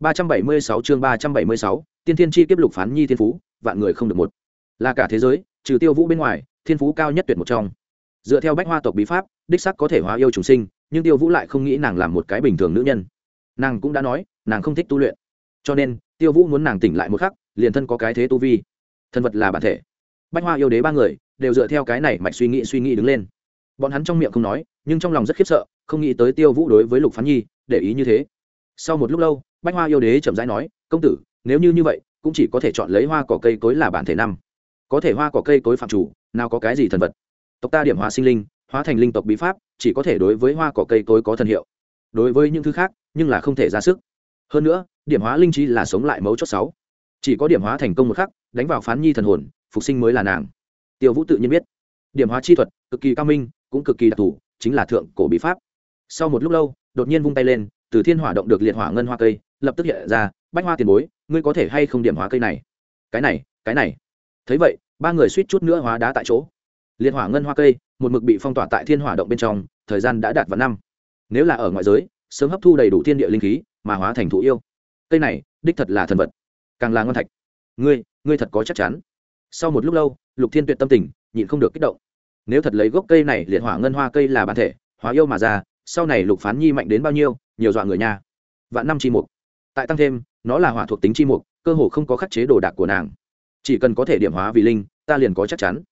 ba trăm bảy mươi sáu chương ba trăm bảy mươi sáu, tiên thiên chi kiếp lục phán nhi thiên phú, vạn người không được một. Là cả thế giới, trừ tiêu vũ bên ngoài, thiên phú cao nhất tuyệt một trong. Dựa theo bách hoa tộc bí pháp, đích xác có thể hóa yêu trùng sinh, nhưng tiêu vũ lại không nghĩ nàng làm một cái bình thường nữ nhân. Nàng cũng đã nói, nàng không thích tu luyện. Cho nên, tiêu vũ muốn nàng tỉnh lại một khắc, liền thân có cái thế tu vi. Thân vật là bản thể. Bách hoa yêu đế ba người, đều dựa theo cái này mạch suy nghĩ suy nghĩ đứng lên. Bọn hắn trong miệng không nói, nhưng trong lòng rất khiếp sợ, không nghĩ tới tiêu vũ đối với lục phán nhi, để ý như thế sau một lúc lâu, bách hoa yêu đế chậm rãi nói, công tử, nếu như như vậy, cũng chỉ có thể chọn lấy hoa cỏ cây cối là bản thể năm. Có thể hoa cỏ cây cối phạm chủ, nào có cái gì thần vật? Tộc ta điểm hóa sinh linh, hóa thành linh tộc bí pháp, chỉ có thể đối với hoa cỏ cây cối có thần hiệu. Đối với những thứ khác, nhưng là không thể ra sức. Hơn nữa, điểm hóa linh trí là sống lại mấu chốt sáu. Chỉ có điểm hóa thành công một khắc, đánh vào phán nhi thần hồn, phục sinh mới là nàng. Tiêu vũ tự nhiên biết. Điểm hóa chi thuật, cực kỳ cao minh, cũng cực kỳ đặc thù, chính là thượng cổ bí pháp. Sau một lúc lâu, đột nhiên vung tay lên từ thiên hỏa động được liệt hỏa ngân hoa cây, lập tức hiện ra, bách hoa tiền bối, ngươi có thể hay không điểm hóa cây này? Cái này cái này. Thấy vậy, ba người suýt chút nữa hóa đá tại chỗ. Liệt hỏa ngân hoa cây, một mực bị phong tỏa tại thiên hỏa động bên trong, thời gian đã đạt vào năm. Nếu là ở ngoại giới, sớm hấp thu đầy đủ thiên địa linh khí, mà hóa thành thụ yêu. Cây này, đích thật là thần vật. Càng là ngon thạch. Ngươi ngươi thật có chắc chắn. Sau một lúc lâu, lục thiên tuyệt tâm tình, nhịn không được kích động. Nếu thật lấy gốc cây này, liệt hỏa ngân hoa cây là bản thể, hóa yêu mà ra sau này lục phán nhi mạnh đến bao nhiêu, nhiều dọa người nha. Vạn năm chi mục. Tại tăng thêm, nó là hỏa thuộc tính chi mục, cơ hồ không có khắc chế đồ đạc của nàng. Chỉ cần có thể điểm hóa vì linh, ta liền có chắc chắn.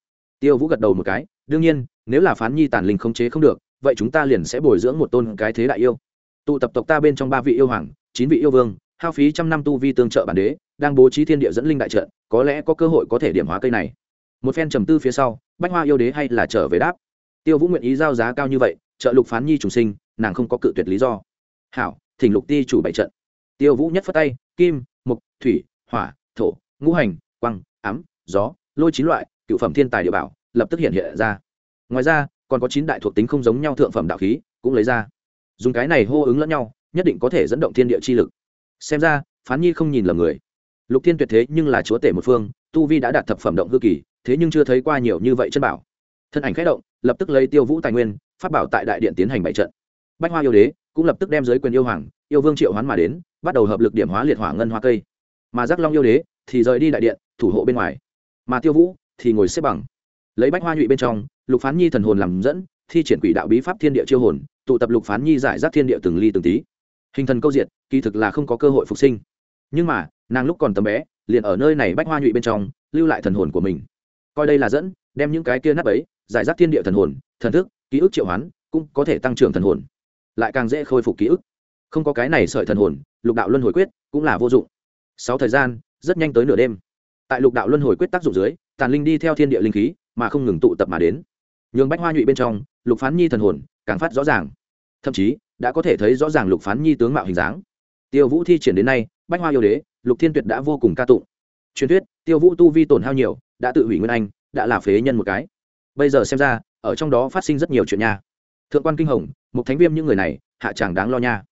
Tiêu vũ gật đầu một cái, đương nhiên, nếu là phán nhi tàn linh không chế không được, vậy chúng ta liền sẽ bồi dưỡng một tôn cái thế đại yêu. Tụ tập tộc ta bên trong ba vị yêu hoàng, chín vị yêu vương, hao phí trăm năm tu vi tương trợ bản đế, đang bố trí thiên địa dẫn linh đại trận, có lẽ có cơ hội có thể điểm hóa cây này. Một phen trầm tư phía sau, bách hoa yêu đế hay là trở về đáp. Tiêu vũ nguyện ý giao giá cao như vậy trợ lục phán nhi trùng sinh, nàng không có cự tuyệt lý do. Hảo, thỉnh lục ti chủ bảy trận. Tiêu vũ nhất phất tay, kim, mục, thủy, hỏa, thổ, ngũ hành quăng ám, gió, lôi chín loại, cựu phẩm thiên tài địa bảo, lập tức hiện hiện ra. Ngoài ra, còn có chín đại thuộc tính không giống nhau thượng phẩm đạo khí, cũng lấy ra. Dùng cái này hô ứng lẫn nhau, nhất định có thể dẫn động thiên địa chi lực. Xem ra, phán nhi không nhìn lầm người. Lục thiên tuyệt thế nhưng là chúa tể một phương, tu vi đã đạt thập phẩm động hư kỳ, thế nhưng chưa thấy qua nhiều như vậy chân bảo thân ảnh khẽ động, lập tức lấy tiêu vũ tài nguyên phát bảo tại đại điện tiến hành bảy trận. Bách hoa yêu đế cũng lập tức đem giới quyền yêu hoàng, yêu vương triệu hoán mà đến, bắt đầu hợp lực điểm hóa liệt hỏa ngân hoa cây. Mà giác long yêu đế thì rời đi đại điện, thủ hộ bên ngoài. Mà tiêu vũ thì ngồi xếp bằng. Lấy bách hoa nhụy bên trong, lục phán nhi thần hồn làm dẫn, thi triển quỷ đạo bí pháp thiên địa chiêu hồn, tụ tập lục phán nhi giải rác thiên địa từng ly từng tí. Hình thần câu diện kỳ thực là không có cơ hội phục sinh. Nhưng mà, nàng lúc còn tầm bé, liền ở nơi này bách hoa nhụy bên trong, lưu lại thần hồn của mình. Coi đây là dẫn, đem những cái kia nắp ấy giải rác thiên địa thần hồn, thần thức, ký ức triệu hoán, cũng có thể tăng trưởng thần hồn. Lại càng dễ khôi phục ký ức. Không có cái này sợi thần hồn, lục đạo luân hồi quyết cũng là vô dụng. Sáu thời gian, rất nhanh tới nửa đêm. Tại lục đạo luân hồi quyết tác dụng dưới, tàn linh đi theo thiên địa linh khí, mà không ngừng tụ tập mà đến. Nhường bách hoa nhụy bên trong, lục phán nhi thần hồn càng phát rõ ràng. Thậm chí, đã có thể thấy rõ ràng lục phán nhi tướng mạo hình dáng. Tiêu vũ thi triển đến nay, bách hoa yêu đế, lục thiên tuyệt đã vô cùng ca tụng. Truyền thuyết, tiêu vũ tu vi tổn hao nhiều, đã tự hủy nguyên anh, đã là phế nhân một cái bây giờ xem ra, ở trong đó phát sinh rất nhiều chuyện nha. Thượng quan kinh hồng một thánh viêm những người này, hạ chẳng đáng lo nha.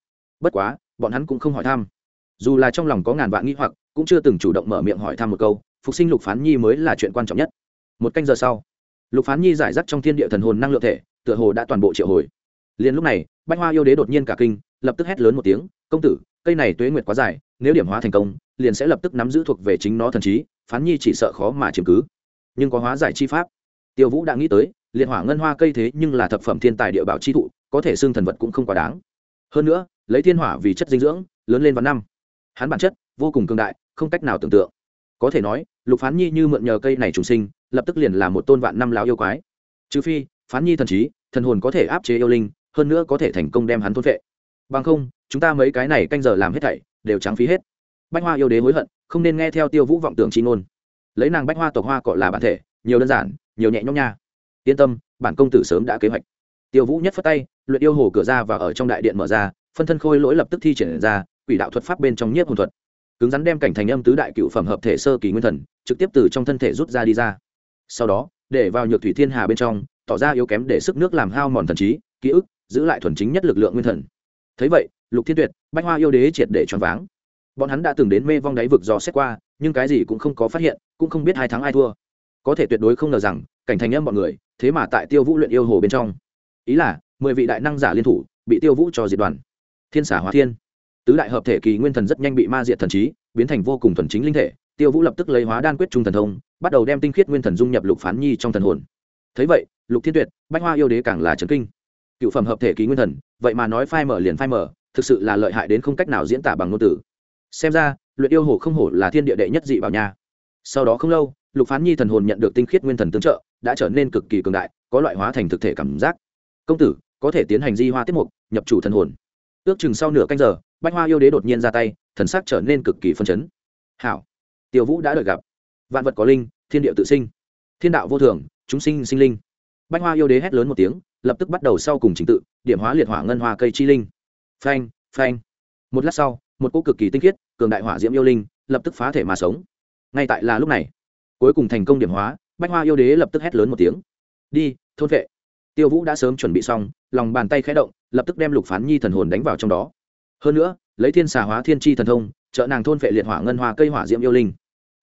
Bất quá, bọn hắn cũng không hỏi thăm. Dù là trong lòng có ngàn vạn nghĩ hoặc, cũng chưa từng chủ động mở miệng hỏi thăm một câu, phục sinh lục phán nhi mới là chuyện quan trọng nhất. Một canh giờ sau, lục phán nhi giải rác trong thiên địa thần hồn năng lượng thể, tựa hồ đã toàn bộ triệu hồi. Liền lúc này, bách hoa yêu đế đột nhiên cả kinh, lập tức hét lớn một tiếng, công tử, cây này tuế nguyệt quá dài, nếu điểm hóa thành công, liền sẽ lập tức nắm giữ thuộc về chính nó thần trí, phán nhi chỉ sợ khó mà chiếm cứ. Nhưng có hóa giải chi pháp tiêu vũ đã nghĩ tới liệt hỏa ngân hoa cây thế nhưng là thập phẩm thiên tài địa bảo chi thụ, có thể xương thần vật cũng không quá đáng. Hơn nữa, lấy thiên hỏa vì chất dinh dưỡng, lớn lên vào năm. Hắn bản chất, vô cùng cường đại, không cách nào tưởng tượng. Có thể nói, lục phán nhi như mượn nhờ cây này trùng sinh, lập tức liền là một tôn vạn năm lão yêu quái. Trừ phi, phán nhi thần trí, thần hồn có thể áp chế yêu linh, hơn nữa có thể thành công đem hắn thôn vệ bằng không, chúng ta mấy cái này canh giờ làm hết thảy, đều trắng phí hết. Bách hoa yêu đế hối hận, không nên nghe theo tiêu vũ vọng tưởng chi ngôn. Lấy nàng bách hoa tộc hoa cọ là bản thể, nhiều đơn giản nhiều nhẹ nhõm nha. Yên tâm, bản công tử sớm đã kế hoạch. Tiêu vũ nhất phất tay, luyện yêu hồ cửa ra và ở trong đại điện mở ra, phân thân khôi lỗi lập tức thi triển ra, quỷ đạo thuật pháp bên trong nhiếp hồn thuật. Cứng rắn đem cảnh thành âm tứ đại cựu phẩm hợp thể sơ kỳ nguyên thần, trực tiếp từ trong thân thể rút ra đi ra. Sau đó, để vào nhược thủy thiên hà bên trong, tỏ ra yếu kém để sức nước làm hao mòn thần trí, ký ức, giữ lại thuần chính nhất lực lượng nguyên thần. Thấy vậy, lục thiên tuyệt, bách hoa yêu đế triệt để choáng váng. Bọn hắn đã từng đến mê vong đáy vực dò xét qua, nhưng cái gì cũng không có phát hiện, cũng không biết hai tháng ai thua có thể tuyệt đối không ngờ rằng, cảnh thành âm bọn người, thế mà tại tiêu vũ luyện yêu hồ bên trong. Ý là, mười vị đại năng giả liên thủ, bị tiêu vũ cho diệt đoàn. Thiên xả hóa thiên. Tứ đại hợp thể kỳ nguyên thần rất nhanh bị ma diệt thần trí, biến thành vô cùng thuần chính linh thể. Tiêu vũ lập tức lấy hóa đan quyết trung thần thông, bắt đầu đem tinh khiết nguyên thần dung nhập lục phán nhi trong thần hồn. Thấy vậy, lục thiên tuyệt, bách hoa yêu đế càng là trấn kinh. Cựu phẩm hợp thể kỳ nguyên thần, vậy mà nói phai mở liền phai mở, thực sự là lợi hại đến không cách nào diễn tả bằng ngôn từ. Xem ra, luyện yêu hồ không hổ là thiên địa đệ nhất dị bảo nha. Sau đó không lâu lục phán nhi thần hồn nhận được tinh khiết nguyên thần tương trợ, đã trở nên cực kỳ cường đại, có loại hóa thành thực thể cảm giác. Công tử, có thể tiến hành di hoa tiết mục, nhập chủ thần hồn. Ước chừng sau nửa canh giờ, bách hoa yêu đế đột nhiên ra tay, thần sắc trở nên cực kỳ phân chấn. Hảo tiêu vũ đã đợi gặp. Vạn vật có linh, thiên địa tự sinh. Thiên đạo vô thường, chúng sinh sinh linh. Bách hoa yêu đế hét lớn một tiếng, lập tức bắt đầu sau cùng trình tự, điểm hóa liệt hỏa ngân hoa cây chi linh. Phanh phanh. Một lát sau, một cỗ cực kỳ tinh khiết, cường đại hỏa diễm yêu linh, lập tức phá thể mà sống. Ngay tại là lúc này cuối cùng thành công điểm hóa, bách hoa yêu đế lập tức hét lớn một tiếng. Đi, thôn vệ. Tiêu vũ đã sớm chuẩn bị xong, lòng bàn tay khẽ động, lập tức đem lục phán nhi thần hồn đánh vào trong đó. Hơn nữa, lấy thiên xà hóa thiên tri thần thông, trợ nàng thôn vệ liệt hỏa ngân hoa cây hỏa diễm yêu linh.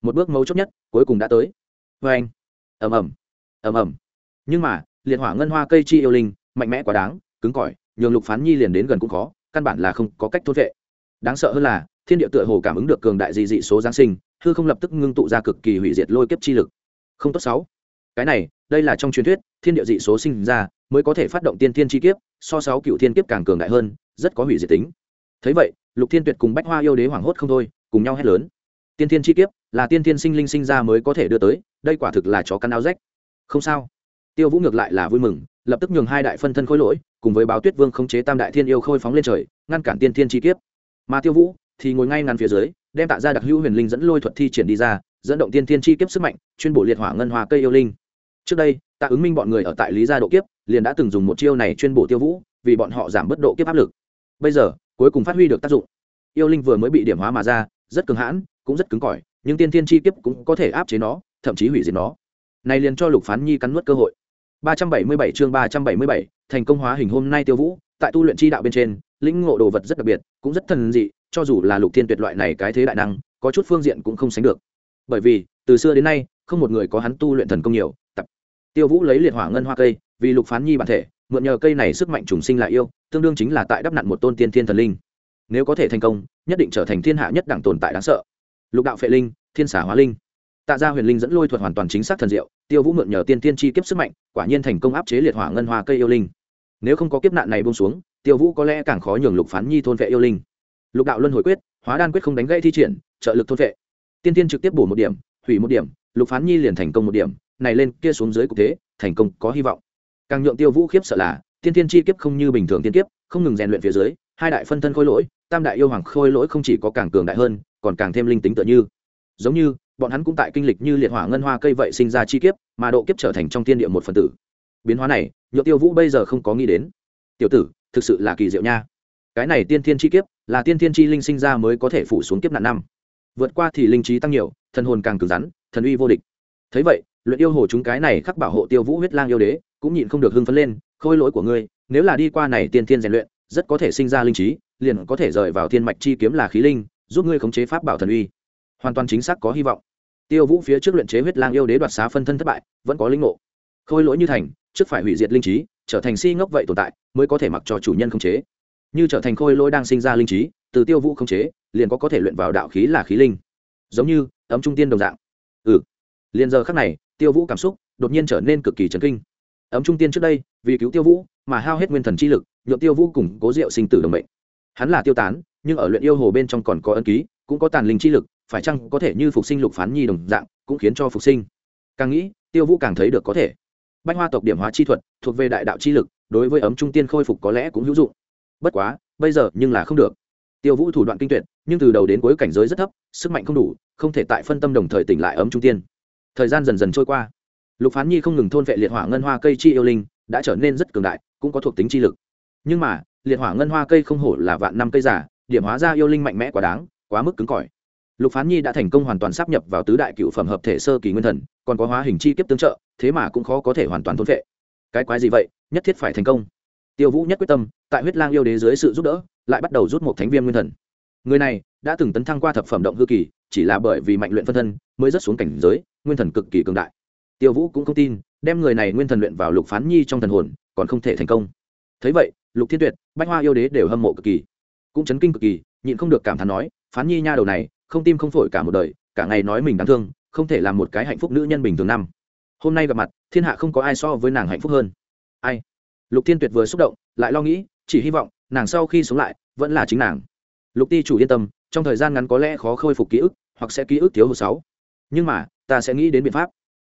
Một bước mấu chốt nhất, cuối cùng đã tới. Vê anh ầm ầm! Ầm ầm! Nhưng mà, liệt hỏa ngân hoa cây chi yêu linh, mạnh mẽ quá đáng, cứng cỏi, nhường lục phán nhi liền đến gần cũng khó, căn bản là không có cách thôn vệ. Đáng sợ hơn là, thiên địa tựa hồ cảm ứng được cường đại dị dị số giáng sinh hư không lập tức ngưng tụ ra cực kỳ hủy diệt lôi kiếp chi lực. Không tốt sáu. Cái này, đây là trong truyền thuyết, thiên địa dị số sinh ra, mới có thể phát động tiên thiên chi kiếp, so sáu cựu thiên kiếp càng cường đại hơn, rất có hủy diệt tính. Thấy vậy, lục thiên tuyệt cùng bách hoa yêu đế hoảng hốt không thôi, cùng nhau hét lớn. Tiên thiên chi kiếp là tiên thiên sinh linh sinh ra mới có thể đưa tới, đây quả thực là chó căn áo rách. Không sao. Tiêu vũ ngược lại là vui mừng, lập tức nhường hai đại phân thân khối lỗi, cùng với báo tuyết vương khống chế tam đại thiên yêu khôi phóng lên trời, ngăn cản tiên thiên chi kiếp. Mà tiêu vũ thì ngồi ngay ngăn phía dưới đem tạ ra đặc hữu huyền linh dẫn lôi thuật thi triển đi ra dẫn động tiên thiên chi kiếp sức mạnh chuyên bổ liệt hỏa ngân hoa cây yêu linh. Trước đây tạ ứng minh bọn người ở tại lý gia độ kiếp liền đã từng dùng một chiêu này chuyên bổ tiêu vũ vì bọn họ giảm bớt độ kiếp áp lực. Bây giờ cuối cùng phát huy được tác dụng. Yêu linh vừa mới bị điểm hóa mà ra rất cứng hãn cũng rất cứng cỏi nhưng tiên thiên chi kiếp cũng có thể áp chế nó thậm chí hủy diệt nó. Này liền cho lục phán nhi cắn nuốt cơ hội. 377 chương 377, thành công hóa hình hôm nay tiêu vũ tại tu luyện chi đạo bên trên lĩnh ngộ đồ vật rất đặc biệt cũng rất thần dị cho dù là lục thiên tuyệt loại này cái thế đại năng, có chút phương diện cũng không sánh được. Bởi vì, từ xưa đến nay, không một người có hắn tu luyện thần công nhiều, tập. Tiêu vũ lấy liệt hỏa ngân hoa cây, vì lục phán nhi bản thể, mượn nhờ cây này sức mạnh trùng sinh lại yêu, tương đương chính là tại đắp nặn một tôn tiên thiên thần linh. Nếu có thể thành công, nhất định trở thành thiên hạ nhất đẳng tồn tại đáng sợ. Lục đạo phệ linh, thiên xả hóa linh. Tạ gia huyền linh dẫn lôi thuật hoàn toàn chính xác thần diệu, tiêu vũ mượn nhờ tiên tiên chi kiếp sức mạnh, quả nhiên thành công áp chế liệt hỏa ngân hoa cây yêu linh. Nếu không có kiếp nạn này buông xuống, tiêu vũ có lẽ càng khó nhường lục phán nhi thôn vệ yêu linh lục đạo luân hồi quyết, hóa đan quyết không đánh gãy thi triển, trợ lực thôn vệ tiên tiên trực tiếp bổ một điểm, hủy một điểm, lục phán nhi liền thành công một điểm, này lên kia xuống dưới cục thế, thành công có hy vọng. Càng nhượng tiêu vũ khiếp sợ là, tiên tiên chi kiếp không như bình thường tiên kiếp, không ngừng rèn luyện phía dưới, hai đại phân thân khôi lỗi, tam đại yêu hoàng khôi lỗi không chỉ có càng cường đại hơn, còn càng thêm linh tính tựa như. Giống như, bọn hắn cũng tại kinh lịch như liệt hỏa ngân hoa cây vậy sinh ra chi kiếp, mà độ kiếp trở thành trong tiên địa một phần tử. Biến hóa này, nhượng tiêu vũ bây giờ không có nghĩ đến. Tiểu tử, thực sự là kỳ diệu nha. Cái này tiên thiên chi kiếp là tiên thiên chi linh sinh ra mới có thể phủ xuống kiếp nạn năm. Vượt qua thì linh trí tăng nhiều, thần hồn càng cứng rắn, thần uy vô địch. Thấy vậy, luyện yêu hồ chúng cái này khắc bảo hộ tiêu vũ huyết lang yêu đế, cũng nhịn không được hưng phấn lên, khôi lỗi của ngươi, nếu là đi qua này tiên thiên rèn luyện, rất có thể sinh ra linh trí, liền có thể rời vào thiên mạch chi kiếm là khí linh, giúp ngươi khống chế pháp bảo thần uy. Hoàn toàn chính xác có hy vọng. Tiêu vũ phía trước luyện chế huyết lang yêu đế đoạt xá phân thân thất bại, vẫn có linh ngộ. Khôi lỗi như thành, trước phải hủy diệt linh trí, trở thành si ngốc vậy tồn tại, mới có thể mặc cho chủ nhân khống chế như trở thành khôi lỗi đang sinh ra linh trí, từ tiêu vũ không chế, liền có có thể luyện vào đạo khí là khí linh. Giống như, ấm trung tiên đồng dạng. Ừ. Liền giờ khắc này, tiêu vũ cảm xúc đột nhiên trở nên cực kỳ chấn kinh. Ấm trung tiên trước đây, vì cứu tiêu vũ, mà hao hết nguyên thần chi lực nhuộm tiêu vũ cùng cố diệu sinh tử đồng mệnh. Hắn là tiêu tán, nhưng ở luyện yêu hồ bên trong còn có ân ký, cũng có tàn linh chi lực, phải chăng có thể như phục sinh lục phán nhi đồng dạng, cũng khiến cho phục sinh. Càng nghĩ, tiêu vũ càng thấy được có thể. Bách hoa tộc điểm hóa chi thuật thuộc về đại đạo chi lực, đối với ấm trung tiên khôi phục có lẽ cũng hữu dụng bất quá, bây giờ nhưng là không được. Tiêu vũ thủ đoạn kinh tuyệt, nhưng từ đầu đến cuối cảnh giới rất thấp, sức mạnh không đủ, không thể tại phân tâm đồng thời tỉnh lại ấm trung tiên. Thời gian dần dần trôi qua. Lục phán nhi không ngừng thôn vệ liệt hỏa ngân hoa cây chi yêu linh, đã trở nên rất cường đại, cũng có thuộc tính chi lực. Nhưng mà, liệt hỏa ngân hoa cây không hổ là vạn năm cây giả, điểm hóa ra yêu linh mạnh mẽ quá đáng, quá mức cứng cỏi. Lục phán nhi đã thành công hoàn toàn sắp nhập vào tứ đại cựu phẩm hợp thể sơ kỳ nguyên thần, còn có hóa hình chi kiếp tương trợ, thế mà cũng khó có thể hoàn toàn thôn vệ. Cái quái gì vậy? Nhất thiết phải thành công tiêu vũ nhất quyết tâm, tại huyết lang yêu đế dưới sự giúp đỡ, lại bắt đầu rút một thánh viên nguyên thần. Người này đã từng tấn thăng qua thập phẩm động hư kỳ, chỉ là bởi vì mạnh luyện phân thân, mới rất xuống cảnh giới, nguyên thần cực kỳ cường đại. Tiêu vũ cũng không tin, đem người này nguyên thần luyện vào lục phán nhi trong thần hồn, còn không thể thành công. Thấy vậy, lục thiên tuyệt, bách hoa yêu đế đều hâm mộ cực kỳ. Cũng chấn kinh cực kỳ, nhịn không được cảm thán nói, phán nhi nha đầu này, không tim không phổi cả một đời, cả ngày nói mình đáng thương, không thể làm một cái hạnh phúc nữ nhân bình thường năm. Hôm nay gặp mặt, thiên hạ không có ai so với nàng hạnh phúc hơn. Ai? Lục thiên tuyệt vừa xúc động, lại lo nghĩ, chỉ hy vọng nàng sau khi sống lại vẫn là chính nàng. Lục ti chủ yên tâm, trong thời gian ngắn có lẽ khó khôi phục ký ức, hoặc sẽ ký ức thiếu hụt sáu. Nhưng mà, ta sẽ nghĩ đến biện pháp.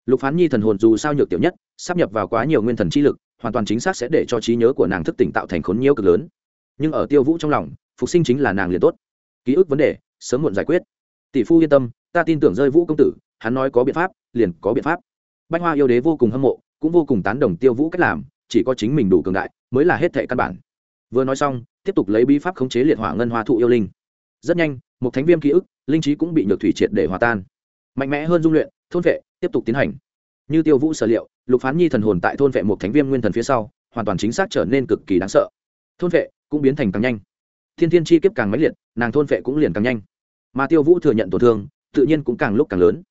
Lục phán nhi thần hồn dù sao nhược tiểu nhất, sắp nhập vào quá nhiều nguyên thần chi lực, hoàn toàn chính xác sẽ để cho trí nhớ của nàng thức tỉnh tạo thành khốn nhiễu cực lớn. Nhưng ở tiêu vũ trong lòng, phục sinh chính là nàng liền tốt. Ký ức vấn đề, sớm muộn giải quyết. Tỷ phu yên tâm, ta tin tưởng rơi vũ công tử, hắn nói có biện pháp, liền có biện pháp. Bách hoa yêu đế vô cùng hâm mộ, cũng vô cùng tán đồng tiêu vũ cách làm chỉ có chính mình đủ cường đại mới là hết thệ căn bản. Vừa nói xong, tiếp tục lấy bí pháp khống chế liệt hỏa ngân hoa thụ yêu linh. Rất nhanh, một thánh viêm ký ức, linh trí cũng bị nhược thủy triệt để hòa tan. Mạnh mẽ hơn dung luyện, thôn vệ, tiếp tục tiến hành. Như tiêu vũ sở liệu, lục phán nhi thần hồn tại thôn vệ một thánh viêm nguyên thần phía sau, hoàn toàn chính xác trở nên cực kỳ đáng sợ. Thôn vệ cũng biến thành càng nhanh. Thiên thiên chi kiếp càng mãnh liệt, nàng thôn vệ cũng liền càng nhanh. Mà tiêu vũ thừa nhận tổn thương, tự nhiên cũng càng lúc càng lớn.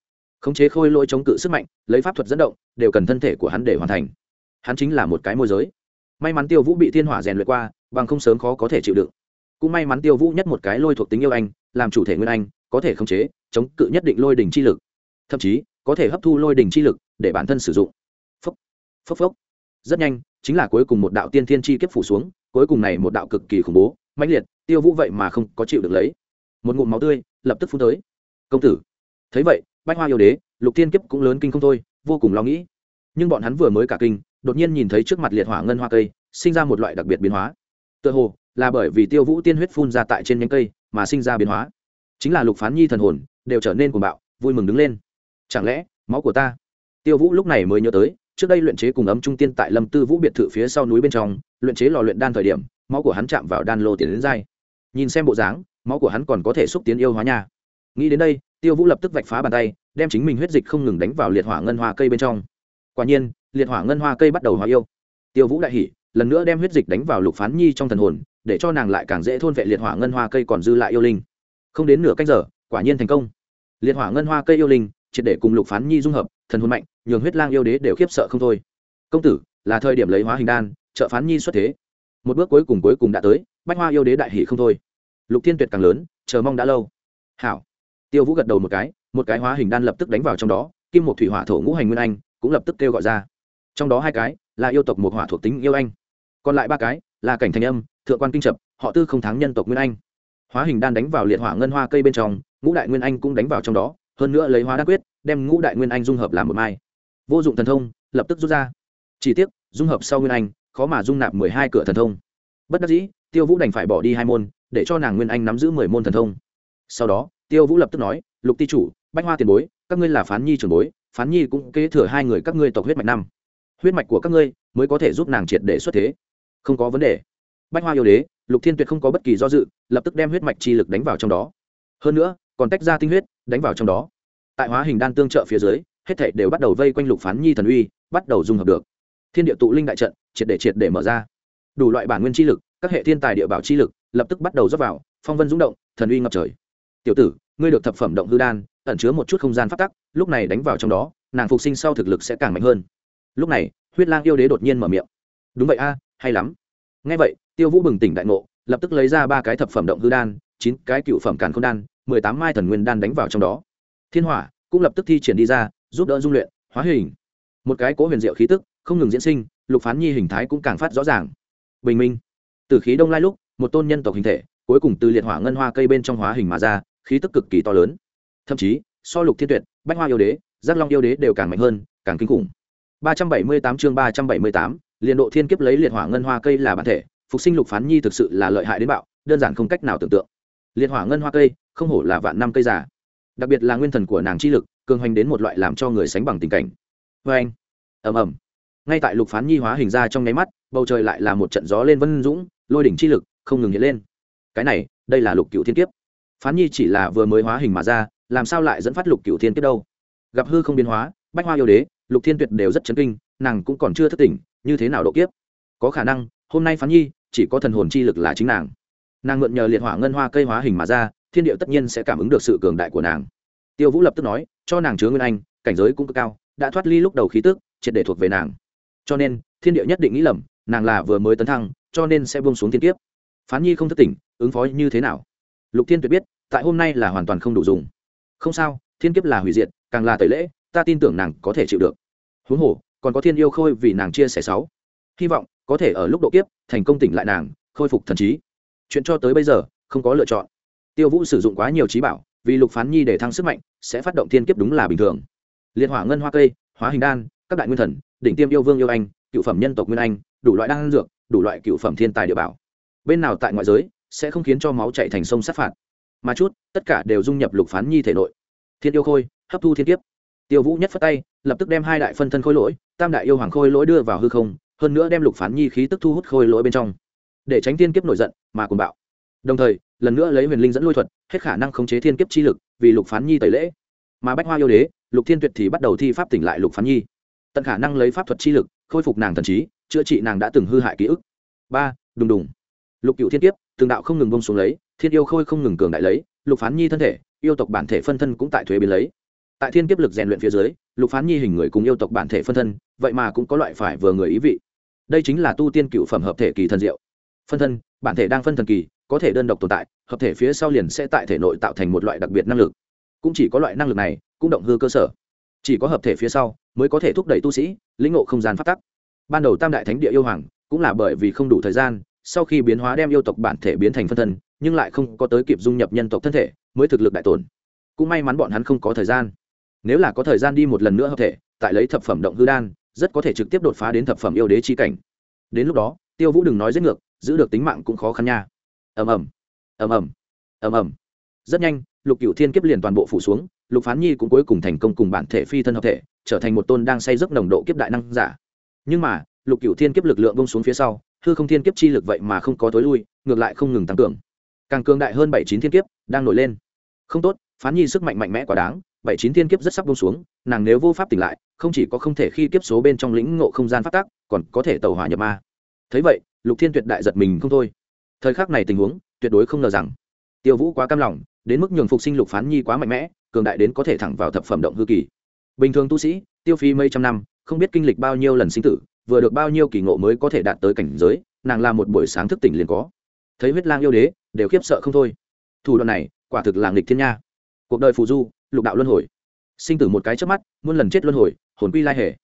Khống chế khôi lỗi chống cự sức mạnh, lấy pháp thuật dẫn động, đều cần thân thể của hắn để hoàn thành hắn chính là một cái môi giới. May mắn tiêu vũ bị thiên hỏa rèn luyện qua, bằng không sớm khó có thể chịu đựng. Cũng may mắn tiêu vũ nhất một cái lôi thuộc tính yêu anh, làm chủ thể nguyên anh, có thể khống chế, chống cự nhất định lôi đỉnh chi lực. Thậm chí, có thể hấp thu lôi đỉnh chi lực để bản thân sử dụng. Phốc phốc phốc. Rất nhanh, chính là cuối cùng một đạo tiên thiên chi kiếp phủ xuống, cuối cùng này một đạo cực kỳ khủng bố, mãnh liệt, tiêu vũ vậy mà không có chịu được lấy. Một ngụm máu tươi, lập tức phun tới. Công tử. Thấy vậy, bách hoa yêu đế, lục thiên kiếp cũng lớn kinh không thôi, vô cùng lo nghĩ. Nhưng bọn hắn vừa mới cả kinh đột nhiên nhìn thấy trước mặt liệt hỏa ngân hoa cây, sinh ra một loại đặc biệt biến hóa. Tựa hồ là bởi vì tiêu vũ tiên huyết phun ra tại trên nhánh cây mà sinh ra biến hóa. Chính là lục phán nhi thần hồn đều trở nên cuồng bạo, vui mừng đứng lên. Chẳng lẽ máu của ta? Tiêu vũ lúc này mới nhớ tới, trước đây luyện chế cùng ấm trung tiên tại lâm tư vũ biệt thự phía sau núi bên trong, luyện chế lò luyện đan thời điểm, máu của hắn chạm vào đan lô tiến đến dai. Nhìn xem bộ dáng, máu của hắn còn có thể xúc tiến yêu hóa nha. Nghĩ đến đây, tiêu vũ lập tức vạch phá bàn tay, đem chính mình huyết dịch không ngừng đánh vào liệt hỏa ngân hoa cây bên trong. Quả nhiên liệt hỏa ngân hoa cây bắt đầu hoa yêu. Tiêu vũ đại hỉ, lần nữa đem huyết dịch đánh vào lục phán nhi trong thần hồn, để cho nàng lại càng dễ thôn vệ liệt hỏa ngân hoa cây còn dư lại yêu linh. Không đến nửa cách giờ, quả nhiên thành công. Liệt hỏa ngân hoa cây yêu linh, triệt để cùng lục phán nhi dung hợp, thần hồn mạnh, nhường huyết lang yêu đế đều khiếp sợ không thôi. Công tử, là thời điểm lấy hóa hình đan, trợ phán nhi xuất thế. Một bước cuối cùng cuối cùng đã tới, bách hoa yêu đế đại hỷ không thôi. Lục thiên tuyệt càng lớn, chờ mong đã lâu. Hảo. Tiêu vũ gật đầu một cái một cái hóa hình đan lập tức đánh vào trong đó, kim một thủy hỏa thổ ngũ hành nguyên anh, cũng lập tức kêu gọi ra trong đó hai cái là yêu tộc một hỏa thuộc tính yêu anh, còn lại ba cái là cảnh thành âm, thượng quan kinh trập, họ tư không thắng nhân tộc nguyên anh. Hóa hình đan đánh vào liệt hỏa ngân hoa cây bên trong, ngũ đại nguyên anh cũng đánh vào trong đó, hơn nữa lấy hóa đa quyết, đem ngũ đại nguyên anh dung hợp làm một mai. Vô dụng thần thông, lập tức rút ra. Chỉ tiếc, dung hợp sau nguyên anh, khó mà dung nạp mười hai cửa thần thông. Bất đắc dĩ, tiêu vũ đành phải bỏ đi hai môn, để cho nàng nguyên anh nắm giữ mười môn thần thông. Sau đó, tiêu vũ lập tức nói, lục ti chủ, bách hoa tiền bối, các ngươi là phán nhi trường bối, phán nhi cũng kế thừa hai người các ngươi tộc huyết mạch năm huyết mạch của các ngươi mới có thể giúp nàng triệt để xuất thế. Không có vấn đề. Bách hoa yêu đế, lục thiên tuyệt không có bất kỳ do dự, lập tức đem huyết mạch chi lực đánh vào trong đó. Hơn nữa, còn tách ra tinh huyết, đánh vào trong đó. Tại hóa hình đan tương trợ phía dưới, hết thảy đều bắt đầu vây quanh lục phán nhi thần uy, bắt đầu dung hợp được. Thiên địa tụ linh đại trận, triệt để triệt để mở ra. Đủ loại bản nguyên chi lực, các hệ thiên tài địa bảo chi lực, lập tức bắt đầu dốc vào, phong vân rung động, thần uy ngập trời. Tiểu tử, ngươi được thập phẩm động hư đan, ẩn chứa một chút không gian phát tắc, lúc này đánh vào trong đó, nàng phục sinh sau thực lực sẽ càng mạnh hơn lúc này, huyết lang yêu đế đột nhiên mở miệng. Đúng vậy a, hay lắm. Ngay vậy, tiêu vũ bừng tỉnh đại ngộ, lập tức lấy ra ba cái thập phẩm động hư đan, chín cái cựu phẩm càn k h ô n đan, mười tám mai thần nguyên đan đánh vào trong đó. Thiên hỏa cũng lập tức thi triển đi ra, giúp đỡ dung luyện, hóa hình. Một cái cố huyền diệu khí tức, không ngừng diễn sinh, lục phán nhi hình thái cũng càng phát rõ ràng. Bình minh. Từ khí đông lai lúc, một tôn nhân tộc hình thể, cuối cùng từ liệt hỏa ngân hoa cây bên trong hóa hình mà ra, khí tức cực kỳ to lớn. Thậm chí, so lục thiên tuyệt, bách hoa yêu đế, giác long yêu đế đều càng mạnh hơn, càng kinh khủng. 378 chương 378, liền độ thiên kiếp lấy liệt hỏa ngân hoa cây là bản thể, phục sinh lục phán nhi thực sự là lợi hại đến bạo, đơn giản không cách nào tưởng tượng. Liệt hỏa ngân hoa cây, không hổ là vạn năm cây già. Đặc biệt là nguyên thần của nàng chi lực, cường hành đến một loại làm cho người sánh bằng tình cảnh. Oeng, ầm ầm. Ngay tại lục phán nhi hóa hình ra trong nháy mắt, bầu trời lại là một trận gió lên vân dũng, lôi đỉnh chi lực không ngừng hiện lên. Cái này, đây là lục cửu thiên kiếp. Phán nhi chỉ là vừa mới hóa hình mà ra, làm sao lại dẫn phát lục cửu thiên kiếp đâu? Gặp hư không biến hóa, bách hoa yêu đế, lục thiên tuyệt đều rất chấn kinh, nàng cũng còn chưa thất tỉnh, như thế nào độ kiếp? Có khả năng, hôm nay phán nhi, chỉ có thần hồn chi lực là chính nàng. Nàng mượn nhờ liệt hỏa ngân hoa cây hóa hình mà ra, thiên điệu tất nhiên sẽ cảm ứng được sự cường đại của nàng. Tiêu vũ lập tức nói, cho nàng chứa nguyên anh, cảnh giới cũng cực cao, đã thoát ly lúc đầu khí tức, triệt để thuộc về nàng. Cho nên, thiên điệu nhất định nghĩ lầm, nàng là vừa mới tấn thăng, cho nên sẽ buông xuống thiên kiếp. Phán nhi không thất tỉnh, ứng phó như thế nào? Lục thiên tuyệt biết, tại hôm nay là hoàn toàn không đủ dùng. Không sao, thiên kiếp là hủy diệt, càng là tẩy lễ ta tin tưởng nàng có thể chịu được. Huống hồ, còn có thiên yêu khôi vì nàng chia sẻ sáu. Hy vọng có thể ở lúc độ kiếp, thành công tỉnh lại nàng, khôi phục thần trí. Chuyện cho tới bây giờ, không có lựa chọn. Tiêu vũ sử dụng quá nhiều trí bảo, vì lục phán nhi để thăng sức mạnh, sẽ phát động thiên kiếp đúng là bình thường. Liên hỏa ngân hoa cây, hóa hình đan, các đại nguyên thần, đỉnh tiêm yêu vương yêu anh, cựu phẩm nhân tộc nguyên anh, đủ loại đan dược, đủ loại cựu phẩm thiên tài địa bảo. Bên nào tại ngoại giới, sẽ không khiến cho máu chạy thành sông sát phạt. Mà chút, tất cả đều dung nhập lục phán nhi thể nội. Thiên yêu khôi, hấp thu thiên kiếp tiêu vũ nhất phất tay, lập tức đem hai đại phân thân khôi lỗi, tam đại yêu hoàng khôi lỗi đưa vào hư không, hơn nữa đem lục phán nhi khí tức thu hút khôi lỗi bên trong. Để tránh thiên kiếp nổi giận, mà cùng bạo. Đồng thời, lần nữa lấy huyền linh dẫn lôi thuật, hết khả năng khống chế thiên kiếp chi lực, vì lục phán nhi tẩy lễ. Mà bách hoa yêu đế, lục thiên tuyệt thì bắt đầu thi pháp tỉnh lại lục phán nhi. Tận khả năng lấy pháp thuật chi lực, khôi phục nàng thần trí, chữa trị nàng đã từng hư hại ký ức. Ba, đùng đùng. Lục cựu thiên kiếp từng đạo không ngừng bông xuống lấy, thiên yêu khôi không ngừng cường đại lấy, lục phán nhi thân thể, yêu tộc bản thể phân thân cũng tại thuế biến lấy tại thiên kiếp lực rèn luyện phía dưới, lục phán nhi hình người cùng yêu tộc bản thể phân thân, vậy mà cũng có loại phải vừa người ý vị. Đây chính là tu tiên cựu phẩm hợp thể kỳ thần diệu. Phân thân, bản thể đang phân thần kỳ, có thể đơn độc tồn tại, hợp thể phía sau liền sẽ tại thể nội tạo thành một loại đặc biệt năng lực. Cũng chỉ có loại năng lực này, cũng động hư cơ sở. Chỉ có hợp thể phía sau, mới có thể thúc đẩy tu sĩ, lĩnh ngộ không gian phát tắc. Ban đầu tam đại thánh địa yêu hoàng, cũng là bởi vì không đủ thời gian, sau khi biến hóa đem yêu tộc bản thể biến thành phân thân, nhưng lại không có tới kịp dung nhập nhân tộc thân thể, mới thực lực đại tồn cũng may mắn bọn hắn không có thời gian nếu là có thời gian đi một lần nữa hợp thể, tại lấy thập phẩm động hư đan, rất có thể trực tiếp đột phá đến thập phẩm yêu đế chi cảnh. Đến lúc đó, tiêu vũ đừng nói giết ngược, giữ được tính mạng cũng khó khăn nha. Ầm ầm ầm ầm ầm ầm. Rất nhanh, lục cựu thiên kiếp liền toàn bộ phủ xuống, lục phán nhi cũng cuối cùng thành công cùng bản thể phi thân hợp thể, trở thành một tôn đang say giấc nồng độ kiếp đại năng giả. Nhưng mà, lục cựu thiên kiếp lực lượng bông xuống phía sau, hư không thiên kiếp chi lực vậy mà không có tối lui, ngược lại không ngừng tăng cường. Càng cường đại hơn bảy chín thiên kiếp, đang nổi lên. Không tốt, phán nhi sức mạnh mạnh mẽ quá đáng bảy chín thiên kiếp rất sắp bông xuống, nàng nếu vô pháp tỉnh lại, không chỉ có không thể khi kiếp số bên trong lĩnh ngộ không gian phát tác còn có thể tàu hỏa nhập ma. Thấy vậy, lục thiên tuyệt đại giật mình không thôi. Thời khắc này tình huống, tuyệt đối không ngờ rằng, tiêu vũ quá cam lòng, đến mức nhường phục sinh lục phán nhi quá mạnh mẽ, cường đại đến có thể thẳng vào thập phẩm động hư kỳ. Bình thường tu sĩ, tiêu phí mấy trăm năm, không biết kinh lịch bao nhiêu lần sinh tử, vừa được bao nhiêu kỳ ngộ mới có thể đạt tới cảnh giới, nàng là một buổi sáng thức tỉnh liền có. Thấy huyết lang yêu đế, đều khiếp sợ không thôi. Thủ đoạn này, quả thực là nghịch thiên nha. Cuộc đời phù du lục đạo luân hồi. Sinh tử một cái trước mắt, muôn lần chết luân hồi, hồn quy lai hề.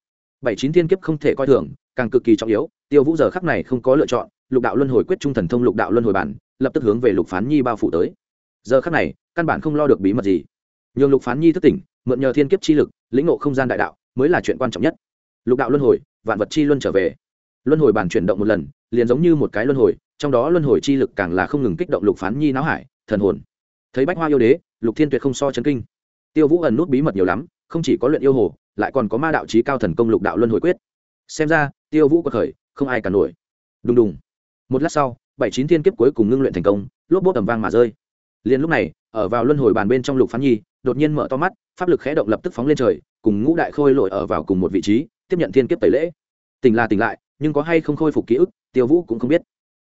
Bảy chín thiên kiếp không thể coi thường, càng cực kỳ trọng yếu, tiêu vũ giờ khắc này không có lựa chọn, lục đạo luân hồi quyết trung thần thông lục đạo luân hồi bản, lập tức hướng về lục phán nhi bao phủ tới. Giờ khắc này, căn bản không lo được bí mật gì. Nhường lục phán nhi thức tỉnh, mượn nhờ thiên kiếp chi lực, lĩnh ngộ không gian đại đạo, mới là chuyện quan trọng nhất. Lục đạo luân hồi, vạn vật chi luân trở về. Luân hồi bản chuyển động một lần, liền giống như một cái luân hồi, trong đó luân hồi chi lực càng là không ngừng kích động lục phán nhi não hải, thần hồn. Thấy bách hoa yêu đế, lục thiên tuyệt không so chấn kinh tiêu vũ ẩn nút bí mật nhiều lắm, không chỉ có luyện yêu hồ, lại còn có ma đạo trí cao thần công lục đạo luân hồi quyết. Xem ra, tiêu vũ có khởi không ai cả nổi. Đùng đùng. Một lát sau, bảy chín thiên kiếp cuối cùng ngưng luyện thành công, lốp bốt tầm vang mà rơi. Liền lúc này, ở vào luân hồi bàn bên trong lục phán nhi, đột nhiên mở to mắt, pháp lực khẽ động lập tức phóng lên trời, cùng ngũ đại khôi lội ở vào cùng một vị trí, tiếp nhận thiên kiếp tẩy lễ. Tỉnh là tỉnh lại, nhưng có hay không khôi phục ký ức, tiêu vũ cũng không biết.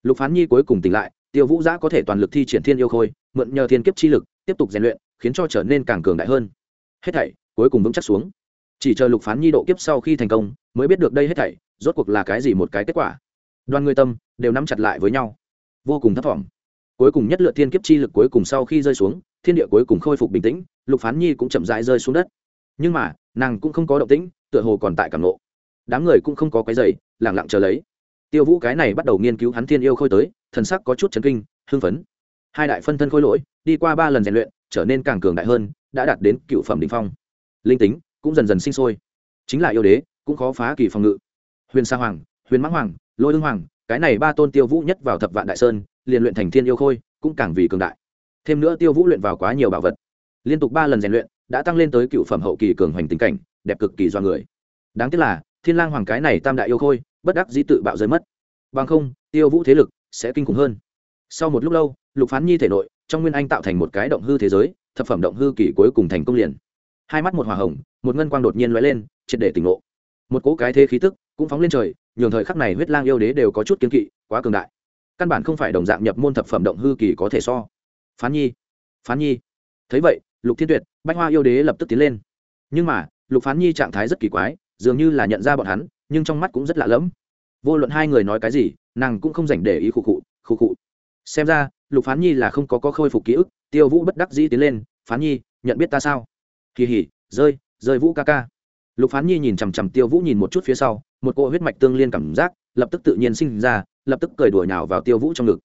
Lục phán nhi cuối cùng tỉnh lại, tiêu vũ giã có thể toàn lực thi triển thiên yêu khôi, mượn nhờ thiên kiếp chi lực, tiếp tục rèn luyện khiến cho trở nên càng cường đại hơn. Hết thảy, cuối cùng vững chắc xuống. Chỉ chờ lục phán nhi độ kiếp sau khi thành công, mới biết được đây hết thảy, rốt cuộc là cái gì một cái kết quả. Đoàn người tâm, đều nắm chặt lại với nhau. Vô cùng thấp thỏm. Cuối cùng nhất lựa thiên kiếp chi lực cuối cùng sau khi rơi xuống, thiên địa cuối cùng khôi phục bình tĩnh, lục phán nhi cũng chậm rãi rơi xuống đất. Nhưng mà, nàng cũng không có động tĩnh, tựa hồ còn tại cảm lộ đám người cũng không có cái giày lẳng lặng chờ lấy. Tiêu vũ cái này bắt đầu nghiên cứu hắn thiên yêu khôi tới, thần sắc có chút chấn kinh, hưng phấn. Hai đại phân thân khôi lỗi, đi qua ba lần rèn luyện trở nên càng cường đại hơn, đã đạt đến cựu phẩm đỉnh phong. Linh tính cũng dần dần sinh sôi. Chính là yêu đế cũng khó phá kỳ phòng ngự. Huyền sa hoàng, huyền mãng hoàng, lôi ương hoàng, cái này ba tôn tiêu vũ nhất vào thập vạn đại sơn, liền luyện thành thiên yêu khôi, cũng càng vì cường đại. Thêm nữa tiêu vũ luyện vào quá nhiều bảo vật. Liên tục ba lần rèn luyện, đã tăng lên tới cựu phẩm hậu kỳ cường hoành tình cảnh, đẹp cực kỳ do người. Đáng tiếc là, thiên lang hoàng cái này tam đại yêu khôi, bất đắc dĩ tự bạo rơi mất. Bằng không, tiêu vũ thế lực sẽ kinh khủng hơn. Sau một lúc lâu, lục phán nhi thể nội trong nguyên anh tạo thành một cái động hư thế giới, thập phẩm động hư kỳ cuối cùng thành công liền. Hai mắt một hòa hồng, một ngân quang đột nhiên lóe lên, triệt để tỉnh ngộ. Một cỗ cái thế khí tức cũng phóng lên trời, nhường thời khắc này huyết lang yêu đế đều có chút kiên kỵ, quá cường đại. Căn bản không phải đồng dạng nhập môn thập phẩm động hư kỳ có thể so. Phán nhi phán nhi. Thấy vậy, lục thiên tuyệt, bách hoa yêu đế lập tức tiến lên. Nhưng mà, lục phán nhi trạng thái rất kỳ quái, dường như là nhận ra bọn hắn, nhưng trong mắt cũng rất lạ lẫm. Vô luận hai người nói cái gì, nàng cũng không dành để ý khụ khụ khụ khụ. Xem ra lục phán nhi là không có có khôi phục ký ức, tiêu vũ bất đắc dĩ tiến lên, phán nhi, nhận biết ta sao? Kỳ hỉ rơi rơi vũ ca ca. Lục phán nhi nhìn chằm chằm tiêu vũ nhìn một chút phía sau, một cỗ huyết mạch tương liên cảm giác, lập tức tự nhiên sinh ra, lập tức cười đuổi nào vào tiêu vũ trong ngực.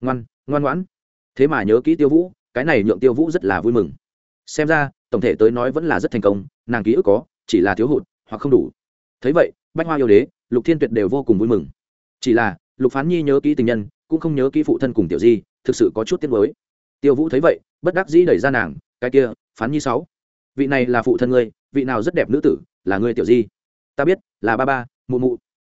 Ngoan ngoan ngoãn. Thế mà nhớ kỹ tiêu vũ, cái này nhượng tiêu vũ rất là vui mừng. Xem ra, tổng thể tới nói vẫn là rất thành công, nàng ký ức có, chỉ là thiếu hụt, hoặc không đủ. Thấy vậy, bách hoa yêu đế, lục thiên tuyệt đều vô cùng vui mừng. Chỉ là, lục phán nhi nhớ kỹ tình nhân cũng không nhớ kỹ phụ thân cùng tiểu di, thực sự có chút tiếc mới tiêu vũ thấy vậy, bất đắc dĩ đẩy ra nàng, cái kia, phán nhi sáu, vị này là phụ thân ngươi, vị nào rất đẹp nữ tử, là ngươi tiểu di? Ta biết, là ba ba, mụ mụ.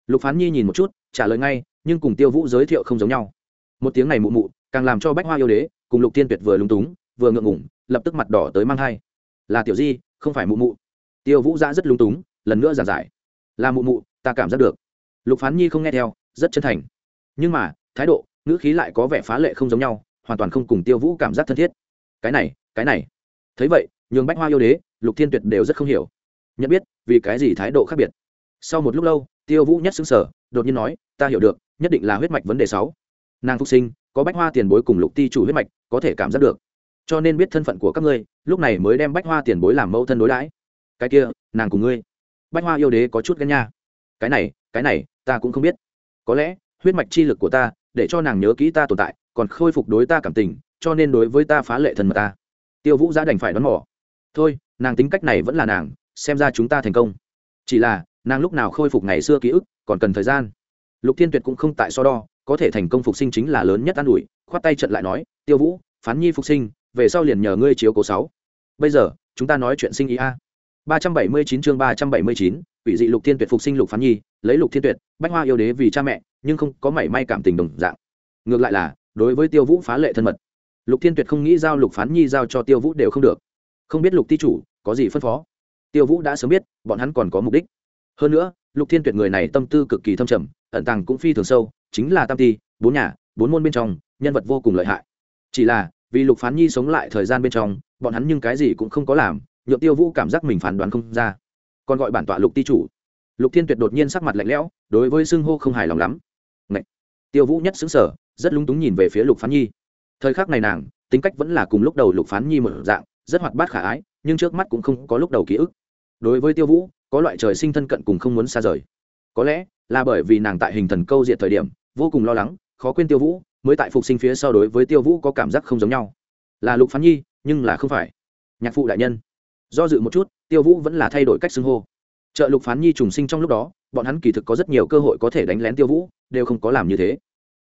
Lục phán nhi nhìn một chút, trả lời ngay, nhưng cùng tiêu vũ giới thiệu không giống nhau. Một tiếng này mụ mụ, càng làm cho bách hoa yêu đế, cùng lục tiên tuyệt vừa lúng túng, vừa ngượng ngủng lập tức mặt đỏ tới mang thai. Là tiểu di, không phải mụ mụ. Tiêu vũ ra rất lúng túng, lần nữa giảng giải. Là mụ mụ, ta cảm giác được. Lục phán nhi không nghe theo, rất chân thành. Nhưng mà thái độ, ngữ khí lại có vẻ phá lệ không giống nhau, hoàn toàn không cùng tiêu vũ cảm giác thân thiết. Cái này cái này. Thấy vậy, nhường bách hoa yêu đế, lục thiên tuyệt đều rất không hiểu. Nhận biết, vì cái gì thái độ khác biệt? Sau một lúc lâu, tiêu vũ nhất xứng sở đột nhiên nói, ta hiểu được, nhất định là huyết mạch vấn đề sáu. Nàng phục sinh, có bách hoa tiền bối cùng lục ti chủ huyết mạch, có thể cảm giác được. Cho nên biết thân phận của các ngươi, lúc này mới đem bách hoa tiền bối làm mẫu thân đối đãi. Cái kia, nàng cùng ngươi. Bách hoa yêu đế có chút ghen nha. Cái này cái này, ta cũng không biết. Có lẽ, huyết mạch chi lực của ta để cho nàng nhớ kỹ ta tồn tại còn khôi phục đối ta cảm tình cho nên đối với ta phá lệ thần mật ta. Tiêu vũ giã đành phải đón bỏ. thôi nàng tính cách này vẫn là nàng xem ra chúng ta thành công. Chỉ là nàng lúc nào khôi phục ngày xưa ký ức còn cần thời gian. Lục thiên tuyệt cũng không tại so đo có thể thành công phục sinh chính là lớn nhất an ủi khoát tay trận lại nói tiêu vũ phán nhi phục sinh về sau liền nhờ ngươi chiếu cố sáu. Bây giờ chúng ta nói chuyện sinh ý a. Ba trăm bảy mươi chín chương 379, quỷ dị lục thiên tuyệt phục sinh lục phán nhi, lấy lục thiên tuyệt, bách hoa yêu đế vì cha mẹ, nhưng không có mảy may cảm tình đồng dạng. Ngược lại là, đối với tiêu vũ phá lệ thân mật, lục thiên tuyệt không nghĩ giao lục phán nhi giao cho tiêu vũ đều không được. Không biết lục ti chủ có gì phân phó. Tiêu vũ đã sớm biết, bọn hắn còn có mục đích. Hơn nữa, lục thiên tuyệt người này tâm tư cực kỳ thâm trầm, ẩn tàng cũng phi thường sâu, chính là tam ti, bốn nhà, bốn môn bên trong, nhân vật vô cùng lợi hại. Chỉ là, vì lục phán nhi sống lại thời gian bên trong, bọn hắn nhưng cái gì cũng không có làm, nhượng tiêu vũ cảm giác mình phán đoán không ra còn gọi bản tọa lục ti chủ. Lục thiên tuyệt đột nhiên sắc mặt lạnh lẽo, đối với xưng hô không hài lòng lắm. Ngậy! tiêu vũ nhất xứng sở rất lúng túng nhìn về phía lục phán nhi. Thời khắc này nàng, tính cách vẫn là cùng lúc đầu lục phán nhi một dạng, rất hoạt bát khả ái, nhưng trước mắt cũng không có lúc đầu ký ức. Đối với tiêu vũ, có loại trời sinh thân cận cùng không muốn xa rời. Có lẽ là bởi vì nàng tại hình thần câu diệt thời điểm, vô cùng lo lắng, khó quên tiêu vũ, mới tại phục sinh phía sau đối với tiêu vũ có cảm giác không giống nhau. Là lục phán nhi, nhưng là không phải. Nhạc phụ đại nhân do dự một chút, tiêu vũ vẫn là thay đổi cách xưng hô. Trợ lục phán nhi trùng sinh trong lúc đó, bọn hắn kỳ thực có rất nhiều cơ hội có thể đánh lén tiêu vũ, đều không có làm như thế.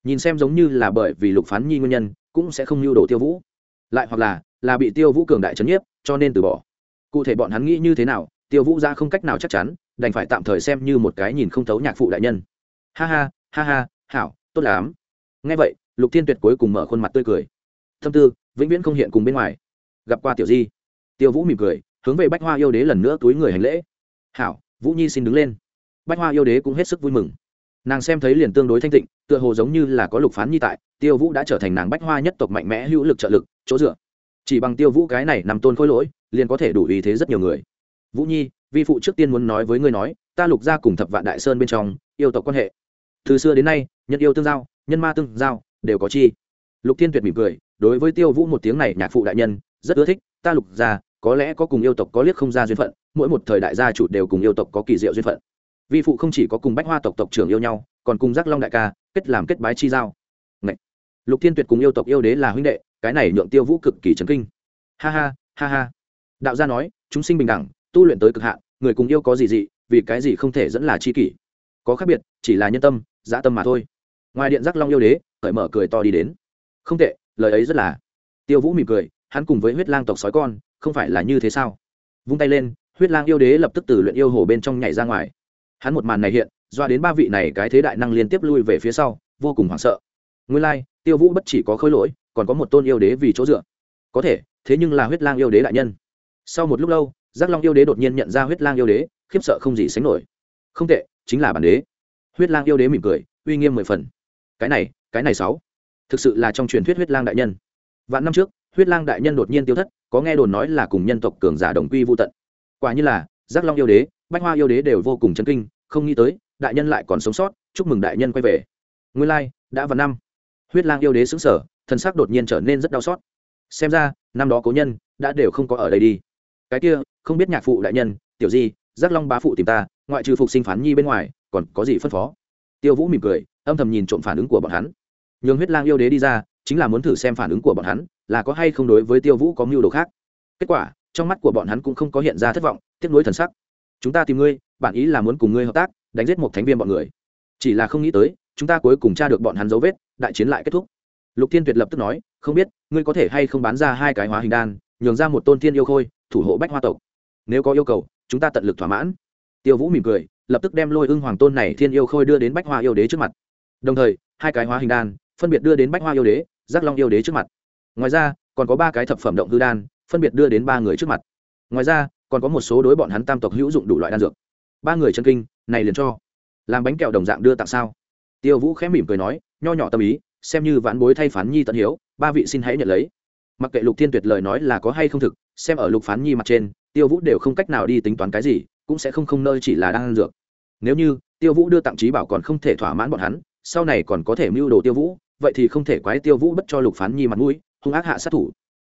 Nhìn xem giống như là bởi vì lục phán nhi nguyên nhân, cũng sẽ không lưu đồ tiêu vũ. Lại hoặc là là bị tiêu vũ cường đại trấn nhiếp, cho nên từ bỏ. Cụ thể bọn hắn nghĩ như thế nào, tiêu vũ ra không cách nào chắc chắn, đành phải tạm thời xem như một cái nhìn không thấu nhạc phụ đại nhân. Ha ha ha ha, hảo, tốt lắm. Ngay vậy, lục thiên tuyệt cuối cùng mở khuôn mặt tươi cười. Thâm tư, vĩnh viễn không hiện cùng bên ngoài. Gặp qua tiểu di. Tiêu vũ mỉm cười hướng về bách hoa yêu đế lần nữa túi người hành lễ. Hảo, vũ nhi xin đứng lên. Bách hoa yêu đế cũng hết sức vui mừng. Nàng xem thấy liền tương đối thanh tịnh, tựa hồ giống như là có lục phán nhi tại, tiêu vũ đã trở thành nàng bách hoa nhất tộc mạnh mẽ hữu lực trợ lực, chỗ dựa. Chỉ bằng tiêu vũ cái này nằm tôn khối lỗi, liền có thể đủ ý thế rất nhiều người. Vũ nhi, vi phụ trước tiên muốn nói với ngươi nói, ta lục gia cùng thập vạn đại sơn bên trong, yêu tộc quan hệ. Từ xưa đến nay, nhân yêu tương giao, nhân ma tương giao, đều có chi. Lục thiên tuyệt mỉm cười, đối với tiêu vũ một tiếng này, nhạc phụ đại nhân, rất ưa thích, ta lục gia có lẽ có cùng yêu tộc có liếc không ra duyên phận, mỗi một thời đại gia chủ đều cùng yêu tộc có kỳ diệu duyên phận. Vi phụ không chỉ có cùng bách hoa tộc tộc trưởng yêu nhau, còn cùng giác long đại ca kết làm kết bái chi giao. Ngậy! lục thiên tuyệt cùng yêu tộc yêu đế là huynh đệ, cái này nhượng tiêu vũ cực kỳ chấn kinh. Ha ha ha ha. Đạo gia nói, chúng sinh bình đẳng, tu luyện tới cực hạn, người cùng yêu có gì dị, vì cái gì không thể dẫn là chi kỷ? Có khác biệt, chỉ là nhân tâm, dã tâm mà thôi. Ngoài điện giác long yêu đế, cởi mở cười to đi đến. Không tệ, lời ấy rất là. Tiêu vũ mỉm cười, hắn cùng với huyết lang tộc sói con không phải là như thế sao? Vung tay lên huyết lang yêu đế lập tức từ luyện yêu hồ bên trong nhảy ra ngoài. Hắn một màn này hiện doa đến ba vị này cái thế đại năng liên tiếp lui về phía sau vô cùng hoảng sợ. Nguyên lai、like, tiêu vũ bất chỉ có khối lỗi còn có một tôn yêu đế vì chỗ dựa. Có thể thế nhưng là huyết lang yêu đế đại nhân. Sau một lúc lâu giác long yêu đế đột nhiên nhận ra huyết lang yêu đế khiếp sợ không gì sánh nổi. Không tệ chính là bản đế. Huyết lang yêu đế mỉm cười uy nghiêm mười phần. Cái này cái này sáu. Thực sự là trong truyền thuyết huyết lang đại nhân. Vạn năm trước huyết lang đại nhân đột nhiên tiêu thất có nghe đồn nói là cùng nhân tộc cường giả đồng quy vô tận. Quả như là giác long yêu đế bách hoa yêu đế đều vô cùng chấn kinh không nghĩ tới đại nhân lại còn sống sót chúc mừng đại nhân quay về. Nguyên lai、like, đã vào năm. Huyết lang yêu đế xứng sở thân xác đột nhiên trở nên rất đau xót. Xem ra năm đó cố nhân đã đều không có ở đây đi. Cái kia không biết nhạc phụ đại nhân tiểu di giác long bá phụ tìm ta ngoại trừ phục sinh phán nhi bên ngoài còn có gì phân phó? Tiêu vũ mỉm cười âm thầm nhìn trộm phản ứng của bọn hắn. Nhường huyết lang yêu đế đi ra chính là muốn thử xem phản ứng của bọn hắn, là có hay không đối với tiêu vũ có mưu đồ khác. Kết quả, trong mắt của bọn hắn cũng không có hiện ra thất vọng, tiếc nuối thần sắc. Chúng ta tìm ngươi bản ý là muốn cùng ngươi hợp tác, đánh giết một thánh viên bọn người. Chỉ là không nghĩ tới, chúng ta cuối cùng tra được bọn hắn dấu vết, đại chiến lại kết thúc. Lục thiên tuyệt lập tức nói, không biết, ngươi có thể hay không bán ra hai cái hóa hình đan, nhường ra một tôn thiên yêu khôi, thủ hộ bách hoa tộc. Nếu có yêu cầu, chúng ta tận lực thỏa mãn. Tiêu vũ mỉm cười, lập tức đem lôi ưng hoàng tôn này thiên yêu khôi đưa đến bách hoa yêu đế trước mặt. Đồng thời, hai cái hóa hình đan, phân biệt đưa đến bách hoa yêu đế giác long yêu đế trước mặt. Ngoài ra, còn có ba cái thập phẩm động hư đan, phân biệt đưa đến ba người trước mặt. Ngoài ra, còn có một số đối bọn hắn tam tộc hữu dụng đủ loại đan dược. Ba người chân kinh, này liền cho. Làm bánh kẹo đồng dạng đưa tặng sao? Tiêu vũ khẽ mỉm cười nói, nho nhỏ tâm ý, xem như vãn bối thay phán nhi tận hiếu, ba vị xin hãy nhận lấy. Mặc kệ lục thiên tuyệt lời nói là có hay không thực, xem ở lục phán nhi mặt trên, tiêu vũ đều không cách nào đi tính toán cái gì, cũng sẽ không không nơi chỉ là đang dược. Nếu như, tiêu vũ đưa tặng trí bảo còn không thể thỏa mãn bọn hắn, sau này còn có thể mưu đồ tiêu vũ vậy thì không thể quái tiêu vũ bất cho lục phán nhi mặt mũi, hung ác hạ sát thủ.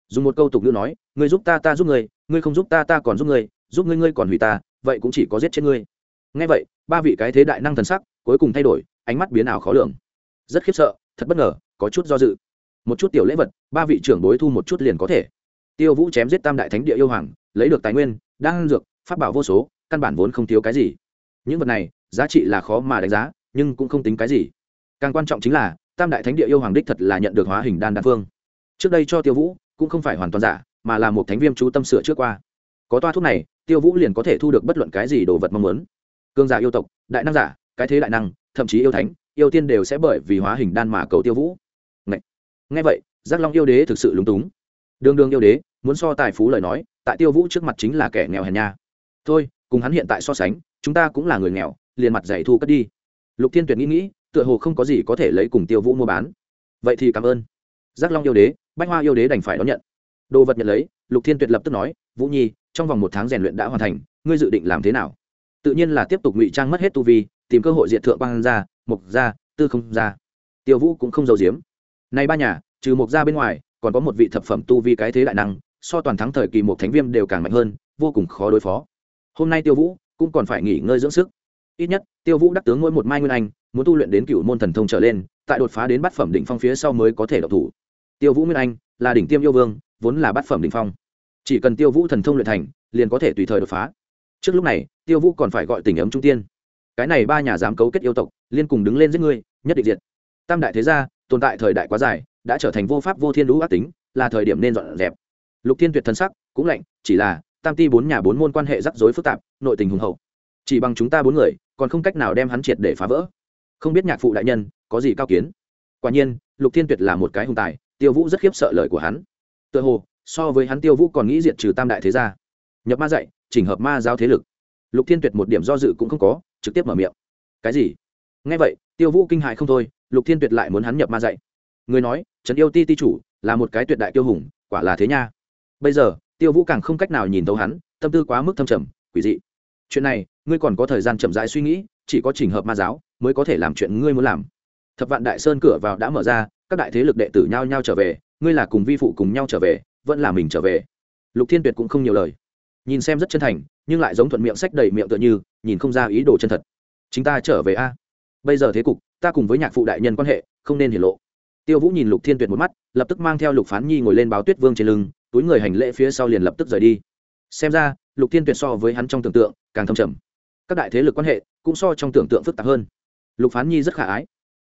Dùng một câu tục ngữ nói, ngươi giúp ta ta giúp ngươi ngươi không giúp ta ta còn giúp ngươi giúp ngươi ngươi còn hủy ta, vậy cũng chỉ có giết chết ngươi. Ngay vậy, ba vị cái thế đại năng thần sắc cuối cùng thay đổi, ánh mắt biến ảo khó lường. Rất khiếp sợ, thật bất ngờ, có chút do dự. Một chút tiểu lễ vật, ba vị trưởng bối thu một chút liền có thể. Tiêu vũ chém giết tam đại thánh địa yêu hoàng, lấy được tài nguyên đang dược phát bảo vô số, căn bản vốn không thiếu cái gì. Những vật này, giá trị là khó mà đánh giá, nhưng cũng không tính cái gì. Càng quan trọng chính là tam đại thánh địa yêu hoàng đích thật là nhận được hóa hình đan đan phương. Trước đây cho tiêu vũ cũng không phải hoàn toàn giả, mà là một thánh viêm chú tâm sửa trước qua. Có toa thuốc này, tiêu vũ liền có thể thu được bất luận cái gì đồ vật mong muốn. Cương giả yêu tộc, đại năng giả, cái thế đại năng, thậm chí yêu thánh, yêu tiên đều sẽ bởi vì hóa hình đan mà cầu tiêu vũ. Ngay vậy, giác long yêu đế thực sự lúng túng. Đương đương yêu đế, muốn so tài phú lời nói, tại tiêu vũ trước mặt chính là kẻ nghèo hèn nha. Thôi, cùng hắn hiện tại so sánh, chúng ta cũng là người nghèo, liền mặt giày thu cất đi. Lục thiên tuyệt nghĩ nghĩ tựa hồ không có gì có thể lấy cùng tiêu vũ mua bán. Vậy thì cảm ơn. Giác long yêu đế, bách hoa yêu đế đành phải đón nhận. Đồ vật nhận lấy, lục thiên tuyệt lập tức nói, vũ nhi, trong vòng một tháng rèn luyện đã hoàn thành, ngươi dự định làm thế nào? Tự nhiên là tiếp tục ngụy trang mất hết tu vi, tìm cơ hội diện thượng quan ra mục ra tư không ra tiêu vũ cũng không giàu diếm. nay ba nhà, trừ mục ra bên ngoài, còn có một vị thập phẩm tu vi cái thế đại năng, so toàn thắng thời kỳ một thánh viêm đều càng mạnh hơn, vô cùng khó đối phó. Hôm nay tiêu vũ cũng còn phải nghỉ ngơi dưỡng sức. Ít nhất, tiêu vũ đắc tướng mỗi một mai nguyên anh muốn tu luyện đến cựu môn thần thông trở lên, tại đột phá đến bát phẩm đỉnh phong phía sau mới có thể độc thủ. Tiêu vũ nguyên anh, là đỉnh tiêm yêu vương, vốn là bát phẩm đỉnh phong. Chỉ cần tiêu vũ thần thông luyện thành, liền có thể tùy thời đột phá. Trước lúc này, tiêu vũ còn phải gọi tình ấm trung tiên. Cái này ba nhà dám cấu kết yêu tộc, liên cùng đứng lên giết ngươi, nhất định diệt. Tam đại thế gia, tồn tại thời đại quá dài, đã trở thành vô pháp vô thiên lũ ác tính, là thời điểm nên dọn dẹp. Lục thiên tuyệt thân sắc cũng lạnh, chỉ là, tam ti bốn nhà bốn môn quan hệ rắc rối phức tạp, nội tình hùng hậu. Chỉ bằng chúng ta bốn người, còn không cách nào đem hắn triệt để phá vỡ không biết nhạc phụ đại nhân có gì cao kiến. Quả nhiên, lục thiên tuyệt là một cái hùng tài, tiêu vũ rất khiếp sợ lời của hắn. Tựa hồ, so với hắn tiêu vũ còn nghĩ diệt trừ tam đại thế gia. Nhập ma dạy, chỉnh hợp ma giao thế lực. Lục thiên tuyệt một điểm do dự cũng không có, trực tiếp mở miệng. Cái gì? Nghe vậy, tiêu vũ kinh hại không thôi, lục thiên tuyệt lại muốn hắn nhập ma dạy. Người nói, trấn yêu ti ti chủ là một cái tuyệt đại tiêu hùng, quả là thế nha. Bây giờ, tiêu vũ càng không cách nào nhìn thấu hắn, tâm tư quá mức thâm trầm, quỷ dị. Chuyện này, ngươi còn có thời gian chậm rãi suy nghĩ, chỉ có trình hợp ma giáo mới có thể làm chuyện ngươi muốn làm. Thập vạn đại sơn cửa vào đã mở ra, các đại thế lực đệ tử nhao nhao trở về, ngươi là cùng vi phụ cùng nhau trở về, vẫn là mình trở về. Lục thiên tuyệt cũng không nhiều lời. Nhìn xem rất chân thành, nhưng lại giống thuận miệng sách đầy miệng tựa như, nhìn không ra ý đồ chân thật. Chính ta trở về a. Bây giờ thế cục, ta cùng với nhạc phụ đại nhân quan hệ, không nên hiển lộ. Tiêu vũ nhìn lục thiên tuyệt một mắt, lập tức mang theo lục phán nhi ngồi lên báo tuyết vương trên lưng, túi người hành lễ phía sau liền lập tức rời đi. Xem ra, lục thiên tuyệt so với hắn trong tưởng tượng, càng thâm trầm. Các đại thế lực quan hệ, cũng so trong tưởng tượng phức tạp hơn lục phán nhi rất khả ái.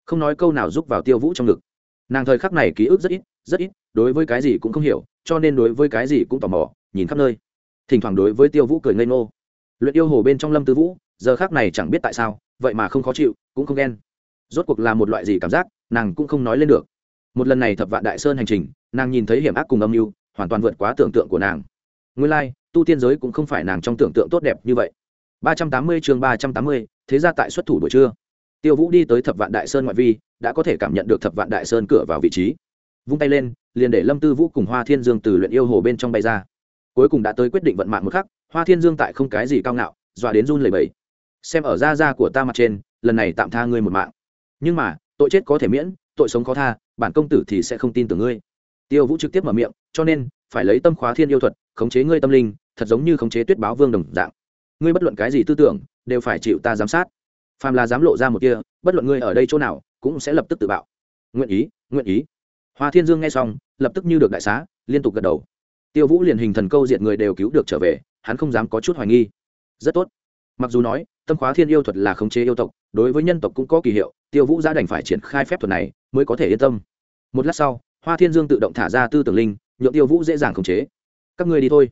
Không nói câu nào giúp vào tiêu vũ trong ngực. Nàng thời khắc này ký ức rất ít rất ít đối với cái gì cũng không hiểu cho nên đối với cái gì cũng tò mò nhìn khắp nơi. Thỉnh thoảng đối với tiêu vũ cười ngây ngô. Luyện yêu hồ bên trong lâm tư vũ giờ khác này chẳng biết tại sao vậy mà không khó chịu cũng không ghen. Rốt cuộc là một loại gì cảm giác nàng cũng không nói lên được. Một lần này thập vạn đại sơn hành trình nàng nhìn thấy hiểm ác cùng âm mưu hoàn toàn vượt quá tưởng tượng của nàng. Nguyên lai、like, tu tiên giới cũng không phải nàng trong tưởng tượng tốt đẹp như vậy. Ba trăm tám mươi chương ba trăm tám mươi thế ra tại xuất thủ buổi trưa tiêu vũ đi tới thập vạn đại sơn ngoại vi, đã có thể cảm nhận được thập vạn đại sơn cửa vào vị trí. Vung tay lên, liền để lâm tư vũ cùng hoa thiên dương từ luyện yêu hồ bên trong bay ra. Cuối cùng đã tới quyết định vận mạng một khắc, hoa thiên dương tại không cái gì cao ngạo, dọa đến run lầy bẫy xem ở da da của ta mặt trên, lần này tạm tha ngươi một mạng. Nhưng mà, tội chết có thể miễn, tội sống khó tha, bản công tử thì sẽ không tin tưởng ngươi. Tiêu vũ trực tiếp mở miệng, cho nên, phải lấy tâm khóa thiên yêu thuật, khống chế ngươi tâm linh, thật giống như khống chế tuyết báo vương đồng dạng. Ngươi bất luận cái gì tư tưởng, đều phải chịu ta giám sát phàm là dám lộ ra một kia, bất luận ngươi ở đây chỗ nào, cũng sẽ lập tức tự bạo. Nguyện ý nguyện ý. Hoa thiên dương nghe xong, lập tức như được đại xá, liên tục gật đầu. Tiêu vũ liền hình thần câu diện người đều cứu được trở về, hắn không dám có chút hoài nghi. Rất tốt. Mặc dù nói, tâm khóa thiên yêu thuật là khống chế yêu tộc, đối với nhân tộc cũng có kỳ hiệu, tiêu vũ gia đành phải triển khai phép thuật này mới có thể yên tâm. Một lát sau, hoa thiên dương tự động thả ra tư tưởng linh, nhượng tiêu vũ dễ dàng khống chế. Các ngươi đi thôi.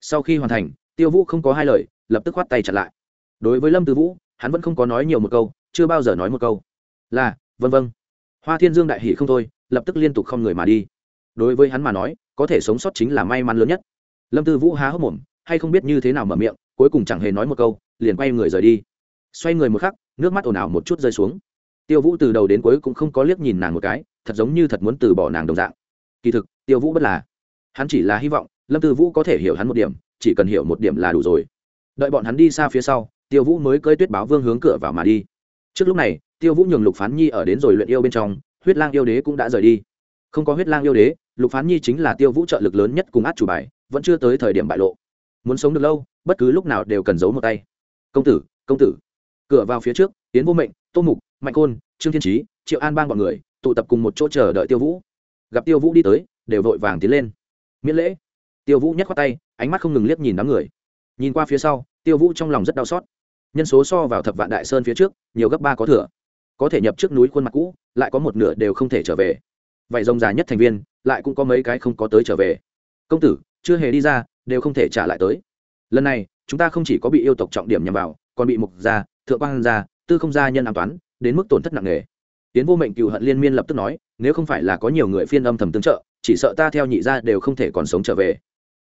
Sau khi hoàn thành, tiêu vũ không có hai lời, lập tức khoát tay chặn lại. Đối với lâm tư vũ hắn vẫn không có nói nhiều một câu, chưa bao giờ nói một câu. Là vân vân hoa thiên dương đại hỷ không thôi, lập tức liên tục không người mà đi. Đối với hắn mà nói, có thể sống sót chính là may mắn lớn nhất. Lâm tư vũ há hốc mồm, hay không biết như thế nào mở miệng, cuối cùng chẳng hề nói một câu, liền quay người rời đi. Xoay người một khắc, nước mắt ồn ào một chút rơi xuống. Tiêu vũ từ đầu đến cuối cũng không có liếc nhìn nàng một cái, thật giống như thật muốn từ bỏ nàng đồng dạng. Kỳ thực, tiêu vũ bất là. Hắn chỉ là hy vọng, lâm tư vũ có thể hiểu hắn một điểm, chỉ cần hiểu một điểm là đủ rồi. Đợi bọn hắn đi xa phía sau tiêu vũ mới cơi tuyết báo vương hướng cửa vào mà đi. Trước lúc này, tiêu vũ nhường lục phán nhi ở đến rồi luyện yêu bên trong, huyết lang yêu đế cũng đã rời đi. Không có huyết lang yêu đế, lục phán nhi chính là tiêu vũ trợ lực lớn nhất cùng át chủ bài, vẫn chưa tới thời điểm bại lộ. Muốn sống được lâu, bất cứ lúc nào đều cần giấu một tay. Công tử công tử. Cửa vào phía trước tiến vô mệnh, tô mục, mạnh côn trương thiên trí triệu an bang b ọ n người, tụ tập cùng một chỗ chờ đợi tiêu vũ. Gặp tiêu vũ đi tới, đều vội vàng tiến lên. Miễn lễ. Tiêu vũ nhắc qua tay, ánh mắt không ngừng liếc nhìn đám người. Nhìn qua phía sau, tiêu vũ trong lòng rất đau xót nhân số so vào thập vạn đại sơn phía trước, nhiều gấp ba có thừa. Có thể nhập trước núi khuôn mặt cũ, lại có một nửa đều không thể trở về. Vậy rồng già nhất thành viên, lại cũng có mấy cái không có tới trở về. Công tử, chưa hề đi ra, đều không thể trả lại tới. Lần này, chúng ta không chỉ có bị yêu tộc trọng điểm nhằm vào, còn bị mục gia thượng quan gia tư không gia nhân an toán, đến mức tổn thất nặng nề. Tiến vô mệnh cựu hận liên miên lập tức nói, nếu không phải là có nhiều người phiên âm thầm tương trợ, chỉ sợ ta theo nhị gia đều không thể còn sống trở về.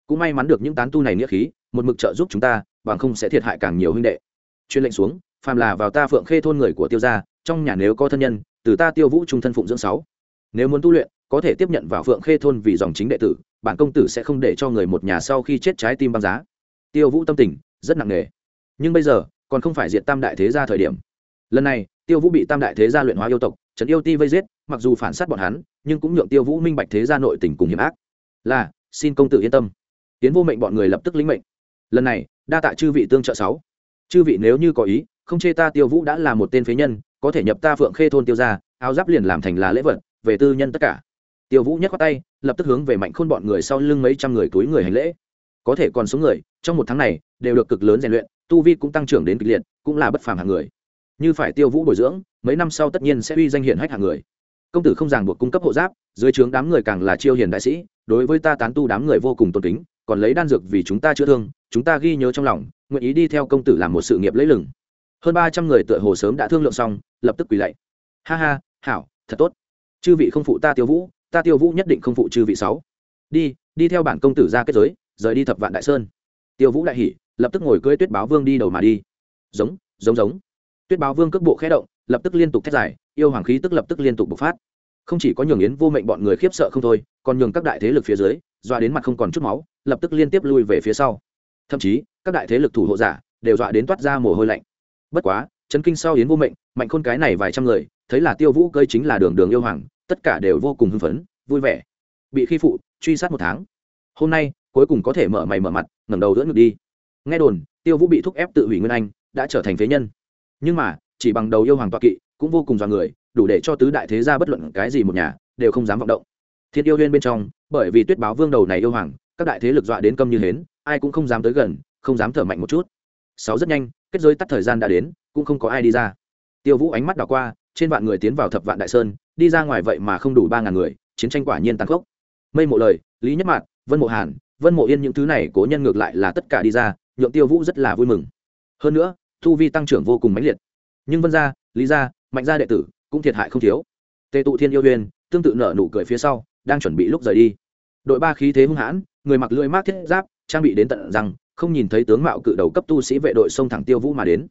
Cũng may mắn được những tán tu này nghĩa khí, một mực trợ giúp chúng ta, bằng không sẽ thiệt hại càng nhiều huynh đệ chuyên lệnh xuống, phàm là vào ta phượng khê thôn người của tiêu gia, trong nhà nếu có thân nhân, từ ta tiêu vũ trung thân phụng dưỡng sáu. Nếu muốn tu luyện, có thể tiếp nhận vào phượng khê thôn vì dòng chính đệ tử, bản công tử sẽ không để cho người một nhà sau khi chết trái tim băng giá. Tiêu vũ tâm tình, rất nặng nề. Nhưng bây giờ, còn không phải diệt tam đại thế gia thời điểm. Lần này, tiêu vũ bị tam đại thế gia luyện hóa yêu tộc trấn yêu ti vây giết, mặc dù phản sát bọn hắn, nhưng cũng nhượng tiêu vũ minh bạch thế gia nội tình cùng hiểm ác. Là, xin công tử yên tâm. Tiến vô mệnh bọn người lập tức lĩnh mệnh. Lần này, đa tạ chư vị tương trợ sáu chư vị nếu như có ý, không chê ta tiêu vũ đã là một tên phế nhân, có thể nhập ta phượng khê thôn tiêu ra áo giáp liền làm thành là lễ vật, về tư nhân tất cả. Tiêu vũ nhắc qua tay, lập tức hướng về mạnh khôn bọn người sau lưng mấy trăm người túi người hành lễ. Có thể còn số người, trong một tháng này, đều được cực lớn rèn luyện, tu vi cũng tăng trưởng đến kịch liệt, cũng là bất phàm hạng người. Như phải tiêu vũ bồi dưỡng, mấy năm sau tất nhiên sẽ uy danh hiển hách hạng người. Công tử không ràng buộc cung cấp hộ giáp, dưới trướng đám người càng là chiêu hiền đại sĩ, đối với ta tán tu đám người vô cùng tôn kính, còn lấy đan dược vì chúng ta chữa thương, chúng ta ghi nhớ trong lòng nguyện ý đi theo công tử làm một sự nghiệp lấy lừng. Hơn ba trăm người tựa hồ sớm đã thương lượng xong, lập tức quỳ lạy. Ha ha, hảo, thật tốt. Chư vị không phụ ta tiêu vũ, ta tiêu vũ nhất định không phụ chư vị sáu. Đi đi theo bản công tử ra kết giới, rời đi thập vạn đại sơn. Tiêu vũ đại hỉ, lập tức ngồi cưỡi tuyết báo vương đi đầu mà đi. Giống giống giống. Tuyết báo vương cước bộ khé động, lập tức liên tục thét dài, yêu hoàng khí tức lập tức liên tục bộc phát. Không chỉ có nhường yến vô mệnh bọn người khiếp sợ không thôi, còn nhường các đại thế lực phía dưới doa đến mặt không còn chút máu, lập tức liên tiếp lui về phía sau. Thậm chí các đại thế lực thủ hộ giả đều dọa đến toát ra mồ hôi lạnh. Bất quá, chấn kinh sau yến vô mệnh, mạnh khôn cái này vài trăm người, thấy là tiêu vũ cơi chính là đường đường yêu hoàng, tất cả đều vô cùng hưng phấn, vui vẻ. Bị khi phụ, truy sát một tháng. Hôm nay, cuối cùng có thể mở mày mở mặt, ngẩng đầu đỡ ngực đi. Nghe đồn, tiêu vũ bị thúc ép tự hủy nguyên anh, đã trở thành phế nhân. Nhưng mà, chỉ bằng đầu yêu hoàng toạ kỵ, cũng vô cùng dọa người, đủ để cho tứ đại thế gia bất luận cái gì một nhà, đều không dám vọng động. Thiên yêu huyên bên trong, bởi vì tuyết báo vương đầu này yêu hoàng, các đại thế lực dọa đến câm như hến, ai cũng không dám tới gần không dám thở mạnh một chút. Sáu rất nhanh, kết giới tắt thời gian đã đến, cũng không có ai đi ra. Tiêu vũ ánh mắt đảo qua, trên vạn người tiến vào thập vạn đại sơn, đi ra ngoài vậy mà không đủ ba ngàn người, chiến tranh quả nhiên tăng khốc. Mây mộ lời, lý nhất mạn, vân mộ hàn, vân mộ yên những thứ này cố nhân ngược lại là tất cả đi ra, nhượng tiêu vũ rất là vui mừng. Hơn nữa, thu vi tăng trưởng vô cùng mãnh liệt. Nhưng vân gia, lý gia, mạnh gia đệ tử cũng thiệt hại không thiếu. Tề tụ thiên yêu huyền, tương tự nở nụ cười phía sau, đang chuẩn bị lúc rời đi. Đội ba khí thế hung hãn, người mặc lưỡi mát thiết giáp, trang bị đến tận rằng không nhìn thấy tướng mạo cự đầu cấp tu sĩ vệ đội sông thẳng tiêu vũ mà đến.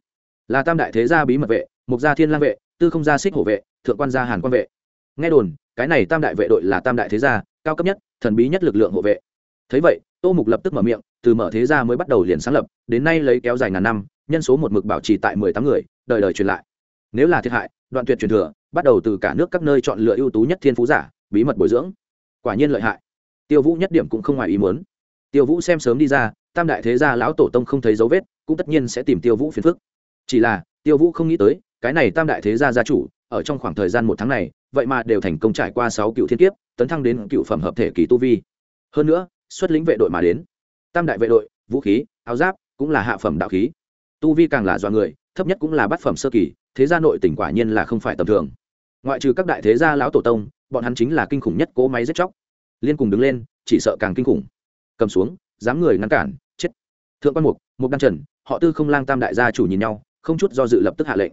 Là tam đại thế gia bí mật vệ, mục gia thiên lang vệ, tư không gia xích hổ vệ, thượng quan gia hàn quan vệ. Nghe đồn, cái này tam đại vệ đội là tam đại thế gia, cao cấp nhất, thần bí nhất lực lượng hộ vệ. Thấy vậy, tô mục lập tức mở miệng, từ mở thế gia mới bắt đầu liền sáng lập, đến nay lấy kéo dài ngàn năm, nhân số một mực bảo trì tại mười tám người, đời đời truyền lại. Nếu là thiệt hại, đoạn tuyệt truyền thừa, bắt đầu từ cả nước các nơi chọn lựa ưu tú nhất thiên phú giả, bí mật bồi dưỡng. Quả nhiên lợi hại. Tiêu vũ nhất điểm cũng không ngoài ý muốn. Tiêu vũ xem sớm đi ra tam đại thế gia lão tổ tông không thấy dấu vết, cũng tất nhiên sẽ tìm tiêu vũ phiền phức. Chỉ là, tiêu vũ không nghĩ tới, cái này tam đại thế gia gia chủ, ở trong khoảng thời gian một tháng này, vậy mà đều thành công trải qua sáu cựu thiên kiếp, tấn thăng đến cựu phẩm hợp thể kỳ tu vi. Hơn nữa, xuất lĩnh vệ đội mà đến. Tam đại vệ đội, vũ khí, áo giáp, cũng là hạ phẩm đạo khí. Tu vi càng là do người, thấp nhất cũng là bát phẩm sơ kỳ, thế gia nội tỉnh quả nhiên là không phải tầm thường. Ngoại trừ các đại thế gia lão tổ tông, bọn hắn chính là kinh khủng nhất cố máy giết chóc. Liên cùng đứng lên, chỉ sợ càng kinh khủng. Cầm xuống, dám người ngăn cản thượng quan mục mục đăng trần, họ tư không lang tam đại gia chủ nhìn nhau, không chút do dự lập tức hạ lệnh.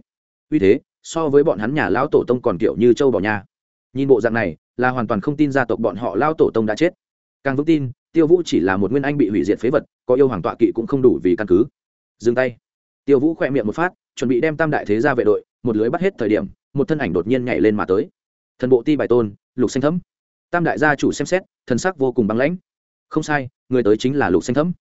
Vì thế, so với bọn hắn nhà lão tổ tông còn kiểu như châu bò nha. Nhìn bộ dạng này, là hoàn toàn không tin gia tộc bọn họ lao tổ tông đã chết. Càng vững tin, tiêu vũ chỉ là một nguyên anh bị hủy diệt phế vật, có yêu hoàng tọa kỵ cũng không đủ vì căn cứ. Dừng tay. Tiêu vũ khỏe miệng một phát, chuẩn bị đem tam đại thế ra vệ đội, một lưới bắt hết thời điểm, một thân ảnh đột nhiên nhảy lên mà tới. Thần bộ ti bài tôn, lục xanh thấm. Tam đại gia chủ xem xét, thần sắc vô cùng băng lãnh. Không sai, người tới chính là lục xanh thấm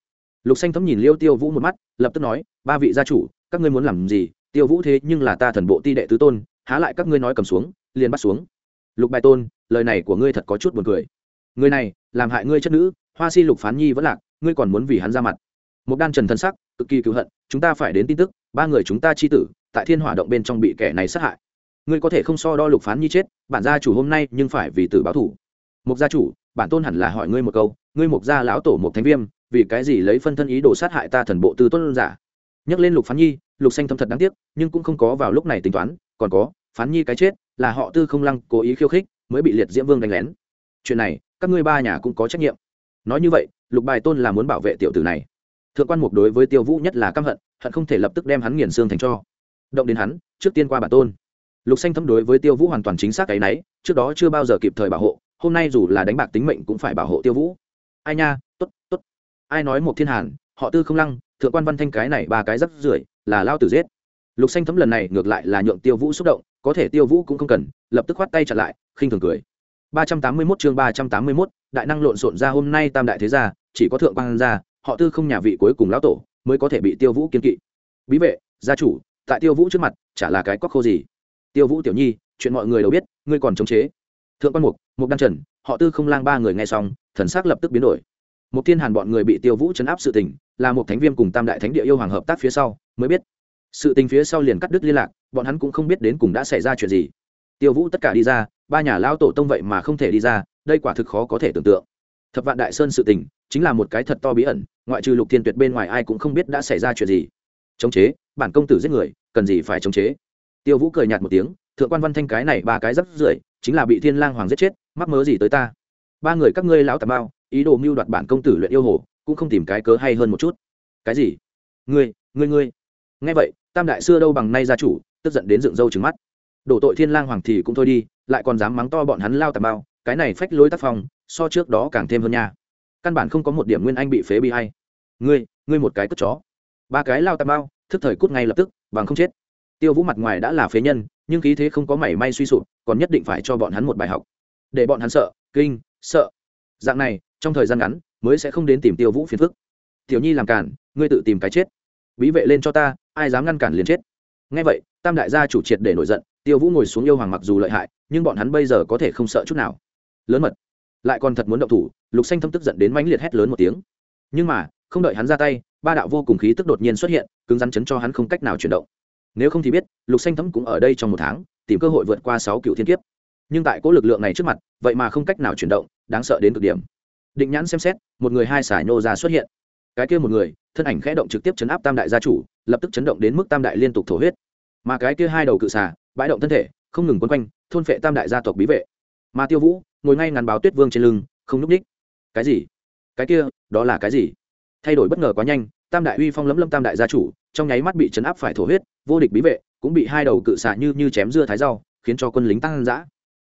lục xanh thấm nhìn liêu tiêu vũ một mắt, lập tức nói, ba vị gia chủ, các ngươi muốn làm gì? Tiêu vũ thế nhưng là ta thần bộ ti đệ tứ tôn, há lại các ngươi nói cầm xuống, liền bắt xuống. Lục bài tôn, lời này của ngươi thật có chút buồn cười. Người này, làm hại ngươi chất nữ, hoa si lục phán nhi vẫn lạc, ngươi còn muốn vì hắn ra mặt. Một đan trần thân sắc, cực kỳ cứu hận, chúng ta phải đến tin tức, ba người chúng ta chi tử, tại thiên hỏa động bên trong bị kẻ này sát hại. Ngươi có thể không so đo lục phán nhi chết, bản gia chủ hôm nay nhưng phải vì tử báo thủ. Một gia chủ, bản tôn hẳn là hỏi ngươi một câu, ngươi mục gia lão tổ một thánh viêm vì cái gì lấy phân thân ý đồ sát hại ta thần bộ tư tôn giả? Nhắc lên lục phán nhi, lục xanh thâm thật đáng tiếc, nhưng cũng không có vào lúc này tính toán, còn có, phán nhi cái chết, là họ tư không lăng cố ý khiêu khích, mới bị liệt diễm vương đánh lén. Chuyện này, các ngươi ba nhà cũng có trách nhiệm. Nói như vậy, lục bài tôn là muốn bảo vệ tiểu tử này. Thượng quan mục đối với tiêu vũ nhất là căm hận hận không thể lập tức đem hắn nghiền xương thành cho. Động đến hắn, trước tiên qua bản tôn. Lục xanh thâm đối với tiêu vũ hoàn toàn chính xác cái náy trước đó chưa bao giờ kịp thời bảo hộ, hôm nay dù là đánh bạc tính mệnh cũng phải bảo hộ tiêu vũ. Ai nha t ố t t ố t ai nói một thiên hàn họ tư không lăng thượng quan văn thanh cái này ba cái rắc rưởi là lao tử giết. Lục xanh thấm lần này ngược lại là nhượng tiêu vũ xúc động có thể tiêu vũ cũng không cần lập tức khoát tay trả lại khinh thường cười. Ba trăm tám mươi 381 chương ba trăm tám mươi 381, đại năng lộn xộn ra hôm nay tam đại thế gia chỉ có thượng quan gia họ tư không nhà vị cuối cùng lão tổ mới có thể bị tiêu vũ kiên kỵ. Bí vệ gia chủ tại tiêu vũ trước mặt chả là cái quắc khô gì. Tiêu vũ tiểu nhi chuyện mọi người đều biết ngươi còn chống chế. Thượng quan mục mục đăng trần họ tư không lang ba người nghe xong thần sắc lập tức biến đổi một thiên hàn bọn người bị tiêu vũ chấn áp sự tình, là một thánh viêm cùng tam đại thánh địa yêu hoàng hợp tác phía sau, mới biết. Sự tình phía sau liền cắt đứt liên lạc, bọn hắn cũng không biết đến cùng đã xảy ra chuyện gì. Tiêu vũ tất cả đi ra, ba nhà lao tổ tông vậy mà không thể đi ra, đây quả thực khó có thể tưởng tượng. Thập vạn đại sơn sự tình, chính là một cái thật to bí ẩn, ngoại trừ lục thiên tuyệt bên ngoài ai cũng không biết đã xảy ra chuyện gì. Chống chế, bản công tử giết người, cần gì phải chống chế? Tiêu vũ cười nhạt một tiếng, thượng quan văn thanh cái này ba cái rất rưởi, chính là bị thiên lang hoàng giết chết, mắc mớ gì tới ta? Ba người các ngươi lão tà bao ý đồ mưu đoạt bản công tử luyện yêu hồ, cũng không tìm cái cớ hay hơn một chút. Cái gì? Ngươi ngươi ngươi. Nghe vậy, tam đại xưa đâu bằng nay gia chủ, tức giận đến dựng râu trừng mắt. Đổ tội thiên lang hoàng thì cũng thôi đi, lại còn dám mắng to bọn hắn lao tà bao, cái này phách lối tác phong, so trước đó càng thêm hơn nha. Căn bản không có một điểm nguyên anh bị phế bị hay. Ngươi ngươi một cái cất chó. Ba cái lao tà bao, thức thời cút ngay lập tức, bằng không chết. Tiêu vũ mặt ngoài đã là phế nhân, nhưng khí thế không có mảy may suy sụp, còn nhất định phải cho bọn hắn một bài học. Để bọn hắn sợ, kinh, sợ. Dạng này trong thời gian ngắn mới sẽ không đến tìm tiêu vũ phiền phức. Tiểu nhi làm cản ngươi tự tìm cái chết. Bí vệ lên cho ta, ai dám ngăn cản liền chết. Ngay vậy, tam đại gia chủ triệt để nổi giận, tiêu vũ ngồi xuống yêu hoàng mặc dù lợi hại, nhưng bọn hắn bây giờ có thể không sợ chút nào. Lớn mật, lại còn thật muốn động thủ, lục xanh thâm tức giận đến mãnh liệt hét lớn một tiếng. Nhưng mà, không đợi hắn ra tay, ba đạo vô cùng khí tức đột nhiên xuất hiện, cứng rắn chấn cho hắn không cách nào chuyển động. Nếu không thì biết, lục xanh thấm cũng ở đây trong một tháng, tìm cơ hội vượt qua sáu cựu thiên kiếp. Nhưng tại cỗ lực lượng này trước mặt, vậy mà không cách nào chuyển động, đáng sợ đến cực điểm định nhãn xem xét, một người hai xài nô ra xuất hiện. Cái kia một người, thân ảnh khẽ động trực tiếp chấn áp tam đại gia chủ, lập tức chấn động đến mức tam đại liên tục thổ huyết. Mà cái kia hai đầu cự xà, bãi động thân thể, không ngừng quấn quanh, thôn phệ tam đại gia tộc bí vệ. Mà tiêu vũ, ngồi ngay ngàn báo tuyết vương trên lưng, không núp ních cái gì? Cái kia, đó là cái gì? Thay đổi bất ngờ quá nhanh, tam đại uy phong lấm lâm tam đại gia chủ, trong nháy mắt bị chấn áp phải thổ huyết, vô địch bí vệ, cũng bị hai đầu cự xà như như chém dưa thái rau, khiến cho quân lính tăng dã.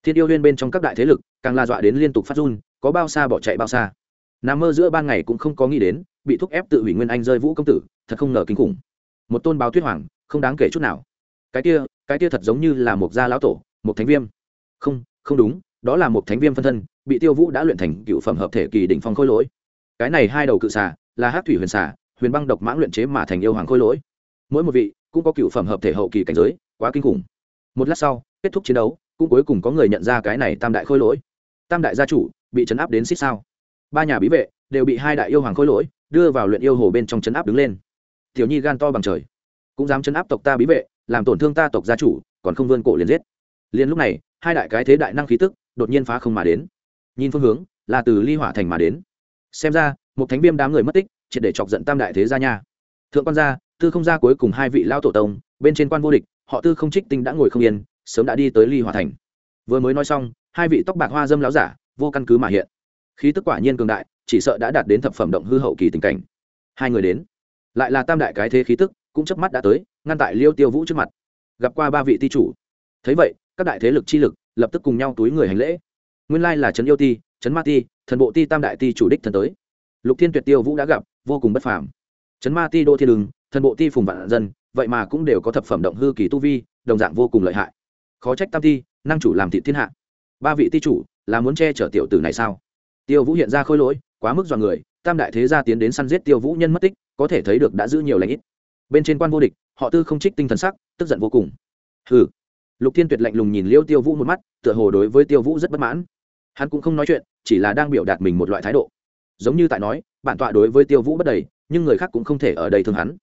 Thiên yêu liên bên trong các đại thế lực, càng la dọa đến liên tục phát run có bao xa bỏ chạy bao xa. Nằm mơ giữa ban ngày cũng không có nghĩ đến, bị thúc ép tự hủy nguyên anh rơi vũ công tử, thật không ngờ kinh khủng. Một tôn báo tuyết hoàng, không đáng kể chút nào. Cái kia cái kia thật giống như là một gia lão tổ, một thánh viêm. Không không đúng, đó là một thánh viêm phân thân, bị tiêu vũ đã luyện thành cựu phẩm hợp thể kỳ đỉnh phong khôi lỗi. Cái này hai đầu cự xà, là hát thủy huyền xà, huyền băng độc mãng luyện chế mà thành yêu hoàng khôi lỗi. Mỗi một vị, cũng có cựu phẩm hợp thể hậu kỳ cảnh giới, quá kinh khủng. Một lát sau, kết thúc chiến đấu, cũng cuối cùng có người nhận ra cái này tam đại khôi lỗi. Tam đại gia chủ bị chấn áp đến xích sao. Ba nhà bí vệ đều bị hai đại yêu hoàng khôi lỗi, đưa vào luyện yêu hồ bên trong chấn áp đứng lên. Tiểu nhi gan to bằng trời. Cũng dám chấn áp tộc ta bí vệ, làm tổn thương ta tộc gia chủ, còn không vươn cổ liền giết. Liền lúc này, hai đại cái thế đại năng khí tức đột nhiên phá không mà đến. Nhìn phương hướng, là từ ly hỏa thành mà đến. Xem ra, một thánh viêm đám người mất tích, triệt để chọc giận tam đại thế gia nha. Thượng quan gia, tư không gia cuối cùng hai vị lao tổ tông, bên trên quan vô địch, họ tư không trích tinh đã ngồi không yên, sớm đã đi tới ly hỏa thành. Vừa mới nói xong, hai vị tóc bạc hoa dâm láo giả vô căn cứ mà hiện. Khí tức quả nhiên cường đại, chỉ sợ đã đạt đến thập phẩm động hư hậu kỳ tình cảnh. Hai người đến. Lại là tam đại cái thế khí tức, cũng chớp mắt đã tới, ngăn tại liêu tiêu vũ trước mặt. Gặp qua ba vị ti chủ. Thấy vậy, các đại thế lực chi lực lập tức cùng nhau túi người hành lễ. Nguyên lai là trấn yêu ti, trấn ma ti, thần bộ ti tam đại ti chủ đích thần tới. Lục thiên tuyệt tiêu vũ đã gặp, vô cùng bất phàm. Trấn ma ti đô thiên đường, thần bộ ti phùng vạn dân, vậy mà cũng đều có thập phẩm động hư kỳ tu vi, đồng dạng vô cùng lợi hại. Khó trách tam ti, năng chủ làm thị thiên hạ. Ba vị ti chủ là muốn che chở tiểu tử này sao? Tiêu vũ hiện ra khôi lỗi, quá mức dọa người, tam đại thế gia tiến đến săn giết tiêu vũ nhân mất tích, có thể thấy được đã giữ nhiều lãnh ít. Bên trên quan vô địch, họ tư không trích tinh thần sắc, tức giận vô cùng. Hừ. Lục thiên tuyệt lạnh lùng nhìn liêu tiêu vũ một mắt, tựa hồ đối với tiêu vũ rất bất mãn. Hắn cũng không nói chuyện, chỉ là đang biểu đạt mình một loại thái độ. Giống như tại nói, bản tọa đối với tiêu vũ bất đầy, nhưng người khác cũng không thể ở đây thương hắn.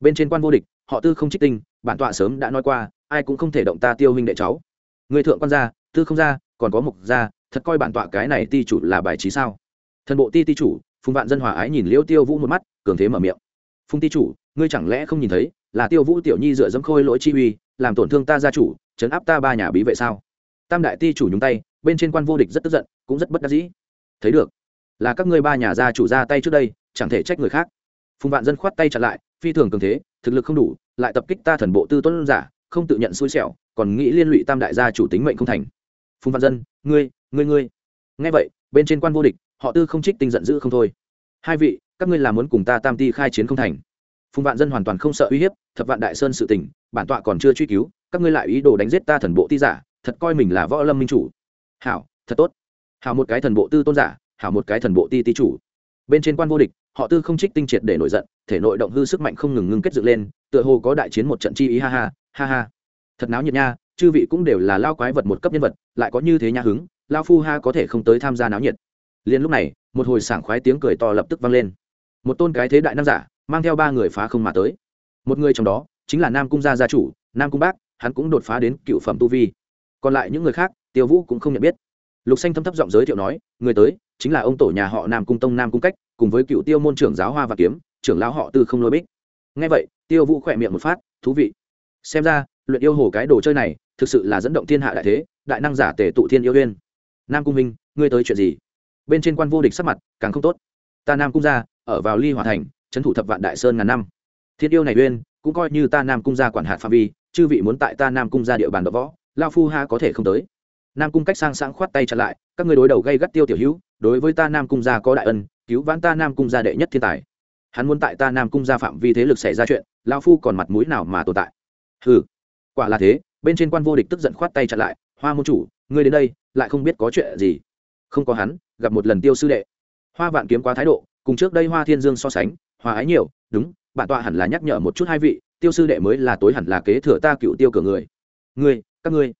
Bên trên quan vô địch, họ tư không trích tinh, bản tọa sớm đã nói qua, ai cũng không thể động ta tiêu huynh đệ cháu. Người thượng quan gia, tư không gia, còn có mục gia thật coi bản tọa cái này ti chủ là bài trí sao? Thần bộ ti ti chủ, phùng vạn dân hòa ái nhìn liêu tiêu vũ một mắt, cường thế mở miệng. Phùng ti chủ, ngươi chẳng lẽ không nhìn thấy là tiêu vũ tiểu nhi dựa dẫm khôi lỗi chi uy, làm tổn thương ta gia chủ, chấn áp ta ba nhà bí vệ sao? Tam đại ti chủ nhúng tay, bên trên quan vô địch rất tức giận, cũng rất bất đắc dĩ. Thấy được, là các ngươi ba nhà gia chủ ra tay trước đây, chẳng thể trách người khác. Phùng vạn dân khoát tay chặn lại, phi thường cường thế, thực lực không đủ, lại tập kích ta thần bộ tư tuấn giả, không tự nhận xui xẻo, còn nghĩ liên lụy tam đại gia chủ tính mệnh không thành. Phùng vạn dân, ngươi ngươi ngươi. Nghe vậy, bên trên quan vô địch, họ tư không trích tinh giận dữ không thôi. Hai vị, các ngươi làm muốn cùng ta tam ti khai chiến không thành. Phùng vạn dân hoàn toàn không sợ uy hiếp, thập vạn đại sơn sự tình, bản tọa còn chưa truy cứu, các ngươi lại ý đồ đánh giết ta thần bộ ti giả, thật coi mình là võ lâm minh chủ. Hảo, thật tốt. Hảo một cái thần bộ tư tôn giả, hảo một cái thần bộ ti ti chủ. Bên trên quan vô địch, họ tư không trích tinh triệt để nổi giận, thể nội động hư sức mạnh không ngừng ngưng kết dựng lên, tựa hồ có đại chiến một trận chi ý, ha ha ha ha. Thật náo nhiệt nha, chư vị cũng đều là lao quái vật một cấp nhân vật, lại có như thế nha hứng lao phu ha có thể không tới tham gia náo nhiệt. Liền lúc này, một hồi sảng khoái tiếng cười to lập tức vang lên. Một tôn cái thế đại nam giả, mang theo ba người phá không mà tới. Một người trong đó, chính là nam cung gia gia chủ, nam cung bác, hắn cũng đột phá đến cựu phẩm tu vi. Còn lại những người khác, tiêu vũ cũng không nhận biết. Lục xanh thâm thấp giọng giới thiệu nói, người tới, chính là ông tổ nhà họ nam cung tông nam cung cách, cùng với cựu tiêu môn trưởng giáo hoa và kiếm, trưởng lão họ tư không lôi bích. Ngay vậy, tiêu vũ khỏe miệng một phát, thú vị. Xem ra, luyện yêu hồ cái đồ chơi này, thực sự là dẫn động thiên hạ đại thế, đại năng giả tể tụ thiên yêu uyên nam cung minh ngươi tới chuyện gì? Bên trên quan vô địch sắc mặt càng không tốt. Ta nam cung gia ở vào ly hòa thành, trấn thủ thập vạn đại sơn ngàn năm. Thiên yêu này uyên, cũng coi như ta nam cung gia quản hạt phạm vi, chư vị muốn tại ta nam cung gia địa bàn đ võ lao phu ha có thể không tới. Nam cung cách sang sáng khoát tay chặn lại, các người đối đầu gây gắt tiêu tiểu hữu, đối với ta nam cung gia có đại ân, cứu vãn ta nam cung gia đệ nhất thiên tài. Hắn muốn tại ta nam cung gia phạm vi thế lực xảy ra chuyện lao phu còn mặt mũi nào mà tồn tại? Ừ quả là thế, bên trên quan vô địch tức giận khoát tay chặn lại, hoa môn chủ, ngươi đến đây lại không biết có chuyện gì. Không có hắn, gặp một lần tiêu sư đệ. Hoa vạn kiếm quá thái độ, cùng trước đây hoa thiên dương so sánh, hòa ái nhiều, đúng, bản tọa hẳn là nhắc nhở một chút hai vị, tiêu sư đệ mới là tối hẳn là kế thừa ta cựu tiêu cửa người. Ngươi, các ngươi.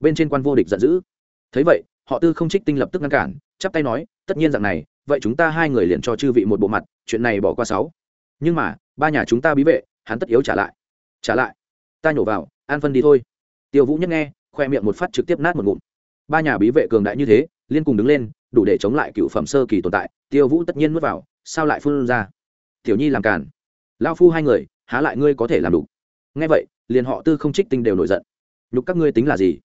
Bên trên quan vô địch giận dữ. Thấy vậy, họ tư không trích tinh lập tức ngăn cản, chắp tay nói, tất nhiên rằng này, vậy chúng ta hai người liền cho chư vị một bộ mặt, chuyện này bỏ qua sáu. Nhưng mà, ba nhà chúng ta bí vệ, hắn tất yếu trả lại. Trả lại. Ta nhổ vào, an phân đi thôi. Tiêu vũ nhất nghe, khoe miệng một phát trực tiếp nát một ngụm ba nhà bí vệ cường đại như thế, liên cùng đứng lên, đủ để chống lại cựu phẩm sơ kỳ tồn tại, tiêu vũ tất nhiên mất vào, sao lại phun ra? Tiểu nhi làm cản lao phu hai người, há lại ngươi có thể làm đủ? Ngay vậy, liền họ tư không trích tinh đều nổi giận. Nhục các ngươi tính là gì?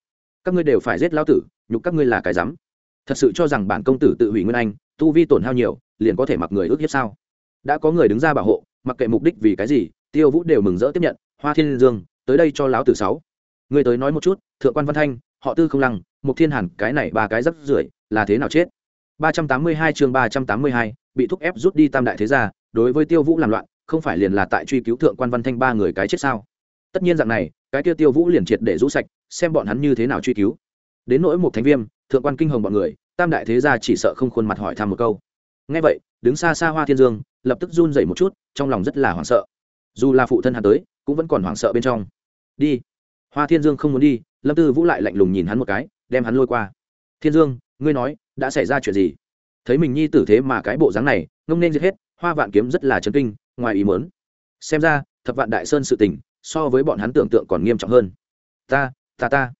Các ngươi đều phải giết lao tử, nhục các ngươi là cái rắm. Thật sự cho rằng bản công tử tự hủy nguyên anh, tu vi tổn hao nhiều, liền có thể mặc người ước hiếp sao? Đã có người đứng ra bảo hộ, mặc kệ mục đích vì cái gì, tiêu vũ đều mừng rỡ tiếp nhận, hoa thiên dương, tới đây cho lão tử sáu. Người tới nói một chút, thượng quan văn thanh họ tư không lăng một thiên hàn cái này ba cái rắc rưởi là thế nào chết? 382 chương 382, bị thúc ép rút đi tam đại thế gia đối với tiêu vũ làm loạn không phải liền là tại truy cứu thượng quan văn thanh ba người cái chết sao? Tất nhiên dạng này cái kia tiêu vũ liền triệt để rũ sạch xem bọn hắn như thế nào truy cứu. Đến nỗi một thánh viêm thượng quan kinh hồng bọn người tam đại thế gia chỉ sợ không khuôn mặt hỏi thăm một câu. Ngay vậy đứng xa xa hoa thiên dương lập tức run dậy một chút trong lòng rất là hoảng sợ. Dù là phụ thân hắn tới cũng vẫn còn hoảng sợ bên trong. Đi hoa thiên dương không muốn đi, lâm tư vũ lại lạnh lùng nhìn hắn một cái, đem hắn lôi qua. Thiên dương, ngươi nói, đã xảy ra chuyện gì? Thấy mình nhi tử thế mà cái bộ dáng này, ngông nên giết hết, hoa vạn kiếm rất là chấn kinh, ngoài ý mớn xem ra, thập vạn đại sơn sự tình, so với bọn hắn tưởng tượng còn nghiêm trọng hơn. Ta ta ta.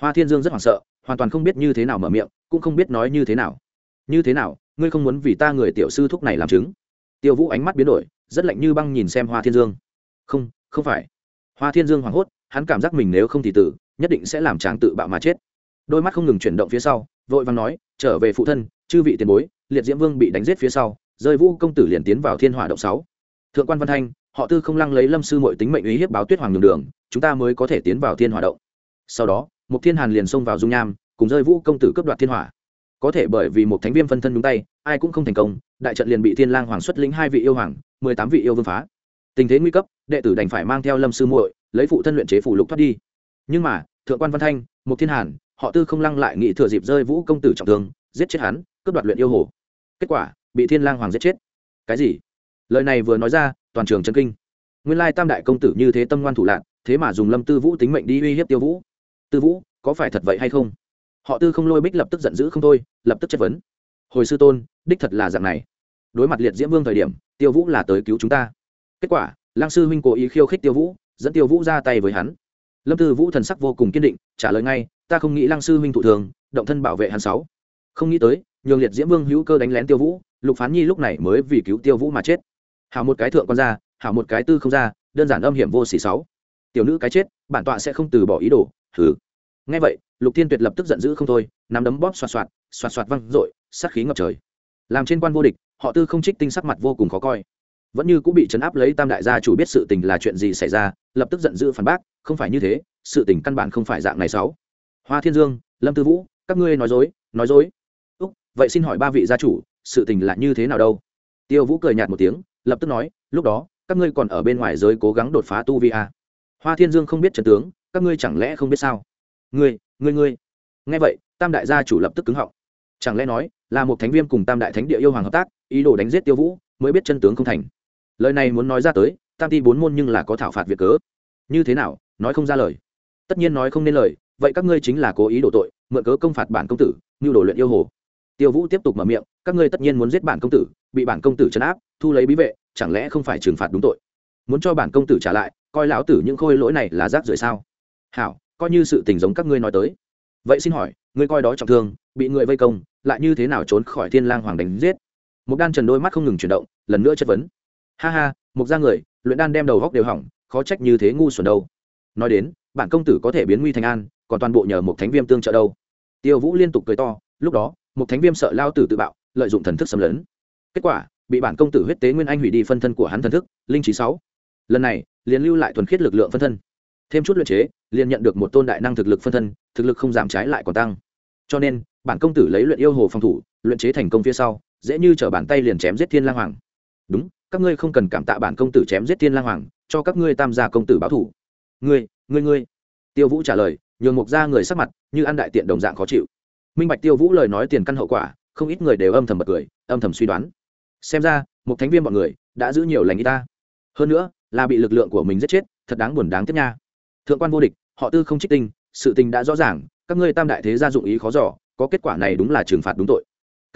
Hoa thiên dương rất hoảng sợ, hoàn toàn không biết như thế nào mở miệng, cũng không biết nói như thế nào. Như thế nào, ngươi không muốn vì ta người tiểu sư thúc này làm chứng? Tiêu vũ ánh mắt biến đổi, rất lạnh như băng nhìn xem hoa thiên dương. Không không phải. Hoa thiên dương hoảng hốt hắn cảm giác mình nếu không thì tử, nhất định sẽ làm tráng tự bạo mà chết. Đôi mắt không ngừng chuyển động phía sau, vội vàng nói, trở về phụ thân, chư vị tiền bối. Liệt diễm vương bị đánh giết phía sau, rơi vũ công tử liền tiến vào thiên hỏa động sáu. Thượng quan văn thanh, họ tư không lăng lấy lâm sư mọi tính mệnh uy hiếp báo tuyết hoàng đường đường, chúng ta mới có thể tiến vào thiên hỏa động. Sau đó một thiên hàn liền xông vào dung nham, cùng rơi vũ công tử cướp đoạt thiên hỏa. Có thể bởi vì một thánh viên phân thân đúng tay, ai cũng không thành công, đại trận liền bị thiên lang hoàng xuất lĩnh hai vị yêu hoàng, mười tám vị yêu vương phá tình thế nguy cấp, đệ tử đành phải mang theo lâm sư muội, lấy phụ thân luyện chế phủ lục thoát đi. Nhưng mà, thượng quan văn thanh một thiên hàn, họ tư không lăng lại nghĩ thừa dịp rơi vũ công tử trọng thương, giết chết hắn, cướp đoạt luyện yêu hồ. Kết quả, bị thiên lang hoàng giết chết. Cái gì? Lời này vừa nói ra, toàn trường chân kinh. Nguyên lai tam đại công tử như thế tâm ngoan thủ lạc thế mà dùng lâm tư vũ tính mệnh đi uy hiếp tiêu vũ. Tư vũ, có phải thật vậy hay không? Họ tư không lôi bích lập tức giận dữ không thôi, lập tức chất vấn. Hồi sư tôn, đích thật là dạng này. Đối mặt liệt diễm vương thời điểm, tiêu vũ là tới cứu chúng ta kết quả, lang sư huynh cố ý khiêu khích tiêu vũ, dẫn tiêu vũ ra tay với hắn. Lâm tư vũ thần sắc vô cùng kiên định, trả lời ngay, ta không nghĩ lăng sư huynh thụ thường, động thân bảo vệ hắn sáu. Không nghĩ tới, nhường liệt diễm vương hữu cơ đánh lén tiêu vũ, lục phán nhi lúc này mới vì cứu tiêu vũ mà chết. Hảo một cái thượng con ra hảo một cái tư không ra đơn giản âm hiểm vô xỉ sáu. Tiểu nữ cái chết, bản tọa sẽ không từ bỏ ý đồ thử ngay vậy, lục thiên tuyệt lập tức giận dữ không thôi, nắm đấm bóp xoạt xoạt xoạt xoạt văng r ộ i sát khí ngập trời. Làm trên quan vô địch, họ tư không trích tinh sắc mặt vô cùng khó coi vẫn như cũng bị chấn áp lấy tam đại gia chủ biết sự tình là chuyện gì xảy ra, lập tức giận dữ phản bác, không phải như thế, sự tình căn bản không phải dạng này sáu. Hoa thiên dương, lâm tư vũ, các ngươi nói dối nói dối. Úc, vậy xin hỏi ba vị gia chủ, sự tình là như thế nào đâu? Tiêu vũ cười nhạt một tiếng, lập tức nói, lúc đó, các ngươi còn ở bên ngoài giới cố gắng đột phá tu vi a hoa thiên dương không biết trần tướng, các ngươi chẳng lẽ không biết sao? Ngươi ngươi ngươi. Nghe vậy, tam đại gia chủ lập tức cứng họng. Chẳng lẽ nói, là một thánh viêm cùng tam đại thánh địa yêu hoàng hợp tác, ý đồ đánh giết tiêu vũ, mới biết chân tướng không thành lời này muốn nói ra tới, tam ti bốn môn nhưng là có thảo phạt việc cớ. Như thế nào, nói không ra lời. Tất nhiên nói không nên lời, vậy các ngươi chính là cố ý đổ tội, mượn cớ công phạt bản công tử, như đổ luyện yêu hồ. Tiêu vũ tiếp tục mở miệng, các ngươi tất nhiên muốn giết bản công tử, bị bản công tử chấn áp, thu lấy bí vệ, chẳng lẽ không phải trừng phạt đúng tội? Muốn cho bản công tử trả lại, coi lão tử những khôi lỗi này là rác rưởi sao? Hảo, coi như sự tình giống các ngươi nói tới. Vậy xin hỏi, ngươi coi đó trọng thương, bị người vây công, lại như thế nào trốn khỏi thiên lang hoàng đánh giết? Một đan trần đôi mắt không ngừng chuyển động, lần nữa chất vấn ha ha một ra người, luyện đan đem đầu góc đều hỏng, khó trách như thế ngu xuẩn đâu. Nói đến bản công tử có thể biến nguy thành an, còn toàn bộ nhờ một thánh viêm tương trợ đâu. Tiêu vũ liên tục cười to, lúc đó, một thánh viêm sợ lao tử tự bạo, lợi dụng thần thức xâm lấn. Kết quả, bị bản công tử huyết tế nguyên anh hủy đi phân thân của hắn thần thức, linh trí sáu. Lần này, liền lưu lại thuần khiết lực lượng phân thân. Thêm chút luyện chế, liền nhận được một tôn đại năng thực lực phân thân, thực lực không giảm trái lại còn tăng. Cho nên bản công tử lấy luyện yêu hồ phòng thủ, luyện chế thành công phía sau, dễ như t bàn tay liền chém giết thiên lang hoàng. Đúng các ngươi không cần cảm tạ bản công tử chém giết thiên lang hoàng, cho các ngươi tam gia công tử báo thủ ngươi ngươi ngươi. Tiêu vũ trả lời, nhường mục ra người sắc mặt như ăn đại tiện đồng dạng khó chịu. Minh bạch tiêu vũ lời nói tiền căn hậu quả, không ít người đều âm thầm bật cười, âm thầm suy đoán. Xem ra một thánh viên bọn người đã giữ nhiều lành y ta. Hơn nữa, là bị lực lượng của mình giết chết, thật đáng buồn đáng tiếc nha. Thượng quan vô địch, họ tư không trích tinh, sự tình đã rõ ràng, các ngươi tam đại thế gia dụng ý khó giỏ có kết quả này đúng là trừng phạt đúng tội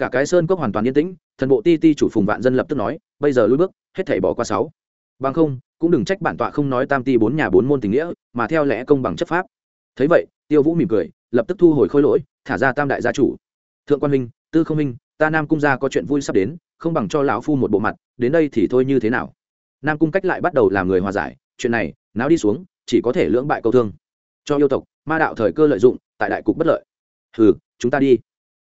cả cái sơn cốc hoàn toàn yên tĩnh, thần bộ ti ti chủ phùng vạn dân lập tức nói, bây giờ lui bước, hết thảy bỏ qua sáu. Bằng không, cũng đừng trách bản tọa không nói tam ti bốn nhà bốn môn tình nghĩa, mà theo lẽ công bằng chấp pháp. Thấy vậy, tiêu vũ mỉm cười, lập tức thu hồi khôi lỗi, thả ra tam đại gia chủ. Thượng quan minh tư không minh ta nam cung gia có chuyện vui sắp đến, không bằng cho lão phu một bộ mặt, đến đây thì thôi như thế nào? Nam cung cách lại bắt đầu làm người hòa giải, chuyện này, náo đi xuống, chỉ có thể lưỡng bại câu thương. Cho yêu tộc, ma đạo thời cơ lợi dụng, tại đại cục bất lợi. Hừ, chúng ta đi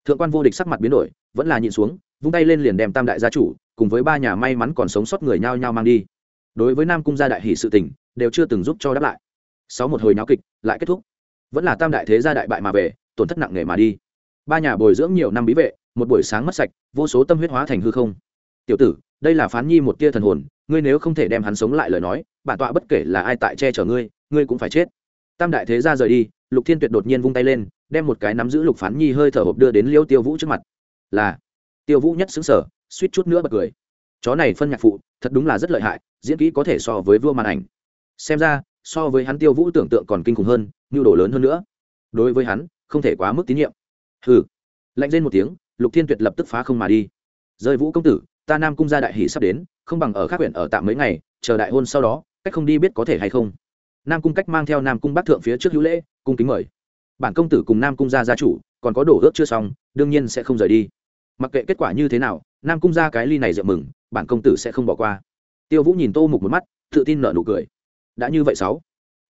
thượng quan vô địch sắc mặt biến đổi, vẫn là nhịn xuống, vung tay lên liền đem tam đại gia chủ cùng với ba nhà may mắn còn sống sót người nhao nhao mang đi. Đối với nam cung gia đại hỷ sự tình, đều chưa từng giúp cho đáp lại. Sau một hồi náo kịch, lại kết thúc. Vẫn là tam đại thế gia đại bại mà về, tổn thất nặng nề mà đi. Ba nhà bồi dưỡng nhiều năm bí vệ, một buổi sáng mất sạch, vô số tâm huyết hóa thành hư không. Tiểu tử, đây là phán nhi một tia thần hồn, ngươi nếu không thể đem hắn sống lại lời nói, bản tọa bất kể là ai tại che chở ngươi ngươi cũng phải chết. Tam đại thế gia rời đi lục thiên tuyệt đột nhiên vung tay lên, đem một cái nắm giữ lục phán nhi hơi thở hộp đưa đến liêu tiêu vũ trước mặt. Là, tiêu vũ nhất xứng sở, suýt chút nữa bật cười. Chó này phân nhạc phụ, thật đúng là rất lợi hại, diễn kỹ có thể so với vua màn ảnh. Xem ra, so với hắn tiêu vũ tưởng tượng còn kinh khủng hơn, nhu đồ lớn hơn nữa. Đối với hắn, không thể quá mức tín nhiệm. Hừ. Lạnh lên một tiếng, lục thiên tuyệt lập tức phá không mà đi. Rơi vũ công tử, ta nam cung gia đại hỷ sắp đến, không bằng ở khác huyện ở tạm mấy ngày, chờ đại hôn sau đó, cách không đi biết có thể hay không? Nam cung cách mang theo nam cung bắc thượng phía trước hữu lễ, cung kính mời. Bản công tử cùng nam cung gia gia chủ, còn có đổ ước chưa xong, đương nhiên sẽ không rời đi. Mặc kệ kết quả như thế nào, nam cung gia cái ly này rượu mừng, bản công tử sẽ không bỏ qua. Tiêu vũ nhìn tô mục một mắt, tự tin nở nụ cười. Đã như vậy sáu.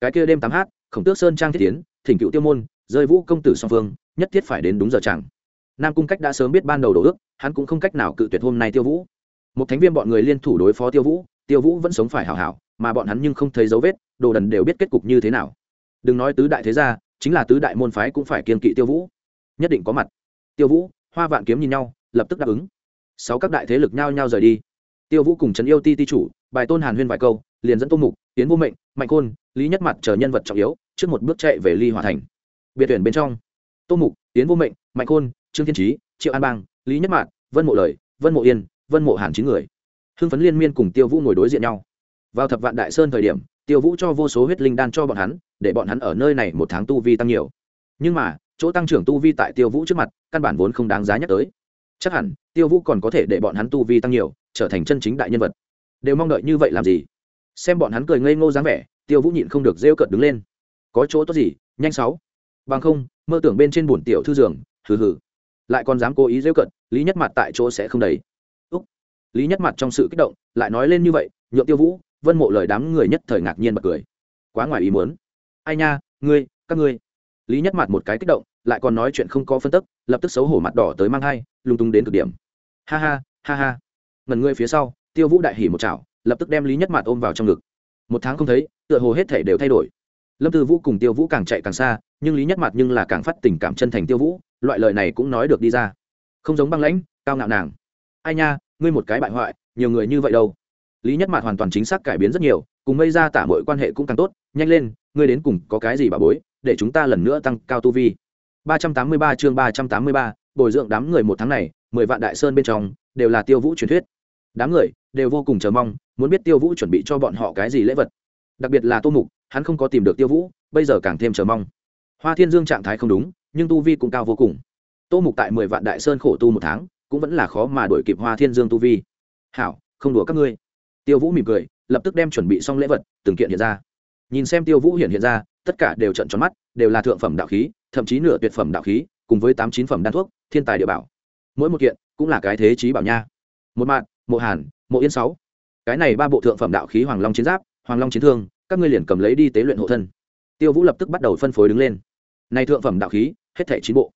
Cái kia đêm tám hát, khổng tước sơn trang thiết tiến, thỉnh cựu tiêu môn, rơi vũ công tử song phương, nhất thiết phải đến đúng giờ chẳng. Nam cung cách đã sớm biết ban đầu đổ ước, hắn cũng không cách nào cự tuyệt hôm nay tiêu vũ. Một thánh viên bọn người liên thủ đối phó tiêu vũ tiêu vũ vẫn sống phải hảo hảo mà bọn hắn nhưng không thấy dấu vết, đồ đần đều biết kết cục như thế nào. Đừng nói tứ đại thế gia, chính là tứ đại môn phái cũng phải kiên kỵ tiêu vũ. Nhất định có mặt. Tiêu vũ, hoa vạn kiếm nhìn nhau, lập tức đáp ứng. Sáu các đại thế lực nhao nhao rời đi. Tiêu vũ cùng trấn yêu ti ti chủ, bài tôn hàn huyên vài câu, liền dẫn tô mục tiến vô mệnh, mạnh côn lý nhất mặt chờ nhân vật trọng yếu, trước một bước chạy về ly hòa thành. Biệt tuyển bên trong, tô mục tiến vô mệnh, mạnh côn trương thiên trí triệu an bang, lý nhất mạn vân mộ lời, vân mộ yên, vân mộ hàn chín người. Hưng phấn liên miên cùng tiêu vũ ngồi đối diện nhau vào thập vạn đại sơn thời điểm, tiêu vũ cho vô số huyết linh đan cho bọn hắn, để bọn hắn ở nơi này một tháng tu vi tăng nhiều. Nhưng mà, chỗ tăng trưởng tu vi tại tiêu vũ trước mặt, căn bản vốn không đáng giá nhắc tới. Chắc hẳn, tiêu vũ còn có thể để bọn hắn tu vi tăng nhiều, trở thành chân chính đại nhân vật. Đều mong đợi như vậy làm gì? Xem bọn hắn cười ngây ngô dáng vẻ, tiêu vũ nhịn không được rêu cợt đứng lên. Có chỗ tốt gì? Nhanh sáu. Bằng không, mơ tưởng bên trên bổn tiểu thư giường, hừ hừ. Lại còn dám cố ý rêu cợt, lý nhất mặt tại chỗ sẽ không đầy úc. Lý nhất mặt trong sự kích động, lại nói lên như vậy, nhượng tiêu vũ vân mộ lời đám người nhất thời ngạc nhiên bật cười. Quá ngoài ý muốn. Ai nha, ngươi, các ngươi. Lý nhất mặt một cái kích động, lại còn nói chuyện không có phân tức, lập tức xấu hổ mặt đỏ tới mang hai lung tung đến cực điểm. Ha ha ha ha. Ngần ngươi phía sau, tiêu vũ đại hỉ một chảo, lập tức đem lý nhất mặt ôm vào trong ngực. Một tháng không thấy, tựa hồ hết thể đều thay đổi. Lâm tư vũ cùng tiêu vũ càng chạy càng xa, nhưng lý nhất mặt nhưng là càng phát tình cảm chân thành tiêu vũ, loại lời này cũng nói được đi ra. Không giống băng lãnh, cao ngạo nàng. Ai nha, ngươi một cái bại hoại, nhiều người như vậy đâu lý nhất mặt hoàn toàn chính xác cải biến rất nhiều cùng mây ra tả mọi quan hệ cũng càng tốt nhanh lên ngươi đến cùng có cái gì bà bối để chúng ta lần nữa tăng cao tu vi. 383 chương 383, bồi dưỡng đám người một tháng này mười vạn đại sơn bên trong đều là tiêu vũ truyền thuyết. Đám người đều vô cùng chờ mong muốn biết tiêu vũ chuẩn bị cho bọn họ cái gì lễ vật. Đặc biệt là tô mục hắn không có tìm được tiêu vũ bây giờ càng thêm chờ mong. Hoa thiên dương trạng thái không đúng nhưng tu vi cũng cao vô cùng. Tô mục tại mười vạn đại sơn khổ tu một tháng cũng vẫn là khó mà đổi kịp hoa thiên dương tu vi. Hảo không đùa các ngươi tiêu vũ mỉm cười, lập tức đem chuẩn bị xong lễ vật, từng kiện hiện ra. Nhìn xem tiêu vũ hiện hiện ra, tất cả đều trận tròn mắt, đều là thượng phẩm đạo khí, thậm chí nửa tuyệt phẩm đạo khí, cùng với tám chín phẩm đan thuốc, thiên tài địa bảo. Mỗi một kiện cũng là cái thế trí bảo nha. Một mạng mộ hàn, mộ yên sáu. Cái này ba bộ thượng phẩm đạo khí hoàng long chiến giáp, hoàng long chiến thương, các ngươi liền cầm lấy đi tế luyện hộ thân. Tiêu vũ lập tức bắt đầu phân phối đứng lên. Này thượng phẩm đạo khí, hết thảy chín bộ.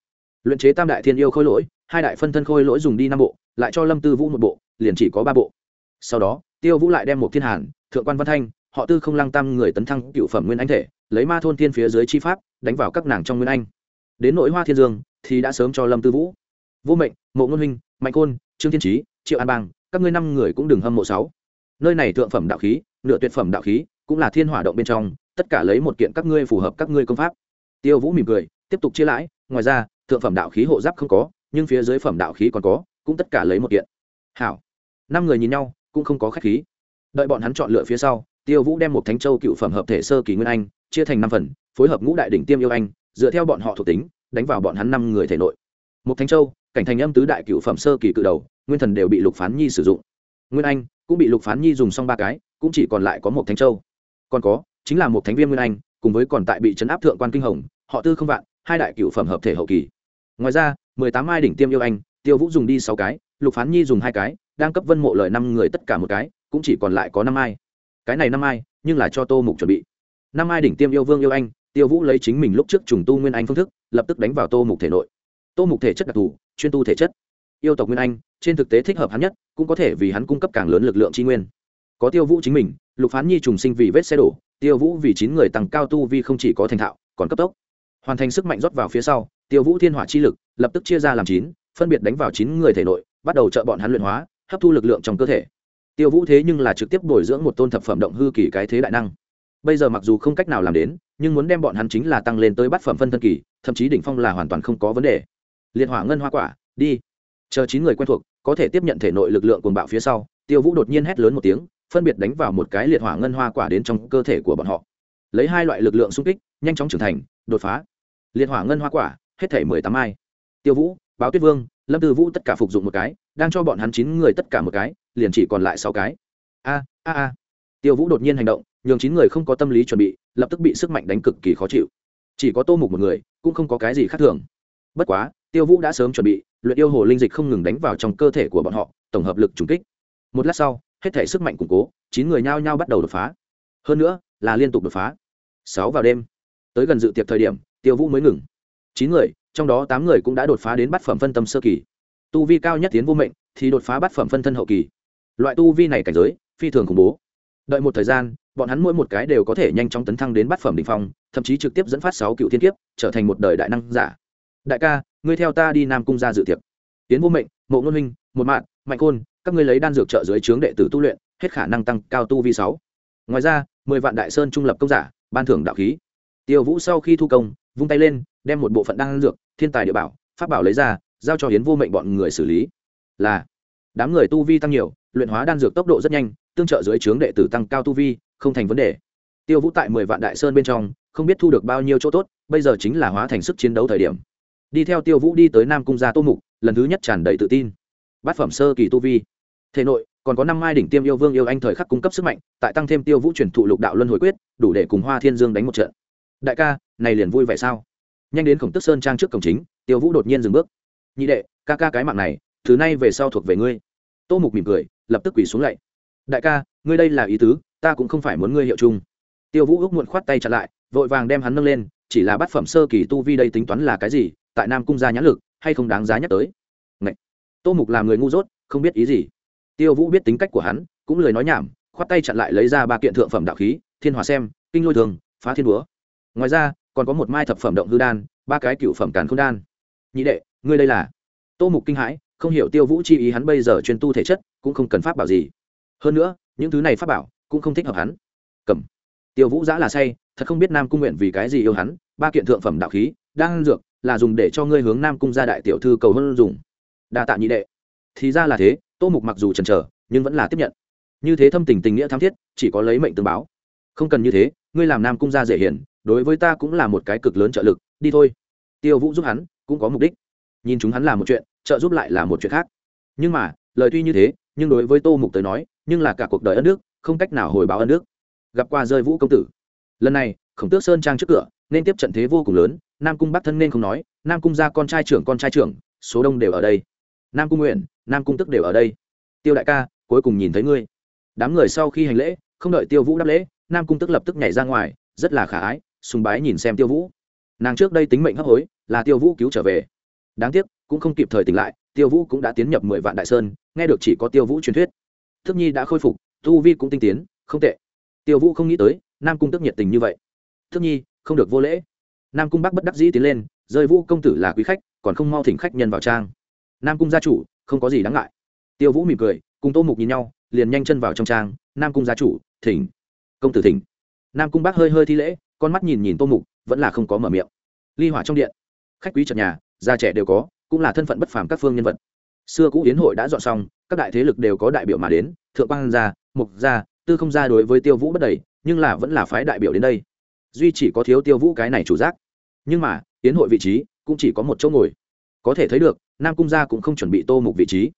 Luyện chế tam đại thiên yêu khôi lỗi, hai đại phân thân khôi lỗi dùng đi năm bộ, lại cho lâm tư vũ một bộ, liền chỉ có ba bộ. Sau đó tiêu vũ lại đem một thiên hàn, thượng quan văn thanh, họ tư không lăng tam người tấn thăng cựu phẩm nguyên anh thể, lấy ma thôn thiên phía dưới chi pháp, đánh vào các nàng trong nguyên anh. Đến nội hoa thiên dương, thì đã sớm cho lâm tư vũ. Vô mệnh, mộ ngôn huynh, mạnh côn trương thiên trí triệu an bang, các ngươi năm người cũng đừng hâm mộ sáu. Nơi này thượng phẩm đạo khí, nửa tuyệt phẩm đạo khí, cũng là thiên hỏa động bên trong, tất cả lấy một kiện các ngươi phù hợp các ngươi công pháp. Tiêu vũ mỉm cười, tiếp tục chia lãi, ngoài ra, thượng phẩm đạo khí hộ giáp không có, nhưng phía dưới phẩm đạo khí còn có, cũng tất cả lấy một kiện. Hảo. Năm người nhìn nhau cũng không có khách khí. Đợi bọn hắn chọn lựa phía sau, tiêu vũ đem một thánh châu cựu phẩm hợp thể sơ kỳ nguyên anh, chia thành năm phần, phối hợp ngũ đại đỉnh tiêm yêu anh, dựa theo bọn họ thuộc tính, đánh vào bọn hắn năm người thể nội. Một thánh châu, cảnh thành âm tứ đại cựu phẩm sơ kỳ cự đầu, nguyên thần đều bị lục phán nhi sử dụng. Nguyên anh, cũng bị lục phán nhi dùng xong ba cái, cũng chỉ còn lại có một thánh châu. Còn có, chính là một thánh viên nguyên anh, cùng với còn tại bị chấn áp thượng quan kinh hồng, họ tư không vạn, hai đại cựu phẩm hợp thể hậu kỳ. Ngoài ra, mười tám mai đỉnh tiêm yêu anh, tiêu vũ dùng đi sáu cái, lục phán nhi dùng hai cái đang cấp vân mộ lời năm người tất cả một cái, cũng chỉ còn lại có năm ai. Cái này năm ai, nhưng là cho tô mục chuẩn bị. Năm ai đỉnh tiêm yêu vương yêu anh, tiêu vũ lấy chính mình lúc trước trùng tu nguyên anh phương thức, lập tức đánh vào tô mục thể nội. Tô mục thể chất đặc thù, chuyên tu thể chất. Yêu tộc nguyên anh, trên thực tế thích hợp hắn nhất, cũng có thể vì hắn cung cấp càng lớn lực lượng tri nguyên. Có tiêu vũ chính mình, lục phán nhi trùng sinh vì vết xe đổ, tiêu vũ vì chín người tăng cao tu vi không chỉ có thành thạo, còn cấp tốc. Hoàn thành sức mạnh rót vào phía sau, tiêu vũ thiên hỏa chi lực, lập tức chia ra làm chín, phân biệt đánh vào chín người thể nội, bắt đầu trợ bọn hắn luyện hóa hấp thu lực lượng trong cơ thể. Tiêu vũ thế nhưng là trực tiếp bồi dưỡng một tôn thập phẩm động hư kỳ cái thế đại năng. Bây giờ mặc dù không cách nào làm đến nhưng muốn đem bọn hắn chính là tăng lên tới bát phẩm phân thân kỳ thậm chí đỉnh phong là hoàn toàn không có vấn đề. Liệt hỏa ngân hoa quả đi. Chờ chín người quen thuộc có thể tiếp nhận thể nội lực lượng cuồng bạo phía sau tiêu vũ đột nhiên hét lớn một tiếng phân biệt đánh vào một cái liệt hỏa ngân hoa quả đến trong cơ thể của bọn họ. Lấy hai loại lực lượng xung kích nhanh chóng trưởng thành đột phá. Liệt hỏa ngân hoa quả hết thể mười tám ai, tiêu vũ báo tuyết vương lâm tư vũ tất cả phục dụng một cái đang cho bọn hắn chín người tất cả một cái, liền chỉ còn lại sáu cái. A a a. Tiêu vũ đột nhiên hành động, nhường chín người không có tâm lý chuẩn bị, lập tức bị sức mạnh đánh cực kỳ khó chịu. Chỉ có tô mục một người, cũng không có cái gì khác thường. Bất quá, tiêu vũ đã sớm chuẩn bị, luyện yêu hồ linh dịch không ngừng đánh vào trong cơ thể của bọn họ, tổng hợp lực trùng kích. Một lát sau, hết thể sức mạnh củng cố, chín người nhao nhao bắt đầu đột phá. Hơn nữa, là liên tục đột phá. Sáu vào đêm. Tới gần dự tiệc thời điểm, tiêu vũ mới ngừng. Chín người, trong đó tám người cũng đã đột phá đến bát phẩm phân tâm sơ kỳ tu vi cao nhất tiến vô mệnh, thì đột phá bát phẩm phân thân hậu kỳ. Loại tu vi này cảnh giới, phi thường khủng bố. Đợi một thời gian, bọn hắn mỗi một cái đều có thể nhanh chóng tấn thăng đến bát phẩm đ ỉ n h phong, thậm chí trực tiếp dẫn phát sáu cựu thiên kiếp, trở thành một đời đại năng giả. Đại ca, ngươi theo ta đi nam cung ra dự tiệc. Tiến vô mệnh, mộ ngôn huynh, một mạng mạnh côn các ngươi lấy đan dược trợ dưới trướng đệ tử tu luyện, hết khả năng tăng cao tu vi sáu. Ngoài ra, mười vạn đại sơn trung lập công giả, ban thưởng đạo khí. Tiêu vũ sau khi thu công, vung tay lên, đem một bộ phận đan dược, thiên tài địa bảo, pháp bảo lấy ra giao cho hiến vô mệnh bọn người xử lý. Là, đám người tu vi tăng nhiều, luyện hóa đan dược tốc độ rất nhanh, tương trợ dưới trướng đệ tử tăng cao tu vi, không thành vấn đề. Tiêu vũ tại mười vạn đại sơn bên trong, không biết thu được bao nhiêu chỗ tốt, bây giờ chính là hóa thành sức chiến đấu thời điểm. Đi theo tiêu vũ đi tới nam cung gia tô mục, lần thứ nhất tràn đầy tự tin. Bát phẩm sơ kỳ tu vi. Thể nội, còn có năm mai đỉnh tiêm yêu vương yêu anh thời khắc cung cấp sức mạnh, tại tăng thêm tiêu vũ truyền thụ lục đạo luân hồi quyết, đủ để cùng hoa thiên dương đánh một trận. Đại ca, này liền vui vẻ sao? Nhanh đến khổng tức sơn trang trước cổng chính, tiêu vũ đột nhiên dừng bước nhị đệ, ca ca cái mạng này thứ nay về sau thuộc về ngươi. Tô mục mỉm cười, lập tức quỳ xuống lạy. Đại ca, ngươi đây là ý tứ, ta cũng không phải muốn ngươi hiệu chung. Tiêu vũ ước muộn khoát tay chặn lại, vội vàng đem hắn nâng lên, chỉ là bát phẩm sơ kỳ tu vi đây tính toán là cái gì, tại nam cung gia nhãn lực, hay không đáng giá nhắc tới. Ngậy! tô mục làm người ngu dốt, không biết ý gì. Tiêu vũ biết tính cách của hắn, cũng lời nói nhảm, khoát tay chặn lại lấy ra ba kiện thượng phẩm đạo khí, thiên hòa xem, kinh lôi thường, phá thiên búa. Ngoài ra, còn có một mai thập phẩm động hư đan, ba cái cựu phẩm càn k h ô n đan nhị đệ, ngươi đây là? Tô mục kinh hãi, không hiểu tiêu vũ chi ý hắn bây giờ chuyên tu thể chất, cũng không cần pháp bảo gì. Hơn nữa, những thứ này pháp bảo cũng không thích hợp hắn. Cầm. Tiêu vũ giã là say, thật không biết nam cung nguyện vì cái gì yêu hắn, ba kiện thượng phẩm đạo khí đang dược, là dùng để cho ngươi hướng nam cung gia đại tiểu thư cầu hơn dùng. Đa tạ nhị đệ. Thì ra là thế, tô mục mặc dù chần chờ, nhưng vẫn là tiếp nhận. Như thế thâm tình tình nghĩa tham thiết, chỉ có lấy mệnh tương báo. Không cần như thế, ngươi làm nam cung gia dễ hiền, đối với ta cũng là một cái cực lớn trợ lực, đi thôi. Tiêu vũ giúp hắn cũng có mục đích. Nhìn chúng hắn làm một chuyện, trợ giúp lại là một chuyện khác. Nhưng mà, lời tuy như thế, nhưng đối với tô mục tới nói, nhưng là cả cuộc đời ân nước không cách nào hồi báo ân nước gặp qua rơi vũ công tử. Lần này, khổng tước sơn trang trước cửa, nên tiếp trận thế vô cùng lớn, nam cung bắc thân nên không nói, nam cung gia con trai trưởng con trai trưởng, số đông đều ở đây. Nam cung nguyện, nam cung tức đều ở đây. Tiêu đại ca, cuối cùng nhìn thấy ngươi. Đám người sau khi hành lễ, không đợi tiêu vũ đáp lễ, nam cung tức lập tức nhảy ra ngoài, rất là khả ái, sùng bái nhìn xem tiêu vũ. Nàng trước đây tính mệnh hấp hối là tiêu vũ cứu trở về. Đáng tiếc, cũng không kịp thời tỉnh lại, tiêu vũ cũng đã tiến nhập mười vạn đại sơn, nghe được chỉ có tiêu vũ truyền thuyết. Thức nhi đã khôi phục, tu vi cũng tinh tiến, không tệ. Tiêu vũ không nghĩ tới, nam cung tức nhiệt tình như vậy. Thức nhi, không được vô lễ. Nam cung bắc bất đắc dĩ tiến lên, rơi vũ công tử là quý khách, còn không mau thỉnh khách nhân vào trang. Nam cung gia chủ, không có gì đáng ngại. Tiêu vũ mỉm cười, cùng tô mục nhìn nhau, liền nhanh chân vào trong trang. Nam cung gia chủ, thỉnh. Công tử thỉnh. Nam cung bác hơi hơi thi lễ, con mắt nhìn nhìn tô mục, vẫn là không có mở miệng. Ly hỏa trong điện khách quý trật nhà, già trẻ đều có, cũng là thân phận bất phàm các phương nhân vật. Xưa cũ yến hội đã dọn xong, các đại thế lực đều có đại biểu mà đến, thượng quan gia, mục gia, tư không gia đối với tiêu vũ bất đầy, nhưng là vẫn là phái đại biểu đến đây. Duy chỉ có thiếu tiêu vũ cái này chủ giác. Nhưng mà, yến hội vị trí cũng chỉ có một chỗ ngồi. Có thể thấy được, nam cung gia cũng không chuẩn bị tô mục vị trí.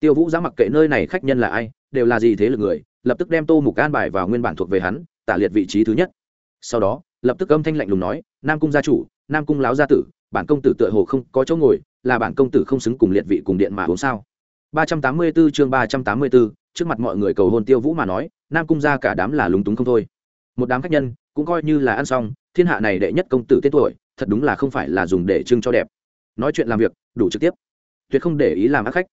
Tiêu vũ giá mặc kệ nơi này khách nhân là ai, đều là gì thế lực người, lập tức đem tô mục an bài vào nguyên bản thuộc về hắn, tả liệt vị trí thứ nhất. Sau đó, lập tức âm thanh lạnh lùng nói, nam cung gia chủ, nam cung láo gia tử bản công tử tựa hồ không có chỗ ngồi là bản công tử không xứng cùng liệt vị cùng điện mà uống sao? ba trăm tám mươi 384 chương ba trăm tám mươi 384, trước mặt mọi người cầu hôn tiêu vũ mà nói nam cung gia cả đám là lúng túng không thôi. Một đám khách nhân cũng coi như là ăn xong thiên hạ này đệ nhất công tử tên tuổi thật đúng là không phải là dùng để trưng cho đẹp. Nói chuyện làm việc đủ trực tiếp. Tuyệt không để ý làm ác khách.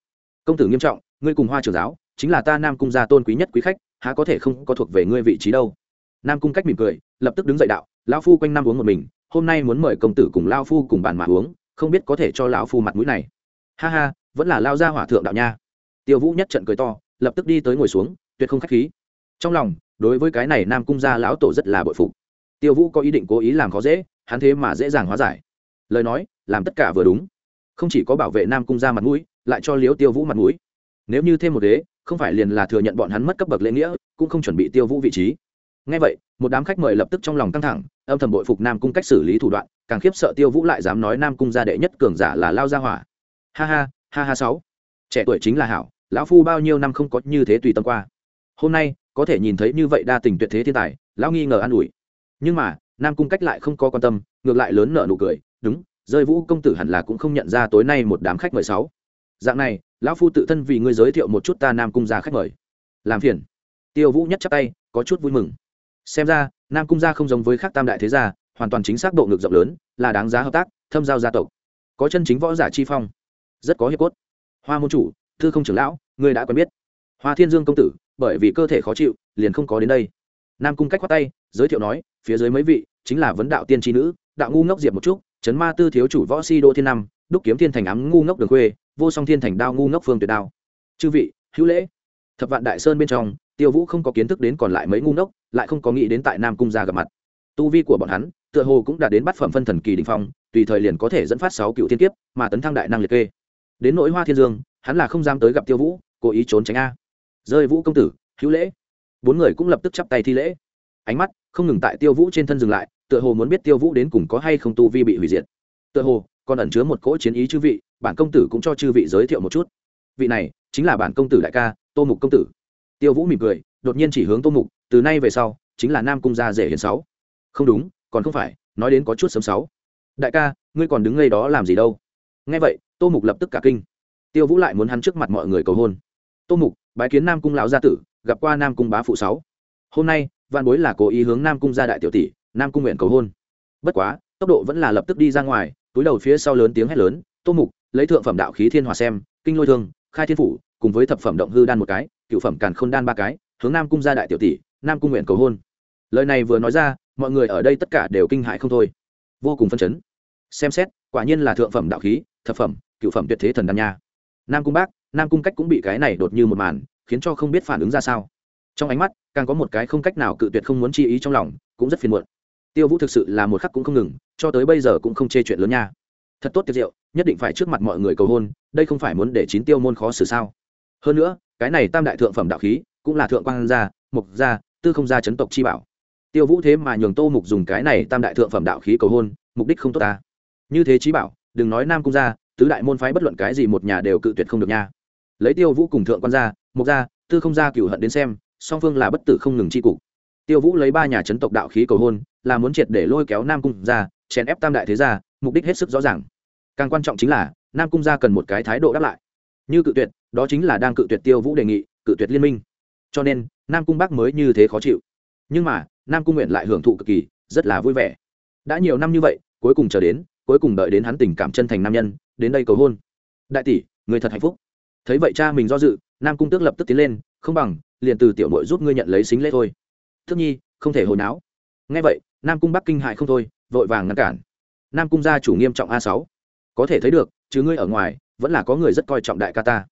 Công tử nghiêm trọng ngươi cùng hoa trưởng giáo chính là ta nam cung gia tôn quý nhất quý khách há có thể không có thuộc về ngươi vị trí đâu? Nam cung cách mỉm cười lập tức đứng dậy đạo lão phu quanh năm uống một mình hôm nay muốn mời công tử cùng lao phu cùng bàn mà uống, không biết có thể cho lão phu mặt mũi này. Ha ha, vẫn là lao ra hỏa thượng đạo nha. Tiêu vũ nhất trận cười to, lập tức đi tới ngồi xuống, tuyệt không khách khí. Trong lòng, đối với cái này nam cung gia lão tổ rất là bội phục. Tiêu vũ có ý định cố ý làm khó dễ, hắn thế mà dễ dàng hóa giải. Lời nói, làm tất cả vừa đúng. Không chỉ có bảo vệ nam cung gia mặt mũi, lại cho liếu tiêu vũ mặt mũi. Nếu như thêm một đế, không phải liền là thừa nhận bọn hắn mất cấp bậc lễ nghĩa, cũng không chuẩn bị tiêu vũ vị trí ngay vậy, một đám khách mời lập tức trong lòng căng thẳng, âm thầm bội phục nam cung cách xử lý thủ đoạn, càng khiếp sợ tiêu vũ lại dám nói nam cung gia đệ nhất cường giả là lao gia hỏa. Ha ha ha ha sáu. Trẻ tuổi chính là hảo, lão phu bao nhiêu năm không có như thế tùy tâm qua. Hôm nay, có thể nhìn thấy như vậy đa tình tuyệt thế thiên tài, lão nghi ngờ an ủi. Nhưng mà, nam cung cách lại không có quan tâm, ngược lại lớn nợ nụ cười, đúng, rơi vũ công tử hẳn là cũng không nhận ra tối nay một đám khách mời sáu. Dạng này, lão phu tự thân vì ngươi giới thiệu một chút ta nam cung gia khách mời. Làm phiền. Tiêu vũ nhất chắc tay, có chút vui mừng xem ra, nam cung gia không giống với khác tam đại thế gia, hoàn toàn chính xác độ ngực rộng lớn, là đáng giá hợp tác, thâm giao gia tộc. Có chân chính võ giả chi phong. Rất có hiệp cốt. Hoa môn chủ, thư không trưởng lão người đã quen biết. Hoa thiên dương công tử, bởi vì cơ thể khó chịu, liền không có đến đây. Nam cung cách khoát tay, giới thiệu nói, phía dưới mấy vị, chính là vấn đạo tiên tri nữ, đạo ngu ngốc diệp một chút, chấn ma tư thiếu chủ võ si đô thiên năm đúc kiếm thiên thành ám ngu ngốc đường khuê, vô song thiên thành đao ngu ngốc phương tuyệt đao. Chư vị, hữu lễ. Thập vạn đại sơn bên trong tiêu vũ không có kiến thức đến còn lại mấy ngu ngốc, lại không có nghĩ đến tại nam cung gia gặp mặt. Tu vi của bọn hắn, tựa hồ cũng đã đến bắt phẩm phân thần kỳ đình phong, tùy thời liền có thể dẫn phát sáu cựu thiên kiếp, mà tấn thăng đại năng liệt kê. Đến nỗi hoa thiên dương, hắn là không dám tới gặp tiêu vũ, cố ý trốn tránh a. Rơi vũ công tử, hữu lễ. Bốn người cũng lập tức chắp tay thi lễ. Ánh mắt không ngừng tại tiêu vũ trên thân dừng lại, tựa hồ muốn biết tiêu vũ đến cùng có hay không tu vi bị hủy diệt. Tựa hồ còn ẩn chứa một cỗ chiến ý chư vị, bản công tử cũng cho chư vị giới thiệu một chút. Vị này chính là bản công tử đại ca, tô mục công tử tiêu vũ mỉm cười, đột nhiên chỉ hướng tô mục, từ nay về sau, chính là nam cung gia rể hiền sáu. Không đúng, còn không phải, nói đến có chút sớm sáu. Đại ca, ngươi còn đứng ngay đó làm gì đâu? Nghe vậy, tô mục lập tức cả kinh. Tiêu vũ lại muốn hắn trước mặt mọi người cầu hôn. Tô mục, bái kiến nam cung lão gia tử, gặp qua nam cung bá phụ sáu. Hôm nay văn bối là cố ý hướng nam cung gia đại tiểu tỷ, nam cung nguyện cầu hôn. Bất quá, tốc độ vẫn là lập tức đi ra ngoài, túi đầu phía sau lớn tiếng hét lớn, tô mục, lấy thượng phẩm đạo khí thiên hòa xem, kinh lôi thương, khai thiên phủ cùng với thập phẩm động hư đan một cái, cựu phẩm càn khôn đan ba cái, hướng nam cung ra đại tiểu tỷ, nam cung nguyện cầu hôn. Lời này vừa nói ra, mọi người ở đây tất cả đều kinh hại không thôi. Vô cùng phân chấn. Xem xét, quả nhiên là thượng phẩm đạo khí, thập phẩm, cựu phẩm tuyệt thế thần đan nha. Nam cung bác, nam cung cách cũng bị cái này đột như một màn, khiến cho không biết phản ứng ra sao. Trong ánh mắt, càng có một cái không cách nào cự tuyệt không muốn chi ý trong lòng, cũng rất phiền muộn. Tiêu vũ thực sự là một khắc cũng không ngừng, cho tới bây giờ cũng không chê chuyện lớn nha. Thật tốt tiệt diệu, nhất định phải trước mặt mọi người cầu hôn, đây không phải muốn để chín tiêu môn khó xử sao? Hơn nữa, cái này tam đại thượng phẩm đạo khí cũng là thượng quan gia, mục gia, tư không gia chấn tộc chi bảo. Tiêu vũ thế mà nhường tô mục dùng cái này tam đại thượng phẩm đạo khí cầu hôn, mục đích không tốt ta. Như thế trí bảo, đừng nói nam cung gia, tứ đại môn phái bất luận cái gì một nhà đều cự tuyệt không được nha. Lấy tiêu vũ cùng thượng quan gia, mục gia, tư không gia cửu hận đến xem, song phương là bất tử không ngừng chi cục. Tiêu vũ lấy ba nhà chấn tộc đạo khí cầu hôn, là muốn triệt để lôi kéo nam cung gia, chèn ép tam đại thế gia, mục đích hết sức rõ ràng. Càng quan trọng chính là, nam cung gia cần một cái thái độ đáp lại. Như cự tuyệt đó chính là đang cự tuyệt tiêu vũ đề nghị, cự tuyệt liên minh. Cho nên, nam cung bắc mới như thế khó chịu. Nhưng mà, nam cung nguyện lại hưởng thụ cực kỳ, rất là vui vẻ. Đã nhiều năm như vậy, cuối cùng chờ đến, cuối cùng đợi đến hắn tình cảm chân thành nam nhân, đến đây cầu hôn. Đại tỷ, người thật hạnh phúc. Thấy vậy cha mình do dự, nam cung tước lập tức tiến lên, không bằng, liền từ tiểu mội giúp ngươi nhận lấy xính lễ thôi. Thức nhi, không thể hồi náo. Ngay vậy, nam cung bắc kinh hại không thôi, vội vàng ngăn cản. Nam cung gia chủ nghiêm trọng a sáu. Có thể thấy được, chứ ngươi ở ngoài, vẫn là có người rất coi trọng đại ca ta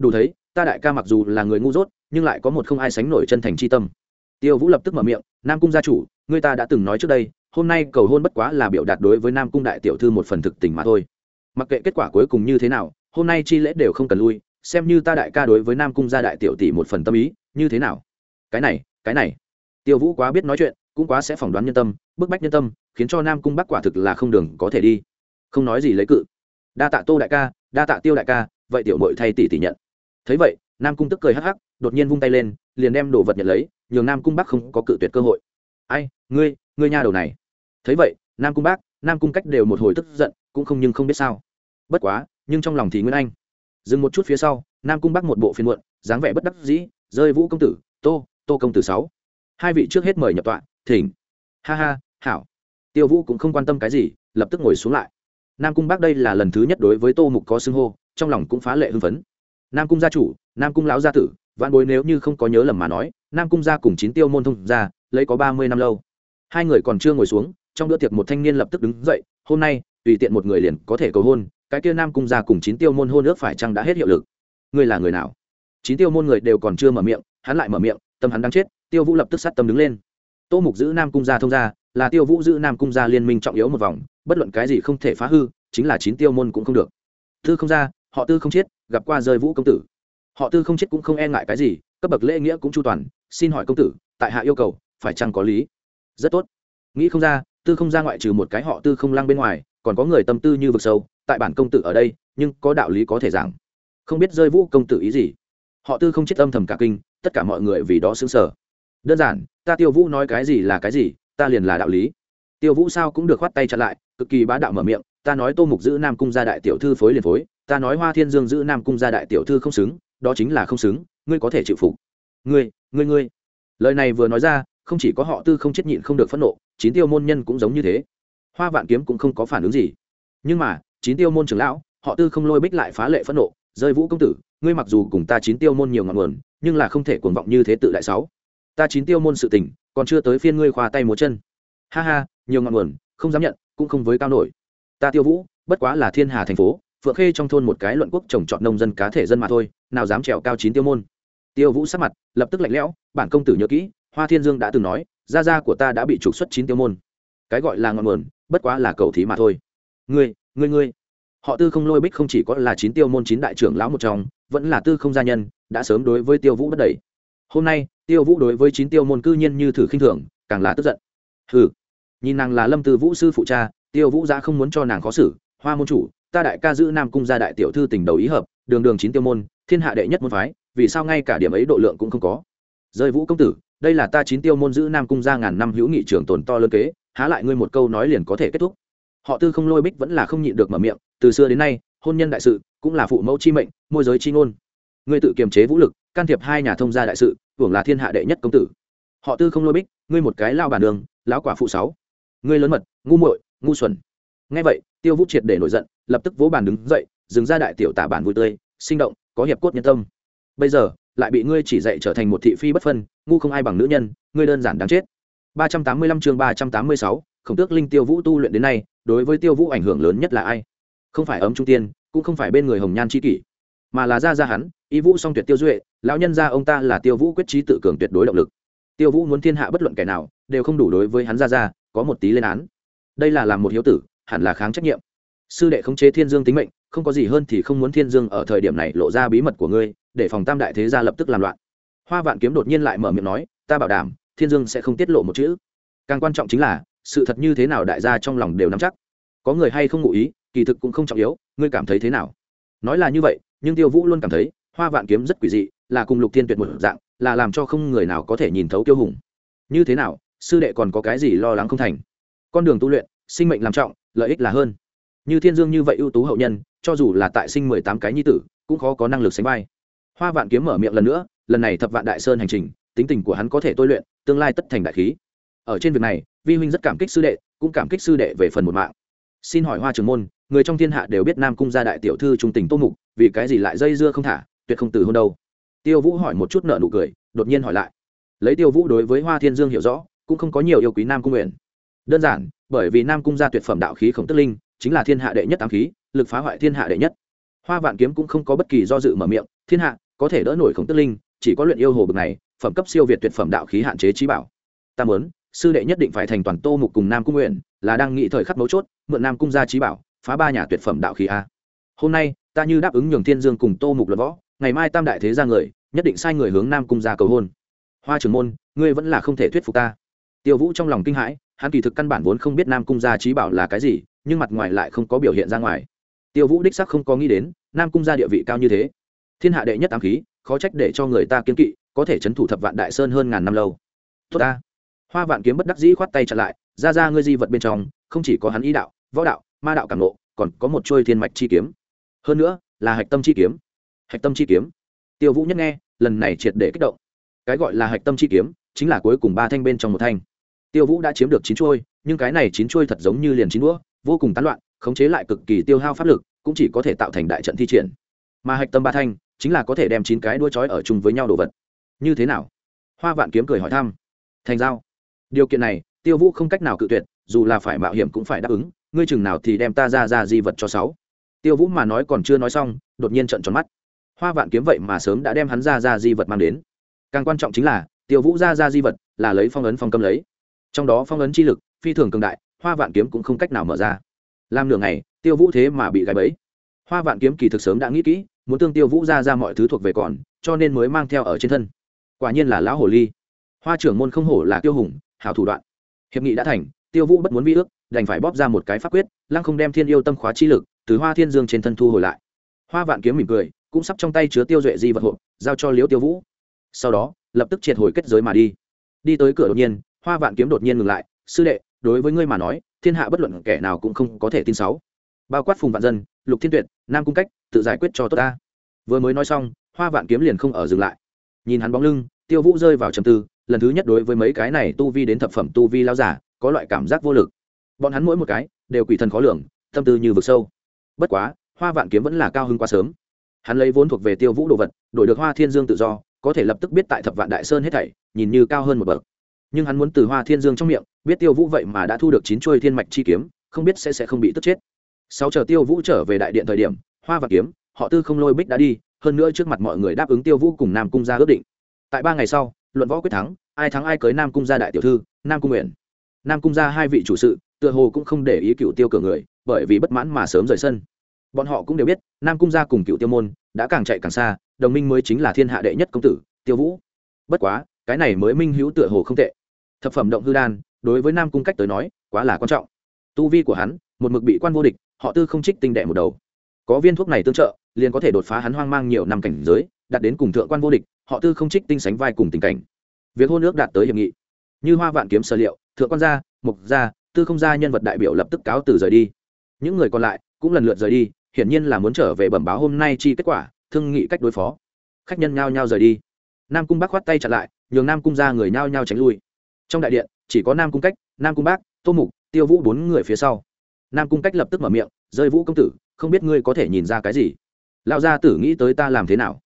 đủ thấy, ta đại ca mặc dù là người ngu dốt, nhưng lại có một không ai sánh nổi chân thành c h i tâm. Tiêu vũ lập tức mở miệng, nam cung gia chủ người ta đã từng nói trước đây, hôm nay cầu hôn bất quá là biểu đạt đối với nam cung đại tiểu thư một phần thực tình mà thôi. Mặc kệ kết quả cuối cùng như thế nào, hôm nay chi lễ đều không cần lui, xem như ta đại ca đối với nam cung gia đại tiểu tỷ một phần tâm ý, như thế nào? Cái này cái này. Tiêu vũ quá biết nói chuyện, cũng quá sẽ phỏng đoán nhân tâm, bức bách nhân tâm, khiến cho nam cung bắc quả thực là không đường có thể đi. Không nói gì lấy cự. Đa tạ tô đại ca, đa tạ tiêu đại ca, vậy tiểu mội thay tỷ tỷ nhận thấy vậy, nam cung tức cười hắc hắc, đột nhiên vung tay lên, liền đem đồ vật nhận lấy, nhường nam cung bắc không có cự tuyệt cơ hội. Ai, ngươi ngươi nha đầu này. Thấy vậy, nam cung bác, nam cung cách đều một hồi tức giận, cũng không nhưng không biết sao. Bất quá, nhưng trong lòng thì nguyên anh. Dừng một chút phía sau, nam cung bắc một bộ phiên muộn, dáng vẻ bất đắc dĩ, rơi vũ công tử, tô tô công tử sáu. Hai vị trước hết mời nhập tọa, thỉnh. Ha ha, hảo. Tiêu vũ cũng không quan tâm cái gì, lập tức ngồi xuống lại. Nam cung bác đây là lần thứ nhất đối với tô mục có xưng hô, trong lòng cũng phá lệ hưng phấn nam cung gia chủ, nam cung lão gia tử vạn bối nếu như không có nhớ lầm mà nói, nam cung gia cùng chín tiêu môn thông gia, lấy có ba mươi năm lâu. Hai người còn chưa ngồi xuống, trong bữa tiệc một thanh niên lập tức đứng dậy, hôm nay, tùy tiện một người liền có thể cầu hôn, cái kia nam cung gia cùng chín tiêu môn hôn ước phải chăng đã hết hiệu lực? Ngươi là người nào? Chín tiêu môn người đều còn chưa mở miệng, hắn lại mở miệng, tâm hắn đang chết, tiêu vũ lập tức sát tâm đứng lên. Tô mục giữ nam cung gia thông gia, là tiêu vũ giữ nam cung gia liên minh trọng yếu một vòng, bất luận cái gì không thể phá hư, chính là chín tiêu môn cũng không được. Tư không ra, họ tư không chết gặp qua rơi vũ công tử. Họ tư không chết cũng không e ngại cái gì, cấp bậc lễ nghĩa cũng chu toàn, xin hỏi công tử, tại hạ yêu cầu, phải chăng có lý? Rất tốt. Nghĩ không ra, tư không ra ngoại trừ một cái họ tư không lăng bên ngoài, còn có người tâm tư như vực sâu, tại bản công tử ở đây, nhưng có đạo lý có thể giảng. Không biết rơi vũ công tử ý gì? Họ tư không chết âm thầm cả kinh, tất cả mọi người vì đó xứng sở đơn giản, ta tiêu vũ nói cái gì là cái gì, ta liền là đạo lý. Tiêu vũ sao cũng được khoát tay chặn lại, cực kỳ bá đạo mở miệng, ta nói tô mục giữ nam cung gia đại tiểu thư phối liền phối ta nói hoa thiên dương giữ nam cung gia đại tiểu thư không xứng, đó chính là không xứng, ngươi có thể chịu phục. Ngươi ngươi ngươi. Lời này vừa nói ra, không chỉ có họ tư không chết nhịn không được phẫn nộ, chín tiêu môn nhân cũng giống như thế. Hoa vạn kiếm cũng không có phản ứng gì. Nhưng mà, chín tiêu môn trưởng lão, họ tư không lôi bích lại phá lệ phẫn nộ, rơi vũ công tử, ngươi mặc dù cùng ta chín tiêu môn nhiều ngọn nguồn, nhưng là không thể cuồng vọng như thế tự đại sáu. Ta chín tiêu môn sự tình, còn chưa tới phiên ngươi khoa tay múa chân. Ha ha, nhiều ngọn nguồn, không dám nhận, cũng không với cao nổi. Ta tiêu vũ, bất quá là thiên hà thành phố phượng khê trong thôn một cái luận quốc trồng trọt nông dân cá thể dân mà thôi, nào dám trèo cao chín tiêu môn. Tiêu vũ sắc mặt lập tức lạnh lẽo, bản công tử nhớ kỹ, hoa thiên dương đã từng nói, gia gia của ta đã bị trục xuất chín tiêu môn. Cái gọi là ngọn nguồn, bất quá là cầu thí mà thôi. Ngươi ngươi ngươi. Họ tư không lôi bích không chỉ có là chín tiêu môn chín đại trưởng lão một trong, vẫn là tư không gia nhân, đã sớm đối với tiêu vũ bất đầy. Hôm nay, tiêu vũ đối với chín tiêu môn cư nhiên như thử khinh thường, càng là tức giận. Hừ. Nhìn nàng là lâm tư vũ sư phụ cha, tiêu vũ ra không muốn cho nàng khó xử, hoa môn chủ ta đại ca giữ nam cung gia đại tiểu thư tình đầu ý hợp, đường đường chín tiêu môn, thiên hạ đệ nhất môn phái, vì sao ngay cả điểm ấy độ lượng cũng không có? Rơi vũ công tử, đây là ta chín tiêu môn giữ nam cung gia ngàn năm hữu nghị trường tồn to lớn kế, há lại ngươi một câu nói liền có thể kết thúc. Họ tư không lôi bích vẫn là không nhịn được mở miệng, từ xưa đến nay, hôn nhân đại sự, cũng là phụ mẫu chi mệnh, môi giới chi ngôn. Ngươi tự kiềm chế vũ lực, can thiệp hai nhà thông gia đại sự, hưởng là thiên hạ đệ nhất công tử. Họ tư không lôi bích, ngươi một cái lao bản đường, lão quả phụ sáu. Ngươi lớn mật, ngu muội, ngu xuẩn. Ngay vậy, tiêu vũ triệt để nổi giận lập tức vỗ bàn đứng dậy dừng ra đại tiểu tả bản vui tươi sinh động có hiệp cốt nhân tâm. Bây giờ lại bị ngươi chỉ dạy trở thành một thị phi bất phân ngu không ai bằng nữ nhân ngươi đơn giản đáng chết. 385 chương 386, khổng tước linh tiêu vũ tu luyện đến nay đối với tiêu vũ ảnh hưởng lớn nhất là ai? Không phải ấm trung tiên cũng không phải bên người hồng nhan c h i kỷ mà là ra ra hắn y vũ song tuyệt tiêu duệ lão nhân ra ông ta là tiêu vũ quyết trí tự cường tuyệt đối động lực. Tiêu vũ muốn thiên hạ bất luận kẻ nào đều không đủ đối với hắn ra ra có một tí lên án. Đây là làm một hiếu tử hẳn là kháng trách nhiệm sư đệ khống chế thiên dương tính mệnh, không có gì hơn thì không muốn thiên dương ở thời điểm này lộ ra bí mật của ngươi, để phòng tam đại thế gia lập tức làm loạn. Hoa vạn kiếm đột nhiên lại mở miệng nói, ta bảo đảm, thiên dương sẽ không tiết lộ một chữ. Càng quan trọng chính là, sự thật như thế nào đại gia trong lòng đều nắm chắc. Có người hay không ngụ ý, kỳ thực cũng không trọng yếu, ngươi cảm thấy thế nào? Nói là như vậy, nhưng tiêu vũ luôn cảm thấy, hoa vạn kiếm rất quỷ dị, là cùng lục thiên tuyệt một dạng, là làm cho không người nào có thể nhìn thấu tiêu hùng. Như thế nào, sư đệ còn có cái gì lo lắng không thành? Con đường tu luyện, sinh mệnh làm trọng, lợi ích là hơn như thiên dương như vậy ưu tú hậu nhân, cho dù là tại sinh mười tám cái nhi tử, cũng khó có năng lực sánh vai. Hoa vạn kiếm mở miệng lần nữa, lần này thập vạn đại sơn hành trình, tính tình của hắn có thể tôi luyện, tương lai tất thành đại khí. Ở trên việc này, vi huynh rất cảm kích sư đệ, cũng cảm kích sư đệ về phần một mạng. Xin hỏi hoa trường môn, người trong thiên hạ đều biết nam cung gia đại tiểu thư trung tình tô mục, vì cái gì lại dây dưa không thả, tuyệt không từ hôn đâu. Tiêu vũ hỏi một chút nợ nụ cười, đột nhiên hỏi lại. Lấy tiêu vũ đối với hoa thiên dương hiểu rõ, cũng không có nhiều yêu quý nam cung nguyện. Đơn giản, bởi vì nam cung gia tuyệt phẩm đạo khí khổng tức linh chính là thiên hạ đệ nhất ám khí, lực phá hoại thiên hạ đệ nhất. Hoa vạn kiếm cũng không có bất kỳ do dự mở miệng, thiên hạ, có thể đỡ nổi khổng tức linh, chỉ có luyện yêu hồ bực này, phẩm cấp siêu việt tuyệt phẩm đạo khí hạn chế trí bảo. Ta muốn, sư đệ nhất định phải thành toàn tô mục cùng nam cung nguyện, là đang nghị thời khắc mấu chốt, mượn nam cung gia trí bảo, phá ba nhà tuyệt phẩm đạo khí a. Hôm nay, ta như đáp ứng nhường thiên dương cùng tô mục luật võ, ngày mai tam đại thế ra người, nhất định sai người hướng nam cung gia cầu hôn. Hoa trưởng môn, ngươi vẫn là không thể thuyết phục ta. Tiêu vũ trong lòng kinh hãi, hắn kỳ thực căn bản vốn không biết nam cung gia trí bảo là cái gì nhưng mặt ngoài lại không có biểu hiện ra ngoài. Tiêu vũ đích sắc không có nghĩ đến, nam cung gia địa vị cao như thế. Thiên hạ đệ nhất ám khí, khó trách để cho người ta kiên kỵ, có thể chấn thủ thập vạn đại sơn hơn ngàn năm lâu. Tốt ta. Hoa vạn kiếm bất đắc dĩ khoát tay chặn lại, ra ra ngươi di vật bên trong, không chỉ có hắn ý đạo, võ đạo, ma đạo cảm nộ còn có một trôi thiên mạch chi kiếm. Hơn nữa, là hạch tâm chi kiếm. Hạch tâm chi kiếm. Tiêu vũ nhất nghe, lần này triệt để kích động. Cái gọi là hạch tâm chi kiếm, chính là cuối cùng ba thanh bên trong một thanh. Tiêu vũ đã chiếm được chín chuôi, nhưng cái này chín chuôi thật giống như liền chín đũa vô cùng tán loạn, khống chế lại cực kỳ tiêu hao pháp lực, cũng chỉ có thể tạo thành đại trận thi triển. Mà hạch tâm ba thanh, chính là có thể đem chín cái đuôi chói ở chung với nhau đồ vật. Như thế nào? Hoa vạn kiếm cười hỏi thăm. Thành giao. Điều kiện này, tiêu vũ không cách nào cự tuyệt, dù là phải mạo hiểm cũng phải đáp ứng, ngươi chừng nào thì đem ta ra ra di vật cho sáu. Tiêu vũ mà nói còn chưa nói xong, đột nhiên trận tròn mắt. Hoa vạn kiếm vậy mà sớm đã đem hắn ra ra di vật mang đến. Càng quan trọng chính là, tiêu vũ ra ra di vật là lấy phong ấn phong cầm lấy. Trong đó phong ấn chi lực phi thường cường đại hoa vạn kiếm cũng không cách nào mở ra. Làm nửa ngày, tiêu vũ thế mà bị gãy bẫy. Hoa vạn kiếm kỳ thực sớm đã nghĩ kỹ, muốn tương tiêu vũ ra ra mọi thứ thuộc về còn, cho nên mới mang theo ở trên thân. Quả nhiên là lão hồ ly. Hoa trưởng môn không hổ là tiêu hùng, hảo thủ đoạn. Hiệp nghị đã thành, tiêu vũ bất muốn vi ước, đành phải bóp ra một cái pháp quyết, lăng không đem thiên yêu tâm khóa chi lực, từ hoa thiên dương trên thân thu hồi lại. Hoa vạn kiếm mỉm cười, cũng sắp trong tay chứa tiêu duệ di vật hộp, giao cho liễu tiêu vũ. Sau đó, lập tức triệt hồi kết giới mà đi. Đi tới cửa đột nhiên, hoa vạn kiếm đột nhiên ngừng lại, sư đệ đối với ngươi mà nói, thiên hạ bất luận kẻ nào cũng không có thể tin sáu. Bao quát phùng vạn dân, lục thiên tuyệt, nam cung cách, tự giải quyết cho tốt ta. Vừa mới nói xong, hoa vạn kiếm liền không ở dừng lại. Nhìn hắn bóng lưng, tiêu vũ rơi vào trầm tư, lần thứ nhất đối với mấy cái này tu vi đến thập phẩm tu vi lao giả, có loại cảm giác vô lực. Bọn hắn mỗi một cái, đều quỷ thần khó lường, tâm tư như vực sâu. Bất quá, hoa vạn kiếm vẫn là cao hơn quá sớm. Hắn lấy vốn thuộc về tiêu vũ đồ vật, đổi được hoa thiên dương tự do, có thể lập tức biết tại thập vạn đại sơn hết thảy, nhìn như cao hơn một bậc. Nhưng hắn muốn từ hoa thiên dương trong miệng biết tiêu vũ vậy mà đã thu được chín chuôi thiên mạch chi kiếm, không biết sẽ sẽ không bị tức chết. Sau chờ tiêu vũ trở về đại điện thời điểm, hoa và kiếm, họ tư không lôi bích đã đi, hơn nữa trước mặt mọi người đáp ứng tiêu vũ cùng nam cung ra ước định. Tại ba ngày sau, luận võ quyết thắng, ai thắng ai cưới nam cung gia đại tiểu thư, nam cung nguyện. Nam cung gia hai vị chủ sự, tựa hồ cũng không để ý cựu tiêu cửa người, bởi vì bất mãn mà sớm rời sân. Bọn họ cũng đều biết, nam cung gia cùng cựu tiêu môn đã càng chạy càng xa, đồng minh mới chính là thiên hạ đệ nhất công tử, tiêu vũ. Bất quá, cái này mới minh hữu tựa hồ không tệ. Thập phẩm động hư đan đối với nam cung cách tới nói, quá là quan trọng. Tu vi của hắn, một mực bị quan vô địch, họ tư không trích tinh đệ một đầu. Có viên thuốc này tương trợ, liền có thể đột phá hắn hoang mang nhiều năm cảnh giới, đạt đến cùng thượng quan vô địch, họ tư không trích tinh sánh vai cùng tình cảnh. Việc hôn ước đạt tới hiệp nghị. Như hoa vạn kiếm sở liệu, thượng quan gia, mục gia, tư không gia nhân vật đại biểu lập tức cáo từ rời đi. Những người còn lại cũng lần lượt rời đi, hiển nhiên là muốn trở về bẩm báo hôm nay chi kết quả, thương nghị cách đối phó. Khách nhân nhao nhao rời đi. Nam cung bác khoát tay chặn lại, nhường nam cung ra người nhao nhao tránh lui. Trong đại điện chỉ có nam cung cách, nam cung bác, tô mục, tiêu vũ bốn người phía sau. Nam cung cách lập tức mở miệng, rơi vũ công tử, không biết ngươi có thể nhìn ra cái gì? Lão gia tử nghĩ tới ta làm thế nào?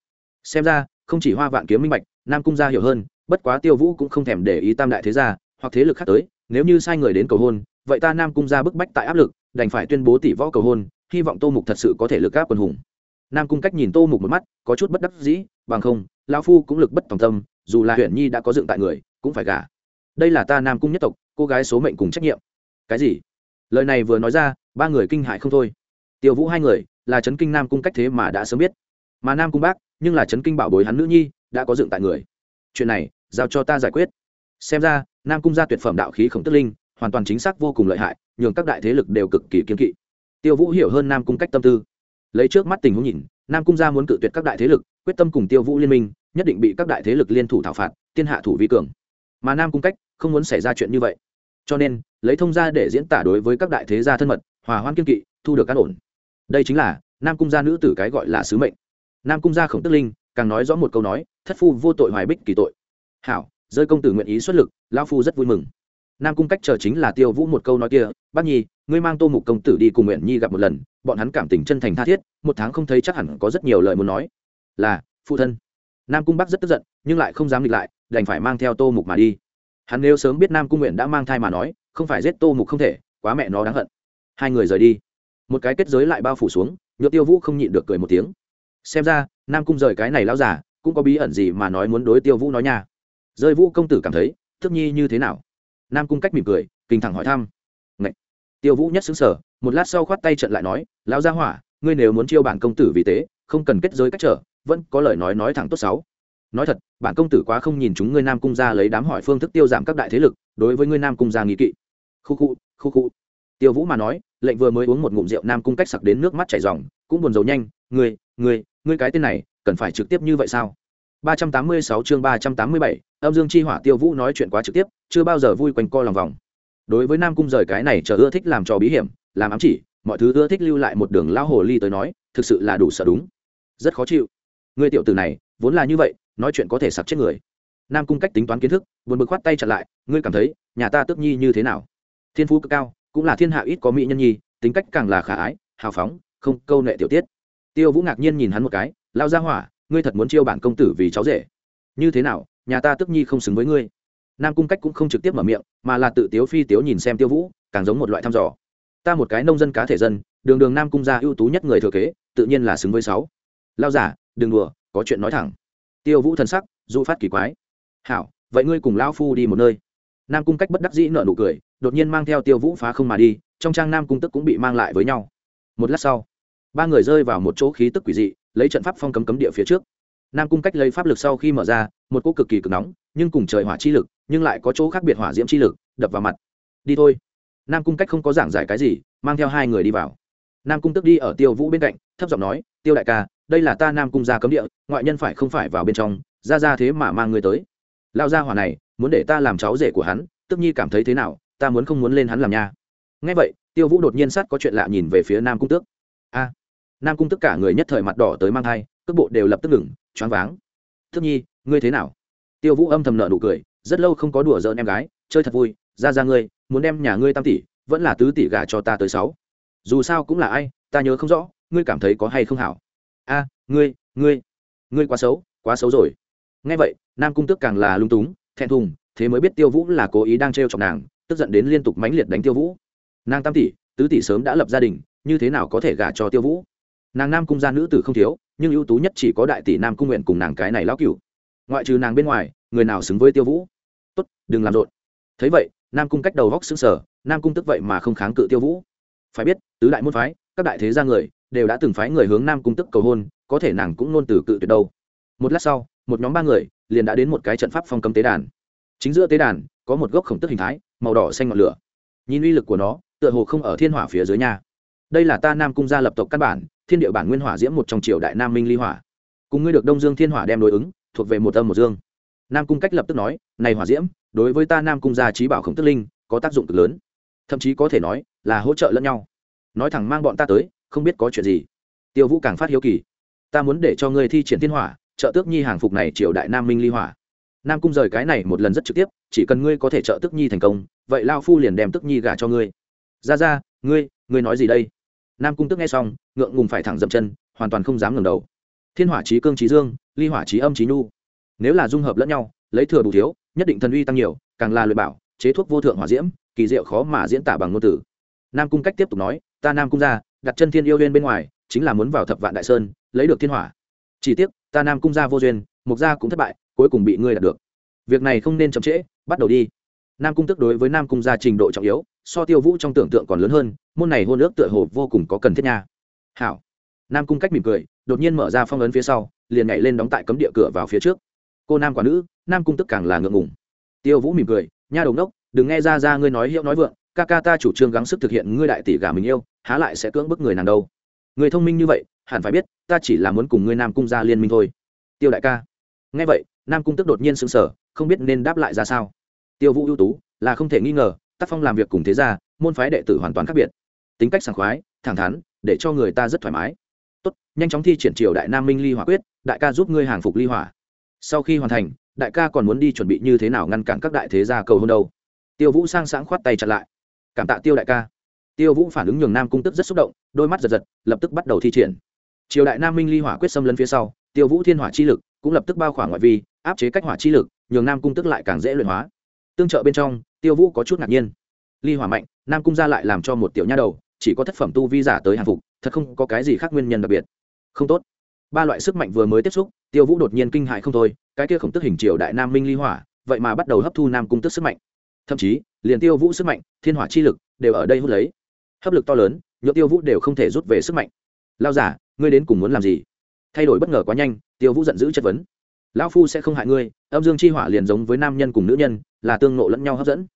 Xem ra, không chỉ hoa vạn kiếm minh bạch, nam cung gia hiểu hơn, bất quá tiêu vũ cũng không thèm để ý tam đại thế gia, hoặc thế lực khác tới, nếu như sai người đến cầu hôn, vậy ta nam cung gia bức bách tại áp lực, đành phải tuyên bố tỷ võ cầu hôn, hy vọng tô mục thật sự có thể lực gáp quần hùng. Nam cung cách nhìn tô mục một mắt, có chút bất đắc dĩ, bằng không, lão phu cũng lực bất tòng tâm, dù là huyện nhi đã có dựng tại người, cũng phải gả đây là ta nam cung nhất tộc, cô gái số mệnh cùng trách nhiệm. Cái gì? Lời này vừa nói ra, ba người kinh hại không thôi. Tiêu vũ hai người, là trấn kinh nam cung cách thế mà đã sớm biết. Mà nam cung bác, nhưng là trấn kinh bảo bối hắn nữ nhi, đã có dựng tại người. Chuyện này, giao cho ta giải quyết. Xem ra, nam cung gia tuyệt phẩm đạo khí khổng tức linh, hoàn toàn chính xác vô cùng lợi hại, nhường các đại thế lực đều cực kỳ kiên kỵ. Tiêu vũ hiểu hơn nam cung cách tâm tư. Lấy trước mắt tình huống nhìn, nam cung gia muốn cự tuyệt các đại thế lực, quyết tâm cùng tiêu vũ liên minh, nhất định bị các đại thế lực liên thủ thảo phạt, tiên hạ thủ vi cường mà nam cung cách không muốn xảy ra chuyện như vậy. Cho nên, lấy thông gia để diễn tả đối với các đại thế gia thân mật, hòa hoan kiên kỵ, thu được cán ổn. Đây chính là nam cung gia nữ tử cái gọi là sứ mệnh. Nam cung gia khổng tức linh, càng nói rõ một câu nói, thất phu vô tội hoài bích kỳ tội. Hảo, rơi công tử nguyện ý xuất lực lao phu rất vui mừng. Nam cung cách chờ chính là tiêu vũ một câu nói kia, bác nhi, ngươi mang tô mục công tử đi cùng nguyện nhi gặp một lần, bọn hắn cảm tình chân thành tha thiết, một tháng không thấy chắc hẳn có rất nhiều lời muốn nói. Là, phụ thân nam cung bắc rất tức giận, nhưng lại không dám nghịch lại, đành phải mang theo tô mục mà đi. Hắn nếu sớm biết nam cung nguyện đã mang thai mà nói, không phải giết tô mục không thể, quá mẹ nó đáng hận. Hai người rời đi. Một cái kết giới lại bao phủ xuống nhựa tiêu vũ không nhịn được cười một tiếng. Xem ra, nam cung rời cái này lao giả cũng có bí ẩn gì mà nói muốn đối tiêu vũ nói nha. Rơi vũ công tử cảm thấy thức nhi như thế nào? Nam cung cách mỉm cười, kinh thẳng hỏi thăm. Ngậy! tiêu vũ nhất xứng sở một lát sau khoát tay trận lại nói, lão gia hỏa, ngươi nếu muốn chiêu bản công tử vì thế không cần kết giới cách trở vẫn có lời nói nói thẳng tốt sáu nói thật bản công tử quá không nhìn chúng ngươi nam cung ra lấy đám hỏi phương thức tiêu giảm các đại thế lực đối với ngươi nam cung gia nghi kỵ. Khu khu khu khu. Tiêu vũ mà nói lệnh vừa mới uống một ngụm rượu nam cung cách sặc đến nước mắt chảy ròng cũng buồn rầu nhanh ngươi ngươi ngươi cái tên này cần phải trực tiếp như vậy sao? 386 chương 387, âm dương chi hỏa tiêu vũ nói chuyện quá trực tiếp chưa bao giờ vui quanh co lòng vòng. Đối với nam cung rời cái này chờ ưa thích làm trò bí hiểm làm ám chỉ mọi thứ ưa thích lưu lại một đường lao hồ ly tới nói thực sự là đủ sợ đúng. Rất khó chịu người tiểu tử này, vốn là như vậy, nói chuyện có thể sặc chết người. Nam cung cách tính toán kiến thức, buồn bực khoát tay chặt lại, ngươi cảm thấy, nhà ta tức nhi như thế nào? Thiên phú cực cao, cũng là thiên hạ ít có mỹ nhân nhi, tính cách càng là khả ái, hào phóng, không câu nệ tiểu tiết. Tiêu vũ ngạc nhiên nhìn hắn một cái lao ra hỏa, ngươi thật muốn chiêu bản công tử vì cháu rể. Như thế nào, nhà ta tức nhi không xứng với ngươi? Nam cung cách cũng không trực tiếp mở miệng, mà là tự tiếu phi tiếu nhìn xem tiêu vũ, càng giống một loại thăm dò. Ta một cái nông dân cá thể dân, đường đường nam cung gia ưu tú nhất người thừa kế, tự nhiên là xứng với sáu. Lao giả đừng đùa, có chuyện nói thẳng. Tiêu vũ thần sắc, dụ phát kỳ quái. Hảo, vậy ngươi cùng Lão phu đi một nơi. Nam cung cách bất đắc dĩ nợ nụ cười, đột nhiên mang theo tiêu vũ phá không mà đi, trong trang nam cung tức cũng bị mang lại với nhau. Một lát sau, ba người rơi vào một chỗ khí tức quỷ dị, lấy trận pháp phong cấm cấm địa phía trước. Nam cung cách lấy pháp lực sau khi mở ra, một cỗ cực kỳ cực nóng, nhưng cùng trời hỏa chi lực, nhưng lại có chỗ khác biệt hỏa diễm chi lực, đập vào mặt. Đi thôi. Nam cung cách không có giảng giải cái gì, mang theo hai người đi vào. Nam cung tức đi ở tiêu vũ bên cạnh, thấp giọng nói, tiêu đại ca đây là ta nam cung gia cấm địa, ngoại nhân phải không phải vào bên trong, ra ra thế mà mang người tới. Lao gia hỏa này, muốn để ta làm cháu rể của hắn, tức nhi cảm thấy thế nào, ta muốn không muốn lên hắn làm nha. Ngay vậy, tiêu vũ đột nhiên sát có chuyện lạ nhìn về phía nam cung tước. A! Nam cung Tước cả người nhất thời mặt đỏ tới mang thai, cước bộ đều lập tức ngừng, choáng váng. Tức nhi, ngươi thế nào? Tiêu vũ âm thầm nợ nụ cười, rất lâu không có đùa giỡn em gái, chơi thật vui, ra ra ngươi, muốn đem nhà ngươi tam tỷ, vẫn là tứ tỷ gả cho ta tới sáu. Dù sao cũng là ai, ta nhớ không rõ, ngươi cảm thấy có hay không hảo? A, ngươi ngươi ngươi quá xấu quá xấu rồi. Nghe vậy, nam cung tức càng là lung túng, thẹn thùng, thế mới biết tiêu vũ là cố ý đang t r chọc nàng, tức giận đến liên tục mãnh liệt đánh tiêu vũ. Nàng tam tỷ, tứ tỷ sớm đã lập gia đình, như thế nào có thể gả cho tiêu vũ? Nàng nam cung gia nữ tử không thiếu, nhưng ưu tú nhất chỉ có đại tỷ nam cung nguyện cùng nàng cái này lão cửu. Ngoại trừ nàng bên ngoài, người nào xứng với tiêu vũ? Tốt, đừng làm rộn. Thấy vậy, nam cung cách đầu góc xứng sở nam cung tức vậy mà không kháng cự tiêu vũ. Phải biết, tứ đại môn phái, các đại thế gia người đều đã từng phái người hướng nam cung tức cầu hôn, có thể nàng cũng nôn từ cự tuyệt đâu. Một lát sau, một nhóm ba người liền đã đến một cái trận pháp phong cấm tế đàn. Chính giữa tế đàn, có một gốc khổng tức hình thái, màu đỏ xanh ngọn lửa. Nhìn uy lực của nó, tựa hồ không ở thiên hỏa phía dưới nhà đây là ta nam cung gia lập tộc căn bản, thiên địa bản nguyên hỏa diễm một trong triều đại nam minh ly hỏa. Cùng ngươi được đông dương thiên hỏa đem đối ứng, thuộc về một âm một dương. Nam cung cách lập tức nói, này hỏa diễm, đối với ta nam cung gia trí bảo khổng tức linh, có tác dụng cực lớn. Thậm chí có thể nói là hỗ trợ lẫn nhau. Nói thẳng mang bọn ta tới không biết có chuyện gì. Tiêu vũ càng phát hiếu kỳ. Ta muốn để cho ngươi thi triển thiên hỏa, trợ tước nhi hàng phục này triều đại nam minh ly hỏa. Nam cung rời cái này một lần rất trực tiếp, chỉ cần ngươi có thể trợ tước nhi thành công, vậy lao phu liền đem tước nhi gả cho ngươi. Ra ra, ngươi ngươi nói gì đây? Nam cung tức nghe xong, ngượng ngùng phải thẳng dậm chân, hoàn toàn không dám ngẩng đầu. Thiên hỏa trí cương trí dương, ly hỏa trí âm trí nhu. Nếu là dung hợp lẫn nhau, lấy thừa đủ thiếu, nhất định thần uy tăng nhiều, càng là luyện bảo, chế thuốc vô thượng hỏa diễm, kỳ diệu khó mà diễn tả bằng ngôn từ. Nam cung cách tiếp tục nói, ta nam cung ra đặt chân thiên yêu duyên bên ngoài, chính là muốn vào thập vạn đại sơn, lấy được thiên hỏa. Chỉ tiếc, ta nam cung gia vô duyên, mục gia cũng thất bại, cuối cùng bị ngươi đạt được. Việc này không nên chậm trễ, bắt đầu đi. Nam cung tức đối với nam cung gia trình độ trọng yếu, so tiêu vũ trong tưởng tượng còn lớn hơn, môn này hôn ước tựa hồ vô cùng có cần thiết nha. Hảo. Nam cung cách mỉm cười, đột nhiên mở ra phong ấn phía sau, liền nhảy lên đóng tại cấm địa cửa vào phía trước. Cô nam quả nữ, nam cung tức càng là ngượng ngùng. Tiêu vũ mỉm cười, nha đồng đốc đừng nghe ra ra ngươi nói hiệu nói vượng, ca ca ta chủ trương gắng sức thực hiện ngươi đại tỷ gà mình yêu há lại sẽ cưỡng bức người nàng đâu. Người thông minh như vậy, hẳn phải biết, ta chỉ là muốn cùng ngươi nam cung ra liên minh thôi. Tiêu đại ca. Nghe vậy, nam cung tức đột nhiên sững sờ, không biết nên đáp lại ra sao. Tiêu vũ ưu tú, là không thể nghi ngờ, tác phong làm việc cùng thế gia, môn phái đệ tử hoàn toàn khác biệt. Tính cách sảng khoái, thẳng thắn, để cho người ta rất thoải mái. Tốt, nhanh chóng thi triển triều đại nam minh ly hỏa quyết, đại ca giúp ngươi hàng phục ly hỏa. Sau khi hoàn thành, đại ca còn muốn đi chuẩn bị như thế nào ngăn cản các đại thế gia cầu hôn đâu. Tiêu vũ sang sáng khoát tay chặt lại. Cảm tạ tiêu đại ca tiêu vũ phản ứng nhường nam cung tức rất xúc động, đôi mắt giật giật, lập tức bắt đầu thi triển. Triều đại nam minh ly hỏa quyết xâm lấn phía sau, tiêu vũ thiên hỏa chi lực cũng lập tức bao khoảng ngoại vi, áp chế cách hỏa chi lực, nhường nam cung tức lại càng dễ luyện hóa. Tương trợ bên trong, tiêu vũ có chút ngạc nhiên. Ly hỏa mạnh, nam cung ra lại làm cho một tiểu nha đầu, chỉ có thất phẩm tu vi giả tới hàng phục, thật không có cái gì khác nguyên nhân đặc biệt. Không tốt. Ba loại sức mạnh vừa mới tiếp xúc, tiêu vũ đột nhiên kinh hại không thôi, cái kia khổng tức hình triều đại nam minh ly hỏa, vậy mà bắt đầu hấp thu nam cung tức sức mạnh. Thậm chí, liền tiêu vũ sức mạnh, thiên hỏa chi lực đều ở đây hút lấy hấp lực to lớn nhựa tiêu vũ đều không thể rút về sức mạnh. Lao giả, ngươi đến cùng muốn làm gì? Thay đổi bất ngờ quá nhanh, tiêu vũ giận dữ chất vấn. Lão phu sẽ không hại ngươi, âm dương chi hỏa liền giống với nam nhân cùng nữ nhân, là tương nộ lẫn nhau hấp dẫn.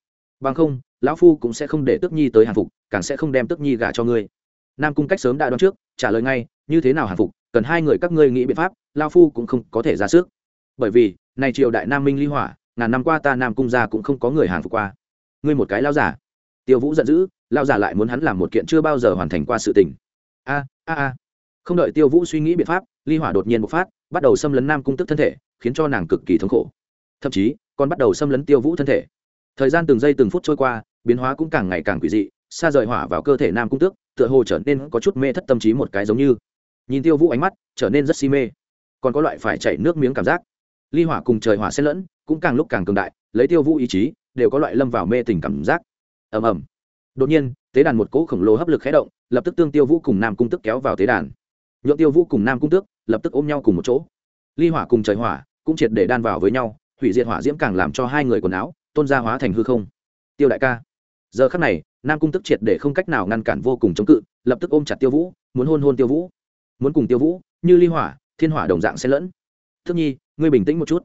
Bằng không, lão phu cũng sẽ không để tước nhi tới hàn phục, càng sẽ không đem tước nhi gả cho ngươi. Nam cung cách sớm đã đoán trước, trả lời ngay, như thế nào hàn phục, cần hai người các ngươi nghĩ biện pháp lao phu cũng không có thể ra sức. Bởi vì, này triều đại nam minh ly hỏa, ngàn năm qua ta nam cung gia cũng không có người hàng phục qua. Ngươi một cái lao giả tiêu vũ giận dữ, lao giả lại muốn hắn làm một kiện chưa bao giờ hoàn thành qua sự tình. A a a. Không đợi tiêu vũ suy nghĩ biện pháp, ly hỏa đột nhiên bộc phát, bắt đầu xâm lấn nam cung tức thân thể, khiến cho nàng cực kỳ thống khổ. Thậm chí, còn bắt đầu xâm lấn tiêu vũ thân thể. Thời gian từng giây từng phút trôi qua, biến hóa cũng càng ngày càng quỷ dị, xa rời hỏa vào cơ thể nam cung tước, tựa hồ trở nên có chút mê thất tâm trí một cái giống như. Nhìn tiêu vũ ánh mắt, trở nên rất si mê. Còn có loại phải chảy nước miếng cảm giác. Ly hỏa cùng trời hỏa xen lẫn, cũng càng lúc càng cường đại, lấy tiêu vũ ý chí, đều có loại lâm vào mê tình cảm giác ầm ầm. Đột nhiên, tế đàn một cỗ khổng lồ hấp lực khé động, lập tức tương tiêu vũ cùng nam cung tức kéo vào tế đàn. Nhuộm tiêu vũ cùng nam cung tước lập tức ôm nhau cùng một chỗ. Ly hỏa cùng trời hỏa cũng triệt để đan vào với nhau, hủy diệt hỏa diễm càng làm cho hai người quần áo, tôn gia hóa thành hư không. Tiêu đại ca. Giờ khắc này, nam cung tức triệt để không cách nào ngăn cản vô cùng chống cự, lập tức ôm chặt tiêu vũ, muốn hôn hôn tiêu vũ. Muốn cùng tiêu vũ, như ly hỏa, thiên hỏa đồng dạng xen lẫn. Thức nhi, ngươi bình tĩnh một chút.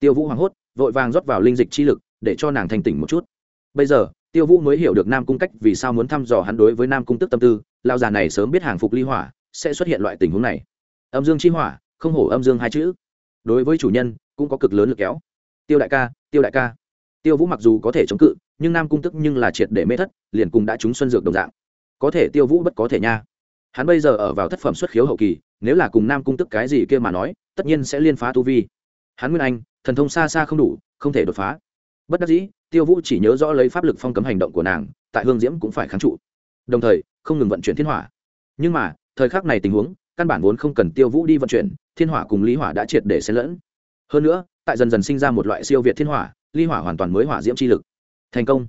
Tiêu vũ hoảng hốt, vội vàng rót vào linh dịch chi lực, để cho nàng thành tỉnh một chút. Bây giờ tiêu vũ mới hiểu được nam cung cách vì sao muốn thăm dò hắn đối với nam cung tức tâm tư lao già này sớm biết hàng phục ly hỏa, sẽ xuất hiện loại tình huống này. Âm dương chi hỏa, không hổ âm dương hai chữ. Đối với chủ nhân, cũng có cực lớn lực kéo. Tiêu đại ca, tiêu đại ca. Tiêu vũ mặc dù có thể chống cự, nhưng nam cung tức nhưng là triệt để mê thất, liền cùng đã trúng xuân dược đồng dạng. Có thể tiêu vũ bất có thể nha. Hắn bây giờ ở vào thất phẩm xuất khiếu hậu kỳ, nếu là cùng nam cung tức cái gì kia mà nói, tất nhiên sẽ liên phá tu vi. Hắn nguyên anh, thần thông xa xa không đủ, không thể đột phá. Bất đắc dĩ tiêu vũ chỉ nhớ rõ lấy pháp lực phong cấm hành động của nàng, tại hương diễm cũng phải kháng trụ. Đồng thời, không ngừng vận chuyển thiên hỏa. Nhưng mà, thời khắc này tình huống, căn bản vốn không cần tiêu vũ đi vận chuyển, thiên hỏa cùng lý hỏa đã triệt để xen lẫn. Hơn nữa, tại dần dần sinh ra một loại siêu việt thiên hỏa ly hỏa hoàn toàn mới hỏa diễm chi lực. Thành công.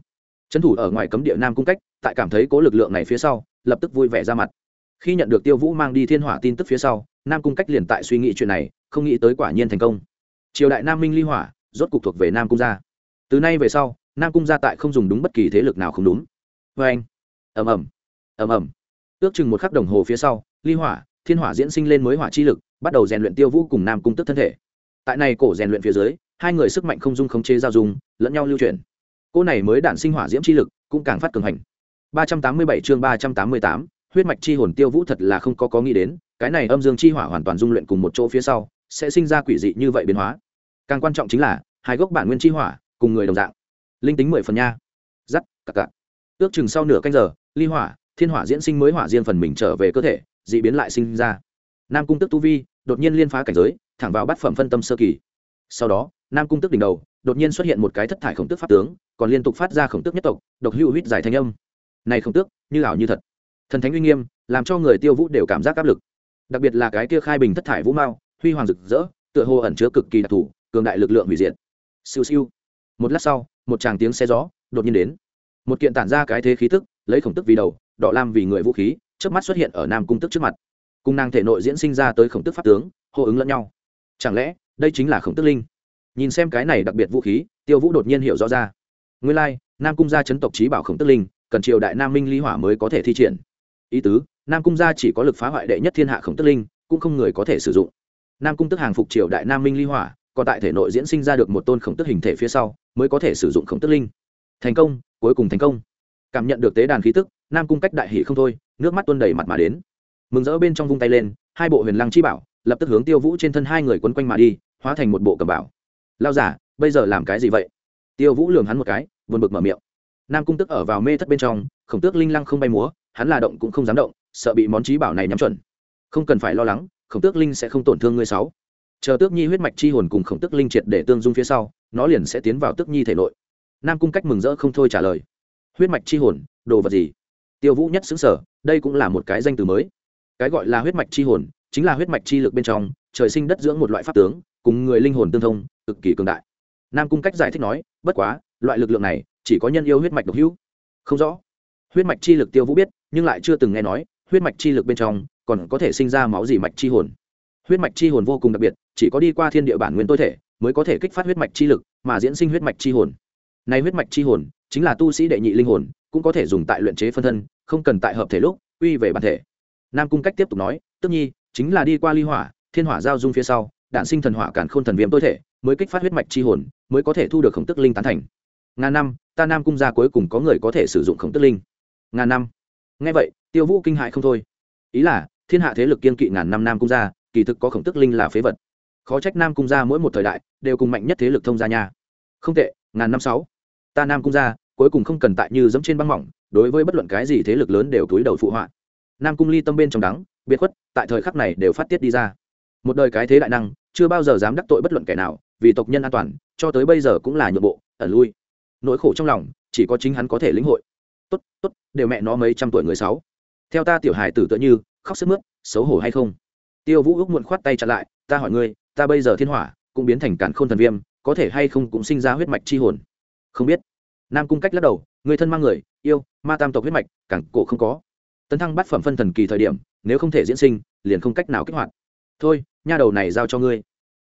Trấn thủ ở ngoài cấm địa nam cung cách, tại cảm thấy cố lực lượng này phía sau, lập tức vui vẻ ra mặt. Khi nhận được tiêu vũ mang đi thiên hỏa tin tức phía sau, nam cung cách liền tại suy nghĩ chuyện này, không nghĩ tới quả nhiên thành công. Triều đại nam minh ly hỏa rốt cục thuộc về nam cung gia từ nay về sau nam cung gia tại không dùng đúng bất kỳ thế lực nào không đúng. Vê anh. Ầm ầm. Ầm ầm. Ước chừng một khắc đồng hồ phía sau ly hỏa thiên hỏa diễn sinh lên mới hỏa chi lực bắt đầu rèn luyện tiêu vũ cùng nam cung tức thân thể. Tại này cổ rèn luyện phía dưới hai người sức mạnh không dung khống chế giao dung lẫn nhau lưu chuyển. Cô này mới đản sinh hỏa diễm chi lực cũng càng phát cường hành. 387 chương 388, huyết mạch chi hồn tiêu vũ thật là không có có nghĩ đến cái này âm dương chi hỏa hoàn toàn dung luyện cùng một chỗ phía sau sẽ sinh ra quỷ dị như vậy biến hóa. Càng quan trọng chính là hai gốc bản nguyên chi hỏa cùng người đồng dạng. Linh tính mười phần nha. Giắt cặp cặp ước chừng sau nửa canh giờ, ly hỏa, thiên hỏa diễn sinh mới hỏa riêng phần mình trở về cơ thể, d ị biến lại sinh ra. Nam cung tức tu vi, đột nhiên liên phá cảnh giới, thẳng vào bát phẩm phân tâm sơ kỳ. Sau đó, nam cung tức đỉnh đầu, đột nhiên xuất hiện một cái thất thải khổng tức pháp tướng, còn liên tục phát ra khổng tức nhất tộc, độc hữu huýt giải thanh âm. Này khổng tước như ảo như thật. Thần thánh uy nghiêm, làm cho người tiêu vũ đều cảm giác áp lực. Đặc biệt là cái kia khai bình thất thải vũ mao, huy hoàng rực rỡ, tựa hồ ẩn chứa cực kỳ đặc thù, cường đại lực lượng hủy diệt. Siêu siêu một lát sau một tràng tiếng xe gió đột nhiên đến. Một kiện tản ra cái thế khí tức lấy khổng tức vì đầu đỏ lam vì người vũ khí trước mắt xuất hiện ở nam cung tức trước mặt. Cung nàng thể nội diễn sinh ra tới khổng tức pháp tướng hô ứng lẫn nhau. Chẳng lẽ đây chính là khổng tức linh? Nhìn xem cái này đặc biệt vũ khí tiêu vũ đột nhiên hiểu rõ ra. Nguyên lai、like, nam cung gia chấn tộc trí bảo khổng tức linh cần triều đại nam minh ly hỏa mới có thể thi triển. Ý tứ nam cung gia chỉ có lực phá hoại đệ nhất thiên hạ khổng tức linh cũng không người có thể sử dụng. Nam cung tức hàng phục triều đại nam minh ly hỏa còn tại thể nội diễn sinh ra được một tôn khổng tức hình thể phía sau, mới có thể sử dụng khổng tức linh. Thành công, cuối cùng thành công. Cảm nhận được tế đàn khí tức, nam cung cách đại hỷ không thôi, nước mắt tuôn đầy mặt mà đến. Mừng rỡ bên trong vung tay lên, hai bộ huyền lăng chi bảo, lập tức hướng tiêu vũ trên thân hai người quấn quanh mà đi, hóa thành một bộ cầm bảo. Lao giả, bây giờ làm cái gì vậy? Tiêu vũ lường hắn một cái vượt bực mở miệng. Nam cung tức ở vào mê thất bên trong, khổng tước linh lăng không bay múa, hắn là động cũng không dám động, sợ bị món trí bảo này nhắm chuẩn. Không cần phải lo lắng, khổng tước linh sẽ không tổn thương ngươi sáu chờ tước nhi huyết mạch chi hồn cùng khổng tước linh triệt để tương dung phía sau, nó liền sẽ tiến vào tước nhi thể nội. Nam cung cách mừng rỡ không thôi trả lời. Huyết mạch chi hồn, đồ vật gì? Tiêu vũ nhất xứng sở đây cũng là một cái danh từ mới. Cái gọi là huyết mạch chi hồn, chính là huyết mạch chi lực bên trong, trời sinh đất dưỡng một loại pháp tướng, cùng người linh hồn tương thông, cực kỳ cường đại. Nam cung cách giải thích nói, bất quá, loại lực lượng này, chỉ có nhân yêu huyết mạch độc hữu. Không rõ. Huyết mạch chi lực tiêu vũ biết, nhưng lại chưa từng nghe nói, huyết mạch chi lực bên trong, còn có thể sinh ra máu gì mạch chi hồn huyết mạch chi hồn vô cùng đặc biệt, chỉ có đi qua thiên địa bản nguyên tối thể mới có thể kích phát huyết mạch chi lực mà diễn sinh huyết mạch chi hồn. Này huyết mạch chi hồn chính là tu sĩ đệ nhị linh hồn, cũng có thể dùng tại luyện chế phân thân, không cần tại hợp thể lúc uy về bản thể. Nam cung cách tiếp tục nói, tức nhi, chính là đi qua ly hỏa, thiên hỏa giao dung phía sau đạn sinh thần hỏa cản khôn thần viêm tối thể mới kích phát huyết mạch chi hồn, mới có thể thu được khổng tức linh tán thành. Ngàn năm, ta nam cung gia cuối cùng có người có thể sử dụng khổng tức linh. Ngàn năm. Nghe vậy, tiêu vũ kinh hại không thôi. Ý là, thiên hạ thế lực kiên kỵ ngàn năm nam cung gia kỳ thực có khổng tức linh là phế vật. Khó trách nam cung gia mỗi một thời đại đều cùng mạnh nhất thế lực thông gia nha. Không tệ, ngàn năm sáu. Ta nam cung gia, cuối cùng không cần tại như dẫm trên băng mỏng, đối với bất luận cái gì thế lực lớn đều túi đầu phụ họa. Nam cung ly tâm bên trong đắng, biệt khuất, tại thời khắc này đều phát tiết đi ra. Một đời cái thế đại năng, chưa bao giờ dám đắc tội bất luận kẻ nào, vì tộc nhân an toàn, cho tới bây giờ cũng là nhượng bộ, ẩn lui. Nỗi khổ trong lòng, chỉ có chính hắn có thể lĩnh hội. Tốt tốt, đều mẹ nó mấy trăm tuổi người sáu. Theo ta tiểu hài tử tựa như, khóc sức mướt, xấu hổ hay không? Tiêu vũ ước muộn khoát tay chặn lại, ta hỏi ngươi, ta bây giờ thiên hỏa cũng biến thành cản khôn thần viêm, có thể hay không cũng sinh ra huyết mạch chi hồn? Không biết. Nam cung cách lắc đầu người thân mang người, yêu, ma tam tộc huyết mạch cản cổ không có. Tấn thăng bát phẩm phân thần kỳ thời điểm, nếu không thể diễn sinh, liền không cách nào kích hoạt. Thôi, nha đầu này giao cho ngươi.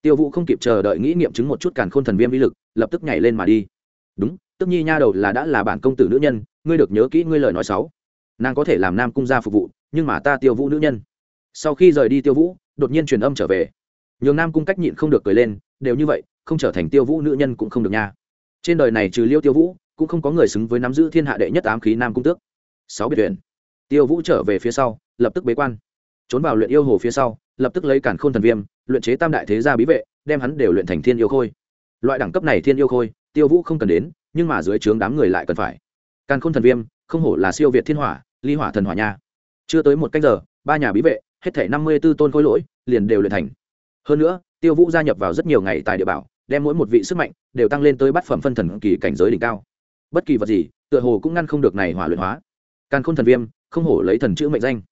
Tiêu vũ không kịp chờ đợi nghĩ nghiệm chứng một chút càn khôn thần viêm vi lực, lập tức nhảy lên mà đi. Đúng, tức nhi nha đầu là đã là bản công tử nữ nhân, ngươi được nhớ kỹ ngươi lời nói sáu nàng có thể làm nam cung gia phục vụ, nhưng mà ta tiêu vũ nữ nhân sau khi rời đi tiêu vũ, đột nhiên truyền âm trở về. Nhường nam cung cách nhịn không được cười lên, đều như vậy, không trở thành tiêu vũ nữ nhân cũng không được nha. Trên đời này trừ liêu tiêu vũ, cũng không có người xứng với nắm giữ thiên hạ đệ nhất ám khí nam cung tước. Sáu biệt tuyển tiêu vũ trở về phía sau, lập tức bế quan. Trốn vào luyện yêu hồ phía sau, lập tức lấy cản khôn thần viêm, luyện chế tam đại thế gia bí vệ, đem hắn đều luyện thành thiên yêu khôi. Loại đẳng cấp này thiên yêu khôi, tiêu vũ không cần đến, nhưng mà dưới trướng đám người lại cần phải. Càn khôn thần viêm, không hổ là siêu việt thiên hỏa, ly hỏa thần hỏa nha. Chưa tới một canh giờ, ba nhà bí vệ hết thể năm mươi b ố tôn khối lỗi, liền đều luyện thành. Hơn nữa, tiêu vũ gia nhập vào rất nhiều ngày tại địa bảo, đem mỗi một vị sức mạnh đều tăng lên tới bát phẩm phân thần kỳ cảnh giới đỉnh cao. Bất kỳ vật gì, tựa hồ cũng ngăn không được này hỏa luyện hóa. Càn khôn thần viêm, không hổ lấy thần chữ mệnh danh.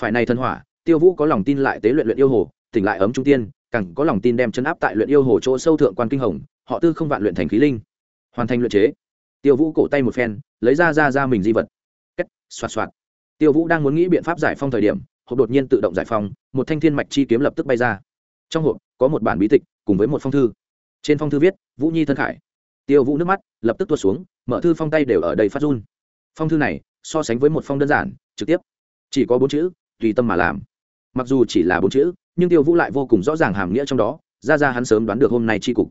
Phải này thần hỏa, tiêu vũ có lòng tin lại tế luyện luyện yêu hồ, tỉnh lại ấm trung tiên, càng có lòng tin đem chân áp tại luyện yêu hồ chỗ sâu thượng quan kinh hồng, họ tư không vạn luyện thành khí linh. Hoàn thành luyện chế. Tiêu vũ cổ tay một phen, lấy ra ra ra mình di vật. Cách xoạt xoạt. Tiêu vũ đang muốn nghĩ biện pháp giải phong thời điểm hộp đột nhiên tự động giải phóng, một thanh thiên mạch chi kiếm lập tức bay ra. Trong hộp có một bản bí tịch cùng với một phong thư. Trên phong thư viết vũ nhi thân khải. Tiêu vũ nước mắt lập tức tuột xuống mở thư phong tay đều ở đây phát run. Phong thư này so sánh với một phong đơn giản trực tiếp. Chỉ có bốn chữ tùy tâm mà làm. Mặc dù chỉ là bốn chữ nhưng tiêu vũ lại vô cùng rõ ràng hàm nghĩa trong đó ra ra hắn sớm đoán được hôm nay tri cục.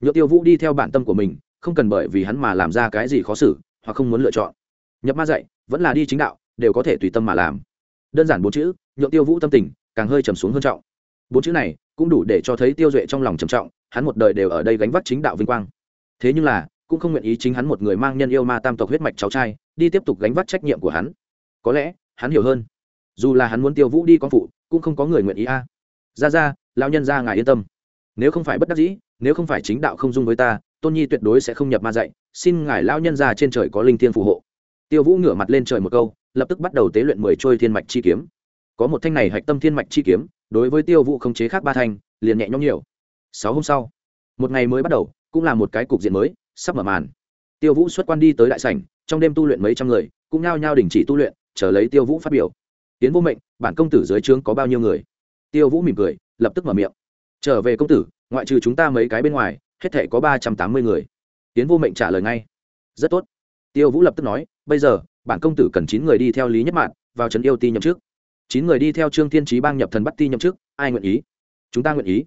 Nhựa tiêu vũ đi theo bản tâm của mình không cần bởi vì hắn mà làm ra cái gì khó xử hoặc không muốn lựa chọn. Nhập ma dạy vẫn là đi chính đạo đều có thể tùy tâm mà làm đơn giản bốn chữ, nhượng tiêu vũ tâm tình càng hơi trầm xuống hơn trọng. Bốn chữ này cũng đủ để cho thấy tiêu duệ trong lòng trầm trọng, hắn một đời đều ở đây gánh vác chính đạo vinh quang. Thế nhưng là, cũng không nguyện ý chính hắn một người mang nhân yêu ma tam tộc huyết mạch cháu trai, đi tiếp tục gánh vác trách nhiệm của hắn. Có lẽ, hắn hiểu hơn. Dù là hắn muốn tiêu vũ đi con phụ, cũng không có người nguyện ý a. Ra ra lao nhân ra ngài yên tâm. Nếu không phải bất đắc dĩ, nếu không phải chính đạo không dung với ta, tôn nhi tuyệt đối sẽ không nhập ma dạy, xin ngài lao nhân ra trên trời có linh thiên phù hộ. Tiêu vũ ngửa mặt lên trời một câu lập tức bắt đầu tế luyện mười trôi thiên mạch chi kiếm. Có một thanh này hạch tâm thiên mạch chi kiếm, đối với tiêu vũ không chế khác ba thanh, liền nhẹ nhõm nhiều. Sáu hôm sau, một ngày mới bắt đầu, cũng là một cái cục diện mới, sắp mở màn. Tiêu vũ xuất quan đi tới đại sảnh, trong đêm tu luyện mấy trăm người, cũng nhao nhao đình chỉ tu luyện, chờ lấy tiêu vũ phát biểu. Tiến vô mệnh, bản công tử dưới trướng có bao nhiêu người? Tiêu vũ mỉm cười, lập tức mở miệng. Trở về công tử, ngoại trừ chúng ta mấy cái bên ngoài, hết thể có ba trăm tám mươi người. Tiến vô mệnh trả lời ngay. Rất tốt. Tiêu vũ lập tức nói, bây giờ bản công tử cần chín người đi theo lý nhất mạn, vào trấn yêu ti nhậm chức. Chín người đi theo trương thiên trí bang nhập thần bắt ti nhậm chức, ai nguyện ý? Chúng ta nguyện ý.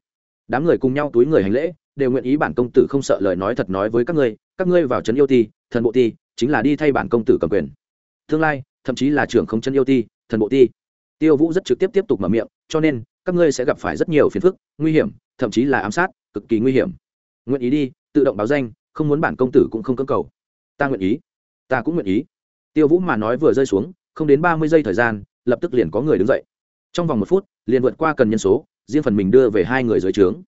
Đám người cùng nhau túi người hành lễ, đều nguyện ý bản công tử không sợ lời nói thật nói với các ngươi các ngươi vào trấn yêu ti, thần bộ ti, chính là đi thay bản công tử cầm quyền. Tương lai, thậm chí là trưởng không chân yêu ti, thần bộ ti. Tiêu vũ rất trực tiếp tiếp tục mở miệng, cho nên, các ngươi sẽ gặp phải rất nhiều phiền phức, nguy hiểm, thậm chí là ám sát, cực kỳ nguy hiểm. Nguyện ý đi, tự động báo danh, không muốn bản công tử cũng không cưỡng cầu. Ta nguyện ý. Ta cũng nguyện ý tiêu vũ mà nói vừa rơi xuống, không đến ba mươi giây thời gian, lập tức liền có người đứng dậy. Trong vòng một phút, liền vượt qua cần nhân số, riêng phần mình đưa về hai người dưới trướng.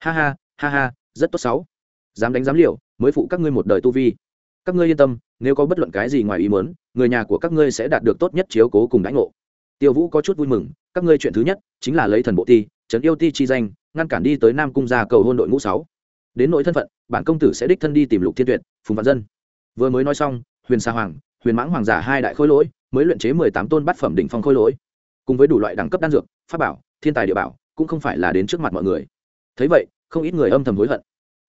Ha ha ha ha, rất tốt sáu. Dám đánh dám liều, mới phụ các ngươi một đời tu vi. Các ngươi yên tâm, nếu có bất luận cái gì ngoài ý muốn, người nhà của các ngươi sẽ đạt được tốt nhất chiếu cố cùng đãi ngộ. Tiêu vũ có chút vui mừng, các ngươi chuyện thứ nhất chính là lấy thần bộ ti, trấn yêu ti chi danh, ngăn cản đi tới nam cung gia cầu hôn đội ngũ sáu. Đến nội thân phận, bản công tử sẽ đích thân đi tìm lục thiên tuyệt, phùng văn dân. Vừa mới nói xong, huyền sa hoàng huyền mãng hoàng giả hai đại khôi lỗi mới luyện chế mười tám tôn bát phẩm đỉnh phong khôi lỗi. Cùng với đủ loại đẳng cấp đan dược pháp bảo thiên tài địa bảo cũng không phải là đến trước mặt mọi người. Thấy vậy không ít người âm thầm hối hận.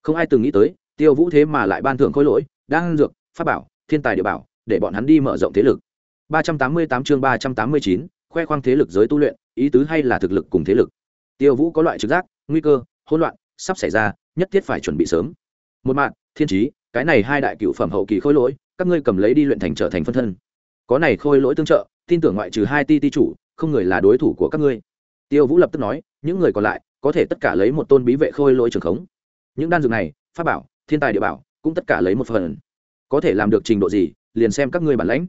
Không ai từng nghĩ tới tiêu vũ thế mà lại ban thưởng khôi lỗi đan dược pháp bảo thiên tài địa bảo để bọn hắn đi mở rộng thế lực. 388 chương 389, khoe khoang thế lực giới tu luyện ý tứ hay là thực lực cùng thế lực? Tiêu vũ có loại trực giác nguy cơ hỗn loạn sắp xảy ra nhất thiết phải chuẩn bị sớm. Một mạng thiên trí cái này hai đại cựu phẩm hậu kỳ khôi lỗi các ngươi cầm lấy đi luyện thành trở thành phân thân. Có này khôi lỗi tương trợ, tin tưởng ngoại trừ hai ti ti chủ, không người là đối thủ của các ngươi. Tiêu vũ lập tức nói, những người còn lại, có thể tất cả lấy một tôn bí vệ khôi lỗi trường khống. Những đan dược này, pháp bảo, thiên tài địa bảo, cũng tất cả lấy một phần. Có thể làm được trình độ gì, liền xem các ngươi bản lãnh.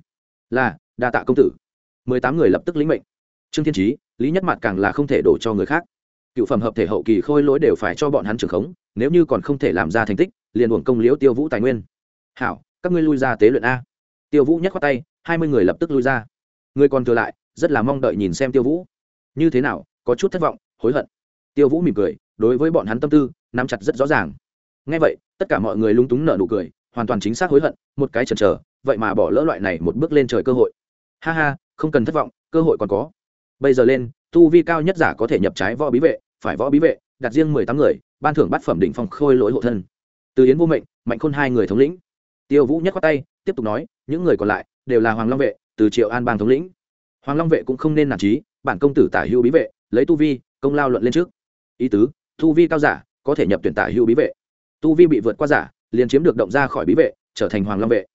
Là, đa tạ công tử. Mười tám người lập tức lĩnh mệnh. Trương thiên trí lý nhất mặt càng là không thể đổ cho người khác. Cựu phẩm hợp thể hậu kỳ khôi lỗi đều phải cho bọn hắn trưởng khống, nếu như còn không thể làm ra thành tích, liền uổng công liễu tiêu vũ tài nguyên. Hảo các ngươi lui ra tế luyện a. Tiêu vũ nhắc qua tay, hai mươi người lập tức lui ra. Người còn thừa lại, rất là mong đợi nhìn xem tiêu vũ. Như thế nào, có chút thất vọng, hối hận. Tiêu vũ mỉm cười, đối với bọn hắn tâm tư, nắm chặt rất rõ ràng. Ngay vậy, tất cả mọi người lung túng nở nụ cười, hoàn toàn chính xác hối hận, một cái chần chờ, vậy mà bỏ lỡ loại này một bước lên trời cơ hội. Ha ha, không cần thất vọng, cơ hội còn có. Bây giờ lên, tu vi cao nhất giả có thể nhập trái võ bí vệ, phải võ bí vệ, đặt riêng mười tám người, ban thưởng bát phẩm định phong khôi lỗi hộ thân. Từ yến vô mệnh, mạnh khôn hai người thống lĩnh tiêu vũ nhất khoát tay, tiếp tục nói, những người còn lại đều là hoàng long vệ, từ triệu an bang thống lĩnh. Hoàng long vệ cũng không nên nản trí, bản công tử tả hữu bí vệ, lấy tu vi, công lao luận lên trước. Ý tứ tu vi cao giả có thể nhập tuyển tả hữu bí vệ. Tu vi bị vượt qua giả, liền chiếm được động ra khỏi bí vệ, trở thành hoàng long vệ.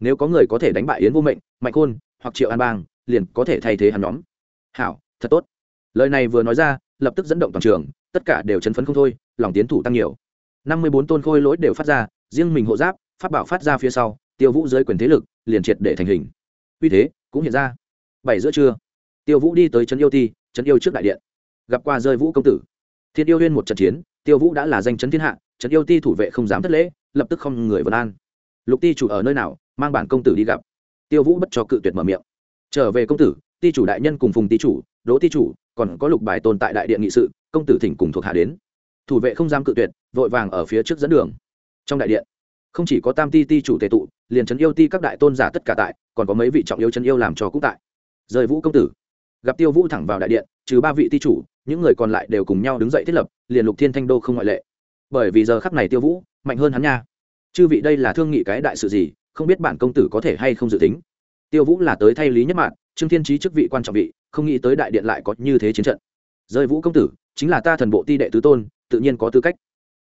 Nếu có người có thể đánh bại yến vô mệnh, mạnh khôn hoặc triệu an bang, liền có thể thay thế hắn nhóm. Hảo, thật tốt. Lời này vừa nói ra, lập tức dẫn động toàn trường, tất cả đều chấn phấn không thôi, lòng tiến thủ tăng nhiều. Năm mươi bốn tôn khôi lỗi đều phát ra, riêng mình hộ giáp phát bảo phát ra phía sau, tiêu vũ dưới quyền thế lực liền triệt để thành hình. Uy thế cũng hiện ra. Bảy giữa trưa, tiêu vũ đi tới trấn yêu ti, trấn yêu trước đại điện. Gặp qua rơi vũ công tử. Thiên yêu huyên một trận chiến, tiêu vũ đã là danh chấn thiên hạ, trấn yêu ti thủ vệ không dám thất lễ, lập tức không người vân an. Lục ti chủ ở nơi nào, mang bản công tử đi gặp. Tiêu vũ bất cho cự tuyệt mở miệng. Trở về công tử, ti chủ đại nhân cùng phùng ti chủ, đỗ ti chủ, còn có lục bài tồn tại đại điện nghị sự, công tử thỉnh cùng thuộc hạ đến. Thủ vệ không dám cự tuyệt, vội vàng ở phía trước dẫn đường. Trong đại điện không chỉ có tam ti ti chủ tề tụ, liền trấn yêu ti các đại tôn giả tất cả tại, còn có mấy vị trọng yêu trấn yêu làm cho cũng tại. Rời vũ công tử. Gặp tiêu vũ thẳng vào đại điện, trừ ba vị ti chủ, những người còn lại đều cùng nhau đứng dậy thiết lập, liền lục thiên thanh đô không ngoại lệ. Bởi vì giờ khắc này tiêu vũ, mạnh hơn hắn nha. Chư vị đây là thương nghị cái đại sự gì, không biết bản công tử có thể hay không dự tính. Tiêu vũ là tới thay lý nhất mạng trương thiên trí chức vị quan trọng vị, không nghĩ tới đại điện lại có như thế chiến trận. Rơi vũ công tử, chính là ta thần bộ ti đệ tứ tôn, tự nhiên có tư cách.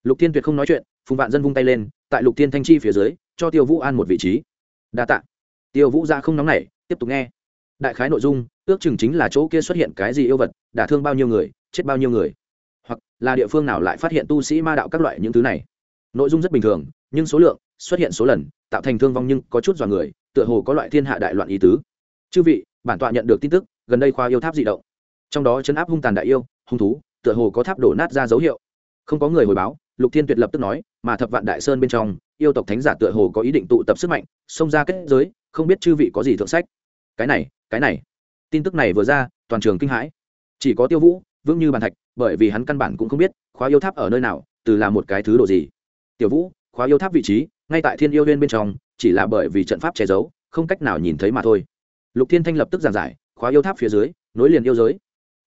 Lục thiên tuyệt không nói chuyện, phùng vạn dân vung tay lên tại lục thiên thanh chi phía dưới, cho tiêu vũ an một vị trí. Đa t ạ tiêu vũ ra không nóng nảy, tiếp tục nghe. Đại khái nội dung, ước chừng chính là chỗ kia xuất hiện cái gì yêu vật, đả thương bao nhiêu người, chết bao nhiêu người. Hoặc là địa phương nào lại phát hiện tu sĩ ma đạo các loại những thứ này. Nội dung rất bình thường, nhưng số lượng, xuất hiện số lần, tạo thành thương vong nhưng có chút dọa người, tựa hồ có loại thiên hạ đại loạn ý tứ. Chư vị, bản tọa nhận được tin tức, gần đây khoa yêu tháp di động. Trong đó chấn áp hung tàn đại yêu, hung thú, tựa hồ có tháp đổ nát ra dấu hiệu. Không có người hồi báo lục thiên tuyệt lập tức nói, mà thập vạn đại sơn bên trong, yêu tộc thánh giả tựa hồ có ý định tụ tập sức mạnh, xông ra kết giới, không biết chư vị có gì thượng sách. Cái này cái này. Tin tức này vừa ra, toàn trường kinh hãi. Chỉ có tiêu vũ, vững như bàn thạch, bởi vì hắn căn bản cũng không biết, khóa yêu tháp ở nơi nào, từ là một cái thứ đồ gì. Tiểu vũ, khóa yêu tháp vị trí, ngay tại thiên yêu liên bên trong, chỉ là bởi vì trận pháp che giấu, không cách nào nhìn thấy mà thôi. Lục thiên thanh lập tức giảng giải, khóa yêu tháp phía dưới, nối liền yêu giới.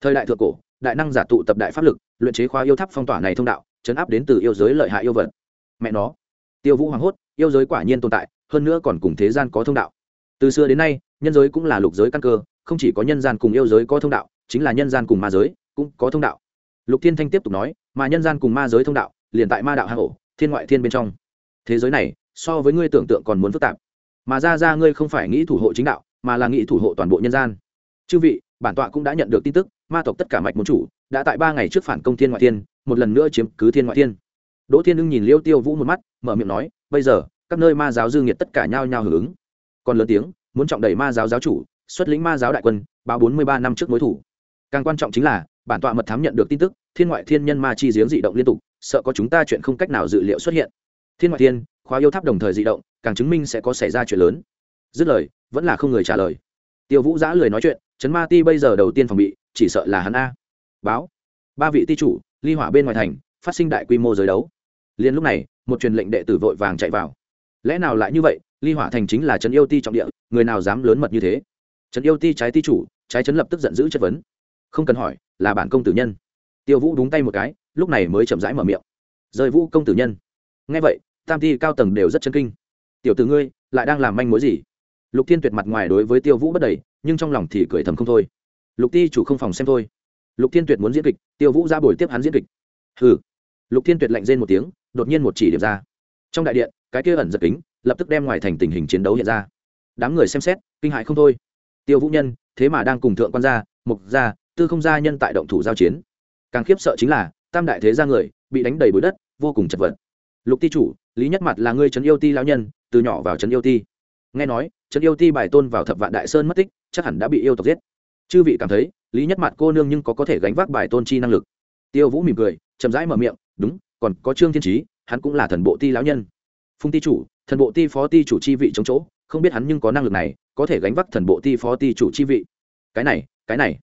Thời đại thượng cổ, đại năng giả tụ tập đại pháp lực, luyện chế khóa yêu tháp phong tỏa này thông đạo chấn áp đến từ yêu giới lợi hại yêu vật. Mẹ nó. Tiêu vũ hoảng hốt, yêu giới quả nhiên tồn tại, hơn nữa còn cùng thế gian có thông đạo. Từ xưa đến nay, nhân giới cũng là lục giới căn cơ, không chỉ có nhân gian cùng yêu giới có thông đạo, chính là nhân gian cùng ma giới cũng có thông đạo. Lục thiên thanh tiếp tục nói, mà nhân gian cùng ma giới thông đạo, liền tại ma đạo hạ hổ thiên ngoại thiên bên trong. Thế giới này, so với ngươi tưởng tượng còn muốn phức tạp. Mà ra ra ngươi không phải nghĩ thủ hộ chính đạo, mà là nghĩ thủ hộ toàn bộ nhân gian. Chư vị, bản tọa cũng đã nhận được tin tức, ma tộc tất cả mạch môn chủ, đã tại ba ngày trước phản công thiên ngoại thiên một lần nữa chiếm cứ thiên ngoại thiên. Đỗ thiên ưng nhìn liêu tiêu vũ một mắt, mở miệng nói, bây giờ, các nơi ma giáo dương nhiệt tất cả nhao nhao hưởng ứng. Còn lớn tiếng, muốn trọng đẩy ma giáo giáo chủ, xuất lĩnh ma giáo đại quân, báo bốn mươi ba năm trước mối thủ. Càng quan trọng chính là, bản tọa mật thám nhận được tin tức, thiên ngoại thiên nhân ma chi giếng dị động liên tục, sợ có chúng ta chuyện không cách nào dự liệu xuất hiện. Thiên ngoại thiên, khóa yêu tháp đồng thời dị động, càng chứng minh sẽ có xảy ra chuyện lớn. Dứt lời, vẫn là không người trả lời. Tiêu vũ giã lười nói chuyện, chấn ma ti bây giờ đầu tiên phòng bị, chỉ sợ là hắn a. Báo, ba vị ti chủ ly hỏa bên ngoài thành, phát sinh đại quy mô giới đấu. Liền lúc này, một truyền lệnh đệ tử vội vàng chạy vào. Lẽ nào lại như vậy, ly hỏa thành chính là trấn yêu ti trọng địa, người nào dám lớn mật như thế? Trấn yêu ti trái ti chủ, trái trấn lập tức giận dữ chất vấn. Không cần hỏi, là bản công tử nhân. Tiêu vũ đúng tay một cái, lúc này mới chậm rãi mở miệng. Rời vũ công tử nhân. Ngay vậy, tam ti cao tầng đều rất chân kinh. Tiểu tử ngươi, lại đang làm manh mối gì? Lục thiên tuyệt mặt ngoài đối với tiêu vũ bất đầy, nhưng trong lòng thì cười thầm không thôi. Lục ti chủ không phòng xem thôi lục thiên tuyệt muốn diễn kịch, tiêu vũ ra buổi tiếp hắn diễn kịch. Hừ. Lục thiên tuyệt lạnh rên một tiếng, đột nhiên một chỉ điểm ra. Trong đại điện, cái kia ẩn giật kính, lập tức đem ngoài thành tình hình chiến đấu hiện ra. Đám người xem xét, kinh hại không thôi. Tiêu vũ nhân, thế mà đang cùng thượng quan gia, mục gia, tư không gia nhân tại động thủ giao chiến. Càng khiếp sợ chính là, tam đại thế gia người, bị đánh đầy bụi đất, vô cùng chật vật. Lục ti chủ, lý nhất mặt là ngươi trấn yêu ti lão nhân, từ nhỏ vào trấn yêu ti. Nghe nói, trấn yêu ti bài tôn vào thập vạn đại sơn mất tích, chắc hẳn đã bị yêu tộc giết. Chư vị cảm thấy lý nhất mặt cô nương nhưng có có thể gánh vác bài tôn chi năng lực. Tiêu vũ mỉm cười, chậm rãi mở miệng, đúng, còn có trương thiên trí hắn cũng là thần bộ ti lão nhân. Phung ti chủ, thần bộ ti phó ti chủ chi vị chống chỗ, không biết hắn nhưng có năng lực này, có thể gánh vác thần bộ ti phó ti chủ chi vị. Cái này cái này.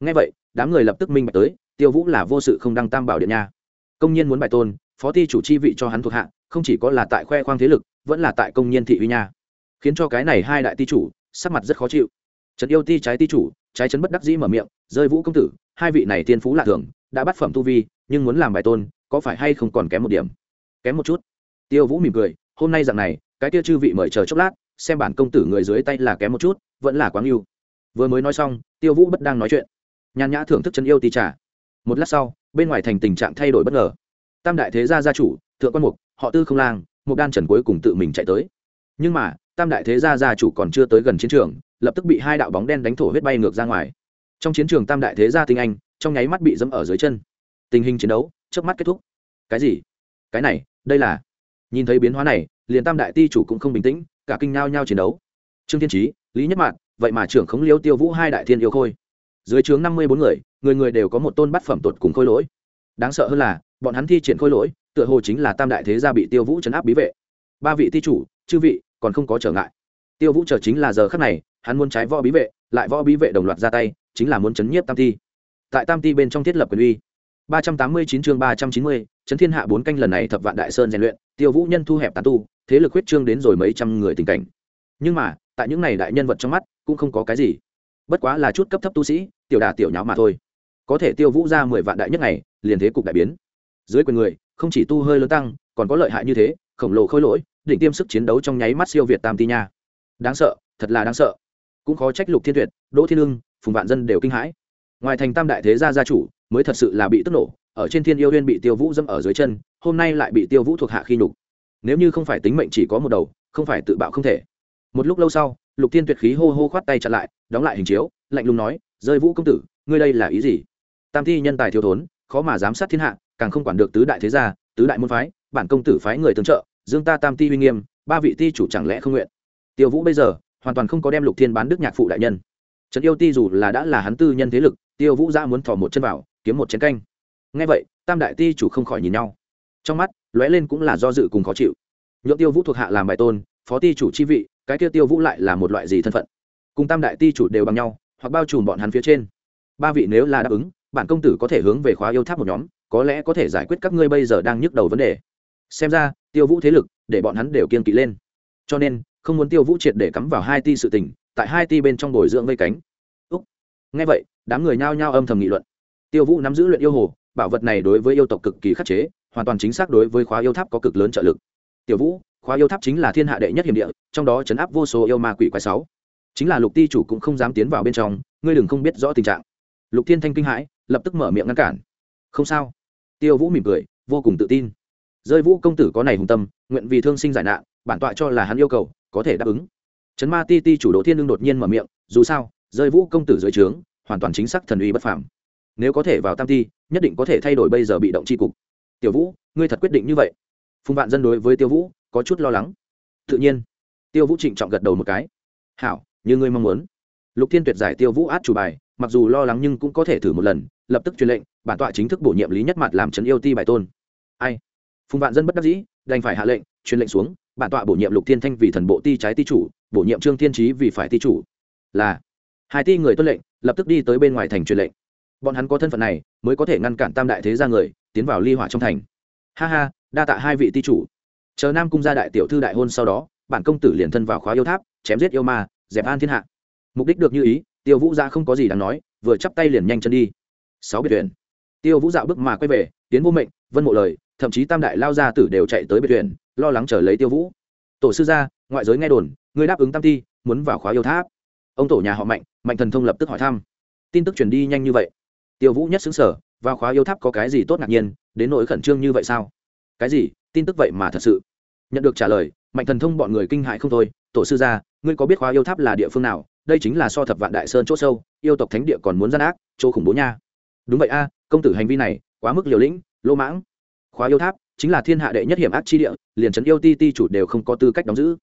Ngay vậy, đám người lập tức minh bạch tới, tiêu vũ là vô sự không đăng tam bảo điện nha. Công nhân muốn bài tôn, phó ti chủ chi vị cho hắn thuộc hạ, không chỉ có là tại khoe khoang thế lực, vẫn là tại công nhân thị uy nha. Khiến cho cái này hai đại ti chủ, sắc mặt rất khó chịu. Trần yêu ti trái ti chủ trái chấn bất đắc dĩ mở miệng, rơi vũ công tử, hai vị này tiên phú lạ thường, đã bắt phẩm tu vi, nhưng muốn làm bài tôn, có phải hay không còn kém một điểm? Kém một chút. Tiêu vũ mỉm cười, hôm nay dạng này, cái tiêu chư vị mời chờ chốc lát, xem bản công tử người dưới tay là kém một chút, vẫn là quáng yêu vừa mới nói xong, tiêu vũ bất đang nói chuyện. Nhàn nhã thưởng thức chân yêu ti trà. Một lát sau, bên ngoài thành tình trạng thay đổi bất ngờ. Tam đại thế gia gia chủ, thượng quan mục, họ tư không lang một đan trần cuối cùng tự mình chạy tới. Nhưng mà, tam đại thế gia gia chủ còn chưa tới gần chiến trường lập tức bị hai đạo bóng đen đánh thổ huyết bay ngược ra ngoài. Trong chiến trường tam đại thế gia tinh anh, trong nháy mắt bị dẫm ở dưới chân. Tình hình chiến đấu trước mắt kết thúc. Cái gì? Cái này, đây là? Nhìn thấy biến hóa này, liền tam đại ti chủ cũng không bình tĩnh, cả kinh nao nhau chiến đấu. Trương thiên trí lý nhất mạn, vậy mà trưởng khống liêu tiêu vũ hai đại thiên yêu khôi. Dưới trướng năm mươi bốn người người người đều có một tôn bát phẩm tột cùng khôi lỗi. Đáng sợ hơn là, bọn hắn thi triển khôi lỗi, tựa hồ chính là tam đại thế gia bị tiêu vũ chấn áp bí vệ. Ba vị ti chủ, chư vị, còn không có trở ngại. Tiêu vũ chờ chính là giờ khắc này hắn muốn trái võ bí vệ, lại võ bí vệ đồng loạt ra tay, chính là muốn chấn nhiếp tam ti. Tại tam ti bên trong thiết lập quyền uy. ba trăm tám mươi chín chương ba trăm chín mươi, chấn thiên hạ bốn canh lần này thập vạn đại sơn rèn luyện, tiêu vũ nhân thu hẹp tán tu, thế lực huyết trương đến rồi mấy trăm người tình cảnh. Nhưng mà, tại những này đại nhân vật trong mắt, cũng không có cái gì. Bất quá là chút cấp thấp tu sĩ, tiểu đà tiểu nháo mà thôi. Có thể tiêu vũ ra mười vạn đại nhất này liền thế cục đại biến. Dưới quyền người, không chỉ tu hơi lớn tăng, còn có lợi hại như thế, khổng lồ khôi lỗi định tiêm sức chiến đấu trong nháy mắt siêu việt tam ti nha. Đáng sợ, thật là đáng sợ cũng khó trách lục thiên tuyệt, đỗ thiên lương phùng vạn dân đều kinh hãi. Ngoài thành tam đại thế gia gia chủ, mới thật sự là bị tức nổ, ở trên thiên yêu huyên bị tiêu vũ dâm ở dưới chân, hôm nay lại bị tiêu vũ thuộc hạ khi nhục. Nếu như không phải tính mệnh chỉ có một đầu, không phải tự bạo không thể. Một lúc lâu sau, lục thiên tuyệt khí hô hô khoát tay chặn lại, đóng lại hình chiếu, lạnh lùng nói, rơi vũ công tử, ngươi đây là ý gì? Tam thi nhân tài thiếu thốn, khó mà giám sát thiên hạ, càng không quản được tứ đại thế gia, tứ đại môn phái, bản công tử phái người tương trợ, dương ta tam ti uy nghiêm, ba vị ti chủ chẳng lẽ không nguyện? Tiêu vũ bây giờ hoàn toàn không có đem lục thiên bán đức nhạc phụ đại nhân trần yêu ti dù là đã là hắn tư nhân thế lực tiêu vũ gia muốn thò một chân vào kiếm một chén canh ngay vậy tam đại ti chủ không khỏi nhìn nhau trong mắt lóe lên cũng là do dự cùng khó chịu nhượng tiêu vũ thuộc hạ làm bài tôn phó ti chủ chi vị cái kia tiêu vũ lại là một loại gì thân phận cùng tam đại ti chủ đều bằng nhau hoặc bao trùm bọn hắn phía trên ba vị nếu là đáp ứng bản công tử có thể hướng về khóa yêu tháp một nhóm có lẽ có thể giải quyết các ngươi bây giờ đang nhức đầu vấn đề xem ra tiêu vũ thế lực để bọn hắn đều kiên kỵ lên cho nên không muốn tiêu vũ triệt để cắm vào hai ti sự tình, tại hai ti bên trong bồi dưỡng vây cánh. Úc. Nghe vậy, đám người nhao nhao âm thầm nghị luận. Tiêu vũ nắm giữ luyện yêu hồ, bảo vật này đối với yêu tộc cực kỳ khắc chế, hoàn toàn chính xác đối với khóa yêu tháp có cực lớn trợ lực. Tiểu vũ, khóa yêu tháp chính là thiên hạ đệ nhất hiểm địa, trong đó chấn áp vô số yêu ma quỷ quái sáu. Chính là lục ti chủ cũng không dám tiến vào bên trong, ngươi đừng không biết rõ tình trạng. Lục thiên thanh kinh hãi, lập tức mở miệng ngăn cản. Không sao. Tiêu vũ mỉm cười, vô cùng tự tin. Rơi vũ công tử có này hùng tâm, nguyện vì thương sinh giải nạn, bản tọa cho là hắn yêu cầu có thể đáp ứng. Trấn ma ti ti chủ đỗ thiên lương đột nhiên mở miệng, dù sao, rơi vũ công tử dưới trướng, hoàn toàn chính xác thần uy bất phàm. Nếu có thể vào tam ti, nhất định có thể thay đổi bây giờ bị động tri cục. Tiểu vũ, ngươi thật quyết định như vậy. Phùng vạn dân đối với tiêu vũ có chút lo lắng. Tự nhiên, tiêu vũ trịnh trọng gật đầu một cái. Hảo, như ngươi mong muốn. Lục thiên tuyệt giải tiêu vũ át chủ bài, mặc dù lo lắng nhưng cũng có thể thử một lần, lập tức truyền lệnh, bản tọa chính thức bổ nhiệm lý nhất mặt làm trấn yêu ti bài tôn. Ai? Phùng vạn dân bất đắc dĩ, đành phải hạ lệnh truyền lệnh xuống, bản tọa bổ nhiệm lục thiên thanh vì thần bộ ti trái ti chủ, bổ nhiệm trương thiên trí vì phải ti chủ. Là, hai ti người tuân lệnh, lập tức đi tới bên ngoài thành truyền lệnh. Bọn hắn có thân phận này, mới có thể ngăn cản tam đại thế gia người, tiến vào ly hỏa trong thành. Ha ha, đa tạ hai vị ti chủ. Chờ nam cung gia đại tiểu thư đại hôn sau đó, bản công tử liền thân vào khóa yêu tháp, chém giết yêu ma, dẹp an thiên hạ. Mục đích được như ý, tiêu vũ gia không có gì đáng nói, vừa chắp tay liền nhanh chân đi. Sáu biệt thuyền. Tiêu vũ dạo bước mà quay về, tiến vô mệnh, vân mộ lời, thậm chí tam đại lao gia tử đều chạy tới biệt thuyền lo lắng chờ lấy tiêu vũ. Tổ sư gia, ngoại giới nghe đồn người đáp ứng tam ti, muốn vào khóa yêu tháp. Ông tổ nhà họ mạnh mạnh thần thông lập tức hỏi thăm. Tin tức truyền đi nhanh như vậy. Tiêu vũ nhất xứng sở vào khóa yêu tháp có cái gì tốt ngạc nhiên, đến nỗi khẩn trương như vậy sao? Cái gì? Tin tức vậy mà thật sự. Nhận được trả lời, mạnh thần thông bọn người kinh hại không thôi. Tổ sư gia, ngươi có biết khóa yêu tháp là địa phương nào? Đây chính là so thập vạn đại sơn chỗ sâu, yêu tộc thánh địa còn muốn gian ác, chỗ khủng bố nha. Đúng vậy a, công tử hành vi này, quá mức liều lĩnh, lỗ mãng. Khóa yêu tháp chính là thiên hạ đệ nhất hiểm ác chi địa, liền trấn yêu ti ti chủ đều không có tư cách đóng giữ.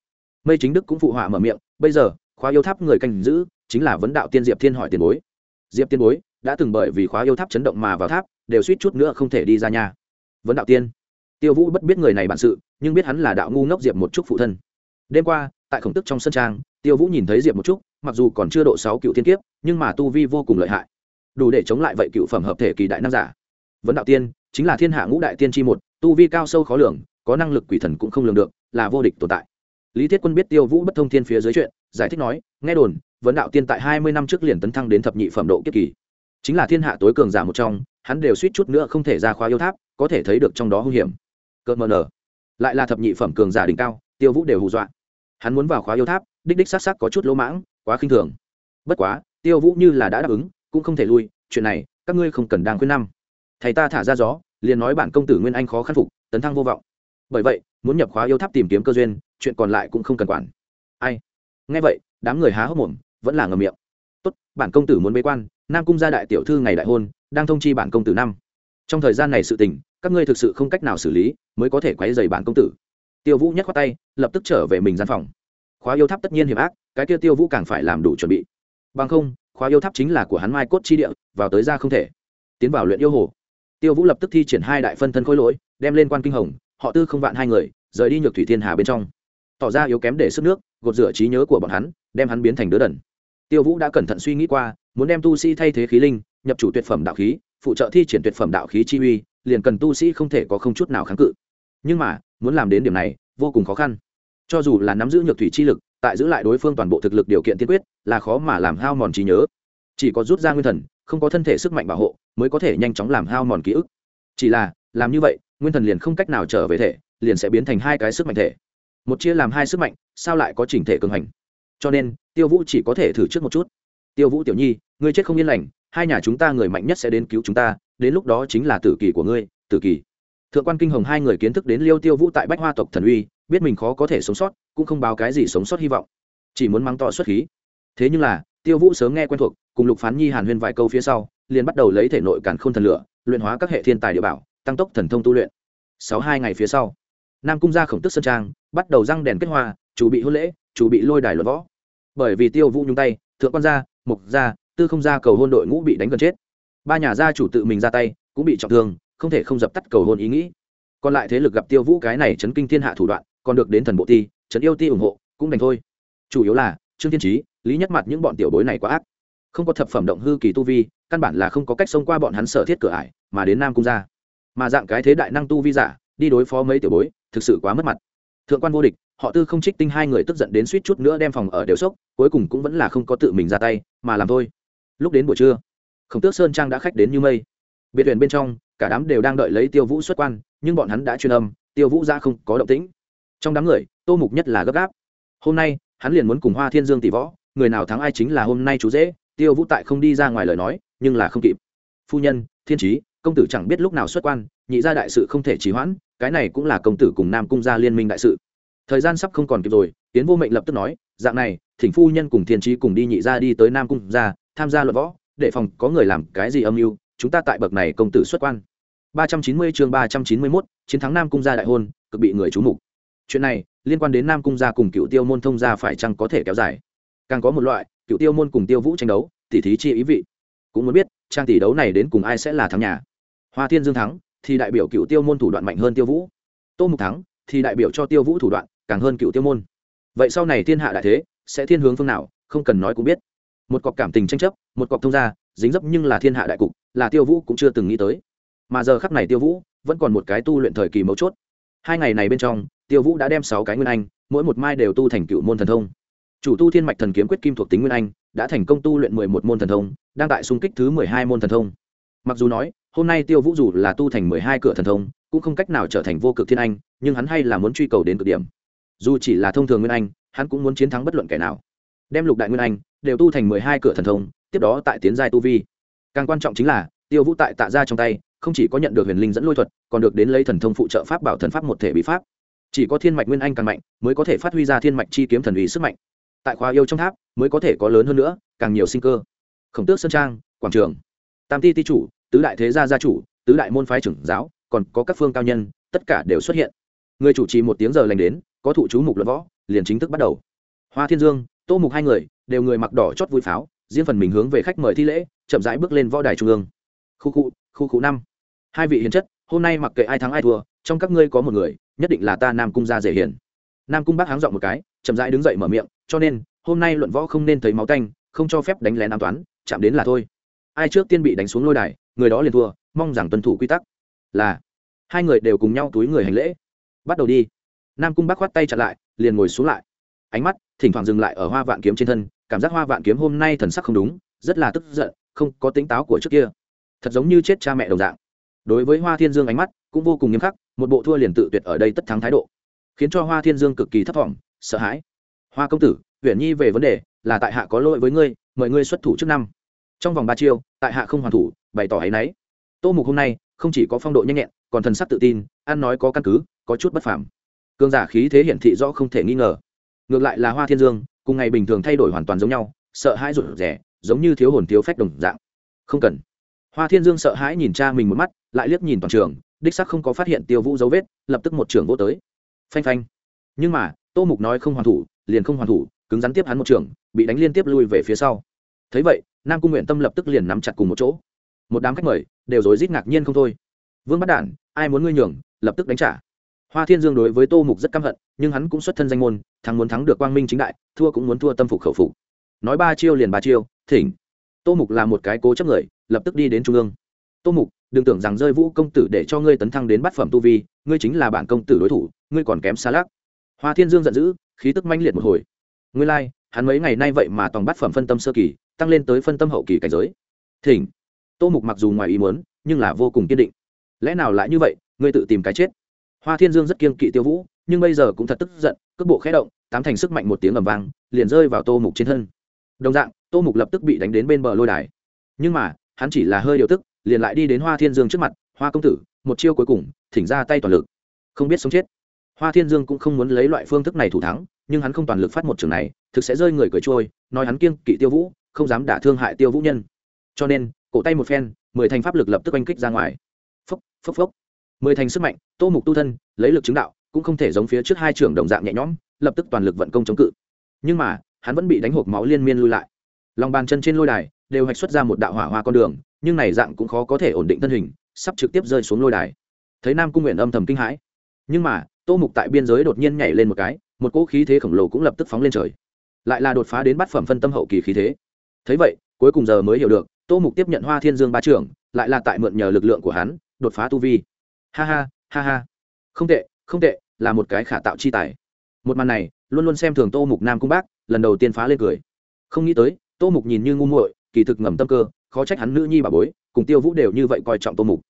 Mây chính đức cũng phụ họa mở miệng, bây giờ, khóa yêu tháp người canh giữ, chính là vấn đạo tiên diệp thiên hỏi tiền bối. Diệp tiên bối đã từng bởi vì khóa yêu tháp chấn động mà vào tháp, đều suýt chút nữa không thể đi ra nhà. Vấn đạo tiên. Tiêu vũ bất biết người này bản sự, nhưng biết hắn là đạo ngu ngốc diệp một chút phụ thân. Đêm qua, tại khổng tức trong sân trang, tiêu vũ nhìn thấy diệp một chút, mặc dù còn chưa độ sáu cựu thiên kiếp, nhưng mà tu vi vô cùng lợi hại. Đủ để chống lại vậy cựu phẩm hợp thể kỳ đại nam giả. Vấn đạo tiên chính là thiên hạ ngũ đại tiên tri một, tu vi cao sâu khó lường, có năng lực quỷ thần cũng không lường được, là vô địch tồn tại. Lý thiết quân biết tiêu vũ bất thông thiên phía dưới chuyện, giải thích nói, nghe đồn, vấn đạo tiên tại hai mươi năm trước liền tấn thăng đến thập nhị phẩm độ kiếp kỳ. Chính là thiên hạ tối cường giả một trong, hắn đều suýt chút nữa không thể ra khóa yêu tháp, có thể thấy được trong đó hung hiểm. Cợt mờ nở. Lại là thập nhị phẩm cường giả đỉnh cao, tiêu vũ đều hù dọa. Hắn muốn vào khóa yêu tháp, đích đích s á s á có chút lỗ mãng, quá khinh thường. Bất quá, tiêu vũ như là đã đáp ứng, cũng không thể lui, chuyện này, các ngươi không cần đang khuyên năm thầy ta thả ra gió, liền nói bản công tử nguyên anh khó khắc phục, tấn thăng vô vọng. Bởi vậy, muốn nhập khóa yêu tháp tìm kiếm cơ duyên, chuyện còn lại cũng không cần quản. Ai? Nghe vậy, đám người há hốc mồm, vẫn là ngầm miệng. Tốt, bản công tử muốn bế quan, nam cung gia đại tiểu thư ngày đại hôn, đang thông chi bản công tử năm. Trong thời gian này sự tình, các ngươi thực sự không cách nào xử lý, mới có thể quấy dày bản công tử. Tiêu vũ nhắc qua tay, lập tức trở về mình gian phòng. Khóa yêu tháp tất nhiên hiểm ác, cái kia tiêu vũ càng phải làm đủ chuẩn bị. Bằng không, khóa yêu tháp chính là của hắn mai cốt chi địa, vào tới ra không thể. Tiến vào luyện yêu hồ tiêu vũ lập tức thi triển hai đại phân thân khối lỗi, đem lên quan kinh hồng, họ tư không vạn hai người, rời đi nhược thủy thiên hà bên trong. Tỏ ra yếu kém để sức nước, gột rửa trí nhớ của bọn hắn, đem hắn biến thành đứa đần. Tiêu vũ đã cẩn thận suy nghĩ qua, muốn đem tu sĩ thay thế khí linh, nhập chủ tuyệt phẩm đạo khí, phụ trợ thi triển tuyệt phẩm đạo khí chi uy, liền cần tu sĩ không thể có không chút nào kháng cự. Nhưng mà, muốn làm đến điểm này, vô cùng khó khăn. Cho dù là nắm giữ nhược thủy chi lực, tại giữ lại đối phương toàn bộ thực lực điều kiện tiên quyết, là khó mà làm hao mòn trí nhớ. Chỉ có rút ra nguyên thần, không có thân thể sức mạnh bảo hộ mới có thể nhanh chóng làm hao mòn ký ức. Chỉ là, làm như vậy, nguyên thần liền không cách nào trở về thể, liền sẽ biến thành hai cái sức mạnh thể. Một chia làm hai sức mạnh, sao lại có chỉnh thể cường hành? Cho nên, tiêu vũ chỉ có thể thử trước một chút. Tiêu vũ tiểu nhi, ngươi chết không yên lành, hai nhà chúng ta người mạnh nhất sẽ đến cứu chúng ta, đến lúc đó chính là tử kỳ của ngươi, tử kỳ. Thượng quan kinh hồng hai người kiến thức đến liêu tiêu vũ tại bách hoa tộc thần uy, biết mình khó có thể sống sót, cũng không báo cái gì sống sót hy vọng. Chỉ muốn mắng to xuất khí. Thế nhưng là, tiêu vũ sớm nghe quen thuộc, cùng lục phán nhi hàn huyên vài câu phía sau liền bắt đầu lấy thể nội càn k h ô n thần lửa, luyện hóa các hệ thiên tài địa bảo, tăng tốc thần thông tu luyện. Sáu hai ngày phía sau, nam cung gia khổng tức sơn trang, bắt đầu răng đèn kết hoa, chủ bị hôn lễ, chủ bị lôi đài luật võ. Bởi vì tiêu vũ nhung tay, thượng quan gia, mục gia, tư không gia cầu hôn đội ngũ bị đánh gần chết. Ba nhà gia chủ tự mình ra tay, cũng bị trọng thương, không thể không dập tắt cầu hôn ý nghĩ. Còn lại thế lực gặp tiêu vũ cái này chấn kinh thiên hạ thủ đoạn, còn được đến thần bộ ti trấn yêu ti ủng hộ, cũng đành thôi. Chủ yếu là, trương thiên trí lý nhất mặt những bọn tiểu bối này quá ác không có thập phẩm động hư kỳ tu vi, căn bản là không có cách xông qua bọn hắn sở thiết cửa ải, mà đến nam cung ra. Mà dạng cái thế đại năng tu vi giả, đi đối phó mấy tiểu bối, thực sự quá mất mặt. Thượng quan vô địch, họ tư không trích tinh hai người tức giận đến suýt chút nữa đem phòng ở đều sốc, cuối cùng cũng vẫn là không có tự mình ra tay, mà làm thôi. Lúc đến buổi trưa, khổng tước sơn trang đã khách đến như mây. Biệt thuyền bên trong, cả đám đều đang đợi lấy tiêu vũ xuất quan, nhưng bọn hắn đã truyền âm, tiêu vũ ra không có động tĩnh. Trong đám người, tô mục nhất là gấp gáp. Hôm nay, hắn liền muốn cùng hoa thiên dương tỷ võ, người nào thắng ai chính là hôm nay chú dễ tiêu vũ tại không đi ra ngoài lời nói nhưng là không kịp. Phu nhân thiên trí công tử chẳng biết lúc nào xuất quan nhị gia đại sự không thể trì hoãn cái này cũng là công tử cùng nam cung gia liên minh đại sự. Thời gian sắp không còn kịp rồi tiến vô mệnh lập tức nói dạng này thỉnh phu nhân cùng thiên trí cùng đi nhị gia đi tới nam cung gia tham gia luận võ để phòng có người làm cái gì âm mưu chúng ta tại bậc này công tử xuất quan. 390 chương 391, chiến thắng nam cung gia đại hôn cực bị người chú mục. Chuyện này liên quan đến nam cung gia cùng cựu tiêu môn thông gia phải chăng có thể kéo dài? Càng có một loại cựu tiêu môn cùng tiêu vũ tranh đấu, tỉ thí chi ý vị. Cũng muốn biết, trang tỷ đấu này đến cùng ai sẽ là thắng nhà? Hoa thiên dương thắng, thì đại biểu cựu tiêu môn thủ đoạn mạnh hơn tiêu vũ. Tô mục thắng, thì đại biểu cho tiêu vũ thủ đoạn càng hơn cựu tiêu môn. Vậy sau này thiên hạ đại thế, sẽ thiên hướng phương nào, không cần nói cũng biết. Một cọc cảm tình tranh chấp, một cọc thông gia, dính dấp nhưng là thiên hạ đại cục, là tiêu vũ cũng chưa từng nghĩ tới. Mà giờ khắp này tiêu vũ, vẫn còn một cái tu luyện thời kỳ mấu chốt. Hai ngày này bên trong, tiêu vũ đã đem sáu cái nguyên anh, mỗi một mai đều tu thành cựu môn thần thông chủ tu thiên mạch thần kiếm quyết kim thuộc tính nguyên anh, đã thành công tu luyện mười một môn thần thông, đang tại xung kích thứ mười hai môn thần thông. Mặc dù nói, hôm nay tiêu vũ dù là tu thành mười hai cửa thần thông, cũng không cách nào trở thành vô cực thiên anh, nhưng hắn hay là muốn truy cầu đến cực điểm. Dù chỉ là thông thường nguyên anh, hắn cũng muốn chiến thắng bất luận kẻ nào. Đem lục đại nguyên anh, đều tu thành mười hai cửa thần thông, tiếp đó tại tiến giai tu vi. Càng quan trọng chính là, tiêu vũ tại tạ ra trong tay, không chỉ có nhận được huyền linh dẫn lôi thuật, còn được đến lấy thần thông phụ trợ pháp bảo thần pháp một thể bí pháp. Chỉ có thiên mạch nguyên anh càng mạnh, mới có thể phát huy ra thiên mạch chi kiếm thần uy sức mạnh tại khoa yêu trong tháp mới có thể có lớn hơn nữa, càng nhiều sinh cơ. Khổng tước sơn trang, quảng trường. Tam ti ti chủ, tứ đại thế gia gia chủ, tứ đại môn phái trưởng giáo, còn có các phương cao nhân, tất cả đều xuất hiện. Người chủ trì một tiếng giờ lành đến, có thụ chú mục luận võ, liền chính thức bắt đầu. Hoa thiên dương, tô mục hai người, đều người mặc đỏ chót vui pháo, riêng phần mình hướng về khách mời thi lễ, chậm rãi bước lên võ đài trung ương. Khu khu khu khu năm. Hai vị hiền chất, hôm nay mặc kệ ai thắng ai thua, trong các ngươi có một người, nhất định là ta nam cung gia dễ hiền nam cung bác háng dọn một cái, chậm rãi đứng dậy mở miệng, cho nên, hôm nay luận võ không nên thấy máu tanh, không cho phép đánh lén an toán, chạm đến là thôi. Ai trước tiên bị đánh xuống lôi đài, người đó liền thua, mong rằng tuân thủ quy tắc. Là, hai người đều cùng nhau túi người hành lễ. Bắt đầu đi. Nam cung bác khoát tay chặn lại, liền ngồi xuống lại. Ánh mắt, thỉnh thoảng dừng lại ở hoa vạn kiếm trên thân, cảm giác hoa vạn kiếm hôm nay thần sắc không đúng, rất là tức giận, không có tính táo của trước kia. Thật giống như chết cha mẹ đồng dạng. Đối với hoa thiên dương ánh mắt, cũng vô cùng nghiêm khắc, một bộ thua liền tự tuyệt ở đây tất thắng thái độ khiến cho hoa thiên dương cực kỳ thất vọng sợ hãi. Hoa công tử huyện nhi về vấn đề là tại hạ có lỗi với ngươi, mời ngươi xuất thủ trước năm. Trong vòng ba chiêu, tại hạ không hoàn thủ, bày tỏ hay náy. Tô mục hôm nay không chỉ có phong độ nhanh nhẹn, còn thần sắc tự tin, ăn nói có căn cứ, có chút bất phàm. Cương giả khí thế hiển thị rõ không thể nghi ngờ. Ngược lại là hoa thiên dương, cùng ngày bình thường thay đổi hoàn toàn giống nhau, sợ hãi rụt rẻ giống như thiếu hồn thiếu phách đồng dạng. Không cần. Hoa thiên dương sợ hãi nhìn cha mình một mắt, lại liếc nhìn toàn trường, đích sắc không có phát hiện tiêu vũ dấu vết, lập tức một trường vô tới phanh phanh. Nhưng mà, tô mục nói không hoàn thủ, liền không hoàn thủ, cứng rắn tiếp hắn một trường, bị đánh liên tiếp lui về phía sau. Thấy vậy, nam cung nguyện tâm lập tức liền nắm chặt cùng một chỗ. Một đám khách mời, đều rối rít ngạc nhiên không thôi. Vương bắt đản, ai muốn ngươi nhường, lập tức đánh trả. Hoa thiên dương đối với tô mục rất căm hận, nhưng hắn cũng xuất thân danh môn, thắng muốn thắng được quang minh chính đại, thua cũng muốn thua tâm phục khẩu phục. Nói ba chiêu liền ba chiêu, thỉnh. Tô mục là một cái cố chấp người, lập tức đi đến trung ương tô mục đừng tưởng rằng rơi vũ công tử để cho ngươi tấn thăng đến bát phẩm tu vi ngươi chính là bản công tử đối thủ ngươi còn kém xa lắc. Hoa thiên dương giận dữ khí tức manh liệt một hồi. Ngươi lai、like, hắn mấy ngày nay vậy mà tòng bát phẩm phân tâm sơ kỳ tăng lên tới phân tâm hậu kỳ cảnh giới. Thỉnh. Tô mục mặc dù ngoài ý muốn nhưng là vô cùng kiên định. Lẽ nào lại như vậy ngươi tự tìm cái chết? Hoa thiên dương rất kiên kỵ tiêu vũ nhưng bây giờ cũng thật tức giận cước bộ khé động tám thành sức mạnh một tiếng ầm vang liền rơi vào tô mục trên thân. Đồng dạng tô mục lập tức bị đánh đến bên bờ lôi đài. Nhưng mà hắn chỉ là hơi điều tức liền lại đi đến hoa thiên dương trước mặt, hoa công tử, một chiêu cuối cùng, thỉnh ra tay toàn lực. Không biết sống chết. Hoa thiên dương cũng không muốn lấy loại phương thức này thủ thắng, nhưng hắn không toàn lực phát một trường này, thực sẽ rơi người cười trôi, nói hắn kiêng kỵ tiêu vũ, không dám đả thương hại tiêu vũ nhân. Cho nên, cổ tay một phen, mười thành pháp lực lập tức oanh kích ra ngoài. Phốc phốc phốc. Mười thành sức mạnh, tô mục tu thân, lấy lực chứng đạo, cũng không thể giống phía trước hai trưởng đồng dạng nhẹ nhõm, lập tức toàn lực vận công chống cự. Nhưng mà, hắn vẫn bị đánh hộp máu liên miên lui lại. Lòng bàn chân trên lôi đài đều hạch xuất ra một đạo hỏa hoa con đường, nhưng này dạng cũng khó có thể ổn định thân hình, sắp trực tiếp rơi xuống lôi đài. Thấy nam cung nguyện âm thầm kinh hãi. Nhưng mà, tô mục tại biên giới đột nhiên nhảy lên một cái, một cỗ khí thế khổng lồ cũng lập tức phóng lên trời. Lại là đột phá đến bát phẩm phân tâm hậu kỳ khí thế. Thấy vậy, cuối cùng giờ mới hiểu được, tô mục tiếp nhận hoa thiên dương ba trưởng, lại là tại mượn nhờ lực lượng của hắn, đột phá tu vi. Ha ha ha ha. Không tệ không tệ, là một cái khả tạo chi tài. Một màn này, luôn luôn xem thường tô mục nam cung bác, lần đầu tiên phá lên cười. Không nghĩ tới, tô mục nhìn như ngu muội kỳ thực ngầm tâm cơ, khó trách hắn nữ nhi bà bối, cùng tiêu vũ đều như vậy coi trọng tô mục.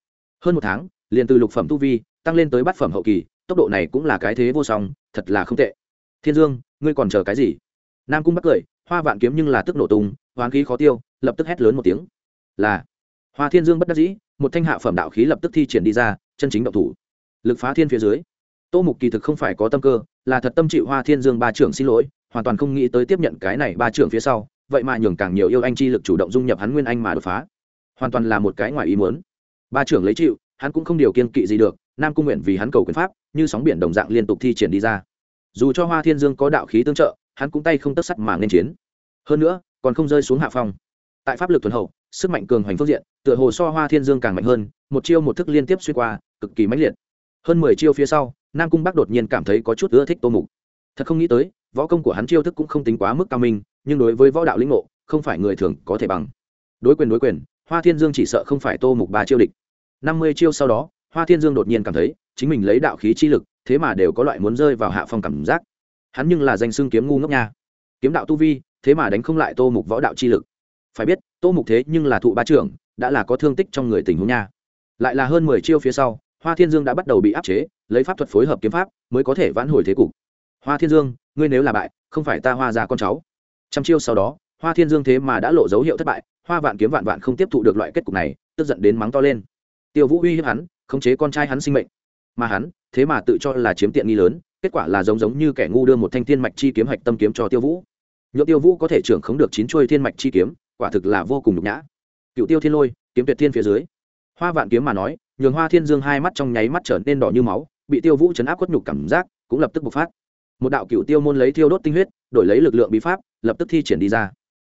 Hơn một tháng, liền từ lục phẩm tu vi, tăng lên tới bát phẩm hậu kỳ, tốc độ này cũng là cái thế vô song, thật là không tệ. Thiên dương, ngươi còn chờ cái gì? Nam cung bắt cười, hoa vạn kiếm nhưng là tức nổ tung, hoán khí khó tiêu, lập tức hét lớn một tiếng. Là, hoa thiên dương bất đắc dĩ, một thanh hạ phẩm đạo khí lập tức thi triển đi ra, chân chính động thủ. Lực phá thiên phía dưới, tô mục kỳ thực không phải có tâm cơ, là thật tâm chịu hoa thiên dương ba trưởng xin lỗi, hoàn toàn không nghĩ tới tiếp nhận cái này ba trưởng phía sau vậy mà nhường càng nhiều yêu anh chi lực chủ động dung nhập hắn nguyên anh mà đột phá. Hoàn toàn là một cái ngoài ý muốn. Ba trưởng lấy chịu, hắn cũng không điều kiên kỵ gì được, nam cung nguyện vì hắn cầu quyền pháp, như sóng biển đồng dạng liên tục thi triển đi ra. Dù cho hoa thiên dương có đạo khí tương trợ, hắn cũng tay không tất sắt mà nên chiến. Hơn nữa, còn không rơi xuống hạ phong. Tại pháp lực thuần hậu, sức mạnh cường hoành phương diện, tựa hồ so hoa thiên dương càng mạnh hơn, một chiêu một thức liên tiếp xuyên qua, cực kỳ mãnh liệt. Hơn mười chiêu phía sau, nam cung bắc đột nhiên cảm thấy có chút ưa thích tô mục. Thật không nghĩ tới võ công của hắn chiêu thức cũng không tính quá mức cao minh, nhưng đối với võ đạo lĩnh ngộ, không phải người thường có thể bằng. Đối quyền đối quyền, hoa thiên dương chỉ sợ không phải tô mục ba chiêu địch. Năm mươi chiêu sau đó, hoa thiên dương đột nhiên cảm thấy chính mình lấy đạo khí chi lực, thế mà đều có loại muốn rơi vào hạ phong cảm giác. Hắn nhưng là danh xưng kiếm ngu ngốc nha. Kiếm đạo tu vi, thế mà đánh không lại tô mục võ đạo chi lực. Phải biết, tô mục thế nhưng là thụ ba trưởng, đã là có thương tích trong người tình huống nha. Lại là hơn mười chiêu phía sau, hoa thiên dương đã bắt đầu bị áp chế, lấy pháp thuật phối hợp kiếm pháp, mới có thể vãn hồi thế cục. Hoa thiên dương ngươi nếu là bại, không phải ta hoa ra con cháu. Trăm chiêu sau đó, hoa thiên dương thế mà đã lộ dấu hiệu thất bại, hoa vạn kiếm vạn vạn không tiếp thụ được loại kết cục này, tức giận đến mắng to lên. Tiêu vũ uy hiếp hắn, khống chế con trai hắn sinh mệnh. Mà hắn, thế mà tự cho là chiếm tiện nghi lớn, kết quả là giống giống như kẻ ngu đưa một thanh thiên mạch chi kiếm hạch tâm kiếm cho tiêu vũ. Nhựa tiêu vũ có thể trưởng khống được chín chuôi thiên mạch chi kiếm, quả thực là vô cùng nhục nhã. Cựu tiêu thiên lôi, kiếm tuyệt thiên phía dưới. Hoa vạn kiếm mà nói, nhường hoa thiên dương hai mắt trong nháy mắt trở nên đỏ như máu, bị tiêu vũ chấn áp quất nhục cảm giác cũng lập tức bộc phát một đạo cựu tiêu môn lấy thiêu đốt tinh huyết, đổi lấy lực lượng bí pháp, lập tức thi triển đi ra.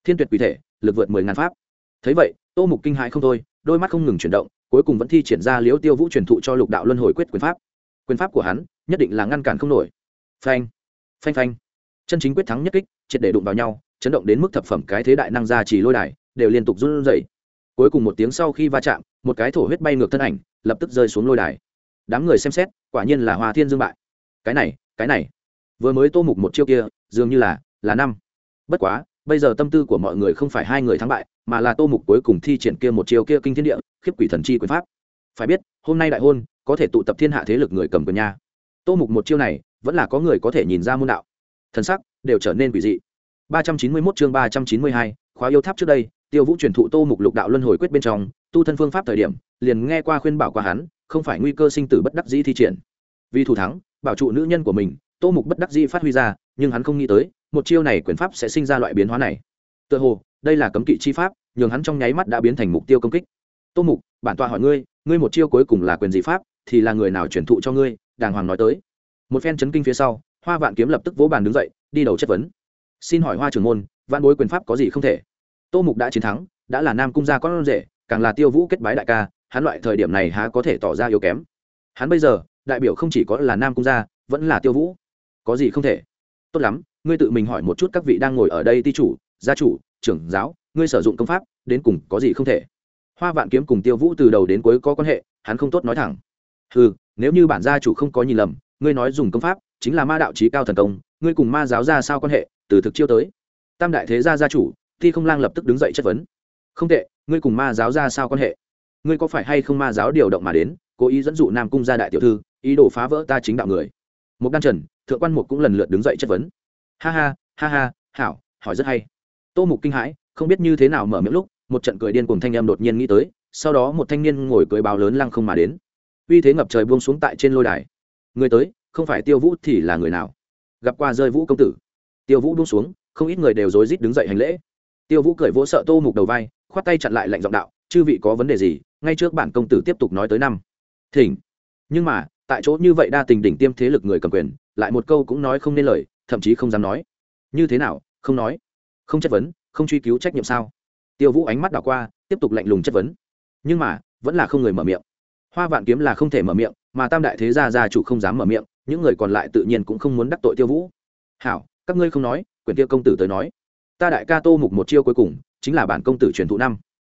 Thiên tuyệt quỷ thể, lực vượt mười ngàn pháp. Thấy vậy, tô mục kinh hãi không thôi, đôi mắt không ngừng chuyển động, cuối cùng vẫn thi triển ra liễu tiêu vũ truyền thụ cho lục đạo luân hồi quyết quyền pháp. Quyền pháp của hắn, nhất định là ngăn cản không nổi. Phanh phanh phanh. Chân chính quyết thắng nhất kích, triệt để đụng vào nhau, chấn động đến mức thập phẩm cái thế đại năng gia trì lôi đài, đều liên tục run rẩy. Cuối cùng một tiếng sau khi va chạm, một cái thổ huyết bay ngược thân ảnh, lập tức rơi xuống lôi đài. Đám người xem xét, quả nhiên là hoa thiên dương bại. Cái này cái này vừa mới tô mục một chiêu kia, dường như là là năm. Bất quá, bây giờ tâm tư của mọi người không phải hai người thắng bại, mà là tô mục cuối cùng thi triển kia một chiêu kia kinh thiên địa, khiếp quỷ thần chi quyền pháp. Phải biết, hôm nay đại hôn, có thể tụ tập thiên hạ thế lực người cầm quyền nha. Tô mục một chiêu này, vẫn là có người có thể nhìn ra môn đạo. Thần sắc, đều trở nên quỷ dị. ba trăm chín mươi 391 chương ba trăm chín mươi hai, khóa yêu tháp trước đây, tiêu vũ truyền thụ tô mục lục đạo luân hồi quyết bên trong, tu thân phương pháp thời điểm, liền nghe qua khuyên bảo qua hắn, không phải nguy cơ sinh tử bất đắc dĩ thi triển. Vì thủ thắng, bảo trụ nữ nhân của mình tô mục bất đắc dĩ phát huy ra, nhưng hắn không nghĩ tới, một chiêu này quyền pháp sẽ sinh ra loại biến hóa này. Tựa hồ, đây là cấm kỵ chi pháp, nhường hắn trong nháy mắt đã biến thành mục tiêu công kích. Tô mục, bản tọa hỏi ngươi ngươi một chiêu cuối cùng là quyền gì pháp, thì là người nào truyền thụ cho ngươi? Đàng hoàng nói tới. Một phen chấn kinh phía sau, hoa vạn kiếm lập tức vỗ bàn đứng dậy, đi đầu chất vấn. Xin hỏi hoa trưởng môn, vạn bối quyền pháp có gì không thể? Tô mục đã chiến thắng, đã là nam cung gia con rể, càng là tiêu vũ kết bái đại ca, hắn loại thời điểm này há có thể tỏ ra yếu kém. Hắn bây giờ, đại biểu không chỉ có là nam cung gia, vẫn là tiêu vũ có gì không thể. Tốt lắm, ngươi tự mình hỏi một chút các vị đang ngồi ở đây ti chủ, gia chủ, trưởng giáo, ngươi sử dụng công pháp, đến cùng có gì không thể. Hoa vạn kiếm cùng tiêu vũ từ đầu đến cuối có quan hệ, hắn không tốt nói thẳng. Ừ nếu như bản gia chủ không có nhìn lầm, ngươi nói dùng công pháp, chính là ma đạo trí cao thần công, ngươi cùng ma giáo ra sao quan hệ, từ thực chiêu tới. Tam đại thế gia gia chủ thi không lang lập tức đứng dậy chất vấn. Không tệ, ngươi cùng ma giáo ra sao quan hệ? Ngươi có phải hay không ma giáo điều động mà đến, cố ý dẫn dụ nam cung gia đại tiểu thư, ý đồ phá vỡ ta chính đạo người? Một đan trần, thượng quan mục cũng lần lượt đứng dậy chất vấn. Ha ha ha ha, hảo, hỏi rất hay. Tô mục kinh hãi, không biết như thế nào mở miệng lúc, một trận cười điên cùng thanh em đột nhiên nghĩ tới, sau đó một thanh niên ngồi cưới báo lớn lăng không mà đến. Uy thế ngập trời buông xuống tại trên lôi đài. Người tới, không phải tiêu vũ thì là người nào? Gặp qua rơi vũ công tử. Tiêu vũ buông xuống, không ít người đều rối rít đứng dậy hành lễ. Tiêu vũ cười vỗ sợ tô mục đầu vai, khoát tay chặn lại lệnh giọng đạo, chư vị có vấn đề gì, ngay trước bản công tử tiếp tục nói tới năm. Thỉnh. Nhưng mà tại chỗ như vậy đa tình đỉnh tiêm thế lực người cầm quyền, lại một câu cũng nói không nên lời, thậm chí không dám nói. Như thế nào? Không nói. Không chất vấn, không truy cứu trách nhiệm sao? Tiêu vũ ánh mắt đảo qua, tiếp tục lạnh lùng chất vấn. Nhưng mà, vẫn là không người mở miệng. Hoa vạn kiếm là không thể mở miệng, mà tam đại thế gia gia chủ không dám mở miệng, những người còn lại tự nhiên cũng không muốn đắc tội tiêu vũ. Hảo, các ngươi không nói quyền tiêu công tử tới nói. Ta đại ca tô mục một chiêu cuối cùng, chính là bản công tử truyền thụ năm.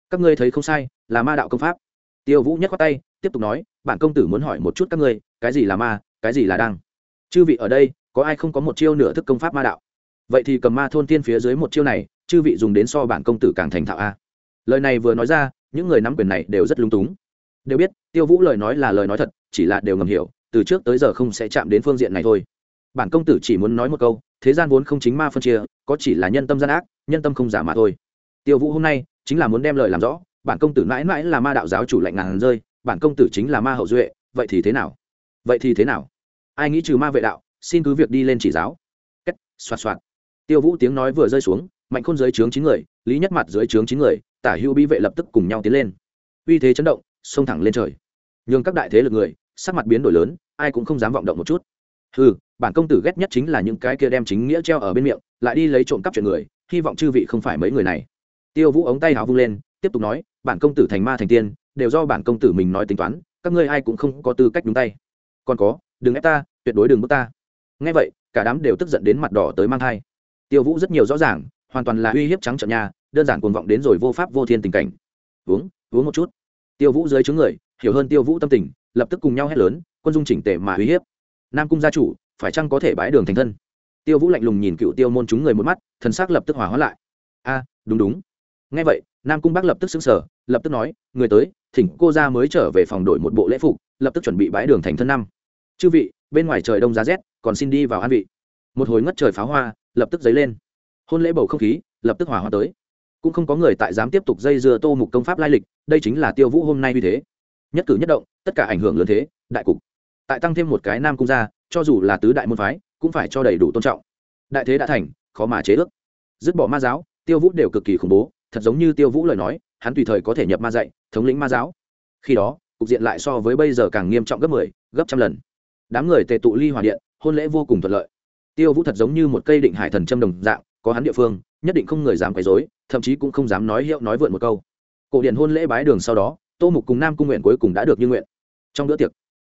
Các ngươi thấy không sai, là ma đạo công pháp. Tiêu vũ nhắc qua tay, tiếp tục nói bản công tử muốn hỏi một chút các ngươi, cái gì là ma, cái gì là đăng? Chư vị ở đây, có ai không có một chiêu nửa thức công pháp ma đạo? Vậy thì cầm ma thôn tiên phía dưới một chiêu này, chư vị dùng đến so bản công tử càng thành thạo a. Lời này vừa nói ra, những người nắm quyền này đều rất lung túng. Đều biết, tiêu vũ lời nói là lời nói thật, chỉ là đều ngầm hiểu, từ trước tới giờ không sẽ chạm đến phương diện này thôi. Bản công tử chỉ muốn nói một câu, thế gian vốn không chính ma phân chia, có chỉ là nhân tâm gian ác, nhân tâm không giả mà thôi. Tiêu vũ hôm nay, chính là muốn đem lời làm rõ, bản công tử mãi mãi là ma đạo giáo chủ lạnh ngàn rơi bản công tử chính là ma hậu duệ, vậy thì thế nào? Vậy thì thế nào? Ai nghĩ trừ ma vệ đạo, xin cứ việc đi lên chỉ giáo. Cách xoạt xoạt. Tiêu vũ tiếng nói vừa rơi xuống, mạnh khôn dưới trướng chín người, lý nhất mặt dưới trướng chín người, tả hữu bi vệ lập tức cùng nhau tiến lên. Uy thế chấn động, xông thẳng lên trời. Nhường các đại thế lực người, sắc mặt biến đổi lớn, ai cũng không dám vọng động một chút. Ừ bản công tử ghét nhất chính là những cái kia đem chính nghĩa treo ở bên miệng, lại đi lấy trộm cắp chuyện người, hy vọng chư vị không phải mấy người này. Tiêu vũ ống tay hào vung lên, tiếp tục nói, bản công tử thành ma thành tiên đều do bản công tử mình nói tính toán, các ngươi ai cũng không có tư cách đúng tay. Còn có, đừng ép ta, tuyệt đối đừng bước ta. Ngay vậy, cả đám đều tức giận đến mặt đỏ tới mang thai. Tiêu vũ rất nhiều rõ ràng, hoàn toàn là uy hiếp trắng trợn nhà đơn giản cuồng vọng đến rồi vô pháp vô thiên tình cảnh. Uống uống một chút. Tiêu vũ dưới chứng người, hiểu hơn tiêu vũ tâm tình, lập tức cùng nhau hét lớn, quân dung chỉnh tề mà uy hiếp. Nam cung gia chủ, phải chăng có thể bãi đường thành thân? Tiêu vũ lạnh lùng nhìn cựu tiêu môn chúng người một mắt, thần sắc lập tức hỏa hóa lại. A, đúng đúng. Ngay vậy, nam cung bác lập tức xứng sở lập tức nói, người tới thỉnh cô ra mới trở về phòng đổi một bộ lễ phục, lập tức chuẩn bị bãi đường thành thân năm. Chư vị, bên ngoài trời đông giá rét, còn xin đi vào an vị. Một hồi ngất trời pháo hoa, lập tức dấy lên. Hôn lễ bầu không khí, lập tức hỏa hoa tới. Cũng không có người tại dám tiếp tục dây dưa tô mục công pháp lai lịch, đây chính là tiêu vũ hôm nay như thế. Nhất cử nhất động, tất cả ảnh hưởng lớn thế, đại cục. Tại tăng thêm một cái nam cung gia, cho dù là tứ đại môn phái, cũng phải cho đầy đủ tôn trọng. Đại thế đã thành, khó mà chế ước. Dứt bỏ ma giáo, tiêu vũ đều cực kỳ khủng bố, thật giống như tiêu vũ lời nói hắn tùy thời có thể nhập ma dạy thống lĩnh ma giáo. Khi đó cục diện lại so với bây giờ càng nghiêm trọng gấp mười 10, gấp trăm lần. Đám người tề tụ ly hòa điện hôn lễ vô cùng thuận lợi. Tiêu vũ thật giống như một cây định hải thần châm đồng dạng có hắn địa phương nhất định không người dám quấy rối thậm chí cũng không dám nói hiệu nói vượn một câu. Cổ điện hôn lễ bái đường sau đó tô mục cùng nam cung nguyện cuối cùng đã được như nguyện. Trong bữa tiệc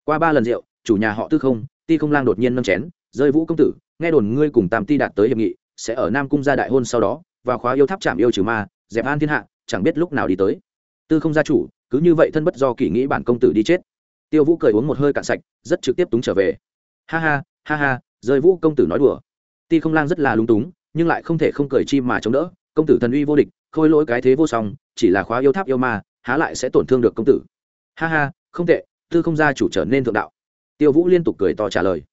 qua ba lần rượu chủ nhà họ tư không ti không lang đột nhiên nâng chén rơi vũ công tử nghe đồn ngươi cùng tam ti đạt tới hiệp nghị sẽ ở nam cung gia đại hôn sau đó và khóa yêu tháp trạm yêu trừ ma dẹp an thiên hạ chẳng biết lúc nào đi tới. Tư không gia chủ, cứ như vậy thân bất do kỷ nghĩ bản công tử đi chết. Tiêu vũ cười uống một hơi cạn sạch, rất trực tiếp túng trở về. Ha ha ha ha rơi vũ công tử nói đùa. Ti không lang rất là lung túng, nhưng lại không thể không cười chi mà chống đỡ. Công tử thần uy vô địch, khôi lỗi cái thế vô song, chỉ là khóa yêu tháp yêu ma, há lại sẽ tổn thương được công tử. Ha ha, không tệ, tư không gia chủ trở nên thượng đạo. Tiêu vũ liên tục cười to trả lời.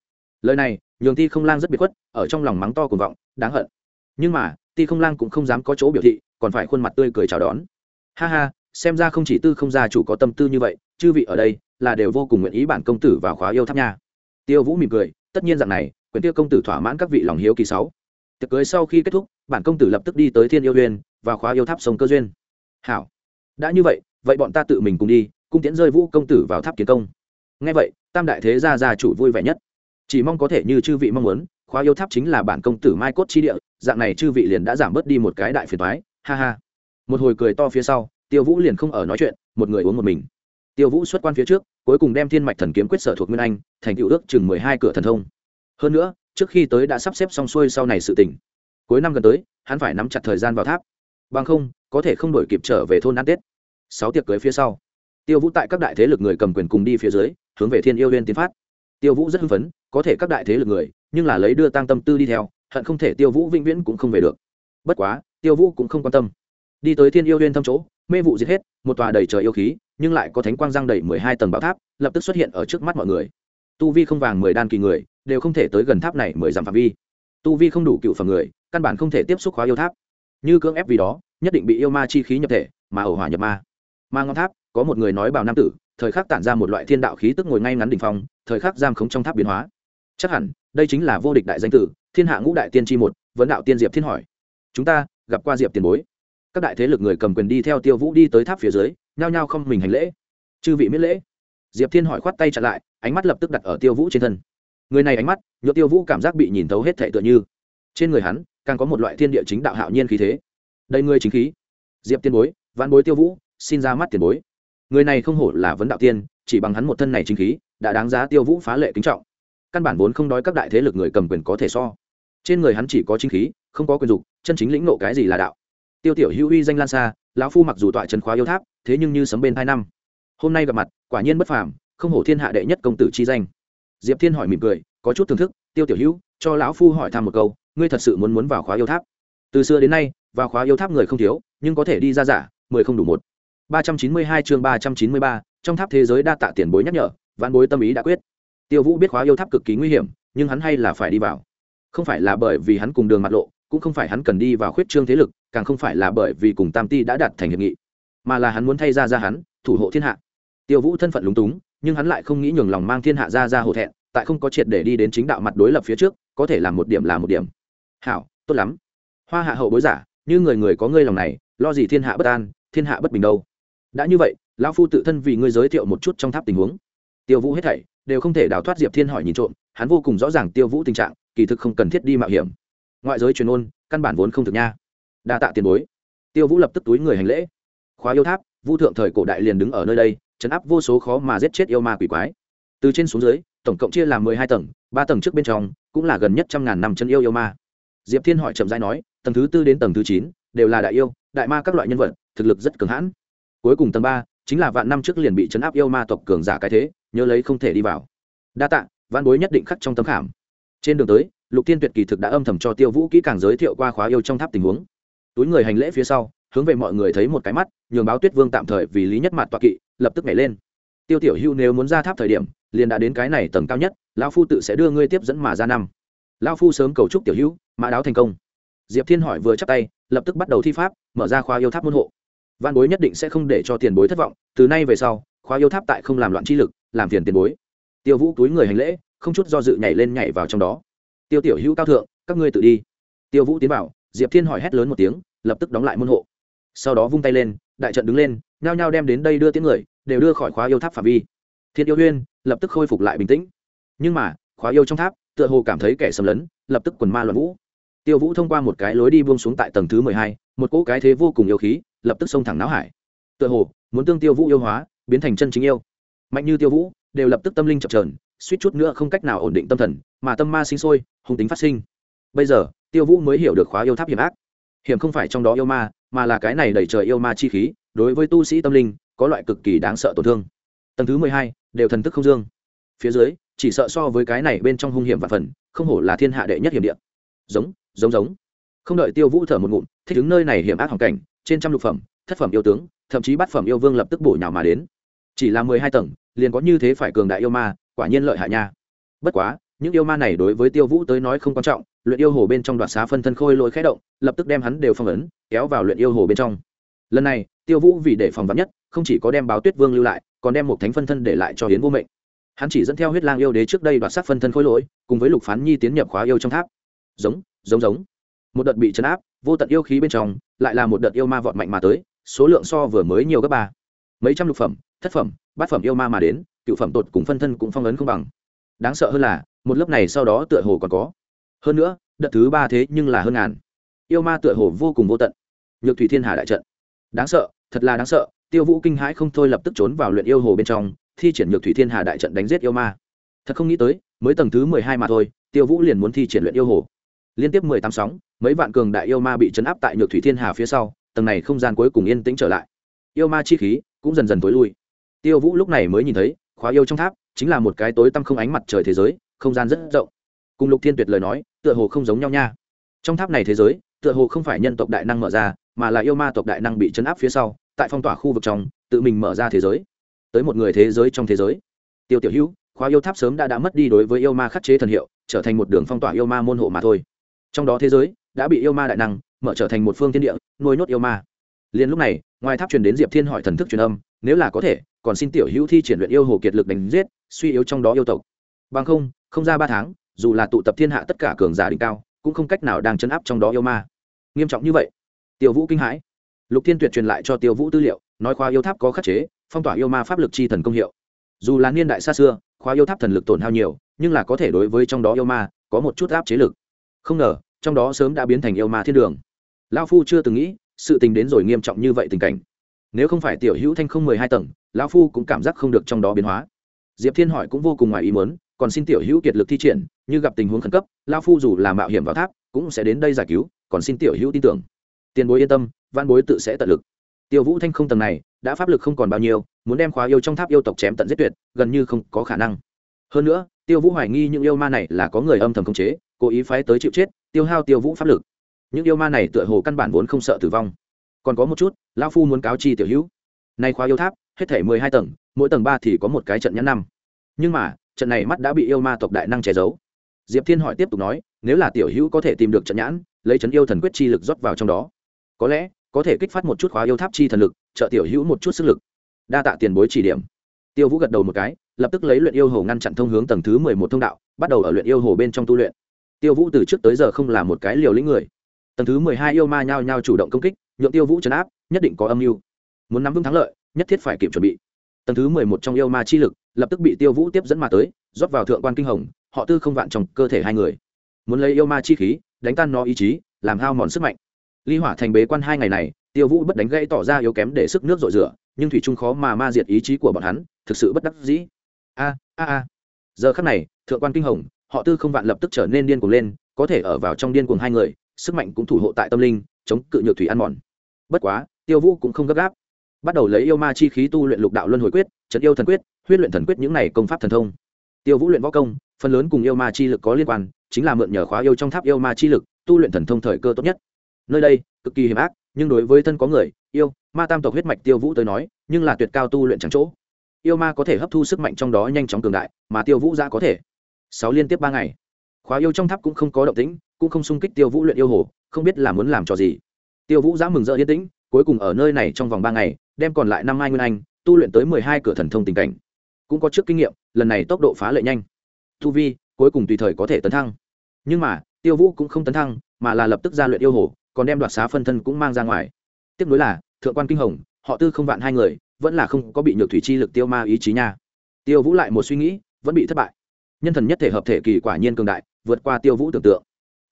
Lời này, nhường ti không lang rất biệt khuất, ở trong lòng mắng to cuồng vọng, đáng hận. Nhưng mà, ti không lang cũng không dám có chỗ biểu thị còn phải khuôn mặt tươi cười chào đón. Ha ha, xem ra không chỉ tư không gia chủ có tâm tư như vậy, chư vị ở đây là đều vô cùng nguyện ý bản công tử vào khóa yêu tháp nha. Tiêu vũ mỉm cười, tất nhiên rằng này quyền tiêu công tử thỏa mãn các vị lòng hiếu kỳ sáu. Tiệc cưới sau khi kết thúc, bản công tử lập tức đi tới thiên yêu duyên và khóa yêu tháp sông cơ duyên. Hảo. Đã như vậy vậy bọn ta tự mình cùng đi, cung tiễn rơi vũ công tử vào tháp kiến công. Ngay vậy, tam đại thế gia gia chủ vui vẻ nhất. Chỉ mong có thể như chư vị mong muốn, khóa yêu tháp chính là bản công tử mai cốt chi địa, dạng này chư vị liền đã giảm bớt đi một cái đại phiền toái ha ha. Một hồi cười to phía sau, tiêu vũ liền không ở nói chuyện, một người uống một mình. Tiêu vũ xuất quan phía trước, cuối cùng đem thiên mạch thần kiếm quyết sở thuộc nguyên anh, thành cựu ước chừng mười hai cửa thần thông. Hơn nữa, trước khi tới đã sắp xếp xong xuôi sau này sự tỉnh cuối năm gần tới, hắn phải nắm chặt thời gian vào tháp. Bằng không, có thể không đổi kịp trở về thôn ăn tết. Sáu tiệc cưới phía sau, tiêu vũ tại các đại thế lực người cầm quyền cùng đi phía dưới, hướng về thiên yêu liên tiến phát. Tiêu vũ rất hưng phấn, có thể các đại thế lực người, nhưng là lấy đưa tăng tâm tư đi theo, hận không thể tiêu vũ vĩnh viễn cũng không về được. Bất quá tiêu vũ cũng không quan tâm. Đi tới thiên yêu huyên thâm chỗ, mê vụ giết hết, một tòa đầy trời yêu khí, nhưng lại có thánh quang giang đầy mười hai tầng bão tháp, lập tức xuất hiện ở trước mắt mọi người. Tu vi không vàng mười đan kỳ người, đều không thể tới gần tháp này mười dặm phạm vi. Tu vi không đủ cựu phẩm người, căn bản không thể tiếp xúc khóa yêu tháp. Như cưỡng ép vì đó, nhất định bị yêu ma chi khí nhập thể, mà ẩu hỏa nhập ma. Ma ngọn tháp, có một người nói bảo nam tử, thời khắc tản ra một loại thiên đạo khí tức ngồi ngay ngắn đỉnh phong, thời khắc giam khống trong tháp biến hóa. Chắc hẳn, đây chính là vô địch đại danh tử, thiên hạ ngũ đại tiên tri một, vấn đạo tiên diệp thiên hỏi. Chúng ta gặp qua diệp tiền bối. Các đại thế lực người cầm quyền đi theo tiêu vũ đi tới tháp phía dưới, nhao nhao không mình hành lễ. Chư vị miễn lễ. Diệp thiên hỏi khoát tay chặn lại, ánh mắt lập tức đặt ở tiêu vũ trên thân. Người này ánh mắt nhựa tiêu vũ cảm giác bị nhìn thấu hết thệ tựa như. Trên người hắn, càng có một loại thiên địa chính đạo hạo nhiên khí thế. Đây ngươi chính khí. Diệp tiên bối văn bối tiêu vũ, xin ra mắt tiền bối. Người này không hổ là vấn đạo tiên, chỉ bằng hắn một thân này chính khí, đã đáng giá tiêu vũ phá lệ kính trọng. Căn bản vốn không đói các đại thế lực người cầm quyền có thể so. Trên người hắn chỉ có chính khí không có quyền dục, chân chính lĩnh nộ cái gì là đạo. Tiêu tiểu hữu uy danh lan xa, lão phu mặc dù tọa trần khóa yêu tháp, thế nhưng như sấm bên hai năm. Hôm nay gặp mặt, quả nhiên bất phàm, không hổ thiên hạ đệ nhất công tử chi danh. Diệp thiên hỏi mỉm cười, có chút thưởng thức, tiêu tiểu hữu, cho lão phu hỏi thăm một câu, ngươi thật sự muốn muốn vào khóa yêu tháp? Từ xưa đến nay, vào khóa yêu tháp người không thiếu, nhưng có thể đi ra giả, mười không đủ một. Ba trăm chín mươi hai chương ba trăm chín mươi ba, trong tháp thế giới đa tạ tiền bối nhắc nhở vạn bối tâm ý đã quyết. Tiêu vũ biết khóa yêu tháp cực kỳ nguy hiểm, nhưng hắn hay là phải đi vào. Không phải là bởi vì hắn cùng đường mặt lộ cũng không phải hắn cần đi vào khuyết trương thế lực, càng không phải là bởi vì cùng tam ti đã đạt thành hiệp nghị, mà là hắn muốn thay ra ra hắn, thủ hộ thiên hạ. Tiêu vũ thân phận lúng túng, nhưng hắn lại không nghĩ nhường lòng mang thiên hạ ra ra hổ thẹn, tại không có triệt để đi đến chính đạo mặt đối lập phía trước, có thể làm một điểm là một điểm. Hảo, tốt lắm. Hoa hạ hậu bối giả, như người người có ngươi lòng này, lo gì thiên hạ bất an, thiên hạ bất bình đâu? Đã như vậy, lão phu tự thân vì ngươi giới thiệu một chút trong tháp tình huống. Tiêu vũ hết thảy đều không thể đào thoát diệp thiên hỏi nhìn trộm, hắn vô cùng rõ ràng tiêu vũ tình trạng, kỳ thực không cần thiết đi mạo hiểm ngoại giới truyền ôn, căn bản vốn không thực nha. Đa tạ tiền bối. Tiêu vũ lập tức túi người hành lễ. Khóa yêu tháp, vu thượng thời cổ đại liền đứng ở nơi đây chấn áp vô số khó mà giết chết yêu ma quỷ quái. Từ trên xuống dưới, tổng cộng chia làm mười hai tầng, ba tầng trước bên trong, cũng là gần nhất trăm ngàn năm chân yêu yêu ma. Diệp thiên hỏi chậm rãi nói, tầng thứ tư đến tầng thứ chín, đều là đại yêu, đại ma các loại nhân vật, thực lực rất cường hãn. Cuối cùng tầng ba, chính là vạn năm trước liền bị chấn áp yêu ma tộc cường giả cái thế, nhớ lấy không thể đi vào. Đa tạ văn bối nhất định khắc trong tấm khảm. Trên đường tới lục Thiên tuyệt kỳ thực đã âm thầm cho tiêu vũ kỹ càng giới thiệu qua khóa yêu trong tháp tình huống. Túi người hành lễ phía sau, hướng về mọi người thấy một cái mắt, nhường báo tuyết vương tạm thời vì lý nhất mặt toạ kỵ, lập tức nhảy lên. Tiêu tiểu hưu nếu muốn ra tháp thời điểm, liền đã đến cái này tầng cao nhất, lão phu tự sẽ đưa ngươi tiếp dẫn mà ra năm. Lão phu sớm cầu chúc tiểu hữu mã đáo thành công. Diệp thiên hỏi vừa chắc tay, lập tức bắt đầu thi pháp, mở ra khoa yêu tháp môn hộ. Văn bối nhất định sẽ không để cho tiền bối thất vọng, từ nay về sau khoa yêu tháp tại không làm loạn chi lực, làm phiền tiền bối. Tiêu vũ túi người hành lễ, không chút do dự nhảy lên nhảy vào trong đó tiêu tiểu hữu cao thượng, các ngươi tự đi. Tiêu vũ tiến vào, diệp thiên hỏi hét lớn một tiếng, lập tức đóng lại môn hộ. Sau đó vung tay lên, đại trận đứng lên, nhao nhao đem đến đây đưa tiếng người, đều đưa khỏi khóa yêu tháp phạm vi. Thiên yêu huyên lập tức khôi phục lại bình tĩnh. Nhưng mà, khóa yêu trong tháp, tựa hồ cảm thấy kẻ xâm lấn, lập tức quần ma loạn vũ. Tiêu vũ thông qua một cái lối đi buông xuống tại tầng thứ mười hai, một cỗ cái thế vô cùng yêu khí, lập tức xông thẳng não hải. Tựa hồ, muốn tương tiêu vũ yêu hóa, biến thành chân chính yêu. Mạnh như tiêu vũ, đều lập tức tâm linh chập trờn suýt chút nữa không cách nào ổn định tâm thần, mà tâm ma sinh sôi, hung tính phát sinh. Bây giờ, tiêu vũ mới hiểu được khóa yêu tháp hiểm ác. Hiểm không phải trong đó yêu ma, mà là cái này đẩy trời yêu ma chi khí, đối với tu sĩ tâm linh, có loại cực kỳ đáng sợ tổn thương. Tầng thứ mười hai, đều thần thức không dương. Phía dưới, chỉ sợ so với cái này bên trong hung hiểm và phần, không hổ là thiên hạ đệ nhất hiểm địa. Giống giống giống. Không đợi tiêu vũ thở một ngụm, thích ứng nơi này hiểm ác hoàn cảnh, trên trăm lục phẩm, thất phẩm yêu tướng, thậm chí bát phẩm yêu vương lập tức bổ nhào mà đến. Chỉ là mười hai tầng, liền có như thế phải cường đại yêu ma quả nhiên lợi hại nha. Bất quá, những yêu ma này đối với tiêu vũ tới nói không quan trọng, luyện yêu hồ bên trong đoạt xá phân thân khôi lỗi khẽ động, lập tức đem hắn đều phong ấn, kéo vào luyện yêu hồ bên trong. Lần này, tiêu vũ vì để phòng vắn nhất, không chỉ có đem báo tuyết vương lưu lại, còn đem một thánh phân thân để lại cho hiến vô mệnh. Hắn chỉ dẫn theo huyết lang yêu đế trước đây đoạt sát phân thân khối lỗi, cùng với lục phán nhi tiến nhập khóa yêu trong tháp. Giống giống giống. Một đợt bị chấn áp, vô tận yêu khí bên trong, lại là một đợt yêu ma vọt mạnh mà tới, số lượng so vừa mới nhiều gấp ba. Mấy trăm lục phẩm, thất phẩm, bát phẩm yêu ma mà đến cựu phẩm tột cùng phân thân cũng phong ấn không bằng. Đáng sợ hơn là, một lớp này sau đó tựa hồ còn có. Hơn nữa, đợt thứ ba thế nhưng là hơn ngàn. Yêu ma tựa hồ vô cùng vô tận. Nhược thủy thiên hà đại trận. Đáng sợ, thật là đáng sợ. Tiêu vũ kinh hãi không thôi lập tức trốn vào luyện yêu hồ bên trong, thi triển nhược thủy thiên hà đại trận đánh giết yêu ma. Thật không nghĩ tới, mới tầng thứ mười hai mà thôi, tiêu vũ liền muốn thi triển luyện yêu hồ. Liên tiếp mười tám sóng, mấy vạn cường đại yêu ma bị chấn áp tại nhược thủy thiên hà phía sau, tầng này không gian cuối cùng yên tĩnh trở lại. Yêu ma chi khí cũng dần dần tối lui. Tiêu vũ lúc này mới nhìn thấy khóa yêu trong tháp, chính là một cái tối tăm không ánh mặt trời thế giới, không gian rất rộng. Cùng lục thiên tuyệt lời nói, tựa hồ không giống nhau nha. Trong tháp này thế giới, tựa hồ không phải nhân tộc đại năng mở ra, mà là yêu ma tộc đại năng bị chấn áp phía sau, tại phong tỏa khu vực trong, tự mình mở ra thế giới. Tới một người thế giới trong thế giới. Tiêu tiểu hữu, khóa yêu tháp sớm đã đã mất đi đối với yêu ma khắc chế thần hiệu, trở thành một đường phong tỏa yêu ma môn hộ mà thôi. Trong đó thế giới, đã bị yêu ma đại năng mở trở thành một phương thiên địa, nuôi nốt yêu ma. Liền lúc này, ngoài tháp truyền đến diệp thiên hỏi thần thức truyền âm, nếu là có thể còn xin tiểu hữu thi triển luyện yêu hồ kiệt lực đánh giết, suy yếu trong đó yêu tộc. Bằng không không ra ba tháng, dù là tụ tập thiên hạ tất cả cường giả đỉnh cao, cũng không cách nào đang chấn áp trong đó yêu ma. Nghiêm trọng như vậy. Tiêu vũ kinh hãi. Lục thiên tuyệt truyền lại cho tiêu vũ tư liệu, nói khoa yêu tháp có khắc chế, phong tỏa yêu ma pháp lực chi thần công hiệu. Dù là niên đại xa xưa, khoa yêu tháp thần lực tổn hao nhiều, nhưng là có thể đối với trong đó yêu ma, có một chút áp chế lực. Không ngờ, trong đó sớm đã biến thành yêu ma thiên đường. Lao phu chưa từng nghĩ, sự tình đến rồi nghiêm trọng như vậy tình cảnh nếu không phải tiểu hữu thanh không mười hai tầng, lão phu cũng cảm giác không được trong đó biến hóa. Diệp thiên hỏi cũng vô cùng ngoài ý muốn, còn xin tiểu hữu kiệt lực thi triển, như gặp tình huống khẩn cấp, lão phu dù là mạo hiểm vào tháp, cũng sẽ đến đây giải cứu, còn xin tiểu hữu tin tưởng. Tiền bối yên tâm, văn bối tự sẽ tận lực. Tiêu vũ thanh không tầng này, đã pháp lực không còn bao nhiêu, muốn đem khóa yêu trong tháp yêu tộc chém tận giết tuyệt, gần như không có khả năng. Hơn nữa, tiêu vũ hoài nghi những yêu ma này là có người âm thầm khống chế, cố ý phái tới chịu chết, tiêu hao tiêu vũ pháp lực. Những yêu ma này tựa hồ căn bản vốn không sợ tử vong còn có một chút lao phu muốn cáo chi tiểu hữu. Nay khóa yêu tháp, hết thể mười hai tầng, mỗi tầng ba thì có một cái trận nhãn năm. Nhưng mà, trận này mắt đã bị yêu ma tộc đại năng che giấu. Diệp thiên hỏi tiếp tục nói, nếu là tiểu hữu có thể tìm được trận nhãn, lấy trấn yêu thần quyết chi lực rót vào trong đó. Có lẽ, có thể kích phát một chút khóa yêu tháp chi thần lực, trợ tiểu hữu một chút sức lực. Đa tạ tiền bối chỉ điểm. Tiêu vũ gật đầu một cái, lập tức lấy luyện yêu hồ ngăn chặn thông hướng tầng thứ mười một thông đạo, bắt đầu ở luyện yêu hồ bên trong tu luyện. Tiêu vũ từ trước tới giờ không là một cái liều lĩnh người. Tầng thứ mười hai yêu ma nhao nhao chủ động công kích nhượng tiêu vũ chấn áp, nhất định có âm mưu. Muốn nắm vững thắng lợi, nhất thiết phải kịp chuẩn bị. Tầng thứ mười một trong yêu ma chi lực, lập tức bị tiêu vũ tiếp dẫn mà tới, rót vào thượng quan kinh hồng, họ tư không vạn trong cơ thể hai người. Muốn lấy yêu ma chi khí, đánh tan nó ý chí, làm hao mòn sức mạnh. Ly hỏa thành bế quan hai ngày này, tiêu vũ bất đánh gãy tỏ ra yếu kém để sức nước dội rửa, nhưng thủy trung khó mà ma diệt ý chí của bọn hắn, thực sự bất đắc dĩ. A a a. Giờ khắc này, thượng quan kinh hồng, họ tư không vạn lập tức trở nên điên cuồng lên, có thể ở vào trong điên cuồng hai người, sức mạnh cũng thủ hộ tại tâm linh, chống cự nhược thủy ăn mòn bất quá, tiêu vũ cũng không gấp gáp. Bắt đầu lấy yêu ma chi khí tu luyện lục đạo luân hồi quyết, trận yêu thần quyết, huyết luyện thần quyết những này công pháp thần thông. Tiêu vũ luyện võ công, phần lớn cùng yêu ma chi lực có liên quan, chính là mượn nhờ khóa yêu trong tháp yêu ma chi lực, tu luyện thần thông thời cơ tốt nhất. Nơi đây, cực kỳ hiểm ác, nhưng đối với thân có người, yêu, ma tam tộc huyết mạch tiêu vũ tới nói, nhưng là tuyệt cao tu luyện chẳng chỗ. Yêu ma có thể hấp thu sức mạnh trong đó nhanh chóng cường đại, mà tiêu vũ ra có thể. Sáu liên tiếp ba ngày. Khóa yêu trong tháp cũng không có động tĩnh, cũng không xung kích tiêu vũ luyện yêu hồ, không biết là muốn làm trò gì tiêu vũ giã mừng rỡ yên tĩnh, cuối cùng ở nơi này trong vòng ba ngày, đem còn lại năm mai nguyên anh, tu luyện tới mười hai cửa thần thông tình cảnh. Cũng có trước kinh nghiệm, lần này tốc độ phá lệ nhanh. Tu vi, cuối cùng tùy thời có thể tấn thăng. Nhưng mà, tiêu vũ cũng không tấn thăng, mà là lập tức ra luyện yêu hồ, còn đem đoạt xá phân thân cũng mang ra ngoài. Tiếp nối là, thượng quan kinh hồng, họ tư không vạn hai người, vẫn là không có bị nhược thủy chi lực tiêu ma ý chí nha. Tiêu vũ lại một suy nghĩ, vẫn bị thất bại. Nhân thần nhất thể hợp thể kỳ quả nhiên cường đại, vượt qua tiêu vũ tưởng tượng.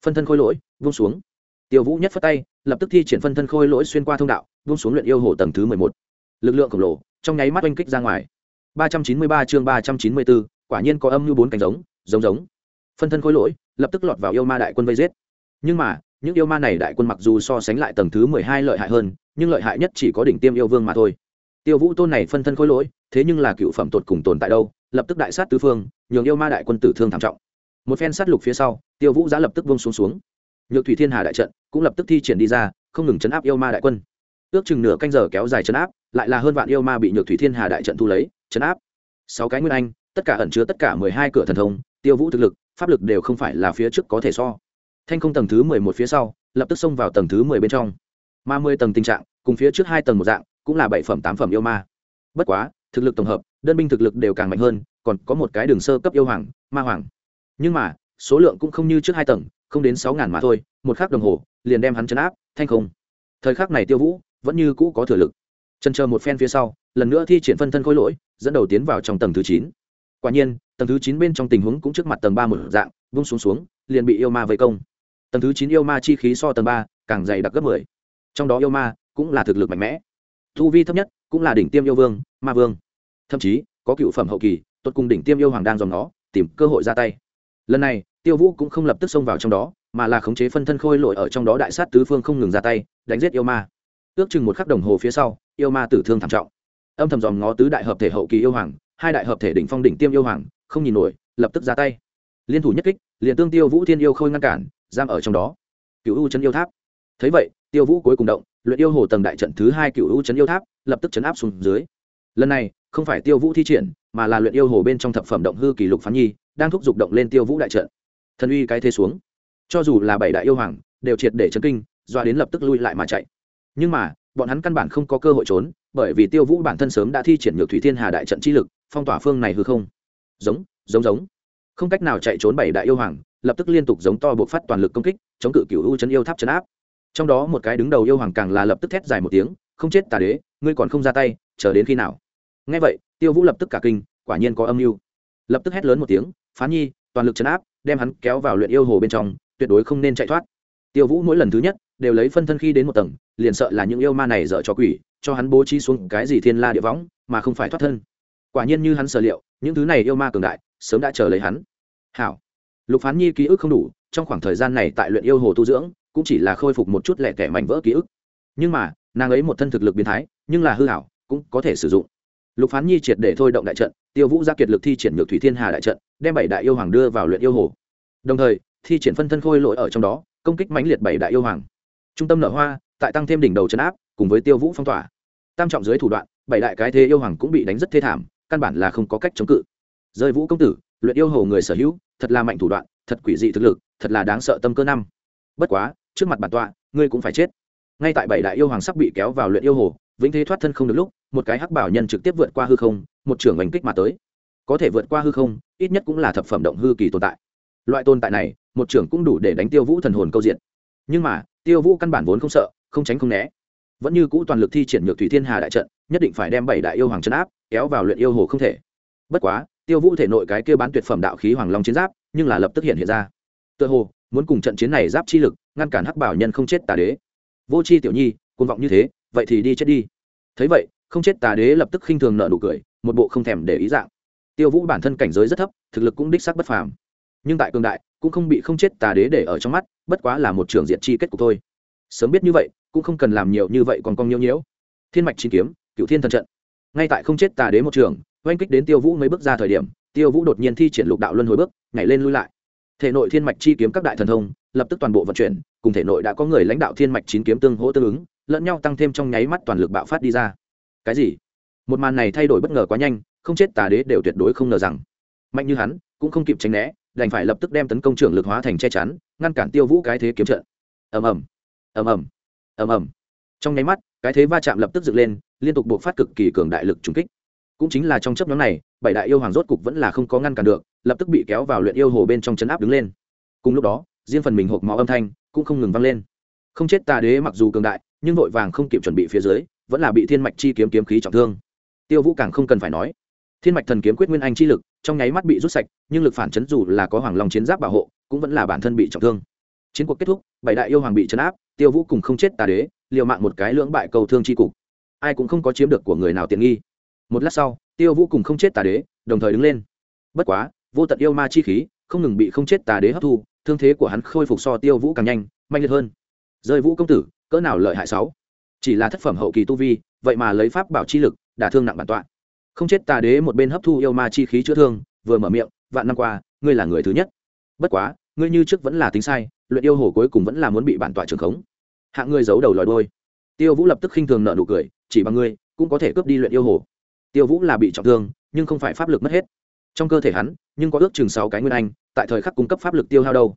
Phân thân khôi lỗi, vung xuống. Tiêu vũ nhất phất tay lập tức thi triển phân thân khôi lỗi xuyên qua thông đạo vung xuống luyện yêu hồ tầng thứ mười một. Lực lượng khổng lồ, trong nháy mắt oanh kích ra ngoài. Ba trăm chín mươi ba chương ba trăm chín mươi bốn, quả nhiên có âm như bốn cánh giống giống giống. Phân thân khôi lỗi, lập tức lọt vào yêu ma đại quân vây giết. Nhưng mà, những yêu ma này đại quân mặc dù so sánh lại tầng thứ mười hai lợi hại hơn, nhưng lợi hại nhất chỉ có đỉnh tiêm yêu vương mà thôi. Tiêu vũ tôn này phân thân khôi lỗi, thế nhưng là cựu phẩm tột cùng tồn tại đâu, lập tức đại sát tứ phương, nhường yêu ma đại quân tử thương thảm trọng. Một phen sát lục phía sau, tiêu vũ giá lập tức vông xuống xuống nhược thủy thiên hà đại trận cũng lập tức thi triển đi ra, không ngừng chấn áp yêu ma đại quân. Ước chừng nửa canh giờ kéo dài chấn áp, lại là hơn vạn yêu ma bị nhược thủy thiên hà đại trận thu lấy, chấn áp. Sáu cái nguyên anh, tất cả ẩn chứa tất cả mười hai cửa thần thông, tiêu vũ thực lực, pháp lực đều không phải là phía trước có thể so. Thanh không tầng thứ mười một phía sau, lập tức xông vào tầng thứ mười bên trong. Ma mười tầng tình trạng, cùng phía trước hai tầng một dạng, cũng là bảy phẩm, tám phẩm yêu ma. Bất quá, thực lực tổng hợp, đơn binh thực lực đều càng mạnh hơn, còn có một cái đường sơ cấp yêu hoàng, ma hoàng. Nhưng mà, số lượng cũng không như trước hai tầng không đến sáu ngàn mà thôi, một khắc đồng hồ, liền đem hắn chấn áp, thanh không. Thời khắc này tiêu vũ vẫn như cũ có thừa lực. Chân chờ một phen phía sau, lần nữa thi triển phân thân khối lỗi, dẫn đầu tiến vào trong tầng thứ chín. Quả nhiên, tầng thứ chín bên trong tình huống cũng trước mặt tầng ba một dạng, vung xuống xuống, liền bị yêu ma vây công. Tầng thứ chín yêu ma chi khí so tầng ba càng dày đặc gấp mười. Trong đó yêu ma cũng là thực lực mạnh mẽ. Thu vi thấp nhất cũng là đỉnh tiêm yêu vương, ma vương. Thậm chí, có cựu phẩm hậu kỳ, tuột cùng đỉnh tiêm yêu hoàng đang dòng nó, tìm cơ hội ra tay. Lần này tiêu vũ cũng không lập tức xông vào trong đó, mà là khống chế phân thân khôi lội ở trong đó đại sát tứ phương không ngừng ra tay, đánh giết yêu ma. Ước chừng một khắc đồng hồ phía sau, yêu ma tử thương thảm trọng. Âm thầm dòm ngó tứ đại hợp thể hậu kỳ yêu hoàng, hai đại hợp thể đỉnh phong đỉnh tiêm yêu hoàng, không nhìn nổi, lập tức ra tay. Liên thủ nhất kích, liền tương tiêu vũ thiên yêu khôi ngăn cản, giam ở trong đó. Cựu u chân yêu tháp. Thấy vậy, tiêu vũ cuối cùng động, luyện yêu hồ tầng đại trận thứ hai cựu u chân yêu tháp, lập tức chấn áp xuống dưới. Lần này, không phải tiêu vũ thi triển, mà là luyện yêu hồ bên trong thập phẩm động hư kỷ lục phán nhi, đang thúc giục động lên tiêu vũ đại trận thần uy cái thế xuống. Cho dù là bảy đại yêu hoàng, đều triệt để chấn kinh, doa đến lập tức lui lại mà chạy. Nhưng mà, bọn hắn căn bản không có cơ hội trốn, bởi vì tiêu vũ bản thân sớm đã thi triển nhược thủy thiên hà đại trận chi lực, phong tỏa phương này hư không. Giống giống giống. Không cách nào chạy trốn bảy đại yêu hoàng, lập tức liên tục giống to buộc phát toàn lực công kích, chống cự cựu u chấn yêu tháp chấn áp. Trong đó một cái đứng đầu yêu hoàng càng là lập tức thét dài một tiếng, không chết tà đế, ngươi còn không ra tay, chờ đến khi nào? Ngay vậy, tiêu vũ lập tức cả kinh, quả nhiên có âm mưu. Lập tức hét lớn một tiếng phán nhi, toàn lực chấn áp đem hắn kéo vào luyện yêu hồ bên trong, tuyệt đối không nên chạy thoát. Tiêu vũ mỗi lần thứ nhất đều lấy phân thân khi đến một tầng, liền sợ là những yêu ma này dở cho quỷ, cho hắn bố trí xuống cái gì thiên la địa võng, mà không phải thoát thân. Quả nhiên như hắn sở liệu, những thứ này yêu ma cường đại, sớm đã chờ lấy hắn. Hảo. Lục phán nhi ký ức không đủ, trong khoảng thời gian này tại luyện yêu hồ tu dưỡng, cũng chỉ là khôi phục một chút lẻ tẻ mảnh vỡ ký ức. Nhưng mà, nàng ấy một thân thực lực biến thái, nhưng là hư hảo, cũng có thể sử dụng lục phán nhi triệt để thôi động đại trận, tiêu vũ ra kiệt lực thi triển ngược thủy thiên hà đại trận, đem bảy đại yêu hoàng đưa vào luyện yêu hồ. Đồng thời, thi triển phân thân khôi lỗi ở trong đó, công kích mãnh liệt bảy đại yêu hoàng. Trung tâm nở hoa, tại tăng thêm đỉnh đầu chấn áp, cùng với tiêu vũ phong tỏa. Tam trọng dưới thủ đoạn, bảy đại cái thế yêu hoàng cũng bị đánh rất thê thảm, căn bản là không có cách chống cự. Rơi vũ công tử, luyện yêu hồ người sở hữu, thật là mạnh thủ đoạn, thật quỷ dị thực lực, thật là đáng sợ tâm cơ năm. Bất quá, trước mặt bản tọa, ngươi cũng phải chết. Ngay tại bảy đại yêu hoàng sắp bị kéo vào luyện yêu hồ, vĩnh thế thoát thân không được lúc một cái hắc bảo nhân trực tiếp vượt qua hư không, một trưởng oanh kích mà tới. Có thể vượt qua hư không, ít nhất cũng là thập phẩm động hư kỳ tồn tại. Loại tồn tại này, một trưởng cũng đủ để đánh tiêu vũ thần hồn câu diện. Nhưng mà, tiêu vũ căn bản vốn không sợ, không tránh không né. Vẫn như cũ toàn lực thi triển nhược thủy thiên hà đại trận, nhất định phải đem bảy đại yêu hoàng trấn áp, kéo vào luyện yêu hồ không thể. Bất quá, tiêu vũ thể nội cái kia bán tuyệt phẩm đạo khí hoàng long chiến giáp, nhưng là lập tức hiện hiện ra. Tựa hồ, muốn cùng trận chiến này giáp chi lực, ngăn cản hắc bảo nhân không chết tà đế. Vô c h i tiểu nhi côn vọng như thế, vậy thì đi chết đi. Thấy vậy không chết tà đế lập tức khinh thường nợ nụ cười, một bộ không thèm để ý dạng. Tiêu vũ bản thân cảnh giới rất thấp, thực lực cũng đích sắc bất phàm. Nhưng tại cường đại, cũng không bị không chết tà đế để ở trong mắt, bất quá là một trường diện chi kết cục thôi. Sớm biết như vậy, cũng không cần làm nhiều như vậy còn con nhiễu nhiễu. Thiên mạch chín kiếm cựu thiên thần trận. Ngay tại không chết tà đế một trường, oanh kích đến tiêu vũ mấy bước ra thời điểm, tiêu vũ đột nhiên thi triển lục đạo luân hồi bước, nhảy lên lui lại. Thể nội thiên mạch chi kiếm các đại thần thông, lập tức toàn bộ vận chuyển, cùng thể nội đã có người lãnh đạo thiên mạch chín kiếm tương hỗ tương ứng, lẫn nhau tăng thêm trong nháy mắt toàn lực bạo phát đi ra cái gì? Một màn này thay đổi bất ngờ quá nhanh, không chết tà đế đều tuyệt đối không ngờ rằng. Mạnh như hắn, cũng không kịp tránh né, đành phải lập tức đem tấn công trưởng lực hóa thành che chắn, ngăn cản tiêu vũ cái thế kiếm trận. Ầm ầm ầm ầm ầm ầm. Trong nháy mắt, cái thế va chạm lập tức dựng lên, liên tục buộc phát cực kỳ cường đại lực trùng kích. Cũng chính là trong chấp nhóm này, bảy đại yêu hoàng rốt cục vẫn là không có ngăn cản được, lập tức bị kéo vào luyện yêu hồ bên trong chấn áp đứng lên. Cùng lúc đó, riêng phần mình hộp máu âm thanh cũng không ngừng vang lên. Không chết tà đế mặc dù cường đại, nhưng vội vàng không kịp chuẩn bị phía dưới vẫn là bị thiên mạch chi kiếm kiếm khí trọng thương. Tiêu vũ càng không cần phải nói. Thiên mạch thần kiếm quyết nguyên anh chi lực, trong nháy mắt bị rút sạch, nhưng lực phản chấn dù là có hoàng long chiến giáp bảo hộ, cũng vẫn là bản thân bị trọng thương. Chiến cuộc kết thúc, bảy đại yêu hoàng bị chấn áp, tiêu vũ cùng không chết tà đế, liều mạng một cái lưỡng bại cầu thương chi cục. Ai cũng không có chiếm được của người nào tiện nghi. Một lát sau, tiêu vũ cùng không chết tà đế, đồng thời đứng lên. Bất quá, vô tận yêu ma chi khí, không ngừng bị không chết tà đế hấp thu, thương thế của hắn khôi phục so tiêu vũ càng nhanh, mạnh liệt hơn. Rơi vũ công tử, cỡ nào lợi hại sáu? Chỉ là thất phẩm hậu kỳ tu vi, vậy mà lấy pháp bảo chi lực, đả thương nặng bản tọa. Không chết tà đế một bên hấp thu yêu ma chi khí chữa thương, vừa mở miệng, vạn năm qua, ngươi là người thứ nhất. Bất quá, ngươi như trước vẫn là tính sai, luyện yêu hồ cuối cùng vẫn là muốn bị bản tọa trường khống. Hạng ngươi giấu đầu lòi đôi tiêu vũ lập tức khinh thường nợ nụ cười, chỉ bằng ngươi, cũng có thể cướp đi luyện yêu hồ. Tiêu vũ là bị trọng thương, nhưng không phải pháp lực mất hết. Trong cơ thể hắn, nhưng có ước chừng sáu cái nguyên anh, tại thời khắc cung cấp pháp lực tiêu hao đâu.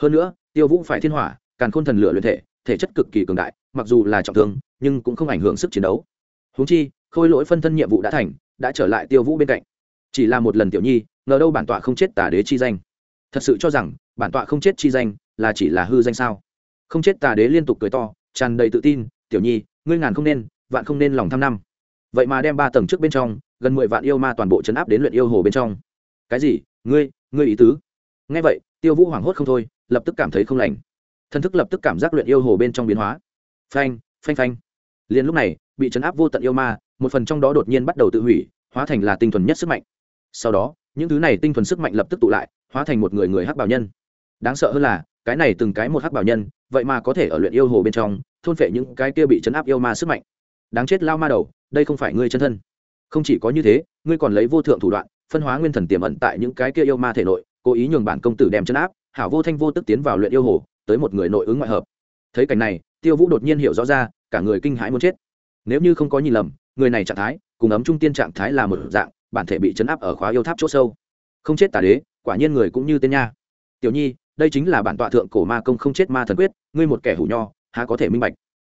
Hơn nữa, tiêu vũ phải thiên hỏa, càn khôn thần lửa luyện thể thể chất cực kỳ cường đại, mặc dù là trọng thương, nhưng cũng không ảnh hưởng sức chiến đấu. Húng chi, khôi lỗi phân thân nhiệm vụ đã thành, đã trở lại tiêu vũ bên cạnh. Chỉ là một lần tiểu nhi, ngờ đâu bản tọa không chết tà đế chi danh. Thật sự cho rằng, bản tọa không chết chi danh là chỉ là hư danh sao? Không chết tà đế liên tục cười to, tràn đầy tự tin, tiểu nhi, ngươi ngàn không nên, vạn không nên lòng tham năm. Vậy mà đem ba tầng trước bên trong, gần mười vạn yêu ma toàn bộ chấn áp đến luyện yêu hồ bên trong. Cái gì? Ngươi ngươi ý tứ? Nghe vậy, tiêu vũ hoảng hốt không thôi, lập tức cảm thấy không lành thân thức lập tức cảm giác luyện yêu hồ bên trong biến hóa. Phanh phanh phanh. Liền lúc này, bị chấn áp vô tận yêu ma, một phần trong đó đột nhiên bắt đầu tự hủy, hóa thành là tinh thuần nhất sức mạnh. Sau đó, những thứ này tinh thuần sức mạnh lập tức tụ lại, hóa thành một người người hắc bảo nhân. Đáng sợ hơn là, cái này từng cái một hắc bảo nhân, vậy mà có thể ở luyện yêu hồ bên trong, thôn phệ những cái kia bị chấn áp yêu ma sức mạnh. Đáng chết lao ma đầu, đây không phải ngươi chân thân. Không chỉ có như thế, ngươi còn lấy vô thượng thủ đoạn, phân hóa nguyên thần tiềm ẩn tại những cái kia yêu ma thể nội, cố ý nhường bản công tử đem chấn áp, hảo vô thanh vô tức tiến vào luyện yêu hồ tới một người nội ứng ngoại hợp. Thấy cảnh này, tiêu vũ đột nhiên hiểu rõ ra, cả người kinh hãi muốn chết. Nếu như không có nhìn lầm, người này trạng thái, cùng ấm trung tiên trạng thái là một dạng, bản thể bị chấn áp ở khóa yêu tháp chỗ sâu. Không chết tà đế, quả nhiên người cũng như tên nha. Tiểu nhi, đây chính là bản tọa thượng cổ ma công không chết ma thần quyết, ngươi một kẻ hủ nho, há có thể minh bạch?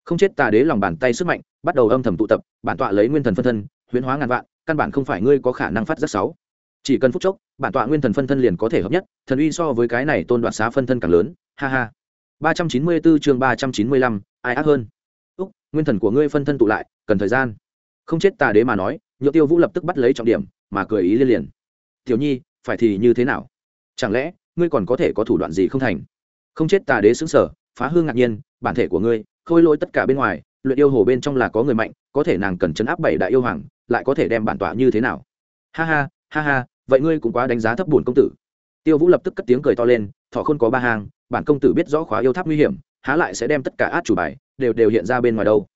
Không chết tà đế lòng bàn tay sức mạnh, bắt đầu âm thầm tụ tập, bản tọa lấy nguyên thần phân thân, huyễn hóa ngàn vạn, căn bản không phải ngươi có khả năng phát giác sáu chỉ cần phút chốc, bản tọa nguyên thần phân thân liền có thể hợp nhất, thần uy so với cái này tôn đoạt xá phân thân càng lớn. Ha ha. ba trăm chín mươi bốn chương ba trăm chín mươi lăm, ai ác hơn? Úc, nguyên thần của ngươi phân thân tụ lại, cần thời gian. Không chết tà đế mà nói, nhựa tiêu vũ lập tức bắt lấy trọng điểm, mà cười ý liên liền. Tiểu nhi, phải thì như thế nào? Chẳng lẽ, ngươi còn có thể có thủ đoạn gì không thành? Không chết tà đế xứng sở phá hương ngạc nhiên, bản thể của ngươi, khôi lỗi tất cả bên ngoài, luyện yêu hồ bên trong là có người mạnh, có thể nàng cần chấn áp bảy đại yêu hoàng, lại có thể đem bản tọa như thế nào? Ha ha ha ha vậy ngươi cũng quá đánh giá thấp bổn công tử. Tiêu vũ lập tức cất tiếng cười to lên thọ không có ba hàng bản công tử biết rõ khóa yêu tháp nguy hiểm, há lại sẽ đem tất cả át chủ bài, đều đều hiện ra bên ngoài đâu.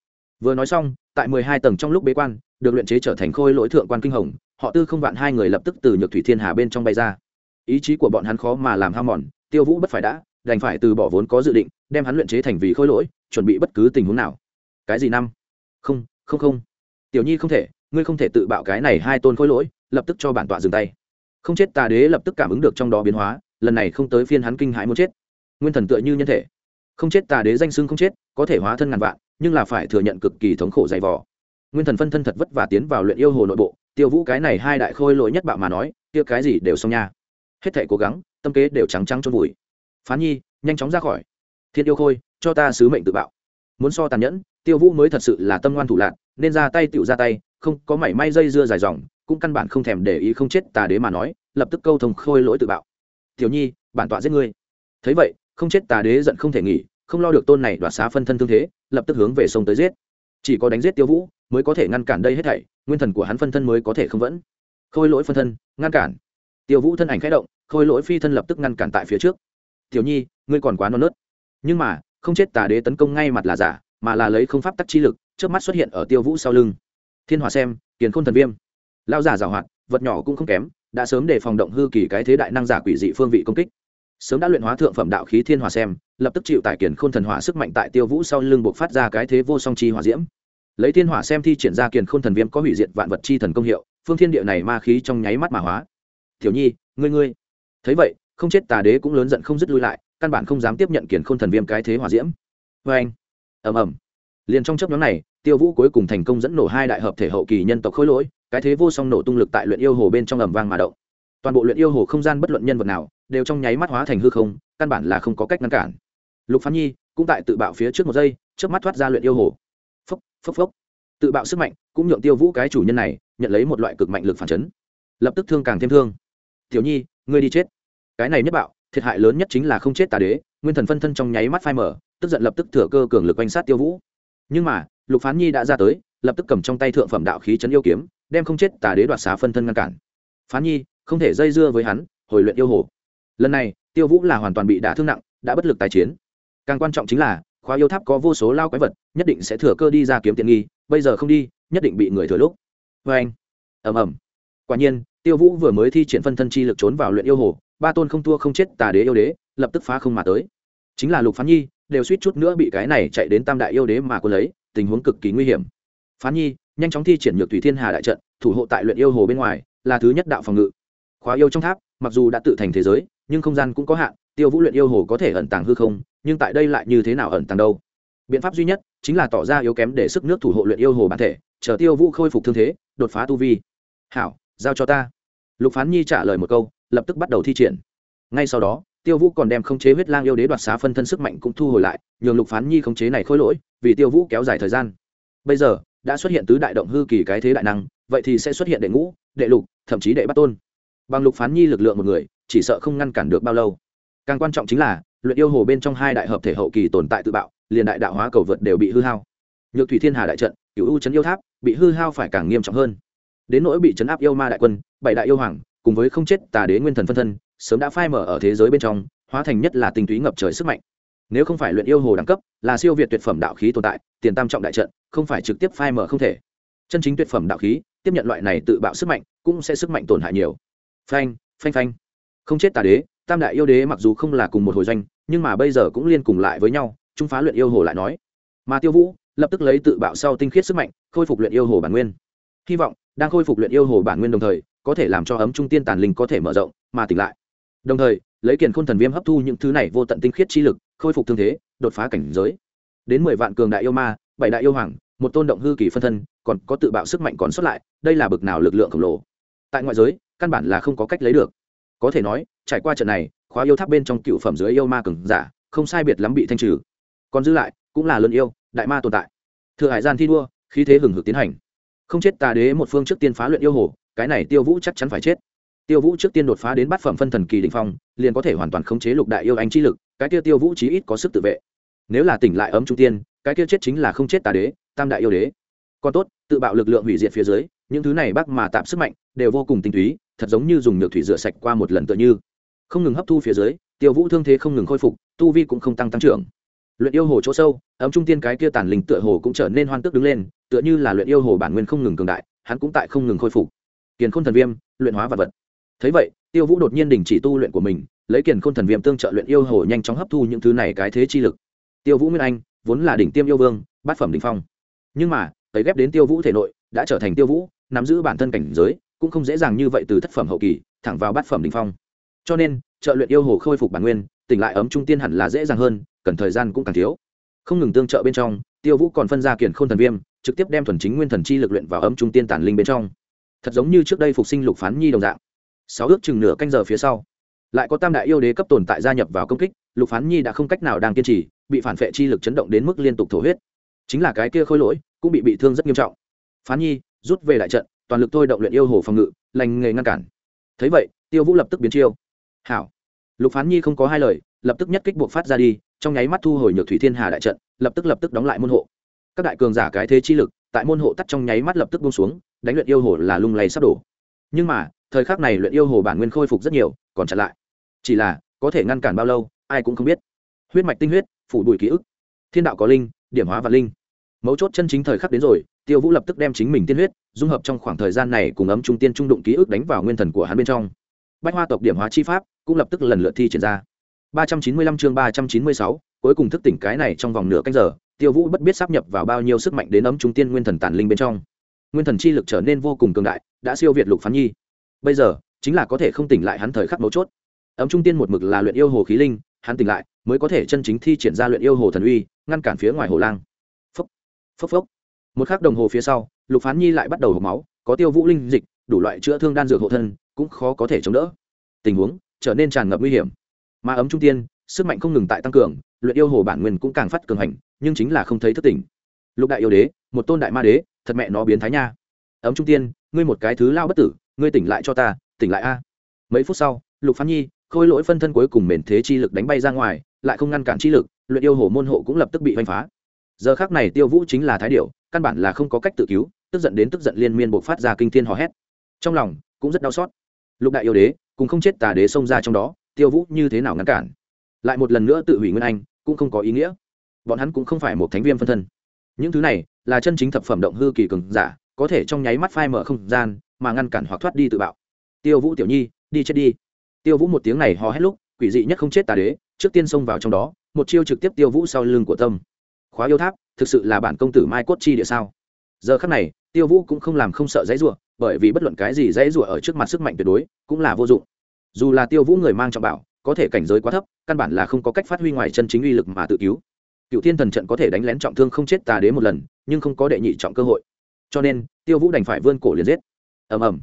Vừa nói xong, tại mười hai tầng trong lúc bế quan, được luyện chế trở thành khôi lỗi thượng quan kinh hồng, họ tư không vạn hai người lập tức từ nhược thủy thiên hà bên trong bay ra. Ý chí của bọn hắn khó mà làm hao mòn, tiêu vũ bất phải đã, đành phải từ bỏ vốn có dự định, đem hắn luyện chế thành vì khôi lỗi, chuẩn bị bất cứ tình huống nào. Cái gì năm? Không không không. Tiểu nhi không thể, ngươi không thể tự bạo cái này hai tôn khôi lỗi lập tức cho bản tọa dừng tay. Không chết tà đế lập tức cảm ứng được trong đó biến hóa, lần này không tới phiên hắn kinh hãi muốn chết. Nguyên thần tựa như nhân thể. Không chết tà đế danh xưng không chết, có thể hóa thân ngàn vạn, nhưng là phải thừa nhận cực kỳ thống khổ dày vò. Nguyên thần phân thân thật vất vả tiến vào luyện yêu hồ nội bộ, tiêu vũ cái này hai đại khôi lỗi nhất bạo mà nói, kia cái gì đều xong nha. Hết thể cố gắng, tâm kế đều trắng trắng trôn vùi. Phán nhi, nhanh chóng ra khỏi. Thiên yêu khôi, cho ta sứ mệnh tự bạo. Muốn so tàn nhẫn, tiêu vũ mới thật sự là tâm ngoan thủ lạc, nên ra tay tựu ra tay, không có mảy may dây dưa dài dòng cũng căn bản không thèm để ý không chết tà đế mà nói, lập tức câu thông khôi lỗi tự bạo. Tiểu nhi, bản tọa giết ngươi. Thấy vậy, không chết tà đế giận không thể nghỉ, không lo được tôn này đoạt xá phân thân thương thế, lập tức hướng về sông tới giết. Chỉ có đánh giết tiêu vũ mới có thể ngăn cản đây hết thảy, nguyên thần của hắn phân thân mới có thể không vẫn. Khôi lỗi phân thân, ngăn cản. Tiêu vũ thân ảnh khẽ động, khôi lỗi phi thân lập tức ngăn cản tại phía trước. Tiểu nhi, ngươi còn quá non nớt. Nhưng mà, không chết tà đế tấn công ngay mặt là giả, mà là lấy không pháp tắc chi lực trước mắt xuất hiện ở tiêu vũ sau lưng. Thiên hòa xem kiền khôn thần viêm lao giả giảo hoạt vật nhỏ cũng không kém, đã sớm để phòng động hư kỳ cái thế đại năng giả quỷ dị phương vị công kích. Sớm đã luyện hóa thượng phẩm đạo khí thiên hòa xem, lập tức chịu tại kiền khôn thần hỏa sức mạnh tại tiêu vũ sau lưng buộc phát ra cái thế vô song chi hỏa diễm. Lấy thiên hỏa xem thi triển ra kiền khôn thần viêm có hủy diệt vạn vật chi thần công hiệu, phương thiên địa này ma khí trong nháy mắt mà hóa. Tiểu nhi, ngươi ngươi. Thấy vậy, không chết tà đế cũng lớn giận không dứt lui lại, căn bản không dám tiếp nhận kiền khôn thần viêm cái thế hỏa diễm. Vê anh. Ầm ầm. Liền trong chấp nhóm này, tiêu vũ cuối cùng thành công dẫn nổ hai đại hợp thể hậu kỳ nhân tộc khối lỗi cái thế vô song nổ tung lực tại luyện yêu hồ bên trong ầm vang mà động. Toàn bộ luyện yêu hồ không gian bất luận nhân vật nào, đều trong nháy mắt hóa thành hư không, căn bản là không có cách ngăn cản. Lục phán nhi cũng tại tự bạo phía trước một giây trước mắt thoát ra luyện yêu hồ. Phốc phốc phốc. Tự bạo sức mạnh, cũng nhượng tiêu vũ cái chủ nhân này, nhận lấy một loại cực mạnh lực phản chấn. Lập tức thương càng thêm thương. Tiểu nhi, ngươi đi chết. Cái này nhất bạo, thiệt hại lớn nhất chính là không chết tà đế. Nguyên thần phân thân trong nháy mắt phai mở tức giận lập tức thừa cơ cường lực quanh sát tiêu vũ. Nhưng mà, lục phán nhi đã ra tới, lập tức cầm trong tay thượng phẩm đạo khí chấn yêu kiếm đem không chết tà đế đoạt xá phân thân ngăn cản. Phán nhi, không thể dây dưa với hắn, hồi luyện yêu hồ. Lần này, tiêu vũ là hoàn toàn bị đả thương nặng, đã bất lực tái chiến. Càng quan trọng chính là, khóa yêu tháp có vô số lao quái vật, nhất định sẽ thừa cơ đi ra kiếm tiện nghi, bây giờ không đi, nhất định bị người thừa lúc. Vê anh. Ẩm ẩm quả nhiên, tiêu vũ vừa mới thi triển phân thân chi lực trốn vào luyện yêu hồ, ba tôn không thua không chết tà đế yêu đế, lập tức phá không mà tới. Chính là lục phán nhi, đều suýt chút nữa bị cái này chạy đến tam đại yêu đế mà quân lấy, tình huống cực kỳ nguy hiểm. Phán nhi nhanh chóng thi triển nhược thủy thiên hà đại trận, thủ hộ tại luyện yêu hồ bên ngoài, là thứ nhất đạo phòng ngự. Khóa yêu trong tháp, mặc dù đã tự thành thế giới, nhưng không gian cũng có hạn, tiêu vũ luyện yêu hồ có thể ẩn tàng hư không, nhưng tại đây lại như thế nào ẩn tàng đâu? Biện pháp duy nhất chính là tỏ ra yếu kém để sức nước thủ hộ luyện yêu hồ bản thể, chờ tiêu vũ khôi phục thương thế, đột phá tu vi. Hảo, giao cho ta. Lục phán nhi trả lời một câu, lập tức bắt đầu thi triển. Ngay sau đó, tiêu vũ còn đem khống chế huyết lang yêu đế đoạt xá phân thân sức mạnh cũng thu hồi lại, nhường lục phán nhi khống chế này khôi lỗi, vì tiêu vũ kéo dài thời gian. Bây giờ đã xuất hiện tứ đại động hư kỳ cái thế đại năng, vậy thì sẽ xuất hiện đệ ngũ, đệ lục, thậm chí đệ bắt tôn. Bằng lục phán nhi lực lượng một người, chỉ sợ không ngăn cản được bao lâu. Càng quan trọng chính là, luyện yêu hồ bên trong hai đại hợp thể hậu kỳ tồn tại tự bạo, liền đại đạo hóa cầu vượt đều bị hư hao. Nhược thủy thiên hà đại trận cựu u chấn yêu tháp, bị hư hao phải càng nghiêm trọng hơn. Đến nỗi bị chấn áp yêu ma đại quân, bảy đại yêu hoàng, cùng với không chết tà đế nguyên thần phân thân, sớm đã phai mở ở thế giới bên trong, hóa thành nhất là tinh túy ngập trời sức mạnh. Nếu không phải luyện yêu hồ đẳng cấp, là siêu việt tuyệt phẩm đạo khí tồn tại tiền tam trọng đại trận, không phải trực tiếp phai mở không thể. Chân chính tuyệt phẩm đạo khí, tiếp nhận loại này tự bạo sức mạnh, cũng sẽ sức mạnh tổn hại nhiều. Phanh phanh phanh. Không chết tà đế, tam đại yêu đế mặc dù không là cùng một hồi doanh, nhưng mà bây giờ cũng liên cùng lại với nhau, trung phá luyện yêu hồ lại nói. Mà tiêu vũ, lập tức lấy tự bạo sau tinh khiết sức mạnh, khôi phục luyện yêu hồ bản nguyên. Hy vọng, đang khôi phục luyện yêu hồ bản nguyên đồng thời, có thể làm cho ấm trung tiên tàn linh có thể mở rộng, mà tỉnh lại. Đồng thời, lấy kiền khôn thần viêm hấp thu những thứ này vô tận tinh khiết chi lực, khôi phục thương thế, đột phá cảnh giới đến mười vạn cường đại yêu ma, bảy đại yêu hoàng, một tôn động hư kỳ phân thân, còn có tự bạo sức mạnh còn xuất lại, đây là bực nào lực lượng khổng lồ. Tại ngoại giới, căn bản là không có cách lấy được. Có thể nói, trải qua trận này, khóa yêu tháp bên trong cựu phẩm dưới yêu ma cường giả, không sai biệt lắm bị thanh trừ. Còn giữ lại, cũng là lân yêu, đại ma tồn tại. Thừa hải gian thi đua, khí thế hừng hực tiến hành. Không chết tà đế một phương trước tiên phá luyện yêu hồ, cái này tiêu vũ chắc chắn phải chết. Tiêu vũ trước tiên đột phá đến bát phẩm phân thần kỳ đình phong, liền có thể hoàn toàn khống chế lục đại yêu anh chi lực, cái kia tiêu vũ chí ít có sức tự vệ nếu là tỉnh lại ấm trung tiên, cái kia chết chính là không chết tà đế, tam đại yêu đế. Còn tốt, tự bạo lực lượng hủy diệt phía dưới, những thứ này bác mà tạm sức mạnh, đều vô cùng tinh túy, thật giống như dùng nhược thủy rửa sạch qua một lần tựa như. Không ngừng hấp thu phía dưới, tiêu vũ thương thế không ngừng khôi phục, tu vi cũng không tăng tăng trưởng. Luyện yêu hồ chỗ sâu, ấm trung tiên cái kia tàn linh tựa hồ cũng trở nên hoan tức đứng lên, tựa như là luyện yêu hồ bản nguyên không ngừng cường đại, hắn cũng tại không ngừng khôi phục. Kiền khôn thần viêm, luyện hóa vật vật. Thấy vậy, tiêu vũ đột nhiên đình chỉ tu luyện của mình, lấy kiền khôn thần viêm tương trợ luyện yêu hồ nhanh chóng hấp thu những thứ này cái thế chi lực tiêu vũ nguyên anh vốn là đỉnh tiêm yêu vương, bát phẩm đỉnh phong. Nhưng mà tấy ghép đến tiêu vũ thể nội, đã trở thành tiêu vũ, nắm giữ bản thân cảnh giới, cũng không dễ dàng như vậy từ thất phẩm hậu kỳ, thẳng vào bát phẩm đỉnh phong. Cho nên, trợ luyện yêu hồ khôi phục bản nguyên, tỉnh lại ấm trung tiên hẳn là dễ dàng hơn, cần thời gian cũng càng thiếu. Không ngừng tương trợ bên trong, tiêu vũ còn phân ra kiền khôn thần viêm, trực tiếp đem thuần chính nguyên thần chi lực luyện vào ấm trung tiên tản linh bên trong. Thật giống như trước đây phục sinh lục phán nhi đồng dạng. Sáu ước chừng nửa canh giờ phía sau, lại có tam đại yêu đế cấp tồn tại gia nhập vào công kích, lục phán nhi đã không cách nào đang kiên trì bị phản vệ chi lực chấn động đến mức liên tục thổ huyết. Chính là cái kia khôi lỗi, cũng bị bị thương rất nghiêm trọng. Phán nhi, rút về đại trận, toàn lực thôi động luyện yêu hồ phòng ngự, lành nghề ngăn cản. Thấy vậy, tiêu vũ lập tức biến chiêu. Hảo. Lục phán nhi không có hai lời, lập tức nhất kích buộc phát ra đi, trong nháy mắt thu hồi nhược thủy thiên hà đại trận, lập tức lập tức đóng lại môn hộ. Các đại cường giả cái thế chi lực, tại môn hộ tắt trong nháy mắt lập tức bông xuống, đánh luyện yêu hồ là lung lay sắp đổ. Nhưng mà, thời khắc này luyện yêu hồ bản nguyên khôi phục rất nhiều, còn chặn lại. Chỉ là, có thể ngăn cản bao lâu, ai cũng không biết. Huyết mạch tinh huyết phủ đuổi ký ức. Thiên đạo có linh, điểm hóa và linh. Mấu chốt chân chính thời khắc đến rồi, tiêu vũ lập tức đem chính mình tiên huyết, dung hợp trong khoảng thời gian này cùng ấm trung tiên trung đụng ký ức đánh vào nguyên thần của hắn bên trong. Bách hoa tộc điểm hóa chi pháp cũng lập tức lần lượt thi triển ra. ba trăm chín mươi lăm chương ba trăm chín mươi sáu, cuối cùng thức tỉnh cái này trong vòng nửa canh giờ, tiêu vũ bất biết sắp nhập vào bao nhiêu sức mạnh đến ấm trung tiên nguyên thần tàn linh bên trong. Nguyên thần chi lực trở nên vô cùng cường đại, đã siêu việt lục phán nhi. Bây giờ, chính là có thể không tỉnh lại hắn thời khắc mấu chốt. Ấm trung tiên một mực là luyện yêu hồ khí linh hắn tỉnh lại, mới có thể chân chính thi triển ra luyện yêu hồ thần uy, ngăn cản phía ngoài hồ lang. Phốc phốc phốc. Một khắc đồng hồ phía sau, lục phán nhi lại bắt đầu hộp máu, có tiêu vũ linh dịch, đủ loại chữa thương đan dược hộ thân, cũng khó có thể chống đỡ. Tình huống trở nên tràn ngập nguy hiểm. Mà ấm trung tiên, sức mạnh không ngừng tại tăng cường, luyện yêu hồ bản nguyên cũng càng phát cường hành, nhưng chính là không thấy thất tỉnh. Lục đại yêu đế, một tôn đại ma đế, thật mẹ nó biến thái nha. Ấm trung tiên, ngươi một cái thứ lao bất tử, ngươi tỉnh lại cho ta, tỉnh lại a. Mấy phút sau, lục phán nhi khôi lỗi phân thân cuối cùng mền thế chi lực đánh bay ra ngoài, lại không ngăn cản chi lực, luyện yêu hồ môn hộ cũng lập tức bị vanh phá. Giờ khác này tiêu vũ chính là thái điệu căn bản là không có cách tự cứu, tức giận đến tức giận liên miên buộc phát ra kinh thiên hò hét. Trong lòng, cũng rất đau xót. Lục đại yêu đế cũng không chết tà đế xông ra trong đó, tiêu vũ như thế nào ngăn cản? Lại một lần nữa tự hủy nguyên anh, cũng không có ý nghĩa. Bọn hắn cũng không phải một thánh viêm phân thân. Những thứ này là chân chính thập phẩm động hư kỳ cường giả, có thể trong nháy mắt phai mở không gian, mà ngăn cản hoặc thoát đi tự bạo. Tiêu vũ tiểu nhi, đi chết đi tiêu vũ một tiếng này hò hét lúc, quỷ dị nhất không chết tà đế, trước tiên xông vào trong đó, một chiêu trực tiếp tiêu vũ sau lưng của tâm. Khóa yêu tháp, thực sự là bản công tử mai cốt chi địa sao? Giờ khắc này, tiêu vũ cũng không làm không sợ dãy rủa, bởi vì bất luận cái gì dãy rủa ở trước mặt sức mạnh tuyệt đối, cũng là vô dụng. Dù là tiêu vũ người mang trọng bảo, có thể cảnh giới quá thấp, căn bản là không có cách phát huy ngoài chân chính uy lực mà tự cứu. Cựu thiên thần trận có thể đánh lén trọng thương không chết tà đế một lần, nhưng không có đệ nhị trọng cơ hội. Cho nên, tiêu vũ đành phải vươn cổ liền giết. Ầm ầm.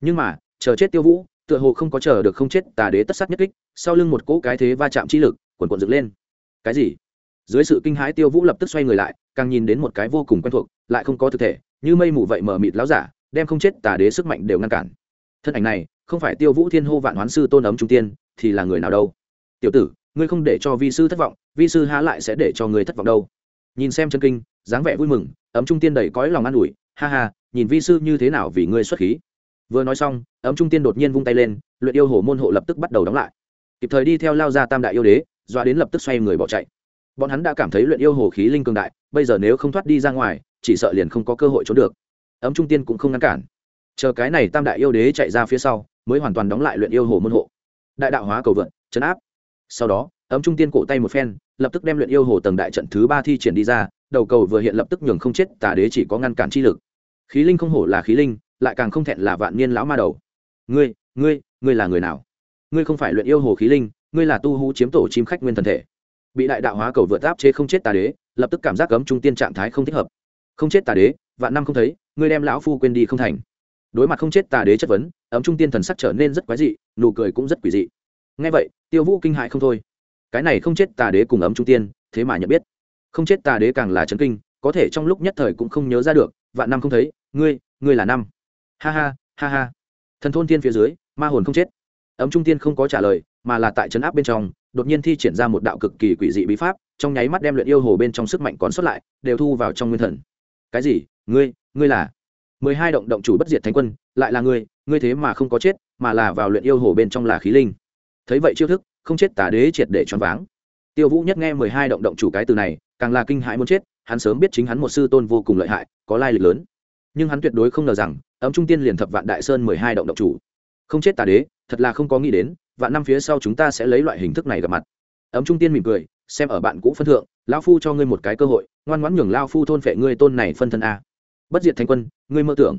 Nhưng mà, chờ chết tiêu vũ tựa hồ không có chờ được không chết, tà đế tất sát nhất kích, sau lưng một cỗ cái thế va chạm chi lực quần quần dựng lên. Cái gì? Dưới sự kinh hãi, tiêu vũ lập tức xoay người lại, càng nhìn đến một cái vô cùng quen thuộc, lại không có thực thể, như mây mù vậy mờ mịt láo giả, đem không chết, tà đế sức mạnh đều ngăn cản. Thân ảnh này, không phải tiêu vũ thiên hô vạn hoán sư tôn ấm trung tiên, thì là người nào đâu? Tiểu tử, ngươi không để cho vi sư thất vọng, vi sư há lại sẽ để cho người thất vọng đâu? Nhìn xem chân kinh, dáng vẻ vui mừng, ấm trung tiên đầy cõi lòng an ủi, ha ha, nhìn vi sư như thế nào vì ngươi xuất khí vừa nói xong, ấm trung tiên đột nhiên vung tay lên, luyện yêu hồ môn hộ lập tức bắt đầu đóng lại. Kịp thời đi theo lao ra tam đại yêu đế, doa đến lập tức xoay người bỏ chạy. Bọn hắn đã cảm thấy luyện yêu hồ khí linh cường đại, bây giờ nếu không thoát đi ra ngoài, chỉ sợ liền không có cơ hội trốn được. Ấm trung tiên cũng không ngăn cản. Chờ cái này tam đại yêu đế chạy ra phía sau, mới hoàn toàn đóng lại luyện yêu hồ môn hộ. Đại đạo hóa cầu vượn, chấn áp. Sau đó, ấm trung tiên cổ tay một phen, lập tức đem luyện yêu hồ tầng đại trận thứ ba thi triển đi ra, đầu cầu vừa hiện lập tức nhường không chết, tà đế chỉ có ngăn cản chi lực. Khí linh không hổ là khí linh lại càng không thẹn là vạn niên lão ma đầu. Ngươi ngươi ngươi là người nào? Ngươi không phải luyện yêu hồ khí linh, ngươi là tu hú chiếm tổ chim khách nguyên thần thể. Bị đại đạo hóa cầu vượt áp chế không chết tà đế, lập tức cảm giác cấm trung tiên trạng thái không thích hợp. Không chết tà đế, vạn năm không thấy, ngươi đem lão phu quên đi không thành. Đối mặt không chết tà đế chất vấn, ấm trung tiên thần sắc trở nên rất quái dị, nụ cười cũng rất quỷ dị. Ngay vậy, tiêu vũ kinh hại không thôi. Cái này không chết tà đế cùng ấm trung tiên, thế mà nhận biết. Không chết tà đế càng là chấn kinh, có thể trong lúc nhất thời cũng không nhớ ra được, vạn năm không thấy, ngươi ngươi là năm ha ha ha ha. Thần thôn tiên phía dưới, ma hồn không chết. Ấm trung tiên không có trả lời, mà là tại trấn áp bên trong, đột nhiên thi triển ra một đạo cực kỳ quỷ dị bí pháp, trong nháy mắt đem luyện yêu hồ bên trong sức mạnh còn sót lại, đều thu vào trong nguyên thần. Cái gì? Ngươi ngươi là? Mười hai động động chủ bất diệt thánh quân, lại là ngươi ngươi thế mà không có chết, mà là vào luyện yêu hồ bên trong là khí linh. Thấy vậy chiêu thức, không chết tả đế triệt để choáng váng. Tiêu vũ nhất nghe mười hai động động chủ cái từ này, càng là kinh hãi muốn chết, hắn sớm biết chính hắn một sư tôn vô cùng lợi hại, có lai lịch lớn nhưng hắn tuyệt đối không ngờ rằng, ấm trung tiên liền thập vạn đại sơn mười hai động động chủ. Không chết tà đế, thật là không có nghĩ đến, vạn năm phía sau chúng ta sẽ lấy loại hình thức này gặp mặt. Ấm trung tiên mỉm cười, xem ở bạn cũ phân thượng lao phu cho ngươi một cái cơ hội, ngoan ngoãn nhường lao phu thôn phệ ngươi tôn này phân thân a. Bất diệt thanh quân, ngươi mơ tưởng.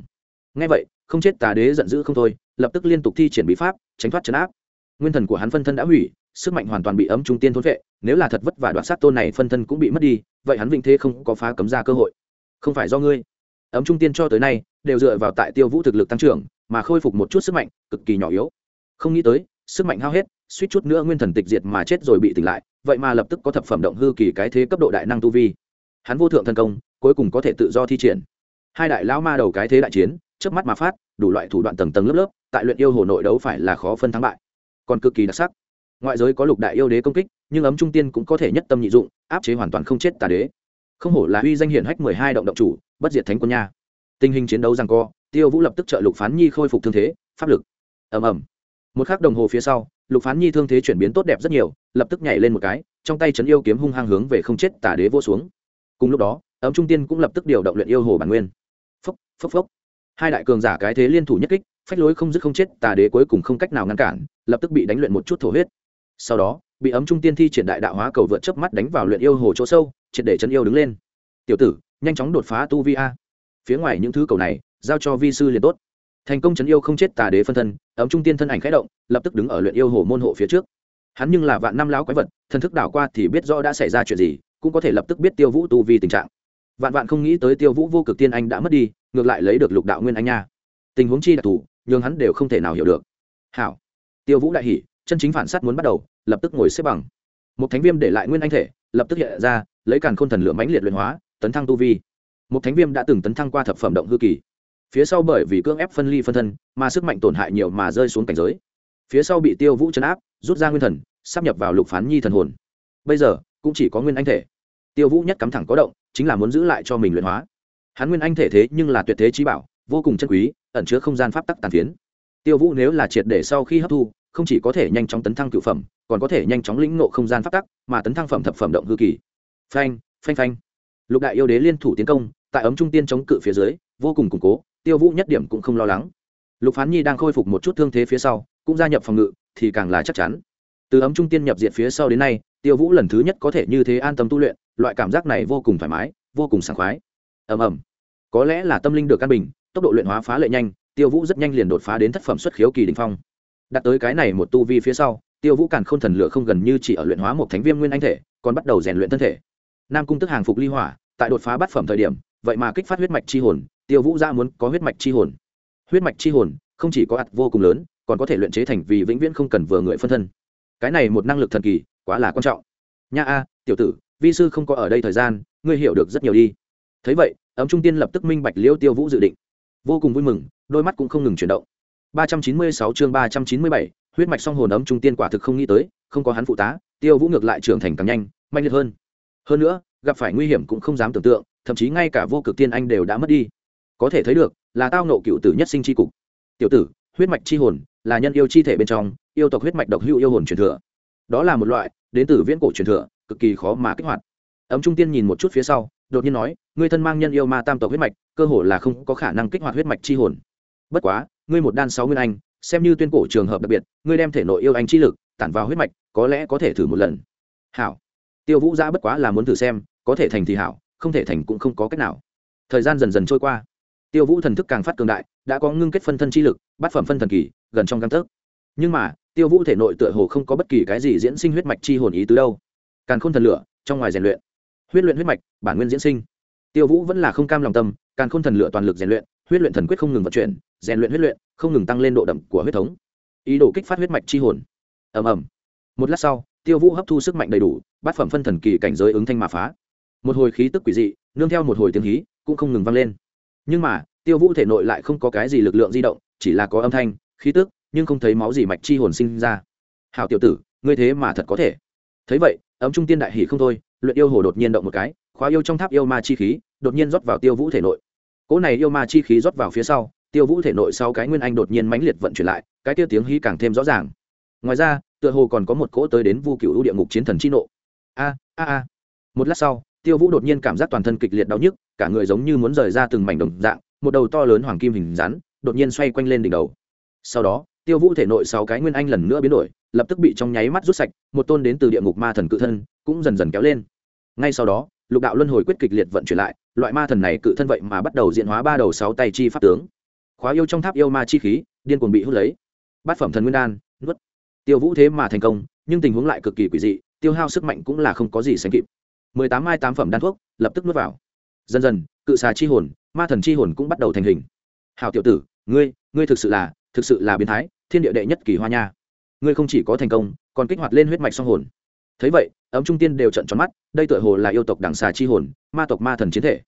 Ngay vậy, không chết tà đế giận dữ không thôi, lập tức liên tục thi triển bí pháp, tránh thoát chấn áp. Nguyên thần của hắn phân thân đã hủy, sức mạnh hoàn toàn bị ấm trung tiên thôn phệ, nếu là thật vất vả đoạt sát tôn này phân thân cũng bị mất đi, vậy hắn vĩnh thế không có phá cấm ra cơ hội. Không phải do ngươi ấm trung tiên cho tới nay, đều dựa vào tại tiêu vũ thực lực tăng trưởng, mà khôi phục một chút sức mạnh, cực kỳ nhỏ yếu. Không nghĩ tới, sức mạnh hao hết, suýt chút nữa nguyên thần tịch diệt mà chết rồi bị tỉnh lại, vậy mà lập tức có thập phẩm động hư kỳ cái thế cấp độ đại năng tu vi. Hắn vô thượng thần công, cuối cùng có thể tự do thi triển. Hai đại lão ma đầu cái thế đại chiến trước mắt mà phát, đủ loại thủ đoạn tầng tầng lớp lớp, tại luyện yêu hồ nội đấu phải là khó phân thắng bại. Còn cực kỳ đặc sắc. Ngoại giới có lục đại yêu đế công kích, nhưng ấm trung tiên cũng có thể nhất tâm nhị dụng, áp chế hoàn toàn không chết tà đế không hổ là uy danh hiển hách mười hai động động chủ, bất diệt thánh quân nha. Tình hình chiến đấu rằng co, tiêu vũ lập tức trợ lục phán nhi khôi phục thương thế, pháp lực. Ầm ầm. Một khắc đồng hồ phía sau, lục phán nhi thương thế chuyển biến tốt đẹp rất nhiều, lập tức nhảy lên một cái, trong tay trấn yêu kiếm hung hăng hướng về không chết tà đế vô xuống. Cùng lúc đó, ấm trung tiên cũng lập tức điều động luyện yêu hồ bản nguyên. Phốc phốc phốc. Hai đại cường giả cái thế liên thủ nhất kích, phách lối không dứt không chết, tà đế cuối cùng không cách nào ngăn cản, lập tức bị đánh luyện một chút thổ huyết. Sau đó, bị ấm trung tiên thi triển đại đạo hóa cầu vượt chớp mắt đánh vào luyện yêu hồ chỗ sâu triệt để chân yêu đứng lên. Tiểu tử, nhanh chóng đột phá tu vi a. Phía ngoài những thứ cầu này, giao cho vi sư liền tốt. Thành công chấn yêu không chết tà đế phân thân, ấm trung tiên thân ảnh khẽ động, lập tức đứng ở luyện yêu hồ môn hộ phía trước. Hắn nhưng là vạn năm lão quái vật, thần thức đảo qua thì biết rõ đã xảy ra chuyện gì, cũng có thể lập tức biết tiêu vũ tu vi tình trạng. Vạn vạn không nghĩ tới tiêu vũ vô cực tiên anh đã mất đi, ngược lại lấy được lục đạo nguyên anh nha. Tình huống chi đặc thù nhưng hắn đều không thể nào hiểu được. Hảo. Tiêu vũ đại hỉ, chân chính phản s á t muốn bắt đầu, lập tức ngồi xếp bằng. Một thánh viêm để lại nguyên anh thể, lập tức hiện ra lấy càn khôn thần lửa mãnh liệt luyện hóa, tấn thăng tu vi. Một thánh viêm đã từng tấn thăng qua thập phẩm động hư kỳ. Phía sau bởi vì cưỡng ép phân ly phân thân, mà sức mạnh tổn hại nhiều mà rơi xuống cảnh giới. Phía sau bị tiêu vũ chấn áp, rút ra nguyên thần, sắp nhập vào lục phán nhi thần hồn. Bây giờ, cũng chỉ có nguyên anh thể. Tiêu vũ nhất cắm thẳng có động, chính là muốn giữ lại cho mình luyện hóa. Hắn nguyên anh thể thế nhưng là tuyệt thế trí bảo, vô cùng chân quý, ẩn chứa không gian pháp tắc tàn phiến. Tiêu vũ nếu là triệt để sau khi hấp thu, không chỉ có thể nhanh chóng tấn thăng cựu phẩm, còn có thể nhanh chóng lĩnh ngộ không gian pháp tắc, mà tấn thăng phẩm thập phẩm động hư kỳ phanh phanh phanh. Lục đại yêu đế liên thủ tiến công, tại ấm trung tiên chống cự phía dưới, vô cùng củng cố, tiêu vũ nhất điểm cũng không lo lắng. Lục phán nhi đang khôi phục một chút thương thế phía sau, cũng gia nhập phòng ngự, thì càng là chắc chắn. Từ ấm trung tiên nhập diện phía sau đến nay, tiêu vũ lần thứ nhất có thể như thế an tâm tu luyện, loại cảm giác này vô cùng thoải mái, vô cùng sảng khoái. Ầm ầm. Có lẽ là tâm linh được căn bình, tốc độ luyện hóa phá lệ nhanh, tiêu vũ rất nhanh liền đột phá đến thất phẩm xuất khiếu kỳ đình phong. Đặt tới cái này một tu vi phía sau, tiêu vũ càn k h ô n thần lửa không gần như chỉ ở luyện hóa một thánh viêm nguyên anh thể, còn bắt đầu rèn luyện thân thể nam cung tức hàng phục ly hỏa tại đột phá bát phẩm thời điểm vậy mà kích phát huyết mạch chi hồn tiêu vũ gia muốn có huyết mạch chi hồn. Huyết mạch chi hồn không chỉ có ạt vô cùng lớn còn có thể luyện chế thành vì vĩnh viễn không cần vừa người phân thân. Cái này một năng lực thần kỳ quá là quan trọng. Nha a tiểu tử vi sư không có ở đây thời gian ngươi hiểu được rất nhiều đi. Thấy vậy ấm trung tiên lập tức minh bạch liễu tiêu vũ dự định. Vô cùng vui mừng đôi mắt cũng không ngừng chuyển động. 396 chương 397, huyết mạch song hồn ấm trung tiên quả thực không nghĩ tới không có hắn phụ tá tiêu vũ ngược lại trưởng thành càng nhanh mạnh liệt hơn hơn nữa, gặp phải nguy hiểm cũng không dám tưởng tượng, thậm chí ngay cả vô cực tiên anh đều đã mất đi. Có thể thấy được, là tao nộ cựu tử nhất sinh c h i cục. Tiểu tử, huyết mạch c h i hồn, là nhân yêu chi thể bên trong, yêu tộc huyết mạch độc hữu yêu hồn truyền thừa. Đó là một loại, đến từ viễn cổ truyền thừa, cực kỳ khó mà kích hoạt. Ấm trung tiên nhìn một chút phía sau, đột nhiên nói, ngươi thân mang nhân yêu ma tam tộc huyết mạch, cơ hồ là không có khả năng kích hoạt huyết mạch c h i hồn. Bất quá, ngươi một đan sáu nguyên anh, xem như tuyên cổ trường hợp đặc biệt, ngươi đem thể nội yêu anh chi lực tản vào huyết mạch, có lẽ có thể thử một lần. Hảo tiêu vũ giã bất quá là muốn thử xem, có thể thành thì hảo, không thể thành cũng không có cách nào. Thời gian dần dần trôi qua. Tiêu vũ thần thức càng phát cường đại, đã có ngưng kết phân thân chi lực bát phẩm phân thần kỳ, gần trong căn tấc. Nhưng mà, tiêu vũ thể nội tựa hồ không có bất kỳ cái gì diễn sinh huyết mạch chi hồn ý tứ đâu. Càng khôn thần lửa, trong ngoài rèn luyện. Huyết luyện huyết mạch, bản nguyên diễn sinh. Tiêu vũ vẫn là không cam lòng tâm càng khôn thần lửa toàn lực rèn luyện, huyết luyện thần quyết không ngừng vận chuyển, rèn luyện huyết luyện, không ngừng tăng lên độ đậm của huyết thống. Ý đồ kích phát huyết mạch chi hồn. Ầm ầm. Một lát sau tiêu vũ hấp thu sức mạnh đầy đủ, bát phẩm phân thần kỳ cảnh giới ứng thanh mà phá. Một hồi khí tức quỷ dị, nương theo một hồi tiếng hí, cũng không ngừng vang lên. Nhưng mà, tiêu vũ thể nội lại không có cái gì lực lượng di động, chỉ là có âm thanh, khí tức, nhưng không thấy máu gì mạch chi hồn sinh ra. Hào tiểu tử, ngươi thế mà thật có thể. Thấy vậy, ấm trung tiên đại hỉ không thôi, luyện yêu hồ đột nhiên động một cái, khóa yêu trong tháp yêu ma chi khí, đột nhiên rót vào tiêu vũ thể nội. Cỗ này yêu ma chi khí rót vào phía sau, tiêu vũ thể nội sau cái nguyên anh đột nhiên mãnh liệt vận chuyển lại, cái tiêu tiếng hí càng thêm rõ ràng. Ngoài ra tựa hồ còn có một cỗ tới đến vu cựu địa ngục chiến thần chi nộ. A a a. Một lát sau, tiêu vũ đột nhiên cảm giác toàn thân kịch liệt đau nhức, cả người giống như muốn rời ra từng mảnh đồng dạng, một đầu to lớn hoàng kim hình rắn đột nhiên xoay quanh lên đỉnh đầu. Sau đó, tiêu vũ thể nội sáu cái nguyên anh lần nữa biến đổi, lập tức bị trong nháy mắt rút sạch, một tôn đến từ địa ngục ma thần cự thân cũng dần dần kéo lên. Ngay sau đó, lục đạo luân hồi quyết kịch liệt vận chuyển lại, loại ma thần này cự thân vậy mà bắt đầu diện hóa ba đầu sáu tay chi pháp tướng. Khóa yêu trong tháp yêu ma chi khí, điên cuồng bị hút lấy. Bát phẩm thần nguyên đan tiêu vũ thế mà thành công, nhưng tình huống lại cực kỳ quỷ dị, tiêu hao sức mạnh cũng là không có gì sánh kịp. Mười tám mai tám phẩm đan thuốc, lập tức nuốt vào. Dần dần, cự xà chi hồn, ma thần chi hồn cũng bắt đầu thành hình. Hào tiểu tử, ngươi ngươi thực sự là, thực sự là biến thái, thiên địa đệ nhất kỳ hoa nha. Ngươi không chỉ có thành công, còn kích hoạt lên huyết mạch song hồn. Thấy vậy, ấm trung tiên đều trận tròn mắt, đây tựa hồ là yêu tộc đảng xà chi hồn, ma tộc ma thần chiến thể.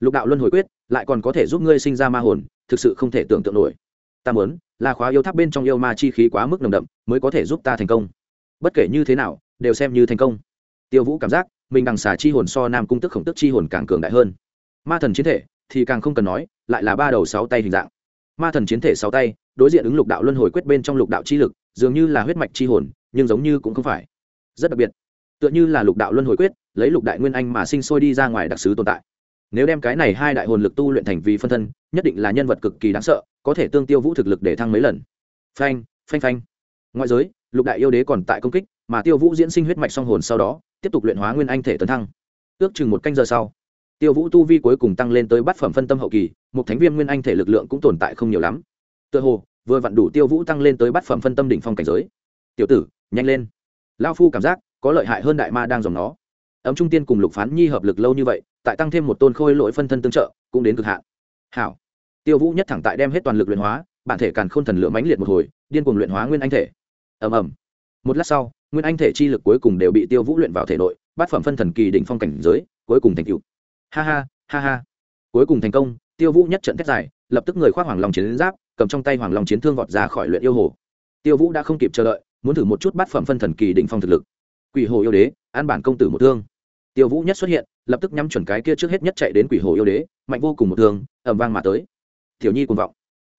Lục đạo luân hồi quyết, lại còn có thể giúp ngươi sinh ra ma hồn, thực sự không thể tưởng tượng nổi ta muốn, là khóa yêu tháp bên trong yêu ma chi khí quá mức nồng đậm, mới có thể giúp ta thành công. Bất kể như thế nào, đều xem như thành công. Tiêu vũ cảm giác, mình đằng xà chi hồn so nam cung tức khổng tức chi hồn càng cường đại hơn. Ma thần chiến thể, thì càng không cần nói, lại là ba đầu sáu tay hình dạng. Ma thần chiến thể sáu tay, đối diện ứng lục đạo luân hồi quyết bên trong lục đạo chi lực, dường như là huyết mạch chi hồn, nhưng giống như cũng không phải. Rất đặc biệt. Tựa như là lục đạo luân hồi quyết, lấy lục đại nguyên anh mà sinh sôi đi ra ngoài đặc sứ tồn tại nếu đem cái này hai đại hồn lực tu luyện thành vì phân thân, nhất định là nhân vật cực kỳ đáng sợ, có thể tương tiêu vũ thực lực để thăng mấy lần. Phanh phanh phanh. Ngoại giới, lục đại yêu đế còn tại công kích, mà tiêu vũ diễn sinh huyết mạch song hồn sau đó, tiếp tục luyện hóa nguyên anh thể tấn thăng. Ước chừng một canh giờ sau, tiêu vũ tu vi cuối cùng tăng lên tới bát phẩm phân tâm hậu kỳ, một thánh viêm nguyên anh thể lực lượng cũng tồn tại không nhiều lắm. Tựa hồ, vừa vặn đủ tiêu vũ tăng lên tới bát phẩm phân tâm đỉnh phong cảnh giới. Tiểu tử, nhanh lên. Lao phu cảm giác, có lợi hại hơn đại ma đang dòng nó ấm trung tiên cùng lục phán nhi hợp lực lâu như vậy, tại tăng thêm một tôn khôi lỗi phân thân tương trợ, cũng đến cực hạn. Hảo. Tiêu vũ nhất thẳng tại đem hết toàn lực luyện hóa, bản thể càn khôn thần lửa mãnh liệt một hồi, điên cuồng luyện hóa nguyên anh thể. Ầm ầm. Một lát sau, nguyên anh thể chi lực cuối cùng đều bị tiêu vũ luyện vào thể nội, bát phẩm phân thần kỳ đỉnh phong cảnh giới, cuối cùng thành cựu ha ha ha ha. Cuối cùng thành công, tiêu vũ nhất trận thét dài, lập tức người khoác hoàng long chiến giáp, cầm trong tay hoàng long chiến thương vọt ra khỏi luyện yêu hồ. Tiêu vũ đã không kịp chờ đợi, muốn thử một chút bát phẩm phân thần kỳ đỉnh phong thực lực. Quỷ hồ yêu đế, an bản công tử một thương tiêu vũ nhất xuất hiện, lập tức nhắm chuẩn cái kia trước hết nhất chạy đến quỷ hồ yêu đế, mạnh vô cùng một thương ẩm vang mà tới. Tiểu nhi cuồng vọng.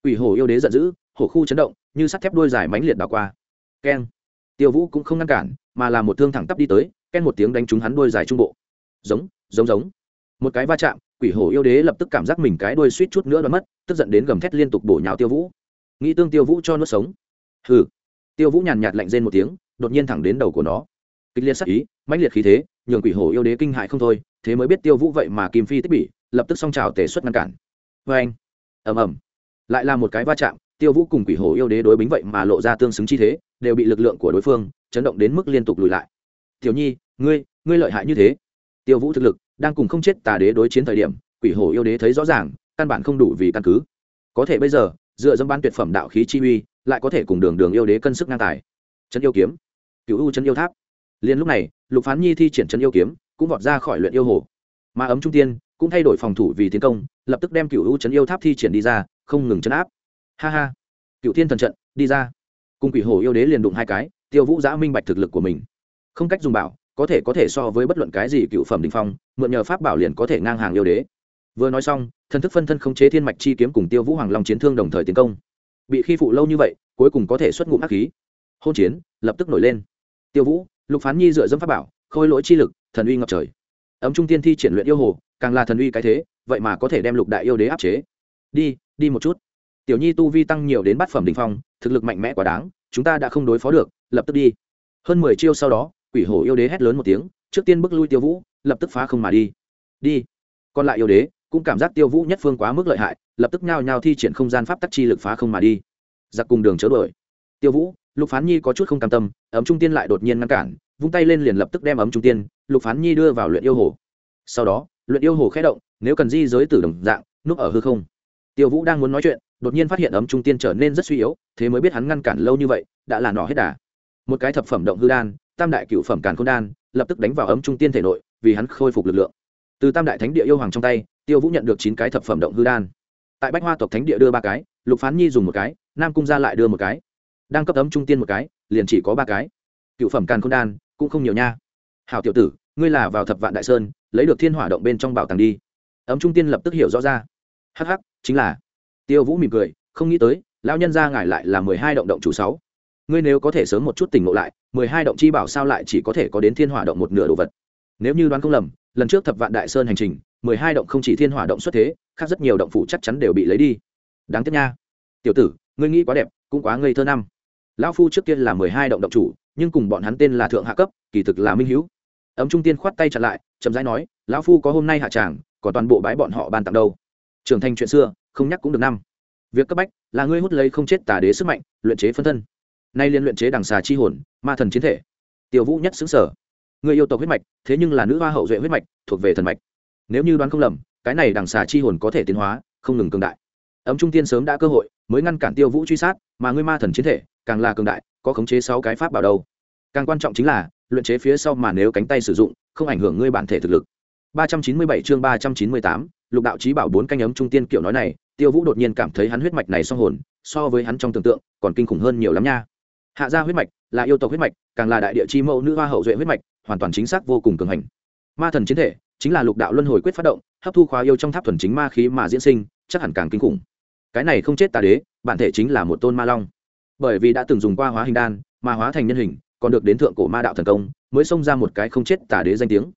Quỷ hồ yêu đế giận dữ, hổ khu chấn động, như sắt thép đuôi dài mãnh liệt đảo qua. Keng. Tiêu vũ cũng không ngăn cản, mà là một thương thẳng tắp đi tới ken một tiếng đánh trúng hắn đuôi dài trung bộ. Giống giống giống. Một cái va chạm, quỷ hổ yêu đế lập tức cảm giác mình cái đuôi suýt chút nữa đoán mất, tức giận đến gầm thét liên tục bổ nhào tiêu vũ. Nghĩ tương tiêu vũ cho nuốt sống. Hừ. Tiêu vũ nhàn nhạt lạnh rên một tiếng, đột nhiên thẳng đến đầu của nó. Kịch liệt sắc ý, mãnh liệt khí thế nhường quỷ hổ yêu đế kinh hại không thôi, thế mới biết tiêu vũ vậy mà kim phi tích bị lập tức song trào tề xuất ngăn cản. Vê anh, ầm ầm, lại là một cái va chạm, tiêu vũ cùng quỷ hổ yêu đế đối bính vậy mà lộ ra tương xứng chi thế, đều bị lực lượng của đối phương chấn động đến mức liên tục lùi lại. Tiểu nhi, ngươi ngươi lợi hại như thế. Tiêu vũ thực lực, đang cùng không chết tà đế đối chiến thời điểm, quỷ hổ yêu đế thấy rõ ràng, căn bản không đủ vì căn cứ. Có thể bây giờ, dựa dẫm ban tuyệt phẩm đạo khí chi uy, lại có thể cùng đường đường yêu đế cân sức ngang tài. Chân yêu kiếm. Cựu u chân yêu tháp. Liên lúc này lục phán nhi thi triển chân yêu kiếm, cũng vọt ra khỏi luyện yêu hồ. Mà ấm trung tiên, cũng thay đổi phòng thủ vì tiến công, lập tức đem cựu u chân yêu tháp thi triển đi ra, không ngừng chấn áp. Ha ha. Cựu thiên thần trận, đi ra. Cùng quỷ hồ yêu đế liền đụng hai cái, tiêu vũ giã minh bạch thực lực của mình. Không cách dùng bảo, có thể có thể so với bất luận cái gì cựu phẩm đình phong, mượn nhờ pháp bảo liền có thể ngang hàng yêu đế. Vừa nói xong, thần thức phân thân khống chế thiên mạch chi kiếm cùng tiêu vũ hoàng long chiến thương đồng thời tiến công. Bị khi phụ lâu như vậy, cuối cùng có thể xuất ngụm ác khí. Hôn chiến, lập tức nổi lên. Tiêu vũ lục phán nhi dựa dẫm pháp bảo, khôi lỗi chi lực, thần uy ngập trời. Ấm trung tiên thi triển luyện yêu hồ, càng là thần uy cái thế, vậy mà có thể đem lục đại yêu đế áp chế. Đi đi một chút. Tiểu nhi tu vi tăng nhiều đến bát phẩm đình phong, thực lực mạnh mẽ quá đáng, chúng ta đã không đối phó được, lập tức đi. Hơn mười chiêu sau đó, quỷ hổ yêu đế hét lớn một tiếng, trước tiên bước lui tiêu vũ, lập tức phá không mà đi. Đi. Còn lại yêu đế, cũng cảm giác tiêu vũ nhất phương quá mức lợi hại, lập tức nhao nhao thi triển không gian pháp tắc chi lực phá không mà đi. Giặc cùng đường chớ đuổi. Tiêu vũ lục phán nhi có chút không cam tâm, ấm trung tiên lại đột nhiên ngăn cản, vung tay lên liền lập tức đem ấm trung tiên, lục phán nhi đưa vào luyện yêu hồ. Sau đó, luyện yêu hồ khé động, nếu cần di giới tử đồng dạng, núp ở hư không. Tiêu vũ đang muốn nói chuyện, đột nhiên phát hiện ấm trung tiên trở nên rất suy yếu, thế mới biết hắn ngăn cản lâu như vậy, đã là nỏ hết đà. Một cái thập phẩm động hư đan, tam đại cựu phẩm càn k h ô n đan, lập tức đánh vào ấm trung tiên thể nội, vì hắn khôi phục lực lượng. Từ tam đại thánh địa yêu hoàng trong tay, tiêu vũ nhận được chín cái thập phẩm động hư đan. Tại bách hoa tộc thánh địa đưa ba cái, lục phán nhi dùng một cái, nam cung ra lại đưa một cái đang cấp ấm trung tiên một cái, liền chỉ có ba cái. Cựu phẩm càn k h ô n đan, cũng không nhiều nha. Hảo tiểu tử, ngươi là vào thập vạn đại sơn, lấy được thiên hỏa động bên trong bảo tàng đi. Ấm trung tiên lập tức hiểu rõ ra. Hh chính là. Tiêu vũ mỉm cười, không nghĩ tới, lão nhân ra ngài lại là mười hai động động chủ sáu. Ngươi nếu có thể sớm một chút tỉnh ngộ lại, mười hai động chi bảo sao lại chỉ có thể có đến thiên hỏa động một nửa đồ vật? Nếu như đoán không lầm, lần trước thập vạn đại sơn hành trình, mười hai động không chỉ thiên hỏa động xuất thế, khác rất nhiều động phủ chắc chắn đều bị lấy đi. Đáng tiếc nha. Tiểu tử, ngươi nghĩ quá đẹp, cũng quá ngây thơ năm lão phu trước kia là mười hai động động chủ, nhưng cùng bọn hắn tên là thượng hạ cấp, kỳ thực là minh hữu. Ấm trung tiên khoát tay chặt lại, chậm rãi nói, lão phu có hôm nay hạ tràng, còn toàn bộ bái bọn họ ban tặng đâu. Trưởng thành chuyện xưa, không nhắc cũng được năm. Việc cấp bách, là ngươi hút lấy không chết tà đế sức mạnh, luyện chế phân thân. Nay liên luyện chế đằng xà chi hồn, ma thần chiến thể. Tiêu vũ nhất xứng sở. Người yêu tộc huyết mạch, thế nhưng là nữ hoa hậu duệ huyết mạch, thuộc về thần mạch. Nếu như đoán không lầm, cái này đằng xà chi hồn có thể tiến hóa, không ngừng cường đại. Ấm trung tiên sớm đã cơ hội, mới ngăn cản tiêu vũ truy sát, mà ngươi ma thần chiến thể càng là cường đại có khống chế sáu cái pháp bảo đâu. Càng quan trọng chính là luyện chế phía sau mà nếu cánh tay sử dụng không ảnh hưởng ngươi bản thể thực lực. 397 chương 398, lục đạo chí bảo bốn canh ấm trung tiên kiểu nói này tiêu vũ đột nhiên cảm thấy hắn huyết mạch này song hồn so với hắn trong tưởng tượng còn kinh khủng hơn nhiều lắm nha. Hạ gia huyết mạch là yêu tộc huyết mạch càng là đại địa chi mẫu nữ hoa hậu duệ huyết mạch hoàn toàn chính xác vô cùng cường hành. Ma thần chiến thể chính là lục đạo luân hồi quyết phát động hấp thu khóa yêu trong tháp thuần chính ma khí mà diễn sinh chắc hẳn càng kinh khủng. Cái này không chết tà đế bản thể chính là một tôn ma long bởi vì đã từng dùng qua hóa hình đan, mà hóa thành nhân hình, còn được đến thượng cổ ma đạo thần công, mới xông ra một cái không chết tả đế danh tiếng.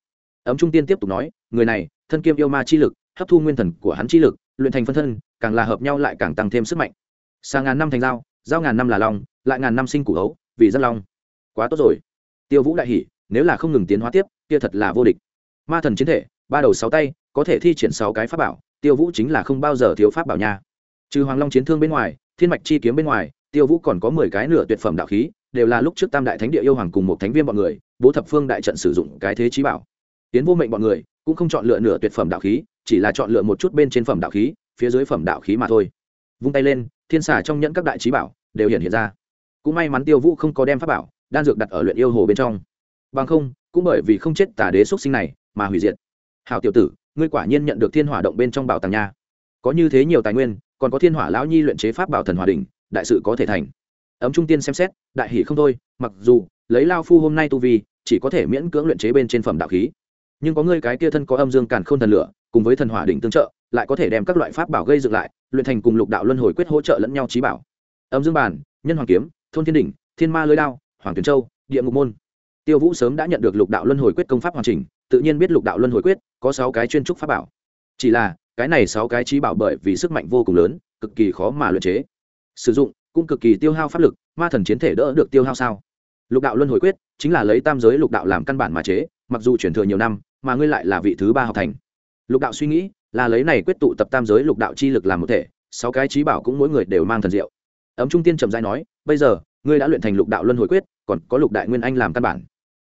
Ấm trung tiên tiếp tục nói, người này, thân kiêm yêu ma chi lực, hấp thu nguyên thần của hắn chi lực, luyện thành phân thân, càng là hợp nhau lại càng tăng thêm sức mạnh. Sang ngàn năm thành dao dao ngàn năm là long, lại ngàn năm sinh củ hấu, vì rất long. Quá tốt rồi. Tiêu vũ đại hỉ, nếu là không ngừng tiến hóa tiếp, kia thật là vô địch. Ma thần chiến thể, ba đầu sáu tay, có thể thi triển sáu cái pháp bảo, tiêu vũ chính là không bao giờ thiếu pháp bảo nha. Trừ hoàng long chiến thương bên ngoài, thiên mạch chi kiếm bên ngoài tiêu vũ còn có mười cái nửa tuyệt phẩm đạo khí, đều là lúc trước tam đại thánh địa yêu hoàng cùng một thánh viên bọn người, bố thập phương đại trận sử dụng cái thế trí bảo. Tiến vô mệnh bọn người, cũng không chọn lựa nửa tuyệt phẩm đạo khí, chỉ là chọn lựa một chút bên trên phẩm đạo khí, phía dưới phẩm đạo khí mà thôi. Vung tay lên, thiên xả trong nhẫn các đại trí bảo đều hiện hiện ra. Cũng may mắn tiêu vũ không có đem pháp bảo, đan dược đặt ở luyện yêu hồ bên trong. Bằng không, cũng bởi vì không chết tà đế xuất sinh này mà hủy diệt. Hào tiểu tử, ngươi quả nhiên nhận được thiên hỏa động bên trong bảo tàng nha. Có như thế nhiều tài nguyên, còn có thiên hỏa lão nhi luyện chế pháp bảo thần hòa đình đại sự có thể thành. Ấm trung tiên xem xét, đại hỷ không thôi, mặc dù, lấy lao phu hôm nay tu vi, chỉ có thể miễn cưỡng luyện chế bên trên phẩm đạo khí. Nhưng có người cái kia thân có âm dương càn k h ô n thần lửa, cùng với thần hỏa đỉnh tương trợ, lại có thể đem các loại pháp bảo gây dựng lại, luyện thành cùng lục đạo luân hồi quyết hỗ trợ lẫn nhau trí bảo. Âm dương bản, nhân hoàng kiếm, thôn thiên đỉnh, thiên ma lưới đao, hoàng tuyền châu, địa ngục môn. Tiêu vũ sớm đã nhận được lục đạo luân hồi quyết công pháp hoàn chỉnh, tự nhiên biết lục đạo luân hồi quyết, có sáu cái chuyên trúc pháp bảo. Chỉ là, cái này sáu cái trí bảo bởi vì sức mạnh vô cùng lớn, cực kỳ khó mà luyện chế sử dụng, cũng cực kỳ tiêu hao pháp lực, ma thần chiến thể đỡ được tiêu hao sao? Lục đạo luân hồi quyết, chính là lấy tam giới lục đạo làm căn bản mà chế, mặc dù chuyển thừa nhiều năm, mà ngươi lại là vị thứ ba học thành. Lục đạo suy nghĩ, là lấy này quyết tụ tập tam giới lục đạo chi lực làm một thể, sáu cái trí bảo cũng mỗi người đều mang thần diệu. Ấm trung tiên trầm dai nói, bây giờ, ngươi đã luyện thành lục đạo luân hồi quyết, còn có lục đại nguyên anh làm căn bản.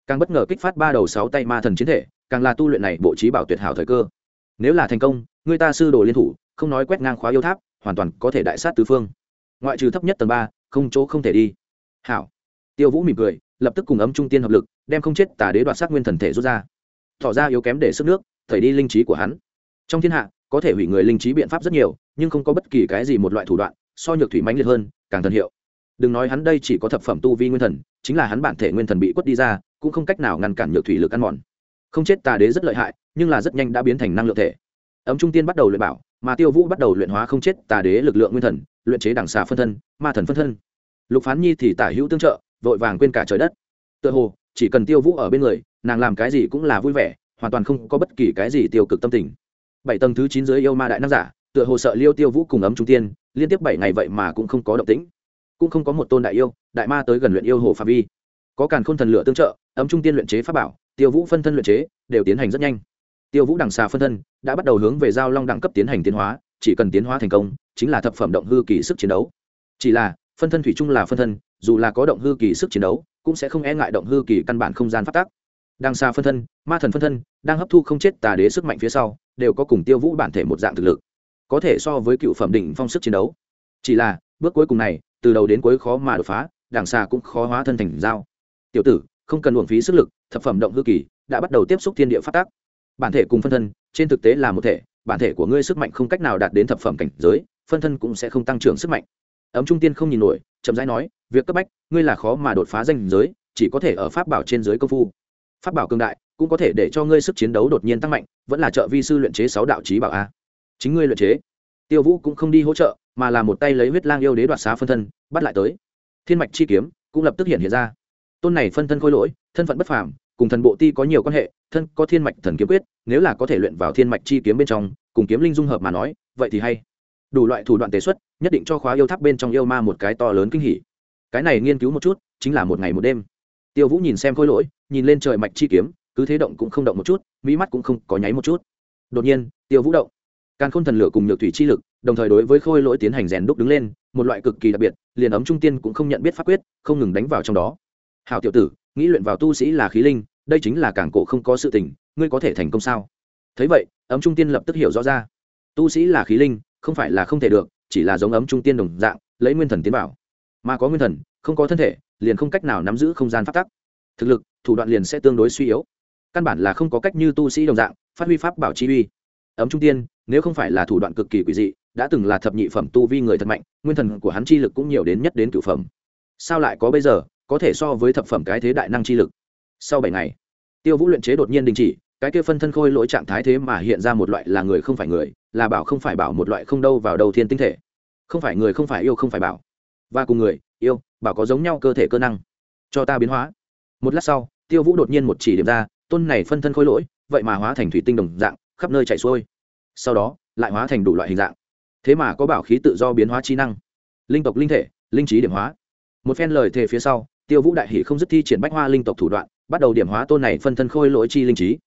Càng bất ngờ kích phát ba đầu sáu tay ma thần chiến thể, càng là tu luyện này bộ trí bảo tuyệt hảo thời cơ. Nếu là thành công người ta sư đồ liên thủ, không nói quét ngang khóa yêu tháp, hoàn toàn có thể đại sát tứ phương ngoại trừ thấp nhất tầng ba, không chỗ không thể đi. Hảo. Tiêu vũ mỉm cười, lập tức cùng ấm trung tiên hợp lực, đem không chết tà đế đoạt sát nguyên thần thể rút ra. Tỏ ra yếu kém để sức nước, thầy đi linh trí của hắn. Trong thiên hạ, có thể hủy người linh trí biện pháp rất nhiều, nhưng không có bất kỳ cái gì một loại thủ đoạn, so nhược thủy mãnh liệt hơn, càng thần hiệu. Đừng nói hắn đây chỉ có thập phẩm tu vi nguyên thần, chính là hắn bản thể nguyên thần bị quất đi ra, cũng không cách nào ngăn cản nhược thủy lực ăn mòn. Không chết tà đế rất lợi hại, nhưng là rất nhanh đã biến thành năng lượng thể. Ấm trung tiên bắt đầu luyện bảo, mà tiêu vũ bắt đầu luyện hóa không chết tà đế lực lượng nguyên thần luyện chế đằng xà phân thân, ma thần phân thân. Lục phán nhi thì tả hữu tương trợ, vội vàng quên cả trời đất. Tựa hồ, chỉ cần tiêu vũ ở bên người, nàng làm cái gì cũng là vui vẻ, hoàn toàn không có bất kỳ cái gì tiêu cực tâm tình. Bảy tầng thứ chín dưới yêu ma đại năng giả, tựa hồ sợ liêu tiêu vũ cùng ấm trung tiên, liên tiếp bảy ngày vậy mà cũng không có động tĩnh. Cũng không có một tôn đại yêu, đại ma tới gần luyện yêu hồ phạm vi. Có càn khôn thần lửa tương trợ, ấm trung tiên luyện chế pháp bảo, tiêu vũ phân thân luyện chế, đều tiến hành rất nhanh. Tiêu vũ đằng xà phân thân, đã bắt đầu hướng về giao long đẳng cấp tiến hành tiến hóa chỉ cần tiến hóa thành công, chính là thập phẩm động hư kỳ sức chiến đấu. Chỉ là, phân thân thủy chung là phân thân, dù là có động hư kỳ sức chiến đấu, cũng sẽ không e ngại động hư kỳ căn bản không gian phát tác. Đằng xa phân thân, ma thần phân thân, đang hấp thu không chết tà đế sức mạnh phía sau, đều có cùng tiêu vũ bản thể một dạng thực lực. Có thể so với cựu phẩm đỉnh phong sức chiến đấu. Chỉ là, bước cuối cùng này, từ đầu đến cuối khó mà đột phá, đằng xa cũng khó hóa thân thành dao. Tiểu tử, không cần uổng phí sức lực, thập phẩm động hư kỳ, đã bắt đầu tiếp xúc thiên địa phát tác. Bản thể cùng phân thân, trên thực tế là một thể bản thể của ngươi sức mạnh không cách nào đạt đến thập phẩm cảnh giới, phân thân cũng sẽ không tăng trưởng sức mạnh. Ấm trung tiên không nhìn nổi, chậm rãi nói, việc cấp bách, ngươi là khó mà đột phá danh giới, chỉ có thể ở pháp bảo trên giới công phu. Pháp bảo cương đại, cũng có thể để cho ngươi sức chiến đấu đột nhiên tăng mạnh, vẫn là trợ vi sư luyện chế sáu đạo trí bảo a. Chính ngươi luyện chế. Tiêu vũ cũng không đi hỗ trợ, mà là một tay lấy huyết lang yêu đế đoạt xá phân thân, bắt lại tới. Thiên mạch chi kiếm cũng lập tức hiện hiện ra. Tôn này phân thân khôi lỗi, thân phận bất phàm cùng thần bộ ti có nhiều quan hệ, thân có thiên mạch thần kiếm quyết, nếu là có thể luyện vào thiên mạch chi kiếm bên trong, cùng kiếm linh dung hợp mà nói, vậy thì hay. Đủ loại thủ đoạn tế xuất, nhất định cho khóa yêu tháp bên trong yêu ma một cái to lớn kinh hỉ. Cái này nghiên cứu một chút, chính là một ngày một đêm. Tiêu vũ nhìn xem khôi lỗi, nhìn lên trời mạch chi kiếm, cứ thế động cũng không động một chút, mỹ mắt cũng không có nháy một chút. Đột nhiên, tiêu vũ động. Càn khôn thần lửa cùng nhược thủy chi lực, đồng thời đối với khôi lỗi tiến hành rèn đúc đứng lên, một loại cực kỳ đặc biệt, liền ấm trung tiên cũng không nhận biết pháp quyết, không ngừng đánh vào trong đó. Hào tiểu tử, nghĩ luyện vào tu sĩ là khí linh đây chính là cảng cổ không có sự tình, ngươi có thể thành công sao? Thấy vậy, ấm trung tiên lập tức hiểu rõ ra. Tu sĩ là khí linh, không phải là không thể được, chỉ là giống ấm trung tiên đồng dạng, lấy nguyên thần tiến bảo. Mà có nguyên thần, không có thân thể, liền không cách nào nắm giữ không gian phát tắc. Thực lực, thủ đoạn liền sẽ tương đối suy yếu. Căn bản là không có cách như tu sĩ đồng dạng, phát huy pháp bảo chi uy. Ấm trung tiên, nếu không phải là thủ đoạn cực kỳ quỷ dị, đã từng là thập nhị phẩm tu vi người thật mạnh, nguyên thần của hắn chi lực cũng nhiều đến nhất đến cửu phẩm. Sao lại có bây giờ, có thể so với thập phẩm cái thế đại năng chi lực? Sau bảy ngày, tiêu vũ luyện chế đột nhiên đình chỉ, cái kia phân thân khôi lỗi trạng thái thế mà hiện ra một loại là người không phải người, là bảo không phải bảo một loại không đâu vào đầu thiên tinh thể. Không phải người không phải yêu không phải bảo. Và cùng người, yêu, bảo có giống nhau cơ thể cơ năng. Cho ta biến hóa. Một lát sau, tiêu vũ đột nhiên một chỉ điểm ra, tôn này phân thân khôi lỗi, vậy mà hóa thành thủy tinh đồng dạng, khắp nơi chạy xuôi. Sau đó, lại hóa thành đủ loại hình dạng. Thế mà có bảo khí tự do biến hóa trí năng. Linh tộc linh thể, linh trí điểm hóa. Một phen lời thề phía sau, tiêu vũ đại hỷ không dứt thi triển bách hoa linh tộc thủ đoạn bắt đầu điểm hóa tôn này phân thân khôi lỗi chi linh trí.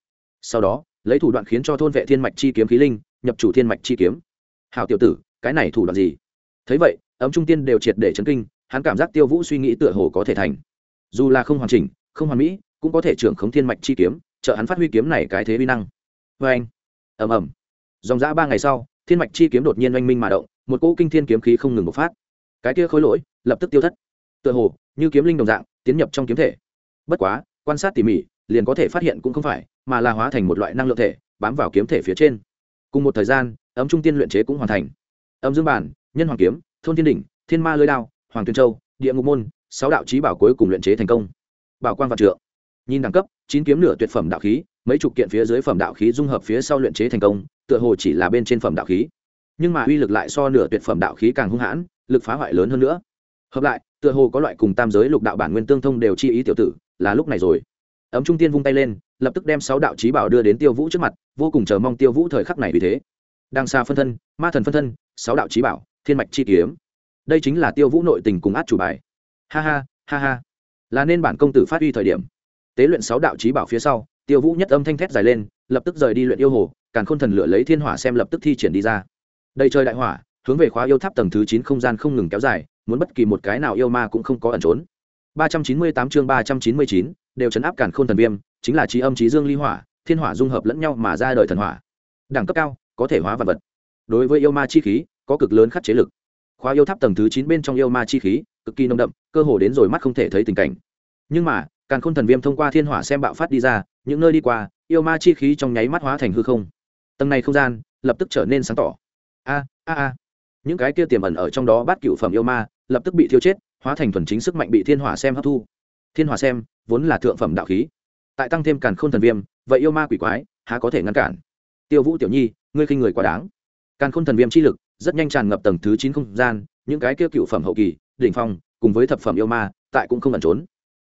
Sau đó, lấy thủ đoạn khiến cho thôn vệ thiên mạch chi kiếm khí linh, nhập chủ thiên mạch chi kiếm. Hào tiểu tử, cái này thủ đoạn gì? Thấy vậy, ấm trung tiên đều triệt để chấn kinh, hắn cảm giác tiêu vũ suy nghĩ tựa hồ có thể thành. Dù là không hoàn chỉnh, không hoàn mỹ, cũng có thể trưởng khống thiên mạch chi kiếm, trợ hắn phát huy kiếm này cái thế vi năng. Vê anh, ầm ầm. Dòng dã ba ngày sau, thiên mạch chi kiếm đột nhiên oanh minh mà động, một cỗ kinh thiên kiếm khí không ngừng bộc phát. Cái kia khối lỗi, lập tức tiêu thất. Tựa hồ, như kiếm linh đồng dạng, tiến nhập trong kiếm thể. Bất quá quan sát tỉ mỉ, liền có thể phát hiện cũng không phải, mà là hóa thành một loại năng lượng thể, bám vào kiếm thể phía trên. Cùng một thời gian, ấm trung tiên luyện chế cũng hoàn thành. Âm dương bản, nhân hoàng kiếm, thôn thiên đỉnh, thiên ma lưới đao, hoàng tuyên châu, địa ngục môn, sáu đạo trí bảo cuối cùng luyện chế thành công. Bảo quan vạn trượng. Nhìn đẳng cấp, chín kiếm nửa tuyệt phẩm đạo khí, mấy chục kiện phía dưới phẩm đạo khí dung hợp phía sau luyện chế thành công, tựa hồ chỉ là bên trên phẩm đạo khí. Nhưng mà uy lực lại so nửa tuyệt phẩm đạo khí càng hung hãn, lực phá hoại lớn hơn nữa. Hợp lại, tựa hồ có loại cùng tam giới lục đạo bản nguyên tương thông đều chi ý tiểu tử là lúc này rồi. Ấm trung tiên vung tay lên, lập tức đem sáu đạo trí bảo đưa đến tiêu vũ trước mặt, vô cùng chờ mong tiêu vũ thời khắc này vì thế. Đang xa phân thân, ma thần phân thân, sáu đạo trí bảo, thiên mạch chi kiếm. Đây chính là tiêu vũ nội tình cùng át chủ bài. Ha ha ha ha. Là nên bản công tử phát huy thời điểm. Tế luyện sáu đạo trí bảo phía sau, tiêu vũ nhất âm thanh thét dài lên, lập tức rời đi luyện yêu hồ, càn khôn thần lửa lấy thiên hỏa xem lập tức thi triển đi ra. Đây chơi đại hỏa, hướng về khóa yêu tháp tầng thứ chín không gian không ngừng kéo dài, muốn bất kỳ một cái nào yêu ma cũng không có ẩn trốn. 398 chương 399, đều chấn áp càn khôn thần viêm chính là trí âm trí dương ly hỏa thiên hỏa dung hợp lẫn nhau mà ra đời thần hỏa. Đẳng cấp cao có thể hóa vật vật. Đối với yêu ma chi khí có cực lớn khắc chế lực. Khóa yêu tháp tầng thứ chín bên trong yêu ma chi khí cực kỳ nồng đậm cơ hồ đến rồi mắt không thể thấy tình cảnh. Nhưng mà càng khôn thần viêm thông qua thiên hỏa xem bạo phát đi ra những nơi đi qua yêu ma chi khí trong nháy mắt hóa thành hư không. Tầng này không gian lập tức trở nên sáng tỏ. A a a. Những cái kia tiềm ẩn ở trong đó bát cửu phẩm yêu ma lập tức bị thiêu chết hóa thành thuần chính sức mạnh bị thiên hỏa xem hấp thu. Thiên hỏa xem vốn là thượng phẩm đạo khí, tại tăng thêm càn khôn thần viêm, vậy yêu ma quỷ quái, há có thể ngăn cản? Tiêu vũ tiểu nhi, ngươi khinh người quá đáng. Càn khôn thần viêm chi lực rất nhanh tràn ngập tầng thứ chín không gian, những cái kia cựu phẩm hậu kỳ, đỉnh phong, cùng với thập phẩm yêu ma, tại cũng không ẩn trốn.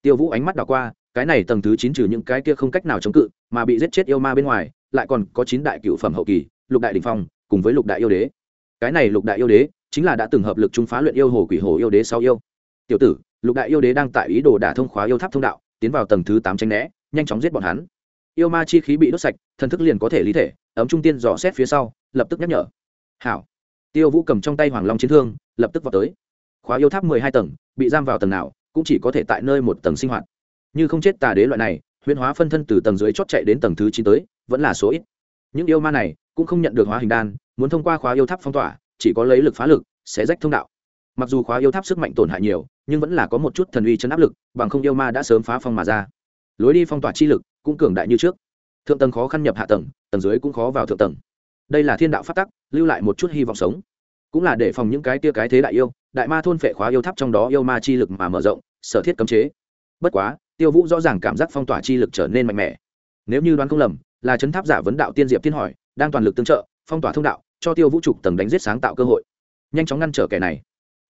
Tiêu vũ ánh mắt đảo qua, cái này tầng thứ chín trừ những cái kia không cách nào chống cự, mà bị giết chết yêu ma bên ngoài, lại còn có chín đại cựu phẩm hậu kỳ, lục đại đình phong, cùng với lục đại yêu đế. Cái này lục đại yêu đế chính là đã từng hợp lực trung phá luyện yêu hồ quỷ hồ yêu đế sau yêu tiểu tử, lục đại yêu đế đang tại ý đồ đả thông khóa yêu tháp thông đạo, tiến vào tầng thứ tám tranh né, nhanh chóng giết bọn hắn. Yêu ma chi khí bị đốt sạch, thần thức liền có thể lý thể, ấm trung tiên dò xét phía sau, lập tức nhắc nhở. Hảo. Tiêu vũ cầm trong tay hoàng long chiến thương, lập tức vào tới. Khóa yêu tháp mười hai tầng, bị giam vào tầng nào, cũng chỉ có thể tại nơi một tầng sinh hoạt. Như không chết tà đế loại này, huyễn hóa phân thân từ tầng dưới chót chạy đến tầng thứ chín tới, vẫn là số ít. Những yêu ma này cũng không nhận được hóa hình đan, muốn thông qua khóa yêu tháp phong tỏa, chỉ có lấy lực phá lực sẽ rách thông đạo mặc dù khóa yêu tháp sức mạnh tổn hại nhiều, nhưng vẫn là có một chút thần uy chân áp lực, bằng không yêu ma đã sớm phá phong mà ra. Lối đi phong tỏa chi lực cũng cường đại như trước. Thượng tầng khó khăn nhập hạ tầng tầng dưới cũng khó vào thượng tầng. Đây là thiên đạo phát tắc, lưu lại một chút hy vọng sống. Cũng là để phòng những cái tia cái thế đại yêu, đại ma thôn phệ khóa yêu tháp trong đó yêu ma chi lực mà mở rộng, sở thiết cấm chế. Bất quá, tiêu vũ rõ ràng cảm giác phong tỏa chi lực trở nên mạnh mẽ. Nếu như đoán không lầm, là chấn tháp giả vấn đạo tiên diệp thiên hỏi, đang toàn lực tương trợ, phong tỏa thông đạo, cho tiêu vũ trục tầng đánh giết sáng tạo cơ hội. Nhanh chóng ngăn trở kẻ này.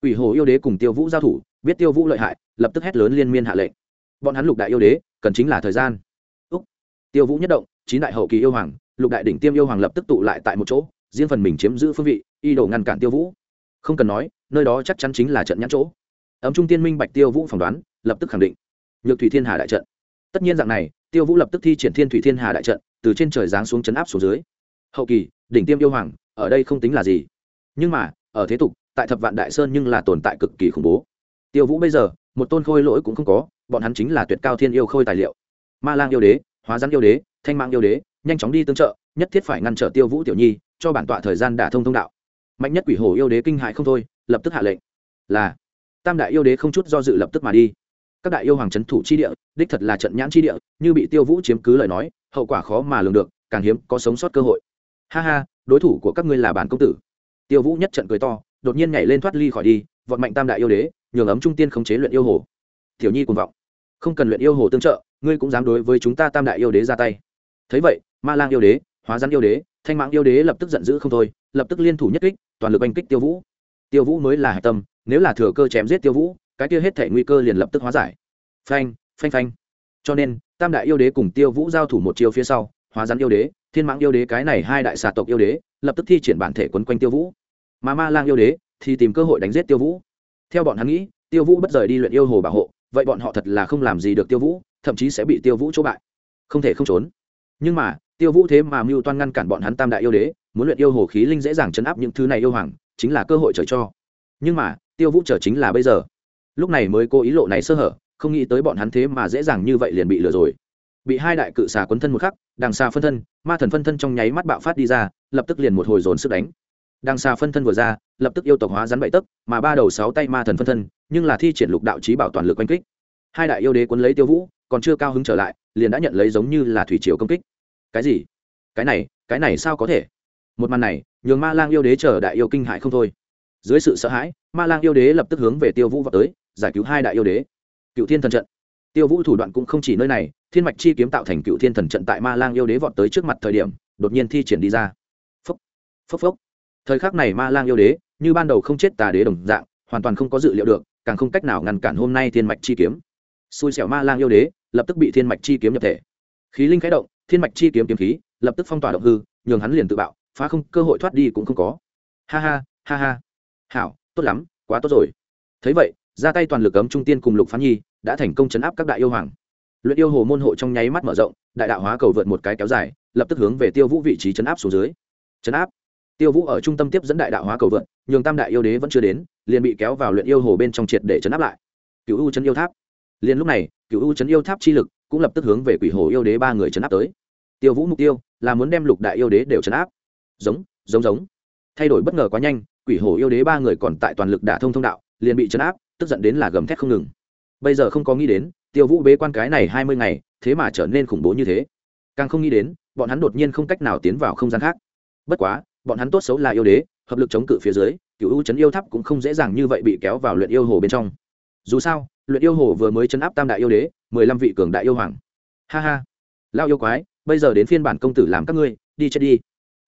Quỷ hồ yêu đế cùng tiêu vũ giao thủ, biết tiêu vũ lợi hại, lập tức hét lớn liên miên hạ lệnh. Bọn hắn lục đại yêu đế, cần chính là thời gian. Úc. tiêu vũ nhất động, chín đại hậu kỳ yêu hoàng, lục đại đỉnh tiêm yêu hoàng lập tức tụ lại tại một chỗ, riêng phần mình chiếm giữ phương vị y đồ ngăn cản tiêu vũ. Không cần nói, nơi đó chắc chắn chính là trận nhãn chỗ. Ấm trung tiên minh bạch tiêu vũ phỏng đoán, lập tức khẳng định. Nhược thủy thiên hà đại trận. Tất nhiên dạng này, tiêu vũ lập tức thi triển thiên thủy thiên hà đại trận, từ trên trời giáng xuống chấn áp xuống dưới. Hậu kỳ, đỉnh tiêm yêu hoàng, ở đây không tính là gì. Nhưng mà, ở thế tục tại thập vạn đại sơn nhưng là tồn tại cực kỳ khủng bố. Tiêu vũ bây giờ, một tôn khôi lỗi cũng không có, bọn hắn chính là tuyệt cao thiên yêu khôi tài liệu. Ma lang yêu đế, hóa rắn yêu đế, thanh mạng yêu đế, nhanh chóng đi tương trợ, nhất thiết phải ngăn trở tiêu vũ tiểu nhi, cho bản tọa thời gian đả thông thông đạo. Mạnh nhất quỷ hồ yêu đế kinh hại không thôi, lập tức hạ lệnh. Là, tam đại yêu đế không chút do dự lập tức mà đi. Các đại yêu hoàng trấn thủ chi địa, đích thật là trận nhãn chi địa, như bị tiêu vũ chiếm cứ lời nói, hậu quả khó mà lường được, càng hiếm có sống sót cơ hội. Ha ha, đối thủ của các ngươi là bản công tử. Tiêu vũ nhất trận cười to đột nhiên nhảy lên thoát ly khỏi đi, vọt mạnh tam đại yêu đế, nhường ấm trung tiên khống chế luyện yêu hồ. Tiểu nhi cùng vọng. Không cần luyện yêu hồ tương trợ, ngươi cũng dám đối với chúng ta tam đại yêu đế ra tay. Thấy vậy, ma lang yêu đế, hóa rắn yêu đế, thanh mạng yêu đế lập tức giận dữ không thôi, lập tức liên thủ nhất kích, toàn lực oanh kích tiêu vũ. Tiêu vũ mới là hạch tâm, nếu là thừa cơ chém giết tiêu vũ, cái kia hết thể nguy cơ liền lập tức hóa giải. Phanh phanh phanh. Cho nên, tam đại yêu đế cùng tiêu vũ giao thủ một chiêu phía sau, hóa rắn yêu đế, thiên mãng yêu đế, cái này hai đại xà tộc yêu đế, lập tức thi triển bản thể quấn quanh tiêu vũ mà ma lang yêu đế thì tìm cơ hội đánh giết tiêu vũ. Theo bọn hắn nghĩ, tiêu vũ bất rời đi luyện yêu hồ bảo hộ, vậy bọn họ thật là không làm gì được tiêu vũ, thậm chí sẽ bị tiêu vũ chỗ bại. Không thể không trốn. Nhưng mà, tiêu vũ thế mà mưu toan ngăn cản bọn hắn tam đại yêu đế, muốn luyện yêu hồ khí linh dễ dàng chấn áp những thứ này yêu hoàng, chính là cơ hội trời cho. Nhưng mà, tiêu vũ trở chính là bây giờ. Lúc này mới cố ý lộ này sơ hở, không nghĩ tới bọn hắn thế mà dễ dàng như vậy liền bị lừa rồi. Bị hai đại cự xà quấn thân một khắc, đằng xa phân thân, ma thần phân thân trong nháy mắt bạo phát đi ra, lập tức liền một hồi dồn sức đánh đằng xa phân thân vừa ra, lập tức yêu tộc hóa rắn bậy tấc, mà ba đầu sáu tay ma thần phân thân, nhưng là thi triển lục đạo trí bảo toàn lực oanh kích. Hai đại yêu đế quấn lấy tiêu vũ, còn chưa cao hứng trở lại, liền đã nhận lấy giống như là thủy triều công kích. Cái gì? Cái này cái này sao có thể? Một màn này, nhường ma lang yêu đế chờ đại yêu kinh hại không thôi. Dưới sự sợ hãi, ma lang yêu đế lập tức hướng về tiêu vũ vào tới, giải cứu hai đại yêu đế. Cựu thiên thần trận. Tiêu vũ thủ đoạn cũng không chỉ nơi này, thiên mạch chi kiếm tạo thành cựu thiên thần trận tại ma lang yêu đế vọt tới trước mặt thời điểm, đột nhiên thi triển đi ra. Phốc phốc phốc thời khắc này ma lang yêu đế, như ban đầu không chết tà đế đồng dạng, hoàn toàn không có dự liệu được, càng không cách nào ngăn cản hôm nay thiên mạch chi kiếm. Xui xẻo ma lang yêu đế, lập tức bị thiên mạch chi kiếm nhập thể. Khí linh khái động, thiên mạch chi kiếm kiếm khí, lập tức phong tỏa động hư, nhường hắn liền tự bạo, phá không, cơ hội thoát đi cũng không có. Ha ha ha ha. Hảo, tốt lắm, quá tốt rồi. Thấy vậy, ra tay toàn lực ấm trung tiên cùng lục phán nhi, đã thành công chấn áp các đại yêu hoàng. Luyện yêu hồ môn hộ trong nháy mắt mở rộng, đại đạo hóa cầu vượt một cái kéo dài, lập tức hướng về tiêu vũ vị trí chấn áp xuống dưới. Chấn áp tiêu vũ ở trung tâm tiếp dẫn đại đạo hóa cầu vượt nhường tam đại yêu đế vẫn chưa đến, liền bị kéo vào luyện yêu hồ bên trong triệt để chấn áp lại. Cựu u chấn yêu tháp. Liền lúc này cựu u chấn yêu tháp chi lực cũng lập tức hướng về quỷ hồ yêu đế ba người chấn áp tới. Tiêu vũ mục tiêu là muốn đem lục đại yêu đế đều chấn áp. Giống giống giống. Thay đổi bất ngờ quá nhanh, quỷ hồ yêu đế ba người còn tại toàn lực đả thông thông đạo, liền bị chấn áp, tức giận đến là gầm thét không ngừng. Bây giờ không có nghĩ đến, tiêu vũ bế quan cái này hai mươi ngày, thế mà trở nên khủng bố như thế. Càng không nghĩ đến, bọn hắn đột nhiên không cách nào tiến vào không gian khác. Bất quá bọn hắn tốt xấu là yêu đế, hợp lực chống cự phía dưới cựu ưu chấn yêu tháp cũng không dễ dàng như vậy bị kéo vào luyện yêu hồ bên trong. Dù sao, luyện yêu hồ vừa mới chấn áp tam đại yêu đế, mười lăm vị cường đại yêu hoàng. Ha ha. Lao yêu quái, bây giờ đến phiên bản công tử làm các ngươi, đi chết đi.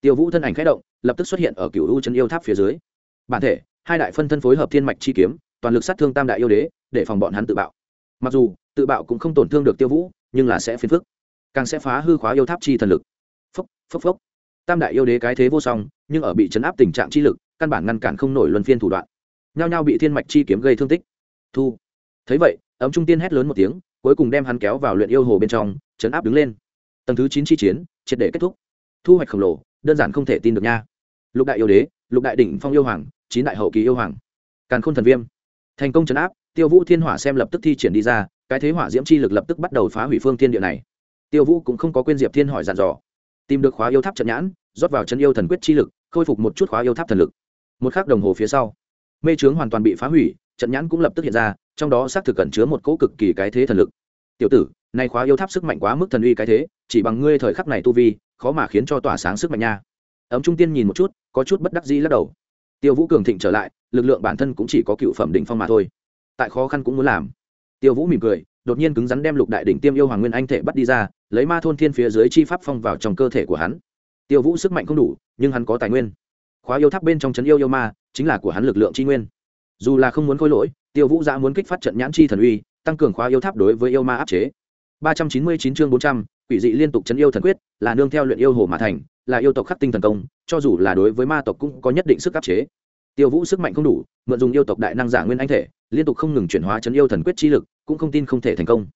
Tiêu vũ thân ảnh k h ẽ động, lập tức xuất hiện ở cựu ưu chấn yêu tháp phía dưới. Bản thể, hai đại phân thân phối hợp thiên mạch chi kiếm, toàn lực sát thương tam đại yêu đế, để phòng bọn hắn tự bạo. Mặc dù, tự bạo cũng không tổn thương được tiêu vũ, nhưng là sẽ phiền phức. Càng sẽ phá hư khóa yêu tháp chi thần lực. Phốc phốc phốc tam đại yêu đế cái thế vô song, nhưng ở bị chấn áp tình trạng chi lực, căn bản ngăn cản không nổi luân phiên thủ đoạn. Nhao nhao bị thiên mạch chi kiếm gây thương tích. Thu. Thấy vậy, ấm trung tiên hét lớn một tiếng, cuối cùng đem hắn kéo vào luyện yêu hồ bên trong, chấn áp đứng lên. Tầng thứ chín chi chiến, triệt để kết thúc. Thu hoạch khổng lồ, đơn giản không thể tin được nha. Lục đại yêu đế, lục đại đỉnh phong yêu hoàng, chín đại hậu kỳ yêu hoàng. Càn khôn thần viêm. Thành công chấn áp, tiêu vũ thiên hỏa xem lập tức thi triển đi ra, cái thế hỏa diễm chi lực lập tức bắt đầu phá hủy phương thiên địa này. Tiêu vũ cũng không có quên diệp thiên hỏi dặn dò tìm được khóa yêu tháp trận nhãn, rót vào chân yêu thần quyết chi lực, khôi phục một chút khóa yêu tháp thần lực. Một khắc đồng hồ phía sau, mê trướng hoàn toàn bị phá hủy, trận nhãn cũng lập tức hiện ra, trong đó xác thực cẩn chứa một cỗ cực kỳ cái thế thần lực. Tiểu tử, nay khóa yêu tháp sức mạnh quá mức thần uy cái thế, chỉ bằng ngươi thời khắc này tu vi, khó mà khiến cho tỏa sáng sức mạnh nha. Ấm trung tiên nhìn một chút, có chút bất đắc dĩ lắc đầu. Tiêu vũ cường thịnh trở lại, lực lượng bản thân cũng chỉ có cựu phẩm đỉnh phong mà thôi. Tại khó khăn cũng muốn làm. Tiêu vũ mỉm cười, đột nhiên cứng rắn đem lục đại đỉnh tiêm yêu hoàng nguyên anh thể bắt đi ra lấy ma thôn thiên phía dưới chi pháp phong vào trong cơ thể của hắn. Tiêu vũ sức mạnh không đủ, nhưng hắn có tài nguyên. Khóa yêu tháp bên trong trấn yêu yêu ma, chính là của hắn lực lượng chi nguyên. Dù là không muốn khôi lỗi, tiêu vũ đã muốn kích phát trận nhãn chi thần uy, tăng cường khóa yêu tháp đối với yêu ma áp chế. ba trăm chín mươi chín chương bốn trăm, quỷ dị liên tục chấn yêu thần quyết, là nương theo luyện yêu hồ mà thành, là yêu tộc khắc tinh thần công, cho dù là đối với ma tộc cũng có nhất định sức áp chế. Tiêu vũ sức mạnh không đủ, mượn dùng yêu tộc đại năng giả nguyên anh thể, liên tục không ngừng chuyển hóa chấn yêu thần quyết chi lực, cũng không tin không thể thành công.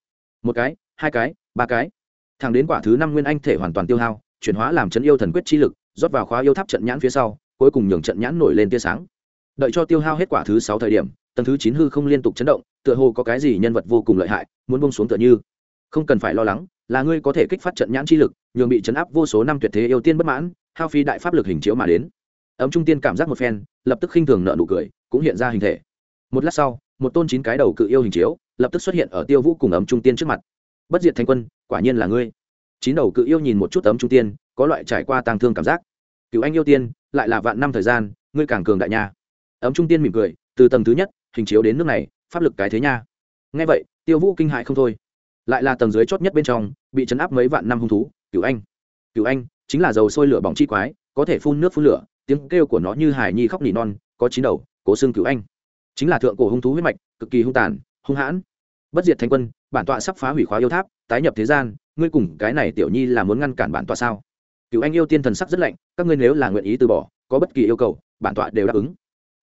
Một cái, hai cái, ba cái thẳng đến quả thứ năm nguyên anh thể hoàn toàn tiêu hao, chuyển hóa làm chấn yêu thần quyết chi lực, rót vào khóa yêu tháp trận nhãn phía sau, cuối cùng nhường trận nhãn nổi lên tia sáng. Đợi cho tiêu hao hết quả thứ sáu thời điểm, tầng thứ chín hư không liên tục chấn động, tựa hồ có cái gì nhân vật vô cùng lợi hại, muốn bông xuống tựa như. Không cần phải lo lắng, là ngươi có thể kích phát trận nhãn chi lực, nhường bị chấn áp vô số năm tuyệt thế yêu tiên bất mãn, hao phí đại pháp lực hình chiếu mà đến. Ấm trung tiên cảm giác một phen, lập tức khinh thường nợ nụ cười, cũng hiện ra hình thể. Một lát sau, một tôn chín cái đầu cự yêu hình chiếu, lập tức xuất hiện ở tiêu vũ cùng ấm trung tiên trước mặt bất diệt thanh quân, quả nhiên là ngươi. Chín đầu cự yêu nhìn một chút tấm trung tiên, có loại trải qua tàng thương cảm giác. Cựu anh yêu tiên, lại là vạn năm thời gian, ngươi càng cường đại nha. Ấm trung tiên mỉm cười, từ tầng thứ nhất, hình chiếu đến nước này, pháp lực cái thế nha. Ngay vậy, tiêu vũ kinh hại không thôi. Lại là tầng dưới chót nhất bên trong, bị chấn áp mấy vạn năm hung thú, cựu anh. Cựu anh, chính là dầu sôi lửa bỏng chi quái, có thể phun nước phun lửa, tiếng kêu của nó như hải nhi khóc nỉ non, có chín đầu, cố xương cựu anh. Chính là thượng cổ hung thú huyết mạch, cực kỳ hung tàn, hung hãn. Bất diệt thanh quân bản tọa sắp phá hủy khóa yêu tháp, tái nhập thế gian, ngươi cùng cái này tiểu nhi là muốn ngăn cản bản tọa sao? Cựu anh yêu tiên thần sắc rất lạnh, các ngươi nếu là nguyện ý từ bỏ, có bất kỳ yêu cầu, bản tọa đều đáp ứng.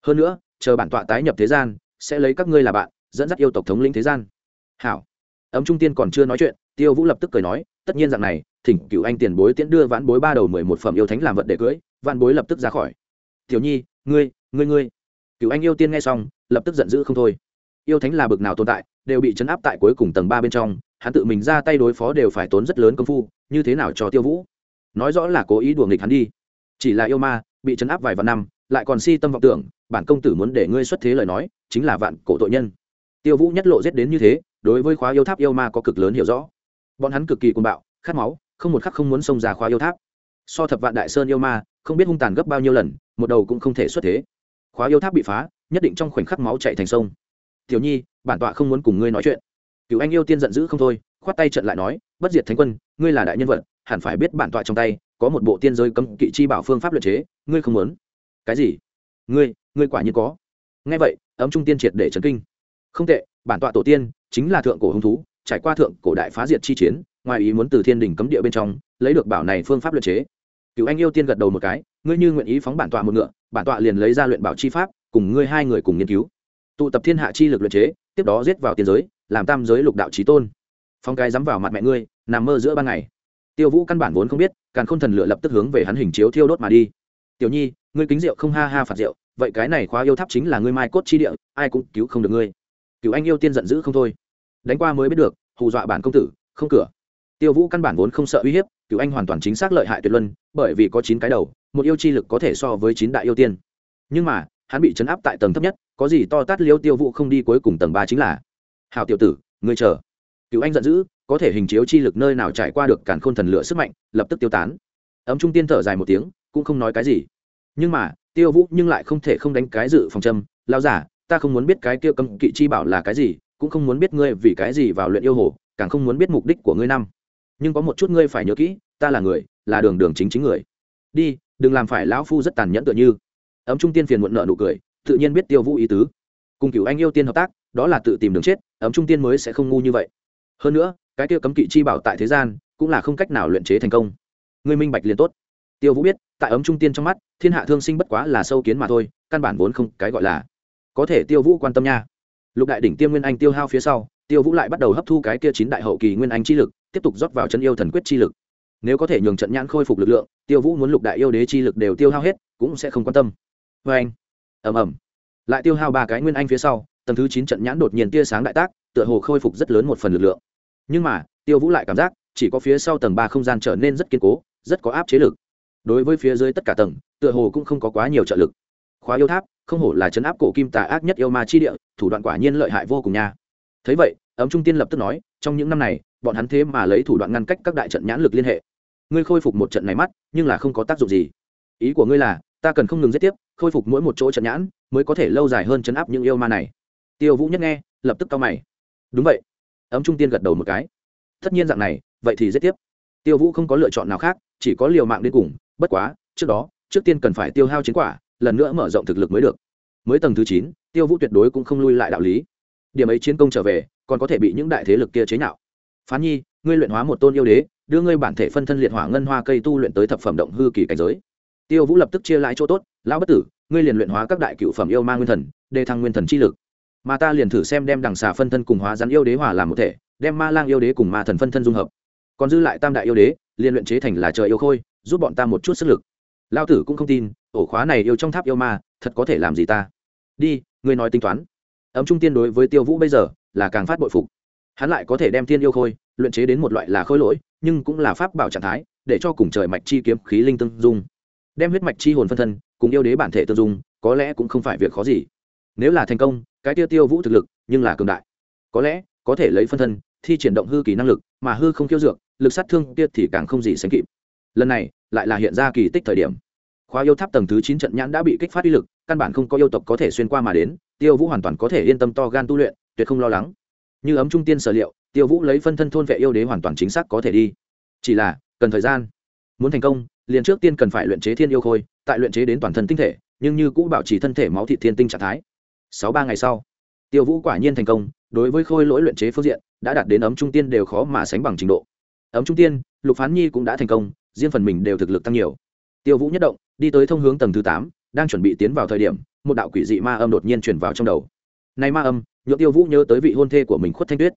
Hơn nữa, chờ bản tọa tái nhập thế gian, sẽ lấy các ngươi là bạn, dẫn dắt yêu tộc thống lĩnh thế gian. Hảo. Ấm trung tiên còn chưa nói chuyện, tiêu vũ lập tức cười nói, tất nhiên rằng này, thỉnh cựu anh tiền bối tiễn đưa vãn bối ba đầu mười một phẩm yêu thánh làm vật để cưới, vãn bối lập tức ra khỏi. Tiểu nhi, ngươi ngươi ngươi. Cựu anh yêu tiên nghe xong, lập tức giận dữ không thôi yêu thánh là bực nào tồn tại, đều bị chấn áp tại cuối cùng tầng ba bên trong, hắn tự mình ra tay đối phó đều phải tốn rất lớn công phu, như thế nào cho tiêu vũ? Nói rõ là cố ý đùa nghịch hắn đi. Chỉ là yêu ma, bị chấn áp vài vạn năm, lại còn si tâm vọng tưởng, bản công tử muốn để ngươi xuất thế lời nói, chính là vạn cổ tội nhân. Tiêu vũ nhất lộ giết đến như thế, đối với khóa yêu tháp yêu ma có cực lớn hiểu rõ. Bọn hắn cực kỳ cuồng bạo, khát máu, không một khắc không muốn xông ra khóa yêu tháp. So thập vạn đại sơn yêu ma, không biết hung tàn gấp bao nhiêu lần, một đầu cũng không thể xuất thế. Khóa yêu tháp bị phá, nhất định trong khoảnh khắc máu chạy thành sông tiểu nhi, bản tọa không muốn cùng ngươi nói chuyện. Cựu anh yêu tiên giận dữ không thôi, khoát tay trận lại nói, bất diệt thánh quân, ngươi là đại nhân vật, hẳn phải biết bản tọa trong tay, có một bộ tiên giới cấm kỵ chi bảo phương pháp luật chế, ngươi không muốn. Cái gì? Ngươi ngươi quả nhiên có. Nghe vậy, ấm trung tiên triệt để trấn kinh. Không tệ, bản tọa tổ tiên chính là thượng cổ hung thú, trải qua thượng cổ đại phá diệt chi chiến, ngoài ý muốn từ thiên đình cấm địa bên trong, lấy được bảo này phương pháp luật chế. Cựu anh yêu tiên gật đầu một cái, ngươi như nguyện ý phóng bản tọa một ngựa, bản tọa liền lấy ra luyện bảo chi pháp, cùng ngươi hai người cùng nghiên cứu tụ tập thiên hạ chi lực luyện chế, tiếp đó giết vào tiên giới, làm tam giới lục đạo trí tôn. Phong cái dám vào mặt mẹ ngươi, nằm mơ giữa ban ngày. Tiêu vũ căn bản vốn không biết, càn khôn thần lựa lập tức hướng về hắn hình chiếu thiêu đốt mà đi. Tiểu nhi, ngươi kính rượu không ha ha phạt rượu, vậy cái này khóa yêu tháp chính là ngươi mai cốt chi địa, ai cũng cứu không được ngươi. Cựu anh yêu tiên giận dữ không thôi. Đánh qua mới biết được, hù dọa bản công tử, không cửa. Tiêu vũ căn bản vốn không sợ uy hiếp cựu anh hoàn toàn chính xác lợi hại tuyệt luân, bởi vì có chín cái đầu, một yêu chi lực có thể so với chín đại yêu tiên. Nhưng mà hắn bị chấn áp tại tầng thấp nhất, có gì to tát liêu tiêu vũ không đi cuối cùng tầng ba chính là hào tiểu tử, ngươi chờ. Cựu anh giận dữ, có thể hình chiếu chi lực nơi nào trải qua được cản khôn thần lửa sức mạnh, lập tức tiêu tán. Ấm trung tiên thở dài một tiếng, cũng không nói cái gì. Nhưng mà, tiêu vũ nhưng lại không thể không đánh cái dự phòng châm lao giả ta không muốn biết cái kia cầm kỵ chi bảo là cái gì, cũng không muốn biết ngươi vì cái gì vào luyện yêu hồ, càng không muốn biết mục đích của ngươi năm. Nhưng có một chút ngươi phải nhớ kỹ, ta là người, là đường đường chính chính người. Đi, đừng làm phải lão phu rất tàn nhẫn tựa như ấm trung tiên phiền muộn nợ nụ cười, tự nhiên biết tiêu vũ ý tứ. Cùng cựu anh yêu tiên hợp tác, đó là tự tìm đường chết, ấm trung tiên mới sẽ không ngu như vậy. Hơn nữa, cái kia cấm kỵ chi bảo tại thế gian, cũng là không cách nào luyện chế thành công. Ngươi minh bạch liền tốt. Tiêu vũ biết, tại ấm trung tiên trong mắt, thiên hạ thương sinh bất quá là sâu kiến mà thôi, căn bản vốn không cái gọi là. Có thể tiêu vũ quan tâm nha. Lục đại đỉnh tiêm nguyên anh tiêu hao phía sau, tiêu vũ lại bắt đầu hấp thu cái kia chín đại hậu kỳ nguyên anh chi lực, tiếp tục rót vào chân yêu thần quyết chi lực. Nếu có thể nhường trận nhãn khôi phục lực lượng, tiêu vũ muốn lục đại yêu đế chi lực đều tiêu hao hết, cũng sẽ không quan tâm vê anh. Ẩm ẩm lại tiêu hao ba cái nguyên anh phía sau, tầng thứ chín trận nhãn đột nhiên tia sáng đại tác, tựa hồ khôi phục rất lớn một phần lực lượng. Nhưng mà, tiêu vũ lại cảm giác, chỉ có phía sau tầng ba không gian trở nên rất kiên cố, rất có áp chế lực. Đối với phía dưới tất cả tầng, tựa hồ cũng không có quá nhiều trợ lực. Khóa yêu tháp, không hổ là chấn áp cổ kim tà ác nhất yêu ma chi địa, thủ đoạn quả nhiên lợi hại vô cùng nha. Thấy vậy, ấm trung tiên lập tức nói, trong những năm này, bọn hắn thế mà lấy thủ đoạn ngăn cách các đại trận nhãn lực liên hệ. Ngươi khôi phục một trận này mắt, nhưng là không có tác dụng gì. Ý của ngươi là ta cần không ngừng giết tiếp, khôi phục mỗi một chỗ trận nhãn, mới có thể lâu dài hơn chấn áp những yêu ma này. Tiêu vũ nhất nghe, lập tức cao mày. Đúng vậy. Ấm trung tiên gật đầu một cái. Tất nhiên dạng này, vậy thì giết tiếp. Tiêu vũ không có lựa chọn nào khác, chỉ có liều mạng đến cùng, bất quá, trước đó, trước tiên cần phải tiêu hao chiến quả, lần nữa mở rộng thực lực mới được. Mới tầng thứ chín, tiêu vũ tuyệt đối cũng không lui lại đạo lý. Điểm ấy chiến công trở về, còn có thể bị những đại thế lực kia chế nhạo. Phán nhi, ngươi luyện hóa một tôn yêu đế, đưa ngươi bản thể phân thân liệt hỏa ngân hoa cây tu luyện tới thập phẩm động hư kỳ cảnh giới tiêu vũ lập tức chia lại chỗ tốt, lão bất tử, ngươi liền luyện hóa các đại cựu phẩm yêu ma nguyên thần đề thăng nguyên thần chi lực. Mà ta liền thử xem đem đằng xà phân thân cùng hóa rắn yêu đế hòa làm một thể, đem ma lang yêu đế cùng ma thần phân thân dung hợp. Còn dư lại tam đại yêu đế, liền luyện chế thành là trời yêu khôi, giúp bọn ta một chút sức lực. Lao tử cũng không tin, ổ khóa này yêu trong tháp yêu ma, thật có thể làm gì ta? Đi, ngươi nói tính toán. Ấm trung tiên đối với tiêu vũ bây giờ là càng phát bội phục. Hắn lại có thể đem thiên yêu khôi luyện chế đến một loại là khôi lỗi, nhưng cũng là pháp bảo trạng thái, để cho cùng trời mạch chi kiếm khí linh tương dung đem huyết mạch chi hồn phân thân cùng yêu đế bản thể tương dung, có lẽ cũng không phải việc khó gì. Nếu là thành công, cái tiêu tiêu vũ thực lực nhưng là cường đại. Có lẽ có thể lấy phân thân thi triển động hư kỳ năng lực, mà hư không kiêu dược, lực sát thương kia thì càng không gì sánh kịp. Lần này lại là hiện ra kỳ tích thời điểm. Khóa yêu tháp tầng thứ chín trận nhãn đã bị kích phát uy lực, căn bản không có yêu tộc có thể xuyên qua mà đến, tiêu vũ hoàn toàn có thể yên tâm to gan tu luyện, tuyệt không lo lắng. Như ấm trung tiên sở liệu, tiêu vũ lấy phân thân thôn vệ yêu đế hoàn toàn chính xác có thể đi. Chỉ là, cần thời gian. Muốn thành công liền trước tiên cần phải luyện chế thiên yêu khôi, tại luyện chế đến toàn thân tinh thể, nhưng như cũ bảo trì thân thể máu thị thiên tinh trạng thái. Sáu ba ngày sau, tiêu vũ quả nhiên thành công, đối với khôi lỗi luyện chế phương diện, đã đạt đến ấm trung tiên đều khó mà sánh bằng trình độ. Ấm trung tiên, lục phán nhi cũng đã thành công, riêng phần mình đều thực lực tăng nhiều. Tiêu vũ nhất động, đi tới thông hướng tầng thứ tám, đang chuẩn bị tiến vào thời điểm, một đạo quỷ dị ma âm đột nhiên chuyển vào trong đầu. Này ma âm nhựa tiêu vũ nhớ tới vị hôn thê của mình khuất thanh tuyết.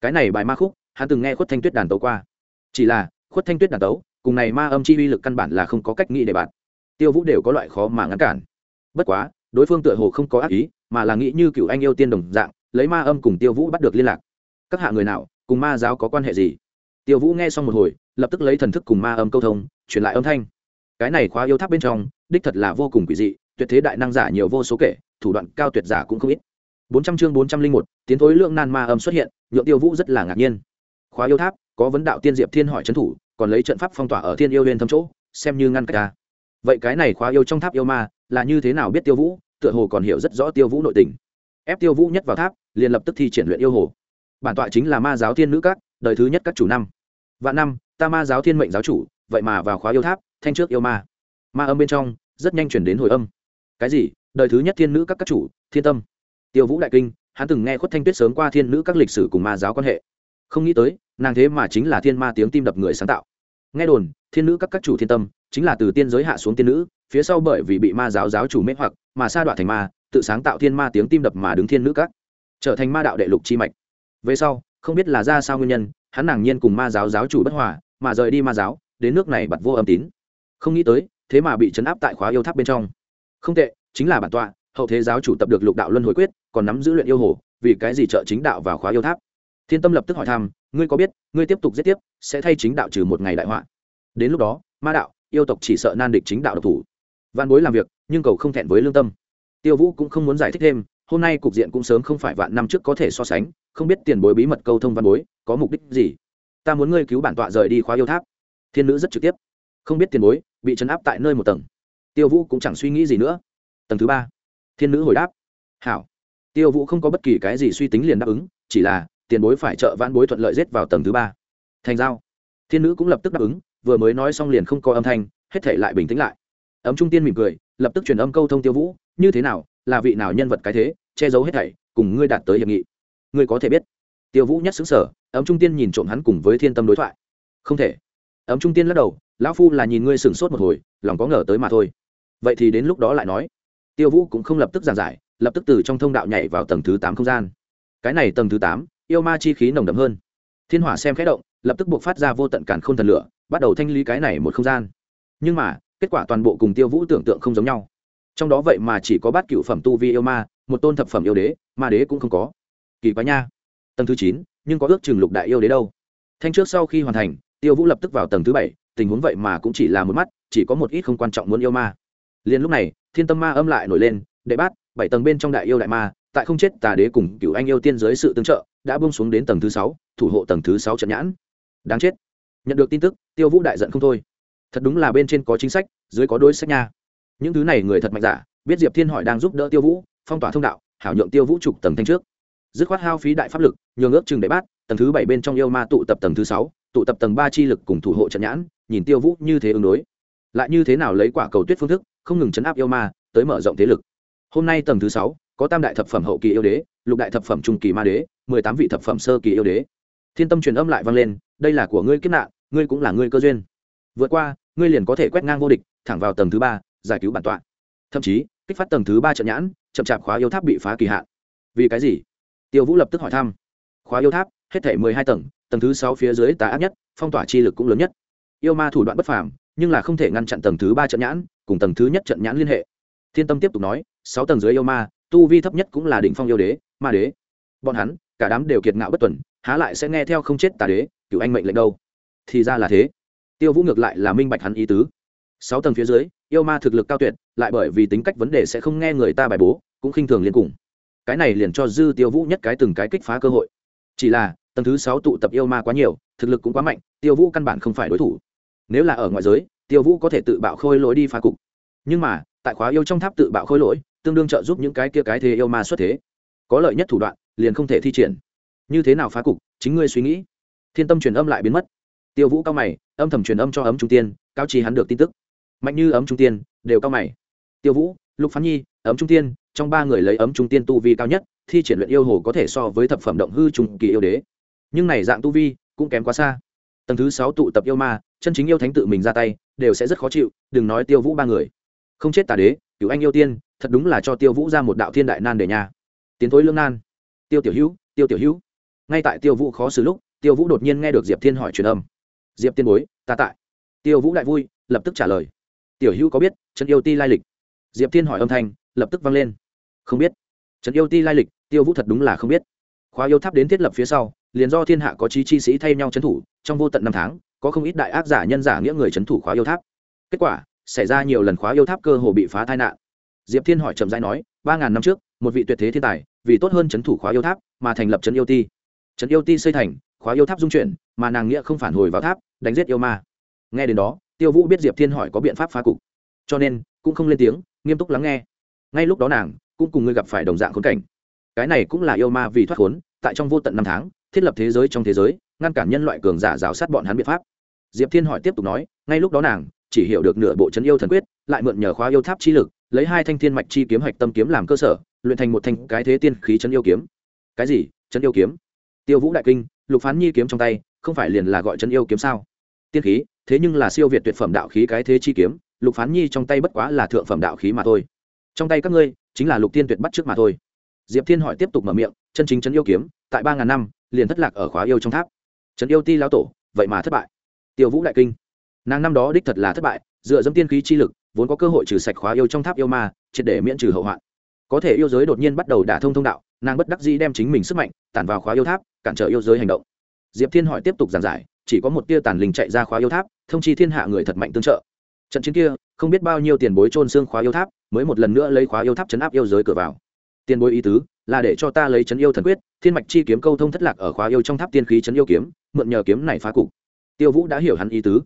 Cái này bài ma khúc, hắn từng nghe khuất thanh tuyết đàn tấu qua. Chỉ là, khuất thanh tuyết đàn tấu cùng này ma âm chi uy lực căn bản là không có cách nghĩ để bạn. Tiêu vũ đều có loại khó mà ngăn cản. Bất quá, đối phương tựa hồ không có ác ý, mà là nghĩ như cựu anh yêu tiên đồng dạng, lấy ma âm cùng tiêu vũ bắt được liên lạc. Các hạ người nào, cùng ma giáo có quan hệ gì? Tiêu vũ nghe xong một hồi, lập tức lấy thần thức cùng ma âm câu thông, truyền lại âm thanh. Cái này khóa yêu tháp bên trong, đích thật là vô cùng quỷ dị, tuyệt thế đại năng giả nhiều vô số kể, thủ đoạn cao tuyệt giả cũng không ít. Bốn trăm chương bốn trăm linh một, tiến thối lượng nan ma âm xuất hiện, nhượng tiêu vũ rất là ngạc nhiên. Khóa yêu tháp, có vấn đạo tiên diệp thiên hỏi trấn thủ còn lấy trận pháp phong tỏa ở thiên yêu liên thâm chỗ, xem như ngăn cách ta. Vậy cái này khóa yêu trong tháp yêu ma là như thế nào biết tiêu vũ, tựa hồ còn hiểu rất rõ tiêu vũ nội tình. Ép tiêu vũ nhất vào tháp, liền lập tức thi triển luyện yêu hồ. Bản tọa chính là ma giáo thiên nữ các, đời thứ nhất các chủ năm. Vạn năm, ta ma giáo thiên mệnh giáo chủ, vậy mà vào khóa yêu tháp, thanh trước yêu ma. Ma âm bên trong, rất nhanh chuyển đến hồi âm. Cái gì? Đời thứ nhất thiên nữ các các chủ, thiên tâm. Tiêu vũ đại kinh, hắn từng nghe khuất thanh tuyết sớm qua thiên nữ các lịch sử cùng ma giáo quan hệ. Không nghĩ tới, nàng thế mà chính là thiên ma tiếng tim đập người sáng tạo nghe đồn, thiên nữ các các chủ thiên tâm, chính là từ tiên giới hạ xuống tiên nữ, phía sau bởi vì bị ma giáo giáo chủ mê hoặc, mà sa đoạn thành ma, tự sáng tạo thiên ma tiếng tim đập mà đứng thiên nữ các. Trở thành ma đạo đệ lục chi mạch. Về sau, không biết là ra sao nguyên nhân, hắn nàng nhiên cùng ma giáo giáo chủ bất hòa, mà rời đi ma giáo, đến nước này bật vô âm tín. Không nghĩ tới, thế mà bị chấn áp tại khóa yêu tháp bên trong. Không tệ, chính là bản tọa, hậu thế giáo chủ tập được lục đạo luân hồi quyết, còn nắm giữ luyện yêu hồ, vì cái gì trợ chính đạo vào khóa yêu tháp? Thiên tâm lập tức hỏi thăm ngươi có biết, ngươi tiếp tục giết tiếp, sẽ thay chính đạo trừ một ngày đại họa. Đến lúc đó, ma đạo, yêu tộc chỉ sợ nan địch chính đạo độc thủ. Văn bối làm việc, nhưng cầu không thẹn với lương tâm. Tiêu vũ cũng không muốn giải thích thêm, hôm nay cục diện cũng sớm không phải vạn năm trước có thể so sánh, không biết tiền bối bí mật câu thông văn bối, có mục đích gì. Ta muốn ngươi cứu bản tọa rời đi khóa yêu tháp. Thiên nữ rất trực tiếp. Không biết tiền bối, bị chấn áp tại nơi một tầng. Tiêu vũ cũng chẳng suy nghĩ gì nữa. Tầng thứ ba. Thiên nữ hồi đáp. Hảo. Tiêu vũ không có bất kỳ cái gì suy tính liền đáp ứng, chỉ là tiền bối phải trợ vãn bối thuận lợi rết vào tầng thứ ba. Thành giao. Thiên nữ cũng lập tức đáp ứng, vừa mới nói xong liền không có âm thanh, hết thể lại bình tĩnh lại. Ấm trung tiên mỉm cười, lập tức truyền âm câu thông tiêu vũ, như thế nào, là vị nào nhân vật cái thế, che giấu hết thảy, cùng ngươi đạt tới hiệp nghị. Ngươi có thể biết. Tiêu vũ nhất xứng sở ấm trung tiên nhìn trộm hắn cùng với thiên tâm đối thoại. Không thể. Ấm trung tiên lắc đầu, lão phu là nhìn ngươi sửng sốt một hồi, lòng có ngờ tới mà thôi. Vậy thì đến lúc đó lại nói. Tiêu vũ cũng không lập tức giảng giải, lập tức từ trong thông đạo nhảy vào tầng thứ tám không gian. Cái này tầng thứ tám yêu ma chi khí nồng đậm hơn. Thiên hỏa xem khẽ động, lập tức buộc phát ra vô tận cản k h ô n thần lửa, bắt đầu thanh lý cái này một không gian. Nhưng mà, kết quả toàn bộ cùng tiêu vũ tưởng tượng không giống nhau. Trong đó vậy mà chỉ có bát cựu phẩm tu vi yêu ma, một tôn thập phẩm yêu đế, ma đế cũng không có. Kỳ quá nha. Tầng thứ chín, nhưng có ước chừng lục đại yêu đế đâu? Thanh trước sau khi hoàn thành, tiêu vũ lập tức vào tầng thứ bảy, tình huống vậy mà cũng chỉ là một mắt, chỉ có một ít không quan trọng muốn yêu ma. Liền lúc này, thiên tâm ma âm lại nổi lên, đệ bát, bảy tầng bên trong đại yêu đại ma tại không chết tà đế cùng cựu anh yêu tiên dưới sự tương trợ, đã bông xuống đến tầng thứ sáu, thủ hộ tầng thứ sáu trận nhãn. Đáng chết. Nhận được tin tức, tiêu vũ đại giận không thôi. Thật đúng là bên trên có chính sách, dưới có đôi sách nha. Những thứ này người thật mạnh giả, biết diệp thiên hỏi đang giúp đỡ tiêu vũ, phong tỏa thông đạo, hảo nhượng tiêu vũ trục tầng thanh trước. Dứt khoát hao phí đại pháp lực, nhường ước chừng đệ bát, tầng thứ bảy bên trong yêu ma tụ tập tầng thứ sáu, tụ tập tầng ba chi lực cùng thủ hộ trận nhãn, nhìn tiêu vũ như thế ứng đối. Lại như thế nào lấy quả cầu tuyết phương thức, không ngừng chấn áp yêu ma, tới mở rộng thế lực. Hôm nay tầng thứ sáu có tam đại thập phẩm hậu kỳ yêu đế, lục đại thập phẩm trung kỳ ma đế, mười tám vị thập phẩm sơ kỳ yêu đế. Thiên tâm truyền âm lại vang lên, đây là của ngươi kiếp nạn, ngươi cũng là ngươi cơ duyên. Vượt qua, ngươi liền có thể quét ngang vô địch, thẳng vào tầng thứ ba, giải cứu bản tọa. Thậm chí, kích phát tầng thứ ba trận nhãn, chậm chạp khóa yêu tháp bị phá kỳ hạn. Vì cái gì? Tiêu vũ lập tức hỏi thăm. Khóa yêu tháp, hết thể mười hai tầng tầng thứ sáu phía dưới tà áp nhất, phong tỏa chi lực cũng lớn nhất. Yêu ma thủ đoạn bất phàm, nhưng là không thể ngăn chặn tầng thứ ba trận nhãn, cùng tầng thứ nhất trận nhãn liên hệ. Thiên tâm tiếp tục nói, sáu tầng dưới yêu ma tu vi thấp nhất cũng là đỉnh phong yêu đế, ma đế. Bọn hắn, cả đám đều kiệt ngạo bất tuần, há lại sẽ nghe theo không chết tà đế cựu anh mệnh lệnh đâu? Thì ra là thế. Tiêu vũ ngược lại là minh bạch hắn ý tứ. Sáu tầng phía dưới, yêu ma thực lực cao tuyệt, lại bởi vì tính cách vấn đề sẽ không nghe người ta bài bố, cũng khinh thường liên cùng. Cái này liền cho dư tiêu vũ nhất cái từng cái kích phá cơ hội. Chỉ là, tầng thứ sáu tụ tập yêu ma quá nhiều, thực lực cũng quá mạnh, tiêu vũ căn bản không phải đối thủ. Nếu là ở ngoại giới, tiêu vũ có thể tự bạo khôi lỗi đi phá cục. Nhưng mà, tại khóa yêu trong tháp tự bạo khôi lỗi tương đương trợ giúp những cái kia cái thế yêu ma xuất thế. Có lợi nhất thủ đoạn, liền không thể thi triển. Như thế nào phá cục, chính ngươi suy nghĩ. Thiên tâm truyền âm lại biến mất. Tiêu vũ cao mày, âm thầm truyền âm cho ấm trung tiên cao trí hắn được tin tức. Mạnh như ấm trung tiên, đều cao mày. Tiêu vũ, lục phán nhi, ấm trung tiên, trong ba người lấy ấm trung tiên tu vi cao nhất, thi triển luyện yêu hồ có thể so với thập phẩm động hư trùng kỳ yêu đế. Nhưng này dạng tu vi, cũng kém quá xa. Tầng thứ sáu tụ tập yêu ma, chân chính yêu thánh tự mình ra tay, đều sẽ rất khó chịu, đừng nói tiêu vũ ba người. Không chết tà đế cựu anh yêu tiên thật đúng là cho tiêu vũ ra một đạo thiên đại nan để nhà tiến thối lương nan. Tiêu tiểu hữu, tiêu tiểu hữu. Ngay tại tiêu vũ khó xử lúc, tiêu vũ đột nhiên nghe được diệp thiên hỏi truyền âm. Diệp tiên bối, ta tại. Tiêu vũ đại vui, lập tức trả lời. Tiểu hữu có biết trần yêu ti lai lịch? Diệp thiên hỏi âm thanh, lập tức vang lên. Không biết. Trần yêu ti lai lịch, tiêu vũ thật đúng là không biết. Khóa yêu tháp đến thiết lập phía sau, liền do thiên hạ có trí chi sĩ thay nhau trấn thủ, trong vô tận năm tháng, có không ít đại ác giả nhân giả nghĩa người trấn thủ khóa yêu tháp. Kết quả, xảy ra nhiều lần khóa yêu tháp cơ hồ bị phá tai nạn diệp thiên hỏi trầm rãi nói, ba ngàn năm trước, một vị tuyệt thế thiên tài, vì tốt hơn trấn thủ khóa yêu tháp, mà thành lập trấn yêu ti. Trấn yêu ti xây thành, khóa yêu tháp dung chuyển, mà nàng nghĩa không phản hồi vào tháp, đánh giết yêu ma. Nghe đến đó, tiêu vũ biết diệp thiên hỏi có biện pháp phá cục. Cho nên, cũng không lên tiếng, nghiêm túc lắng nghe. Ngay lúc đó nàng, cũng cùng ngươi gặp phải đồng dạng khốn cảnh. Cái này cũng là yêu ma vì thoát khốn, tại trong vô tận năm tháng, thiết lập thế giới trong thế giới, ngăn cản nhân loại cường giả rào sát bọn hắn biện pháp. Diệp thiên hỏi tiếp tục nói, ngay lúc đó nàng, chỉ hiểu được nửa bộ chấn yêu thần quyết, lại mượn nhờ khóa yêu tháp chi lực lấy hai thanh thiên mạch chi kiếm hạch tâm kiếm làm cơ sở, luyện thành một thanh cái thế tiên khí chấn yêu kiếm. Cái gì? Chấn yêu kiếm? Tiêu vũ đại kinh, lục phán nhi kiếm trong tay, không phải liền là gọi chấn yêu kiếm sao? Tiên khí, thế nhưng là siêu việt tuyệt phẩm đạo khí cái thế chi kiếm, lục phán nhi trong tay bất quá là thượng phẩm đạo khí mà thôi. Trong tay các ngươi, chính là lục tiên tuyệt bắt trước mà thôi. Diệp thiên hỏi tiếp tục mở miệng, chân chính chấn yêu kiếm, tại ba ngàn năm, liền thất lạc ở khóa yêu trong tháp. Trấn yêu ti lao tổ, vậy mà thất bại. Tiêu vũ đại kinh, nàng năm đó đích thật là thất bại, dựa dẫm tiên khí chi lực vốn có cơ hội trừ sạch khóa yêu trong tháp yêu ma, triệt để miễn trừ hậu hoạn. Có thể yêu giới đột nhiên bắt đầu đả thông thông đạo, nàng bất đắc dĩ đem chính mình sức mạnh tản vào khóa yêu tháp, cản trở yêu giới hành động. Diệp thiên hỏi tiếp tục giảng giải, chỉ có một tia tàn linh chạy ra khóa yêu tháp, thông chi thiên hạ người thật mạnh tương trợ. Trận chiến kia, không biết bao nhiêu tiền bối trôn xương khóa yêu tháp, mới một lần nữa lấy khóa yêu tháp chấn áp yêu giới cửa vào. Tiền bối ý tứ, là để cho ta lấy chấn yêu thần quyết, thiên mạch chi kiếm câu thông thất lạc ở khóa yêu trong tháp tiên khí chấn yêu kiếm, mượn nhờ kiếm này phá cục. Tiêu vũ đã hiểu hắn ý tứ.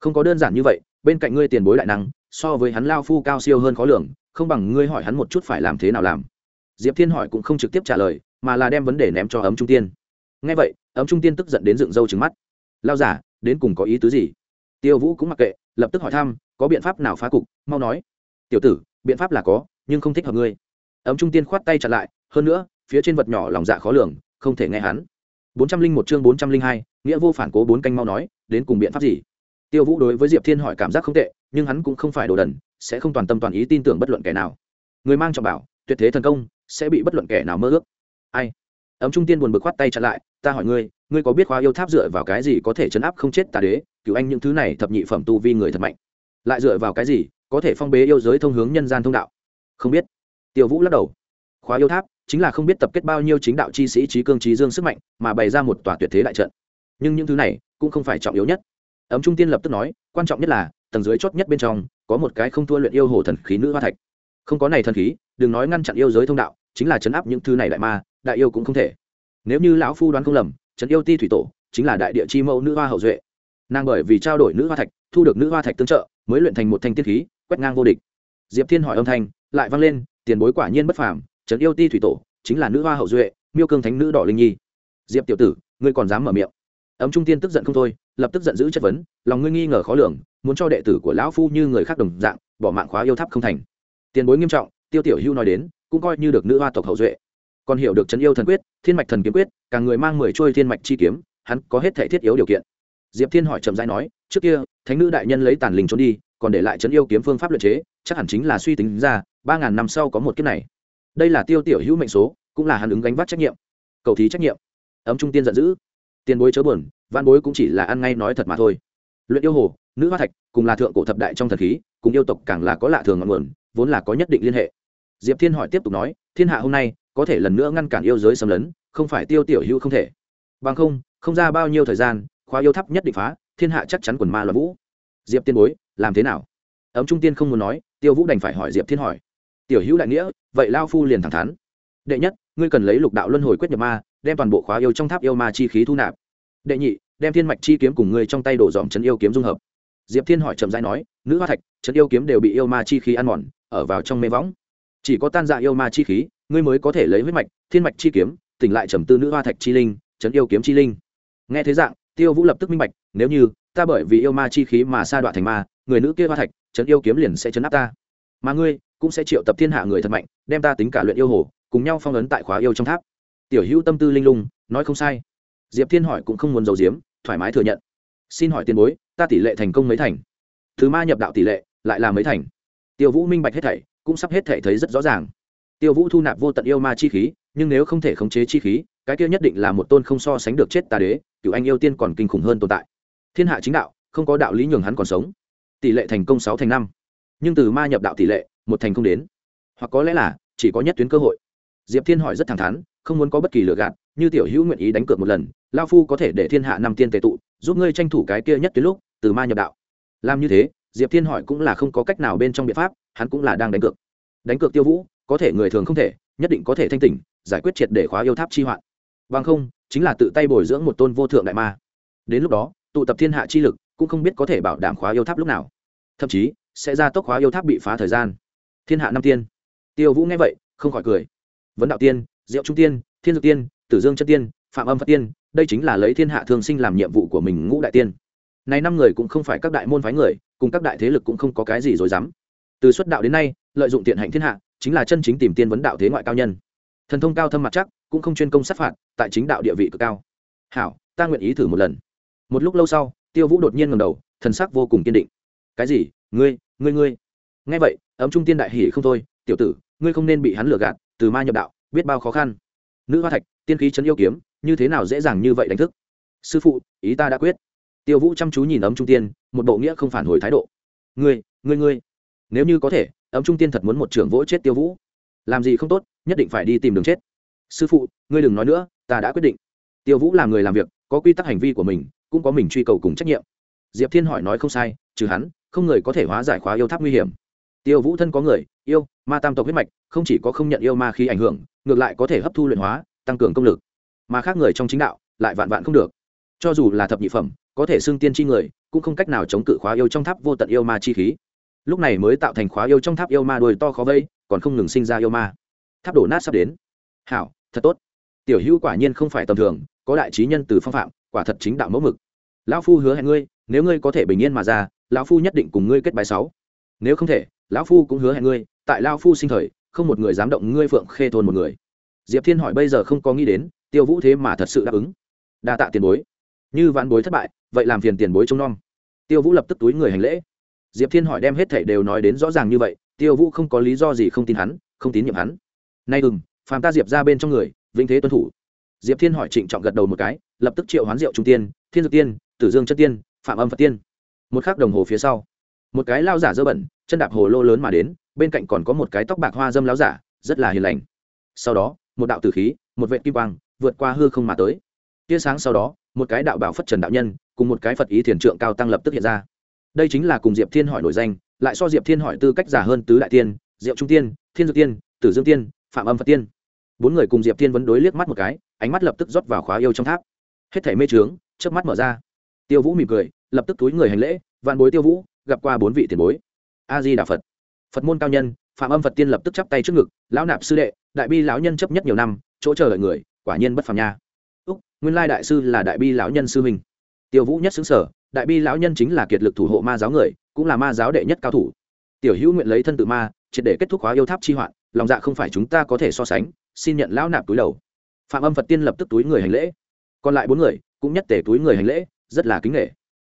Không có đơn giản như vậy, bên cạnh ngươi tiền bối đại năng so với hắn lao phu cao siêu hơn khó lường, không bằng ngươi hỏi hắn một chút phải làm thế nào làm. Diệp thiên hỏi cũng không trực tiếp trả lời, mà là đem vấn đề ném cho ấm trung tiên. Ngay vậy, ấm trung tiên tức giận đến dựng râu trứng mắt. Lao giả, đến cùng có ý tứ gì? Tiêu vũ cũng mặc kệ, lập tức hỏi thăm, có biện pháp nào phá cục? Mau nói. Tiểu tử, biện pháp là có, nhưng không thích hợp ngươi. Ấm trung tiên khoát tay chặn lại, hơn nữa, phía trên vật nhỏ lòng dạ khó lường, không thể nghe hắn. Bốn trăm linh một chương bốn trăm linh hai, nghĩa vô phản cố bốn canh mau nói, đến cùng biện pháp gì? Tiêu vũ đối với diệp thiên hỏi cảm giác không tệ nhưng hắn cũng không phải đồ đần, sẽ không toàn tâm toàn ý tin tưởng bất luận kẻ nào. Người mang trọng bảo, tuyệt thế thần công, sẽ bị bất luận kẻ nào mơ ước. Ai? Ấm trung tiên buồn bực khoát tay chặn lại, ta hỏi ngươi ngươi có biết khóa yêu tháp dựa vào cái gì có thể chấn áp không chết tà đế? Cứu anh những thứ này thập nhị phẩm tu vi người thật mạnh. Lại dựa vào cái gì có thể phong bế yêu giới thông hướng nhân gian thông đạo? Không biết. Tiêu vũ lắc đầu. Khóa yêu tháp chính là không biết tập kết bao nhiêu chính đạo chi sĩ, trí cương, trí dương sức mạnh, mà bày ra một tòa tuyệt thế đại trận. Nhưng những thứ này cũng không phải trọng yếu nhất. Ấm trung tiên lập tức nói, quan trọng nhất là tầng dưới chót nhất bên trong, có một cái không thua luyện yêu hồ thần khí nữ hoa thạch. Không có này thần khí, đừng nói ngăn chặn yêu giới thông đạo, chính là chấn áp những thứ này đại ma, đại yêu cũng không thể. Nếu như lão phu đoán không lầm trấn yêu ti thủy tổ chính là đại địa chi mẫu nữ hoa hậu duệ. Nàng bởi vì trao đổi nữ hoa thạch, thu được nữ hoa thạch tương trợ, mới luyện thành một thanh tiết khí, quét ngang vô địch. Diệp thiên hỏi âm thanh, lại vang lên, tiền bối quả nhiên bất phàm trấn yêu ti thủy tổ chính là nữ hoa hậu duệ, miêu cương thánh nữ đỏ linh nhi. Diệp tiểu tử, ngươi còn dám mở miệng. Ấm trung tiên tức giận không thôi, lập tức giận dữ chất vấn, lòng ngươi nghi ngờ khó lường muốn cho đệ tử của lão phu như người khác đồng dạng, bỏ mạng khóa yêu tháp không thành. Tiền bối nghiêm trọng, tiêu tiểu hưu nói đến, cũng coi như được nữ hoa tộc hậu duệ. Còn hiểu được trấn yêu thần quyết, thiên mạch thần kiếm quyết, càng người mang mười trôi thiên mạch chi kiếm, hắn có hết thể thiết yếu điều kiện. Diệp thiên hỏi trầm rãi nói, trước kia, thánh nữ đại nhân lấy tàn linh trốn đi, còn để lại trấn yêu kiếm phương pháp luật chế, chắc hẳn chính là suy tính ra, ba ngàn năm sau có một kiếp này. Đây là tiêu tiểu hữu mệnh số, cũng là hắn ứng gánh vác trách nhiệm. Cầu thí trách nhiệm. Ấm trung tiên giận dữ. Tiền bối chớ buồn văn bối cũng chỉ là ăn ngay nói thật mà thôi luyện yêu hồ, nữ hoa thạch, cùng là thượng cổ thập đại trong thần khí, cùng yêu tộc càng là có lạ thường ngọn nguồn, vốn là có nhất định liên hệ. Diệp thiên hỏi tiếp tục nói, thiên hạ hôm nay, có thể lần nữa ngăn cản yêu giới xâm lấn, không phải tiêu tiểu hữu không thể. Bằng không không ra bao nhiêu thời gian, khóa yêu tháp nhất định phá, thiên hạ chắc chắn quần ma loạn vũ. Diệp tiên bối, làm thế nào? Ấm trung tiên không muốn nói, tiêu vũ đành phải hỏi diệp thiên hỏi. Tiểu hữu đại nghĩa, vậy lao phu liền thẳng thắn. Đệ nhất, ngươi cần lấy lục đạo luân hồi quyết nhập ma, đem toàn bộ khóa yêu trong tháp yêu ma chi khí thu nạp đệ nhị, đem thiên mạch chi kiếm cùng ngươi trong tay đổ dòm chấn yêu kiếm dung hợp. Diệp thiên hỏi trầm dai nói, nữ hoa thạch, chấn yêu kiếm đều bị yêu ma chi khí ăn mòn, ở vào trong mê võng. Chỉ có tan dạ yêu ma chi khí, ngươi mới có thể lấy huyết mạch, thiên mạch chi kiếm, tỉnh lại trầm tư nữ hoa thạch chi linh, chấn yêu kiếm chi linh. Nghe thế dạng, tiêu vũ lập tức minh bạch, nếu như ta bởi vì yêu ma chi khí mà sa đoạn thành ma, người nữ kia hoa thạch, chấn yêu kiếm liền sẽ chấn áp ta. Mà ngươi cũng sẽ triệu tập thiên hạ người thật mạnh, đem ta tính cả luyện yêu hồ, cùng nhau phong ấn tại khóa yêu trong tháp. Tiểu hữu tâm tư linh lung, nói không sai diệp thiên hỏi cũng không muốn giấu giếm, thoải mái thừa nhận. Xin hỏi tiền bối, ta tỷ lệ thành công mấy thành? Thứ ma nhập đạo tỷ lệ, lại là mấy thành? Tiêu vũ minh bạch hết thảy, cũng sắp hết thảy thấy rất rõ ràng. Tiêu vũ thu nạp vô tận yêu ma chi khí, nhưng nếu không thể khống chế chi khí, cái kia nhất định là một tôn không so sánh được chết tà đế cựu anh yêu tiên còn kinh khủng hơn tồn tại. Thiên hạ chính đạo, không có đạo lý nhường hắn còn sống. Tỷ lệ thành công sáu thành năm. Nhưng từ ma nhập đạo tỷ lệ, một thành không đến. Hoặc có lẽ là, chỉ có nhất tuyến cơ hội. Diệp thiên hỏi rất thẳng thắn, không muốn có bất kỳ lựa gạt như tiểu hữu nguyện ý đánh cược một lần, lao phu có thể để thiên hạ năm tiên tệ tụ, giúp ngươi tranh thủ cái kia nhất tuyến lúc, từ ma nhập đạo. Làm như thế, diệp thiên hỏi cũng là không có cách nào bên trong biện pháp, hắn cũng là đang đánh cược. Đánh cược tiêu vũ, có thể người thường không thể, nhất định có thể thanh tỉnh, giải quyết triệt để khóa yêu tháp chi hoạn. Bằng không, chính là tự tay bồi dưỡng một tôn vô thượng đại ma. Đến lúc đó, tụ tập thiên hạ chi lực, cũng không biết có thể bảo đảm khóa yêu tháp lúc nào. Thậm chí, sẽ ra tốc khóa yêu tháp bị phá thời gian. Thiên hạ năm tiên. Tiêu vũ nghe vậy, không khỏi cười. Vấn đạo tiên, diệu trung tiên, thiên dược tiên tử dương chân tiên, phạm âm phật tiên, đây chính là lấy thiên hạ thương sinh làm nhiệm vụ của mình ngũ đại tiên. Này năm người cũng không phải các đại môn phái người, cùng các đại thế lực cũng không có cái gì rồi dám từ xuất đạo đến nay, lợi dụng tiện hạnh thiên hạ, chính là chân chính tìm tiên vấn đạo thế ngoại cao nhân. Thần thông cao thâm mặt chắc, cũng không chuyên công sát phạt, tại chính đạo địa vị cực cao. Hảo, ta nguyện ý thử một lần. Một lúc lâu sau, tiêu vũ đột nhiên ngầm đầu, thần sắc vô cùng kiên định. Cái gì? Ngươi ngươi ngươi? Nghe vậy, ấm trung tiên đại hỉ không thôi, tiểu tử, ngươi không nên bị hắn lừa gạt, từ ma nhập đạo, biết bao khó khăn nữ hoa thạch, tiên khí chấn yêu kiếm, như thế nào dễ dàng như vậy đánh thức? Sư phụ, ý ta đã quyết. Tiêu vũ chăm chú nhìn ấm trung tiên, một bộ nghĩa không phản hồi thái độ. Ngươi ngươi ngươi. Nếu như có thể, ấm trung tiên thật muốn một trưởng vỗ chết tiêu vũ. Làm gì không tốt, nhất định phải đi tìm đường chết. Sư phụ, ngươi đừng nói nữa, ta đã quyết định. Tiêu vũ là người làm việc, có quy tắc hành vi của mình, cũng có mình truy cầu cùng trách nhiệm. Diệp thiên hỏi nói không sai, trừ hắn, không người có thể hóa giải khóa yêu tháp nguy hiểm. Tiêu vũ thân có người, yêu, ma tam tộc huyết mạch, không chỉ có không nhận yêu ma khi ảnh hưởng ngược lại có thể hấp thu luyện hóa, tăng cường công lực. Mà khác người trong chính đạo, lại vạn vạn không được. Cho dù là thập nhị phẩm, có thể xưng tiên tri người, cũng không cách nào chống cự khóa yêu trong tháp vô tận yêu ma chi khí. Lúc này mới tạo thành khóa yêu trong tháp yêu ma đuôi to khó vây, còn không ngừng sinh ra yêu ma. Tháp đổ nát sắp đến. Hảo, thật tốt. Tiểu hữu quả nhiên không phải tầm thường, có đại trí nhân từ phong phạm, quả thật chính đạo mẫu mực. Lão phu hứa hẹn ngươi, nếu ngươi có thể bình yên mà ra, lão phu nhất định cùng ngươi kết bài sáu. Nếu không thể, lão phu cũng hứa hẹn ngươi, tại lão phu sinh thời không một người dám động ngươi phượng khê thôn một người. Diệp thiên hỏi bây giờ không có nghĩ đến, tiêu vũ thế mà thật sự đáp ứng. Đa tạ tiền bối. Như vạn bối thất bại, vậy làm phiền tiền bối trông nom. Tiêu vũ lập tức túi người hành lễ. Diệp thiên hỏi đem hết thảy đều nói đến rõ ràng như vậy, tiêu vũ không có lý do gì không tin hắn, không tín nhiệm hắn. Nay ừng phàm ta diệp ra bên trong người, vĩnh thế tuân thủ. Diệp thiên hỏi trịnh trọng gật đầu một cái, lập tức triệu hoán diệu trung tiên, thiên dược tiên, tử dương chất tiên, phạm âm phật tiên. Một khắc đồng hồ phía sau, một cái lao giả dơ bẩn, chân đạp hồ lô lớn mà đến bên cạnh còn có một cái tóc bạc hoa dâm láo giả, rất là hiền lành. Sau đó, một đạo tử khí, một vệ kim quang, vượt qua hư không mà tới. Tia sáng sau đó, một cái đạo bảo phất trần đạo nhân, cùng một cái phật ý thiền trượng cao tăng lập tức hiện ra. Đây chính là cùng diệp thiên hỏi nổi danh, lại so diệp thiên hỏi tư cách giả hơn tứ đại tiên, diệu trung tiên, thiên dược tiên, tử dương tiên, phạm âm phật tiên. Bốn người cùng diệp thiên vấn đối liếc mắt một cái, ánh mắt lập tức rót vào khóa yêu trong tháp. Hết thể mê trướng, chớp mắt mở ra. Tiêu vũ mỉm cười, lập tức túi người hành lễ, vạn bối tiêu vũ, gặp qua bốn vị tiền bối. A di đà phật phật môn cao nhân, phạm âm phật tiên lập tức chắp tay trước ngực, lão nạp sư đệ, đại bi lão nhân chấp nhất nhiều năm, chỗ chờ đợi người, quả nhiên bất phàm nha. Úc, nguyên lai đại sư là đại bi lão nhân sư mình. tiêu vũ nhất xứng sở, đại bi lão nhân chính là kiệt lực thủ hộ ma giáo người, cũng là ma giáo đệ nhất cao thủ. Tiểu hữu nguyện lấy thân tự ma, triệt để kết thúc khóa yêu tháp chi hoạn, lòng dạ không phải chúng ta có thể so sánh, xin nhận lão nạp túi đầu. Phạm âm phật tiên lập tức túi người hành lễ. Còn lại bốn người, cũng nhất tể túi người hành lễ, rất là kính nghệ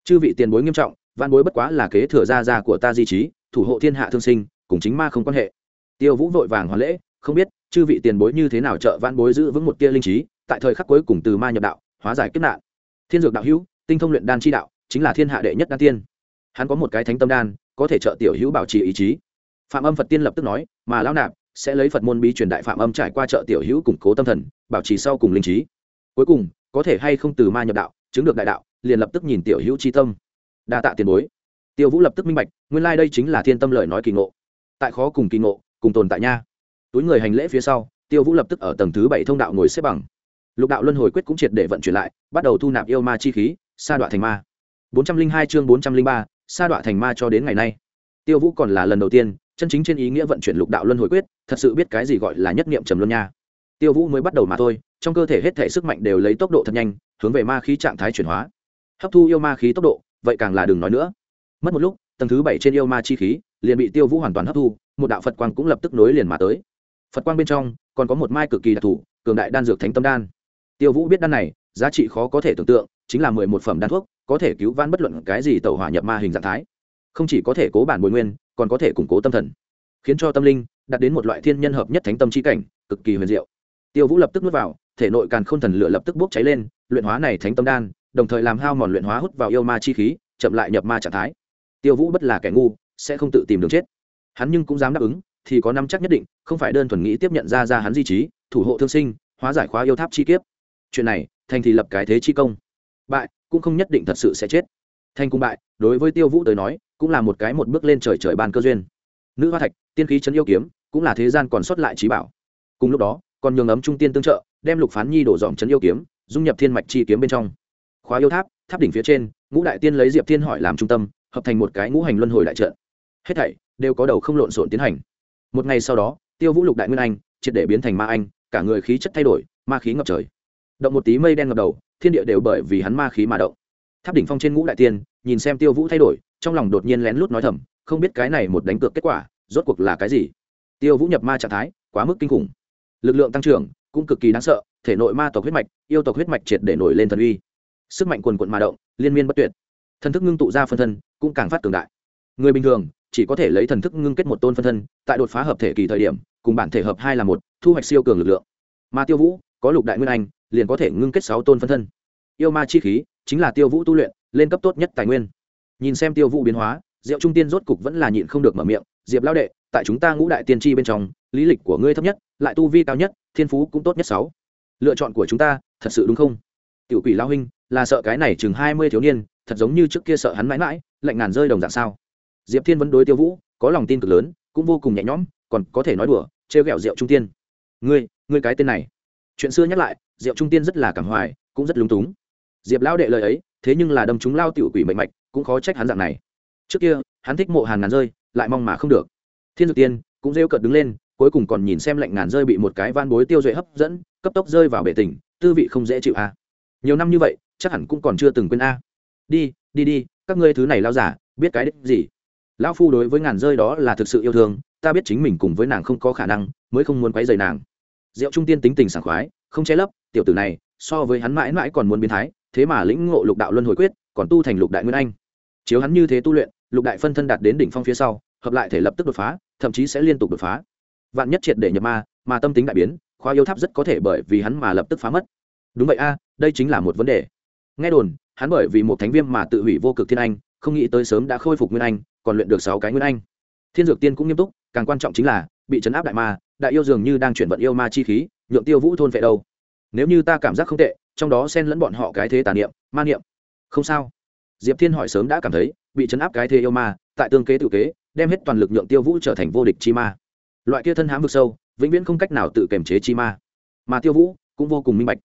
chư vị tiền bối nghiêm trọng văn bối bất quá là kế thừa gia gia của ta di trí, thủ hộ thiên hạ thương sinh, cùng chính ma không quan hệ. Tiêu vũ vội vàng hoàn lễ, không biết, chư vị tiền bối như thế nào trợ văn bối giữ vững một tia linh trí, tại thời khắc cuối cùng từ ma nhập đạo, hóa giải kiếp nạn. Thiên dược đạo hữu, tinh thông luyện đan chi đạo, chính là thiên hạ đệ nhất đan tiên. Hắn có một cái thánh tâm đan, có thể trợ tiểu hữu bảo trì ý chí. Phạm âm phật tiên lập tức nói, mà lão nạp, sẽ lấy phật môn bí truyền đại phạm âm trải qua trợ tiểu hữu củng cố tâm thần, bảo trì sau cùng linh trí. Cuối cùng, có thể hay không từ ma nhập đạo, chứng được đại đạo, liền lập tức nhìn tiểu hữu chi tâm đa tạ tiền bối. Tiêu vũ lập tức minh bạch, nguyên lai、like、đây chính là thiên tâm lời nói kỳ ngộ. Tại khó cùng kỳ ngộ, cùng tồn tại nha. Túi người hành lễ phía sau, tiêu vũ lập tức ở tầng thứ bảy thông đạo ngồi xếp bằng. Lục đạo luân hồi quyết cũng triệt để vận chuyển lại, bắt đầu thu nạp yêu ma chi khí, sa đọa thành ma. Bốn trăm linh hai chương bốn trăm linh ba, sa đọa thành ma cho đến ngày nay. Tiêu vũ còn là lần đầu tiên, chân chính trên ý nghĩa vận chuyển lục đạo luân hồi quyết, thật sự biết cái gì gọi là nhất niệm trầm luân nha. Tiêu vũ mới bắt đầu mà thôi, trong cơ thể hết thể sức mạnh đều lấy tốc độ thật nhanh, hướng về ma khí trạng thái chuyển hóa. Hấp thu yêu ma khí tốc độ vậy càng là đừng nói nữa. Mất một lúc, tầng thứ bảy trên yêu ma chi khí liền bị tiêu vũ hoàn toàn hấp thu, một đạo phật quang cũng lập tức nối liền mà tới. Phật quang bên trong còn có một mai cực kỳ đặc thù, cường đại đan dược thánh tâm đan. Tiêu vũ biết đan này, giá trị khó có thể tưởng tượng, chính là mười một phẩm đan thuốc, có thể cứu van bất luận cái gì tẩu hỏa nhập ma hình dạng thái. Không chỉ có thể cố bản bồi nguyên, còn có thể củng cố tâm thần, khiến cho tâm linh đạt đến một loại thiên nhân hợp nhất thánh tâm trí cảnh, cực kỳ huyền diệu. Tiêu vũ lập tức nuốt vào, thể nội càn k h ô n thần lửa lập tức bốc cháy lên, luyện hóa này thánh tâm đan đồng thời làm hao mòn luyện hóa hút vào yêu ma chi khí, chậm lại nhập ma trạng thái. Tiêu vũ bất là kẻ ngu, sẽ không tự tìm đường chết. Hắn nhưng cũng dám đáp ứng, thì có năm chắc nhất định, không phải đơn thuần nghĩ tiếp nhận ra ra hắn di trí, thủ hộ thương sinh, hóa giải khóa yêu tháp chi kiếp. Chuyện này, thành thì lập cái thế chi công. Bại, cũng không nhất định thật sự sẽ chết. Thành cung bại, đối với tiêu vũ tới nói, cũng là một cái một bước lên trời trời ban cơ duyên. Nữ hoa thạch, tiên khí chấn yêu kiếm, cũng là thế gian còn sót lại trí bảo. Cùng lúc đó, còn nhường ấm trung tiên tương trợ, đem lục phán nhi đổ dòm chấn yêu kiếm, dung nhập thiên mạch chi kiếm bên trong khóa yêu tháp tháp đỉnh phía trên, ngũ đại tiên lấy diệp thiên hỏi làm trung tâm, hợp thành một cái ngũ hành luân hồi đại trận. Hết thảy đều có đầu không lộn xộn tiến hành. Một ngày sau đó, tiêu vũ lục đại nguyên anh, triệt để biến thành ma anh, cả người khí chất thay đổi, ma khí ngập trời. Động một tí mây đen ngập đầu, thiên địa đều bởi vì hắn ma khí mà động. Tháp đỉnh phong trên ngũ đại tiên, nhìn xem tiêu vũ thay đổi, trong lòng đột nhiên lén lút nói thầm, không biết cái này một đánh cược kết quả, rốt cuộc là cái gì? Tiêu vũ nhập ma trạng thái, quá mức kinh khủng. Lực lượng tăng trưởng, cũng cực kỳ đáng sợ, thể nội ma tộc huyết mạch, yêu tộc huyết mạch triệt để nổi lên thần uy sức mạnh quần quận mà động, liên miên bất tuyệt. Thần thức ngưng tụ ra phân thân, cũng càng phát cường đại. Người bình thường, chỉ có thể lấy thần thức ngưng kết một tôn phân thân, tại đột phá hợp thể kỳ thời điểm, cùng bản thể hợp hai là một, thu hoạch siêu cường lực lượng. Mà tiêu vũ, có lục đại nguyên anh, liền có thể ngưng kết sáu tôn phân thân. Yêu ma chi khí, chính là tiêu vũ tu luyện, lên cấp tốt nhất tài nguyên. Nhìn xem tiêu vũ biến hóa, diệu trung tiên rốt cục vẫn là nhịn không được mở miệng, diệp lao đệ, tại chúng ta ngũ đại tiên tri bên trong, lý lịch của ngươi thấp nhất, lại tu vi cao nhất, thiên phú cũng tốt nhất sáu. Lựa chọn của chúng ta, thật sự đúng không? Tiểu quỷ lao huynh, là sợ cái này chừng hai mươi thiếu niên, thật giống như trước kia sợ hắn mãi mãi, lạnh ngàn rơi đồng dạng sao? Diệp thiên vẫn đối tiêu vũ, có lòng tin cực lớn, cũng vô cùng nhẹ nhõm, còn có thể nói đùa, trêu ghẹo rượu trung tiên. Ngươi ngươi cái tên này. Chuyện xưa nhắc lại rượu trung tiên rất là cảm hoài, cũng rất lúng túng. Diệp lão đệ lời ấy, thế nhưng là đâm chúng lao tiểu quỷ mệnh mạch, cũng khó trách hắn dạng này. Trước kia, hắn thích mộ hàn ngàn rơi, lại mong mà không được. Thiên dược tiên, cũng rêu cợt đứng lên, cuối cùng còn nhìn xem lạnh ngàn rơi bị một cái van bối tiêu duệ hấp dẫn, cấp tốc rơi vào bể tỉnh, tư vị không dễ chịu à? Nhiều năm như vậy, chắc hẳn cũng còn chưa từng quên a. Đi đi đi, các ngươi thứ này lao giả, biết cái đích gì? Lão phu đối với ngàn rơi đó là thực sự yêu thương, ta biết chính mình cùng với nàng không có khả năng, mới không muốn quấy rầy nàng. Diệu trung tiên tính tình sảng khoái, không che lấp, tiểu tử này, so với hắn mãi mãi còn muốn biến thái, thế mà lĩnh ngộ lục đạo luân hồi quyết, còn tu thành lục đại nguyên anh. Chiếu hắn như thế tu luyện, lục đại phân thân đạt đến đỉnh phong phía sau, hợp lại thể lập tức đột phá, thậm chí sẽ liên tục đột phá. Vạn nhất triệt để nhập ma, mà tâm tính đại biến khoa yêu tháp rất có thể bởi vì hắn mà lập tức phá mất đúng vậy a, đây chính là một vấn đề. Nghe đồn, hắn bởi vì một thánh viêm mà tự hủy vô cực thiên anh, không nghĩ tới sớm đã khôi phục nguyên anh, còn luyện được sáu cái nguyên anh. Thiên dược tiên cũng nghiêm túc, càng quan trọng chính là, bị chấn áp đại ma, đại yêu dường như đang chuyển vận yêu ma chi khí, nhượng tiêu vũ thôn vệ đâu. Nếu như ta cảm giác không tệ, trong đó xen lẫn bọn họ cái thế tà niệm, ma niệm. Không sao. Diệp thiên hỏi sớm đã cảm thấy, bị chấn áp cái thế yêu ma, tại tương kế tự kế, đem hết toàn lực nhượng tiêu vũ trở thành vô địch chi ma. Loại kia thân hám vực sâu, vĩnh viễn không cách nào tự kiềm chế chi ma. Mà tiêu vũ cũng vô cùng minh bạch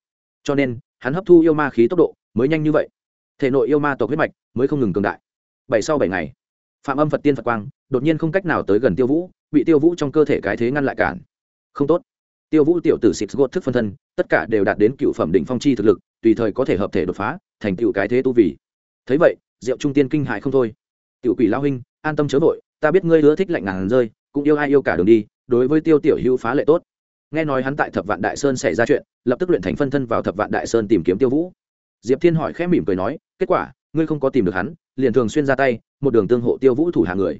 cho nên hắn hấp thu yêu ma khí tốc độ mới nhanh như vậy. Thể nội yêu ma tộc huyết mạch mới không ngừng cường đại. Bảy sau bảy ngày, phạm âm phật tiên phật quang đột nhiên không cách nào tới gần tiêu vũ, bị tiêu vũ trong cơ thể cái thế ngăn lại cản. Không tốt. Tiêu vũ tiểu tử xịt gột thức phân thân, tất cả đều đạt đến cựu phẩm đỉnh phong chi thực lực, tùy thời có thể hợp thể đột phá, thành cựu cái thế tu vì thấy vậy, diệu trung tiên kinh hại không thôi. Tiểu quỷ lao huynh, an tâm chớ vội, ta biết ngươi ưa thích lạnh ngàn rơi, cũng yêu ai yêu cả đường đi, đối với tiêu tiểu hữu phá lệ tốt nghe nói hắn tại thập vạn đại sơn xảy ra chuyện lập tức luyện thành phân thân vào thập vạn đại sơn tìm kiếm tiêu vũ. Diệp thiên hỏi khẽ mỉm cười nói kết quả ngươi không có tìm được hắn liền thường xuyên ra tay một đường tương hộ tiêu vũ thủ hạ người.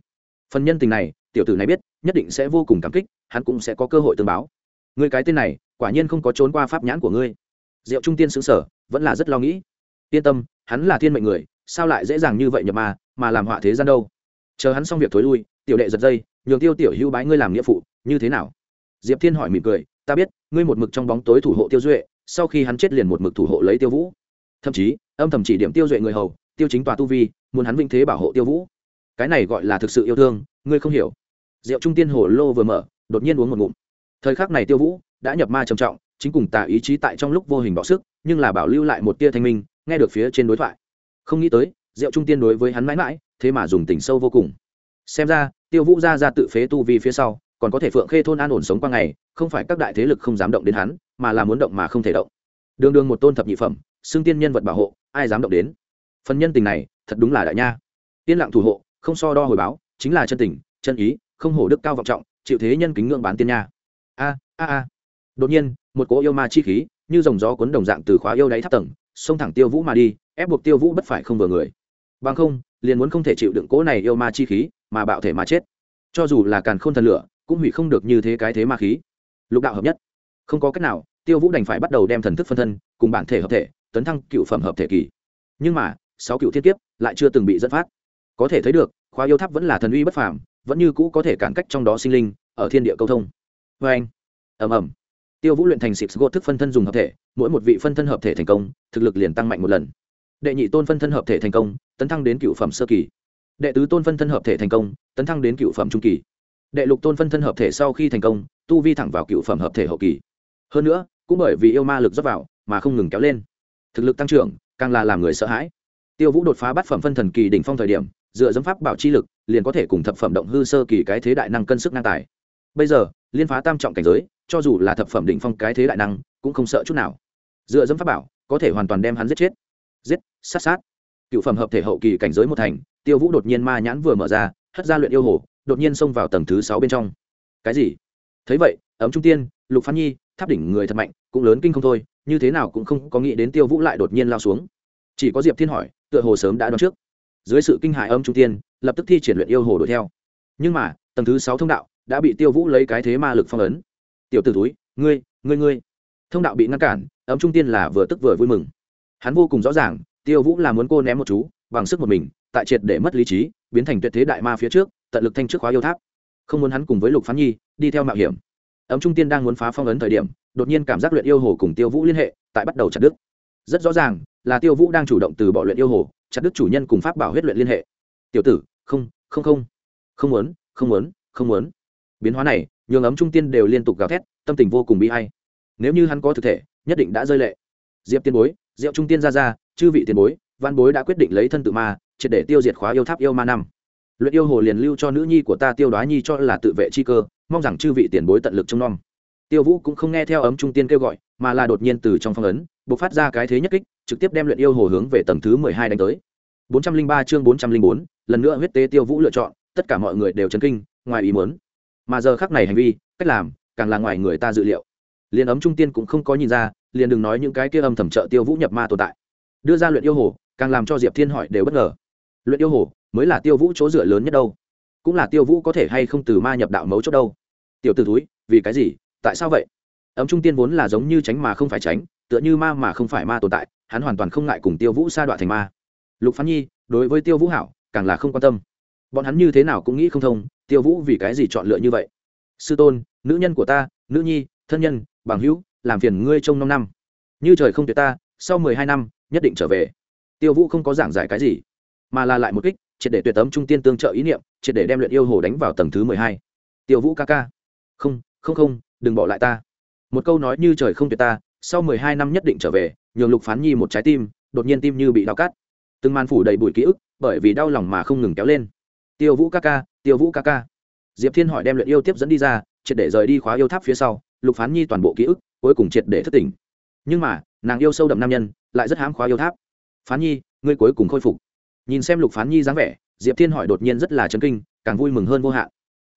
Phần nhân tình này tiểu tử này biết nhất định sẽ vô cùng cảm kích hắn cũng sẽ có cơ hội tương báo. Ngươi cái tên này quả nhiên không có trốn qua pháp nhãn của ngươi. Diệu trung tiên xứng sở vẫn là rất lo nghĩ. Yên tâm hắn là thiên mệnh người sao lại dễ dàng như vậy nhập mà, mà làm họa thế gian đâu? Chờ hắn xong việc thối lui tiểu đệ giật dây nhường tiêu tiểu hữu bái ngươi làm nghĩa phụ như thế nào? Diệp thiên hỏi mỉm cười, ta biết, ngươi một mực trong bóng tối thủ hộ tiêu duệ, sau khi hắn chết liền một mực thủ hộ lấy tiêu vũ. Thậm chí, âm thầm chỉ điểm tiêu duệ người hầu, tiêu chính tòa tu vi, muốn hắn vinh thế bảo hộ tiêu vũ. Cái này gọi là thực sự yêu thương, ngươi không hiểu. Rượu trung tiên hồ lô vừa mở, đột nhiên uống một ngụm. Thời khắc này tiêu vũ đã nhập ma trầm trọng, chính cùng tà ý chí tại trong lúc vô hình bỏ sức, nhưng là bảo lưu lại một tia thanh minh, nghe được phía trên đối thoại. Không nghĩ tới rượu trung tiên đối với hắn mãi mãi, thế mà dùng tình sâu vô cùng. Xem ra, tiêu vũ ra ra tự phế tu vi phía sau còn có thể phượng khê thôn an ổn sống qua ngày, không phải các đại thế lực không dám động đến hắn, mà là muốn động mà không thể động. Đường đường một tôn thập nhị phẩm, xưng tiên nhân vật bảo hộ, ai dám động đến? Phần nhân tình này, thật đúng là đại nha. Tiên lặng thủ hộ, không so đo hồi báo, chính là chân tình, chân ý, không hổ đức cao vọng trọng, chịu thế nhân kính ngưỡng bán tiên nha. A a a. Đột nhiên, một cỗ yêu ma chi khí, như dòng gió cuốn đồng dạng từ khóa yêu đáy tháp tầng, xông thẳng tiêu vũ mà đi, ép buộc tiêu vũ bất phải không vừa người. Bằng không, liền muốn không thể chịu đựng cỗ này yêu ma chi khí, mà bạo thể mà chết. Cho dù là càn khôn thần lửa cũng hủy không được như thế cái thế ma khí. Lục đạo hợp nhất. Không có cách nào, tiêu vũ đành phải bắt đầu đem thần thức phân thân, cùng bản thể hợp thể, tấn thăng cựu phẩm hợp thể kỳ. Nhưng mà, sáu cựu thiên kiếp lại chưa từng bị dẫn phát. Có thể thấy được, khóa yêu tháp vẫn là thần uy bất phàm, vẫn như cũ có thể cản cách trong đó sinh linh, ở thiên địa câu thông. Vê anh ẩm ẩm tiêu vũ luyện thành xịt gột thức phân thân dùng hợp thể, mỗi một vị phân thân hợp thể thành công, thực lực liền tăng mạnh một lần. Đệ nhị tôn phân thân hợp thể thành công, tấn thăng đến cựu phẩm sơ kỳ. Đệ tứ tôn phân thân hợp thể thành công, tấn thăng đến cựu phẩm trung kỳ đệ lục tôn phân thân hợp thể sau khi thành công, tu vi thẳng vào cựu phẩm hợp thể hậu kỳ. Hơn nữa, cũng bởi vì yêu ma lực dốc vào mà không ngừng kéo lên. Thực lực tăng trưởng, càng là làm người sợ hãi. Tiêu vũ đột phá bát phẩm phân thần kỳ đỉnh phong thời điểm, dựa dẫm pháp bảo chi lực, liền có thể cùng thập phẩm động hư sơ kỳ cái thế đại năng cân sức ngang tài. Bây giờ, liên phá tam trọng cảnh giới, cho dù là thập phẩm đỉnh phong cái thế đại năng, cũng không sợ chút nào. Dựa dẫm pháp bảo, có thể hoàn toàn đem hắn giết chết. Giết, sát sát. Cựu phẩm hợp thể hậu kỳ cảnh giới một thành, tiêu vũ đột nhiên ma nhãn vừa mở ra, hất ra luyện yêu hồ đột nhiên xông vào tầng thứ sáu bên trong. Cái gì? Thấy vậy, ấm trung tiên, lục phan nhi, tháp đỉnh người thật mạnh, cũng lớn kinh không thôi, như thế nào cũng không có nghĩ đến tiêu vũ lại đột nhiên lao xuống. Chỉ có diệp thiên hỏi, tựa hồ sớm đã đoán trước. Dưới sự kinh hại âm trung tiên, lập tức thi triển luyện yêu hồ đuổi theo. Nhưng mà, tầng thứ sáu thông đạo đã bị tiêu vũ lấy cái thế ma lực phong ấn. Tiểu t ử túi ngươi ngươi ngươi. Thông đạo bị ngăn cản, ấm trung tiên là vừa tức vừa vui mừng. Hắn vô cùng rõ ràng, tiêu vũ là muốn cô ném một chú, bằng sức một mình, tại triệt để mất lý trí, biến thành tuyệt thế đại ma phía trước tận lực thanh trước khóa yêu tháp. Không muốn hắn cùng với lục phán nhi, đi theo mạo hiểm. Ấm trung tiên đang muốn phá phong ấn thời điểm, đột nhiên cảm giác luyện yêu hồ cùng tiêu vũ liên hệ, tại bắt đầu chặt đứt. Rất rõ ràng, là tiêu vũ đang chủ động từ bỏ luyện yêu hồ, chặt đứt chủ nhân cùng pháp bảo huyết luyện liên hệ. Tiểu tử, không không không. Không muốn không muốn không muốn. Biến hóa này, nhường ấm trung tiên đều liên tục gào thét, tâm tình vô cùng bị hay nếu như hắn có thực thể, nhất định đã rơi lệ. Diệp tiên bối, diệu trung tiên ra ra, chư vị tiền bối văn bối đã quyết định lấy thân tự ma, triệt để tiêu diệt khóa yêu tháp yêu ma năm luyện yêu hồ liền lưu cho nữ nhi của ta tiêu đoá nhi cho là tự vệ chi cơ, mong rằng chư vị tiền bối tận lực trông nom. Tiêu vũ cũng không nghe theo ấm trung tiên kêu gọi, mà là đột nhiên từ trong phong ấn buộc phát ra cái thế nhất kích, trực tiếp đem luyện yêu hồ hướng về tầng thứ mười hai đánh tới. Bốn trăm linh ba chương bốn trăm linh bốn, lần nữa huyết tế tiêu vũ lựa chọn, tất cả mọi người đều chấn kinh, ngoài ý muốn. Mà giờ khắc này hành vi, cách làm, càng là ngoài người ta dự liệu. Liền ấm trung tiên cũng không có nhìn ra, liền đừng nói những cái kia âm thầm trợ tiêu vũ nhập ma tồn tại. Đưa ra luyện yêu hồ, càng làm cho diệp thiên hỏi đều bất ngờ. Luyện yêu hồ mới là tiêu vũ chỗ dựa lớn nhất đâu. Cũng là tiêu vũ có thể hay không từ ma nhập đạo mấu chốt đâu. Tiểu t ử túi vì cái gì? Tại sao vậy? Ấm trung tiên vốn là giống như tránh mà không phải tránh, tựa như ma mà không phải ma tồn tại, hắn hoàn toàn không ngại cùng tiêu vũ sa đoạn thành ma. Lục phán nhi, đối với tiêu vũ hảo, càng là không quan tâm. Bọn hắn như thế nào cũng nghĩ không thông, tiêu vũ vì cái gì chọn lựa như vậy? Sư tôn, nữ nhân của ta, nữ nhi, thân nhân, bằng hữu, làm phiền ngươi trong năm năm. Như trời không tuyệt ta, sau mười hai năm, nhất định trở về. Tiêu vũ không có giảng giải cái gì mà là lại một kích, triệt để tuyệt tấm trung tiên tương trợ ý niệm, triệt để đem luyện yêu hồ đánh vào tầng thứ mười hai. Tiêu vũ ca ca. Không không không, đừng bỏ lại ta. Một câu nói như trời không tuyệt ta, sau mười hai năm nhất định trở về, nhường lục phán nhi một trái tim, đột nhiên tim như bị đau cắt. Từng màn phủ đầy bụi ký ức, bởi vì đau lòng mà không ngừng kéo lên. Tiêu vũ ca ca tiêu vũ ca ca. Diệp thiên hỏi đem luyện yêu tiếp dẫn đi ra, triệt để rời đi khóa yêu tháp phía sau, lục phán nhi toàn bộ ký ức, cuối cùng triệt để thất tỉnh. Nhưng mà, nàng yêu sâu đậm nam nhân, lại rất hám khóa yêu tháp. Phán nhi, ngươi cuối cùng khôi phục nhìn xem lục phán nhi dáng vẻ, diệp thiên hỏi đột nhiên rất là chấn kinh, càng vui mừng hơn vô hạn.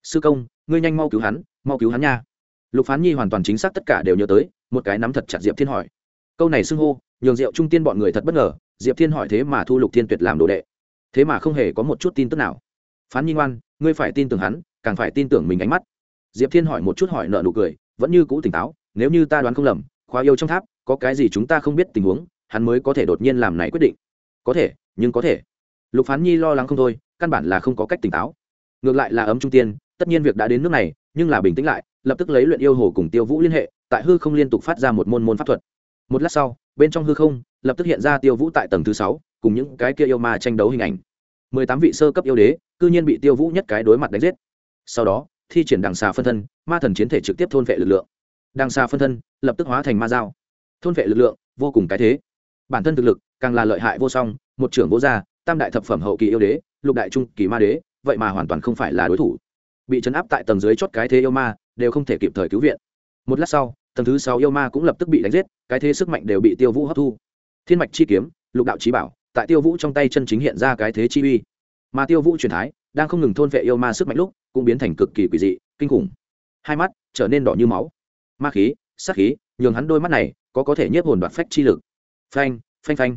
Sư công, ngươi nhanh mau cứu hắn, mau cứu hắn nha. Lục phán nhi hoàn toàn chính xác tất cả đều nhớ tới, một cái nắm thật chặt diệp thiên hỏi. Câu này xưng hô, nhường diệu trung tiên bọn người thật bất ngờ, diệp thiên hỏi thế mà thu lục thiên tuyệt làm đồ đệ. Thế mà không hề có một chút tin tức nào. Phán nhi ngoan, ngươi phải tin tưởng hắn, càng phải tin tưởng mình ánh mắt. Diệp thiên hỏi một chút hỏi nợ nụ cười, vẫn như cũ tỉnh táo, nếu như ta đoán không lầm khoa yêu trong tháp, có cái gì chúng ta không biết tình huống, hắn mới có thể đột nhiên làm này quyết định. Có thể, nhưng có thể lục phán nhi lo lắng không thôi, căn bản là không có cách tỉnh táo. Ngược lại là ấm trung tiên, tất nhiên việc đã đến nước này, nhưng là bình tĩnh lại, lập tức lấy luyện yêu hồ cùng tiêu vũ liên hệ, tại hư không liên tục phát ra một môn môn pháp thuật. Một lát sau, bên trong hư không, lập tức hiện ra tiêu vũ tại tầng thứ sáu, cùng những cái kia yêu ma tranh đấu hình ảnh. Mười tám vị sơ cấp yêu đế, cư nhiên bị tiêu vũ nhất cái đối mặt đánh giết. Sau đó, thi triển đằng xà phân thân, ma thần chiến thể trực tiếp thôn vệ lực lượng. Đằng xà phân thân, lập tức hóa thành ma dao. Thôn vệ lực lượng, vô cùng cái thế. Bản thân thực lực, càng là lợi hại vô song, một trưởng vô gia tam đại thập phẩm hậu kỳ yêu đế, lục đại trung kỳ ma đế, vậy mà hoàn toàn không phải là đối thủ. Bị chấn áp tại tầng dưới chót cái thế yêu ma, đều không thể kịp thời cứu viện. Một lát sau, tầng thứ sáu yêu ma cũng lập tức bị đánh giết, cái thế sức mạnh đều bị tiêu vũ hấp thu. Thiên mạch chi kiếm, lục đạo trí bảo, tại tiêu vũ trong tay chân chính hiện ra cái thế chi uy. Mà tiêu vũ truyền thái, đang không ngừng thôn vệ yêu ma sức mạnh lúc, cũng biến thành cực kỳ quỷ dị, kinh khủng. Hai mắt trở nên đỏ như máu. Ma khí, sát khí, nhường hắn đôi mắt này có có thể nhiếp hồn đoạt phách chi lực. Phanh phanh phanh.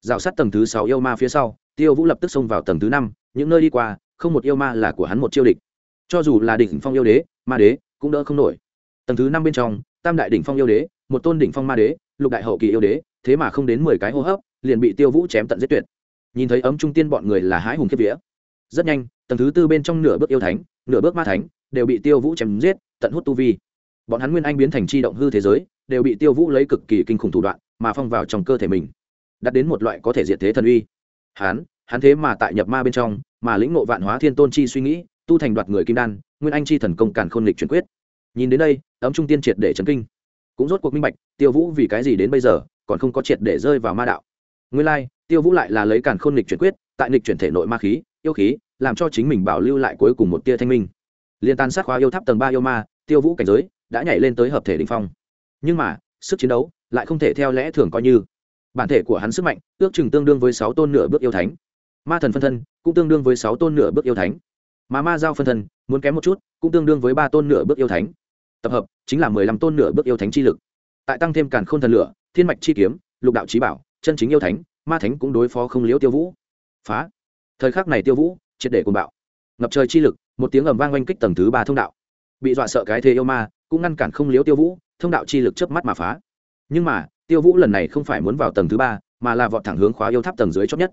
Dạo sát tầng thứ sáu yêu ma phía sau tiêu vũ lập tức xông vào tầng thứ năm, những nơi đi qua, không một yêu ma là của hắn một chiêu địch. Cho dù là đỉnh phong yêu đế, ma đế, cũng đỡ không nổi. Tầng thứ năm bên trong, tam đại đỉnh phong yêu đế, một tôn đỉnh phong ma đế, lục đại hậu kỳ yêu đế, thế mà không đến mười cái hô hấp, liền bị tiêu vũ chém tận giết tuyệt. Nhìn thấy ấm trung tiên bọn người là hái hùng kiếp vía. Rất nhanh, tầng thứ tư bên trong nửa bước yêu thánh, nửa bước ma thánh, đều bị tiêu vũ chém giết, tận hút tu vi. Bọn hắn nguyên anh biến thành chi động hư thế giới, đều bị tiêu vũ lấy cực kỳ kinh khủng thủ đoạn, mà phong vào trong cơ thể mình. Đặt đến một loại có thể diệt thế thần uy hắn hắn thế mà tại nhập ma bên trong, mà lĩnh ngộ vạn hóa thiên tôn chi suy nghĩ, tu thành đoạt người kim đan, nguyên anh chi thần công càn khôn lịch chuyển quyết. Nhìn đến đây, ấm trung tiên triệt để chấn kinh. Cũng rốt cuộc minh bạch, tiêu vũ vì cái gì đến bây giờ, còn không có triệt để rơi vào ma đạo. Nguyên lai, tiêu vũ lại là lấy càn khôn lịch chuyển quyết, tại lịch chuyển thể nội ma khí, yêu khí, làm cho chính mình bảo lưu lại cuối cùng một tia thanh minh. Liên tan sát khóa yêu tháp tầng ba yêu ma, tiêu vũ cảnh giới đã nhảy lên tới hợp thể đỉnh phong. Nhưng mà, sức chiến đấu lại không thể theo lẽ thường coi như bản thể của hắn sức mạnh ước chừng tương đương với sáu tôn nửa bước yêu thánh. Ma thần phân thân cũng tương đương với sáu tôn nửa bước yêu thánh. Mà ma giao phân thân muốn kém một chút cũng tương đương với ba tôn nửa bước yêu thánh. Tập hợp chính là mười lăm tôn nửa bước yêu thánh chi lực. Tại tăng thêm càn k h ô n thần lửa, thiên mạch chi kiếm, lục đạo trí bảo, chân chính yêu thánh, ma thánh cũng đối phó không liễu tiêu vũ. Phá. Thời khắc này tiêu vũ triệt để cùng bạo. Ngập trời chi lực, một tiếng ầm vang oanh kích tầng thứ ba thông đạo. Bị dọa sợ cái thế yêu ma cũng ngăn cản không liễu tiêu vũ, thông đạo chi lực chớp mắt mà phá. Nhưng mà tiêu vũ lần này không phải muốn vào tầng thứ ba, mà là vọt thẳng hướng khóa yêu tháp tầng dưới chót nhất.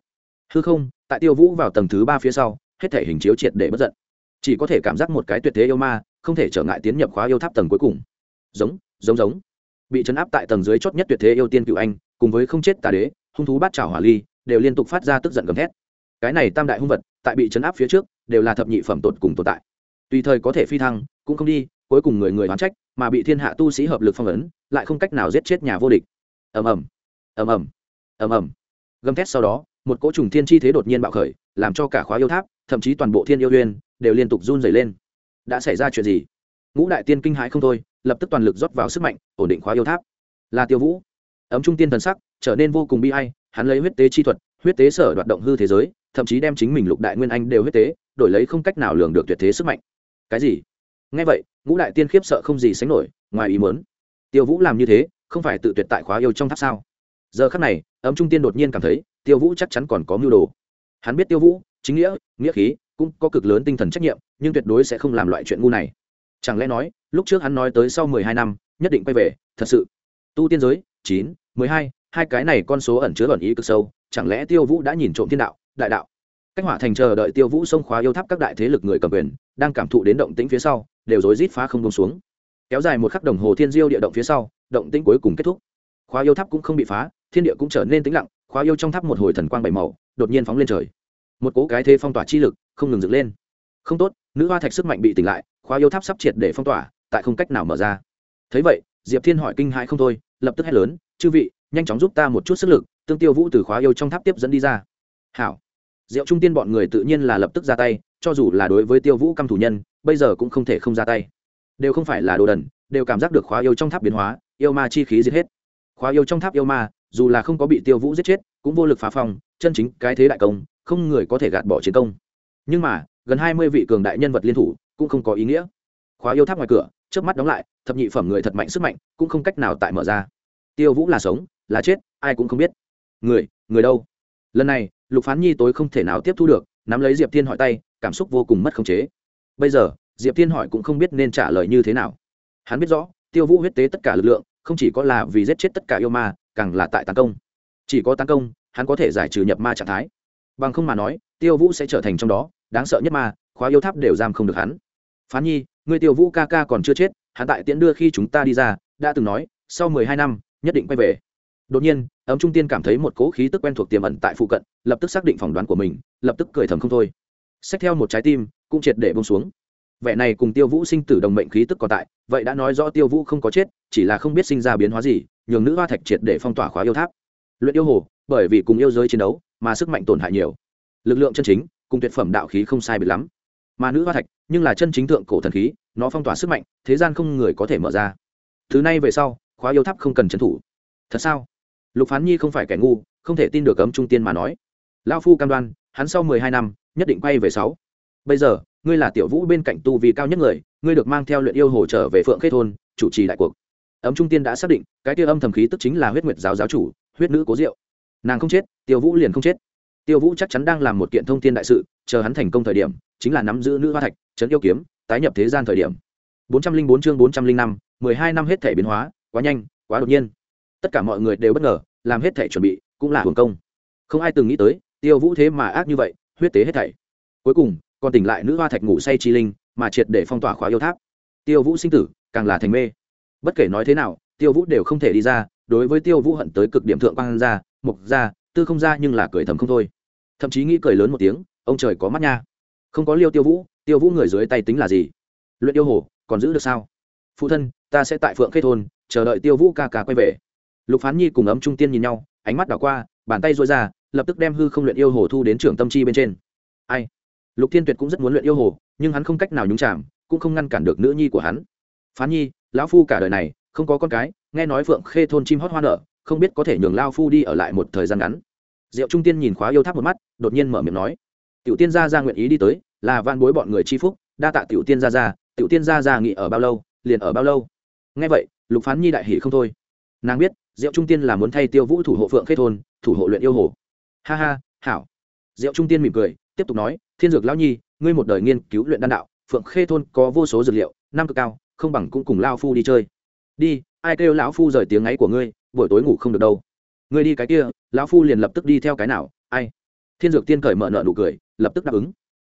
Hư không, tại tiêu vũ vào tầng thứ ba phía sau, hết thể hình chiếu triệt để bất giận. Chỉ có thể cảm giác một cái tuyệt thế yêu ma, không thể trở ngại tiến nhập khóa yêu tháp tầng cuối cùng. Giống giống giống. Bị chấn áp tại tầng dưới chót nhất tuyệt thế yêu tiên cựu anh, cùng với không chết tà đế, hung thú bát trào hỏa ly, đều liên tục phát ra tức giận gầm thét. Cái này tam đại hung vật, tại bị chấn áp phía trước, đều là thập nhị phẩm tột cùng tồn tại. Tùy thời có thể phi thăng, cũng không đi, cuối cùng người người oán trách, mà bị thiên hạ tu sĩ hợp lực phong ấn, lại không cách nào giết chết nhà vô địch ầm ầm ầm ầm ầm ầm. Gầm thét sau đó, một cỗ trùng thiên chi thế đột nhiên bạo khởi, làm cho cả khóa yêu tháp, thậm chí toàn bộ thiên yêu uyên đều liên tục run rẩy lên. Đã xảy ra chuyện gì? Ngũ đại tiên kinh hãi không thôi, lập tức toàn lực rót vào sức mạnh, ổn định khóa yêu tháp. Là tiêu vũ. Ấm trung tiên thần sắc, trở nên vô cùng bi ai, hắn lấy huyết tế chi thuật, huyết tế sở đoạt động hư thế giới, thậm chí đem chính mình lục đại nguyên anh đều huyết tế, đổi lấy không cách nào lường được tuyệt thế sức mạnh. Cái gì? Ngay vậy, ngũ đại tiên khiếp sợ không gì sánh nổi, ngoài ý muốn. Tiêu vũ làm như thế không phải tự tuyệt tại khóa yêu trong tháp sao? Giờ khắc này, ấm trung tiên đột nhiên cảm thấy, tiêu vũ chắc chắn còn có mưu đồ. Hắn biết tiêu vũ, chính nghĩa nghĩa khí, cũng có cực lớn tinh thần trách nhiệm, nhưng tuyệt đối sẽ không làm loại chuyện ngu này. Chẳng lẽ nói, lúc trước hắn nói tới sau mười hai năm, nhất định quay về, thật sự. Tu tiên giới, chín, mười hai hai cái này con số ẩn chứa ẩn ý cực sâu, chẳng lẽ tiêu vũ đã nhìn trộm thiên đạo, đại đạo? Cách hỏa thành chờ đợi tiêu vũ xông khóa yêu tháp các đại thế lực người cầm quyền, đang cảm thụ đến động tĩnh phía sau, đều rối rít phá không bông xuống kéo dài một khắc đồng hồ thiên diêu địa động phía sau, động tĩnh cuối cùng kết thúc. Khóa yêu tháp cũng không bị phá, thiên địa cũng trở nên tĩnh lặng, khóa yêu trong tháp một hồi thần quang bảy màu, đột nhiên phóng lên trời. Một cỗ cái thế phong tỏa chi lực không ngừng dựng lên. Không tốt, nữ hoa thạch sức mạnh bị tỉnh lại, khóa yêu tháp sắp triệt để phong tỏa, tại không cách nào mở ra. Thấy vậy, diệp thiên hỏi kinh hãi không thôi, lập tức hét lớn, chư vị, nhanh chóng giúp ta một chút sức lực, tương tiêu vũ từ khóa yêu trong tháp tiếp dẫn đi ra. Hảo. Diệu trung tiên bọn người tự nhiên là lập tức ra tay, cho dù là đối với tiêu vũ căm thủ nhân, bây giờ cũng không thể không ra tay đều không phải là đồ đần, đều cảm giác được khóa yêu trong tháp biến hóa, yêu ma chi khí giết hết. Khóa yêu trong tháp yêu ma, dù là không có bị tiêu vũ giết chết, cũng vô lực phá phong chân chính cái thế đại công, không người có thể gạt bỏ chiến công. Nhưng mà, gần hai mươi vị cường đại nhân vật liên thủ, cũng không có ý nghĩa. Khóa yêu tháp ngoài cửa trước mắt đóng lại, thập nhị phẩm người thật mạnh sức mạnh, cũng không cách nào tại mở ra. Tiêu vũ là sống, là chết, ai cũng không biết. Người người đâu? Lần này, lục phán nhi tối không thể nào tiếp thu được, nắm lấy diệp thiên hỏi tay, cảm xúc vô cùng mất khống chế. Bây giờ diệp thiên hỏi cũng không biết nên trả lời như thế nào. Hắn biết rõ, tiêu vũ huyết tế tất cả lực lượng, không chỉ có là vì giết chết tất cả yêu ma, càng là tại tấn công. Chỉ có tấn công, hắn có thể giải trừ nhập ma trạng thái. Bằng không mà nói, tiêu vũ sẽ trở thành trong đó, đáng sợ nhất ma, khóa yêu tháp đều giam không được hắn. Phán nhi người tiêu vũ ca ca còn chưa chết, hắn tại tiễn đưa khi chúng ta đi ra, đã từng nói, sau mười hai năm, nhất định quay về. Đột nhiên, ấm trung tiên cảm thấy một cỗ khí tức quen thuộc tiềm ẩn tại phụ cận, lập tức xác định phỏng đoán của mình, lập tức cười thầm không thôi. Xách theo một trái tim, cũng triệt để bông xuống vẻ này cùng tiêu vũ sinh tử đồng mệnh khí tức còn tại, vậy đã nói rõ tiêu vũ không có chết, chỉ là không biết sinh ra biến hóa gì, nhường nữ hoa thạch triệt để phong tỏa khóa yêu tháp. Luyện yêu hồ, bởi vì cùng yêu giới chiến đấu, mà sức mạnh tổn hại nhiều. Lực lượng chân chính, cùng tuyệt phẩm đạo khí không sai biệt lắm. Mà nữ hoa thạch, nhưng là chân chính thượng cổ thần khí, nó phong tỏa sức mạnh, thế gian không người có thể mở ra. Thứ này về sau, khóa yêu tháp không cần trấn thủ. Thật sao? Lục phán nhi không phải kẻ ngu, không thể tin được cấm trung tiên mà nói. Lao phu cam đoan, hắn sau mười hai năm, nhất định quay về sáu. Bây giờ ngươi là tiểu vũ bên cạnh tu vì cao nhất người, ngươi được mang theo luyện yêu hồ trở về phượng khê thôn, chủ trì đại cuộc. Ấm trung tiên đã xác định, cái tiêu âm thầm khí tức chính là huyết nguyệt giáo giáo chủ, huyết nữ cố diệu. Nàng không chết, tiêu vũ liền không chết. Tiêu vũ chắc chắn đang làm một kiện thông tin đại sự, chờ hắn thành công thời điểm, chính là nắm giữ nữ hoa thạch trấn yêu kiếm, tái nhập thế gian thời điểm. Bốn trăm linh bốn chương bốn trăm linh năm, mười hai năm hết thể biến hóa, quá nhanh, quá đột nhiên. Tất cả mọi người đều bất ngờ, làm hết thể chuẩn bị, cũng là hưởng công. Không ai từng nghĩ tới, tiêu vũ thế mà ác như vậy, huyết tế hết thảy. Cuối cùng còn tỉnh lại nữ hoa thạch ngủ say chi linh, mà triệt để phong tỏa khóa yêu tháp. Tiêu vũ sinh tử, càng là thành mê. Bất kể nói thế nào, tiêu vũ đều không thể đi ra, đối với tiêu vũ hận tới cực điểm thượng quang ra mục ra tư không ra nhưng là cười thầm không thôi. Thậm chí nghĩ cười lớn một tiếng, ông trời có mắt nha. Không có liêu tiêu vũ tiêu vũ người dưới tay tính là gì? Luyện yêu hồ, còn giữ được sao? Phụ thân, ta sẽ tại phượng khê thôn, chờ đợi tiêu vũ ca ca quay về. Lục phán nhi cùng ấm trung tiên nhìn nhau, ánh mắt đảo qua, bàn tay dôi ra, lập tức đem hư không luyện yêu hồ thu đến trưởng tâm chi bên trên. Ai? Lục thiên tuyệt cũng rất muốn luyện yêu hồ, nhưng hắn không cách nào nhúng chạm cũng không ngăn cản được nữ nhi của hắn. Phán nhi, lão phu cả đời này, không có con cái, nghe nói phượng khê thôn chim hót hoa nở, không biết có thể nhường lao phu đi ở lại một thời gian ngắn. Diệu trung tiên nhìn khóa yêu tháp một mắt, đột nhiên mở miệng nói, tiểu tiên gia ra nguyện ý đi tới, là van bối bọn người chi phúc, đa tạ tiểu tiên gia ra tiểu tiên gia ra nghỉ ở bao lâu, liền ở bao lâu. Nghe vậy, lục phán nhi đại hỷ không thôi. Nàng biết, diệu trung tiên là muốn thay tiêu vũ thủ hộ phượng khê thôn, thủ hộ luyện yêu hồ. Ha ha, hảo. Diệu trung tiên mỉm cười, tiếp tục nói thiên dược lão nhi, ngươi một đời nghiên cứu luyện đan đạo, phượng khê thôn có vô số dược liệu, năm cực cao, không bằng cũng cùng lao phu đi chơi. Đi, ai kêu lão phu rời tiếng ấy của ngươi, buổi tối ngủ không được đâu. Ngươi đi cái kia, lão phu liền lập tức đi theo cái nào, ai? Thiên dược tiên cởi mở nợ nụ cười, lập tức đáp ứng.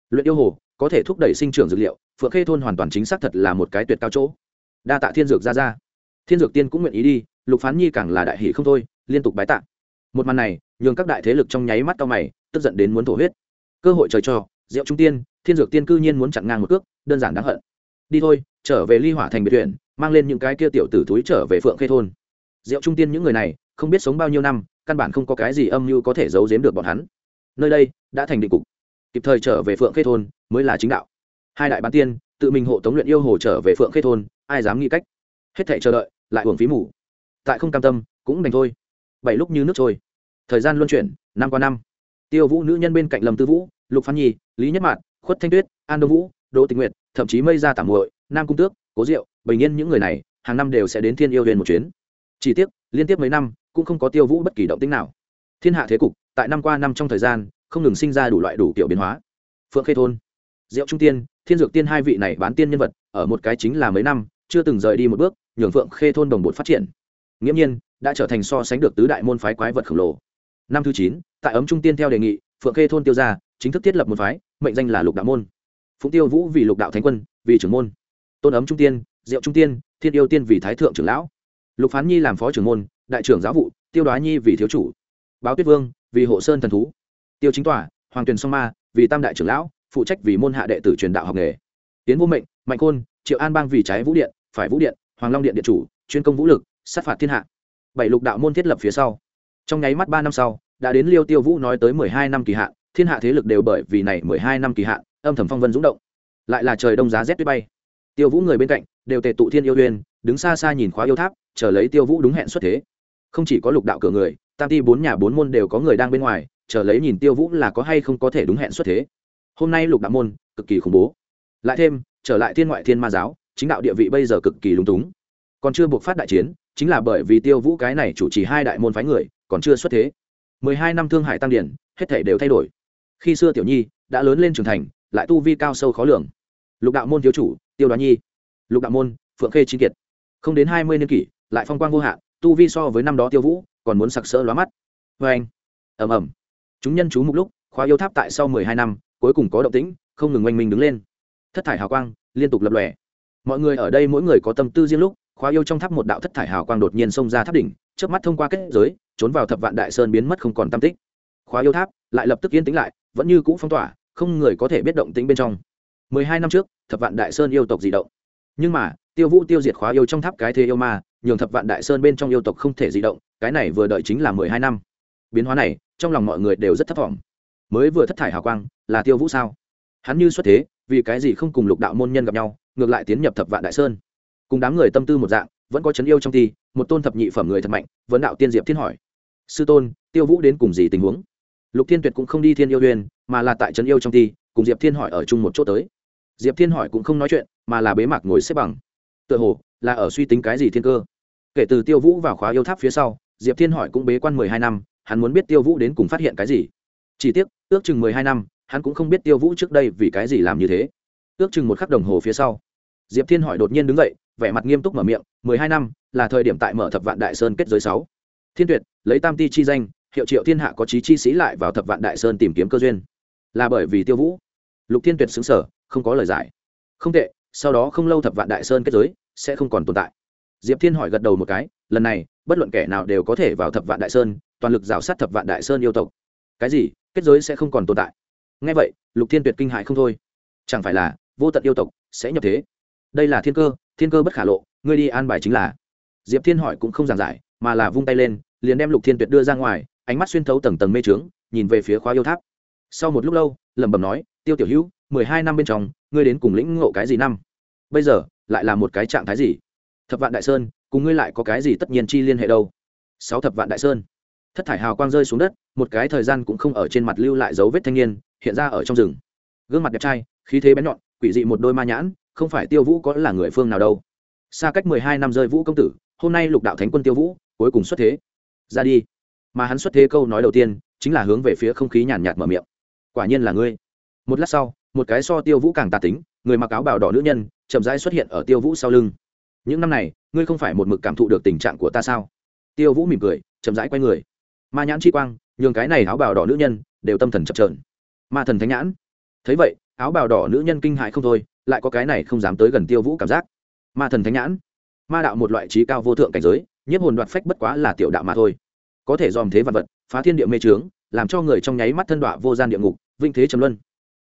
Luyện yêu hồ, có thể thúc đẩy sinh trưởng dược liệu, phượng khê thôn hoàn toàn chính xác thật là một cái tuyệt cao chỗ. Đa tạ thiên dược ra ra thiên dược tiên cũng nguyện ý đi, lục phán nhi càng là đại hỷ không thôi, liên tục bái tạ. Một màn này, nhường các đại thế lực trong nháy mắt cao mày, tức giận đến muốn thổ huyết. Cơ hội trời cho diệu trung tiên, thiên dược tiên cư nhiên muốn chặn ngang một cước, đơn giản đáng hận. Đi thôi, trở về ly hỏa thành biệt tuyển mang lên những cái kia tiểu tử túi trở về phượng khê thôn. Diệu trung tiên những người này, không biết sống bao nhiêu năm, căn bản không có cái gì âm mưu có thể giấu giếm được bọn hắn. Nơi đây, đã thành định cục. Kịp thời trở về phượng khê thôn, mới là chính đạo. Hai đại bán tiên, tự mình hộ tống luyện yêu hồ trở về phượng khê thôn, ai dám nghĩ cách? Hết thể chờ đợi, lại uổng phí mủ tại không cam tâm, cũng đành thôi. Bảy lúc như nước trôi. Thời gian luân chuyển, năm qua năm. Tiêu vũ nữ nhân bên cạnh lâm tư vũ lục phan nhi, lý nhất mạn, khuất thanh tuyết, an đông vũ, đỗ tình nguyện thậm chí mây ra tả muội, nam cung tước, cố diệu, bình yên những người này, hàng năm đều sẽ đến thiên yêu huyền một chuyến. Chỉ tiếc, liên tiếp mấy năm, cũng không có tiêu vũ bất kỳ động tĩnh nào. Thiên hạ thế cục, tại năm qua năm trong thời gian, không ngừng sinh ra đủ loại đủ kiểu biến hóa. Phượng khê thôn, diệu trung tiên, thiên dược tiên hai vị này bán tiên nhân vật, ở một cái chính là mấy năm, chưa từng rời đi một bước, nhường phượng khê thôn đồng bột phát triển. Nghiễm nhiên, đã trở thành so sánh được tứ đại môn phái quái vật khổng lồ. Năm thứ chín, tại ấm trung tiên theo đề nghị, phượng khê thôn tiêu gia chính thức thiết lập một phái, mệnh danh là lục đạo môn. Phụng tiêu vũ vì lục đạo thánh quân, vì trưởng môn. Tôn ấm trung tiên, diệu trung tiên, thiên yêu tiên vì thái thượng trưởng lão. Lục phán nhi làm phó trưởng môn, đại trưởng giáo vụ, tiêu đoá nhi vì thiếu chủ. Báo tuyết vương, vì hộ sơn thần thú. Tiêu chính tỏa hoàng tuyền song ma, vì tam đại trưởng lão, phụ trách vì môn hạ đệ tử truyền đạo học nghề. Tiến vô mệnh, mạnh côn triệu an bang vì trái vũ điện, phải vũ điện, hoàng long điện điện chủ, chuyên công vũ lực, sát phạt thiên hạ. Bảy lục đạo môn thiết lập phía sau. Trong nháy mắt ba năm sau, đã đến liêu tiêu vũ nói tới mười hai năm kỳ hạn thiên hạ thế lực đều bởi vì này mười hai năm kỳ hạn, âm thầm phong vân dũng động. Lại là trời đông giá rét tuyết bay. Tiêu vũ người bên cạnh, đều tề tụ thiên yêu uyên đứng xa xa nhìn khóa yêu tháp, chờ lấy tiêu vũ đúng hẹn xuất thế. Không chỉ có lục đạo cửa người, tam ti bốn nhà bốn môn đều có người đang bên ngoài, chờ lấy nhìn tiêu vũ là có hay không có thể đúng hẹn xuất thế. Hôm nay lục đạo môn, cực kỳ khủng bố. Lại thêm, trở lại thiên ngoại thiên ma giáo, chính đạo địa vị bây giờ cực kỳ lúng túng. Còn chưa buộc phát đại chiến, chính là bởi vì tiêu vũ cái này chủ trì hai đại môn phái người, còn chưa xuất thế. Mười hai năm thương hải tăng điển, hết thể đều thay đổi khi xưa tiểu nhi đã lớn lên trưởng thành, lại tu vi cao sâu khó lường. Lục đạo môn thiếu chủ, tiêu đoán nhi. Lục đạo môn, phượng khê chính kiệt. Không đến hai mươi niên kỷ, lại phong quang vô hạn, tu vi so với năm đó tiêu vũ còn muốn sặc sỡ lóa mắt. Vê anh ẩm ẩm chúng nhân chú mục lúc, khóa yêu tháp tại sau mười hai năm, cuối cùng có động tĩnh, không ngừng oanh minh đứng lên. Thất thải hào quang liên tục lập lòe. Mọi người ở đây mỗi người có tâm tư riêng lúc, khóa yêu trong tháp một đạo thất thải hào quang đột nhiên xông ra tháp đỉnh trước mắt thông qua kết giới, trốn vào thập vạn đại sơn biến mất không còn tam tích. Khóa yêu tháp lại lập tức yên tĩnh lại vẫn như cũ phong tỏa, không người có thể biết động tĩnh bên trong. Mười hai năm trước, thập vạn đại sơn yêu tộc di động. Nhưng mà, tiêu vũ tiêu diệt khóa yêu trong tháp cái thế yêu ma, nhường thập vạn đại sơn bên trong yêu tộc không thể di động, cái này vừa đợi chính là mười hai năm. Biến hóa này, trong lòng mọi người đều rất thất vọng. Mới vừa thất thải hào quang, là tiêu vũ sao? Hắn như xuất thế, vì cái gì không cùng lục đạo môn nhân gặp nhau, ngược lại tiến nhập thập vạn đại sơn? Cùng đám người tâm tư một dạng, vẫn có chấn yêu trong ti, một tôn thập nhị phẩm người thật mạnh, vấn đạo tiên diệp thiên hỏi. Sư tôn, tiêu vũ đến cùng gì tình huống? Lục thiên tuyệt cũng không đi thiên yêu huyền mà là tại trấn yêu trong ti cùng diệp thiên hỏi ở chung một chỗ tới. Diệp thiên hỏi cũng không nói chuyện, mà là bế mạc ngồi xếp bằng. Tựa hồ, là ở suy tính cái gì thiên cơ. Kể từ tiêu vũ vào khóa yêu tháp phía sau, diệp thiên hỏi cũng bế quan mười hai năm, hắn muốn biết tiêu vũ đến cùng phát hiện cái gì. Chỉ tiếc, ước chừng mười hai năm, hắn cũng không biết tiêu vũ trước đây vì cái gì làm như thế. Ước chừng một khắc đồng hồ phía sau, diệp thiên hỏi đột nhiên đứng dậy, vẻ mặt nghiêm túc mở miệng, mười hai năm, là thời điểm tại mở thập vạn đại sơn kết giới sáu. Thiên tuyệt, lấy tam ti chi danh hiệu triệu thiên hạ có trí chi sĩ lại vào thập vạn đại sơn tìm kiếm cơ duyên. Là bởi vì tiêu vũ. Lục thiên tuyệt xứng sở, không có lời giải. Không tệ, sau đó không lâu thập vạn đại sơn kết giới, sẽ không còn tồn tại. Diệp thiên hỏi gật đầu một cái, lần này, bất luận kẻ nào đều có thể vào thập vạn đại sơn, toàn lực rào sát thập vạn đại sơn yêu tộc. Cái gì? Kết giới sẽ không còn tồn tại. Ngay vậy, lục thiên tuyệt kinh hại không thôi. Chẳng phải là, vô tận yêu tộc sẽ nhập thế? Đây là thiên cơ thiên cơ bất khả lộ, ngươi đi an bài chính là. Diệp thiên hỏi cũng không giảng giải, mà là vung tay lên, liền đem lục thiên tuyệt đưa ra ngoài ánh mắt xuyên thấu tầng tầng mê trướng, nhìn về phía khóa yêu tháp. Sau một lúc lâu, lẩm bẩm nói, tiêu tiểu hữu, mười hai năm bên trong, ngươi đến cùng lĩnh ngộ cái gì năm? Bây giờ, lại là một cái trạng thái gì? Thập vạn đại sơn, cùng ngươi lại có cái gì tất nhiên chi liên hệ đâu? Sáu thập vạn đại sơn. Thất thải hào quang rơi xuống đất, một cái thời gian cũng không ở trên mặt lưu lại dấu vết thanh niên, hiện ra ở trong rừng. Gương mặt đẹp trai, khí thế bén nhọn, quỷ dị một đôi ma nhãn, không phải tiêu vũ có là người phương nào đâu. Xa cách mười hai năm rơi vũ công tử, hôm nay lục đạo thánh quân tiêu vũ, cuối cùng xuất thế. Ra đi mà hắn xuất thế câu nói đầu tiên, chính là hướng về phía không khí nhàn nhạt mở miệng. Quả nhiên là ngươi. Một lát sau, một cái so tiêu vũ càng tà tính, người mặc áo bào đỏ nữ nhân, chậm rãi xuất hiện ở tiêu vũ sau lưng. Những năm này, ngươi không phải một mực cảm thụ được tình trạng của ta sao? Tiêu vũ mỉm cười, chậm rãi quay người. Ma nhãn chi quang, nhường cái này áo bào đỏ nữ nhân, đều tâm thần chập trờn ma thần thánh nhãn. Thấy vậy, áo bào đỏ nữ nhân kinh hại không thôi, lại có cái này không dám tới gần tiêu vũ cảm giác. Ma thần thánh nhãn. Ma đạo một loại trí cao vô thượng cảnh giới, nhiếp hồn đoạt phách bất quá là tiểu đạo mà thôi có thể dòm thế vật vật, phá thiên địa mê trướng, làm cho người trong nháy mắt thân đọa vô gian địa ngục, vinh thế trầm luân.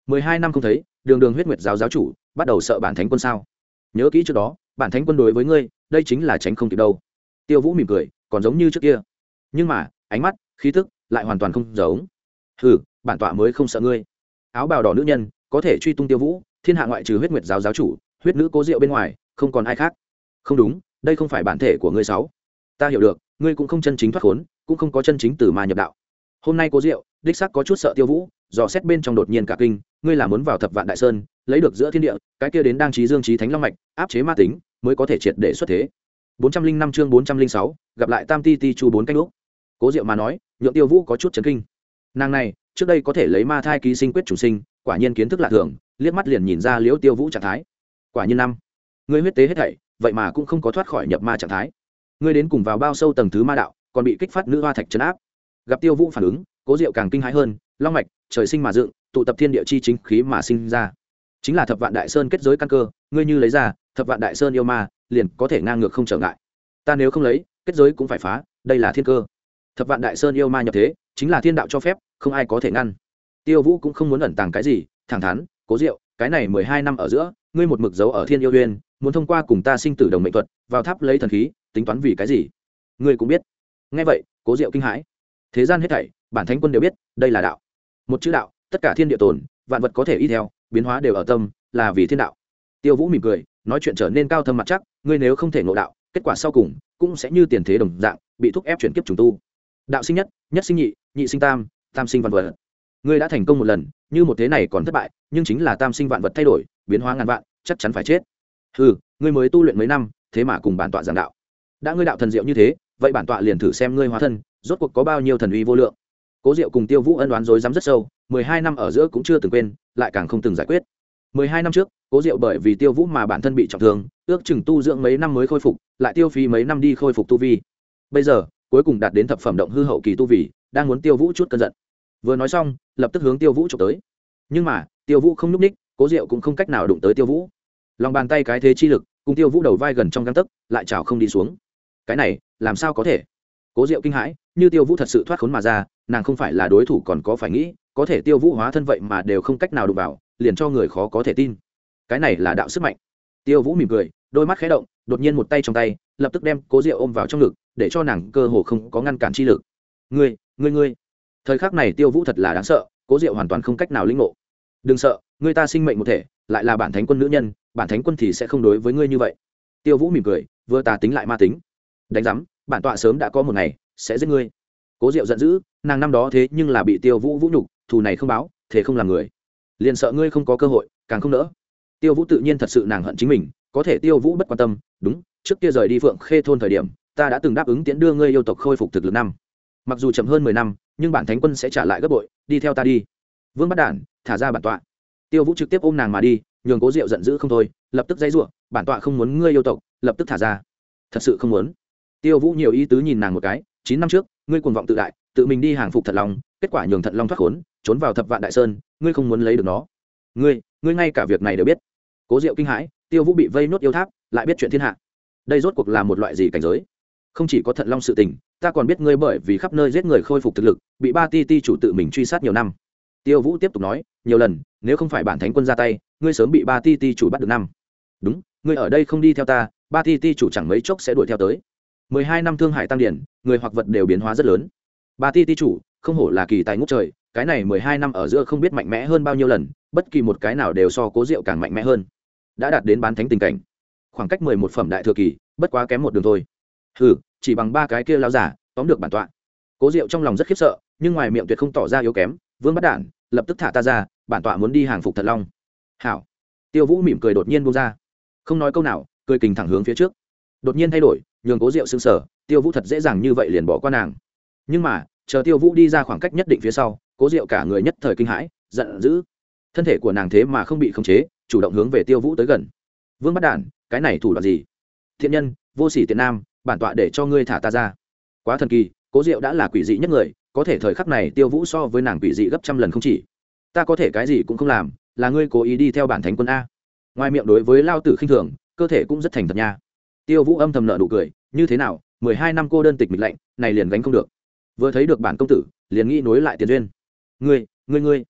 Mười hai năm không thấy, đường đường huyết nguyệt giáo giáo chủ, bắt đầu sợ bản thánh quân sao? Nhớ kỹ trước đó, bản thánh quân đối với ngươi, đây chính là tránh không kịp đâu. Tiêu vũ mỉm cười, còn giống như trước kia. Nhưng mà, ánh mắt, khí thức lại hoàn toàn không giống. Ừ bản tọa mới không sợ ngươi. Áo bào đỏ nữ nhân, có thể truy tung tiêu vũ, thiên hạ ngoại trừ huyết nguyệt giáo giáo chủ, huyết nữ cố diệu bên ngoài, không còn ai khác. Không đúng, đây không phải bản thể của ngươi sáu. Ta hiểu được, ngươi cũng không chân chính thoát khốn cũng không có chân chính từ ma nhập đạo. Hôm nay cố diệu đích sắc có chút sợ tiêu vũ dò xét bên trong đột nhiên cả kinh ngươi là muốn vào thập vạn đại sơn lấy được giữa thiên địa cái kia đến đang trí dương trí thánh long mạch áp chế ma tính mới có thể triệt để xuất thế. 405 chương 406, gặp lại tam ti ti chu bốn canh lúc cố diệu mà nói nhượng tiêu vũ có chút chấn kinh. Nàng này trước đây có thể lấy ma thai ký sinh quyết chủ sinh quả nhiên kiến thức lạ thường liếc mắt liền nhìn ra liễu tiêu vũ trạng thái. Quả nhiên năm ngươi huyết tế hết thảy vậy mà cũng không có thoát khỏi nhập ma trạng thái. Ngươi đến cùng vào bao sâu tầng thứ ma đạo còn bị kích phát nữ hoa thạch chấn áp. Gặp tiêu vũ phản ứng, cố diệu càng kinh hãi hơn, long mạch, trời sinh mà dựng, tụ tập thiên địa chi chính khí mà sinh ra. Chính là thập vạn đại sơn kết giới căn cơ, ngươi như lấy ra, thập vạn đại sơn yêu ma, liền có thể ngang ngược không trở ngại. Ta nếu không lấy, kết giới cũng phải phá, đây là thiên cơ. Thập vạn đại sơn yêu ma nhập thế, chính là thiên đạo cho phép, không ai có thể ngăn. Tiêu vũ cũng không muốn ẩn tàng cái gì, thẳng thắn, cố diệu, cái này mười hai năm ở giữa, ngươi một mực dấu ở thiên yêu uyên muốn thông qua cùng ta sinh tử đồng mệnh thuật, vào tháp lấy thần khí, tính toán vì cái gì? Ngươi cũng biết ngay vậy, cố diệu kinh hãi. Thế gian hết thảy, bản thánh quân đều biết, đây là đạo. Một chữ đạo, tất cả thiên địa tồn, vạn vật có thể y theo, biến hóa đều ở tâm, là vì thiên đạo. Tiêu vũ mỉm cười, nói chuyện trở nên cao thâm mặt chắc, ngươi nếu không thể ngộ đạo, kết quả sau cùng cũng sẽ như tiền thế đồng dạng, bị thúc ép chuyển kiếp trùng tu. Đạo sinh nhất nhất sinh nhị nhị sinh tam tam sinh vạn vật. Ngươi đã thành công một lần, như một thế này còn thất bại, nhưng chính là tam sinh vạn vật thay đổi, biến hóa ngàn vạn, chắc chắn phải chết. Ừ ngươi mới tu luyện mấy năm, thế mà cùng bản tọa giảng đạo. Đã ngươi đạo thần diệu như thế vậy bản tọa liền thử xem ngươi hóa thân, rốt cuộc có bao nhiêu thần uy vô lượng. Cố diệu cùng tiêu vũ ân đoán dối dám rất sâu, mười hai năm ở giữa cũng chưa từng quên, lại càng không từng giải quyết. mười hai năm trước, cố diệu bởi vì tiêu vũ mà bản thân bị trọng thương, ước chừng tu dưỡng mấy năm mới khôi phục, lại tiêu phí mấy năm đi khôi phục tu vi. Bây giờ, cuối cùng đạt đến thập phẩm động hư hậu kỳ tu vi, đang muốn tiêu vũ chút cơn giận. Vừa nói xong, lập tức hướng tiêu vũ trộm tới. Nhưng mà, tiêu vũ không n ú c ních, cố diệu cũng không cách nào đụng tới tiêu vũ. Lòng bàn tay cái thế chi lực, cùng tiêu vũ đầu vai gần trong găng tấc, lại trào không đi xuống cái này, làm sao có thể? Cố diệu kinh hãi, như tiêu vũ thật sự thoát khốn mà ra, nàng không phải là đối thủ còn có phải nghĩ, có thể tiêu vũ hóa thân vậy mà đều không cách nào đụng vào, liền cho người khó có thể tin. Cái này là đạo sức mạnh. Tiêu vũ mỉm cười, đôi mắt khé động, đột nhiên một tay trong tay, lập tức đem cố diệu ôm vào trong ngực, để cho nàng cơ hồ không có ngăn cản chi lực. Ngươi ngươi ngươi. Thời khắc này tiêu vũ thật là đáng sợ, cố diệu hoàn toàn không cách nào linh ngộ. Đừng sợ, ngươi ta sinh mệnh một thể, lại là bản thánh quân nữ nhân, bản thánh quân thì sẽ không đối với ngươi như vậy. Tiêu vũ mỉm cười, vừa tà tính lại ma tính đánh giám, bản tọa sớm đã có một ngày, sẽ giết ngươi. Cố diệu giận dữ, nàng năm đó thế nhưng là bị tiêu vũ vũ nhục, thù này không báo thế không làm người. Liền sợ ngươi không có cơ hội, càng không nỡ. Tiêu vũ tự nhiên thật sự nàng hận chính mình, có thể tiêu vũ bất quan tâm, đúng, trước kia rời đi phượng khê thôn thời điểm, ta đã từng đáp ứng tiễn đưa ngươi yêu tộc khôi phục thực lực năm. Mặc dù chậm hơn mười năm, nhưng bản thánh quân sẽ trả lại gấp bội, đi theo ta đi. Vương bắt đản, thả ra bản tọa. Tiêu vũ trực tiếp ôm nàng mà đi, nhường cố diệu giận dữ không thôi, lập tức dãy r bản tọa không muốn ngươi yêu tộc, lập tức thả ra. Thật sự không muốn tiêu vũ nhiều ý tứ nhìn nàng một cái, chín năm trước, ngươi cuồng vọng tự đại, tự mình đi hàng phục thật lòng, kết quả nhường thận long thoát khốn, trốn vào thập vạn đại sơn, ngươi không muốn lấy được nó. Ngươi ngươi ngay cả việc này đều biết. Cố diệu kinh hãi, tiêu vũ bị vây nốt yêu tháp, lại biết chuyện thiên hạ. Đây rốt cuộc là một loại gì cảnh giới? Không chỉ có thận long sự tình, ta còn biết ngươi bởi vì khắp nơi giết người khôi phục thực lực, bị ba ti ti chủ tự mình truy sát nhiều năm. Tiêu vũ tiếp tục nói, nhiều lần, nếu không phải bản thánh quân ra tay, ngươi sớm bị ba ti ti chủ bắt được năm. Đúng, ngươi ở đây không đi theo ta, ba ti ti chủ chẳng mấy chốc sẽ đuổi theo tới mười hai năm thương hải tăng điển, người hoặc vật đều biến hóa rất lớn. Bà ti ti chủ, không hổ là kỳ tài ngút trời, cái này mười hai năm ở giữa không biết mạnh mẽ hơn bao nhiêu lần, bất kỳ một cái nào đều so cố diệu càng mạnh mẽ hơn. Đã đạt đến bán thánh tình cảnh. Khoảng cách mười một phẩm đại thừa kỳ, bất quá kém một đường thôi. Hừ, chỉ bằng ba cái kia lao giả, tóm được bản tọa. Cố diệu trong lòng rất khiếp sợ, nhưng ngoài miệng tuyệt không tỏ ra yếu kém, vương bắt đản, lập tức thả ta ra, bản tọa muốn đi hàng phục thật long. Hảo. Tiêu vũ mỉm cười đột nhiên buông ra. Không nói câu nào, cười kình thẳng hướng phía trước. Đột nhiên thay đổi nhường cố diệu xương sờ tiêu vũ thật dễ dàng như vậy liền bỏ qua nàng. Nhưng mà, chờ tiêu vũ đi ra khoảng cách nhất định phía sau, cố diệu cả người nhất thời kinh hãi, giận dữ. Thân thể của nàng thế mà không bị khống chế, chủ động hướng về tiêu vũ tới gần. Vương bắt đản, cái này thủ đoạn gì? Thiện nhân, vô sỉ tiện nam, bản tọa để cho ngươi thả ta ra. Quá thần kỳ, cố diệu đã là quỷ dị nhất người, có thể thời khắc này tiêu vũ so với nàng quỷ dị gấp trăm lần không chỉ. Ta có thể cái gì cũng không làm, là ngươi cố ý đi theo bản thánh quân a. Ngoài miệng đối với lao tử khinh thường, cơ thể cũng rất thành thật nha tiêu vũ âm thầm nợ nụ cười, như thế nào, mười hai năm cô đơn tịch mịch lạnh, này liền gánh không được. Vừa thấy được bản công tử, liền nghĩ nối lại tiền duyên. Ngươi ngươi ngươi.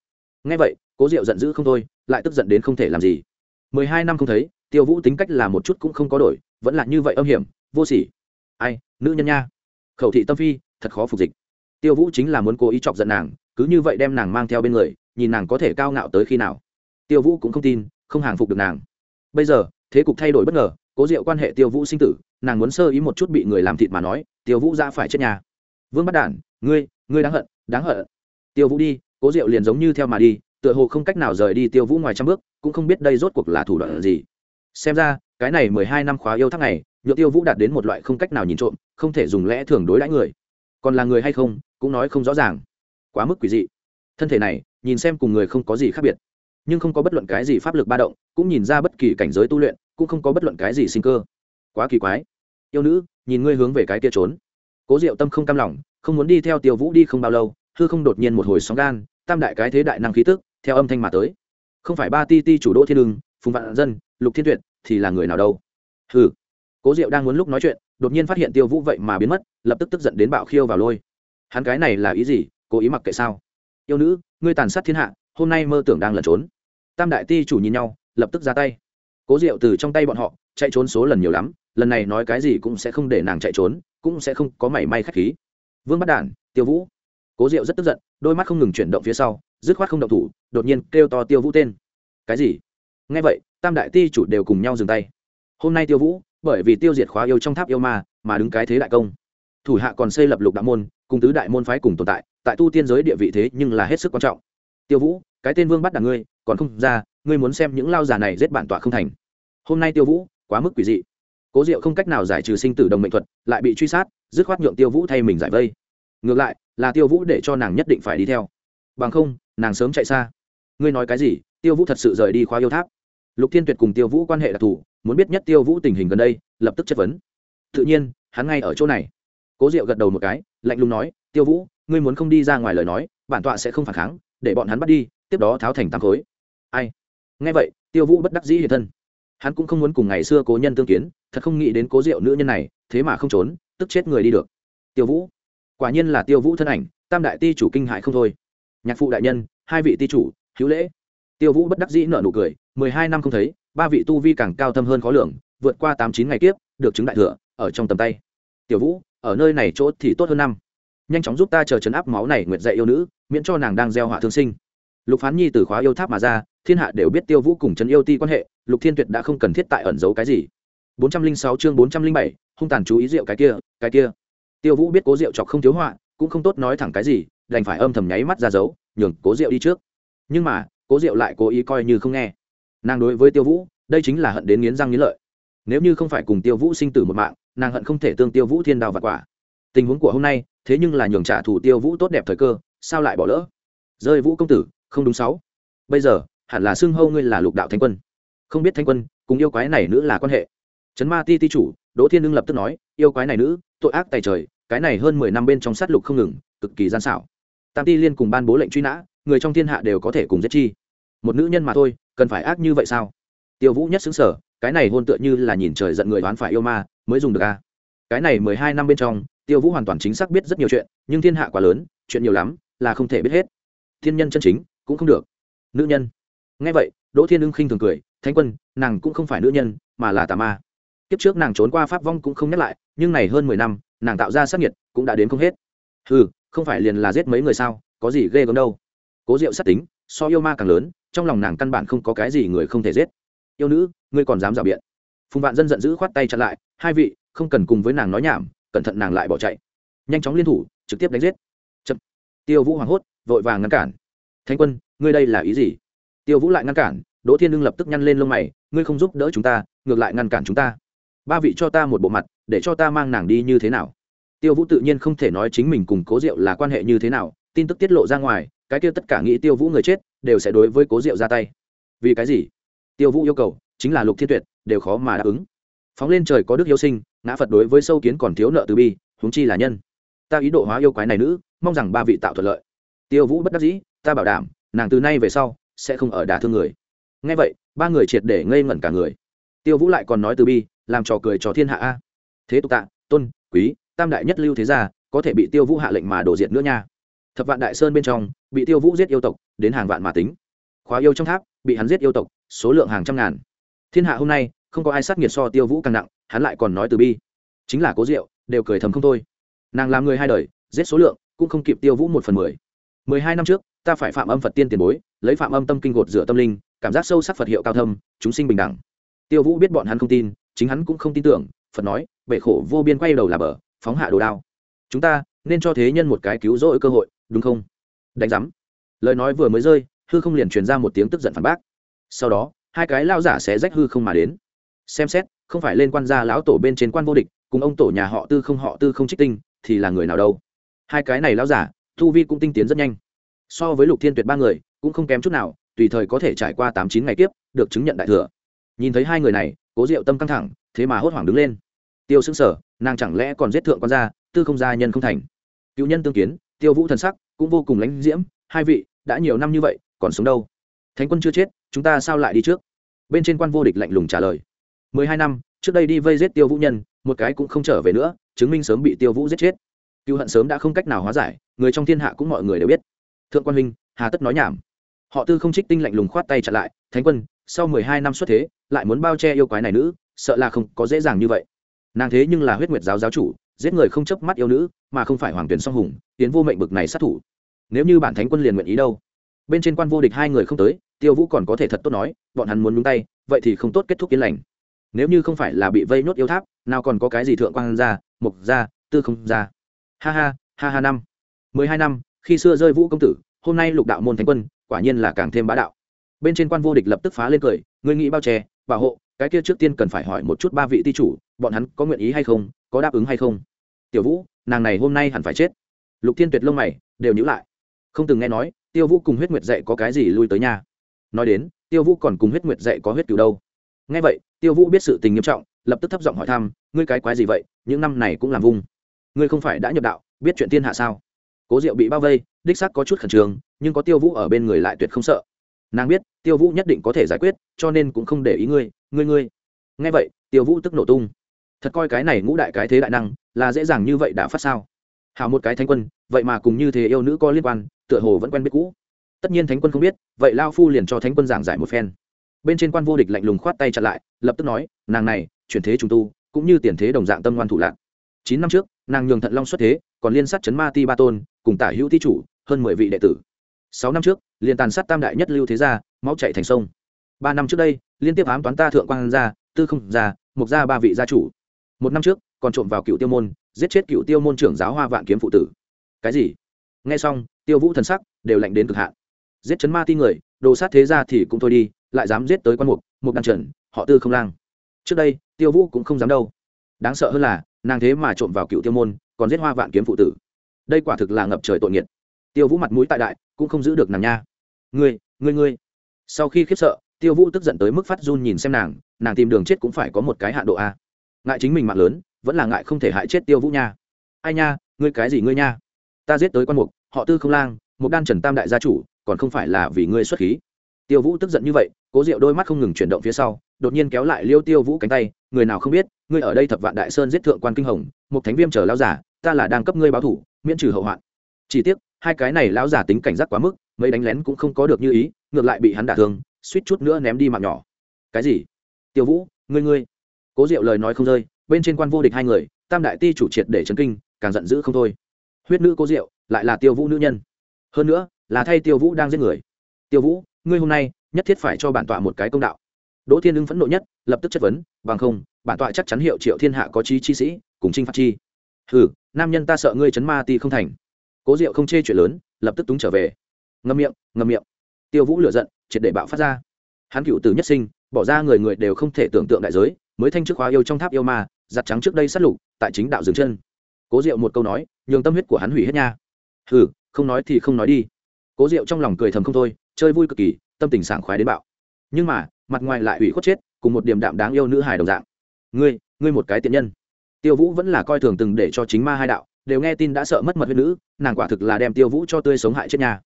Nghe vậy, cố diệu giận dữ không thôi, lại tức giận đến không thể làm gì. mười hai năm không thấy, tiêu vũ tính cách là một chút cũng không có đổi, vẫn là như vậy âm hiểm, vô sỉ. Ai, nữ nhân nha. Khẩu thị tâm phi, thật khó phục dịch. Tiêu vũ chính là muốn cố ý chọc giận nàng, cứ như vậy đem nàng mang theo bên người, nhìn nàng có thể cao ngạo tới khi nào. Tiêu vũ cũng không tin, không hàng phục được nàng. Bây giờ, thế cục thay đổi bất ngờ cố diệu quan hệ tiêu vũ sinh tử, nàng muốn sơ ý một chút bị người làm thịt mà nói, tiêu vũ ra phải chết nhà. Vương bắt đản, ngươi ngươi đáng hận đáng hận. Tiêu vũ đi, cố diệu liền giống như theo mà đi, tựa hồ không cách nào rời đi tiêu vũ ngoài trăm bước, cũng không biết đây rốt cuộc là thủ đoạn gì. Xem ra, cái này mười hai năm khóa yêu thác này nhựa tiêu vũ đạt đến một loại không cách nào nhìn trộm, không thể dùng lẽ thường đối đãi người. Còn là người hay không, cũng nói không rõ ràng. Quá mức quỷ dị. Thân thể này, nhìn xem cùng người không có gì khác biệt, nhưng không có bất luận cái gì pháp lực ba động, cũng nhìn ra bất kỳ cảnh giới tu luyện cũng không có bất luận cái gì sinh cơ. Quá kỳ quái. Yêu nữ nhìn ngươi hướng về cái kia trốn. Cố diệu tâm không cam lòng không muốn đi theo tiêu vũ đi không bao lâu hư không đột nhiên một hồi sóng gan tam đại cái thế đại năng khí tức theo âm thanh mà tới. Không phải ba ti ti chủ đỗ thiên đường, phùng vạn dân lục thiên tuyệt thì là người nào đâu? Hừ. Cố diệu đang muốn lúc nói chuyện đột nhiên phát hiện tiêu vũ vậy mà biến mất lập tức tức giận đến bạo khiêu vào lôi. Hắn cái này là ý gì? Cố ý mặc kệ sao? Yêu nữ ngươi tàn sát thiên hạ hôm nay mơ tưởng đang lẩn trốn. Tam đại ti chủ nhìn nhau lập tức ra tay cố diệu từ trong tay bọn họ, chạy trốn số lần nhiều lắm, lần này nói cái gì cũng sẽ không để nàng chạy trốn, cũng sẽ không có mảy may k h á c h khí. Vương bắt đản, tiêu vũ. Cố diệu rất tức giận, đôi mắt không ngừng chuyển động phía sau, dứt khoát không động thủ, đột nhiên kêu to tiêu vũ tên. Cái gì? Nghe vậy, tam đại ti chủ đều cùng nhau dừng tay. Hôm nay tiêu vũ, bởi vì tiêu diệt khóa yêu trong tháp yêu ma, mà đứng cái thế đại công. Thủ hạ còn xây lập lục đạo môn, cùng tứ đại môn phái cùng tồn tại tại tu tiên giới địa vị thế nhưng là hết sức quan trọng. Tiêu vũ, cái tên vương bắt đảng ngươi còn không ra, ngươi muốn xem những lao già này giết bản tọa không thành. Hôm nay tiêu vũ, quá mức quỷ dị. Cố diệu không cách nào giải trừ sinh tử đồng mệnh thuật, lại bị truy sát, dứt khoát nhượng tiêu vũ thay mình giải vây. Ngược lại, là tiêu vũ để cho nàng nhất định phải đi theo. Bằng không, nàng sớm chạy xa. Ngươi nói cái gì? Tiêu vũ thật sự rời đi khóa yêu tháp. Lục thiên tuyệt cùng tiêu vũ quan hệ đặc thù, muốn biết nhất tiêu vũ tình hình gần đây, lập tức chất vấn. Tự nhiên, hắn ngay ở chỗ này. Cố diệu gật đầu một cái, lạnh lùng nói, tiêu vũ, ngươi muốn không đi ra ngoài lời nói, bản tọa sẽ không phản kháng, để bọn hắn bắt đi, tiếp đó tháo thành tám khối ai? Nghe vậy, tiêu vũ bất đắc dĩ hiện thân. Hắn cũng không muốn cùng ngày xưa cố nhân tương kiến, thật không nghĩ đến cố diệu nữ nhân này, thế mà không trốn, tức chết người đi được. Tiêu vũ. Quả nhiên là tiêu vũ thân ảnh, tam đại ti chủ kinh hại không thôi. Nhạc phụ đại nhân, hai vị ti chủ, hữu lễ. Tiêu vũ bất đắc dĩ nợ nụ cười, mười hai năm không thấy, ba vị tu vi càng cao thâm hơn khó lường, vượt qua tám chín ngày tiếp được chứng đại thừa, ở trong tầm tay. Tiểu vũ, ở nơi này chỗ thì tốt hơn năm. Nhanh chóng giúp ta chờ chấn áp máu này nguyệt dạy yêu nữ, miễn cho nàng đang gieo họa thương sinh lục phán nhi từ khóa yêu tháp mà ra, thiên hạ đều biết tiêu vũ cùng trấn yêu ti quan hệ, lục thiên tuyệt đã không cần thiết tại ẩn giấu cái gì. bốn trăm linh sáu chương bốn trăm linh bảy, hung tàn chú ý rượu cái kia cái kia. Tiêu vũ biết cố rượu chọc không thiếu họa, cũng không tốt nói thẳng cái gì, đành phải âm thầm nháy mắt ra giấu nhường cố rượu đi trước. Nhưng mà, cố diệu lại cố ý coi như không nghe. Nàng đối với tiêu vũ, đây chính là hận đến nghiến răng nghiến lợi. Nếu như không phải cùng tiêu vũ sinh tử một mạng, nàng hận không thể tương tiêu vũ thiên đào và quả. Tình huống của hôm nay, thế nhưng là nhường trả thù tiêu vũ tốt đẹp thời cơ, sao lại bỏ lỡ? Rơi vũ công tử không đúng sáu. Bây giờ, hẳn là xưng hâu ngươi là lục đạo thanh quân. Không biết thanh quân, cùng yêu quái này nữ là quan hệ. Trấn ma ti ti chủ, đỗ thiên lương lập tức nói, yêu quái này nữ, tội ác tài trời, cái này hơn mười năm bên trong sát lục không ngừng, cực kỳ gian xảo. Tam ti liên cùng ban bố lệnh truy nã, người trong thiên hạ đều có thể cùng giết chi. Một nữ nhân mà thôi, cần phải ác như vậy sao? Tiêu vũ nhất xứng sở, cái này hôn tựa như là nhìn trời giận người đoán phải yêu ma, mới dùng được a cái này mười hai năm bên trong, tiêu vũ hoàn toàn chính xác biết rất nhiều chuyện, nhưng thiên hạ quá lớn, chuyện nhiều lắm, là không thể biết hết. Thiên nhân chân chính cũng không được. Nữ nhân. Nghe vậy, đỗ thiên ưng khinh thường cười, thánh quân, nàng cũng không phải nữ nhân, mà là tà ma. Kiếp trước nàng trốn qua pháp vong cũng không nhắc lại, nhưng này hơn mười năm, nàng tạo ra sát nhiệt cũng đã đến không hết. Ừ không phải liền là giết mấy người sao, có gì ghê gớm đâu. Cố diệu sát tính, so yêu ma càng lớn, trong lòng nàng căn bản không có cái gì người không thể giết. Yêu nữ, ngươi còn dám rào biện? Phùng vạn dân giận dữ khoát tay chặn lại, hai vị, không cần cùng với nàng nói nhảm, cẩn thận nàng lại bỏ chạy. Nhanh chóng liên thủ, trực tiếp đánh giết. Chậm. tiêu vũ hoảng hốt, vội vàng ngăn cản thanh quân, ngươi đây là ý gì? Tiêu vũ lại ngăn cản, đỗ thiên lương lập tức nhăn lên lông mày, ngươi không giúp đỡ chúng ta, ngược lại ngăn cản chúng ta. Ba vị cho ta một bộ mặt, để cho ta mang nàng đi như thế nào? Tiêu vũ tự nhiên không thể nói chính mình cùng cố diệu là quan hệ như thế nào, tin tức tiết lộ ra ngoài, cái kia tất cả nghĩ tiêu vũ người chết, đều sẽ đối với cố diệu ra tay. Vì cái gì? Tiêu vũ yêu cầu, chính là lục thiên tuyệt, đều khó mà đáp ứng. Phóng lên trời có đức yêu sinh, ngã phật đối với sâu kiến còn thiếu nợ từ bi, huống chi là nhân. Ta ý độ hóa yêu quái này nữ, mong rằng ba vị tạo thuận lợi. Tiêu vũ bất đắc dĩ ta bảo đảm, nàng từ nay về sau sẽ không ở đả thương người. Ngay vậy, ba người triệt để ngây ngẩn cả người. Tiêu vũ lại còn nói từ bi, làm trò cười cho thiên hạ a. Thế tục tạ, tôn, quý, tam đại nhất lưu thế gia, có thể bị tiêu vũ hạ lệnh mà đổ diệt nữa nha. Thập vạn đại sơn bên trong, bị tiêu vũ giết yêu tộc, đến hàng vạn mà tính. Khóa yêu trong tháp, bị hắn giết yêu tộc, số lượng hàng trăm ngàn. Thiên hạ hôm nay, không có ai sát nghiệt so tiêu vũ càng nặng, hắn lại còn nói từ bi. Chính là cố diệu, đều cười thầm không thôi. Nàng làm người hai đời, giết số lượng, cũng không kịp tiêu vũ một phần mười mười hai năm trước, ta phải phạm âm phật tiên tiền bối, lấy phạm âm tâm kinh gột rửa tâm linh, cảm giác sâu sắc phật hiệu cao thâm, chúng sinh bình đẳng. Tiêu vũ biết bọn hắn không tin, chính hắn cũng không tin tưởng, phật nói bệ khổ vô biên quay đầu là bờ, phóng hạ đồ đao. Chúng ta nên cho thế nhân một cái cứu rỗi cơ hội, đúng không? Đánh giám. Lời nói vừa mới rơi, hư không liền truyền ra một tiếng tức giận phản bác. Sau đó, hai cái lao giả sẽ rách hư không mà đến. Xem xét, không phải lên quan gia lão tổ bên trên quan vô địch, cùng ông tổ nhà họ tư không họ tư không trích tinh, thì là người nào đâu? Hai cái này lão giả Tu vi cũng tinh tiến rất nhanh. So với lục thiên tuyệt ba người, cũng không kém chút nào, tùy thời có thể trải qua tám chín ngày tiếp được chứng nhận đại thừa. Nhìn thấy hai người này, cố diệu tâm căng thẳng, thế mà hốt hoảng đứng lên. Tiêu xứng sở, nàng chẳng lẽ còn giết thượng quan gia, tư không gia nhân không thành? Cựu nhân tương kiến, tiêu vũ thần sắc cũng vô cùng lãnh diễm, hai vị, đã nhiều năm như vậy, còn sống đâu? Thánh quân chưa chết, chúng ta sao lại đi trước? Bên trên quan vô địch lạnh lùng trả lời. Mười hai năm, trước đây đi vây giết tiêu vũ nhân, một cái cũng không trở về nữa, chứng minh sớm bị tiêu vũ giết chết cựu hận sớm đã không cách nào hóa giải, người trong thiên hạ cũng mọi người đều biết. Thượng quan huynh, hà tất nói nhảm. Họ tư không trích tinh lạnh lùng khoát tay chặn lại, thánh quân, sau mười hai năm xuất thế, lại muốn bao che yêu quái này nữ, sợ là không có dễ dàng như vậy. Nàng thế nhưng là huyết nguyệt giáo giáo chủ, giết người không chấp mắt yêu nữ, mà không phải hoàng tuyển song hùng, tiến vô mệnh bực này sát thủ. Nếu như bản thánh quân liền nguyện ý đâu? Bên trên quan vô địch hai người không tới, tiêu vũ còn có thể thật tốt nói, bọn hắn muốn nhúng tay, vậy thì không tốt kết thúc yên lành. Nếu như không phải là bị vây nhốt yêu tháp, nào còn có cái gì thượng quan ra mục ra tư không ra ha ha ha ha năm. Mười hai năm, khi xưa rơi vũ công tử, hôm nay lục đạo môn thánh quân, quả nhiên là càng thêm bá đạo. Bên trên quan vô địch lập tức phá lên cười, ngươi nghĩ bao che, bảo hộ, cái kia trước tiên cần phải hỏi một chút ba vị ti chủ, bọn hắn có nguyện ý hay không, có đáp ứng hay không? Tiểu vũ, nàng này hôm nay hẳn phải chết. Lục thiên tuyệt lông mày, đều nhữ lại. Không từng nghe nói, tiêu vũ cùng huyết nguyệt dạy có cái gì lui tới nhà. Nói đến, tiêu vũ còn cùng huyết nguyệt dạy có huyết cựu đâu. Nghe vậy, tiêu vũ biết sự tình nghiêm trọng, lập tức thấp giọng hỏi thăm, ngươi cái quái gì vậy, những năm này cũng làm vung ngươi không phải đã nhập đạo, biết chuyện thiên hạ sao? Cố diệu bị bao vây, đích xác có chút khẩn trương, nhưng có tiêu vũ ở bên người lại tuyệt không sợ. Nàng biết, tiêu vũ nhất định có thể giải quyết, cho nên cũng không để ý ngươi ngươi ngươi. Nghe vậy, tiêu vũ tức nổ tung. Thật coi cái này ngũ đại cái thế đại năng, là dễ dàng như vậy đã phát sao? Hào một cái thánh quân, vậy mà cùng như thế yêu nữ có liên quan, tựa hồ vẫn quen biết cũ. Tất nhiên thánh quân không biết, vậy lao phu liền cho thánh quân giảng giải một phen. Bên trên quan vô địch lạnh lùng khoát tay chặn lại, lập tức nói, nàng này, chuyển thế trùng tu, cũng như tiền thế đồng dạng tâm ngoan thủ lạc chín năm trước, nàng nhường thận long xuất thế, còn liên sát chấn ma ti ba tôn, cùng tả hữu thi chủ, hơn mười vị đệ tử. Sáu năm trước, liền tàn sát tam đại nhất lưu thế gia, máu chạy thành sông. Ba năm trước đây, liên tiếp ám toán ta thượng quan gia, tư không gia, mục gia ba vị gia chủ. Một năm trước, còn trộm vào cựu tiêu môn, giết chết cựu tiêu môn trưởng giáo hoa vạn kiếm phụ tử. Cái gì? Nghe xong, tiêu vũ thần sắc đều lạnh đến cực hạn. Giết chấn ma ti người, đồ sát thế ra thì cũng thôi đi, lại dám giết tới quan mục mục đan trần, họ tư không lang. Trước đây, tiêu vũ cũng không dám đâu. Đáng sợ hơn là nàng thế mà trộm vào cựu tiêu môn, còn giết hoa vạn kiếm phụ tử. Đây quả thực là ngập trời tội nghiệt. Tiêu vũ mặt mũi tại đại, cũng không giữ được nàng nha. Ngươi ngươi ngươi. Sau khi khiếp sợ, tiêu vũ tức giận tới mức phát run nhìn xem nàng nàng tìm đường chết cũng phải có một cái hạ độ a. Ngại chính mình mạng lớn, vẫn là ngại không thể hại chết tiêu vũ nha. Ai nha, ngươi cái gì ngươi nha? Ta giết tới quan mục, họ tư không lang, một đan trần tam đại gia chủ, còn không phải là vì ngươi xuất khí. Tiêu vũ tức giận như vậy, cố diệu đôi mắt không ngừng chuyển động phía sau, đột nhiên kéo lại liêu tiêu vũ cánh tay, người nào không biết ngươi ở đây thập vạn đại sơn giết thượng quan kinh hồng, một thánh viêm chờ lao giả, ta là đang cấp ngươi báo thủ, miễn trừ hậu hoạn. Chỉ tiếc, hai cái này lão giả tính cảnh giác quá mức, mấy đánh lén cũng không có được như ý, ngược lại bị hắn đả thương, suýt chút nữa ném đi mạng nhỏ. Cái gì? Tiêu vũ, ngươi ngươi. Cố diệu lời nói không rơi, bên trên quan vô địch hai người, tam đại ti chủ triệt để chấn kinh, càng giận dữ không thôi. Huyết nữ cố diệu, lại là tiêu vũ nữ nhân. Hơn nữa, là thay tiêu vũ đang giết người. Tiêu vũ, ngươi hôm nay, nhất thiết phải cho bản tọa một cái công đạo. Đỗ thiên ưng phẫn nộ nhất, lập tức chất vấn, bằng không bản tọa chắc chắn hiệu triệu thiên hạ có trí chi sĩ, cùng trinh phạt chi. Hừ, nam nhân ta sợ ngươi chấn ma ti không thành. Cố diệu không chê chuyện lớn, lập tức túng trở về. Ngâm miệng ngâm miệng. Tiêu vũ lựa giận, triệt để bạo phát ra. Hắn cựu từ nhất sinh, bỏ ra người người đều không thể tưởng tượng đại giới, mới thanh chức hóa yêu trong tháp yêu ma, giặt trắng trước đây sát lục, tại chính đạo dừng chân. Cố diệu một câu nói, nhường tâm huyết của hắn hủy hết nha. Hừ, không nói thì không nói đi. Cố diệu trong lòng cười thầm không thôi, chơi vui cực kỳ, tâm tình sảng khoái đến bạo. Nhưng mà, mặt ngoài lại hủy khuất chết, cùng một điểm đạm đáng yêu nữ hài đồng dạng ngươi ngươi một cái tiện nhân. Tiêu vũ vẫn là coi thường từng để cho chính ma hai đạo đều nghe tin đã sợ mất mật huyết nữ nàng quả thực là đem tiêu vũ cho tươi sống hại chết nhà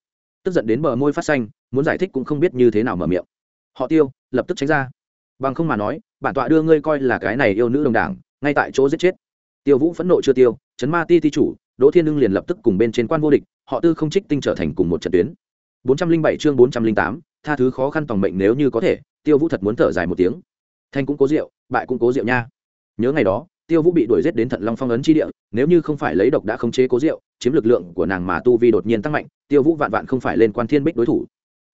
tức giận đến bờ môi phát xanh muốn giải thích cũng không biết như thế nào mở miệng. Họ tiêu lập tức tránh ra. Bằng không mà nói bản tọa đưa ngươi coi là cái này yêu nữ đồng đảng ngay tại chỗ giết chết. Tiêu vũ phẫn nộ chưa tiêu chấn ma ti ti chủ đỗ thiên ưng liền lập tức cùng bên trên quan vô địch họ tư không trích tinh trở thành cùng một trận tuyến. 407 chương 408, tha thứ khó khăn tòng mệnh nếu như có thể tiêu vũ thật muốn thở dài một tiếng thanh cũng cố rượu, bại cũng cố rượu nha. Nhớ ngày đó, tiêu vũ bị đuổi giết đến thận long phong ấn chi địa, nếu như không phải lấy độc đã khống chế cố rượu, chiếm lực lượng của nàng mà tu vi đột nhiên tăng mạnh, tiêu vũ vạn vạn không phải lên quan thiên bích đối thủ.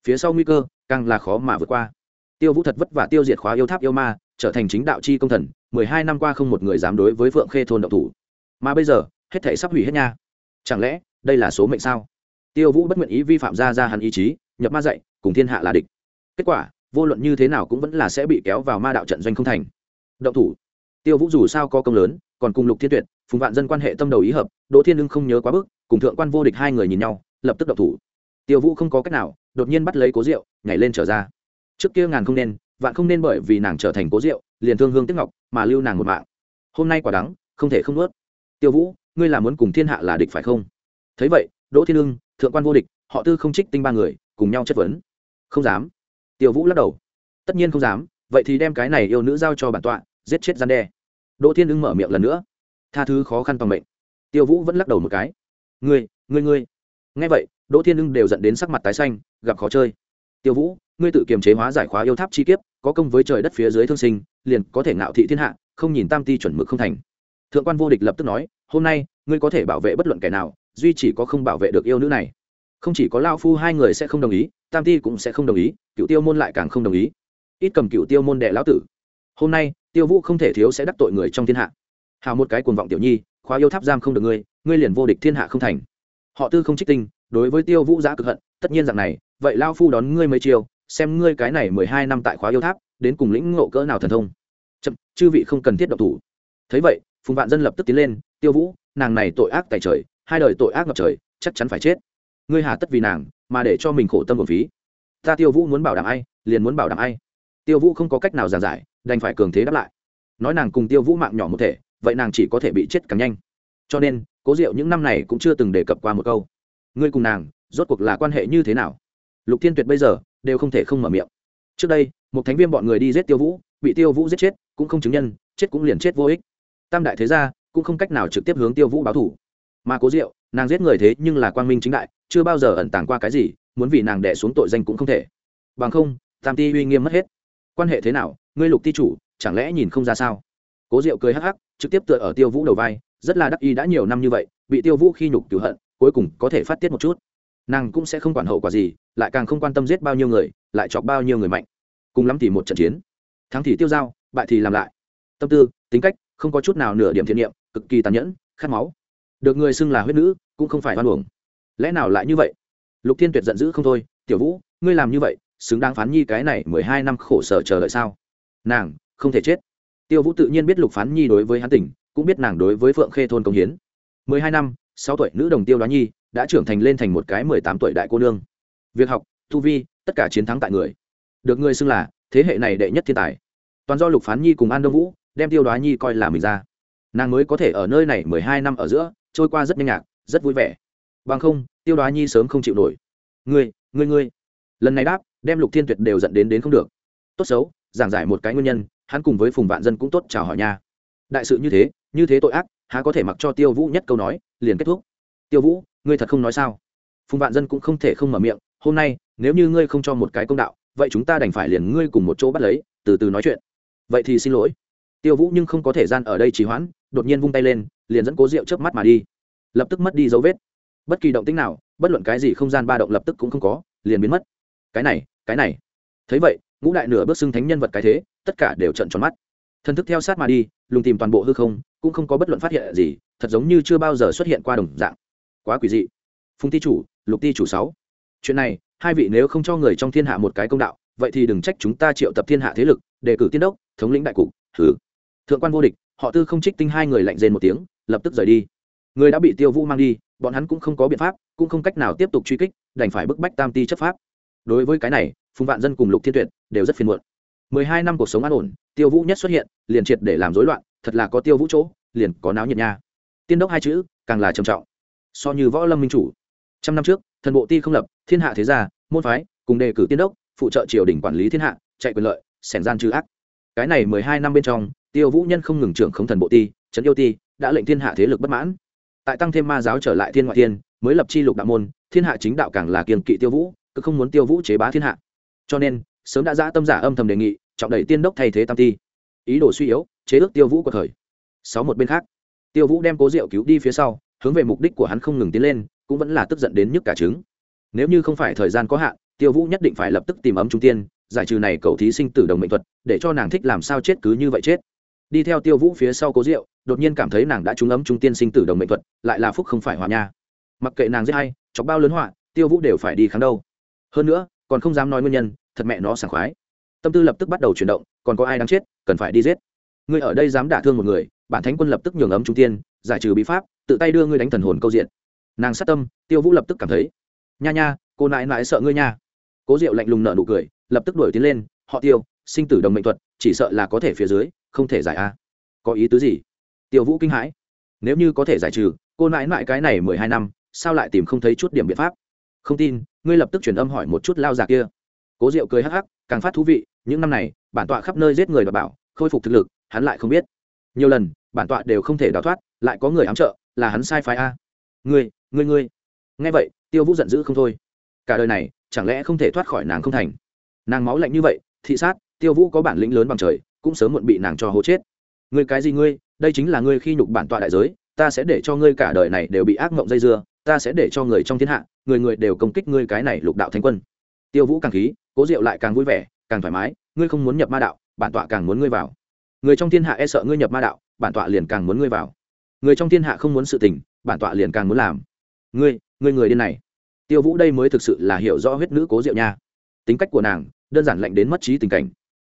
Phía sau nguy cơ, càng là khó mà vượt qua. Tiêu vũ thật vất vả tiêu diệt khóa yêu tháp yêu ma, trở thành chính đạo chi công thần, mười hai năm qua không một người dám đối với phượng khê thôn động thủ. Mà bây giờ, hết thể sắp hủy hết nha. Chẳng lẽ, đây là số mệnh sao? Tiêu vũ bất nguyện ý vi phạm ra ra hắn ý chí, nhập ma dạy, cùng thiên hạ là địch. Kết quả vô luận như thế nào cũng vẫn là sẽ bị kéo vào ma đạo trận doanh không thành. Động thủ. Tiêu vũ dù sao có công lớn, còn cùng lục thiên tuyệt, phùng vạn dân quan hệ tâm đầu ý hợp, đỗ thiên ưng không nhớ quá bức, cùng thượng quan vô địch hai người nhìn nhau, lập tức động thủ. Tiêu vũ không có cách nào, đột nhiên bắt lấy cố rượu, nhảy lên trở ra. Trước kia ngàn không nên, vạn không nên bởi vì nàng trở thành cố rượu, liền thương hương tiếc ngọc, mà lưu nàng một mạng. Hôm nay quả đắng, không thể không nuốt. Tiêu vũ, ngươi là muốn cùng thiên hạ là địch phải không? Thấy vậy, đỗ thiên ưng, thượng quan vô địch, họ tư không trích tinh ba người, cùng nhau chất vấn. Không dám tiêu vũ lắc đầu. Tất nhiên không dám, vậy thì đem cái này yêu nữ giao cho bản tọa, giết chết gian đe. Đỗ thiên ưng mở miệng lần nữa. Tha thứ khó khăn toàn mệnh. Tiêu vũ vẫn lắc đầu một cái. Ngươi ngươi ngươi. Nghe vậy, đỗ thiên ưng đều dẫn đến sắc mặt tái xanh, gặp khó chơi. Tiêu vũ, ngươi tự kiềm chế hóa giải khóa yêu tháp chi kiếp, có công với trời đất phía dưới thương sinh, liền có thể ngạo thị thiên hạ, không nhìn tam ti chuẩn mực không thành. Thượng quan vô địch lập tức nói, hôm nay, ngươi có thể bảo vệ bất luận kẻ nào, duy chỉ có không bảo vệ được yêu nữ này. Không chỉ có lao phu hai người sẽ không đồng ý tam ti cũng sẽ không đồng ý cựu tiêu môn lại càng không đồng ý. Ít cầm cựu tiêu môn đệ lão tử. Hôm nay, tiêu vũ không thể thiếu sẽ đắc tội người trong thiên hạ. Hào một cái cuồng vọng tiểu nhi, khóa yêu tháp giam không được ngươi ngươi liền vô địch thiên hạ không thành. Họ tư không trích tinh, đối với tiêu vũ giã cực hận, tất nhiên rằng này, vậy lao phu đón ngươi mấy chiều xem ngươi cái này mười hai năm tại khóa yêu tháp, đến cùng lĩnh ngộ cỡ nào thần thông. Chậm, chư vị không cần thiết độc thủ. Thấy vậy, phùng vạn dân lập tức tiến lên, tiêu vũ, nàng này tội ác tại trời, hai đời tội ác ngập trời, chắc chắn phải chết. Ngươi hà tất vì nàng mà để cho mình khổ tâm một phí. Ta tiêu vũ muốn bảo đảm ai, liền muốn bảo đảm ai. Tiêu vũ không có cách nào giảng giải, đành phải cường thế đáp lại. Nói nàng cùng tiêu vũ mạng nhỏ một thể, vậy nàng chỉ có thể bị chết càng nhanh. Cho nên, cố diệu những năm này cũng chưa từng đề cập qua một câu. Ngươi cùng nàng, rốt cuộc là quan hệ như thế nào? Lục thiên tuyệt bây giờ, đều không thể không mở miệng. Trước đây, một thánh viên bọn người đi giết tiêu vũ, bị tiêu vũ giết chết, cũng không chứng nhân, chết cũng liền chết vô ích. Tam đại thế gia, cũng không cách nào trực tiếp hướng tiêu vũ báo thủ mà cố diệu, nàng giết người thế nhưng là quang minh chính đại chưa bao giờ ẩn tàng qua cái gì, muốn vì nàng đẻ xuống tội danh cũng không thể. Bằng không, tam ti uy nghiêm mất hết. Quan hệ thế nào, ngươi lục ti chủ, chẳng lẽ nhìn không ra sao? Cố diệu cười hắc hắc, trực tiếp tựa ở tiêu vũ đầu vai, rất là đắc ý đã nhiều năm như vậy, bị tiêu vũ khi nhục cửu hận, cuối cùng có thể phát tiết một chút. Nàng cũng sẽ không quản hậu quả gì, lại càng không quan tâm giết bao nhiêu người, lại chọc bao nhiêu người mạnh. Cùng lắm thì một trận chiến. Thắng thì tiêu dao, bại thì làm lại. Tâm tư, tính cách, không có chút nào nửa điểm thiện niệm, cực kỳ tàn nhẫn, khát máu. Được người xưng là huyết nữ, cũng không phải hoan uổng lẽ nào lại như vậy? Lục thiên tuyệt giận dữ không thôi, tiểu vũ, ngươi làm như vậy, xứng đáng phán nhi cái này mười hai năm khổ sở chờ đợi sao? Nàng, không thể chết. Tiêu vũ tự nhiên biết lục phán nhi đối với hắn tỉnh, cũng biết nàng đối với phượng khê thôn công hiến. Mười hai năm, sáu tuổi nữ đồng tiêu đoá nhi, đã trưởng thành lên thành một cái mười tám tuổi đại cô nương. Việc học, tu vi, tất cả chiến thắng tại người. Được ngươi xưng là, thế hệ này đệ nhất thiên tài. Toàn do lục phán nhi cùng an đông vũ, đem tiêu đoá nhi coi là mình ra. Nàng mới có thể ở nơi này mười hai năm ở giữa, trôi qua rất nhanh nhạc, rất vui vẻ bằng không, tiêu đoá nhi sớm không chịu nổi. Ngươi ngươi ngươi. Lần này đáp, đem lục thiên tuyệt đều dẫn đến đến không được. Tốt xấu, giảng giải một cái nguyên nhân, hắn cùng với phùng vạn dân cũng tốt chào hỏi nha. Đại sự như thế như thế tội ác, há có thể mặc cho tiêu vũ nhất câu nói, liền kết thúc. Tiêu vũ, ngươi thật không nói sao? Phùng vạn dân cũng không thể không mở miệng, hôm nay, nếu như ngươi không cho một cái công đạo, vậy chúng ta đành phải liền ngươi cùng một chỗ bắt lấy, từ từ nói chuyện. Vậy thì xin lỗi. Tiêu vũ nhưng không có thể gian ở đây trì hoãn, đột nhiên vung tay lên, liền dẫn cố rượu trước mắt mà đi. Lập tức mất đi dấu vết bất kỳ động tĩnh nào, bất luận cái gì không gian ba động lập tức cũng không có, liền biến mất. Cái này cái này. Thấy vậy, ngũ đại nửa bước xưng thánh nhân vật cái thế, tất cả đều trận tròn mắt. Thần thức theo sát mà đi, lùng tìm toàn bộ hư không, cũng không có bất luận phát hiện gì, thật giống như chưa bao giờ xuất hiện qua đồng dạng. Quá quỷ dị. Phùng ti chủ, lục ti chủ sáu. Chuyện này, hai vị nếu không cho người trong thiên hạ một cái công đạo, vậy thì đừng trách chúng ta triệu tập thiên hạ thế lực, đề cử tiên đốc, thống lĩnh đại cục, thử. Thượng quan vô địch, họ tư không trích tinh hai người lạnh rên một tiếng, lập tức rời đi. Người đã bị tiêu vũ mang đi bọn hắn cũng không có biện pháp, cũng không cách nào tiếp tục truy kích, đành phải bức bách tam ti chấp pháp. Đối với cái này, phùng vạn dân cùng lục thiên tuyệt đều rất phiền muộn. Mười hai năm cuộc sống an ổn, tiêu vũ nhất xuất hiện, liền triệt để làm rối loạn, thật là có tiêu vũ chỗ, liền có náo nhiệt nha. Tiên đốc hai chữ, càng là trầm trọng. So như võ lâm minh chủ. Trăm năm trước, thần bộ ti không lập, thiên hạ thế gia, môn phái, cùng đề cử tiên đốc, phụ trợ triều đình quản lý thiên hạ, chạy quyền lợi sẻn gian trừ ác. Cái này mười hai năm bên trong, tiêu vũ nhân không ngừng trưởng không thần bộ ti, trấn yêu ti, đã lệnh thiên hạ thế lực bất mãn tại tăng thêm ma giáo trở lại thiên ngoại thiên, mới lập chi lục đạo môn, thiên hạ chính đạo càng là kiên kỵ tiêu vũ, cứ không muốn tiêu vũ chế bá thiên hạ. Cho nên, sớm đã giã tâm giả âm thầm đề nghị, trọng đẩy tiên đốc thay thế tam ti. Ý đồ suy yếu, chế ước tiêu vũ của thời sáu một bên khác, tiêu vũ đem cố diệu cứu đi phía sau, hướng về mục đích của hắn không ngừng tiến lên, cũng vẫn là tức giận đến nhức cả trứng. Nếu như không phải thời gian có hạn, tiêu vũ nhất định phải lập tức tìm ấm trung tiên, giải trừ này cầu thí sinh tử đồng mệnh thuật, để cho nàng thích làm sao chết cứ như vậy chết. Đi theo tiêu vũ phía sau cố diệu đột nhiên cảm thấy nàng đã trúng ấm trung tiên sinh tử đồng mệnh thuật, lại là phúc không phải hòa nha. Mặc kệ nàng giết hay chọc bao lớn họa, tiêu vũ đều phải đi kháng đâu. Hơn nữa, còn không dám nói nguyên nhân, thật mẹ nó sảng khoái. Tâm tư lập tức bắt đầu chuyển động, còn có ai đang chết, cần phải đi giết. Ngươi ở đây dám đả thương một người, bản thánh quân lập tức nhường ấm trung tiên, giải trừ bí pháp, tự tay đưa ngươi đánh thần hồn câu diện. Nàng sát tâm, tiêu vũ lập tức cảm thấy, nha nha, cô nãi nãi sợ ngươi nha. Cố diệu lạnh lùng nợ nụ cười, lập tức đuổi tiến lên, họ tiêu, sinh tử đồng mệnh thuật, chỉ sợ là có thể phía dưới, không thể giải a. Có ý tứ gì? Tiêu vũ kinh hãi. Nếu như có thể giải trừ, cô nãi nãi cái này mười hai năm, sao lại tìm không thấy chút điểm biện pháp? Không tin, ngươi lập tức truyền âm hỏi một chút lao già kia. Cố diệu cười hắc hắc, càng phát thú vị, những năm này, bản tọa khắp nơi giết người và bảo, khôi phục thực lực, hắn lại không biết. Nhiều lần, bản tọa đều không thể đào thoát, lại có người ám trợ, là hắn sai phái a. Ngươi ngươi ngươi. Nghe vậy, tiêu vũ giận dữ không thôi. Cả đời này, chẳng lẽ không thể thoát khỏi nàng không thành? Nàng máu lạnh như vậy, thị sát, tiêu vũ có bản lĩnh lớn bằng trời, cũng sớm muộn bị nàng cho hố chết. Ngươi cái gì ngươi? Đây chính là ngươi khi nhục bản tọa đại giới, ta sẽ để cho ngươi cả đời này đều bị ác mộng dây dưa, ta sẽ để cho người trong thiên hạ, người người đều công kích ngươi cái này lục đạo thánh quân. Tiêu vũ càng khí, cố diệu lại càng vui vẻ, càng thoải mái, ngươi không muốn nhập ma đạo, bản tọa càng muốn ngươi vào. Người trong thiên hạ e sợ ngươi nhập ma đạo, bản tọa liền càng muốn ngươi vào. Người trong thiên hạ không muốn sự tình, bản tọa liền càng muốn làm. Ngươi ngươi người điên này. Tiêu vũ đây mới thực sự là hiểu rõ huyết nữ cố diệu nha. Tính cách của nàng, đơn giản lạnh đến mất trí tình cảnh.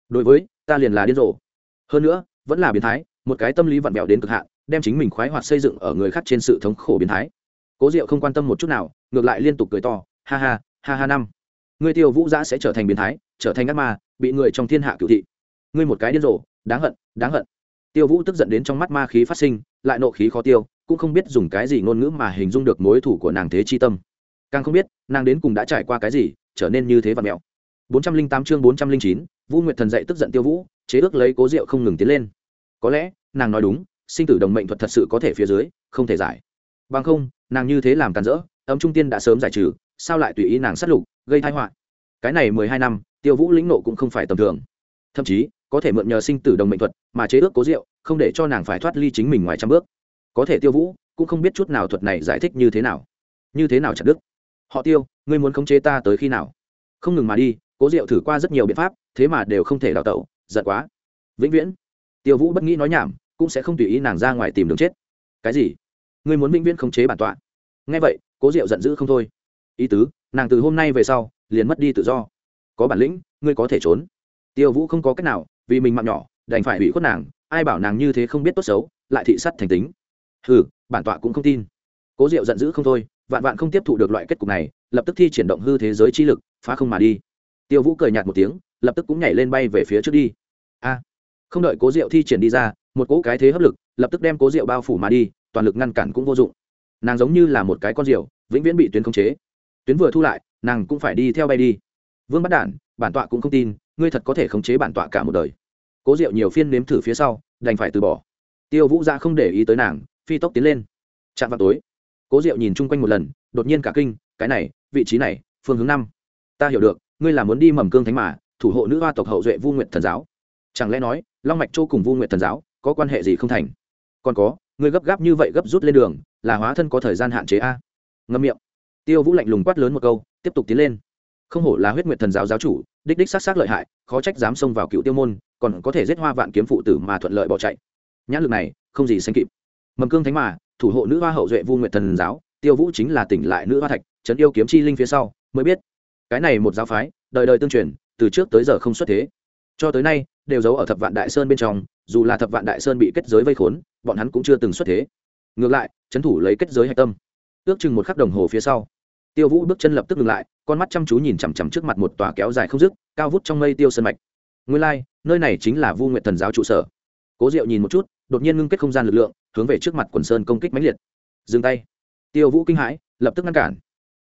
Đối với, ta liền là điên rồ. Hơn nữa, vẫn là biến thái một cái tâm lý vặn vẹo đến cực hạn, đem chính mình khoái hoạt xây dựng ở người khác trên sự thống khổ biến thái. Cố diệu không quan tâm một chút nào, ngược lại liên tục cười to, ha ha ha ha năm. Ngươi tiêu vũ giã sẽ trở thành biến thái, trở thành ác ma, bị người trong thiên hạ cựu thị. Ngươi một cái điên rồ, đáng hận đáng hận. Tiêu vũ tức giận đến trong mắt ma khí phát sinh, lại nộ khí khó tiêu, cũng không biết dùng cái gì ngôn ngữ mà hình dung được mối thủ của nàng thế chi tâm. Càng không biết, nàng đến cùng đã trải qua cái gì, trở nên như thế và mẹo bốn trăm linh tám chương bốn trăm linh chín vu nguyệt thần dậy tức giận tiêu vũ, chế ước lấy cố Diệu không ngừng tiến lên. Có lẽ nàng nói đúng, sinh tử đồng mệnh thuật thật sự có thể phía dưới, không thể giải. Bằng không, nàng như thế làm càn rỡ ấm trung tiên đã sớm giải trừ, sao lại tùy ý nàng sát lục, gây thái họa? Cái này mười hai năm, tiêu vũ lĩnh nộ cũng không phải tầm thường. Thậm chí, có thể mượn nhờ sinh tử đồng mệnh thuật mà chế ước cố diệu, không để cho nàng phải thoát ly chính mình ngoài trăm bước. Có thể tiêu vũ cũng không biết chút nào thuật này giải thích như thế nào. Như thế nào chặt đức họ tiêu, ngươi muốn khống chế ta tới khi nào? Không ngừng mà đi, cố diệu thử qua rất nhiều biện pháp, thế mà đều không thể đào tẩu, giận quá. Vĩnh viễn tiêu vũ bất nghĩ nói nhảm, cũng sẽ không tùy ý nàng ra ngoài tìm đường chết. Cái gì? Ngươi muốn vĩnh viễn khống chế bản tọa? Nghe vậy, cố diệu giận dữ không thôi. Ý tứ, nàng từ hôm nay về sau, liền mất đi tự do. Có bản lĩnh, ngươi có thể trốn. Tiêu vũ không có cách nào, vì mình mạng nhỏ, đành phải hủy khuất nàng, ai bảo nàng như thế không biết tốt xấu, lại thị sắt thành tính. Ừ bản tọa cũng không tin. Cố diệu giận dữ không thôi, vạn vạn không tiếp thụ được loại kết cục này, lập tức thi triển động hư thế giới chi lực, phá không mà đi. Tiêu vũ cười nhạt một tiếng, lập tức cũng nhảy lên bay về phía trước đi. A! Không đợi cố diệu thi triển đi ra, một cỗ cái thế hấp lực lập tức đem cố diệu bao phủ mà đi, toàn lực ngăn cản cũng vô dụng. Nàng giống như là một cái con diều, vĩnh viễn bị tuyến khống chế. Tuyến vừa thu lại, nàng cũng phải đi theo bay đi. Vương bắt đản, bản tọa cũng không tin, ngươi thật có thể khống chế bản tọa cả một đời. Cố diệu nhiều phiên nếm thử phía sau, đành phải từ bỏ. Tiêu vũ ra không để ý tới nàng, phi tốc tiến lên. Chạm vào tối, cố diệu nhìn chung quanh một lần, đột nhiên cả kinh, cái này, vị trí này, phương hướng năm. Ta hiểu được, ngươi là muốn đi mầm cương thánh mà, thủ hộ nữ hoa tộc hậu duệ vu nguyện thần giáo. Chẳng lẽ nói long mạch châu cùng vu nguyện thần giáo có quan hệ gì không thành? Còn có ngươi gấp gáp như vậy gấp rút lên đường, là hóa thân có thời gian hạn chế a? Ngâm miệng. Tiêu vũ lạnh lùng quát lớn một câu, tiếp tục tiến lên. Không hổ là huyết nguyện thần giáo giáo chủ, đích đích s á s á lợi hại, khó trách dám xông vào cựu tiêu môn, còn có thể giết hoa vạn kiếm phụ tử mà thuận lợi bỏ chạy. Nhãn lực này, không gì sánh kịp. Mầm cương thánh mà, thủ hộ nữ hoa hậu duệ vu nguyện thần giáo, tiêu vũ chính là tỉnh lại nữ hoa thạch, trấn yêu kiếm chi linh phía sau, mới biết. Cái này một giáo phái, đời đời tương truyền, từ trước tới giờ không xuất thế. Cho tới nay đều giấu ở thập vạn đại sơn bên trong dù là thập vạn đại sơn bị kết giới vây khốn bọn hắn cũng chưa từng xuất thế. Ngược lại trấn thủ lấy kết giới hạch tâm. Ước chừng một khắc đồng hồ phía sau tiêu vũ bước chân lập tức ngừng lại con mắt chăm chú nhìn chằm chằm trước mặt một tòa kéo dài không dứt cao vút trong mây tiêu sân mạch. Nguyên lai、like, nơi này chính là vu nguyện thần giáo trụ sở. Cố diệu nhìn một chút đột nhiên ngưng kết không gian lực lượng hướng về trước mặt quần sơn công kích mãnh liệt. Dừng tay. Tiêu vũ kinh hãi lập tức ngăn cản.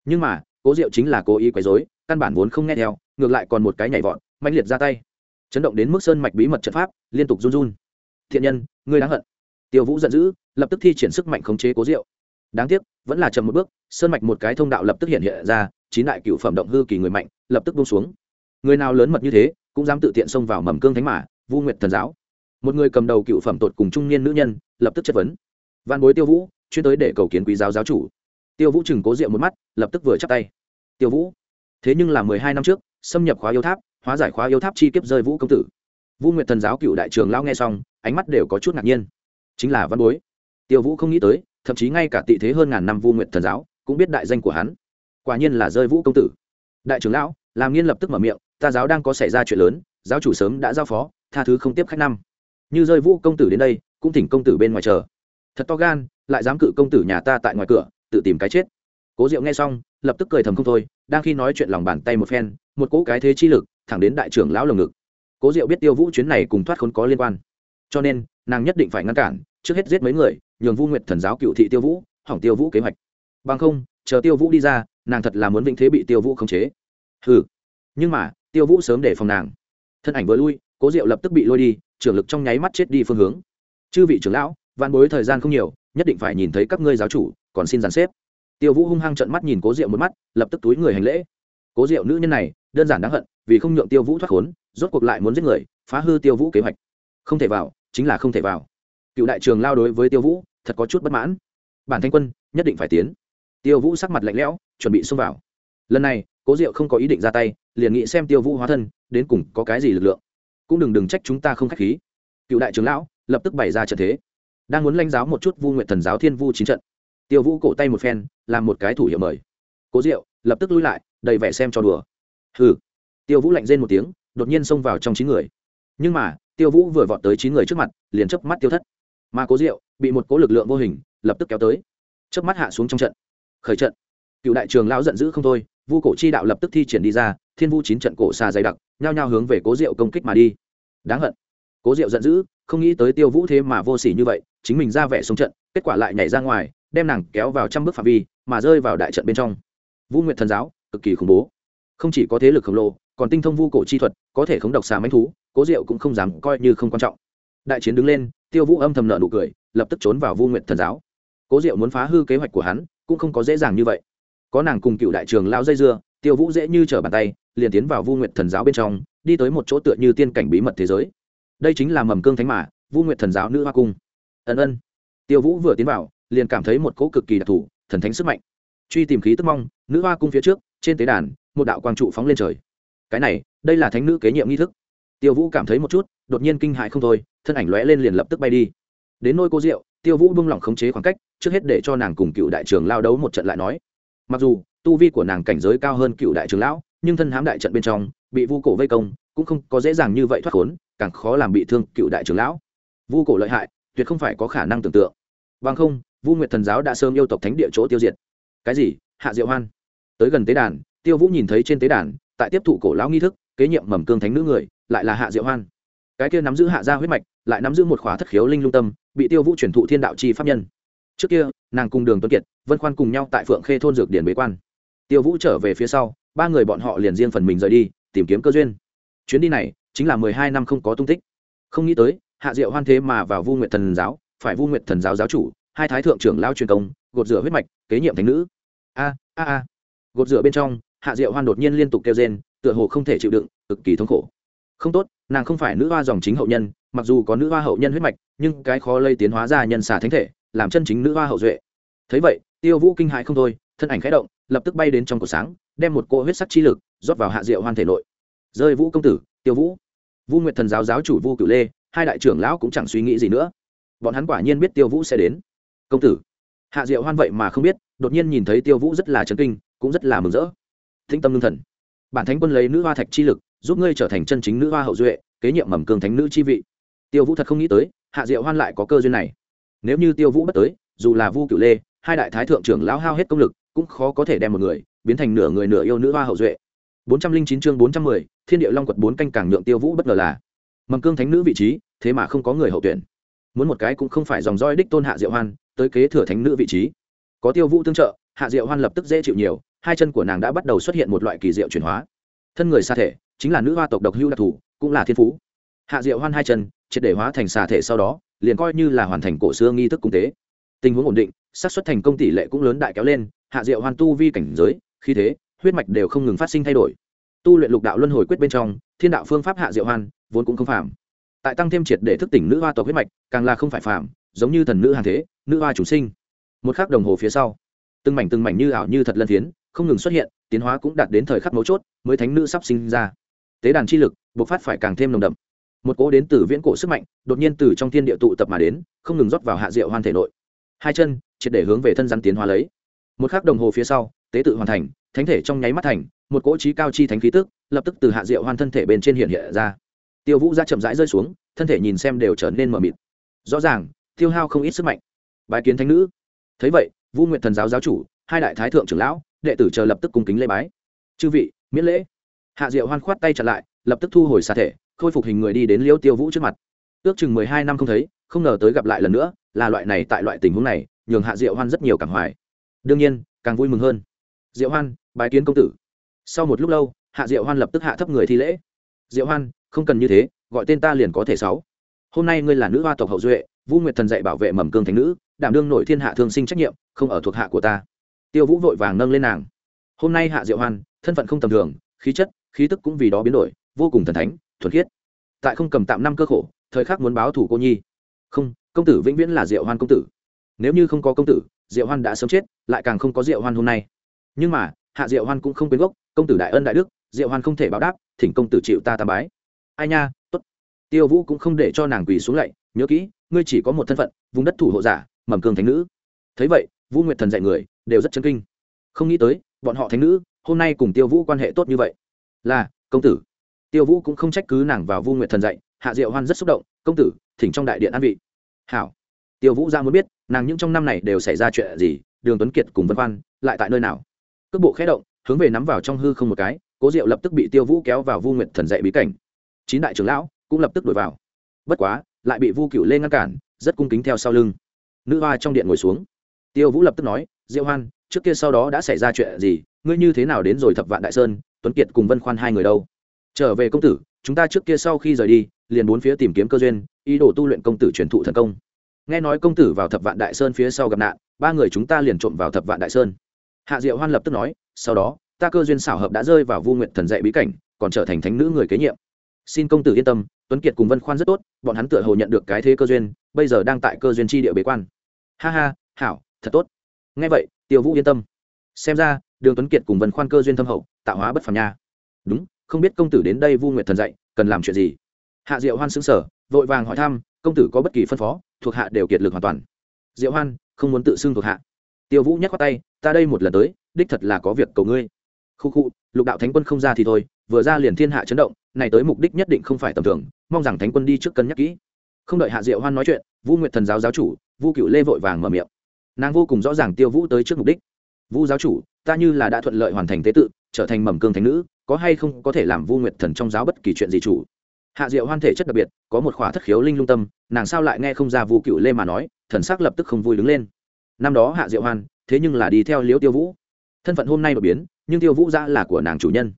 Nhưng mà cố diệu chính là cố ý quấy dối căn bản vốn không nghe theo ngược lại còn một cái nhảy vọt mãnh liệt ra tay chấn động đến mức sơn mạch bí mật trận pháp liên tục run run. Thiện nhân, ngươi đáng hận. Tiêu vũ giận dữ, lập tức thi triển sức mạnh khống chế cố diệu. Đáng tiếc, vẫn là chậm một bước, sơn mạch một cái thông đạo lập tức hiện hiện ra, chín đại cựu phẩm động hư kỳ người mạnh, lập tức buông xuống. Người nào lớn mật như thế, cũng dám tự tiện xông vào mầm cương thánh mã, vu nguyệt thần giáo. Một người cầm đầu cựu phẩm tột cùng trung niên nữ nhân, lập tức chất vấn. Văn bối tiêu vũ, chuyên tới để cầu kiến quý giáo giáo chủ. Tiêu vũ chừng cố rượu một mắt, lập tức vừa chắp tay. Tiêu vũ, thế nhưng là mười hai năm trước, xâm nhập khóa yêu tháp hóa giải khóa yêu tháp chi kiếp rơi vũ công tử. Vũ nguyệt thần giáo cựu đại trường lao nghe xong, ánh mắt đều có chút ngạc nhiên. Chính là văn bối. Tiêu vũ không nghĩ tới, thậm chí ngay cả tị thế hơn ngàn năm vu nguyệt thần giáo cũng biết đại danh của hắn. Quả nhiên là rơi vũ công tử. Đại trưởng lão, làm nghiên lập tức mở miệng, ta giáo đang có xảy ra chuyện lớn, giáo chủ sớm đã giao phó, tha thứ không tiếp khách năm. Như rơi vũ công tử đến đây, cũng thỉnh công tử bên ngoài chờ. Thật to gan, lại dám cự công tử nhà ta tại ngoài cửa, tự tìm cái chết. Cố diệu nghe xong, lập tức cười thầm không thôi, đang khi nói chuyện lòng bàn tay một phen, một cỗ cái thế chi lực thẳng đến đại trưởng lão lồng ngực. Cố diệu biết tiêu vũ chuyến này cùng thoát khốn có liên quan, cho nên nàng nhất định phải ngăn cản, trước hết giết mấy người, nhường vu nguyệt thần giáo cựu thị tiêu vũ, hỏng tiêu vũ kế hoạch. Bằng không, chờ tiêu vũ đi ra, nàng thật là muốn vĩnh thế bị tiêu vũ khống chế. Ừ nhưng mà, tiêu vũ sớm để phòng nàng. Thân ảnh vừa lui, cố diệu lập tức bị lôi đi, trưởng lực trong nháy mắt chết đi phương hướng. Chư vị trưởng lão van bối thời gian không nhiều, nhất định phải nhìn thấy các ngươi giáo chủ, còn xin dàn xếp. Tiêu vũ hung hăng trận mắt nhìn cố diệu một mắt, lập tức túi người hành lễ. Cố diệu nữ nhân này, đơn giản đáng hận vì không nhượng tiêu vũ thoát khốn, rốt cuộc lại muốn giết người, phá hư tiêu vũ kế hoạch. Không thể vào, chính là không thể vào. Cựu đại trường lao đối với tiêu vũ, thật có chút bất mãn. Bản thanh quân, nhất định phải tiến. Tiêu vũ sắc mặt lạnh lẽo, chuẩn bị xông vào. Lần này, cố diệu không có ý định ra tay, liền nghĩ xem tiêu vũ hóa thân, đến cùng có cái gì lực lượng. Cũng đừng đừng trách chúng ta không k h á c h khí. Cựu đại trưởng lão, lập tức bày ra trận thế. Đang muốn lãnh giáo một chút vu nguyện thần giáo thiên vu chín trận, tiêu vũ cổ tay một phen, làm một cái thủ hiệu mời. Cố diệu, lập tức lui lại, đầy vẻ xem cho đùa. Hừ tiêu vũ lạnh rên một tiếng, đột nhiên xông vào trong chín người. Nhưng mà, tiêu vũ vừa vọt tới chín người trước mặt, liền chớp mắt tiêu thất. Mà cố diệu, bị một cố lực lượng vô hình, lập tức kéo tới. Chớp mắt hạ xuống trong trận. Khởi trận. Cựu đại trường lão giận dữ không thôi, vu cổ chi đạo lập tức thi triển đi ra, thiên vu chín trận cổ xa dày đặc, nhao nhao hướng về cố diệu công kích mà đi. Đáng hận. Cố diệu giận dữ, không nghĩ tới tiêu vũ thế mà vô s ỉ như vậy, chính mình ra vẻ xuống trận, kết quả lại nhảy ra ngoài, đem nàng kéo vào trăm bước phạm vi, mà rơi vào đại trận bên trong. Vũ nguyệt thần giáo, cực kỳ khủng bố. Không chỉ có thế lực khổng lồ còn tinh thông vu cổ chi thuật, có thể khống độc xà manh thú, cố diệu cũng không dám coi như không quan trọng. Đại chiến đứng lên, tiêu vũ âm thầm nợ nụ cười, lập tức trốn vào vu nguyện thần giáo. Cố diệu muốn phá hư kế hoạch của hắn, cũng không có dễ dàng như vậy. Có nàng cùng cựu đại trường lao dây dưa, tiêu vũ dễ như trở bàn tay, liền tiến vào vu nguyện thần giáo bên trong, đi tới một chỗ tựa như tiên cảnh bí mật thế giới. Đây chính là mầm cương thánh mã, vu nguyện thần giáo nữ hoa cung. Ân ân. Tiêu vũ vừa tiến vào, liền cảm thấy một cỗ cực kỳ đặc thù, thần thánh sức mạnh. Truy tìm khí tức mong, nữ hoa cung phía trước, trên tế đàn, một đạo quang trụ phóng lên trời cái này, đây là thánh nữ kế nhiệm nghi thức. Tiêu vũ cảm thấy một chút, đột nhiên kinh hại không thôi, thân ảnh lóe lên liền lập tức bay đi. Đến nôi cô diệu, tiêu vũ buông lỏng khống chế khoảng cách, trước hết để cho nàng cùng cựu đại trường lao đấu một trận lại nói. Mặc dù, tu vi của nàng cảnh giới cao hơn cựu đại trường lão, nhưng thân hám đại trận bên trong, bị vu cổ vây công, cũng không có dễ dàng như vậy thoát khốn, càng khó làm bị thương cựu đại trường lão. Vu cổ lợi hại, tuyệt không phải có khả năng tưởng tượng. Vâng không, vu nguyệt thần giáo đã sớm yêu tộc thánh địa chỗ tiêu diệt. Cái gì? Hạ diệu hoan. Tới gần tế đàn, tiêu vũ nhìn thấy trên tế đàn tại tiếp thụ cổ lão nghi thức, kế nhiệm mầm cương thánh nữ người, lại là hạ diệu hoan. Cái kia nắm giữ hạ gia huyết mạch, lại nắm giữ một khóa thất khiếu linh lung tâm, bị tiêu vũ truyền thụ thiên đạo chi pháp nhân. Trước kia, nàng cùng đường tuấn kiệt, vân khoan cùng nhau tại phượng khê thôn dược điển bế quan. Tiêu vũ trở về phía sau, ba người bọn họ liền riêng phần mình rời đi, tìm kiếm cơ duyên. Chuyến đi này, chính là mười hai năm không có tung tích. Không nghĩ tới, hạ diệu hoan thế mà vào vu nguyệt thần giáo, phải vu nguyệt thần giáo giáo chủ, hai thái thượng trưởng lao truyền công, gột rửa huyết mạch, kế nhiệm thành nữ. A a a. Gột rửa bên trong hạ diệu hoan đột nhiên liên tục kêu rên, tựa hồ không thể chịu đựng, cực kỳ thống khổ. Không tốt, nàng không phải nữ hoa dòng chính hậu nhân, mặc dù có nữ hoa hậu nhân huyết mạch, nhưng cái khó lây tiến hóa ra nhân xả thánh thể, làm chân chính nữ hoa hậu duệ. Thấy vậy, tiêu vũ kinh hại không thôi, thân ảnh khẽ động, lập tức bay đến trong cổ sáng, đem một cỗ huyết sắc chi lực rót vào hạ diệu hoan thể nội. Rơi vũ công tử, tiêu vũ. Vu nguyệt thần giáo giáo chủ vu cửu lê, hai đại trưởng lão cũng chẳng suy nghĩ gì nữa. Bọn hắn quả nhiên biết tiêu vũ sẽ đến. Công tử. Hạ diệu hoan vậy mà không biết, đột nhiên nhìn thấy tiêu vũ rất là chấn kinh, cũng rất là mừng rỡ thính tâm lương thần. Bản thánh quân lấy nữ hoa thạch chi lực, giúp ngươi trở thành chân chính nữ hoa hậu duệ, kế nhiệm mầm cường thánh nữ chi vị. Tiêu vũ thật không nghĩ tới, hạ diệu hoan lại có cơ duyên này. Nếu như tiêu vũ bất tới, dù là vu cửu lê, hai đại thái thượng trưởng lão hao hết công lực, cũng khó có thể đem một người biến thành nửa người nửa yêu nữ hoa hậu duệ. Bốn trăm linh chín chương bốn trăm mười, thiên địa long quật bốn canh càng nhượng tiêu vũ bất ngờ là, mầm cương thánh nữ vị trí, thế mà không có người hậu tuyển. Muốn một cái cũng không phải dòng roi đích tôn hạ diệu hoan, tới kế thừa thánh nữ vị trí. Có tiêu vũ tương trợ hạ diệu hoan lập tức dễ chịu nhiều, hai chân của nàng đã bắt đầu xuất hiện một loại kỳ diệu chuyển hóa. Thân người xa thể, chính là nữ hoa tộc độc hưu đặc thù, cũng là thiên phú. Hạ diệu hoan hai chân, triệt để hóa thành xà thể sau đó, liền coi như là hoàn thành cổ xưa nghi thức cung tế. Tình huống ổn định, xác suất thành công tỷ lệ cũng lớn đại kéo lên, hạ diệu hoan tu vi cảnh giới khi thế, huyết mạch đều không ngừng phát sinh thay đổi. Tu luyện lục đạo luân hồi quyết bên trong, thiên đạo phương pháp hạ diệu hoan vốn cũng không phạm tại tăng thêm triệt để thức tỉnh nữ hoa tộc huyết mạch, càng là không phải phạm giống như thần nữ hàng thế, nữ hoa chủ sinh. Một khắc đồng hồ phía sau từng mảnh từng mảnh như ảo như thật lân phiến, không ngừng xuất hiện, tiến hóa cũng đạt đến thời khắc mấu chốt mới thánh nữ sắp sinh ra. Tế đàn chi lực bộc phát phải càng thêm nồng đậm. Một cỗ đến từ viễn cổ sức mạnh, đột nhiên từ trong thiên địa tụ tập mà đến, không ngừng rót vào hạ diệu hoan thể nội. Hai chân, triệt để hướng về thân rắn tiến hóa lấy. Một khắc đồng hồ phía sau, tế tự hoàn thành, thánh thể trong nháy mắt thành, một cỗ trí cao chi thánh khí tức, lập tức từ hạ diệu hoan thân thể bên trên hiện hiện ra. Tiêu vũ ra chậm rãi rơi xuống, thân thể nhìn xem đều trở nên mờ mịt. Rõ ràng, tiêu hao không ít sức mạnh. Bài kiến thánh nữ. Thấy vậy vu nguyện thần giáo giáo chủ, hai đại thái thượng trưởng lão, đệ tử chờ lập tức cung kính lễ bái. Chư vị, miễn lễ. Hạ diệu hoan khoát tay chặt lại, lập tức thu hồi xa thể, khôi phục hình người đi đến liêu tiêu vũ trước mặt. Ước chừng mười hai năm không thấy, không ngờ tới gặp lại lần nữa, là loại này tại loại tình huống này, nhường hạ diệu hoan rất nhiều cảm hoài. Đương nhiên, càng vui mừng hơn. Diệu hoan bài kiến công tử. Sau một lúc lâu, hạ diệu hoan lập tức hạ thấp người thi lễ. Diệu hoan, không cần như thế, gọi tên ta liền có thể sáu. Hôm nay ngươi là nữ hoa tộc hậu duệ, vũ nguyệt thần dạy bảo vệ mầm cương thánh nữ đảm đương nội thiên hạ thương sinh trách nhiệm, không ở thuộc hạ của ta. Tiêu vũ vội vàng nâng lên nàng. Hôm nay hạ diệu hoan, thân phận không tầm thường, khí chất, khí tức cũng vì đó biến đổi, vô cùng thần thánh, thuần khiết. Tại không cầm tạm năm cơ khổ, thời khắc muốn báo thủ cô nhi. Không, công tử vĩnh viễn là diệu hoan công tử. Nếu như không có công tử, diệu hoan đã sớm chết, lại càng không có diệu hoan hôm nay. Nhưng mà, hạ diệu hoan cũng không quên gốc, công tử đại ân đại đức, diệu hoan không thể báo đáp, thỉnh công tử chịu ta tam bái. Ai nha, tốt. Tiêu vũ cũng không để cho nàng quỳ xuống lạy nhớ kỹ, ngươi chỉ có một thân phận, vùng đất thủ hộ giả mầm cương thánh nữ. Thấy vậy, vũ nguyệt thần dạy người, đều rất chân kinh. Không nghĩ tới, bọn họ thánh nữ, hôm nay cùng tiêu vũ quan hệ tốt như vậy. Là, công tử. Tiêu vũ cũng không trách cứ nàng vào vu nguyệt thần dạy, hạ diệu hoan rất xúc động, công tử, thỉnh trong đại điện an vị. Hảo. Tiêu vũ ra muốn biết, nàng những trong năm này đều xảy ra chuyện gì, đường tuấn kiệt cùng vân văn lại tại nơi nào? Cước bộ khé động, hướng về nắm vào trong hư không một cái, cố diệu lập tức bị tiêu vũ kéo vào vu nguyệt thần dạy bí cảnh. Chín đại trưởng lão cũng lập tức đuổi vào. Bất quá, lại bị vu cựu lê ngăn cản, rất cung kính theo sau lưng nữ hoa trong điện ngồi xuống. Tiêu vũ lập tức nói, diệu hoan, trước kia sau đó đã xảy ra chuyện gì? Ngươi như thế nào đến rồi thập vạn đại sơn? Tuấn kiệt cùng vân khoan hai người đâu? Trở về công tử, chúng ta trước kia sau khi rời đi, liền bốn phía tìm kiếm cơ duyên, ý đồ tu luyện công tử truyền thụ thần công. Nghe nói công tử vào thập vạn đại sơn phía sau gặp nạn, ba người chúng ta liền trộm vào thập vạn đại sơn. Hạ diệu hoan lập tức nói, sau đó, ta cơ duyên xảo hợp đã rơi vào vu nguyện thần dạy bí cảnh, còn trở thành thánh nữ người kế nhiệm. Xin công tử yên tâm, tuấn kiệt cùng vân khoan rất tốt, bọn hắn tựa hồ nhận được cái thế cơ duyên, bây giờ đang tại cơ duyên tri địa bế quan ha ha, hảo, thật tốt. Nghe vậy, tiêu vũ yên tâm. Xem ra, đường tuấn kiệt cùng vân khoan cơ duyên thâm hậu, tạo hóa bất phàm nha. Đúng, không biết công tử đến đây vu nguyệt thần dạy, cần làm chuyện gì? Hạ diệu hoan xứng sở vội vàng hỏi thăm, công tử có bất kỳ phân phó, thuộc hạ đều kiệt lực hoàn toàn. Diệu hoan, không muốn tự xưng thuộc hạ. Tiêu vũ nhắc qua tay, ta đây một lần tới, đích thật là có việc cầu ngươi. Khu khu, lục đạo thánh quân không ra thì thôi, vừa ra liền thiên hạ chấn động, này tới mục đích nhất định không phải tầm thường, mong rằng thánh quân đi trước cân nhắc kỹ không đợi hạ diệu hoan nói chuyện, vu nguyệt thần giáo giáo chủ, vu cựu lê vội vàng mở miệng. Nàng vô cùng rõ ràng tiêu vũ tới trước mục đích. Vu giáo chủ, ta như là đã thuận lợi hoàn thành tế tự, trở thành mầm cương thánh nữ, có hay không có thể làm vu nguyệt thần trong giáo bất kỳ chuyện gì chủ? Hạ diệu hoan thể chất đặc biệt, có một khỏa thất khiếu linh lung tâm, nàng sao lại nghe không ra vu cựu lê mà nói, thần sắc lập tức không vui đứng lên. Năm đó hạ diệu hoan, thế nhưng là đi theo liễu tiêu vũ. Thân phận hôm nay đột biến, nhưng tiêu vũ ra là của nàng chủ nhân.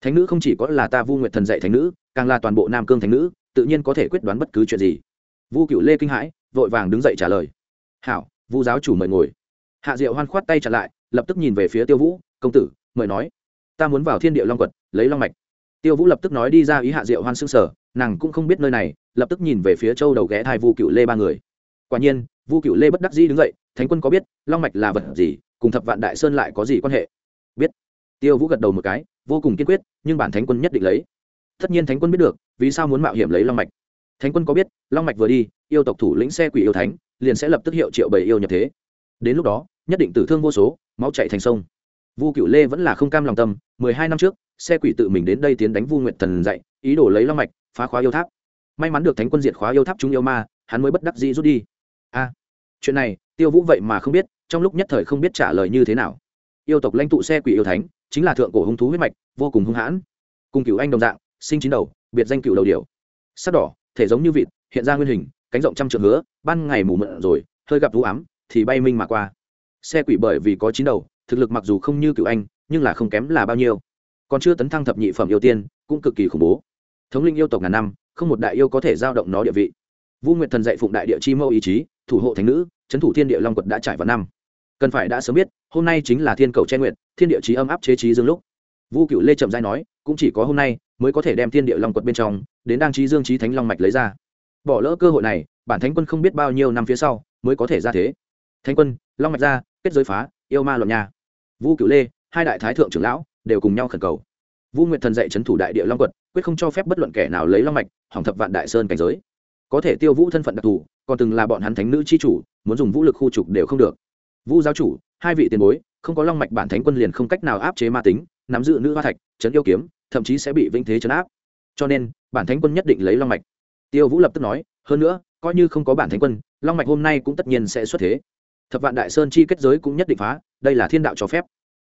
Thánh nữ không chỉ có là ta vu nguyệt thần dạy thánh nữ, càng là toàn bộ nam cương thánh nữ, tự nhiên có thể quyết đoán bất cứ chuyện gì vu cựu lê kinh hãi, vội vàng đứng dậy trả lời. Hảo, vu giáo chủ mời ngồi. Hạ diệu hoan khoát tay trả lại, lập tức nhìn về phía tiêu vũ, công tử, mời nói. Ta muốn vào thiên địa long quật, lấy long mạch. Tiêu vũ lập tức nói đi ra ý hạ diệu hoan s ư n g sở nàng cũng không biết nơi này, lập tức nhìn về phía châu đầu ghé thai vu cựu lê ba người. Quả nhiên, vu cựu lê bất đắc dĩ đứng dậy, thánh quân có biết long mạch là vật gì, cùng thập vạn đại sơn lại có gì quan hệ? Biết. Tiêu vũ gật đầu một cái, vô cùng kiên quyết, nhưng bản thánh quân nhất định lấy. Tất nhiên thánh quân biết được, vì sao muốn mạo hiểm lấy long mạch? Thánh quân có biết, long mạch vừa đi, yêu tộc thủ lĩnh xe quỷ yêu thánh, liền sẽ lập tức hiệu triệu bảy yêu nhập thế. Đến lúc đó, nhất định tử thương vô số, máu chạy thành sông. Vu cựu lê vẫn là không cam lòng tâm, mười hai năm trước, xe quỷ tự mình đến đây tiến đánh vu nguyện thần dạy, ý đồ lấy long mạch, phá khóa yêu tháp. May mắn được thánh quân diệt khóa yêu tháp chúng yêu ma, hắn mới bất đắc dĩ rút đi. A, chuyện này, tiêu vũ vậy mà không biết, trong lúc nhất thời không biết trả lời như thế nào. Yêu tộc lãnh tụ xe quỷ yêu thánh, chính là thượng cổ hung thú huyết mạch, vô cùng hung hãn. Cùng cựu anh đồng dạng, sinh chín đầu, biệt danh cựu đầu điều sắc đỏ thể giống như vịt, hiện ra nguyên hình, cánh rộng trăm trượng hứa, ban ngày mù mượn rồi, hơi gặp vũ ám, thì bay minh mà qua. Xe quỷ bởi vì có chín đầu, thực lực mặc dù không như cựu anh, nhưng là không kém là bao nhiêu. Còn chưa tấn thăng thập nhị phẩm yêu tiên, cũng cực kỳ khủng bố. Thống linh yêu tộc ngàn năm, không một đại yêu có thể giao động nó địa vị. Vu nguyệt thần dạy phụng đại địa chi mâu ý chí, thủ hộ thánh nữ trấn thủ thiên địa long quật đã trải vào năm. Cần phải đã sớm biết, hôm nay chính là thiên cầu che nguyện thiên địa trí âm áp chế trí dương lúc. Vu cựu lê trầm giai nói, cũng chỉ có hôm nay mới có thể đem thiên địa long quật bên trong đến đang trí dương trí thánh long mạch lấy ra. Bỏ lỡ cơ hội này, bản thánh quân không biết bao nhiêu năm phía sau mới có thể ra thế. Thánh quân, long mạch ra, kết giới phá, yêu ma luận nhà. Vu cựu lê, hai đại thái thượng trưởng lão, đều cùng nhau khẩn cầu. Vu nguyệt thần dạy c thủ đại địa long quật, quyết không cho phép bất luận kẻ nào lấy long mạch, hỏng thập vạn đại sơn cảnh giới. Có thể tiêu vũ thân phận đặc thù, còn từng là bọn hắn thánh nữ chi chủ, muốn dùng vũ lực khu trục đều không được. Vu giáo chủ, hai vị tiền bối, không có long mạch bản thánh quân liền không cách nào áp chế ma tính, nắm giữ nữ hoa thạch trấn yêu kiếm, thậm chí sẽ bị vĩnh thế chấn áp cho nên bản thánh quân nhất định lấy long mạch. Tiêu vũ lập tức nói, hơn nữa, coi như không có bản thánh quân, long mạch hôm nay cũng tất nhiên sẽ xuất thế. Thập vạn đại sơn chi kết giới cũng nhất định phá, đây là thiên đạo cho phép.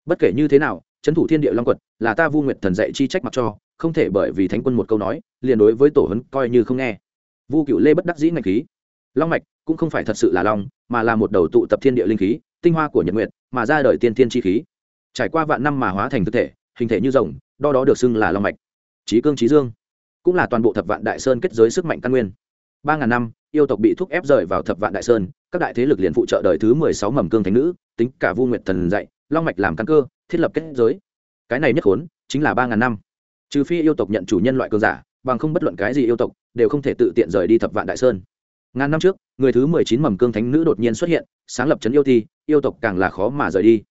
Bất kể như thế nào trấn thủ thiên địa long quật là ta vu nguyệt thần dạy chi trách mặc cho, không thể bởi vì thánh quân một câu nói, liền đối với tổ hấn coi như không nghe. Vu cựu lê bất đắc dĩ ngạch khí. Long mạch cũng không phải thật sự là long, mà là một đầu tụ tập thiên địa linh khí, tinh hoa của nhật nguyệt, mà ra đời tiên tiên chi khí. Trải qua vạn năm mà hóa thành thực thể, hình thể như rồng đo đó được xưng là long mạch trí cương trí dương, cũng là toàn bộ thập vạn đại sơn kết giới sức mạnh căn nguyên. Ba ngàn năm, yêu tộc bị thúc ép rời vào thập vạn đại sơn, các đại thế lực liền phụ trợ đời thứ mười sáu mầm cương thánh nữ, tính cả vu nguyệt thần dạy, long mạch làm căn cơ, thiết lập kết giới. Cái này nhất khốn, chính là ba ngàn năm. Trừ phi yêu tộc nhận chủ nhân loại cường giả, bằng không bất luận cái gì yêu tộc đều không thể tự tiện rời đi thập vạn đại sơn. Ngàn năm trước, người thứ mười chín mầm cương thánh nữ đột nhiên xuất hiện, sáng lập trấn yêu thi, yêu tộc càng là khó mà rời đi.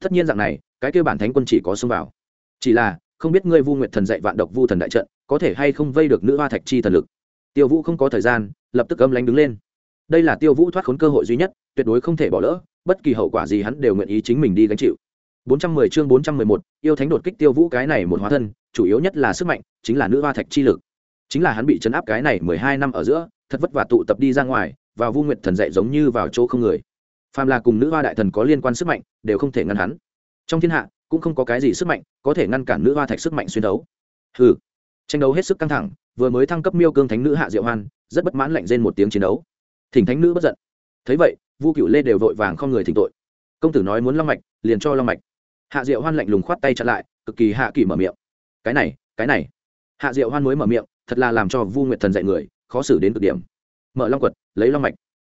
Tất nhiên dạng này, cái kêu bản thánh quân chỉ có xông vào. Chỉ là không biết ngươi vu nguyệt thần dạy vạn độc vu thần đại trận có thể hay không vây được nữ hoa thạch chi thần lực? Tiêu vũ không có thời gian lập tức âm lánh đứng lên. Đây là tiêu vũ thoát khốn cơ hội duy nhất tuyệt đối không thể bỏ lỡ bất kỳ hậu quả gì hắn đều nguyện ý chính mình đi gánh chịu. 410 chương 411, yêu thánh đột kích tiêu vũ cái này một hóa thân chủ yếu nhất là sức mạnh chính là nữ hoa thạch chi lực. Chính là hắn bị chấn áp cái này 12 năm ở giữa thật vất vả tụ tập đi ra ngoài và vu nguyệt thần dạy giống như vào chỗ không người. Phàm là cùng nữ hoa đại thần có liên quan sức mạnh đều không thể ngăn hắn. Trong thiên hạ cũng không có cái gì sức mạnh, có thể ngăn cản nữ hoa thạch sức mạnh xuyên đấu. Hừ. Tranh đấu hết sức căng thẳng, vừa mới thăng cấp miêu cương thánh nữ hạ diệu hoan, rất bất mãn lạnh rên một tiếng chiến đấu. Thỉnh thánh nữ bất giận. Thấy vậy, vu cựu lê đều vội vàng không người thỉnh tội. Công tử nói muốn long mạch, liền cho long mạch. Hạ diệu hoan lạnh lùng khoát tay chặn lại, cực kỳ hạ kỳ mở miệng. Cái này cái này. Hạ diệu hoan mới mở miệng, thật là làm cho vu nguyệt thần dạy người, khó xử đến cực điểm. Mở long quật, lấy long mạch.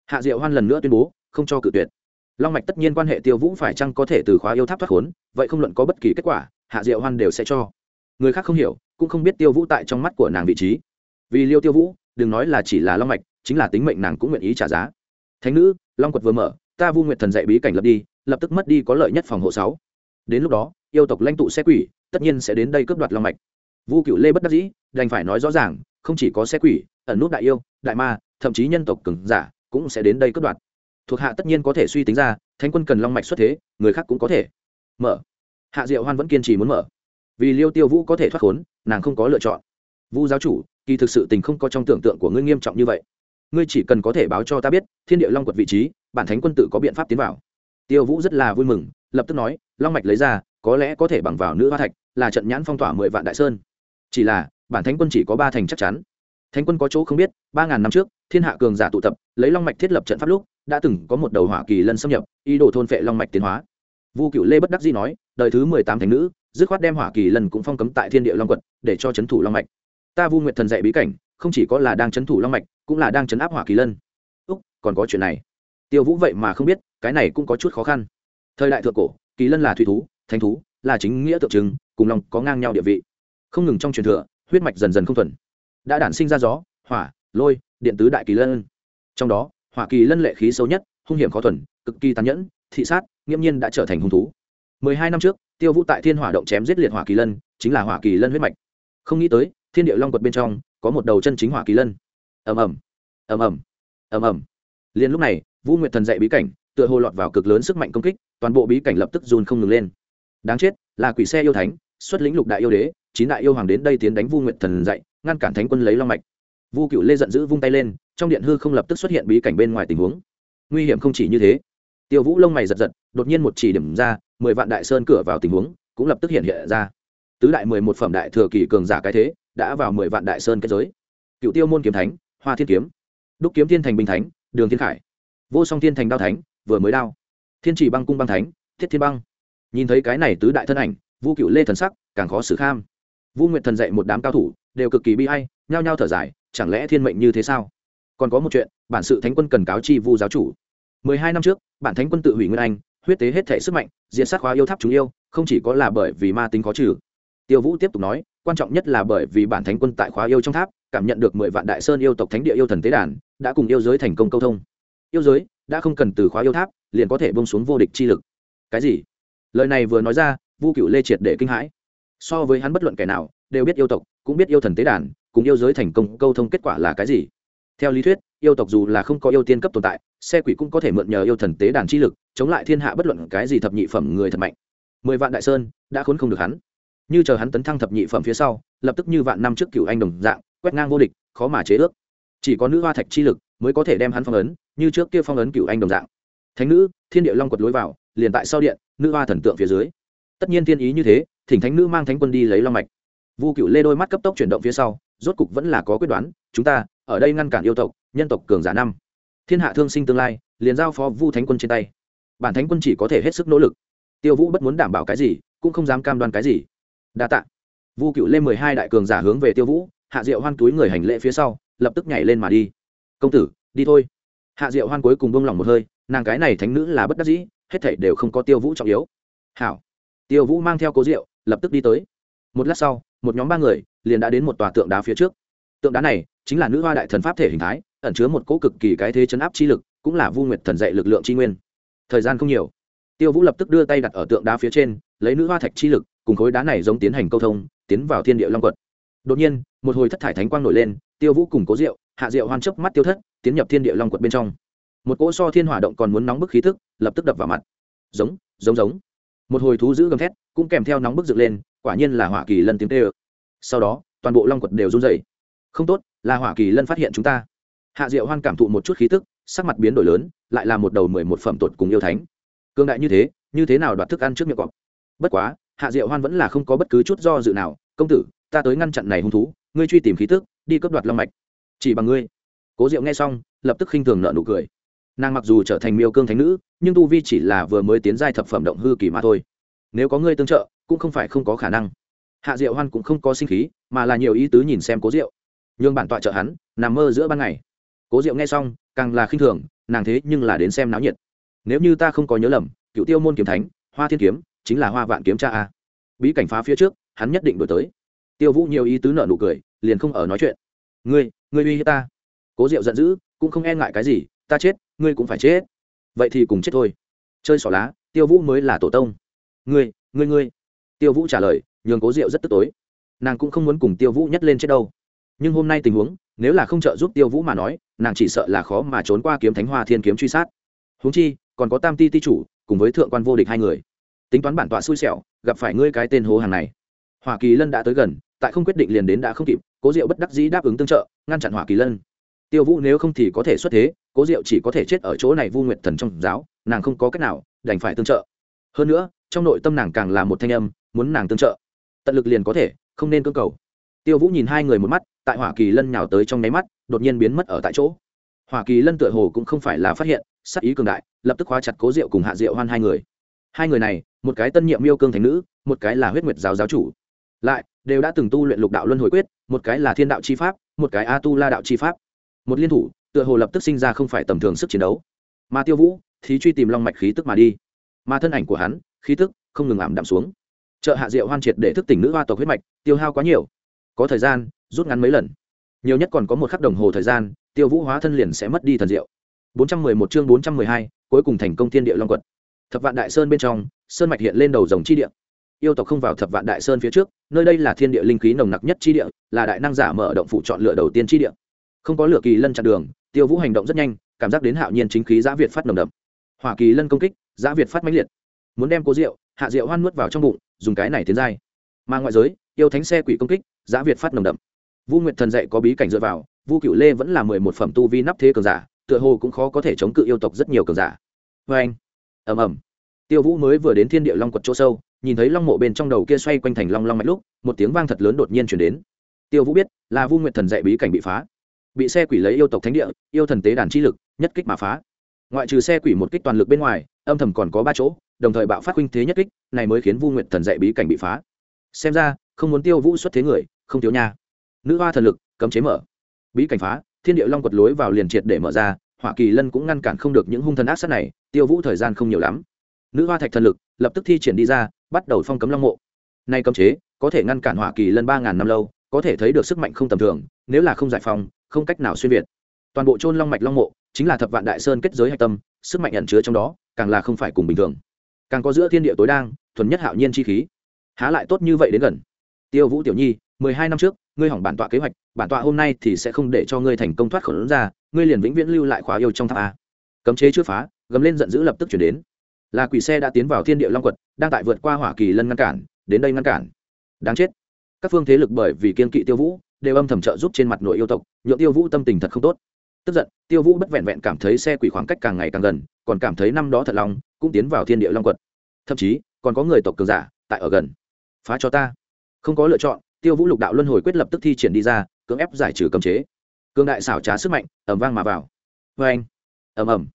Hạ diệu hoan lần nữa tuyên bố, không cho cự tuyệt long mạch tất nhiên quan hệ tiêu vũ phải chăng có thể từ khóa yêu tháp thoát khốn, vậy không luận có bất kỳ kết quả, hạ diệu hoan đều sẽ cho. Người khác không hiểu, cũng không biết tiêu vũ tại trong mắt của nàng vị trí. Vì liêu tiêu vũ, đừng nói là chỉ là long mạch, chính là tính mệnh nàng cũng nguyện ý trả giá. Thánh nữ, long quật vừa mở, ta vu nguyệt thần dạy bí cảnh lập đi, lập tức mất đi có lợi nhất phòng hộ sáu. Đến lúc đó, yêu tộc lãnh tụ xe quỷ, tất nhiên sẽ đến đây cướp đoạt long mạch. Vu cựu lê bất đắc dĩ, đành phải nói rõ ràng, không chỉ có xe quỷ, ẩn nút đại yêu, đại ma, thậm chí nhân tộc cường giả cũng sẽ đến đây cướp đoạt thuộc hạ tất nhiên có thể suy tính ra, thánh quân cần long mạch xuất thế, người khác cũng có thể. Mở. Hạ diệu hoan vẫn kiên trì muốn mở. Vì liêu tiêu vũ có thể thoát khốn, nàng không có lựa chọn. Vu giáo chủ, kỳ thực sự tình không có trong tưởng tượng của ngươi nghiêm trọng như vậy. Ngươi chỉ cần có thể báo cho ta biết, thiên địa long quật vị trí, bản thánh quân tự có biện pháp tiến vào. Tiêu vũ rất là vui mừng, lập tức nói, long mạch lấy ra, có lẽ có thể bằng vào nữ hoa thạch, là trận nhãn phong tỏa mười vạn đại sơn. Chỉ là, bản thánh quân chỉ có ba thành chắc chắn. Thánh quân có chỗ không biết, ba ngàn năm trước, thiên hạ cường giả tụ tập, lấy long mạch thiết lập trận pháp lúc đã từng có một đầu hỏa kỳ lân xâm nhập, ý đồ thôn phệ long mạch tiến hóa. Vu cựu lê bất đắc dĩ nói, đời thứ mười tám thành nữ, dứt khoát đem hỏa kỳ lân cũng phong cấm tại thiên địa long quật, để cho c h ấ n thủ long mạch. Ta vu nguyệt thần dạy bí cảnh, không chỉ có là đang c h ấ n thủ long mạch, cũng là đang chấn áp hỏa kỳ lân. Úc, còn có chuyện này. Tiêu vũ vậy mà không biết, cái này cũng có chút khó khăn. Thời đại thượng cổ, kỳ lân là thủy thú, thánh thú, là chính nghĩa tượng trưng, cùng lòng có ngang nhau địa vị. Không ngừng trong truyền thừa, huyết mạch dần dần không thuần. Đã đản sinh ra gió, hỏa, lôi, điện tứ đại kỳ lân. Trong đó hỏa kỳ lân lệ khí sâu nhất, hung hiểm khó thuần, cực kỳ tàn nhẫn, thị sát, nghiễm nhiên đã trở thành hung thú. Mười hai năm trước, tiêu vũ tại thiên hỏa động chém giết liệt hỏa kỳ lân, chính là hỏa kỳ lân huyết mạch. Không nghĩ tới, thiên địa long quật bên trong, có một đầu chân chính hỏa kỳ lân. Ầm ầm ầm ầm ầm ầm. Liền lúc này, vũ nguyệt thần dạy bí cảnh, tựa hồ lọt vào cực lớn sức mạnh công kích, toàn bộ bí cảnh lập tức dùn không ngừng lên. Đáng chết, là quỷ xe yêu thánh, xuất lĩnh lục đại yêu đế, chín đại yêu hoàng đến đây tiến đánh vu nguyệt thần dạy, ngăn cản thánh quân lấy long mạch vu cựu lê giận dữ vung tay lên, trong điện hư không lập tức xuất hiện bí cảnh bên ngoài tình huống. Nguy hiểm không chỉ như thế. Tiêu vũ lông mày giật giật, đột nhiên một chỉ điểm ra, mười vạn đại sơn cửa vào tình huống cũng lập tức hiện hiện ra. Tứ đại mười một phẩm đại thừa kỳ cường giả cái thế đã vào mười vạn đại sơn kết giới. Cựu tiêu môn kiếm thánh, hoa thiên kiếm. Đúc kiếm thiên thành bình thánh, đường thiên khải. Vô song thiên thành đao thánh, vừa mới đao. Thiên chỉ băng cung băng thánh, thiết thiên băng. Nhìn thấy cái này tứ đại thân ảnh, vu cựu lê thần sắc càng khó xử kham. Vu nguyệt thần dạy một đám cao thủ, đều cực kỳ bi hay nhao nhao thở dài, chẳng lẽ thiên mệnh như thế sao? Còn có một chuyện, bản sự thánh quân cần cáo chi vu giáo chủ. Mười hai năm trước, bản thánh quân tự hủy nguyên anh, huyết tế hết thể sức mạnh, diệt sát khóa yêu tháp chúng yêu, không chỉ có là bởi vì ma tính khó trừ. Tiêu vũ tiếp tục nói, quan trọng nhất là bởi vì bản thánh quân tại khóa yêu trong tháp, cảm nhận được mười vạn đại sơn yêu tộc thánh địa yêu thần tế đàn, đã cùng yêu giới thành công câu thông. Yêu giới, đã không cần từ khóa yêu tháp, liền có thể bông xuống vô địch chi lực. Cái gì? Lời này vừa nói ra, vu cựu lê triệt để kinh hãi. So với hắn bất luận kẻ nào, đều biết yêu tộc, cũng biết yêu thần tế đàn cùng yêu giới thành công câu thông kết quả là cái gì? Theo lý thuyết, yêu tộc dù là không có yêu tiên cấp tồn tại, xe quỷ cũng có thể mượn nhờ yêu thần tế đàn chi lực, chống lại thiên hạ bất luận cái gì thập nhị phẩm người thật mạnh. Mười vạn đại sơn, đã khốn không được hắn. Như chờ hắn tấn thăng thập nhị phẩm phía sau, lập tức như vạn năm trước cựu anh đồng dạng, quét ngang vô địch, khó mà chế ước. Chỉ có nữ hoa thạch chi lực mới có thể đem hắn phong ấn, như trước kia phong ấn cựu anh đồng dạng. Thánh nữ, thiên địa long quật lối vào, liền tại sau điện, nữ hoa thần tượng phía dưới. Tất nhiên thiên ý như thế, thỉnh thánh nữ mang thánh quân đi lấy long mạch. Vu cựu lê đôi mắt cấp tốc chuyển động phía sau rốt cục vẫn là có quyết đoán, chúng ta, ở đây ngăn cản yêu tộc, nhân tộc cường giả năm. Thiên hạ thương sinh tương lai, liền giao phó vu thánh quân trên tay. Bản thánh quân chỉ có thể hết sức nỗ lực. Tiêu vũ bất muốn đảm bảo cái gì, cũng không dám cam đoan cái gì. Đa tạ. Vu cựu lên mười hai đại cường giả hướng về tiêu vũ, hạ diệu hoan túi người hành lễ phía sau, lập tức nhảy lên mà đi. Công tử, đi thôi. Hạ diệu hoan cuối cùng bông lòng một hơi, nàng cái này thánh nữ là bất đắc dĩ, hết thảy đều không có tiêu vũ trọng yếu. Hảo. Tiêu vũ mang theo cố rượu, lập tức đi tới một lát sau, một nhóm ba người liền đã đến một tòa tượng đá phía trước. Tượng đá này chính là nữ hoa đại thần pháp thể hình thái, ẩn chứa một cỗ cực kỳ cái thế chấn áp chi lực, cũng là vu nguyệt thần dạy lực lượng chi nguyên. Thời gian không nhiều, tiêu vũ lập tức đưa tay đặt ở tượng đá phía trên, lấy nữ hoa thạch chi lực, cùng khối đá này giống tiến hành câu thông, tiến vào thiên địa long quật. Đột nhiên, một hồi thất thải thánh quang nổi lên, tiêu vũ cùng cố rượu hạ rượu hoan chớp mắt tiêu thất, tiến nhập thiên địa long quật bên trong. Một cỗ so thiên hỏa động còn muốn nóng bức khí thức lập tức đập vào mặt. Giống giống giống. Một hồi thú giữ gầm thét, cũng kèm theo nóng bức dựng lên quả nhiên là hỏa kỳ lân tiếng tê ơ. Sau đó, toàn bộ long quật đều run dày không tốt, là hỏa kỳ lân phát hiện chúng ta. Hạ diệu hoan cảm thụ một chút khí tức, sắc mặt biến đổi lớn, lại là một đầu mười một phẩm tuột cùng yêu thánh. Cương đại như thế như thế nào đoạt thức ăn trước miệng cọp? Bất quá, hạ diệu hoan vẫn là không có bất cứ chút do dự nào. Công tử, ta tới ngăn chặn này hung thú, ngươi truy tìm khí tức, đi cấp đoạt long mạch. Chỉ bằng ngươi. Cố diệu nghe xong, lập tức khinh thường nợ nụ cười. Nàng mặc dù trở thành miêu cương thánh nữ, nhưng tu vi chỉ là vừa mới tiến giai thập phẩm động hư kỳ mà thôi nếu có ngươi tương trợ, cũng không phải không có khả năng. Hạ diệu hoan cũng không có sinh khí, mà là nhiều ý tứ nhìn xem cố diệu. Nhường bản tọa trợ hắn, nằm mơ giữa ban ngày. Cố diệu nghe xong, càng là khinh thường, nàng thế nhưng là đến xem náo nhiệt. Nếu như ta không có nhớ lầm, cựu tiêu môn kiếm thánh, hoa thiên kiếm, chính là hoa vạn kiếm cha a. Bí cảnh phá phía trước, hắn nhất định đổi tới. Tiêu vũ nhiều ý tứ nợ nụ cười, liền không ở nói chuyện. Ngươi ngươi uy hiếp ta. Cố diệu giận dữ, cũng không e ngại cái gì, ta chết, ngươi cũng phải chết. Vậy thì cùng chết thôi. Chơi xỏ lá, tiêu vũ mới là tổ tông ngươi ngươi ngươi. Tiêu vũ trả lời, nhường cố diệu rất tức tối. Nàng cũng không muốn cùng tiêu vũ nhấc lên chết đâu. Nhưng hôm nay tình huống, nếu là không trợ giúp tiêu vũ mà nói, nàng chỉ sợ là khó mà trốn qua kiếm thánh hoa thiên kiếm truy sát. Huống chi, còn có tam ti ti chủ, cùng với thượng quan vô địch hai người. Tính toán bản tọa xui xẻo, gặp phải ngươi cái tên hố hàng này. Hoa kỳ lân đã tới gần, tại không quyết định liền đến đã không kịp, cố diệu bất đắc dĩ đáp ứng tương trợ, ngăn chặn hoa kỳ lân. Tiêu vũ nếu không thì có thể xuất thế, cố diệu chỉ có thể chết ở chỗ này vu nguyệt thần trong giáo, nàng không có cách nào đành phải tương trợ. Hơn nữa trong nội tâm nàng càng là một thanh âm, muốn nàng tương trợ. Tận lực liền có thể, không nên cưỡng cầu. Tiêu vũ nhìn hai người một mắt, tại hỏa kỳ lân nhào tới trong nháy mắt, đột nhiên biến mất ở tại chỗ. Hỏa kỳ lân tựa hồ cũng không phải là phát hiện, sắc ý cường đại, lập tức khóa chặt cố diệu cùng hạ diệu hoan hai người. Hai người này, một cái tân nhiệm miêu cương thành nữ, một cái là huyết nguyệt giáo giáo chủ. Lại, đều đã từng tu luyện lục đạo luân hồi quyết, một cái là thiên đạo chi pháp, một cái a tu la đạo chi pháp. Một liên thủ, tựa hồ lập tức sinh ra không phải tầm thường sức chiến đấu. Mà tiêu vũ, thì truy tìm long mạch khí tức mà đi. Mà thân ảnh của hắn khí tức không ngừng ảm đạm xuống. Chợ hạ rượu hoan triệt để thức tỉnh nữ hoa tộc huyết mạch tiêu hao quá nhiều. Có thời gian rút ngắn mấy lần. Nhiều nhất còn có một khắc đồng hồ thời gian tiêu vũ hóa thân liền sẽ mất đi thần diệu. 411 chương 412, cuối cùng thành công thiên địa long quật. Thập vạn đại sơn bên trong sơn mạch hiện lên đầu dòng chi địa. Yêu tộc không vào thập vạn đại sơn phía trước nơi đây là thiên địa linh khí nồng nặc nhất chi địa là đại năng giả mở động phụ chọn lựa đầu tiên chi địa. Không có lửa kỳ lân chặn đường tiêu vũ hành động rất nhanh cảm giác đến hạo nhiên chính khí giã việt phát nồng đậm. Hỏa kỳ lân công kích giã việt phát mãnh liệt muốn đem cố rượu hạ rượu hoan nuốt vào trong bụng, dùng cái này tiến giai. Mà ngoại giới, yêu thánh xe quỷ công kích giá việt phát nồng đậm. Vu nguyệt thần dạy có bí cảnh dựa vào, vu cựu lê vẫn là mười một phẩm tu vi nắp thế cường giả, tựa hồ cũng khó có thể chống cự yêu tộc rất nhiều cường giả. Vê anh. Ầm ầm. Tiêu vũ mới vừa đến thiên địa long quật chỗ sâu, nhìn thấy long mộ bên trong đầu kia xoay quanh thành long long mạch lúc, một tiếng vang thật lớn đột nhiên chuyển đến. Tiêu vũ biết là vu nguyệt thần dạy bí cảnh bị phá. Bị xe quỷ lấy yêu tộc thánh địa, yêu thần tế đàn chi lực, nhất kích mà phá. Ngoại trừ xe quỷ một kích toàn lực bên ngoài, âm thầm còn có ba chỗ đồng thời bạo phát huynh thế nhất kích, này mới khiến vu nguyệt thần dạy bí cảnh bị phá. Xem ra, không muốn tiêu vũ xuất thế người, không thiếu nha. Nữ hoa thần lực, cấm chế mở. Bí cảnh phá, thiên địa long quật lối vào liền triệt để mở ra, hỏa kỳ lân cũng ngăn cản không được những hung thần ác sát này, tiêu vũ thời gian không nhiều lắm. Nữ hoa thạch thần lực, lập tức thi triển đi ra, bắt đầu phong cấm long mộ. Nay cấm chế, có thể ngăn cản hỏa kỳ lân ba ngàn năm lâu, có thể thấy được sức mạnh không tầm thường, nếu là không giải phóng, không cách nào xuyên việt. Toàn bộ trôn long mạch long mộ, chính là thập vạn đại sơn kết giới hạch tâm, sức mạnh ẩn chứa trong đó, càng là không phải cùng bình thường càng có giữa thiên địa tối đang, thuần nhất hạo nhiên chi khí. Há lại tốt như vậy đến gần. Tiêu vũ tiểu nhi, mười hai năm trước, ngươi hỏng bản tọa kế hoạch, bản tọa hôm nay thì sẽ không để cho ngươi thành công thoát khỏi lớn ra, ngươi liền vĩnh viễn lưu lại khóa yêu trong tháp a. Cấm chế chưa phá, gầm lên giận dữ lập tức chuyển đến. Là quỷ xe đã tiến vào thiên địa long quật, đang tại vượt qua hỏa kỳ lân ngăn cản, đến đây ngăn cản. Đáng chết. Các phương thế lực bởi vì kiên kỵ tiêu vũ, đều âm thầm trợ giúp trên mặt nội yêu tộc, nhượng tiêu vũ tâm tình thật không tốt tức giận, tiêu vũ bất vẹn vẹn cảm thấy xe quỷ khoảng cách càng ngày càng gần, còn cảm thấy năm đó thật lòng cũng tiến vào thiên địa long quật. Thậm chí, còn có người tộc cường giả tại ở gần. Phá cho ta. Không có lựa chọn, tiêu vũ lục đạo luân hồi quyết lập tức thi triển đi ra, cưỡng ép giải trừ cấm chế. Cương đại xảo trá sức mạnh ẩm vang mà vào. Vê anh ẩm ẩm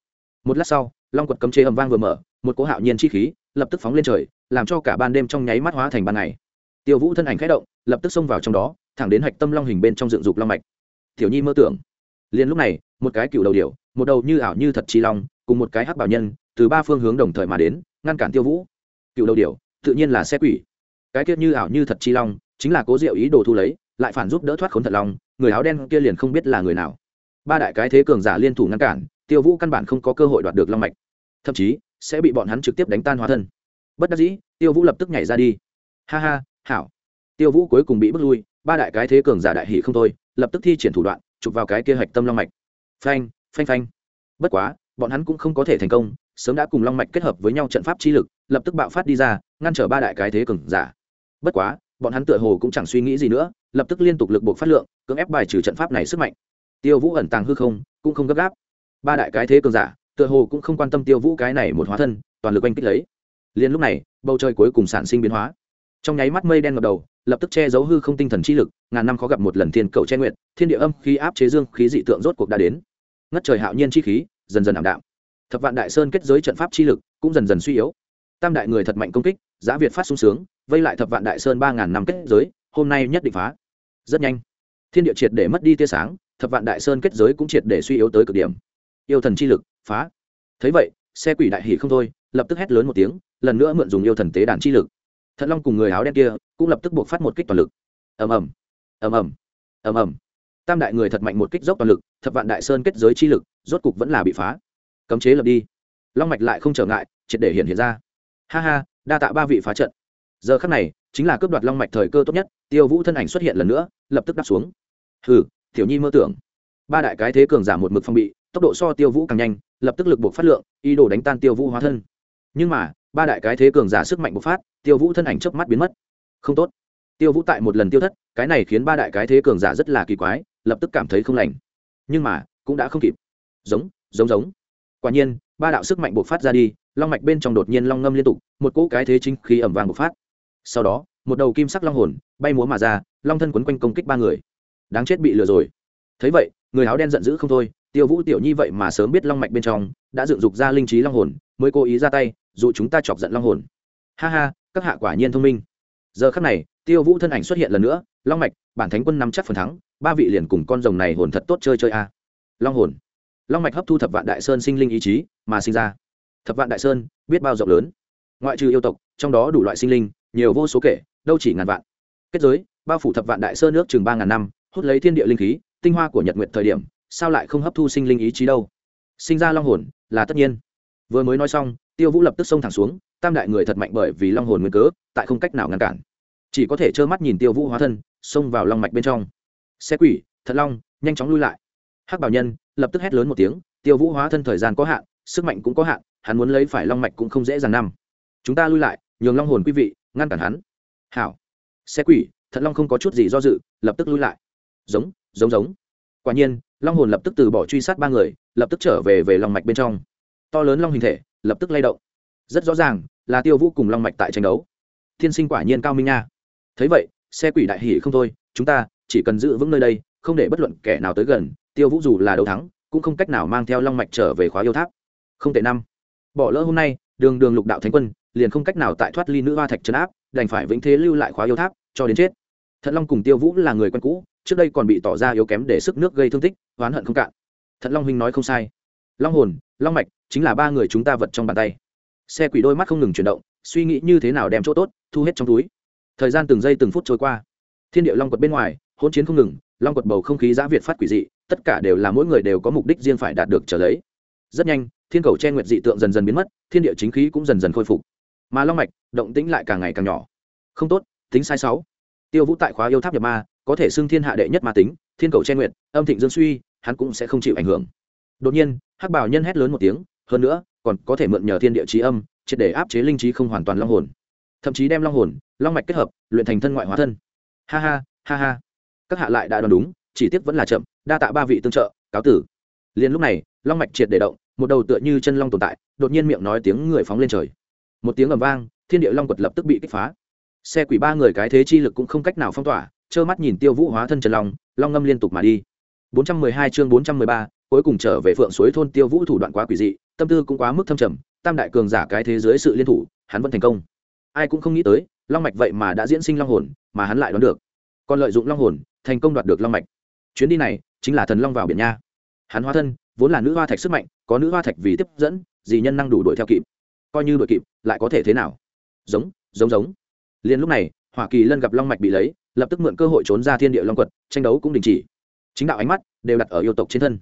một lát sau, long quật cấm chế ẩm vang vừa mở, một cỗ hạo nhiên chi khí lập tức phóng lên trời, làm cho cả ban đêm trong nháy mắt hóa thành ban ngày. Tiêu vũ thân ảnh khẽ động, lập tức xông vào trong đó, thẳng đến hạch tâm long hình bên trong dựng dục long mạch. Tiểu nhi mơ tưởng liền lúc này, một cái cựu đầu điểu, một đầu như ảo như thật chi long, cùng một cái hắc bảo nhân, từ ba phương hướng đồng thời mà đến, ngăn cản tiêu vũ. Cựu đầu điểu, tự nhiên là xe quỷ. Cái kia như ảo như thật chi long, chính là cố diệu ý đồ thu lấy, lại phản giúp đỡ thoát khốn thật long, người áo đen kia liền không biết là người nào. Ba đại cái thế cường giả liên thủ ngăn cản, tiêu vũ căn bản không có cơ hội đoạt được long mạch. Thậm chí, sẽ bị bọn hắn trực tiếp đánh tan hóa thân. Bất đắc dĩ, tiêu vũ lập tức nhảy ra đi. Ha ha, hảo. Tiêu vũ cuối cùng bị bước lui, ba đại cái thế cường giả đại hỷ không thôi, lập tức thi triển thủ đoạn chụp vào cái kia hạch tâm long mạch. Phanh phanh phanh. Bất quá, bọn hắn cũng không có thể thành công, sớm đã cùng long mạch kết hợp với nhau trận pháp chi lực, lập tức bạo phát đi ra, ngăn trở ba đại cái thế cường giả. Bất quá, bọn hắn tựa hồ cũng chẳng suy nghĩ gì nữa, lập tức liên tục lực buộc phát lượng, cưỡng ép bài trừ trận pháp này sức mạnh. Tiêu vũ ẩn tàng hư không, cũng không gấp gáp. Ba đại cái thế cường giả, tựa hồ cũng không quan tâm tiêu vũ cái này một hóa thân, toàn lực oanh kích lấy. Liền lúc này, bầu trời cuối cùng sản sinh biến hóa. Trong nháy mắt mây đen ngập đầu lập tức che giấu hư không tinh thần chi lực, ngàn năm khó gặp một lần thiên cầu che nguyện thiên địa âm khí áp chế dương khí dị tượng rốt cuộc đã đến. Ngất trời hạo nhiên chi khí, dần dần ảm đạm. Thập vạn đại sơn kết giới trận pháp chi lực cũng dần dần suy yếu. Tam đại người thật mạnh công kích, giá việt phát sung sướng, vây lại thập vạn đại sơn ba ngàn năm kết giới, hôm nay nhất định phá. Rất nhanh, thiên địa triệt để mất đi tia sáng, thập vạn đại sơn kết giới cũng triệt để suy yếu tới cực điểm. Yêu thần chi lực, phá. Thấy vậy, xe quỷ đại hỷ không thôi, lập tức hét lớn một tiếng, lần nữa mượn dùng yêu thần tế đàn chi lực. Thận long cùng người áo đen kia cũng lập tức buộc phát một kích toàn lực. Ầm ầm ầm ầm ầm ầm. Tam đại người thật mạnh một kích dốc toàn lực, thập vạn đại sơn kết giới chi lực, rốt cục vẫn là bị phá. Cấm chế lập đi. Long mạch lại không trở ngại, triệt để hiện hiện ra. Ha ha, đa tạ ba vị phá trận. Giờ khắc này, chính là cướp đoạt long mạch thời cơ tốt nhất, tiêu vũ thân ảnh xuất hiện lần nữa, lập tức đáp xuống. Hừ, tiểu nhi mơ tưởng. Ba đại cái thế cường giảm một mực phong bị, tốc độ so tiêu vũ càng nhanh, lập tức lực buộc phát lượng, ý đồ đánh tan tiêu vũ hóa thân. Nhưng mà, ba đại cái thế cường giả sức mạnh bộc phát, tiêu vũ thân ảnh chớp mắt biến mất không tốt. Tiêu vũ tại một lần tiêu thất, cái này khiến ba đại cái thế cường giả rất là kỳ quái, lập tức cảm thấy không lành. Nhưng mà, cũng đã không kịp. Giống giống giống. Quả nhiên, ba đạo sức mạnh bộc phát ra đi, long mạch bên trong đột nhiên long ngâm liên tục, một cỗ cái thế chính khí ẩm vàng bộc phát. Sau đó, một đầu kim sắc long hồn bay múa mà ra, long thân quấn quanh công kích ba người. Đáng chết bị lừa rồi. Thấy vậy, người áo đen giận dữ không thôi, tiêu vũ tiểu nhi vậy mà sớm biết long mạch bên trong đã dựng dục ra linh trí long hồn, mới cố ý ra tay, dụ chúng ta chọc giận long hồn. Ha ha, các hạ quả nhiên thông minh giờ khắc này, tiêu vũ thân ảnh xuất hiện lần nữa, long mạch, bản thánh quân nắm chắc phần thắng, ba vị liền cùng con rồng này hồn thật tốt chơi chơi a. Long hồn. Long mạch hấp thu thập vạn đại sơn sinh linh ý chí mà sinh ra. Thập vạn đại sơn, biết bao rộng lớn. Ngoại trừ yêu tộc, trong đó đủ loại sinh linh, nhiều vô số kể, đâu chỉ ngàn vạn. Kết giới, bao phủ thập vạn đại sơn nước chừng ba ngàn năm, hút lấy thiên địa linh khí, tinh hoa của nhật nguyệt thời điểm, sao lại không hấp thu sinh linh ý chí đâu? Sinh ra long hồn, là tất nhiên. Vừa mới nói xong, tiêu vũ lập tức xông thẳng xuống tam đại người thật mạnh bởi vì long hồn nguyên cớ, tại không cách nào ngăn cản. Chỉ có thể trơ mắt nhìn tiêu vũ hóa thân, xông vào long mạch bên trong. Xe quỷ, thật long, nhanh chóng lui lại. Hắc bảo nhân lập tức hét lớn một tiếng, tiêu vũ hóa thân thời gian có hạn, sức mạnh cũng có hạn, hắn muốn lấy phải long mạch cũng không dễ dàng năm. Chúng ta lui lại, nhường long hồn quý vị, ngăn cản hắn. Hảo. Xe quỷ, thật long không có chút gì do dự, lập tức lui lại. Giống giống giống. Quả nhiên, long hồn lập tức từ bỏ truy sát ba người, lập tức trở về về lòng mạch bên trong. To lớn long hình thể, lập tức lay động. Rất rõ ràng là tiêu vũ cùng long mạch tại tranh đấu. Thiên sinh quả nhiên cao minh nha. Thấy vậy, xe quỷ đại hỉ không thôi, chúng ta chỉ cần giữ vững nơi đây, không để bất luận kẻ nào tới gần, tiêu vũ dù là đấu thắng, cũng không cách nào mang theo long mạch trở về khóa yêu tháp. Không tệ năm. Bỏ lỡ hôm nay, đường đường lục đạo thánh quân, liền không cách nào tại thoát ly nữ hoa thạch trấn áp, đành phải vĩnh thế lưu lại khóa yêu tháp, cho đến chết. Thận long cùng tiêu vũ là người quen cũ, trước đây còn bị tỏ ra yếu kém để sức nước gây thương tích, oán hận không cạn. Thận long huynh nói không sai. Long hồn, long mạch, chính là ba người chúng ta vật trong bàn tay xe quỷ đôi mắt không ngừng chuyển động, suy nghĩ như thế nào đem chỗ tốt, thu hết trong túi. Thời gian từng giây từng phút trôi qua. Thiên địa long quật bên ngoài, hỗn chiến không ngừng, long quật bầu không khí giã việt phát quỷ dị, tất cả đều là mỗi người đều có mục đích riêng phải đạt được trở lấy. Rất nhanh, thiên cầu che nguyệt dị tượng dần dần biến mất, thiên địa chính khí cũng dần dần khôi phục. Mà long mạch, động tĩnh lại càng ngày càng nhỏ. Không tốt, tính sai sáu. Tiêu vũ tại khóa yêu tháp nhập ma, có thể xưng thiên hạ đệ nhất ma tính, thiên cầu che nguyệt, âm thịnh dương suy, hắn cũng sẽ không chịu ảnh hưởng. Đột nhiên, hắc bảo nhân hét lớn một tiếng, hơn nữa còn có thể mượn nhờ thiên địa trí âm triệt để áp chế linh trí không hoàn toàn long hồn. Thậm chí đem long hồn long mạch kết hợp luyện thành thân ngoại hóa thân. Ha ha ha ha. Các hạ lại đã đoán đúng chỉ tiếc vẫn là chậm đa tạ ba vị tương trợ cáo tử. Liền lúc này long mạch triệt để động một đầu tựa như chân long tồn tại đột nhiên miệng nói tiếng người phóng lên trời. Một tiếng ầm vang thiên địa long quật lập tức bị kích phá. Xe quỷ ba người cái thế chi lực cũng không cách nào phong tỏa trơ mắt nhìn tiêu vũ hóa thân trần long long ngâm liên tục mà đi. 412 chương 413, cuối cùng trở về phượng suối thôn tiêu vũ thủ đoạn quá quỷ dị tâm tư cũng quá mức thâm trầm, tam đại cường giả cái thế giới sự liên thủ, hắn vẫn thành công. Ai cũng không nghĩ tới, long mạch vậy mà đã diễn sinh long hồn, mà hắn lại đoán được. Còn lợi dụng long hồn, thành công đoạt được long mạch. Chuyến đi này, chính là thần long vào biển nha. Hắn hóa thân, vốn là nữ hoa thạch sức mạnh, có nữ hoa thạch vì tiếp dẫn, dì nhân năng đủ đuổi theo kịp. Coi như đuổi kịp, lại có thể thế nào? Giống giống giống. Liền lúc này hoa kỳ lân gặp long mạch bị lấy, lập tức mượn cơ hội trốn ra thiên địa long quật, tranh đấu cũng đình chỉ. Chính đạo ánh mắt đều đặt ở yêu tộc trên thân.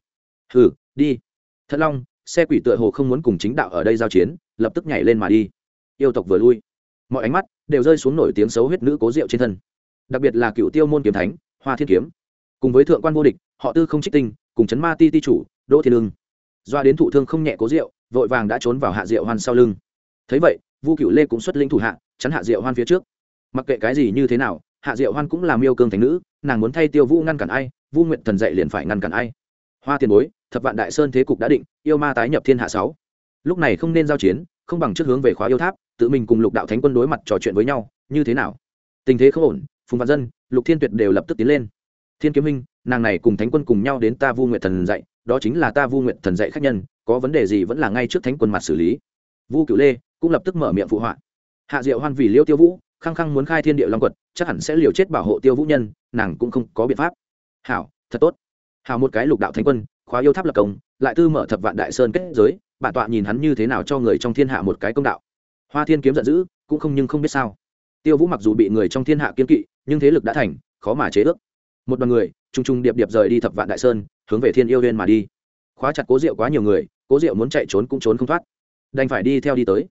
Hừ, đi. Thật long xe quỷ tựa hồ không muốn cùng chính đạo ở đây giao chiến lập tức nhảy lên mà đi. Yêu tộc vừa lui. Mọi ánh mắt đều rơi xuống nổi tiếng xấu huyết nữ cố diệu trên thân. Đặc biệt là cựu tiêu môn kiếm thánh hoa thiên kiếm. Cùng với thượng quan vô địch họ tư không trích tinh cùng chấn ma ti ti chủ đỗ thiên lương. Doa đến thụ thương không nhẹ cố diệu, vội vàng đã trốn vào hạ diệu hoan sau lưng. Thấy vậy vu cựu lê cũng xuất linh thủ hạ chắn hạ diệu hoan phía trước. Mặc kệ cái gì như thế nào hạ diệu hoan cũng làm yêu cương thành nữ nàng muốn thay tiêu vũ ngăn cản ai vu nguyện thần dạy liền phải ngăn cản ai hoa tiền bối, thập vạn đại sơn thế cục đã định, yêu ma tái nhập thiên hạ sáu. Lúc này không nên giao chiến, không bằng trước hướng về khóa yêu tháp, tự mình cùng lục đạo thánh quân đối mặt trò chuyện với nhau, như thế nào? Tình thế không ổn, phùng văn dân, lục thiên tuyệt đều lập tức tiến lên. Thiên kiếm minh, nàng này cùng thánh quân cùng nhau đến ta vu nguyện thần dạy, đó chính là ta vu nguyện thần dạy khách nhân, có vấn đề gì vẫn là ngay trước thánh quân mặt xử lý. Vu cửu lê cũng lập tức mở miệng phụ họa. Hạ diệu hoan vì liêu tiêu vũ, khăng khăng muốn khai thiên địa long quật, chắc hẳn sẽ liều chết bảo hộ tiêu vũ nhân, nàng cũng không có biện pháp. Hảo, thật tốt hảo một cái lục đạo thánh quân, khóa yêu tháp lập công, lại tư mở thập vạn đại sơn kết giới, bản tọa nhìn hắn như thế nào cho người trong thiên hạ một cái công đạo. Hoa thiên kiếm giận dữ, cũng không nhưng không biết sao. Tiêu vũ mặc dù bị người trong thiên hạ kiên kỵ, nhưng thế lực đã thành, khó mà chế ước. Một đoàn người t r u n g t r u n g điệp điệp rời đi thập vạn đại sơn, hướng về thiên yêu lên mà đi. Khóa chặt cố diệu quá nhiều người, cố diệu muốn chạy trốn cũng trốn không thoát. Đành phải đi theo đi tới.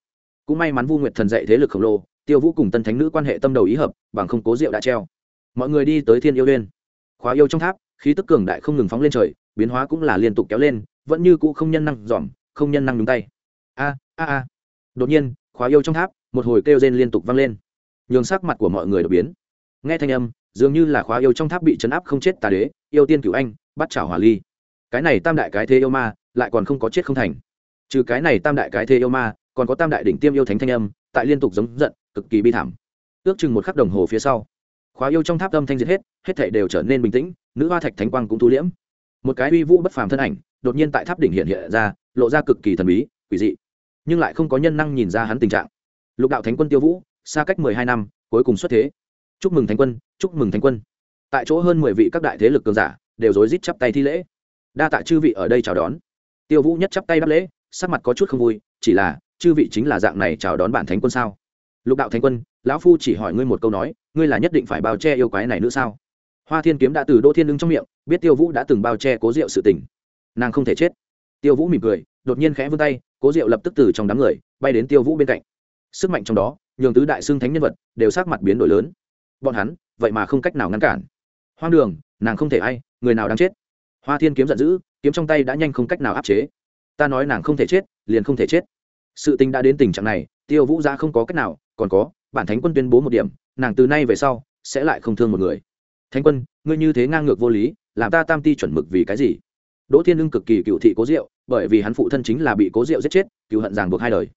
Cũng may mắn vu nguyệt thần dạy thế lực khổng lồ, tiêu vũ cùng tân thánh nữ quan hệ tâm đầu ý hợp, bằng không cố diệu đã treo. Mọi người đi tới thiên yêu liên khóa yêu trong tháp khí tức cường đại không ngừng phóng lên trời, biến hóa cũng là liên tục kéo lên, vẫn như cũ không nhân năng dòm, không nhân năng nhúng tay. A a a. Đột nhiên, khóa yêu trong tháp, một hồi kêu rên liên tục vang lên. Nhường sắc mặt của mọi người đột biến. Nghe thanh âm, dường như là khóa yêu trong tháp bị chấn áp không chết tà đế, yêu tiên cửu anh, bắt chảo hỏa ly. Cái này tam đại cái thế yêu ma, lại còn không có chết không thành. Trừ cái này tam đại cái thế yêu ma, còn có tam đại đỉnh tiêm yêu thánh thanh âm, tại liên tục giống giận, cực kỳ bi thảm. Ước chừng một khắc đồng hồ phía sau khóa yêu trong tháp âm thanh diệt hết hết thảy đều trở nên bình tĩnh, nữ hoa thạch thánh quang cũng thu liễm. Một cái uy vũ bất phàm thân ảnh, đột nhiên tại tháp đỉnh hiện hiện ra, lộ ra cực kỳ thần bí, quỷ dị, nhưng lại không có nhân năng nhìn ra hắn tình trạng. Lục đạo thánh quân tiêu vũ, xa cách mười hai năm, cuối cùng xuất thế. Chúc mừng thánh quân, chúc mừng thánh quân. Tại chỗ hơn mười vị các đại thế lực cường giả đều rối rít chắp tay thi lễ. Đa tạ chư vị ở đây chào đón. Tiêu vũ nhất chắp tay đáp lễ, sắc mặt có chút không vui, chỉ là, chư vị chính là dạng này chào đón bản thánh quân sao? Lục đạo thánh quân, lão phu chỉ hỏi ngươi một câu nói ngươi là nhất định phải bao che yêu quái này nữa sao? Hoa thiên kiếm đã từ đỗ thiên đứng trong miệng, biết tiêu vũ đã từng bao che cố diệu sự tình. Nàng không thể chết. Tiêu vũ mỉm cười, đột nhiên khẽ vươn tay, cố diệu lập tức từ trong đám người bay đến tiêu vũ bên cạnh. Sức mạnh trong đó, nhường tứ đại xưng thánh nhân vật đều sắc mặt biến đổi lớn. Bọn hắn, vậy mà không cách nào ngăn cản. Hoang đường, nàng không thể ai, người nào đang chết? Hoa thiên kiếm giận dữ, kiếm trong tay đã nhanh không cách nào áp chế. Ta nói nàng không thể chết, liền không thể chết. Sự tình đã đến tình trạng này, tiêu vũ ra không có cách nào, còn có, bản thánh quân tuyên bố một điểm nàng từ nay về sau sẽ lại không thương một người. Thánh quân, ngươi như thế ngang ngược vô lý, làm ta tam ti chuẩn mực vì cái gì? Đỗ thiên Lương cực kỳ cựu thị cố diệu, bởi vì hắn phụ thân chính là bị cố diệu giết chết cựu hận ràng buộc hai đời.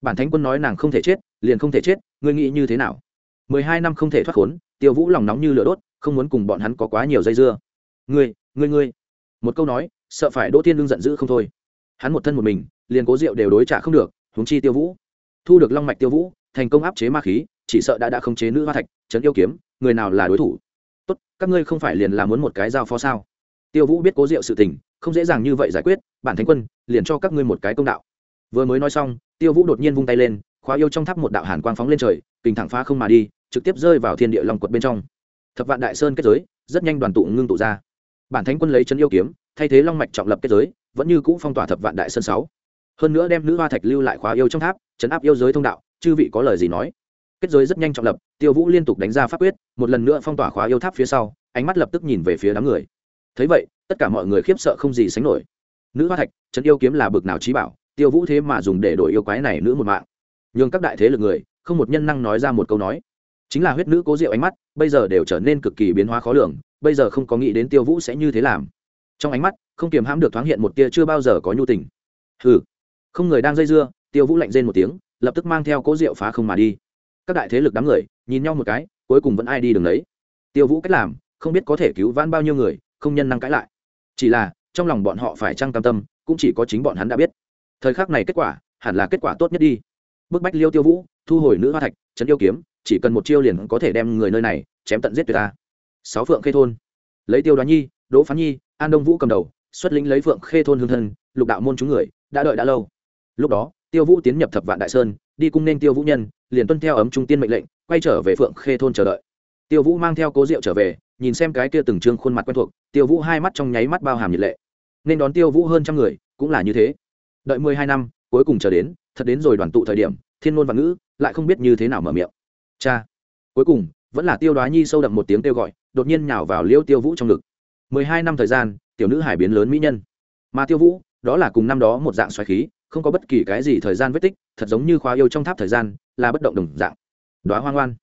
Bản thánh quân nói nàng không thể chết, liền không thể chết, ngươi nghĩ như thế nào? Mười hai năm không thể thoát khốn, tiêu vũ lòng nóng như lửa đốt, không muốn cùng bọn hắn có quá nhiều dây dưa. Ngươi ngươi ngươi. Một câu nói, sợ phải đỗ thiên Lương giận dữ không thôi. Hắn một thân một mình, liền cố diệu đều đối trả không được, huống chi tiêu vũ. Thu được long mạch tiêu vũ thành công áp chế ma khí, chỉ sợ đã đã không chế nữ hoa thạch, trấn yêu kiếm, người nào là đối thủ? Tốt, các ngươi không phải liền là muốn một cái giao phó sao? Tiêu vũ biết cố diệu sự tình, không dễ dàng như vậy giải quyết, bản thánh quân, liền cho các ngươi một cái công đạo. Vừa mới nói xong, tiêu vũ đột nhiên vung tay lên, khóa yêu trong tháp một đạo hàn quang phóng lên trời kình thẳng phá không mà đi, trực tiếp rơi vào thiên địa long quật bên trong. Thập vạn đại sơn kết giới, rất nhanh đoàn tụ ngưng tụ ra. Bản thánh quân lấy chân yêu kiếm, thay thế long mạch trọng lập kết giới, vẫn như cũ phong tỏa thập vạn đại sơn sáu. Hơn nữa đem nữ hoa thạch lưu lại khóa yêu trong tháp chấn áp yêu giới thông đạo chư vị có lời gì nói? Kết giới rất nhanh trọng lập, tiêu vũ liên tục đánh ra pháp quyết, một lần nữa phong tỏa khóa yêu tháp phía sau, ánh mắt lập tức nhìn về phía đám người. Thấy vậy, tất cả mọi người khiếp sợ không gì sánh nổi. Nữ hoa thạch, trấn yêu kiếm là bực nào trí bảo, tiêu vũ thế mà dùng để đổi yêu quái này nữ một mạng. Nhường các đại thế lực người, không một nhân năng nói ra một câu nói. Chính là huyết nữ cố diệu ánh mắt, bây giờ đều trở nên cực kỳ biến hóa khó lường, bây giờ không có nghĩ đến tiêu vũ sẽ như thế làm. Trong ánh mắt, không kiềm hãm được thoáng hiện một tia chưa bao giờ có nhu tình. Hừ. Không người đang dây dưa, tiêu vũ lạnh rên một tiếng lập tức mang theo cố rượu phá không mà đi. Các đại thế lực đám người nhìn nhau một cái, cuối cùng vẫn ai đi đường đấy tiêu vũ cách làm, không biết có thể cứu vãn bao nhiêu người, không nhân năng cãi lại. Chỉ là, trong lòng bọn họ phải trăng cam tâm, cũng chỉ có chính bọn hắn đã biết. Thời khắc này kết quả, hẳn là kết quả tốt nhất đi. Bức bách liêu tiêu vũ, thu hồi nữ hoa thạch, trấn yêu kiếm, chỉ cần một chiêu liền có thể đem người nơi này chém tận giết tuyệt ta. Sáu phượng khê thôn. Lấy tiêu đoán nhi, đỗ phán nhi, an đông vũ cầm đầu, xuất lĩnh lấy phượng khê thôn hương thân, lục đạo môn chúng người, đã đợi đã lâu. Lúc đó tiêu vũ tiến nhập thập vạn đại sơn, đi cung nên tiêu vũ nhân, liền tuân theo ấm trung tiên mệnh lệnh, quay trở về phượng khê thôn chờ đợi. Tiêu vũ mang theo cố diệu trở về, nhìn xem cái kia từng trương khuôn mặt quen thuộc, tiêu vũ hai mắt trong nháy mắt bao hàm nhiệt lệ. Nên đón tiêu vũ hơn trăm người, cũng là như thế. Đợi mười hai năm, cuối cùng chờ đến, thật đến rồi đoàn tụ thời điểm, thiên ngôn và ngữ, lại không biết như thế nào mở miệng. Cha! Cuối cùng, vẫn là tiêu đoá nhi sâu đậm một tiếng kêu gọi, đột nhiên nhào vào liêu tiêu vũ trong ngực. mười hai năm thời gian, tiểu nữ hải biến lớn mỹ nhân. Mà tiêu vũ, đó là cùng năm đó một dạng xoáy khí không có bất kỳ cái gì thời gian vết tích, thật giống như khóa yêu trong tháp thời gian, là bất động đồng dạng. Đoá hoang ngoan.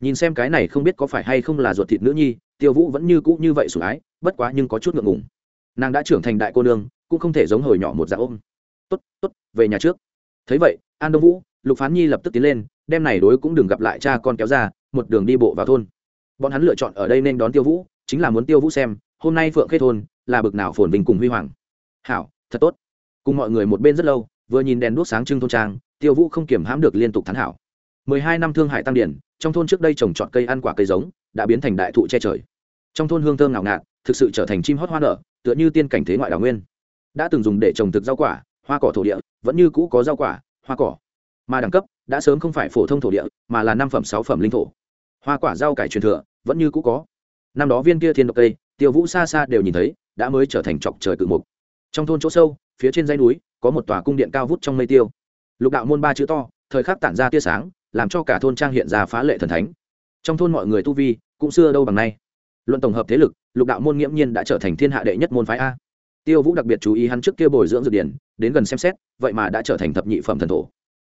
Nhìn xem cái này không biết có phải hay không là ruột thịt nữ nhi, tiêu vũ vẫn như cũ như vậy sủng ái, bất quá nhưng có chút ngượng ngùng. Nàng đã trưởng thành đại cô nương, cũng không thể giống hồi nhỏ một dạng ôm. Tốt tốt, về nhà trước. Thấy vậy, an đông vũ, lục phán nhi lập tức tiến lên đem này đối cũng đừng gặp lại cha con kéo ra, một đường đi bộ vào thôn. Bọn hắn lựa chọn ở đây nên đón tiêu vũ, chính là muốn tiêu vũ xem, hôm nay phượng khê thôn là bực nào phồn vinh cùng huy hoàng. Hảo, thật tốt. Cùng mọi người một bên rất lâu vừa nhìn đèn đuốc sáng trưng thôn trang, tiêu vũ không kiểm hãm được liên tục thắng hảo. Mười hai năm thương hại tăng điển, trong thôn trước đây trồng trọt cây ăn quả cây giống, đã biến thành đại thụ che trời. Trong thôn hương thơm ngào ngạt, thực sự trở thành chim hót hoa nở, tựa như tiên cảnh thế ngoại đào nguyên. Đã từng dùng để trồng thực rau quả, hoa cỏ thổ địa, vẫn như cũ có rau quả, hoa cỏ. Mà đẳng cấp, đã sớm không phải phổ thông thổ địa, mà là năm phẩm, sáu phẩm linh thổ. Hoa quả rau cải truyền thừa, vẫn như cũ có. Năm đó viên kia thiên độc cây, tiêu vũ xa xa đều nhìn thấy, đã mới trở thành trọc trời cự mục. Trong thôn chỗ sâu phía trên dãy núi có một tòa cung điện cao vút trong mây tiêu. Lục đạo môn ba chữ to, thời khắc tản ra tia sáng, làm cho cả thôn trang hiện ra phá lệ thần thánh. Trong thôn mọi người tu vi, cũng xưa đâu bằng nay. Luận tổng hợp thế lực, lục đạo môn nghiễm nhiên đã trở thành thiên hạ đệ nhất môn phái a. Tiêu vũ đặc biệt chú ý hắn trước kia bồi dưỡng dược điển, đến gần xem xét, vậy mà đã trở thành thập nhị phẩm thần thổ.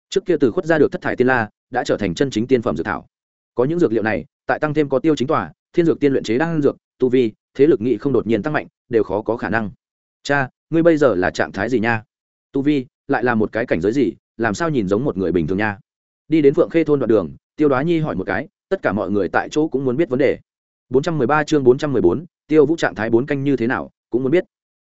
Trước kia từ khuất ra được thất thải tiên la, đã trở thành chân chính tiên phẩm dược thảo. Có những dược liệu này, tại tăng thêm có tiêu chính tòa, thiên dược tiên luyện chế đang dược, tu vi, thế lực nghị không đột nhiên tăng mạnh, đều khó có khả năng. Cha ngươi bây giờ là trạng thái gì nha? Tu vi lại là một cái cảnh giới gì? Làm sao nhìn giống một người bình thường nha? Đi đến phượng khê thôn đoạn đường tiêu đoá nhi hỏi một cái tất cả mọi người tại chỗ cũng muốn biết vấn đề. 413 chương 414, tiêu vũ trạng thái bốn canh như thế nào cũng muốn biết.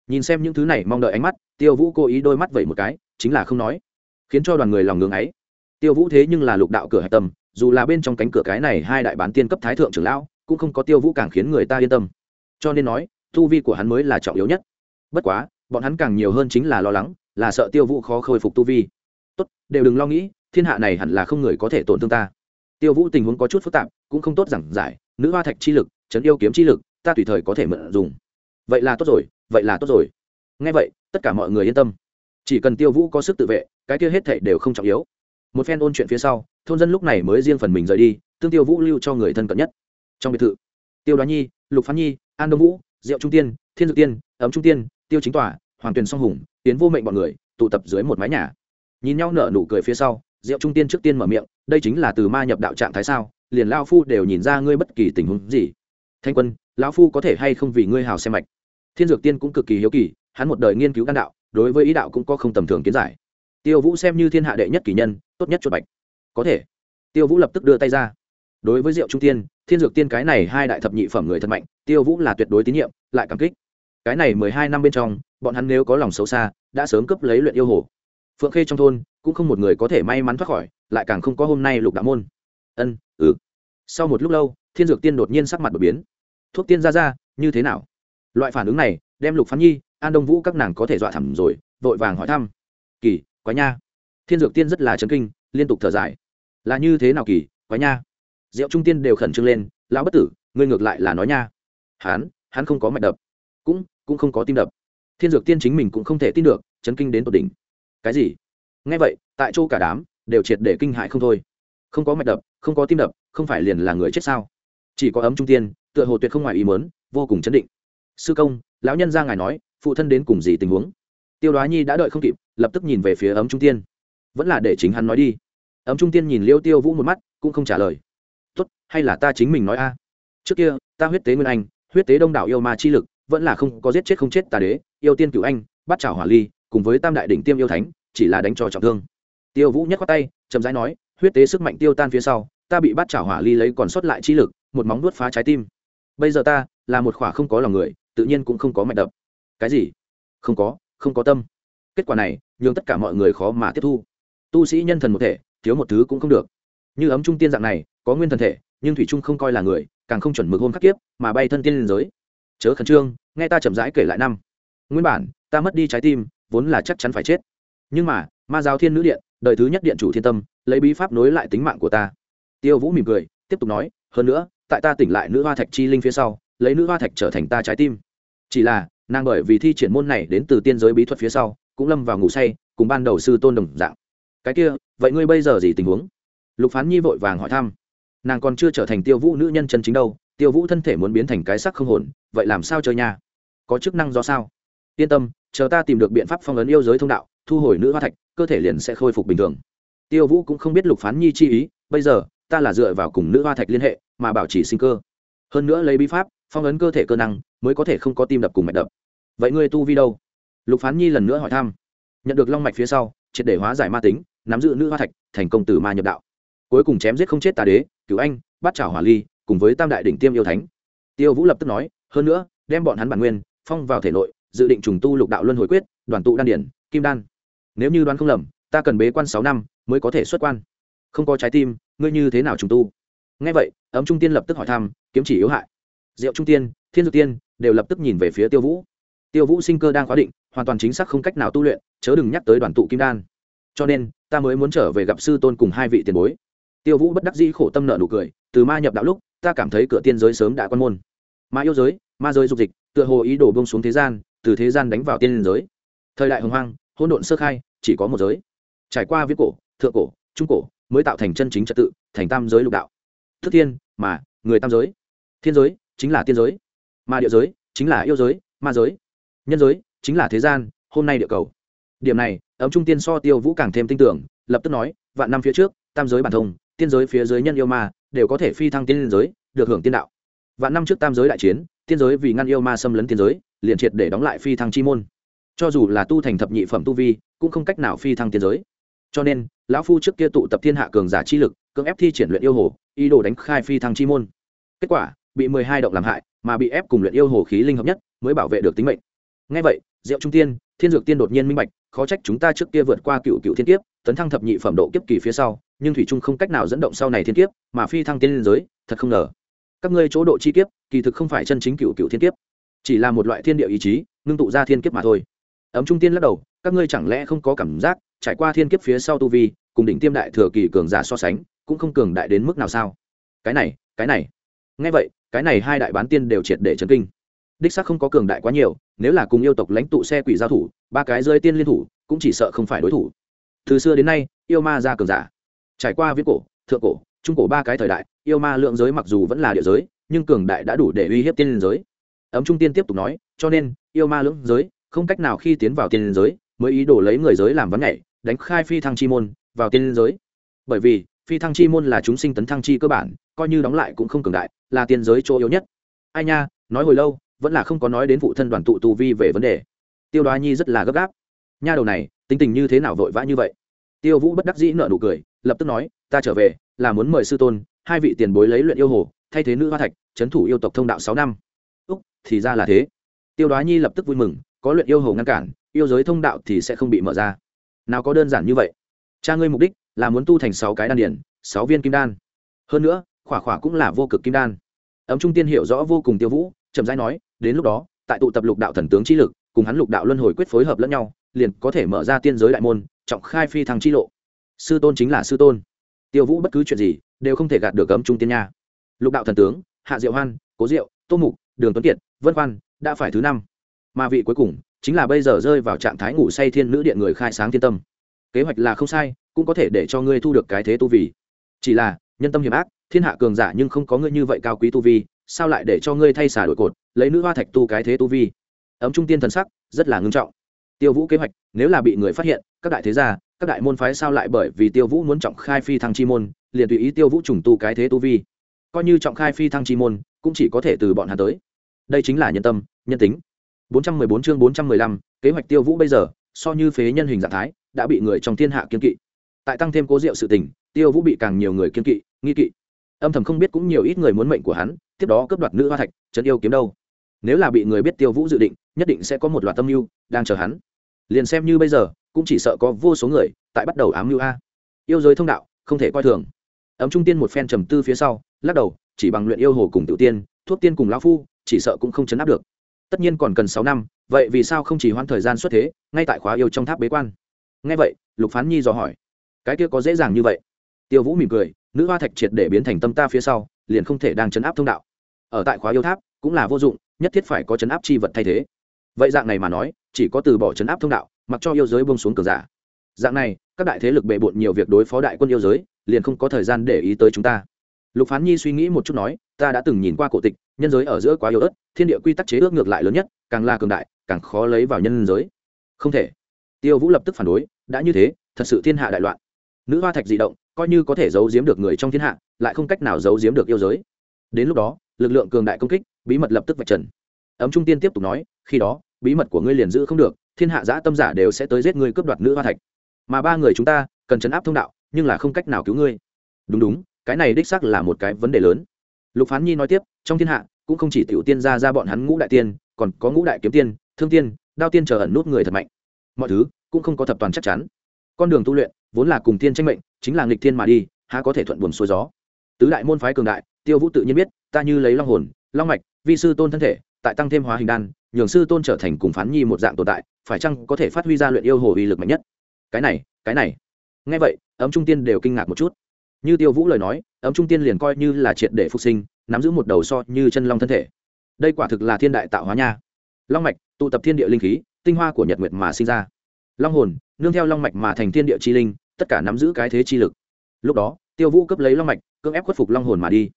Nhìn xem những thứ này mong đợi ánh mắt tiêu vũ cố ý đôi mắt vẩy một cái chính là không nói. Khiến cho đoàn người lòng ngưng ấy. Tiêu vũ thế nhưng là lục đạo cửa hạch tâm dù là bên trong cánh cửa cái này hai đại bán tiên cấp thái thượng trưởng lão cũng không có tiêu vũ càng khiến người ta yên tâm. Cho nên nói tu vi của hắn mới là trọng yếu nhất. Bất quá bọn hắn càng nhiều hơn chính là lo lắng, là sợ tiêu vũ khó khôi phục tu vi. Tốt, đều đừng lo nghĩ, thiên hạ này hẳn là không người có thể tổn thương ta. Tiêu vũ tình huống có chút phức tạp, cũng không tốt giảng giải, nữ hoa thạch chi lực trấn yêu kiếm chi lực, ta tùy thời có thể mượn dùng. Vậy là tốt rồi, vậy là tốt rồi. Ngay vậy, tất cả mọi người yên tâm. Chỉ cần tiêu vũ có sức tự vệ, cái kia hết thệ đều không trọng yếu. Một phen ôn chuyện phía sau, thôn dân lúc này mới riêng phần mình rời đi, tương tiêu vũ lưu cho người thân cận nhất. Trong biệt thự, tiêu đoá nhi, lục phán nhi, an đông vũ, diệu trung tiên, thiên dược tiên, ấm trung tiên tiêu chính tòa, hoàng tuyền song hùng, tiến vô mệnh bọn người, tụ tập dưới một mái nhà. Nhìn nhau nở nụ cười phía sau, diệu trung tiên trước tiên mở miệng, đây chính là từ ma nhập đạo trạng thái sao? Liền lao phu đều nhìn ra ngươi bất kỳ tình huống gì. Thanh quân, lão phu có thể hay không vì ngươi hào xem mạch? Thiên dược tiên cũng cực kỳ hiếu kỳ, hắn một đời nghiên cứu đan đạo, đối với ý đạo cũng có không tầm thường kiến giải. Tiêu vũ xem như thiên hạ đệ nhất kỷ nhân, tốt nhất chuột bạch. Có thể. Tiêu vũ lập tức đưa tay ra. Đối với diệu trung tiên, thiên dược tiên cái này hai đại thập nhị phẩm người thật mạnh, tiêu vũ là tuyệt đối tín nhiệm, lại cảm kích cái này mười hai năm bên trong, bọn hắn nếu có lòng xấu xa, đã sớm cướp lấy luyện yêu hồ. Phượng khê trong thôn, cũng không một người có thể may mắn thoát khỏi, lại càng không có hôm nay lục đạo môn. Ân ừ. Sau một lúc lâu, thiên dược tiên đột nhiên sắc mặt đột biến. Thuốc tiên ra ra, như thế nào? Loại phản ứng này, đem lục phán nhi, an đông vũ các nàng có thể dọa thẳm rồi, vội vàng hỏi thăm. Kỳ quá nha. Thiên dược tiên rất là chấn kinh, liên tục thở dài. Là như thế nào kỳ, quái nha? Diệu trung tiên đều khẩn trương lên, lão bất tử, ngươi ngược lại là nói nha. Hắn hắn không có mạch đập. Cũng cũng không có tim đập. Thiên dược tiên chính mình cũng không thể tin được, chấn kinh đến tột đỉnh. Cái gì? Nghe vậy, tại chỗ cả đám đều triệt để kinh hại không thôi. Không có mạch đập, không có tim đập, không phải liền là người chết sao? Chỉ có ấm trung tiên, tựa hồ tuyệt không ngoài ý mớn vô cùng chấn định. Sư công, lão nhân ra ngài nói, phụ thân đến cùng gì tình huống? Tiêu đoá nhi đã đợi không kịp, lập tức nhìn về phía ấm trung tiên. Vẫn là để chính hắn nói đi. Ấm trung tiên nhìn liêu tiêu vũ một mắt, cũng không trả lời. Tốt, hay là ta chính mình nói a? Trước kia, ta huyết tế nguyên anh, huyết tế đông đảo yêu ma chi lực vẫn là không có giết chết không chết tà đế, yêu tiên cựu anh, bắt chảo hỏa ly, cùng với tam đại đỉnh tiêm yêu thánh, chỉ là đánh cho trọng thương. Tiêu vũ nhất qua tay, chậm rãi nói, huyết tế sức mạnh tiêu tan phía sau, ta bị bắt chảo hỏa ly lấy còn sót lại chi lực, một móng nuốt phá trái tim. Bây giờ ta là một khỏa không có lòng người, tự nhiên cũng không có mạch đập. Cái gì? Không có không có tâm. Kết quả này, nhường tất cả mọi người khó mà tiếp thu. Tu sĩ nhân thần một thể, thiếu một thứ cũng không được. Như ấm trung tiên dạng này, có nguyên thần thể, nhưng thủy trung không coi là người, càng không chuẩn mực hôn khắc kiếp, mà bay thân tiên liên giới chớ khẩn trương, nghe ta chậm rãi kể lại năm. Nguyên bản, ta mất đi trái tim, vốn là chắc chắn phải chết. Nhưng mà, ma giáo thiên nữ điện, đời thứ nhất điện chủ thiên tâm, lấy bí pháp nối lại tính mạng của ta. Tiêu vũ mỉm cười, tiếp tục nói, hơn nữa, tại ta tỉnh lại nữ hoa thạch chi linh phía sau, lấy nữ hoa thạch trở thành ta trái tim. Chỉ là, nàng bởi vì thi triển môn này đến từ tiên giới bí thuật phía sau, cũng lâm vào ngủ say, cùng ban đầu sư tôn đồng dạng. Cái kia, vậy ngươi bây giờ gì tình huống? Lục phán nhi vội vàng hỏi thăm. Nàng còn chưa trở thành tiêu vũ nữ nhân chân chính đâu, tiêu vũ thân thể muốn biến thành cái sắc không hồn vậy làm sao chơi nha? Có chức năng do sao? Yên tâm, chờ ta tìm được biện pháp phong ấn yêu giới thông đạo, thu hồi nữ hoa thạch, cơ thể liền sẽ khôi phục bình thường. Tiêu vũ cũng không biết lục phán nhi chi ý, bây giờ, ta là dựa vào cùng nữ hoa thạch liên hệ, mà bảo trì sinh cơ. Hơn nữa lấy bí pháp, phong ấn cơ thể cơ năng, mới có thể không có tim đập cùng mạch đập. Vậy ngươi tu vi đâu? Lục phán nhi lần nữa hỏi thăm. Nhận được long mạch phía sau, triệt để hóa giải ma tính, nắm giữ nữ hoa thạch, thành công từ ma nhập đạo. Cuối cùng chém giết không chết tà đế cứu anh bắt chảo hỏa ly, cùng với tam đại đỉnh tiêm yêu thánh. Tiêu vũ lập tức nói hơn nữa, đem bọn hắn bản nguyên, phong vào thể nội, dự định trùng tu lục đạo luân hồi quyết, đoàn tụ đan điển, kim đan. Nếu như đoán không lầm, ta cần bế quan sáu năm mới có thể xuất quan. Không có trái tim, ngươi như thế nào trùng tu? Ngay vậy, ấm trung tiên lập tức hỏi thăm, kiếm chỉ yếu hại. Diệu trung tiên, thiên dược tiên đều lập tức nhìn về phía tiêu vũ. Tiêu vũ sinh cơ đang khóa định, hoàn toàn chính xác không cách nào tu luyện, chớ đừng nhắc tới đoàn tụ kim đan. Cho nên, ta mới muốn trở về gặp sư tôn cùng hai vị tiền bối. Tiêu vũ bất đắc dĩ khổ tâm nợ nụ cười, từ ma nhập đạo lúc, ta cảm thấy cửa tiên giới sớm đã quan môn ma yêu giới, ma giới dục dịch, tựa hồ ý đồ bông xuống thế gian, từ thế gian đánh vào tiên giới. Thời đại hồng hoang, hỗn độn sơ khai, chỉ có một giới. Trải qua viết cổ, thượng cổ, trung cổ mới tạo thành chân chính trật tự, thành tam giới lục đạo. Thức thiên, mà, người tam giới. Thiên giới, chính là tiên giới. Mà địa giới, chính là yêu giới, ma giới. Nhân giới, chính là thế gian, hôm nay địa cầu. Điểm này, ấm trung tiên so tiêu vũ càng thêm tin tưởng, lập tức nói, vạn năm phía trước, tam giới bản thông, tiên giới phía dưới nhân yêu ma, đều có thể phi thăng tiên giới, được hưởng tiên đạo vạn năm trước tam giới đại chiến, tiên giới vì ngăn yêu ma xâm lấn tiên giới, liền triệt để đóng lại phi thăng chi môn. Cho dù là tu thành thập nhị phẩm tu vi, cũng không cách nào phi thăng tiên giới. Cho nên, lão phu trước kia tụ tập thiên hạ cường giả chi lực, cưỡng ép thi triển luyện yêu hồ, ý đồ đánh khai phi thăng chi môn. Kết quả, bị mười hai động làm hại, mà bị ép cùng luyện yêu hồ khí linh hợp nhất, mới bảo vệ được tính mệnh. Ngay vậy, diệu trung tiên, thiên dược tiên đột nhiên minh bạch, khó trách chúng ta trước kia vượt qua cựu cựu thiên kiếp, tấn thăng thập nhị phẩm độ kiếp kỳ phía sau, nhưng thủy trung không cách nào dẫn động sau này thiên kiếp, mà phi thăng tiên liên giới, thật không ngờ các ngươi chỗ độ chi kiếp, kỳ thực không phải chân chính cựu cựu thiên kiếp, chỉ là một loại thiên địa ý chí, ngưng tụ ra thiên kiếp mà thôi. Ấm trung tiên lắc đầu, các ngươi chẳng lẽ không có cảm giác, trải qua thiên kiếp phía sau tu vi, cùng đỉnh tiêm đại thừa kỳ cường giả so sánh, cũng không cường đại đến mức nào sao? Cái này cái này. Ngay vậy, cái này hai đại bán tiên đều triệt để chấn kinh. Đích xác không có cường đại quá nhiều, nếu là cùng yêu tộc lãnh tụ xe quỷ giao thủ, ba cái rơi tiên liên thủ, cũng chỉ sợ không phải đối thủ. Từ xưa đến nay, yêu ma ra cường giả. Trải qua viết cổ, thượng cổ trung cổ ba cái thời đại, yêu ma lượng giới mặc dù vẫn là địa giới, nhưng cường đại đã đủ để uy hiếp tiên giới. Ấm trung tiên tiếp tục nói, cho nên, yêu ma lưỡng giới, không cách nào khi tiến vào tiên giới, mới ý đồ lấy người giới làm vấn nhảy, đánh khai phi thăng chi môn, vào tiên giới. Bởi vì, phi thăng chi môn là chúng sinh tấn thăng chi cơ bản, coi như đóng lại cũng không cường đại, là tiên giới chỗ yếu nhất. Ai nha, nói hồi lâu, vẫn là không có nói đến vụ thân đoàn tụ tu vi về vấn đề. Tiêu đoá nhi rất là gấp gáp. Nha đầu này, tính tình như thế nào vội vã như vậy? Tiêu vũ bất đắc dĩ nợ nụ cười, lập tức nói, ta trở về, là muốn mời sư tôn, hai vị tiền bối lấy luyện yêu hồ, thay thế nữ hoa thạch trấn thủ yêu tộc thông đạo sáu năm. Úc, thì ra là thế. Tiêu đoá nhi lập tức vui mừng, có luyện yêu hồ ngăn cản, yêu giới thông đạo thì sẽ không bị mở ra. Nào có đơn giản như vậy? Cha ngươi mục đích là muốn tu thành sáu cái đan điển sáu viên kim đan. Hơn nữa, khỏa khỏa cũng là vô cực kim đan. Ấm trung tiên hiểu rõ vô cùng tiêu vũ, chậm rãi nói, đến lúc đó, tại tụ tập lục đạo thần tướng trí lực, cùng hắn lục đạo luân hồi quyết phối hợp lẫn nhau, liền có thể mở ra tiên giới đại môn trọng khai phi thăng chi lộ. Sư tôn chính là sư tôn. Tiêu vũ bất cứ chuyện gì đều không thể gạt được gấm trung tiên nha. Lục đạo thần tướng, hạ diệu hoan, cố diệu, tô mục, đường tuấn kiệt, vân khoan đã phải thứ năm. Mà vị cuối cùng chính là bây giờ rơi vào trạng thái ngủ say thiên nữ điện người khai sáng thiên tâm. Kế hoạch là không sai, cũng có thể để cho ngươi thu được cái thế tu vi. chỉ là, nhân tâm hiểm ác, thiên hạ cường giả nhưng không có ngươi như vậy cao quý tu vi, sao lại để cho ngươi thay xả đổi cột, lấy nữ hoa thạch tu cái thế tu vi? Ấm trung tiên thần sắc rất là ngưng trọng. Tiêu vũ kế hoạch, nếu là bị người phát hiện các đại thế gia các đại môn phái sao lại bởi vì tiêu vũ muốn trọng khai phi thăng chi môn liền tùy ý tiêu vũ trùng tu cái thế tu vi. Coi như trọng khai phi thăng chi môn cũng chỉ có thể từ bọn hà tới. Đây chính là nhân tâm nhân tính. 414 chương 415, kế hoạch tiêu vũ bây giờ so như phế nhân hình dạng thái đã bị người trong thiên hạ kiên kỵ. Tại tăng thêm cố diệu sự tình tiêu vũ bị càng nhiều người kiên kỵ nghi kỵ. Âm thầm không biết cũng nhiều ít người muốn mệnh của hắn tiếp đó cướp đoạt nữ hoa thạch trấn yêu kiếm đâu. Nếu là bị người biết tiêu vũ dự định nhất định sẽ có một loạt tâm mưu đang chờ hắn. Liền xem như bây giờ cũng chỉ sợ có vô số người tại bắt đầu ám mưu a. Yêu giới thông đạo, không thể coi thường. Ấm trung tiên một phen trầm tư phía sau, lắc đầu, chỉ bằng luyện yêu hồ cùng tự tiên, thuốc tiên cùng lão phu, chỉ sợ cũng không chấn áp được. Tất nhiên còn cần sáu năm, vậy vì sao không chỉ hoãn thời gian xuất thế, ngay tại khóa yêu trong tháp bế quan? Ngay vậy, lục phán nhi dò hỏi. Cái kia có dễ dàng như vậy? Tiêu vũ mỉm cười, nữ hoa thạch triệt để biến thành tâm ta phía sau, liền không thể đang chấn áp thông đạo. Ở tại khóa yêu tháp, cũng là vô dụng, nhất thiết phải có chấn áp chi vật thay thế. Vậy dạng này mà nói, chỉ có từ bỏ chấn áp thông đạo mặc cho yêu giới bông xuống cờ giả. Dạng này, các đại thế lực bề bộn nhiều việc đối phó đại quân yêu giới, liền không có thời gian để ý tới chúng ta. Lục phán nhi suy nghĩ một chút nói, ta đã từng nhìn qua cổ tịch, nhân giới ở giữa quá yếu ớt, thiên địa quy tắc chế ước ngược lại lớn nhất, càng là cường đại, càng khó lấy vào nhân giới. Không thể. Tiêu vũ lập tức phản đối, đã như thế, thật sự thiên hạ đại loạn. Nữ hoa thạch di động, coi như có thể giấu giếm được người trong thiên hạ, lại không cách nào giấu giếm được yêu giới. Đến lúc đó, lực lượng cường đại công kích, bí mật lập tức vạch trần. Ấm trung tiên tiếp tục nói, khi đó, bí mật của ngươi liền giữ không được thiên hạ giã tâm giả đều sẽ tới giết ngươi cướp đoạt nữ hoa thạch. Mà ba người chúng ta, cần chấn áp thông đạo, nhưng là không cách nào cứu ngươi. Đúng đúng, cái này đích xác là một cái vấn đề lớn. Lục phán nhi nói tiếp, trong thiên hạ, cũng không chỉ tiểu tiên ra ra bọn hắn ngũ đại tiên, còn có ngũ đại kiếm tiên, thương tiên, đao tiên chờ ẩn nút người thật mạnh. Mọi thứ, cũng không có thập toàn chắc chắn. Con đường tu luyện, vốn là cùng tiên tranh mệnh, chính là nghịch thiên mà đi, há có thể thuận buồm xuôi gió. Tứ đại môn phái cường đại, tiêu vũ tự nhiên biết, ta như lấy long hồn, long mạch, vi sư tôn thân thể, tại tăng thêm hóa hình đan nhường sư tôn trở thành cùng phán nhi một dạng tồn tại, phải chăng có thể phát huy ra luyện yêu hồ uy lực mạnh nhất? Cái này cái này. Ngay vậy, ấm trung tiên đều kinh ngạc một chút. Như tiêu vũ lời nói, ấm trung tiên liền coi như là triệt để phục sinh, nắm giữ một đầu so như chân long thân thể. Đây quả thực là thiên đại tạo hóa nha. Long mạch, tụ tập thiên địa linh khí, tinh hoa của nhật nguyệt mà sinh ra. Long hồn, nương theo long mạch mà thành thiên địa chi linh, tất cả nắm giữ cái thế chi lực. Lúc đó, tiêu vũ cấp lấy long mạch, cưỡng ép khuất phục long hồn mà đi.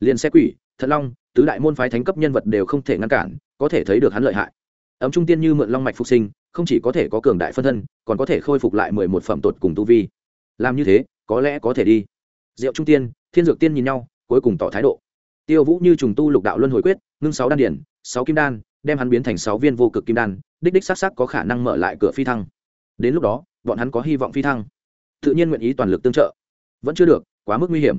Liền xe quỷ thật long, tứ đại môn phái thánh cấp nhân vật đều không thể ngăn cản có thể thấy được hắn lợi hại. Ấm trung tiên như mượn long mạch phục sinh, không chỉ có thể có cường đại phân thân, còn có thể khôi phục lại mười một phẩm tột cùng tu vi. Làm như thế, có lẽ có thể đi. Diệu trung tiên, thiên dược tiên nhìn nhau, cuối cùng tỏ thái độ. Tiêu vũ như trùng tu lục đạo luân hồi quyết, ngưng sáu đan điển, sáu kim đan, đem hắn biến thành sáu viên vô cực kim đan, đích đích s á có khả năng mở lại cửa phi thăng. Đến lúc đó, bọn hắn có hy vọng phi thăng. Tự nhiên nguyện ý toàn lực tương trợ. Vẫn chưa được, quá mức nguy hiểm.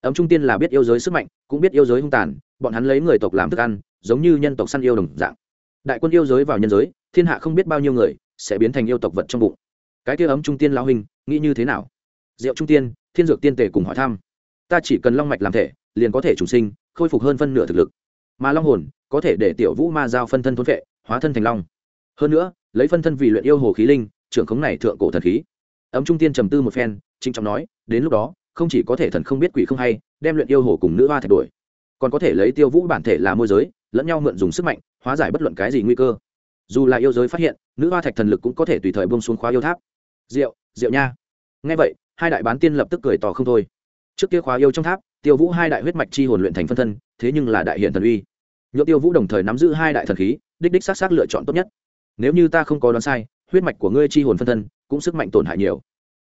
Ấm trung tiên là biết yêu giới sức mạnh, cũng biết yêu giới hung tàn, bọn hắn lấy người tộc làm thức ăn giống như nhân tộc săn yêu đồng dạng. Đại quân yêu giới vào nhân giới, thiên hạ không biết bao nhiêu người sẽ biến thành yêu tộc vật trong bụng. Cái kia ấm trung tiên lao hình nghĩ như thế nào? Diệu trung tiên, thiên dược tiên tề cùng hỏi thăm. Ta chỉ cần long mạch làm thể, liền có thể trùng sinh, khôi phục hơn phân nửa thực lực. Mà long hồn, có thể để tiểu vũ ma giao phân thân thốn vệ, hóa thân thành long. Hơn nữa, lấy phân thân vì luyện yêu hồ khí linh, trưởng khống này thượng cổ thần khí. Ấm trung tiên trầm tư một phen trinh trọng nói, đến lúc đó, không chỉ có thể thần không biết quỷ không hay, đem luyện yêu hồ cùng nữ hoa thạch đổi còn có thể lấy tiêu vũ bản thể là môi giới lẫn nhau mượn dùng sức mạnh, hóa giải bất luận cái gì nguy cơ. Dù là yêu giới phát hiện, nữ hoa thạch thần lực cũng có thể tùy thời bông xuống khóa yêu tháp. Rượu rượu nha. Ngay vậy, hai đại bán tiên lập tức cười tỏ không thôi. Trước kia khóa yêu trong tháp, tiêu vũ hai đại huyết mạch chi hồn luyện thành phân thân, thế nhưng là đại hiện thần uy. Nhựa tiêu vũ đồng thời nắm giữ hai đại thần khí, đích đích xác xác lựa chọn tốt nhất. Nếu như ta không có đoán sai, huyết mạch của ngươi chi hồn phân thân cũng sức mạnh tổn hại nhiều.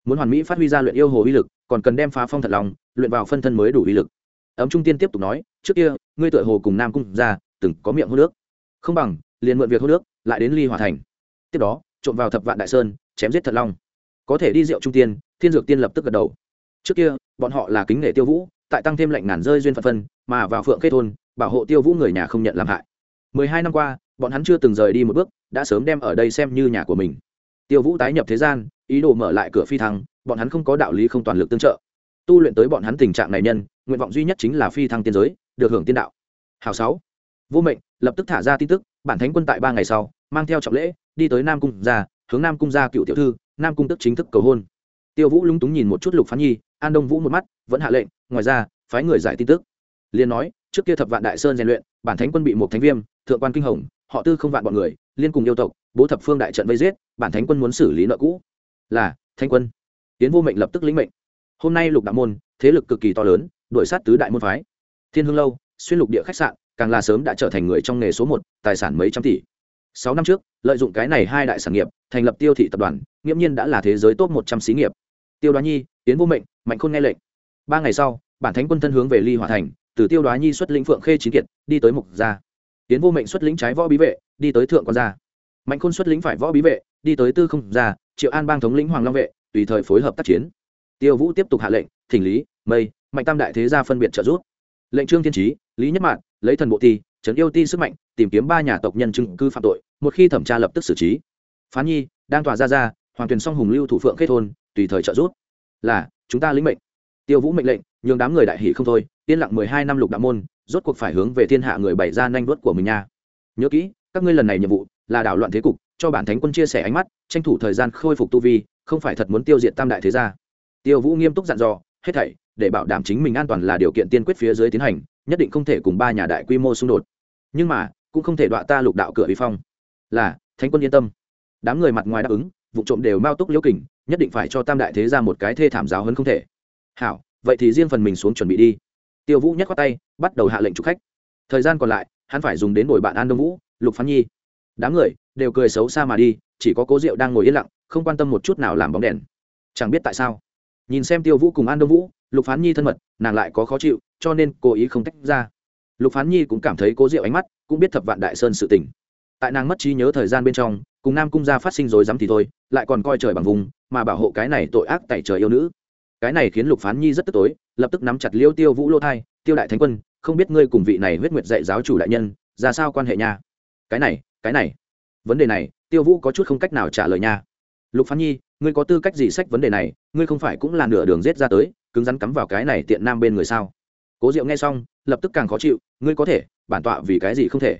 Muốn hoàn mỹ phát huy ra luyện yêu hồ uy lực, còn cần đem phá phong thật lòng, luyện vào phân thân mới đủ uy lực. Ấm trung tiên tiếp tục nói, trước kia, ngươi tựa hồ cùng nam cung ra từng có miệng hô nước. Không bằng, liền mượn việc hô nước, lại đến ly hòa thành. Tiếp đó, trộm vào thập vạn đại sơn, chém giết thật long. Có thể đi rượu trung tiên, thiên dược tiên lập tức gật đầu. Trước kia, bọn họ là kính nể tiêu vũ, tại tăng thêm lệnh ngàn rơi duyên phật phân, mà vào phượng kết thôn, bảo hộ tiêu vũ người nhà không nhận làm hại. Mười hai năm qua, bọn hắn chưa từng rời đi một bước, đã sớm đem ở đây xem như nhà của mình. Tiêu vũ tái nhập thế gian, ý đồ mở lại cửa phi thăng, bọn hắn không có đạo lý không toàn lực tương trợ. Tu luyện tới bọn hắn tình trạng này nhân, nguyện vọng duy nhất chính là phi thăng tiên giới, được hưởng tiên đạo. Hào sáu vô mệnh, lập tức thả ra tin tức, bản thánh quân tại ba ngày sau, mang theo trọng lễ, đi tới nam cung gia, hướng nam cung gia cựu tiểu thư, nam cung tức chính thức cầu hôn. Tiêu vũ lúng túng nhìn một chút lục phán nhi, an đông vũ một mắt, vẫn hạ lệnh, ngoài ra, phái người giải tin tức. Liên nói, trước kia thập vạn đại sơn rèn luyện, bản thánh quân bị một thánh viêm, thượng quan kinh hồng, họ tư không vạn bọn người, liên cùng yêu tộc, bố thập phương đại trận vây giết, bản thánh quân muốn xử lý nợ cũ. Là, thánh quân. Tiến vô mệnh lập tức lĩnh mệnh. Hôm nay lục đạo môn, thế lực cực kỳ to lớn, đuổi sát tứ đại môn phái. Thiên hương lâu, xuyên lục địa khách sạn càng là sớm đã trở thành người trong nghề số một, tài sản mấy trăm tỷ. Sáu năm trước, lợi dụng cái này hai đại sản nghiệp, thành lập tiêu thị tập đoàn, nghiễm nhiên đã là thế giới top một trăm xí nghiệp. Tiêu đoá nhi tiến vô mệnh, mạnh khôn nghe lệnh. Ba ngày sau, bản thánh quân thân hướng về ly hòa thành, từ tiêu đoá nhi xuất lĩnh phượng khê chín kiệt, đi tới mục gia. Tiến vô mệnh xuất lĩnh trái võ bí vệ, đi tới thượng quan gia. Mạnh khôn xuất lĩnh phải võ bí vệ, đi tới tư không gia, triệu an bang thống lĩnh hoàng long vệ, tùy thời phối hợp tác chiến. Tiêu vũ tiếp tục hạ lệnh, thỉnh lý, mây, mạnh tam đại thế gia phân biệt trợ giúp. Lệnh trương thiên trí lý nhất mạn lấy thần bộ ti trấn yêu ti sức mạnh, tìm kiếm ba nhà tộc nhân chứng cư phạm tội, một khi thẩm tra lập tức xử trí. Phán nhi, đang tòa ra ra, hoàng tuyền song hùng lưu thủ phượng kết thôn tùy thời trợ giúp. Là, chúng ta lĩnh mệnh. Tiêu vũ mệnh lệnh, nhường đám người đại hỷ không thôi, yên lặng mười hai năm lục đạo môn, rốt cuộc phải hướng về thiên hạ người bày ra nhanh đuốt của mình nha. Nhớ kỹ, các ngươi lần này nhiệm vụ là đảo loạn thế cục, cho bản thánh quân chia sẻ ánh mắt, tranh thủ thời gian khôi phục tu vi, không phải thật muốn tiêu diệt tam đại thế gia. Tiêu vũ nghiêm túc dặn dò, hết thảy, để bảo đảm chính mình an toàn là điều kiện tiên quyết phía dưới tiến hành nhất định không thể cùng ba nhà đại quy mô xung đột. Nhưng mà, cũng không thể đọa ta lục đạo cửa vi phong. Là, thánh quân yên tâm. Đám người mặt ngoài đáp ứng, vụ trộm đều mao túc liễu kình, nhất định phải cho tam đại thế ra một cái thê thảm giáo hơn không thể. Hảo, vậy thì riêng phần mình xuống chuẩn bị đi. Tiêu vũ nhắc qua tay, bắt đầu hạ lệnh chụp khách. Thời gian còn lại, hắn phải dùng đến bồi bạn an đông vũ, lục phán nhi. Đám người đều cười xấu xa mà đi, chỉ có cố diệu đang ngồi yên lặng, không quan tâm một chút nào làm bóng đèn. Chẳng biết tại sao. Nhìn xem tiêu vũ cùng an đông vũ, lục phán nhi thân mật, nàng lại có khó chịu cho nên cố ý không tách ra. Lục phán nhi cũng cảm thấy cố diệu ánh mắt, cũng biết thập vạn đại sơn sự tình. Tại nàng mất trí nhớ thời gian bên trong, cùng nam cung gia phát sinh rồi dám thì thôi, lại còn coi trời bằng vùng, mà bảo hộ cái này tội ác tại trời yêu nữ. Cái này khiến lục phán nhi rất tức tối, lập tức nắm chặt liêu tiêu vũ lô thai, tiêu đại thánh quân, không biết ngươi cùng vị này huyết nguyệt dạy giáo chủ đại nhân, ra sao quan hệ nha? Cái này cái này. Vấn đề này, tiêu vũ có chút không cách nào trả lời nha. Lục phán nhi, ngươi có tư cách gì sách vấn đề này, ngươi không phải cũng là nửa đường rết ra tới, cứng rắn cắm vào cái này tiện nam bên người sao? Cố diệu nghe xong, lập tức càng khó chịu, ngươi có thể, bản tọa vì cái gì không thể?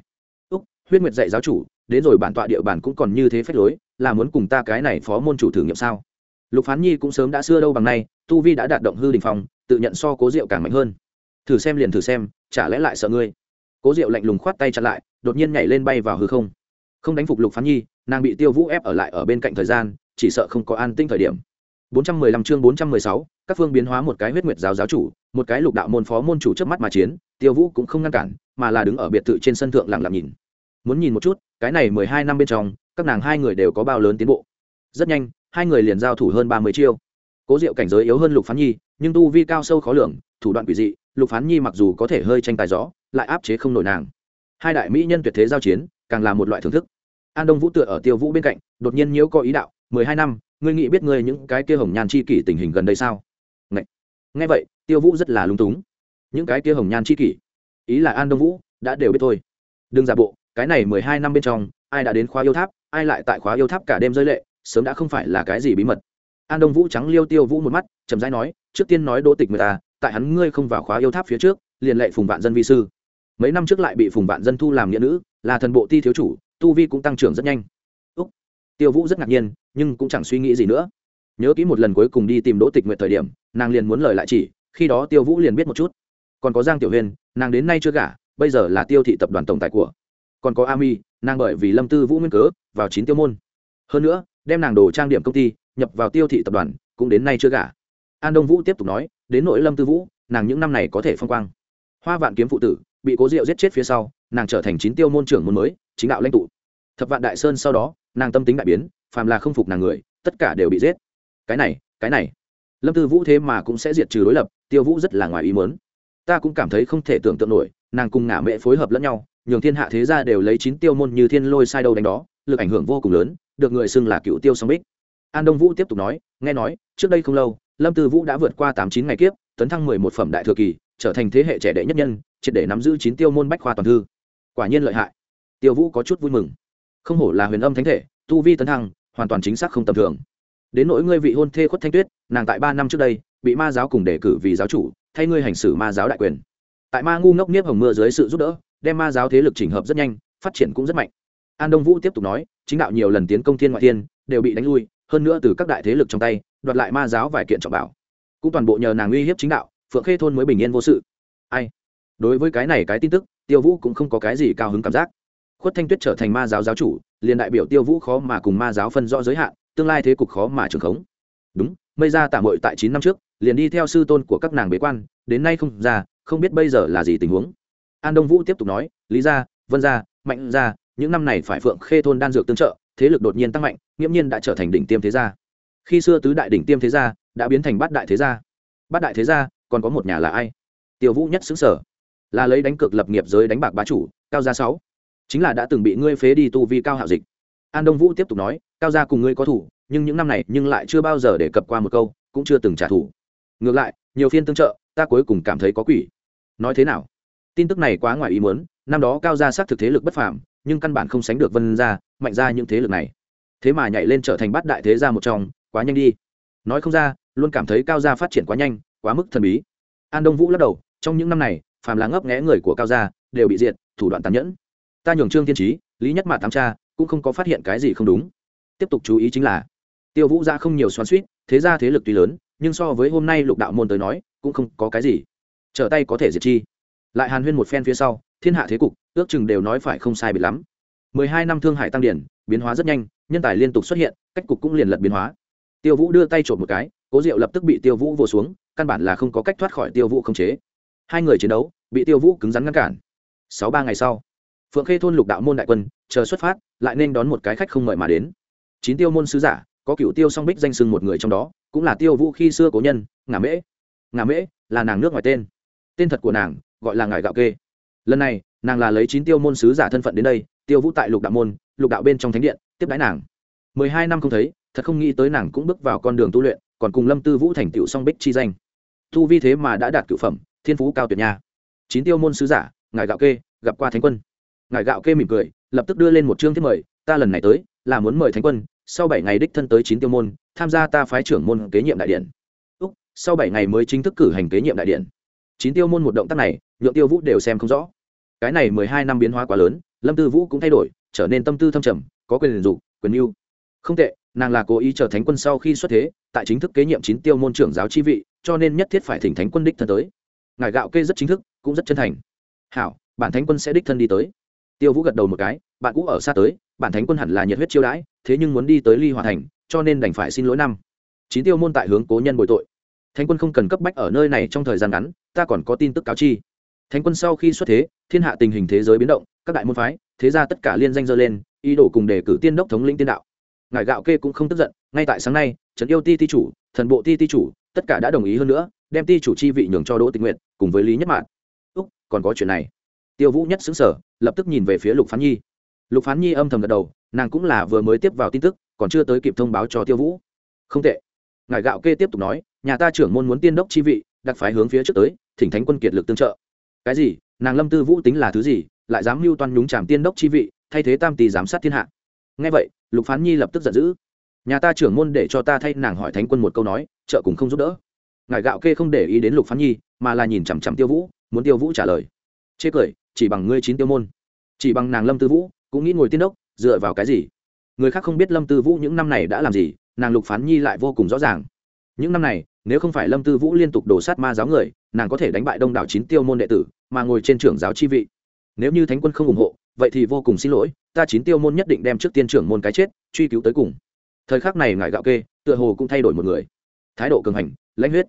Úc, huyết nguyệt dạy giáo chủ, đến rồi bản tọa địa bàn cũng còn như thế phép lối, là muốn cùng ta cái này phó môn chủ thử nghiệm sao? Lục phán nhi cũng sớm đã xưa đâu bằng nay, tu vi đã đạt động hư đình phong, tự nhận so cố diệu càng mạnh hơn. Thử xem liền thử xem, chả lẽ lại sợ ngươi? Cố diệu lạnh lùng khoát tay chặn lại, đột nhiên nhảy lên bay vào hư không. Không đánh phục lục phán nhi, nàng bị tiêu vũ ép ở lại ở bên cạnh thời gian, chỉ sợ không có an tinh thời điểm. 415 chương 416, các phương biến hóa một cái huyết nguyệt giáo giáo chủ một cái lục đạo môn phó môn chủ trước mắt mà chiến tiêu vũ cũng không ngăn cản mà là đứng ở biệt thự trên sân thượng lặng lặng nhìn. Muốn nhìn một chút cái này mười hai năm bên trong các nàng hai người đều có bao lớn tiến bộ. Rất nhanh hai người liền giao thủ hơn ba mươi chiêu. Cố diệu cảnh giới yếu hơn lục phán nhi nhưng tu vi cao sâu khó lường thủ đoạn quỷ dị lục phán nhi mặc dù có thể hơi tranh tài rõ lại áp chế không nổi nàng. Hai đại mỹ nhân tuyệt thế giao chiến càng là một loại thưởng thức. An đông vũ tựa ở tiêu vũ bên cạnh đột nhiên nhiễu có ý đạo mười hai năm ngươi nghĩ biết ngươi những cái kia hồng nhan chi kỷ tình hình gần đây sao? Ngậy. nghe vậy, tiêu vũ rất là lung túng. Những cái kia hồng nhan chi kỷ? Ý là an đông vũ đã đều biết thôi. Đừng giả bộ, cái này mười hai năm bên trong, ai đã đến khóa yêu tháp, ai lại tại khóa yêu tháp cả đêm rơi lệ, sớm đã không phải là cái gì bí mật. An đông vũ trắng liêu tiêu vũ một mắt, chậm rãi nói, trước tiên nói đỗ tịch người ta, tại hắn ngươi không vào khóa yêu tháp phía trước, liền lệ phùng vạn dân vi sư. Mấy năm trước lại bị phùng vạn dân thu làm nghĩa nữ, là thần bộ ti thiếu chủ, tu vi cũng tăng trưởng rất nhanh. Úc. tiêu vũ rất ngạc nhiên nhưng cũng chẳng suy nghĩ gì nữa. Nhớ kỹ một lần cuối cùng đi tìm đỗ tịch nguyệt thời điểm, nàng liền muốn lời lại chỉ, khi đó tiêu vũ liền biết một chút. Còn có giang tiểu huyên nàng đến nay chưa gả, bây giờ là tiêu thị tập đoàn tổng tài của. Còn có ami, nàng bởi vì lâm tư vũ nguyên cớ, vào chín tiêu môn. Hơn nữa, đem nàng đồ trang điểm công ty, nhập vào tiêu thị tập đoàn, cũng đến nay chưa gả. An đông vũ tiếp tục nói, đến nội lâm tư vũ, nàng những năm này có thể phong quang. Hoa vạn kiếm phụ tử, bị cố diệu giết chết phía sau, nàng trở thành chín tiêu môn trưởng môn mới, chính đạo lãnh tụ. Thập vạn đại sơn sau đó, nàng tâm tính đại biến phàm là không phục nàng người, tất cả đều bị giết. Cái này cái này. Lâm tư vũ thế mà cũng sẽ diệt trừ đối lập, tiêu vũ rất là ngoài ý mớn ta cũng cảm thấy không thể tưởng tượng nổi, nàng cùng ngả mẹ phối hợp lẫn nhau, nhường thiên hạ thế gia đều lấy chín tiêu môn như thiên lôi sai đâu đánh đó, lực ảnh hưởng vô cùng lớn, được người xưng là cựu tiêu song bích. An đông vũ tiếp tục nói, nghe nói, trước đây không lâu, lâm tư vũ đã vượt qua tám chín ngày kiếp, tấn thăng mười một phẩm đại thừa kỳ, trở thành thế hệ trẻ đệ nhất nhân, triệt để nắm giữ chín tiêu môn bách khoa toàn thư. Quả nhiên lợi hại. Tiêu vũ có chút vui mừng. Không hổ là huyền âm thánh thể, tu vi tấn thăng hoàn toàn chính xác không tầm thường. Đến nỗi ngươi vị hôn thê khuất thanh tuyết, nàng tại ba năm trước đây, bị ma giáo cùng đề cử vì giáo chủ, thay ngươi hành xử ma giáo đại quyền. Tại ma ngu ngốc nếp hồng mưa dưới sự giúp đỡ, đem ma giáo thế lực chỉnh hợp rất nhanh, phát triển cũng rất mạnh. An đông vũ tiếp tục nói, chính đạo nhiều lần tiến công thiên ngoại thiên, đều bị đánh lui, hơn nữa từ các đại thế lực trong tay, đoạt lại ma giáo vài kiện trọng bảo. Cũng toàn bộ nhờ nàng uy hiếp chính đạo, phượng khê thôn mới bình yên vô sự. Ai? Đối với cái này cái tin tức, tiêu vũ cũng không có cái gì cao hứng cảm giác khuất thanh tuyết trở thành ma giáo giáo chủ, liền đại biểu tiêu vũ khó mà cùng ma giáo phân rõ giới hạn, tương lai thế cục khó mà trường khống. Đúng, mây ra tạm hội tại chín năm trước, liền đi theo sư tôn của các nàng bế quan, đến nay không ra, không biết bây giờ là gì tình huống. An đông vũ tiếp tục nói, lý gia, vân gia, mạnh gia, những năm này phải phượng khê thôn đan dược tương trợ, thế lực đột nhiên tăng mạnh, nghiễm nhiên đã trở thành đỉnh tiêm thế gia. Khi xưa tứ đại đỉnh tiêm thế gia đã biến thành bát đại thế gia. Bát đại thế gia, còn có một nhà là ai? Tiêu vũ nhất xứng sở, là lấy đánh cược lập nghiệp giới đánh bạc bá chủ, cao gia sáu chính là đã từng bị ngươi phế đi tu vi cao hạo dịch. An đông vũ tiếp tục nói, cao gia cùng ngươi có thủ, nhưng những năm này nhưng lại chưa bao giờ để cập qua một câu, cũng chưa từng trả thù. Ngược lại, nhiều phiên tương trợ, ta cuối cùng cảm thấy có quỷ. Nói thế nào? Tin tức này quá ngoài ý muốn, năm đó cao gia xác thực thế lực bất phàm, nhưng căn bản không sánh được vân gia, mạnh ra những thế lực này. Thế mà nhảy lên trở thành bát đại thế gia một trong, quá nhanh đi. Nói không ra, luôn cảm thấy cao gia phát triển quá nhanh, quá mức thần bí. An đông vũ lắc đầu, trong những năm này, phàm là ngấp nghẽ người của cao gia, đều bị diệt, thủ đoạn tàn nhẫn ta nhường trương thiên trí, lý nhất mạt tám cha cũng không có phát hiện cái gì không đúng. Tiếp tục chú ý chính là, tiêu vũ ra không nhiều xoắn suýt thế ra thế lực tuy lớn, nhưng so với hôm nay lục đạo môn tới nói, cũng không có cái gì. Trở tay có thể diệt chi. Lại hàn huyên một phen phía sau, thiên hạ thế cục, ước chừng đều nói phải không sai bị lắm. Mười hai năm thương hải tăng điển, biến hóa rất nhanh, nhân tài liên tục xuất hiện, cách cục cũng liền lật biến hóa. Tiêu vũ đưa tay trộm một cái, cố diệu lập tức bị tiêu vũ vô xuống, căn bản là không có cách thoát khỏi tiêu vũ không chế. Hai người chiến đấu, bị tiêu vũ cứng rắn ngăn cản. Sáu ba ngày sau phượng khê thôn lục đạo môn đại quân, chờ xuất phát, lại nên đón một cái khách không mời mà đến. Chín tiêu môn sứ giả, có cựu tiêu song bích danh sưng một người trong đó, cũng là tiêu vũ khi xưa cố nhân, ngà mễ. Ngà mễ là nàng nước ngoài tên. Tên thật của nàng, gọi là ngài gạo kê. Lần này, nàng là lấy chín tiêu môn sứ giả thân phận đến đây, tiêu vũ tại lục đạo môn, lục đạo bên trong thánh điện, tiếp đái nàng. Mười hai năm không thấy, thật không nghĩ tới nàng cũng bước vào con đường tu luyện, còn cùng lâm tư vũ thành tựu song bích chi danh. Tu vi thế mà đã đạt cựu phẩm, thiên phú cao tuyệt nha. Chín tiêu môn sứ giả, ngài gạo kê, gặp qua thánh quân ngài gạo kê mỉm cười, lập tức đưa lên một chương thiết mời, ta lần này tới, là muốn mời thánh quân, sau bảy ngày đích thân tới chín tiêu môn, tham gia ta phái trưởng môn kế nhiệm đại điện. Úc, sau bảy ngày mới chính thức cử hành kế nhiệm đại điện. Chín tiêu môn một động tác này, nhượng tiêu vũ đều xem không rõ. Cái này mười hai năm biến hóa quá lớn, lâm tư vũ cũng thay đổi, trở nên tâm tư thâm trầm, có quyền liền dục, quyền mưu. Không tệ, nàng là cố ý chờ thánh quân sau khi xuất thế, tại chính thức kế nhiệm chín tiêu môn trưởng giáo chi vị, cho nên nhất thiết phải thỉnh thánh quân đích thân tới. Ngài gạo kê rất chính thức, cũng rất chân thành. Hảo, bản thánh quân sẽ đích thân đi tới tiêu vũ gật đầu một cái, bạn cũ ở xa tới, bản thánh quân hẳn là nhiệt huyết chiêu đãi, thế nhưng muốn đi tới ly hòa thành, cho nên đành phải xin lỗi năm. Chín tiêu môn tại hướng cố nhân bồi tội. Thánh quân không cần cấp bách ở nơi này trong thời gian ngắn, ta còn có tin tức cáo chi. Thánh quân sau khi xuất thế, thiên hạ tình hình thế giới biến động, các đại môn phái, thế ra tất cả liên danh dơ lên, ý đồ cùng đề cử tiên đốc thống lĩnh tiên đạo. Ngài gạo kê cũng không tức giận, ngay tại sáng nay, trấn yêu ti ti chủ, thần bộ ti ti chủ, tất cả đã đồng ý hơn nữa, đem ti chủ chi vị nhường cho đỗ tình nguyện cùng với lý nhất mạn. Úc, còn có chuyện này. Tiêu vũ nhất xứng sở lập tức nhìn về phía lục phán nhi. Lục phán nhi âm thầm gật đầu, nàng cũng là vừa mới tiếp vào tin tức, còn chưa tới kịp thông báo cho tiêu vũ. Không tệ. Ngài gạo kê tiếp tục nói, nhà ta trưởng môn muốn tiên đốc chi vị, đặc phái hướng phía trước tới, thỉnh thánh quân kiệt lực tương trợ. Cái gì? Nàng lâm tư vũ tính là thứ gì? Lại dám mưu toan nhúng tràm tiên đốc chi vị, thay thế tam tỷ giám sát thiên hạ? Ngay vậy, lục phán nhi lập tức giận dữ. Nhà ta trưởng môn để cho ta thay nàng hỏi thánh quân một câu nói, trợ cùng không giúp đỡ. Ngài gạo kê không để ý đến lục phán nhi, mà là nhìn chằm chằm tiêu vũ, muốn tiêu vũ trả lời. Chê cười chỉ bằng ngươi chín tiêu môn. Chỉ bằng nàng lâm tư vũ, cũng nghĩ ngồi tiên đốc, dựa vào cái gì? Người khác không biết lâm tư vũ những năm này đã làm gì, nàng lục phán nhi lại vô cùng rõ ràng. Những năm này, nếu không phải lâm tư vũ liên tục đổ sát ma giáo người, nàng có thể đánh bại đông đảo chín tiêu môn đệ tử, mà ngồi trên trưởng giáo chi vị. Nếu như thánh quân không ủng hộ, vậy thì vô cùng xin lỗi, ta chín tiêu môn nhất định đem trước tiên trưởng môn cái chết, truy cứu tới cùng. Thời khắc này ngài gạo kê, tựa hồ cũng thay đổi một người. Thái độ cường hành, lãnh huyết.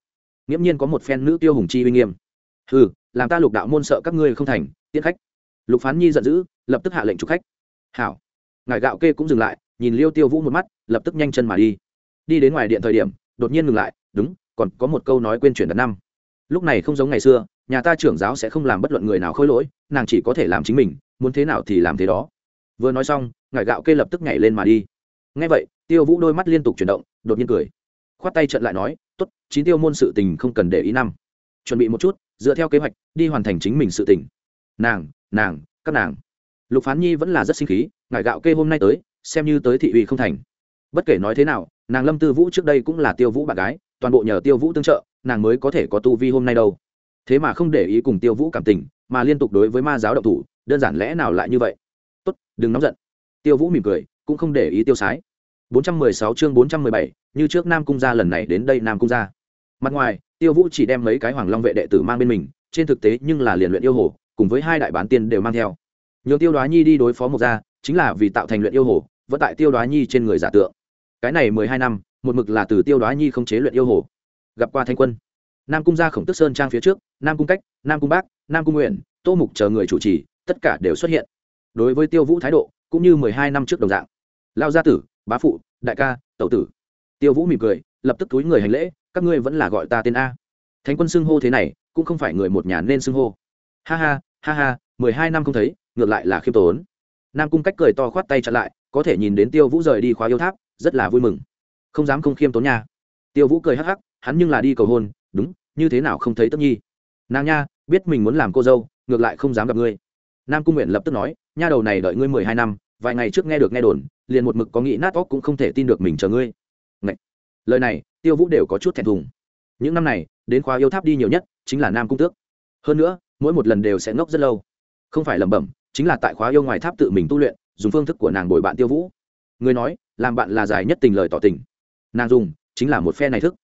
Nghiễm nhiên có một phen nữ tiêu hùng chi uy nghiêm. Ừ làm ta lục đạo môn sợ các ngươi không thành tiễn khách. Lục phán nhi giận dữ, lập tức hạ lệnh trục khách. Hảo. Ngài gạo kê cũng dừng lại, nhìn liêu tiêu vũ một mắt, lập tức nhanh chân mà đi. Đi đến ngoài điện thời điểm, đột nhiên ngừng lại, đúng, còn có một câu nói quên chuyển đặt năm. Lúc này không giống ngày xưa, nhà ta trưởng giáo sẽ không làm bất luận người nào khôi lỗi, nàng chỉ có thể làm chính mình, muốn thế nào thì làm thế đó. Vừa nói xong, ngài gạo kê lập tức nhảy lên mà đi. Ngay vậy, tiêu vũ đôi mắt liên tục chuyển động, đột nhiên cười. Khoát tay trận lại nói t ố t chín tiêu môn sự tình không cần để ý năm. Chuẩn bị một chút, dựa theo kế hoạch, đi hoàn thành chính mình sự tình nàng nàng các nàng. Lục phán nhi vẫn là rất sinh khí ngài gạo kê hôm nay tới xem như tới thị uy không thành. Bất kể nói thế nào nàng lâm tư vũ trước đây cũng là tiêu vũ bạn gái toàn bộ nhờ tiêu vũ tương trợ nàng mới có thể có tu vi hôm nay đâu. Thế mà không để ý cùng tiêu vũ cảm tình mà liên tục đối với ma giáo động thủ đơn giản lẽ nào lại như vậy? Tốt đừng nóng giận. Tiêu vũ mỉm cười cũng không để ý tiêu sái. 416 chương 417, như trước Nam cung gia lần này đến đây Nam cung gia. Mặt ngoài, Tiêu Vũ chỉ đem mấy cái Hoàng Long vệ đệ tử mang bên mình, trên thực tế nhưng là liền luyện yêu hồ, cùng với hai đại bán tiên đều mang theo. Nhường Tiêu Đoá Nhi đi đối phó một gia, chính là vì tạo thành luyện yêu hồ, vẫn tại Tiêu Đoá Nhi trên người giả tượng. Cái này 12 năm, một mực là từ Tiêu Đoá Nhi không chế luyện yêu hồ. Gặp qua Thanh Quân, Nam cung gia Khổng Tức Sơn trang phía trước, Nam cung Cách, Nam cung Bác, Nam cung Nguyện, Tô Mục chờ người chủ trì, tất cả đều xuất hiện. Đối với Tiêu Vũ thái độ, cũng như 12 năm trước đồng dạng. lao gia tử, bá phụ, đại ca tẩu tử tiêu vũ mỉm cười lập tức túi người hành lễ các ngươi vẫn là gọi ta tên a thánh quân xưng hô thế này cũng không phải người một nhà nên xưng hô ha ha ha ha, mười hai năm không thấy, ngược lại là khiêm tốn. Nam cung cách cười to khoát tay chặn lại, có thể nhìn đến tiêu vũ rời đi khóa yêu tháp, rất là vui mừng. Không dám không khiêm tốn nha. Tiêu vũ cười hắc hắc, hắn nhưng là đi cầu hôn, đúng, như thế nào không thấy tất nhi? Nàng nha, biết mình muốn làm cô dâu, ngược lại không dám gặp ngươi. Nam cung nguyện lập tức nói, nha đầu này đợi ngươi mười hai năm, vài ngày trước nghe được nghe đồn, liền một mực có nghĩ nát óc cũng không thể tin được mình chờ ngươi. Ngậy! lời này, tiêu vũ đều có chút thẹn thùng. Những năm này, đến khóa yêu tháp đi nhiều nhất chính là nam cung tước. Hơn nữa mỗi một lần đều sẽ ngốc rất lâu. Không phải lẩm bẩm, chính là tại khóa yêu ngoài tháp tự mình tu luyện, dùng phương thức của nàng bồi bạn tiêu vũ. Người nói, làm bạn là dài nhất tình lời tỏ tình. Nàng dùng, chính là một phe này thức.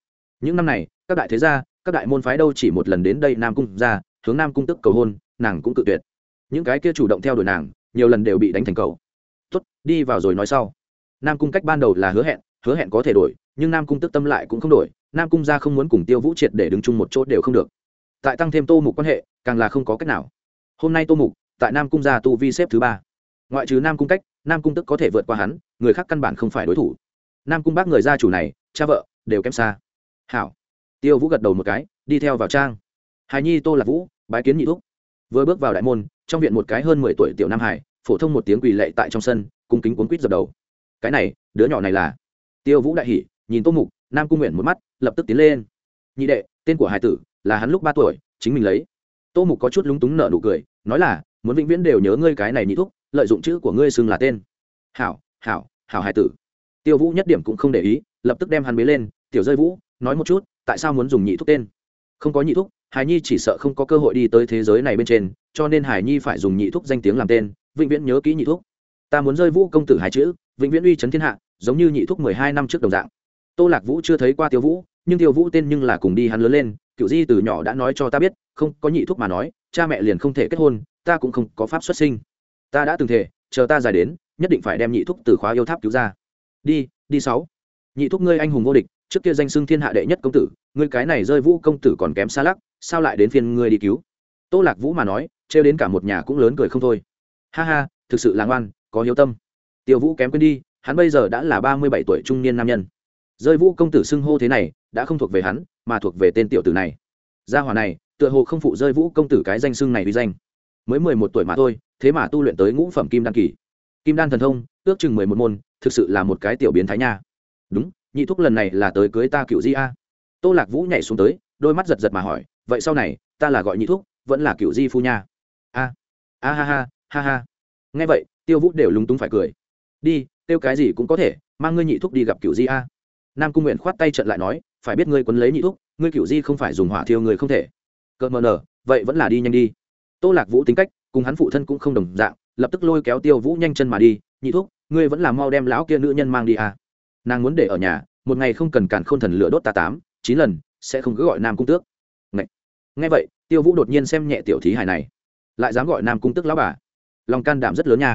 Những năm này, các đại thế gia, các đại môn phái đâu chỉ một lần đến đây nam cung ra, hướng nam cung tức cầu hôn, nàng cũng cự tuyệt. Những cái kia chủ động theo đuổi nàng, nhiều lần đều bị đánh thành cầu. Tốt, đi vào rồi nói sau. Nam cung cách ban đầu là hứa hẹn hứa hẹn có thể đổi, nhưng nam cung tức tâm lại cũng không đổi. Nam cung gia không muốn cùng tiêu vũ triệt để đứng chung một chỗ đều không được tại tăng thêm tô mục quan hệ, càng là không có cách nào. Hôm nay tô mục, tại nam cung gia tu vi xếp thứ ba. Ngoại trừ nam cung cách, nam cung tức có thể vượt qua hắn, người khác căn bản không phải đối thủ. Nam cung bác người gia chủ này, cha vợ, đều kém xa. Hảo. Tiêu vũ gật đầu một cái, đi theo vào trang. Hài nhi, tô lạc vũ, bái kiến nhị thúc. Vừa bước vào đại môn, trong viện một cái hơn mười tuổi tiểu nam hải, phổ thông một tiếng quỳ lệ tại trong sân, cung kính cuốn quýt dập đầu. Cái này, đứa nhỏ này là. Tiêu vũ đại hỷ nhìn tô mục, nam cung nguyện một mắt, lập tức tiến lên. Nhị đệ, tên của hải tử là hắn lúc ba tuổi, chính mình lấy. Tô mục có chút lúng túng nợ nụ cười, nói là, muốn vĩnh viễn đều nhớ ngươi cái này nhị thúc, lợi dụng chữ của ngươi xưng là tên. Hảo hảo hảo hải tử. Tiêu vũ nhất điểm cũng không để ý, lập tức đem hắn bế lên, tiểu rơi vũ, nói một chút, tại sao muốn dùng nhị thúc tên? Không có nhị thúc, hải nhi chỉ sợ không có cơ hội đi tới thế giới này bên trên, cho nên hải nhi phải dùng nhị thúc danh tiếng làm tên, vĩnh viễn nhớ kỹ nhị thúc. Ta muốn rơi vũ công tử hai chữ, vĩnh viễn uy chấn thiên hạ, giống như nhị thúc mười hai năm trước đồng dạng. Tô lạc vũ chưa thấy qua tiêu vũ, nhưng tiêu vũ tên nhưng là cùng đi hắn lớn lên cựu di từ nhỏ đã nói cho ta biết, không có nhị thúc mà nói, cha mẹ liền không thể kết hôn, ta cũng không có pháp xuất sinh. Ta đã từng thể chờ ta dài đến, nhất định phải đem nhị thúc từ khóa yêu tháp cứu ra. Đi đi sáu. Nhị thúc ngươi anh hùng vô địch, trước kia danh xưng thiên hạ đệ nhất công tử, ngươi cái này rơi vũ công tử còn kém xa lắc, sao lại đến phiên ngươi đi cứu? Tô lạc vũ mà nói, trêu đến cả một nhà cũng lớn cười không thôi. Ha ha, thực sự là ngoan, có hiếu tâm. Tiêu vũ kém quên đi, hắn bây giờ đã là ba mươi bảy tuổi trung niên nam nhân rơi vũ công tử xưng hô thế này, đã không thuộc về hắn, mà thuộc về tên tiểu tử này. Gia hòa này, tựa hồ không phụ rơi vũ công tử cái danh xưng này uy danh. Mới mười một tuổi mà thôi, thế mà tu luyện tới ngũ phẩm kim đan kỳ. Kim đan thần thông, ước chừng mười một môn, thực sự là một cái tiểu biến thái nha. Đúng, nhị thúc lần này là tới cưới ta cựu di a. Tô lạc vũ nhảy xuống tới, đôi mắt giật giật mà hỏi, vậy sau này, ta là gọi nhị thúc, vẫn là cựu di phu nha? A a ha ha ha ha. Nghe vậy, tiêu vũ đều lúng túng phải cười. Đi, tiêu cái gì cũng có thể, mang ngươi nhị thúc đi gặp cựu di a nam cung nguyện khoát tay trận lại nói, phải biết ngươi quấn lấy nhị thúc, ngươi kiểu di không phải dùng hỏa thiêu người không thể. Cợt mờ nở, vậy vẫn là đi nhanh đi. Tô lạc vũ tính cách, cùng hắn phụ thân cũng không đồng dạng, lập tức lôi kéo tiêu vũ nhanh chân mà đi, nhị thúc, ngươi vẫn là mau đem lão kia nữ nhân mang đi à. nàng muốn để ở nhà, một ngày không cần cản k h ô n thần lửa đốt ta tám, chín lần, sẽ không cứ gọi nam cung tước. Ngay. nghe vậy, tiêu vũ đột nhiên xem nhẹ tiểu thí hài này. Lại dám gọi nam cung tước lão bà. Lòng can đảm rất lớn nha.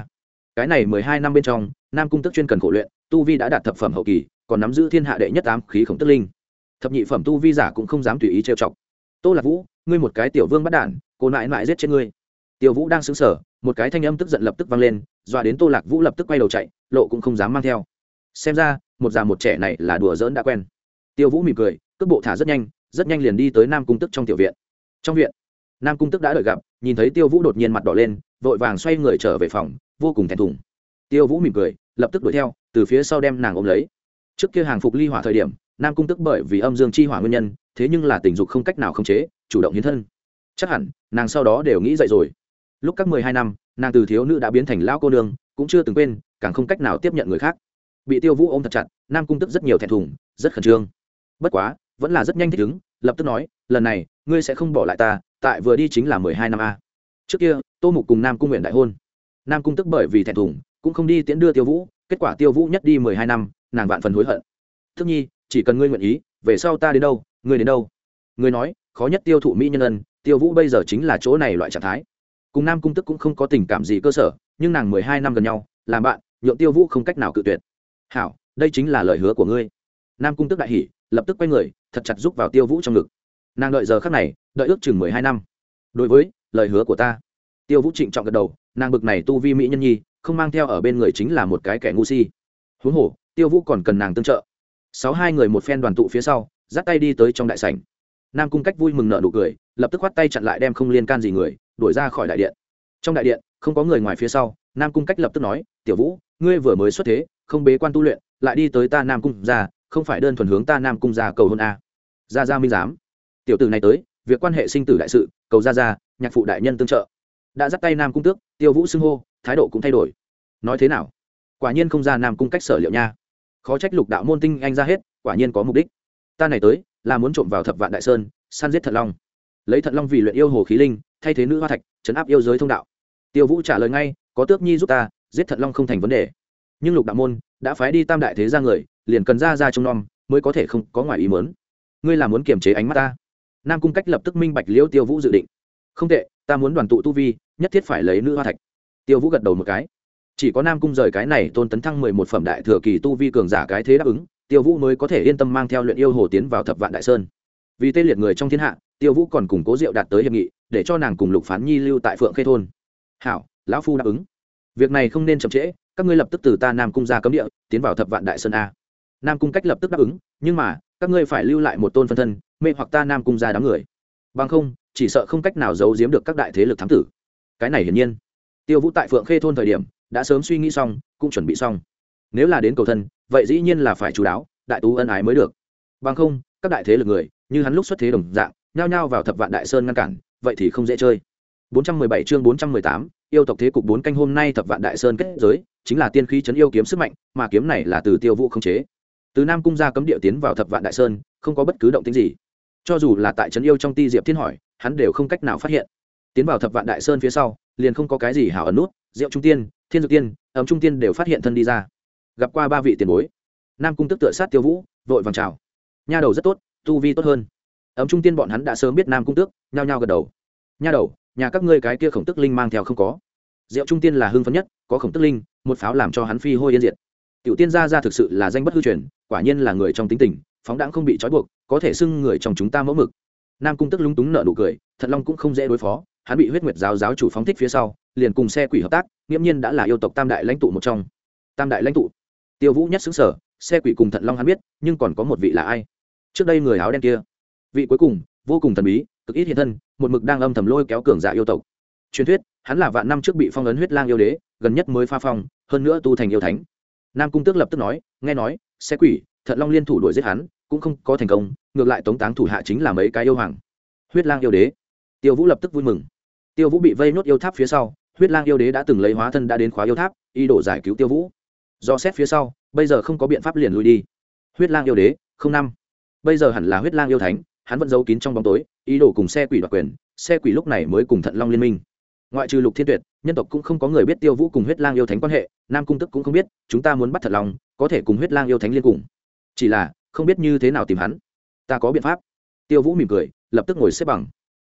Cái này mười hai năm bên trong, nam cung tước chuyên cần khổ luyện, tu vi đã đạt thập phẩm hậu kỳ còn nắm giữ thiên hạ đệ nhất ám khí khổng tức linh. Thập nhị phẩm tu vi giả cũng không dám tùy ý trêu chọc. Tô lạc vũ, ngươi một cái tiểu vương bắt đản, cô nại nại giết chết ngươi. Tiểu vũ đang xứng sở một cái thanh âm tức giận lập tức vang lên, dọa đến tô lạc vũ lập tức quay đầu chạy, lộ cũng không dám mang theo. Xem ra, một già một trẻ này là đùa giỡn đã quen. Tiêu vũ mỉm cười, cước bộ thả rất nhanh rất nhanh liền đi tới nam cung tức trong tiểu viện. Trong viện, nam cung tức đã đợi gặp, nhìn thấy tiêu vũ đột nhiên mặt đỏ lên, vội vàng xoay người trở về phòng, vô cùng thẹn thùng. Tiêu vũ mỉm cười, lập tức đuổi theo, từ phía sau đem nàng ôm lấy trước kia hàng phục ly hỏa thời điểm, nam cung tức bởi vì âm dương chi hỏa nguyên nhân, thế nhưng là tình dục không cách nào khống chế, chủ động hiến thân. Chắc hẳn, nàng sau đó đều nghĩ dậy rồi. Lúc các mười hai năm, nàng từ thiếu nữ đã biến thành lão cô nương, cũng chưa từng quên, càng không cách nào tiếp nhận người khác. Bị tiêu vũ ôm thật chặt, nam cung tức rất nhiều thẹn thùng, rất khẩn trương. Bất quá, vẫn là rất nhanh thích ứng, lập tức nói, lần này, ngươi sẽ không bỏ lại ta, tại vừa đi chính là mười hai năm a. Trước kia, tô mục cùng nam cung nguyện đại hôn. Nam cung tức bởi vì thẹn thùng, cũng không đi tiễn đưa tiêu vũ, kết quả tiêu vũ nhất đi mười hai năm nàng vạn phần hối hận. Thức nhi, chỉ cần ngươi nguyện ý, về sau ta đến đâu, ngươi đến đâu. Ngươi nói, khó nhất tiêu thụ mỹ nhân ân, tiêu vũ bây giờ chính là chỗ này loại trạng thái. Cùng nam cung tức cũng không có tình cảm gì cơ sở, nhưng nàng mười hai năm gần nhau, làm bạn, nhượng tiêu vũ không cách nào cự tuyệt. Hảo, đây chính là lời hứa của ngươi. Nam cung tức đại hỉ, lập tức quay người, thật chặt giúp vào tiêu vũ trong ngực. Nàng đợi giờ khắc này, đợi ước chừng mười hai năm. Đối với, lời hứa của ta. Tiêu vũ trịnh trọng gật đầu, nàng bực này tu vi mỹ nhân nhi, không mang theo ở bên người chính là một cái kẻ ngu si. Huống hồ tiêu vũ còn cần nàng tương trợ. Sáu hai người một phen đoàn tụ phía sau, dắt tay đi tới trong đại sảnh. Nam cung cách vui mừng nợ nụ cười, lập tức khoát tay chặn lại đem không liên can gì người, đuổi ra khỏi đại điện. Trong đại điện, không có người ngoài phía sau, nam cung cách lập tức nói, tiểu vũ, ngươi vừa mới xuất thế, không bế quan tu luyện, lại đi tới ta nam cung ra không phải đơn thuần hướng ta nam cung ra cầu hôn a. Ra ra minh giám. Tiểu tử này tới, việc quan hệ sinh tử đại sự, cầu ra ra nhạc phụ đại nhân tương trợ. Đã dắt tay nam cung tước, tiêu vũ xưng hô, thái độ cũng thay đổi. Nói thế nào? Quả nhiên không ra nam cung cách sở liệu nha khó trách lục đạo môn tinh anh ra hết, quả nhiên có mục đích. Ta này tới, là muốn trộm vào thập vạn đại sơn, săn giết thận long. Lấy thận long vì luyện yêu hồ khí linh, thay thế nữ hoa thạch chấn áp yêu giới thông đạo. Tiêu vũ trả lời ngay, có tước nhi giúp ta, giết thận long không thành vấn đề. Nhưng lục đạo môn đã phái đi tam đại thế ra người, liền cần ra ra trong nom, mới có thể không có ngoài ý mớn ngươi là muốn kiềm chế ánh mắt ta. Nam cung cách lập tức minh bạch liễu tiêu vũ dự định. Không tệ, ta muốn đoàn tụ tu vi, nhất thiết phải lấy nữ hoa thạch. Tiêu vũ gật đầu một cái chỉ có nam cung rời cái này tôn tấn thăng mười một phẩm đại thừa kỳ tu vi cường giả cái thế đáp ứng, tiêu vũ mới có thể yên tâm mang theo luyện yêu hồ tiến vào thập vạn đại sơn. Vì tê liệt người trong thiên hạ, tiêu vũ còn củng cố diệu đạt tới hiệp nghị, để cho nàng cùng lục phán nhi lưu tại phượng khê thôn. Hảo, lão phu đáp ứng. Việc này không nên chậm trễ, các ngươi lập tức từ ta nam cung ra cấm địa, tiến vào thập vạn đại sơn a. Nam cung cách lập tức đáp ứng, nhưng mà, các ngươi phải lưu lại một tôn phân thân, mê hoặc ta nam cung ra đám người. Bằng không, chỉ sợ không cách nào giấu giếm được các đại thế lực thám tử. Cái này hiển nhiên. Tiêu vũ tại phượng khê thôn thời điểm đã sớm suy nghĩ xong cũng chuẩn bị xong. Nếu là đến cầu thân vậy dĩ nhiên là phải chú đáo đại tú ân ái mới được. Bằng không các đại thế lực người như hắn lúc xuất thế đồng dạng nhao nhao vào thập vạn đại sơn ngăn cản vậy thì không dễ chơi. 417 chương 418, yêu tộc thế cục bốn canh hôm nay thập vạn đại sơn kết giới chính là tiên khí chấn yêu kiếm sức mạnh mà kiếm này là từ tiêu vũ không chế. Từ nam cung ra cấm địa tiến vào thập vạn đại sơn không có bất cứ động tĩnh gì. Cho dù là tại trấn yêu trong ti diệp thiên hỏi hắn đều không cách nào phát hiện. Tiến vào thập vạn đại sơn phía sau liền không có cái gì hảo ẩn nút diệu trung tiên thiên dược tiên, ấm trung tiên đều phát hiện thân đi ra. Gặp qua ba vị tiền bối. Nam cung tức tựa sát tiêu vũ, vội vàng chào. Nha đầu rất tốt, tu vi tốt hơn. Ấm trung tiên bọn hắn đã sớm biết nam cung tước, nhao nhao gật đầu. Nha đầu, nhà các ngươi cái kia khổng tức linh mang theo không có. Diệu trung tiên là hưng phấn nhất, có khổng tức linh, một pháo làm cho hắn phi hôi yên diệt. Tiểu tiên gia ra thực sự là danh bất hư truyền, quả nhiên là người trong tính tình, phóng đãng không bị trói buộc, có thể xưng người trong chúng ta mẫu mực. Nam cung tức lúng túng nợ nụ cười, thật long cũng không dễ đối phó, hắn bị huyết nguyệt giáo giáo chủ phóng thích phía sau liền cùng xe quỷ hợp tác, nghiễm nhiên đã là yêu tộc tam đại lãnh tụ một trong. Tam đại lãnh tụ. Tiêu vũ nhất xứng sở, xe quỷ cùng thận long hắn biết, nhưng còn có một vị là ai? Trước đây người áo đen kia. Vị cuối cùng, vô cùng thần bí, cực ít hiện thân, một mực đang âm thầm lôi kéo cường giả yêu tộc. Truyền thuyết, hắn là vạn năm trước bị phong ấn huyết lang yêu đế, gần nhất mới pha phong, hơn nữa tu thành yêu thánh. Nam cung tước lập tức nói, nghe nói, xe quỷ, thận long liên thủ đuổi giết hắn, cũng không có thành công, ngược lại tống táng thủ hạ chính là mấy cái yêu hoàng. Huyết lang yêu đế. Tiêu vũ lập tức vui mừng. Tiêu vũ bị vây nốt yêu tháp phía sau huyết lang yêu đế đã từng lấy hóa thân đã đến khóa yêu tháp y đổ giải cứu tiêu vũ. Do xét phía sau, bây giờ không có biện pháp liền lui đi. Huyết lang yêu đế, không năm. Bây giờ hẳn là huyết lang yêu thánh, hắn vẫn giấu kín trong bóng tối, ý đồ cùng xe quỷ đoạt quyền, xe quỷ lúc này mới cùng thận long liên minh. Ngoại trừ lục thiên tuyệt, nhân tộc cũng không có người biết tiêu vũ cùng huyết lang yêu thánh quan hệ, nam cung tức cũng không biết, chúng ta muốn bắt thật lòng có thể cùng huyết lang yêu thánh liên cùng. Chỉ là, không biết như thế nào tìm hắn. Ta có biện pháp. Tiêu vũ mỉm cười, lập tức ngồi xếp bằng.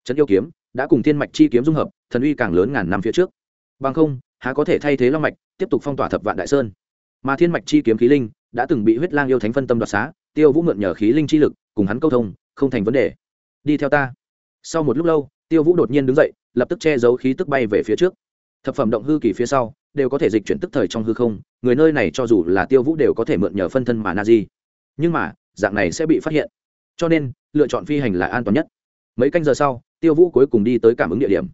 Trấn yêu kiếm đã cùng thiên mạch chi kiếm dung hợp, thần uy càng lớn ngàn năm phía trước. Bằng không, há có thể thay thế long mạch, tiếp tục phong tỏa thập vạn đại sơn. Mà thiên mạch chi kiếm khí linh đã từng bị huyết lang yêu thánh phân tâm đoạt xá, tiêu vũ mượn nhờ khí linh chi lực cùng hắn câu thông, không thành vấn đề. Đi theo ta. Sau một lúc lâu, tiêu vũ đột nhiên đứng dậy, lập tức che giấu khí tức bay về phía trước. Thập phẩm động hư kỳ phía sau, đều có thể dịch chuyển tức thời trong hư không, người nơi này cho dù là tiêu vũ đều có thể mượn nhờ phân thân mà na di. Nhưng mà, dạng này sẽ bị phát hiện. Cho nên, lựa chọn phi hành là an toàn nhất. Mấy canh giờ sau tiêu vũ cuối cùng đi tới cảm ứng địa điểm.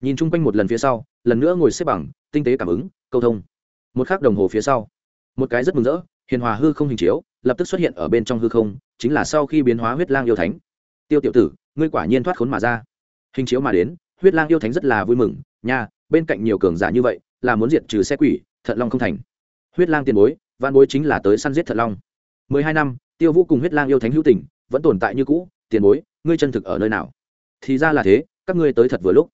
Nhìn chung quanh một lần phía sau, lần nữa ngồi xếp bằng, tinh tế cảm ứng, câu thông. Một k h ắ c đồng hồ phía sau, một cái rất mừng rỡ, hiền hòa hư không hình chiếu, lập tức xuất hiện ở bên trong hư không, chính là sau khi biến hóa huyết lang yêu thánh. Tiêu tiểu tử, ngươi quả nhiên thoát khốn mà ra. Hình chiếu mà đến, huyết lang yêu thánh rất là vui mừng, nha, bên cạnh nhiều cường giả như vậy, là muốn diệt trừ xe quỷ, thận long không thành. Huyết lang tiền bối văn bối chính là tới săn giết thận long. Mười hai năm, tiêu vũ cùng huyết lang yêu thánh hữu tình, vẫn tồn tại như cũ, tiền bối, ngươi chân thực ở nơi nào? Thì ra là thế, các ngươi tới thật vừa lúc.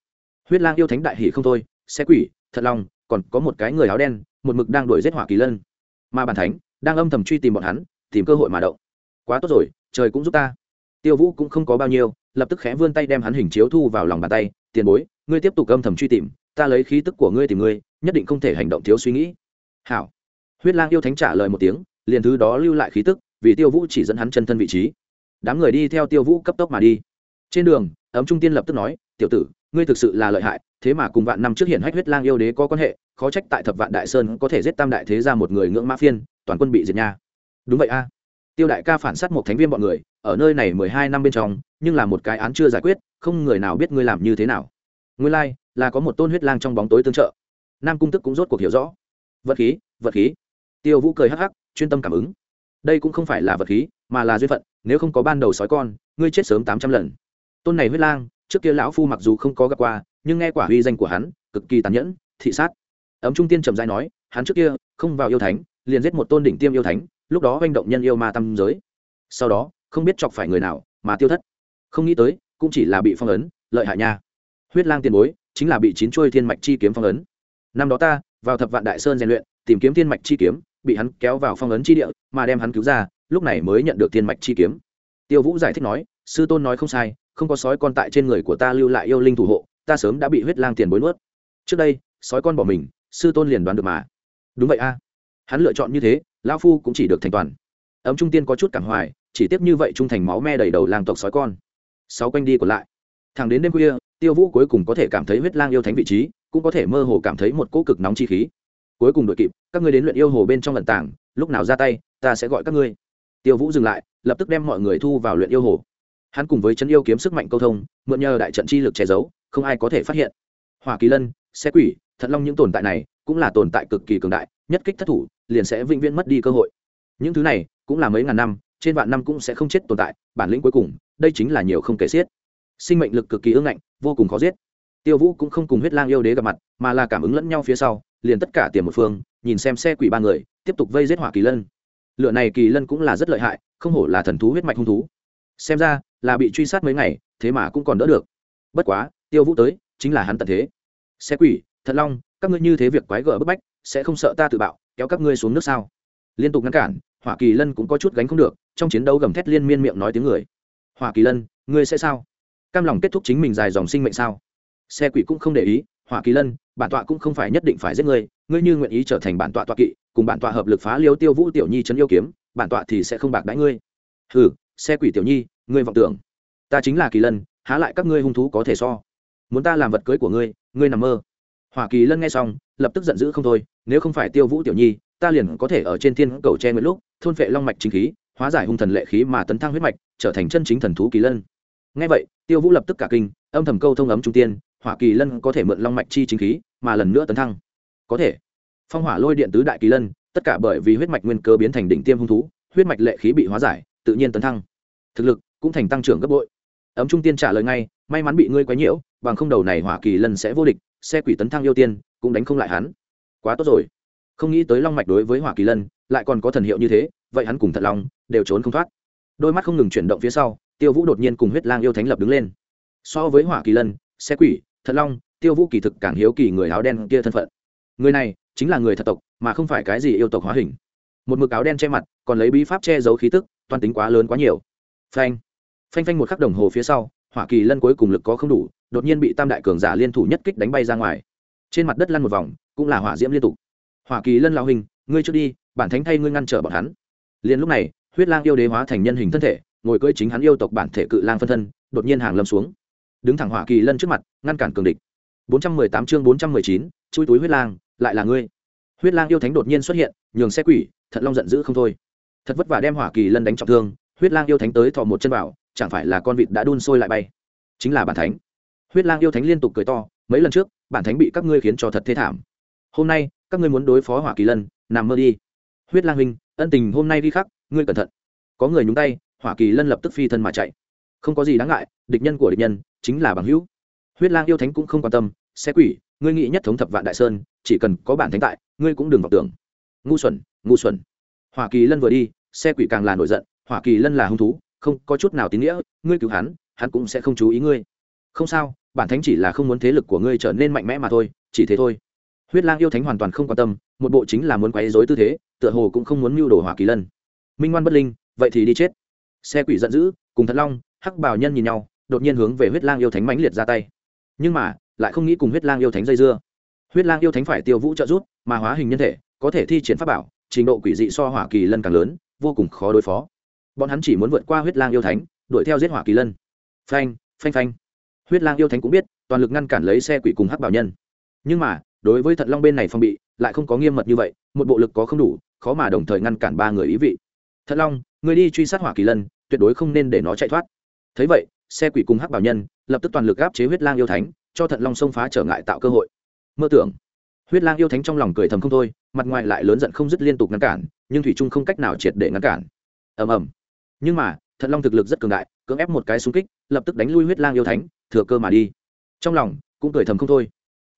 Huyết lang yêu thánh đại hỷ không thôi, xe quỷ, thật lòng, còn có một cái người áo đen, một mực đang đuổi giết hỏa kỳ lân. Mà bàn thánh đang âm thầm truy tìm bọn hắn, tìm cơ hội mà động. Quá tốt rồi, trời cũng giúp ta. Tiêu vũ cũng không có bao nhiêu, lập tức khẽ vươn tay đem hắn hình chiếu thu vào lòng bàn tay, tiền bối, ngươi tiếp tục âm thầm truy tìm, ta lấy khí tức của ngươi tìm ngươi, nhất định không thể hành động thiếu suy nghĩ. Hảo. Huyết lang yêu thánh trả lời một tiếng, liền thứ đó lưu lại khí tức, vì tiêu vũ chỉ dẫn hắn chân thân vị trí. Đám người đi theo tiêu vũ cấp tốc mà đi. Trên đường ấm trung tiên lập tức nói tiểu tử ngươi thực sự là lợi hại thế mà cùng vạn năm trước hiện hách huyết lang yêu đế có quan hệ khó trách tại thập vạn đại sơn có thể giết tam đại thế ra một người ngưỡng mã phiên toàn quân bị diệt nha. Đúng vậy a. Tiêu đại ca phản sát một thánh viên bọn người ở nơi này mười hai năm bên trong nhưng là một cái án chưa giải quyết không người nào biết ngươi làm như thế nào. Ngươi lai、like, là có một tôn huyết lang trong bóng tối tương trợ. Nam cung tức cũng rốt cuộc hiểu rõ. Vật khí vật khí. Tiêu vũ cười hắc hắc chuyên tâm cảm ứng. Đây cũng không phải là vật khí mà là duyên phận nếu không có ban đầu sói con ngươi chết sớm tám trăm lần tôn này huyết lang, trước kia lão phu mặc dù không có gặp qua, nhưng nghe quả huy danh của hắn, cực kỳ tàn nhẫn, thị sát. Ấm trung tiên trầm dai nói, hắn trước kia không vào yêu thánh, liền giết một tôn đỉnh tiêm yêu thánh, lúc đó manh động nhân yêu ma tâm giới. Sau đó, không biết chọc phải người nào mà tiêu thất. Không nghĩ tới, cũng chỉ là bị phong ấn, lợi hại nha. Huyết lang tiền bối, chính là bị chín chuôi thiên mạch chi kiếm phong ấn. Năm đó ta, vào thập vạn đại sơn rèn luyện, tìm kiếm thiên mạch chi kiếm, bị hắn kéo vào phong ấn chi địa, mà đem hắn cứu ra, lúc này mới nhận được thiên mạch chi kiếm. Tiêu vũ giải thích nói, sư tôn nói không sai không có sói con tại trên người của ta lưu lại yêu linh thủ hộ, ta sớm đã bị huyết lang tiền bối nuốt. Trước đây, sói con bỏ mình, sư tôn liền đoán được mà. Đúng vậy a. Hắn lựa chọn như thế, lão phu cũng chỉ được thành toàn. Ấm trung tiên có chút cảm hoài, chỉ tiếp như vậy trung thành máu me đầy đầu làng tộc sói con. Sáu quanh đi còn lại. Thẳng đến đêm khuya, tiêu vũ cuối cùng có thể cảm thấy huyết lang yêu thánh vị trí, cũng có thể mơ hồ cảm thấy một cỗ cực nóng chi khí. Cuối cùng đội kịp, các ngươi đến luyện yêu hồ bên trong lần tảng lúc nào ra tay, ta sẽ gọi các ngươi. Tiêu vũ dừng lại, lập tức đem mọi người thu vào luyện yêu hồ hắn cùng với chân yêu kiếm sức mạnh câu thông, mượn nhờ đại trận chi lực che giấu, không ai có thể phát hiện. Hỏa kỳ lân xe quỷ, thận long những tồn tại này cũng là tồn tại cực kỳ cường đại, nhất kích thất thủ, liền sẽ vĩnh viễn mất đi cơ hội. Những thứ này cũng là mấy ngàn năm, trên vạn năm cũng sẽ không chết tồn tại, bản lĩnh cuối cùng, đây chính là nhiều không kể xiết. Sinh mệnh lực cực kỳ ương ngạnh, vô cùng khó giết. Tiêu vũ cũng không cùng huyết lang yêu đế gặp mặt, mà là cảm ứng lẫn nhau phía sau, liền tất cả tiền một phương, nhìn xem xe quỷ ba người, tiếp tục vây giết hỏa kỳ lân. Lựa này kỳ lân cũng là rất lợi hại, không hổ là thần thú huyết mạch hung thú xem ra, là bị truy sát mấy ngày, thế mà cũng còn đỡ được. Bất quá, tiêu vũ tới, chính là hắn tận thế. Xe quỷ, thật long, các ngươi như thế việc quái gở bức bách, sẽ không sợ ta tự bạo, kéo các ngươi xuống nước sao? Liên tục ngăn cản, hỏa kỳ lân cũng có chút gánh không được, trong chiến đấu gầm thét liên miên miệng nói tiếng người. Hỏa kỳ lân, ngươi sẽ sao? Cam lòng kết thúc chính mình dài dòng sinh mệnh sao? Xe quỷ cũng không để ý, hỏa kỳ lân, bản tọa cũng không phải nhất định phải giết ngươi ngươi như nguyện ý trở thành bản tọa tọa kỵ, cùng bản tọa hợp lực phá liêu tiêu vũ tiểu nhi trấn yêu kiếm, bản tọa thì sẽ không bạc đãi ngươi. Hừ xe quỷ tiểu nhi, ngươi vọng tưởng. Ta chính là kỳ lân, há lại các ngươi hung thú có thể so. Muốn ta làm vật cưới của ngươi ngươi nằm mơ. Hoa kỳ lân nghe xong, lập tức giận dữ không thôi, nếu không phải tiêu vũ tiểu nhi, ta liền có thể ở trên thiên cầu tre nguyễn lúc, thôn phệ long mạch chính khí, hóa giải hung thần lệ khí mà tấn thăng huyết mạch, trở thành chân chính thần thú kỳ lân. Ngay vậy, tiêu vũ lập tức cả kinh, âm thầm câu thông ấm trung tiên, hỏa kỳ lân có thể mượn long mạch chi chính khí mà lần nữa tấn thăng. Có thể. Phong hỏa lôi điện tứ đại kỳ lân, tất cả bởi vì huyết mạch nguyên cơ biến thành đỉnh tiêm hung thú, huyết mạch lệ khí bị hóa giải tự nhiên tấn thăng. Thực lực cũng thành tăng trưởng gấp bội. Ấm trung tiên trả lời ngay, may mắn bị ngươi quấy nhiễu, bằng không đầu này hỏa kỳ lân sẽ vô địch, xe quỷ tấn thăng yêu tiên, cũng đánh không lại hắn. Quá tốt rồi. Không nghĩ tới long mạch đối với hỏa kỳ lân lại còn có thần hiệu như thế, vậy hắn cùng thật long đều trốn không thoát. Đôi mắt không ngừng chuyển động phía sau, tiêu vũ đột nhiên cùng huyết lang yêu thánh lập đứng lên. So với hỏa kỳ lân xe quỷ, thật long, tiêu vũ kỳ thực càng hiếu kỳ người áo đen kia thân phận. Người này chính là người thật tộc, mà không phải cái gì yêu tộc hóa hình. Một mực áo đen che mặt, còn lấy bí pháp che giấu khí tức toan tính quá lớn quá nhiều. Phanh. Phanh phanh một khắc đồng hồ phía sau hỏa kỳ lân cuối cùng lực có không đủ đột nhiên bị tam đại cường giả liên thủ nhất kích đánh bay ra ngoài. Trên mặt đất lăn một vòng cũng là hỏa diễm liên tục. Hỏa kỳ lân lao hình ngươi trước đi bản thánh thay ngươi ngăn trở bọn hắn. Liền lúc này huyết lang yêu đế hóa thành nhân hình thân thể ngồi cưỡi chính hắn yêu tộc bản thể cự lang phân thân đột nhiên hàng lâm xuống. Đứng thẳng hỏa kỳ lân trước mặt ngăn cản cường địch. 418 chương 419, chui túi huyết lang lại là ngươi. Huyết lang yêu thánh đột nhiên xuất hiện nhường xe quỷ thật long giận dữ không thôi thật vất vả đem hỏa kỳ lân đánh trọng thương, huyết lang yêu thánh tới thò một chân vào, chẳng phải là con vịt đã đun sôi lại bay. Chính là bản thánh. Huyết lang yêu thánh liên tục cười to, mấy lần trước, bản thánh bị các ngươi khiến cho thật thế thảm. Hôm nay, các ngươi muốn đối phó hỏa kỳ lân, nằm mơ đi. Huyết lang huynh, ân tình hôm nay đi khắc, ngươi cẩn thận. Có người nhúng tay, hỏa kỳ lân lập tức phi thân mà chạy. Không có gì đáng ngại, địch nhân của địch nhân, chính là bằng hữu. Huyết lang yêu thánh cũng không quan tâm xe quỷ, ngươi nghĩ nhất thống thập vạn đại sơn, chỉ cần có bản thánh tại, ngươi cũng đừng vọng tưởng. Ngu xuẩn ngu xuẩn. Hỏa kỳ lân vừa đi xe quỷ càng là nổi giận, hỏa kỳ lân là hung thú, không có chút nào tín nghĩa, ngươi cứu hắn hắn cũng sẽ không chú ý ngươi. Không sao, bản thánh chỉ là không muốn thế lực của ngươi trở nên mạnh mẽ mà thôi, chỉ thế thôi. Huyết lang yêu thánh hoàn toàn không quan tâm, một bộ chính là muốn quấy dối tư thế, tựa hồ cũng không muốn mưu đồ hỏa kỳ lân. Minh ngoan bất linh, vậy thì đi chết. Xe quỷ giận dữ, cùng thật long, hắc bảo nhân nhìn nhau, đột nhiên hướng về huyết lang yêu thánh mãnh liệt ra tay. Nhưng mà, lại không nghĩ cùng huyết lang yêu thánh dây dưa. Huyết lang yêu thánh phải tiêu vũ trợ giúp, mà hóa hình nhân thể, có thể thi triển pháp bảo, trình độ quỷ dị so hỏa kỳ lân càng lớn vô cùng khó đối phó. Bọn hắn chỉ muốn vượt qua huyết lang yêu thánh, đuổi theo giết hỏa kỳ lân. Phanh phanh phanh. Huyết lang yêu thánh cũng biết, toàn lực ngăn cản lấy xe quỷ cùng hắc bảo nhân. Nhưng mà, đối với thận long bên này phong bị, lại không có nghiêm mật như vậy, một bộ lực có không đủ, khó mà đồng thời ngăn cản ba người ý vị. Thận long người đi truy sát hỏa kỳ lân, tuyệt đối không nên để nó chạy thoát. Thấy vậy, xe quỷ cùng hắc bảo nhân lập tức toàn lực gáp chế huyết lang yêu thánh, cho thận long xông phá trở ngại tạo cơ hội. Mơ tưởng huyết lang yêu thánh trong lòng cười thầm không thôi, mặt ngoài lại lớn giận không dứt liên tục ngăn cản, nhưng thủy trung không cách nào triệt để ngăn cản. Ầm ầm. Nhưng mà, thận long thực lực rất cường đại, cưỡng ép một cái xung kích, lập tức đánh lui huyết lang yêu thánh, thừa cơ mà đi. Trong lòng, cũng cười thầm không thôi.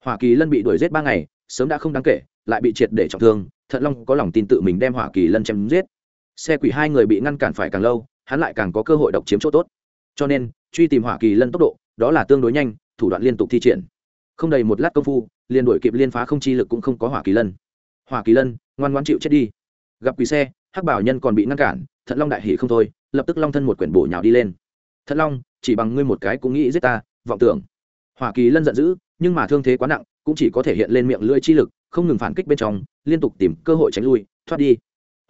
Hỏa kỳ lân bị đuổi giết ba ngày, sớm đã không đáng kể, lại bị triệt để trọng thương, thận long có lòng tin tự mình đem hỏa kỳ lân chém giết. Xe quỷ hai người bị ngăn cản phải càng lâu, hắn lại càng có cơ hội độc chiếm chỗ tốt. Cho nên, truy tìm hỏa kỳ lân tốc độ, đó là tương đối nhanh, thủ đoạn liên tục thi triển không đầy một lát công phu, liền đổi kịp liên phá không chi lực cũng không có hỏa kỳ lân. Hỏa kỳ lân, ngoan ngoan chịu chết đi. Gặp quỷ xe, hắc bảo nhân còn bị ngăn cản, thận long đại hỉ không thôi, lập tức long thân một quyển bổ nhào đi lên. Thận long, chỉ bằng ngươi một cái cũng nghĩ giết ta, vọng tưởng. Hỏa kỳ lân giận dữ, nhưng mà thương thế quá nặng, cũng chỉ có thể hiện lên miệng lưỡi chi lực, không ngừng phản kích bên trong, liên tục tìm cơ hội tránh lui, thoát đi.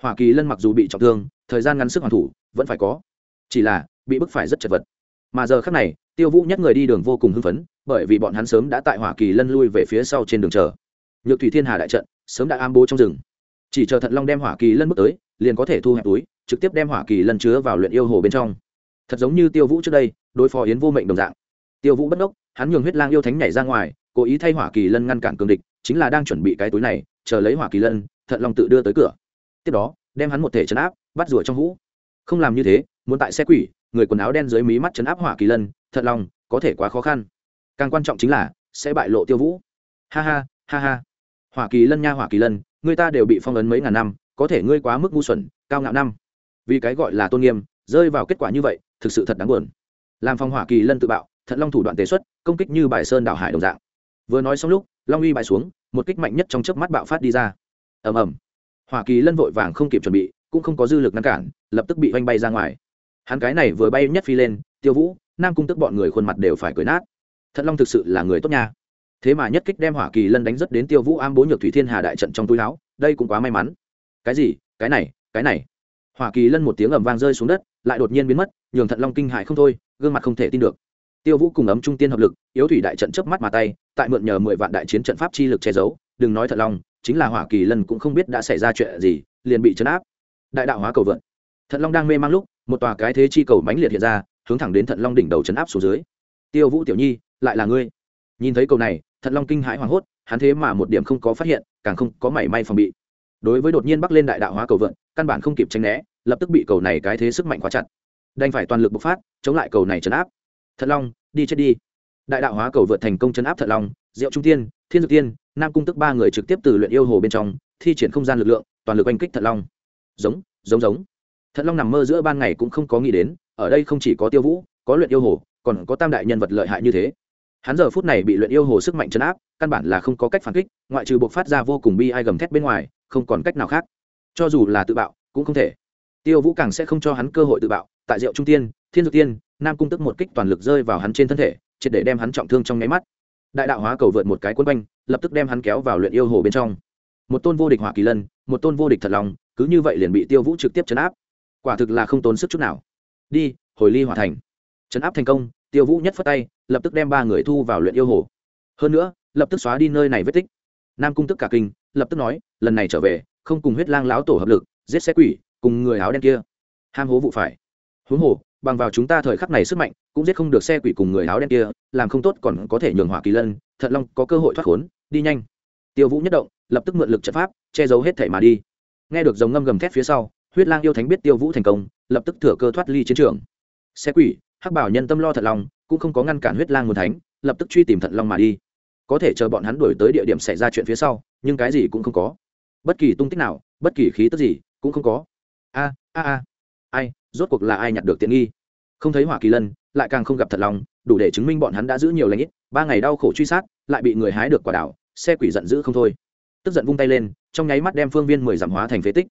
Hỏa kỳ lân mặc dù bị trọng thương, thời gian ngắn sức hoàn thủ, vẫn phải có. Chỉ là, bị bức phải rất chật vật mà giờ khác này, tiêu vũ nhất người đi đường vô cùng hưng phấn, bởi vì bọn hắn sớm đã tại hỏa kỳ lân lui về phía sau trên đường chờ. Nhược thủy thiên hà đại trận, sớm đã am bố trong rừng. Chỉ chờ thận long đem hỏa kỳ lân bước tới, liền có thể thu hẹp túi, trực tiếp đem hỏa kỳ lân chứa vào luyện yêu hồ bên trong. Thật giống như tiêu vũ trước đây, đối phó yến vô mệnh đồng dạng. Tiêu vũ bất đốc, hắn nhường huyết lang yêu thánh nhảy ra ngoài, cố ý thay hỏa kỳ lân ngăn cản cường địch, chính là đang chuẩn bị cái túi này, chờ lấy hỏa kỳ lân, thận long tự đưa tới cửa. Tiếp đó, đem hắn một thể chấn áp, bắt rủa trong hũ. Không làm như thế, muốn tại xe quỷ người quần áo đen dưới mí mắt chấn áp hỏa kỳ lân, thật long có thể quá khó khăn. Càng quan trọng chính là, sẽ bại lộ tiêu vũ. Ha ha ha ha. Hỏa kỳ lân nha, hỏa kỳ lân, người ta đều bị phong ấn mấy ngàn năm, có thể ngươi quá mức ngu xuẩn, cao ngạo năm. Vì cái gọi là tôn nghiêm, rơi vào kết quả như vậy, thực sự thật đáng buồn. Làm phong hỏa kỳ lân tự bạo thận long thủ đoạn tế xuất, công kích như bài sơn đảo hải đồng dạng. Vừa nói xong lúc, long uy bài xuống, một kích mạnh nhất trong chớp mắt bạo phát đi ra. Ầm ầm. Hỏa kỳ lân vội vàng không kịp chuẩn bị, cũng không có dư lực ngăn cản, lập tức bị oanh bay ra ngoài hắn cái này vừa bay nhất phi lên tiêu vũ nam cung tức bọn người khuôn mặt đều phải cười nát. Thận long thực sự là người tốt nha. Thế mà nhất kích đem hỏa kỳ lân đánh rất đến tiêu vũ am bố nhược thủy thiên hà đại trận trong túi láo, đây cũng quá may mắn. Cái gì? Cái này cái này. Hỏa kỳ lân một tiếng ầm vang rơi xuống đất lại đột nhiên biến mất nhường thận long kinh hại không thôi gương mặt không thể tin được. Tiêu vũ cùng ấm trung tiên hợp lực yếu thủy đại trận chớp mắt mà tay tại mượn nhờ mười vạn đại chiến trận pháp chi lực che giấu đừng nói thận long chính là hỏa kỳ lân cũng không biết đã xảy ra chuyện gì liền bị chấn áp. Đại đạo hóa cầu vượn. Thận long đang mê mang lúc một tòa cái thế chi cầu mãnh liệt hiện ra, hướng thẳng đến thận long đỉnh đầu chấn áp xuống dưới. Tiêu vũ tiểu nhi, lại là ngươi. Nhìn thấy cầu này, thận long kinh hãi hoảng hốt, hắn thế mà một điểm không có phát hiện, càng không có mảy may phòng bị. Đối với đột nhiên bắc lên đại đạo hóa cầu vượn, căn bản không kịp tranh né, lập tức bị cầu này cái thế sức mạnh khóa chặt. Đành phải toàn lực bộc phát, chống lại cầu này chấn áp. Thận long, đi chết đi. Đại đạo hóa cầu vượt thành công chấn áp thận long, diệu trung tiên, thiên dược tiên, nam cung tức ba người trực tiếp từ luyện yêu hồ bên trong, thi triển không gian lực lượng, toàn lực oanh kích thận long. Giống giống giống thận long nằm mơ giữa ban ngày cũng không có nghĩ đến, ở đây không chỉ có tiêu vũ, có luyện yêu hồ, còn có tam đại nhân vật lợi hại như thế. Hắn giờ phút này bị luyện yêu hồ sức mạnh chấn áp, căn bản là không có cách phản kích, ngoại trừ buộc phát ra vô cùng bi ai gầm thét bên ngoài, không còn cách nào khác. Cho dù là tự bạo, cũng không thể. Tiêu vũ càng sẽ không cho hắn cơ hội tự bạo, tại diệu trung tiên, thiên dược tiên, nam cung tức một kích toàn lực rơi vào hắn trên thân thể, triệt để đem hắn trọng thương trong nháy mắt. Đại đạo hóa cầu vượt một cái quân quanh, lập tức đem hắn kéo vào luyện yêu hồ bên trong. Một tôn vô địch hỏa kỳ lân, một tôn vô địch thật lòng cứ như vậy liền bị tiêu vũ trực tiếp chấn áp quả thực là không tốn sức chút nào. Đi, hồi ly hỏa thành. Chấn áp thành công, tiêu vũ nhất phất tay, lập tức đem ba người thu vào luyện yêu hồ. Hơn nữa, lập tức xóa đi nơi này vết tích. Nam cung tức cả kinh, lập tức nói, lần này trở về, không cùng huyết lang láo tổ hợp lực, giết xe quỷ, cùng người áo đen kia. Ham hố vụ phải. Huống hồ, bằng vào chúng ta thời khắc này sức mạnh, cũng giết không được xe quỷ cùng người áo đen kia, làm không tốt còn có thể nhường hỏa kỳ lân thận long có cơ hội thoát khốn, đi nhanh. Tiêu vũ nhất động, lập tức mượn lực trận pháp, che giấu hết thể mà đi. Nghe được dòng ngâm gầm thét phía sau huyết lang yêu thánh biết tiêu vũ thành công, lập tức thừa cơ thoát ly chiến trường. Xe quỷ, hắc bảo nhân tâm lo Thật long cũng không có ngăn cản huyết lang nguồn thánh, lập tức truy tìm thận long mà đi. Có thể chờ bọn hắn đuổi tới địa điểm xảy ra chuyện phía sau, nhưng cái gì cũng không có. Bất kỳ tung tích nào, bất kỳ khí tức gì, cũng không có. A a a. Ai, rốt cuộc là ai nhặt được tiện nghi? Không thấy hỏa kỳ lân, lại càng không gặp thật lòng đủ để chứng minh bọn hắn đã giữ nhiều lãnh ít, ba ngày đau khổ truy sát, lại bị người hái được quả đảo, xe quỷ giận dữ không thôi. Tức giận vung tay lên, trong nháy mắt đem phương viên mười giảm hóa thành phế tích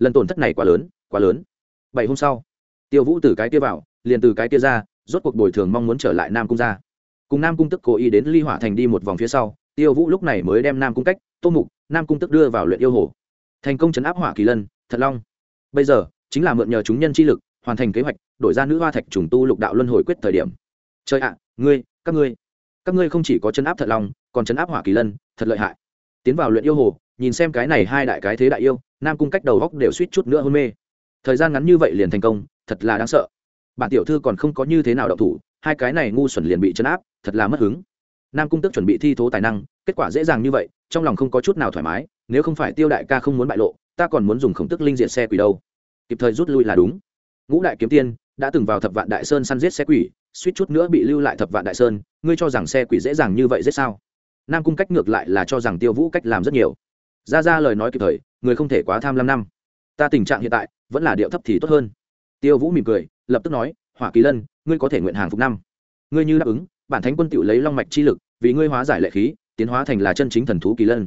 lần tổn thất này quá lớn quá lớn. Bảy hôm sau, tiêu vũ từ cái kia vào, liền từ cái kia ra, rốt cuộc bồi thường mong muốn trở lại nam cung ra. Cùng nam cung tức cố ý đến ly hỏa thành đi một vòng phía sau, tiêu vũ lúc này mới đem nam cung cách, tô mục, nam cung tức đưa vào luyện yêu hồ. Thành công chấn áp hỏa kỳ lân, thật long. Bây giờ, chính là mượn nhờ chúng nhân chi lực, hoàn thành kế hoạch, đổi ra nữ hoa thạch trùng tu lục đạo luân hồi quyết thời điểm. Trời ạ, ngươi, các ngươi. Các ngươi không chỉ có chấn áp thật long, còn chấn áp hỏa kỳ lân, thật lợi hại. Tiến vào luyện yêu hồ, nhìn xem cái này hai đại cái thế đại yêu nam cung cách đầu góc đều suýt chút nữa hôn mê. Thời gian ngắn như vậy liền thành công, thật là đáng sợ. Bản tiểu thư còn không có như thế nào đậu thủ, hai cái này ngu xuẩn liền bị chấn áp, thật là mất hứng. Nam cung tức chuẩn bị thi thố tài năng, kết quả dễ dàng như vậy, trong lòng không có chút nào thoải mái, nếu không phải tiêu đại ca không muốn bại lộ, ta còn muốn dùng khổng tức linh diện xe quỷ đâu. Kịp thời rút lui là đúng. Ngũ đại kiếm tiên đã từng vào thập vạn đại sơn săn giết xe quỷ, suýt chút nữa bị lưu lại thập vạn đại sơn, ngươi cho rằng xe quỷ dễ dàng như vậy giết sao? Nam cung cách ngược lại là cho rằng tiêu vũ cách làm rất nhiều ra ra lời nói kịp thời người không thể quá tham lam năm. Ta tình trạng hiện tại vẫn là điệu thấp thì tốt hơn. Tiêu vũ mỉm cười lập tức nói hỏa kỳ lân ngươi có thể nguyện hàng phục năm. Ngươi như đáp ứng bản thánh quân tự lấy long mạch chi lực vì ngươi hóa giải lệ khí tiến hóa thành là chân chính thần thú kỳ lân.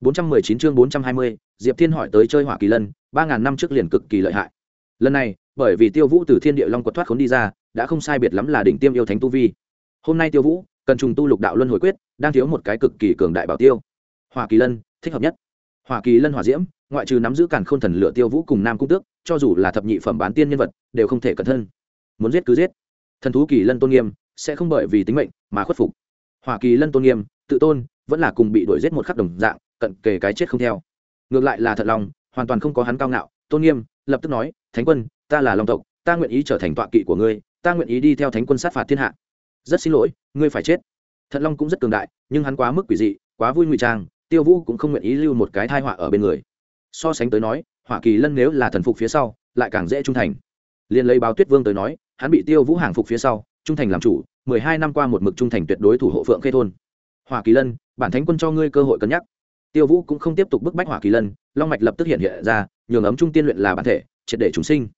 419 chương 420, diệp thiên hỏi tới chơi hỏa kỳ lân ba ngàn năm trước liền cực kỳ lợi hại. Lần này bởi vì tiêu vũ từ thiên địa long quật thoát khốn đi ra đã không sai biệt lắm là đỉnh tiêm yêu thánh tu vi. Hôm nay tiêu vũ cần trùng tu lục đạo luân hồi quyết đang thiếu một cái cực kỳ cường đại bảo tiêu. Hỏa kỳ lân thích hợp nhất hỏa kỳ lân hỏa diễm, ngoại trừ nắm giữ càn khôn thần lửa tiêu vũ cùng nam cung tước, cho dù là thập nhị phẩm bán tiên nhân vật, đều không thể cẩn thân. Muốn giết cứ giết. Thần thú kỳ lân tôn nghiêm, sẽ không bởi vì tính mệnh mà khuất phục. Hỏa kỳ lân tôn nghiêm, tự tôn, vẫn là cùng bị đuổi giết một khắc đồng dạng, cận kề cái chết không theo. Ngược lại là thật lòng, hoàn toàn không có hắn cao ngạo, tôn nghiêm, lập tức nói, thánh quân, ta là long tộc, ta nguyện ý trở thành tọa kỵ của ngươi, ta nguyện ý đi theo thánh quân sát phạt thiên hạ. Rất xin lỗi, ngươi phải chết. Thận long cũng rất cường đại, nhưng hắn quá mức quỷ dị, quá vui ngụy trang tiêu vũ cũng không nguyện ý lưu một cái thai họa ở bên người. So sánh tới nói họa kỳ lân nếu là thần phục phía sau, lại càng dễ trung thành. Liền lấy báo tuyết vương tới nói, hắn bị tiêu vũ hàng phục phía sau, trung thành làm chủ, mười hai năm qua một mực trung thành tuyệt đối thủ hộ phượng khê thôn. Hỏa kỳ lân, bản thánh quân cho ngươi cơ hội cân nhắc. Tiêu vũ cũng không tiếp tục bức bách hỏa kỳ lân, long mạch lập tức hiện hiện ra, nhường ấm trung tiên luyện là bản thể, triệt để chúng sinh.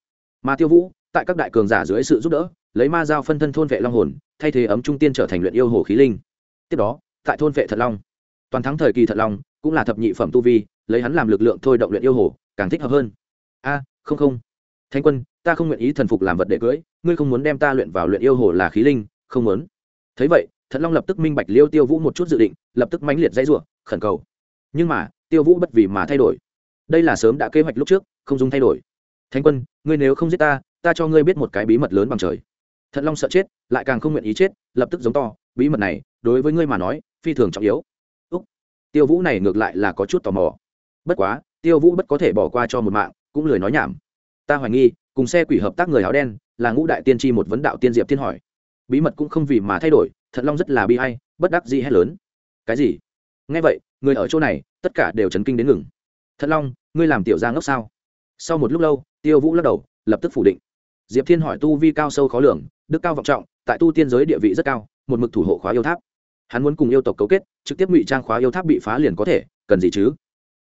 Mà tiêu vũ, tại các đại cường giả dưới sự giúp đỡ, lấy ma dao phân thân thôn vệ long hồn, thay thế ấm trung tiên trở thành luyện yêu hồ khí linh. Tiếp đó, tại thôn vệ thật long toàn thắng thời kỳ thật long, cũng là thập nhị phẩm tu vi, lấy hắn làm lực lượng thôi động luyện yêu hồ, càng thích hợp hơn. A, không không. Thanh quân, ta không nguyện ý thần phục làm vật để cưỡi ngươi không muốn đem ta luyện vào luyện yêu hồ là khí linh, không muốn. Thấy vậy thật long lập tức minh bạch liêu tiêu vũ một chút dự định, lập tức mãnh liệt dãy rủa, khẩn cầu. Nhưng mà, tiêu vũ bất vì mà thay đổi. Đây là sớm đã kế hoạch lúc trước, không dùng thay đổi. Thánh quân, ngươi nếu không giết ta ta cho ngươi biết một cái bí mật lớn bằng trời. Thận long sợ chết, lại càng không nguyện ý chết, lập tức giống to, bí mật này, đối với ngươi mà nói, phi thường trọng yếu tiêu vũ này ngược lại là có chút tò mò. Bất quá, tiêu vũ bất có thể bỏ qua cho một mạng, cũng lười nói nhảm. Ta hoài nghi, cùng xe quỷ hợp tác người áo đen, là ngũ đại tiên tri một vấn đạo tiên diệp thiên hỏi. Bí mật cũng không vì mà thay đổi, Thật long rất là bi hay bất đắc dĩ hay lớn. Cái gì? Nghe vậy, người ở chỗ này, tất cả đều chấn kinh đến ngừng. Thật long, ngươi làm tiểu gia ngốc sao? Sau một lúc lâu, tiêu vũ lắc đầu, lập tức phủ định. Diệp thiên hỏi tu vi cao sâu khó lường, đức cao vọng trọng, tại tu tiên giới địa vị rất cao, một mực thủ hộ khóa yêu tháp hắn muốn cùng yêu tộc cấu kết, trực tiếp ngụy trang khóa yêu tháp bị phá liền có thể, cần gì chứ?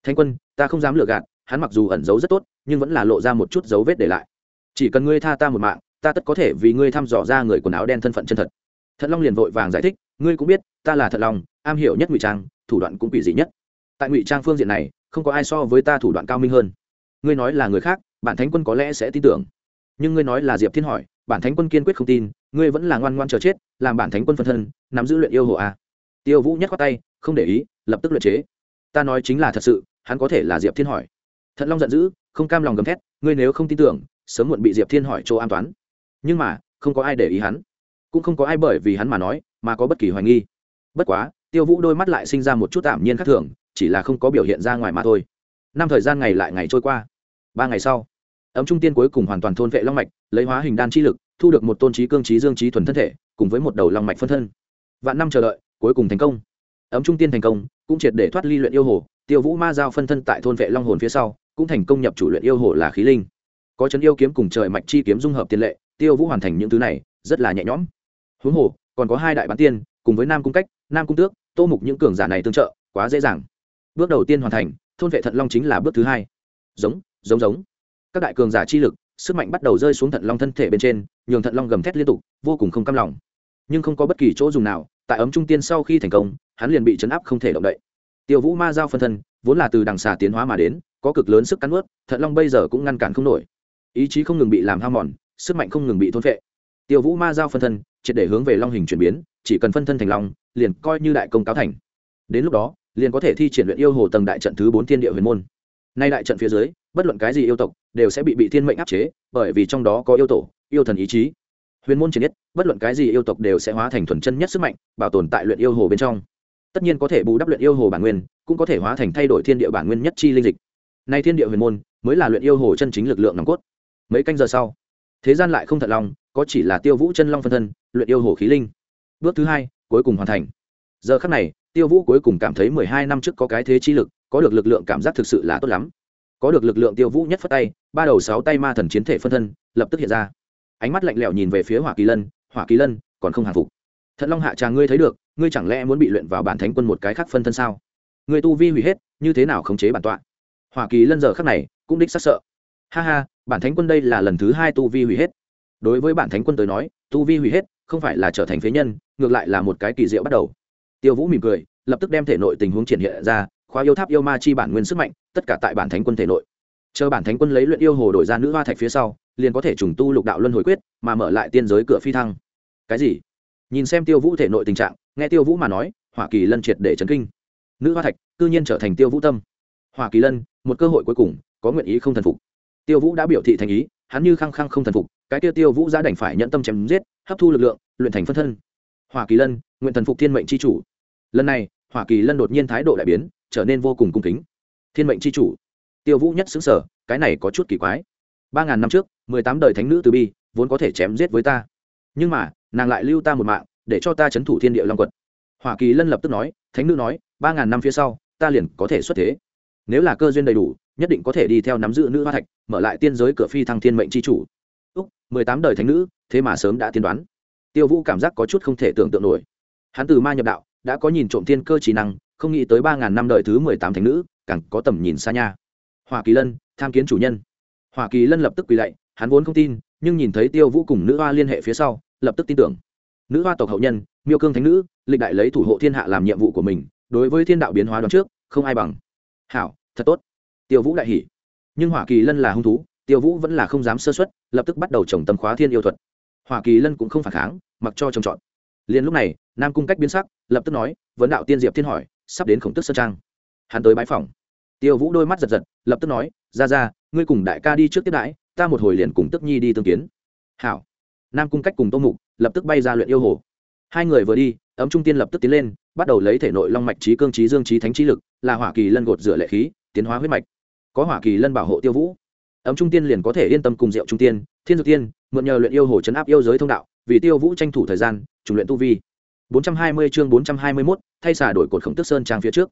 Thanh quân, ta không dám lừa gạt, hắn mặc dù ẩn giấu rất tốt, nhưng vẫn là lộ ra một chút dấu vết để lại. Chỉ cần ngươi tha ta một mạng, ta tất có thể vì ngươi thăm dò ra người quần áo đen thân phận chân thật. Thận long liền vội vàng giải thích, ngươi cũng biết, ta là thận long, am hiểu nhất ngụy trang, thủ đoạn cũng quỷ dị nhất. Tại ngụy trang phương diện này, không có ai so với ta thủ đoạn cao minh hơn. Ngươi nói là người khác, bản thánh quân có lẽ sẽ tin tưởng. Nhưng ngươi nói là diệp thiên hỏi, bản thánh quân kiên quyết không tin, ngươi vẫn là ngoan ngoan chờ chết, làm bản thánh quân phân thân, nắm giữ luyện yêu hồ a tiêu vũ nhắc qua tay, không để ý, lập tức luyện chế. Ta nói chính là thật sự, hắn có thể là diệp thiên hỏi. Thận long giận dữ, không cam lòng gầm thét, ngươi nếu không tin tưởng, sớm muộn bị diệp thiên hỏi chỗ an toán. Nhưng mà, không có ai để ý hắn. Cũng không có ai bởi vì hắn mà nói, mà có bất kỳ hoài nghi. Bất quá, tiêu vũ đôi mắt lại sinh ra một chút tạm nhiên khác thường, chỉ là không có biểu hiện ra ngoài mà thôi. Năm thời gian ngày lại ngày trôi qua. Ba ngày sau, ấm trung tiên cuối cùng hoàn toàn thôn vệ long mạch, lấy hóa hình đan chi lực, thu được một tôn trí cương trí dương trí thuần thân thể, cùng với một đầu long mạch phân thân. Vạn năm chờ đợi cuối cùng thành công. Ấm trung tiên thành công, cũng triệt để thoát ly luyện yêu hồ, tiêu vũ ma giao phân thân tại thôn vệ long hồn phía sau, cũng thành công nhập chủ luyện yêu hồ là khí linh. Có chấn yêu kiếm cùng trời mạch chi kiếm dung hợp tiền lệ, tiêu vũ hoàn thành những thứ này, rất là nhẹ nhõm. Huống hồ, còn có hai đại bán tiên, cùng với nam cung cách, nam cung tước, tô mục những cường giả này tương trợ, quá dễ dàng. Bước đầu tiên hoàn thành, thôn vệ thận long chính là bước thứ hai. Giống giống giống. Các đại cường giả chi lực, sức mạnh bắt đầu rơi xuống thận long thân thể bên trên, nhường thận long gầm thét liên tục, vô cùng không cam lòng nhưng không có bất kỳ chỗ dùng nào, tại ấm trung tiên sau khi thành công, hắn liền bị chấn áp không thể động đậy. Tiêu vũ ma giao phân thân, vốn là từ đằng xà tiến hóa mà đến, có cực lớn sức cắn ướt thận long bây giờ cũng ngăn cản không nổi. Ý chí không ngừng bị làm ham mòn, sức mạnh không ngừng bị thôn phệ. Tiêu vũ ma giao phân thân, triệt để hướng về long hình chuyển biến, chỉ cần phân thân thành long, liền coi như đại công cáo thành. Đến lúc đó, liền có thể thi triển luyện yêu hồ tầng đại trận thứ bốn thiên địa huyền môn. Nay đại trận phía dưới, bất luận cái gì yêu tộc, đều sẽ bị bị thiên mệnh áp chế, bởi vì trong đó có yêu tổ, yêu thần ý chí huyền môn triển nhất, bất luận cái gì yêu tộc đều sẽ hóa thành thuần chân nhất sức mạnh, bảo tồn tại luyện yêu hồ bên trong. Tất nhiên có thể bù đắp luyện yêu hồ bản nguyên, cũng có thể hóa thành thay đổi thiên địa bản nguyên nhất chi linh dịch. Nay thiên địa huyền môn, mới là luyện yêu hồ chân chính lực lượng nòng cốt. Mấy canh giờ sau, thế gian lại không thật lòng, có chỉ là tiêu vũ chân long phân thân, luyện yêu hồ khí linh. Bước thứ hai, cuối cùng hoàn thành. Giờ khắc này, tiêu vũ cuối cùng cảm thấy mười hai năm trước có cái thế chi lực, có được lực lượng cảm giác thực sự là tốt lắm. Có được lực lượng tiêu vũ nhất phất tay, ba đầu sáu tay ma thần chiến thể phân thân, lập tức hiện ra ánh mắt lạnh lẽo nhìn về phía hỏa kỳ lân, hỏa kỳ lân, còn không hàng phục? Thận long hạ trà, ngươi thấy được, ngươi chẳng lẽ muốn bị luyện vào bản thánh quân một cái khác phân thân sao? Ngươi tu vi hủy hết, như thế nào khống chế bản tọa? Hỏa kỳ lân giờ khắc này cũng đích sắc sợ. Ha ha, bản thánh quân đây là lần thứ hai tu vi hủy hết. Đối với bản thánh quân tới nói, tu vi hủy hết không phải là trở thành phế nhân, ngược lại là một cái kỳ diệu bắt đầu. Tiêu vũ mỉm cười, lập tức đem thể nội tình huống triển hiện ra, khóa yêu tháp yêu ma chi bản nguyên sức mạnh, tất cả tại bản thánh quân thể nội chờ bản thánh quân lấy luyện yêu hồ đổi ra nữ hoa thạch phía sau, liền có thể trùng tu lục đạo luân hồi quyết, mà mở lại tiên giới cửa phi thăng. Cái gì? Nhìn xem tiêu vũ thể nội tình trạng, nghe tiêu vũ mà nói, hỏa kỳ lân triệt để chấn kinh. Nữ hoa thạch tự nhiên trở thành tiêu vũ tâm. Hỏa kỳ lân, một cơ hội cuối cùng, có nguyện ý không thần phục. Tiêu vũ đã biểu thị thành ý, hắn như khăng khăng không thần phục, cái tiêu tiêu vũ ra đành phải nhận tâm chém giết, hấp thu lực lượng, luyện thành phân thân. Hỏa kỳ lân, nguyện thần phục thiên mệnh c h i chủ. Lần này, hỏa kỳ lân đột nhiên thái độ đại biến, trở nên vô cùng cung kính. Thiên mệnh c h i chủ tiêu vũ nhất xứng sở cái này có chút kỳ quái. Ba ngàn năm trước, mười tám đời thánh nữ từ bi, vốn có thể chém giết với ta. Nhưng mà, nàng lại lưu ta một mạng, để cho ta c h ấ n thủ thiên địa long quật. Hoa kỳ lân lập tức nói, thánh nữ nói, ba ngàn năm phía sau, ta liền có thể xuất thế. Nếu là cơ duyên đầy đủ, nhất định có thể đi theo nắm giữ nữ hoa thạch, mở lại tiên giới cửa phi thăng thiên mệnh c h i chủ. Úc, mười tám đời thánh nữ, thế mà sớm đã tiên đoán. Tiêu vũ cảm giác có chút không thể tưởng tượng nổi. Hắn từ ma nhập đạo, đã có nhìn trộm thiên cơ trí năng, không nghĩ tới ba ngàn năm đời thứ mười tám thánh nữ, càng có tầm nhìn xa nha hoa kỳ lân, tham kiến chủ nhân. Hoa kỳ lân lập tức quỳ lạy, hắn vốn không tin, nhưng nhìn thấy tiêu vũ cùng nữ hoa liên hệ phía sau, lập tức tin tưởng. Nữ hoa tộc hậu nhân, miêu cương thánh nữ, lịch đại lấy thủ hộ thiên hạ làm nhiệm vụ của mình, đối với thiên đạo biến hóa đón trước, không ai bằng. Hảo, thật tốt. Tiêu vũ đại hỉ. Nhưng hoa kỳ lân là hung thú, tiêu vũ vẫn là không dám sơ xuất lập tức bắt đầu trồng tầm khóa thiên yêu thuật. Hoa kỳ lân cũng không phản kháng, mặc cho trồng trọt. Liền lúc này, nam cung cách biến sắc, lập tức nói, vấn đạo tiên diệp thiên hỏi, sắp đến khổng tức sơn trang. Hắn tới bãi phòng tiêu vũ đôi mắt giật giật lập tức nói ra ra ngươi cùng đại ca đi trước tiếp đãi ta một hồi liền cùng tức nhi đi tương kiến. Hảo. Nam cung cách cùng tô mục lập tức bay ra luyện yêu hồ. Hai người vừa đi ấm trung tiên lập tức tiến lên bắt đầu lấy thể nội long mạch trí cương trí dương trí thánh trí lực là hỏa kỳ lân gột rửa lệ khí tiến hóa huyết mạch. Có hỏa kỳ lân bảo hộ tiêu vũ. Ấm trung tiên liền có thể yên tâm cùng diệu trung tiên thiên dược tiên mượn nhờ luyện yêu hồ chấn áp yêu giới thông đạo vì tiêu vũ tranh thủ thời gian trùng luyện tu vi. 420 chương 421, thay xả đổi cột khổng tức sơn trang phía trước.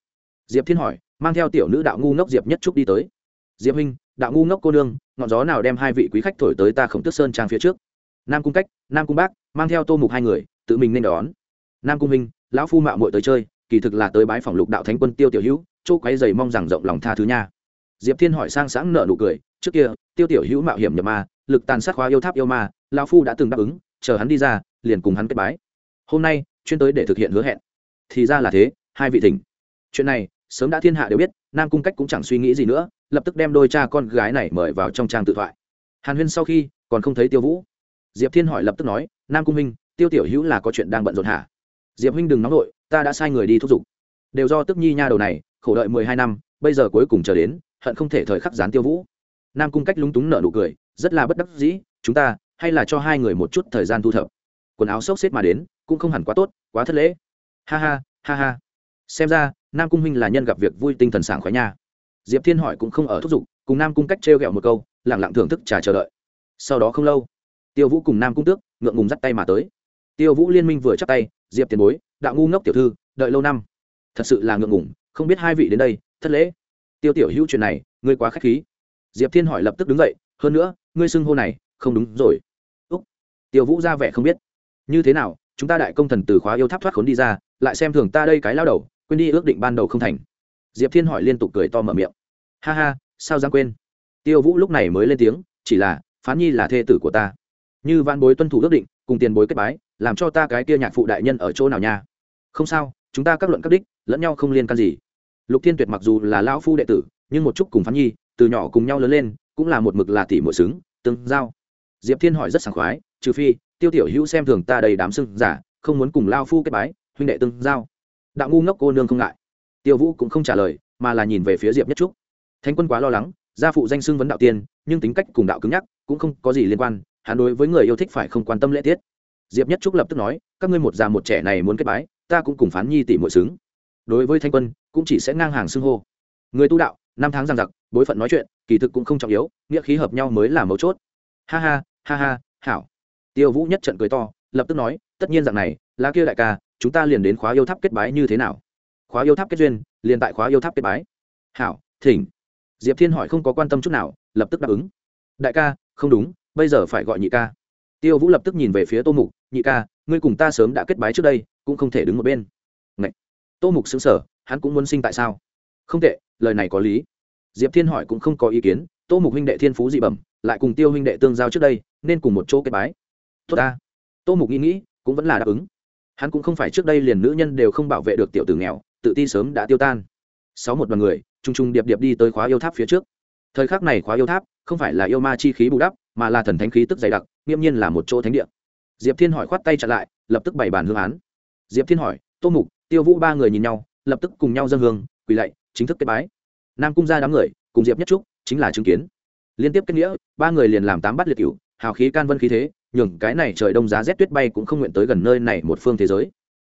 Diệp thiên hỏi mang theo tiểu nữ đạo ngu ngốc diệp nhất trúc đi tới. Diệp huynh, đạo ngu ngốc cô nương, ngọn gió nào đem hai vị quý khách thổi tới ta khổng tức sơn trang phía trước? Nam cung cách, nam cung bác, mang theo tô mục hai người, tự mình nên đón. Nam cung minh lão phu mạo muội tới chơi, kỳ thực là tới bái phòng lục đạo thánh quân tiêu tiểu hữu, chỗ quấy dày mong rằng rộng lòng tha thứ nha. Diệp thiên hỏi sang sáng nợ nụ cười, trước kia, tiêu tiểu hữu mạo hiểm nhập ma, lực tàn sát khóa yêu tháp yêu ma, lão phu đã từng đáp ứng, chờ hắn đi ra, liền cùng hắn kết bái. Hôm nay, chuyên tới để thực hiện hứa hẹn. Thì ra là thế, hai vị thỉnh. Chuyện này sớm đã thiên hạ đều biết, nam cung cách cũng chẳng suy nghĩ gì nữa, lập tức đem đôi cha con gái này mời vào trong trang tự thoại. Hàn huyên sau khi, còn không thấy tiêu vũ. Diệp thiên hỏi lập tức nói, nam cung minh tiêu tiểu hữu là có chuyện đang bận rộn hả? Diệp huynh đừng nóng vội, ta đã sai người đi thúc giục. Đều do tức nhi nha đầu này, khổ đợi mười hai năm, bây giờ cuối cùng chờ đến, hận không thể thời khắc gián tiêu vũ. Nam cung cách lúng túng nở nụ cười, rất là bất đắc dĩ, chúng ta, hay là cho hai người một chút thời gian thu thập. Quần áo xốc xếp mà đến, cũng không hẳn quá tốt, quá thất lễ. Ha ha ha ha. Xem ra nam cung huynh là nhân gặp việc vui tinh thần sảng khoái nha. Diệp thiên hỏi cũng không ở thúc giục, cùng nam cung cách trêu ghẹo một câu lẳng lặng thưởng thức trà chờ đợi. Sau đó không lâu, tiêu vũ cùng nam cung tước ngượng ngùng dắt tay mà tới. Tiêu vũ liên minh vừa chắc tay, diệp tiền bối, đạo ngu ngốc tiểu thư, đợi lâu năm. Thật sự là ngượng ngùng, không biết hai vị đến đây, thất lễ. Tiêu tiểu hữu chuyện này, ngươi quá k h á c h khí. Diệp thiên hỏi lập tức đứng dậy, hơn nữa, ngươi xưng hô này, không đúng rồi. Úc. Tiêu vũ ra vẻ không biết. Như thế nào, chúng ta đại công thần từ khóa yêu tháp thoát khốn đi ra, lại xem thường ta đây cái lao đầu quên đi ước định ban đầu không thành. Diệp thiên hỏi liên tục cười to mở miệng. Ha ha, sao dám quên? Tiêu vũ lúc này mới lên tiếng, chỉ là, phán nhi là thê tử của ta. Như văn bối tuân thủ ước định, cùng tiền bối kết bái, làm cho ta cái kia nhạc phụ đại nhân ở chỗ nào nha? Không sao, chúng ta các luận các đích, lẫn nhau không liên can gì. Lục thiên tuyệt mặc dù là lão phu đệ tử, nhưng một chút cùng phán nhi, từ nhỏ cùng nhau lớn lên, cũng là một mực là tỷ muội xứng, tương giao. Diệp thiên hỏi rất sảng khoái, trừ phi, tiêu tiểu hữu xem thường ta đầy đám sưng giả, không muốn cùng lao phu kết bái, huynh đệ tương giao đạo ngu ngốc cô nương không ngại. Tiêu vũ cũng không trả lời, mà là nhìn về phía diệp nhất trúc. Thánh quân quá lo lắng, gia phụ danh xưng vấn đạo tiên, nhưng tính cách cùng đạo cứng nhắc, cũng không có gì liên quan, hắn đối với người yêu thích phải không quan tâm lễ tiết. Diệp nhất trúc lập tức nói, các ngươi một già một trẻ này muốn kết bái, ta cũng cùng phán nhi tỷ muội xứng. Đối với thanh quân, cũng chỉ sẽ ngang hàng xưng hô. Người tu đạo, năm tháng giang giặc, bối phận nói chuyện, kỳ thực cũng không trọng yếu, nghĩa khí hợp nhau mới là mấu chốt. Ha ha ha ha, hảo. Tiêu vũ nhất trận cười to, lập tức nói, tất nhiên dạng này là kia đại ca chúng ta liền đến khóa yêu tháp kết bái như thế nào? Khóa yêu tháp kết duyên, liền tại khóa yêu tháp kết bái. Hảo, thỉnh. Diệp thiên hỏi không có quan tâm chút nào, lập tức đáp ứng. Đại ca, không đúng, bây giờ phải gọi nhị ca. Tiêu vũ lập tức nhìn về phía tô mục, nhị ca, ngươi cùng ta sớm đã kết bái trước đây, cũng không thể đứng một bên. Ngậy! tô mục xứng sở hắn cũng muốn sinh tại sao? Không tệ, lời này có lý. Diệp thiên hỏi cũng không có ý kiến, tô mục huynh đệ thiên phú dị bẩm, lại cùng tiêu huynh đệ tương giao trước đây, nên cùng một chỗ kết bái. Tốt ta. Tô mục nghĩ nghĩ, cũng vẫn là đáp ứng hắn cũng không phải trước đây liền nữ nhân đều không bảo vệ được tiểu tử nghèo, tự ti sớm đã tiêu tan. Sáu một đoàn người t r u n g t r u n g điệp điệp đi tới khóa yêu tháp phía trước. Thời khắc này khóa yêu tháp không phải là yêu ma chi khí bù đắp, mà là thần thánh khí tức dày đặc nghiễm nhiên là một chỗ thánh địa. Diệp thiên hỏi khoát tay chặn lại, lập tức bày bàn hương án. Diệp thiên hỏi, tô mục, tiêu vũ ba người nhìn nhau, lập tức cùng nhau dân hương, quỳ lạy, chính thức kết bái. Nam cung ra đám người, cùng diệp nhất trúc, chính là chứng kiến. Liên tiếp kết nghĩa, ba người liền làm tám bắt liệt cựu hào khí can vân khí thế nhường cái này trời đông giá rét tuyết bay cũng không nguyện tới gần nơi này một phương thế giới.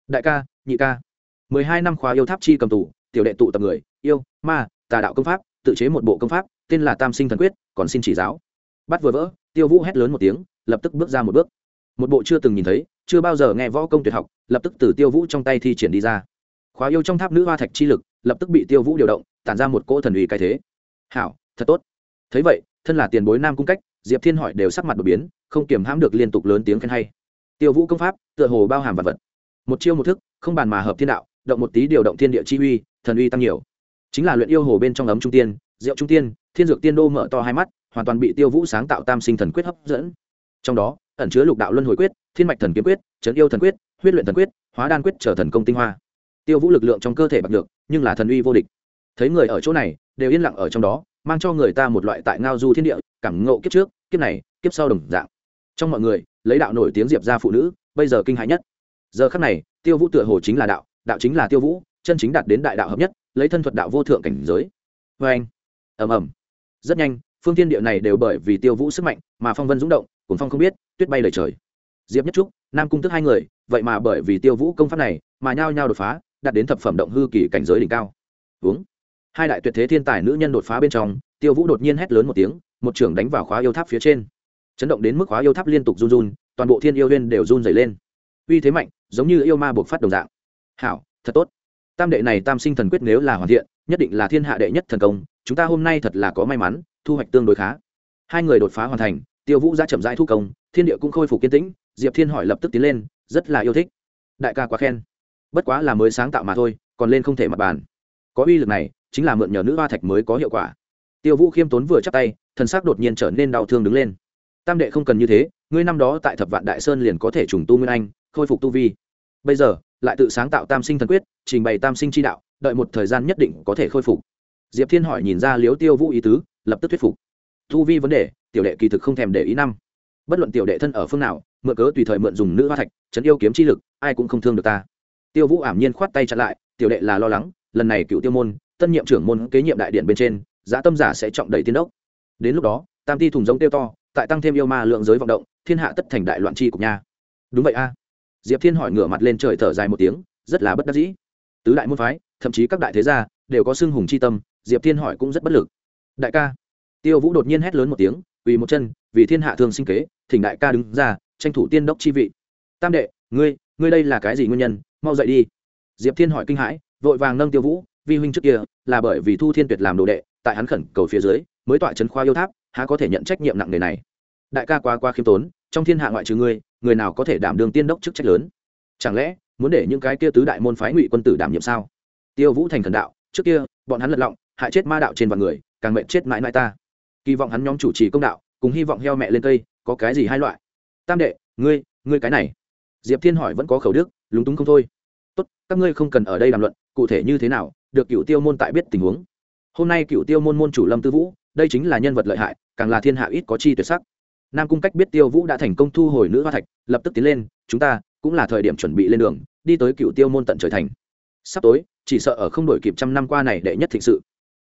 Đại ca, nhị ca. Mười hai năm khóa yêu tháp chi cầm tù, tiểu đệ tụ tập người, yêu, ma, tà đạo công pháp, tự chế một bộ công pháp, tên là tam sinh thần quyết, còn xin chỉ giáo. Bắt vừa vỡ, tiêu vũ hét lớn một tiếng, lập tức bước ra một bước. Một bộ chưa từng nhìn thấy, chưa bao giờ nghe võ công tuyệt học, lập tức từ tiêu vũ trong tay thi triển đi ra. Khóa yêu trong tháp nữ hoa thạch chi lực, lập tức bị tiêu vũ điều động, tản ra một cỗ thần uy cái thế. Hảo, thật tốt. Thấy vậy, thân là tiền bối nam cung cách, diệp thiên hỏi đều sắc mặt đột biến không kiềm hãm được liên tục lớn tiếng khen hay. Tiêu vũ công pháp, tựa hồ bao hàm vật vật. Một chiêu một thức, không bàn mà hợp thiên đạo, động một tí điều động thiên địa chi uy, thần uy tăng nhiều. Chính là luyện yêu hồ bên trong ấm trung tiên diệu trung tiên, thiên dược tiên đô mở to hai mắt, hoàn toàn bị tiêu vũ sáng tạo tam sinh thần quyết hấp dẫn. Trong đó, ẩn chứa lục đạo luân hồi quyết, thiên mạch thần kiếm quyết trấn yêu thần quyết, huyết luyện thần quyết, hóa đan quyết trở thần công tinh hoa. Tiêu vũ lực lượng trong cơ thể bạc được, nhưng là thần uy vô địch. Thấy người ở chỗ này, đều yên lặng ở trong đó, mang cho người ta một loại tại ngao du thiên địa, cảm ngộ kiếp trước, kiếp này, kiếp sau đồng dạng trong mọi người, lấy đạo nổi tiếng diệp ra phụ nữ, bây giờ kinh hãi nhất. Giờ khắc này, tiêu vũ tựa hồ chính là đạo đạo chính là tiêu vũ, chân chính đạt đến đại đạo hợp nhất, lấy thân thuật đạo vô thượng cảnh giới. Vê anh, ầm ầm. Rất nhanh, phương thiên địa này đều bởi vì tiêu vũ sức mạnh mà phong vân rung động cùng phong không biết, tuyết bay lời trời. Diệp nhất trúc, nam cung tức hai người, vậy mà bởi vì tiêu vũ công pháp này mà nhao nhao đột phá, đạt đến thập phẩm động hư kỳ cảnh giới đỉnh cao. Uống. Hai đại tuyệt thế thiên tài nữ nhân đột phá bên trong, tiêu vũ đột nhiên hét lớn một tiếng, một trưởng đánh vào khóa yêu tháp phía trên chấn động đến mức khóa yêu tháp liên tục run run, toàn bộ thiên yêu huyên đều run dày lên. Uy thế mạnh, giống như yêu ma buộc phát đồng dạng. Hảo, thật tốt. Tam đệ này tam sinh thần quyết nếu là hoàn thiện, nhất định là thiên hạ đệ nhất thần công, chúng ta hôm nay thật là có may mắn, thu hoạch tương đối khá. Hai người đột phá hoàn thành, tiêu vũ ra chậm rãi thu công, thiên địa cũng khôi phục kiên tĩnh, diệp thiên hỏi lập tức tiến lên, rất là yêu thích. Đại ca quá khen. Bất quá là mới sáng tạo mà thôi, còn lên không thể mặt bàn. Có uy lực này, chính là mượn nhờ nữ hoa thạch mới có hiệu quả. Tiêu vũ khiêm tốn vừa chắc tay, thần sắc đột nhiên trở nên đau thương đứng lên tam đệ không cần như thế, ngươi năm đó tại thập vạn đại sơn liền có thể trùng tu nguyên anh, khôi phục tu vi. Bây giờ, lại tự sáng tạo tam sinh thần quyết, trình bày tam sinh chi đạo, đợi một thời gian nhất định có thể khôi phục. Diệp thiên hỏi nhìn ra liếu tiêu vũ ý tứ, lập tức thuyết phục. Tu vi vấn đề, tiểu đệ kỳ thực không thèm để ý năm. Bất luận tiểu đệ thân ở phương nào, mượn cớ tùy thời mượn dùng nữ hoa thạch, trấn yêu kiếm chi lực, ai cũng không thương được ta. Tiêu vũ ảm nhiên khoát tay chặn lại, tiểu đệ là lo lắng, lần này cựu tiêu môn, tân nhiệm trưởng môn kế nhiệm đại điện bên trên, giá tâm giả sẽ trọng đầy tiên đốc. Đến lúc đó, tam ti thùng giống tiêu to tại tăng thêm yêu ma lượng giới vọng động, thiên hạ tất thành đại loạn chi cục nha. Đúng vậy a. Diệp thiên hỏi ngửa mặt lên trời thở dài một tiếng, rất là bất đắc dĩ. Tứ đại môn phái, thậm chí các đại thế gia, đều có xưng hùng chi tâm, diệp thiên hỏi cũng rất bất lực. Đại ca. Tiêu vũ đột nhiên hét lớn một tiếng vì một chân, vì thiên hạ thường sinh kế, thỉnh đại ca đứng ra, tranh thủ tiên đốc chi vị. Tam đệ, ngươi ngươi đây là cái gì nguyên nhân, mau dậy đi. Diệp thiên hỏi kinh hãi, vội vàng nâng tiêu vũ, vi huynh trước kia, là bởi vì thu thiên tuyệt làm đồ đệ, tại hắn khẩn cầu phía dưới, mới tọa trấn khoa yêu tháp há có thể nhận trách nhiệm nặng nề này? Đại ca quá quá khiêm tốn, trong thiên hạ ngoại trừ ngươi, người nào có thể đảm đường tiên đốc chức trách lớn? Chẳng lẽ, muốn để những cái kia tứ đại môn phái ngụy quân tử đảm nhiệm sao? Tiêu vũ thành thần đạo, trước kia, bọn hắn lật lọng, hại chết ma đạo trên vạn người, càng mệnh chết mãi mãi ta. Kỳ vọng hắn nhóm chủ trì công đạo, cùng hy vọng heo mẹ lên cây, có cái gì hai loại? Tam đệ, ngươi ngươi cái này. Diệp thiên hỏi vẫn có khẩu đức, lúng túng không thôi. Tốt, các ngươi không cần ở đây đàm luận, cụ thể như thế nào, được cựu tiêu môn tại biết tình huống. Hôm nay cựu tiêu môn môn chủ lâm tư vũ đây chính là nhân vật lợi hại càng là thiên hạ ít có chi tuyệt sắc. Nam cung cách biết tiêu vũ đã thành công thu hồi nữ hoa thạch lập tức tiến lên chúng ta cũng là thời điểm chuẩn bị lên đường đi tới cựu tiêu môn tận trời thành. Sắp tối chỉ sợ ở không đổi kịp trăm năm qua này đệ nhất thịnh sự.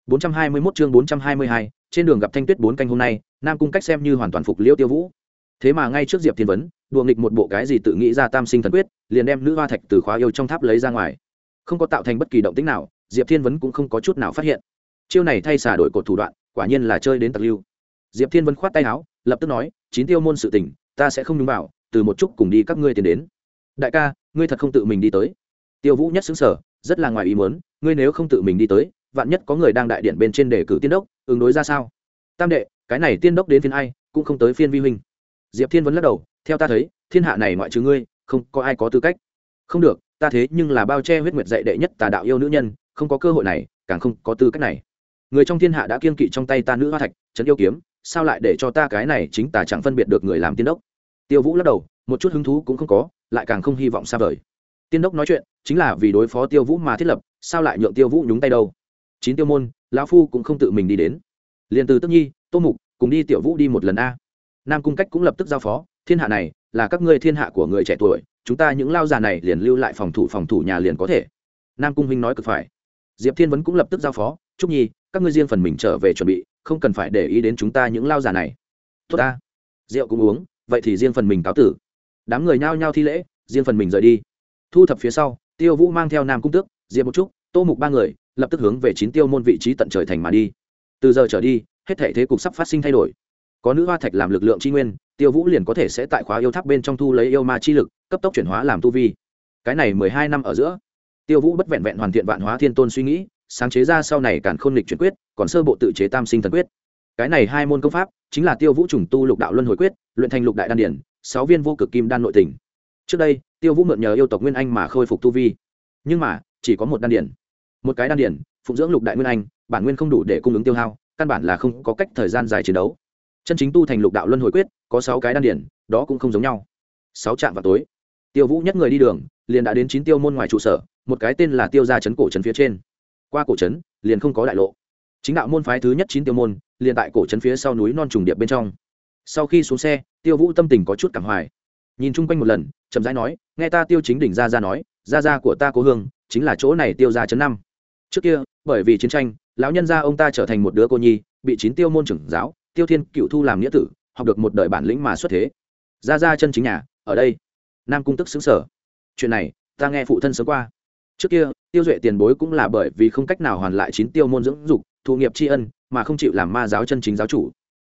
421 chương 422, trên đường gặp thanh tuyết bốn canh hôm nay nam cung cách xem như hoàn toàn phục liêu tiêu vũ. Thế mà ngay trước diệp thiên vấn đùa nghịch một bộ cái gì tự nghĩ ra tam sinh thần quyết liền đem nữ hoa thạch từ khóa yêu trong tháp lấy ra ngoài. Không có tạo thành bất kỳ động tĩnh nào diệp thiên vấn cũng không có chút nào phát hiện. Chiêu này thay xả đổi cột thủ đoạn quả nhiên là chơi đến tặc lưu. Diệp thiên vân khoát tay áo, lập tức nói, chín tiêu môn sự tình, ta sẽ không đúng vào, từ một chút cùng đi các ngươi tiến đến. Đại ca, ngươi thật không tự mình đi tới. Tiêu vũ nhất xứng sở rất là ngoài ý muốn, ngươi nếu không tự mình đi tới, vạn nhất có người đang đại điện bên trên đề cử tiên đốc, ứng đối ra sao? Tam đệ, cái này tiên đốc đến phiên ai, cũng không tới phiên vi huynh. Diệp thiên vẫn lắc đầu, theo ta thấy, thiên hạ này ngoại trừ ngươi, không có ai có tư cách. Không được, ta thế nhưng là bao che huyết nguyệt dạy đệ nhất tà đạo yêu nữ nhân, không có cơ hội này, càng không có tư cách này người trong thiên hạ đã kiên kỵ trong tay ta nữ hoa thạch, trấn yêu kiếm, sao lại để cho ta cái này chính tà chẳng phân biệt được người làm tiên đốc? Tiêu vũ lắc đầu, một chút hứng thú cũng không có, lại càng không hy vọng xa vời. Tiên đốc nói chuyện, chính là vì đối phó tiêu vũ mà thiết lập, sao lại nhượng tiêu vũ nhúng tay đâu? Chín tiêu môn, lão phu cũng không tự mình đi đến. Liền từ tức nhi, tô mục, cùng đi tiểu vũ đi một lần a. Nam cung cách cũng lập tức giao phó, thiên hạ này, là các ngươi thiên hạ của người trẻ tuổi, chúng ta những lao già này liền lưu lại phòng thủ phòng thủ nhà liền có thể. Nam cung huynh nói cực phải. Diệp thiên vấn cũng lập tức giao phó, trúc nhi các ngươi riêng phần mình trở về chuẩn bị, không cần phải để ý đến chúng ta những lao già này. Tốt ta. Rượu cũng uống, vậy thì riêng phần mình cáo tử. Đám người nhao nhao thi lễ, riêng phần mình rời đi. Thu thập phía sau, tiêu vũ mang theo nam cung tước, diệp một trúc, tô mục ba người, lập tức hướng về chín tiêu môn vị trí tận trời thành mà đi. Từ giờ trở đi, hết thể thế cục sắp phát sinh thay đổi. Có nữ hoa thạch làm lực lượng tri nguyên, tiêu vũ liền có thể sẽ tại khóa yêu tháp bên trong thu lấy yêu ma chi lực, cấp tốc chuyển hóa làm tu vi. Cái này mười hai năm ở giữa, tiêu vũ bất vẹn vẹn hoàn thiện vạn hóa thiên tôn suy nghĩ sáng chế ra sau này càn khôn lịch chuyển quyết, còn sơ bộ tự chế tam sinh thần quyết. Cái này hai môn công pháp, chính là tiêu vũ trùng tu lục đạo luân hồi quyết, luyện thành lục đại đan điển, sáu viên vô cực kim đan nội tình. Trước đây, tiêu vũ mượn nhờ yêu tộc nguyên anh mà khôi phục tu vi. Nhưng mà, chỉ có một đan điển. Một cái đan điển, phụng dưỡng lục đại nguyên anh, bản nguyên không đủ để cung ứng tiêu hao, căn bản là không có cách thời gian dài chiến đấu. Chân chính tu thành lục đạo luân hồi quyết, có sáu cái đan điển, đó cũng không giống nhau. Sáu trạm vào tối, tiêu vũ nhất người đi đường, liền đã đến chín tiêu môn ngoài trụ sở, một cái tên là tiêu gia trấn cổ trấn phía trên qua cổ trấn, liền không có đại lộ. Chính đạo môn phái thứ nhất chín tiêu môn, liền tại cổ trấn phía sau núi non trùng điệp bên trong. Sau khi xuống xe, tiêu vũ tâm tình có chút cảm hoài. Nhìn chung quanh một lần, chậm rãi nói, nghe ta tiêu chính đỉnh ra ra nói ra ra của ta cố hương, chính là chỗ này tiêu ra chấn năm trước kia, bởi vì chiến tranh, lão nhân gia ông ta trở thành một đứa cô nhi, bị chín tiêu môn trưởng giáo, tiêu thiên cựu thu làm nghĩa tử, học được một đời bản lĩnh mà xuất thế. Ra ra chân chính nhà, ở đây. Nam cung tức xứng sở chuyện này, ta nghe phụ thân sớm qua trước kia, tiêu duệ tiền bối cũng là bởi vì không cách nào hoàn lại chín tiêu môn dưỡng dục, thụ nghiệp tri ân, mà không chịu làm ma giáo chân chính giáo chủ.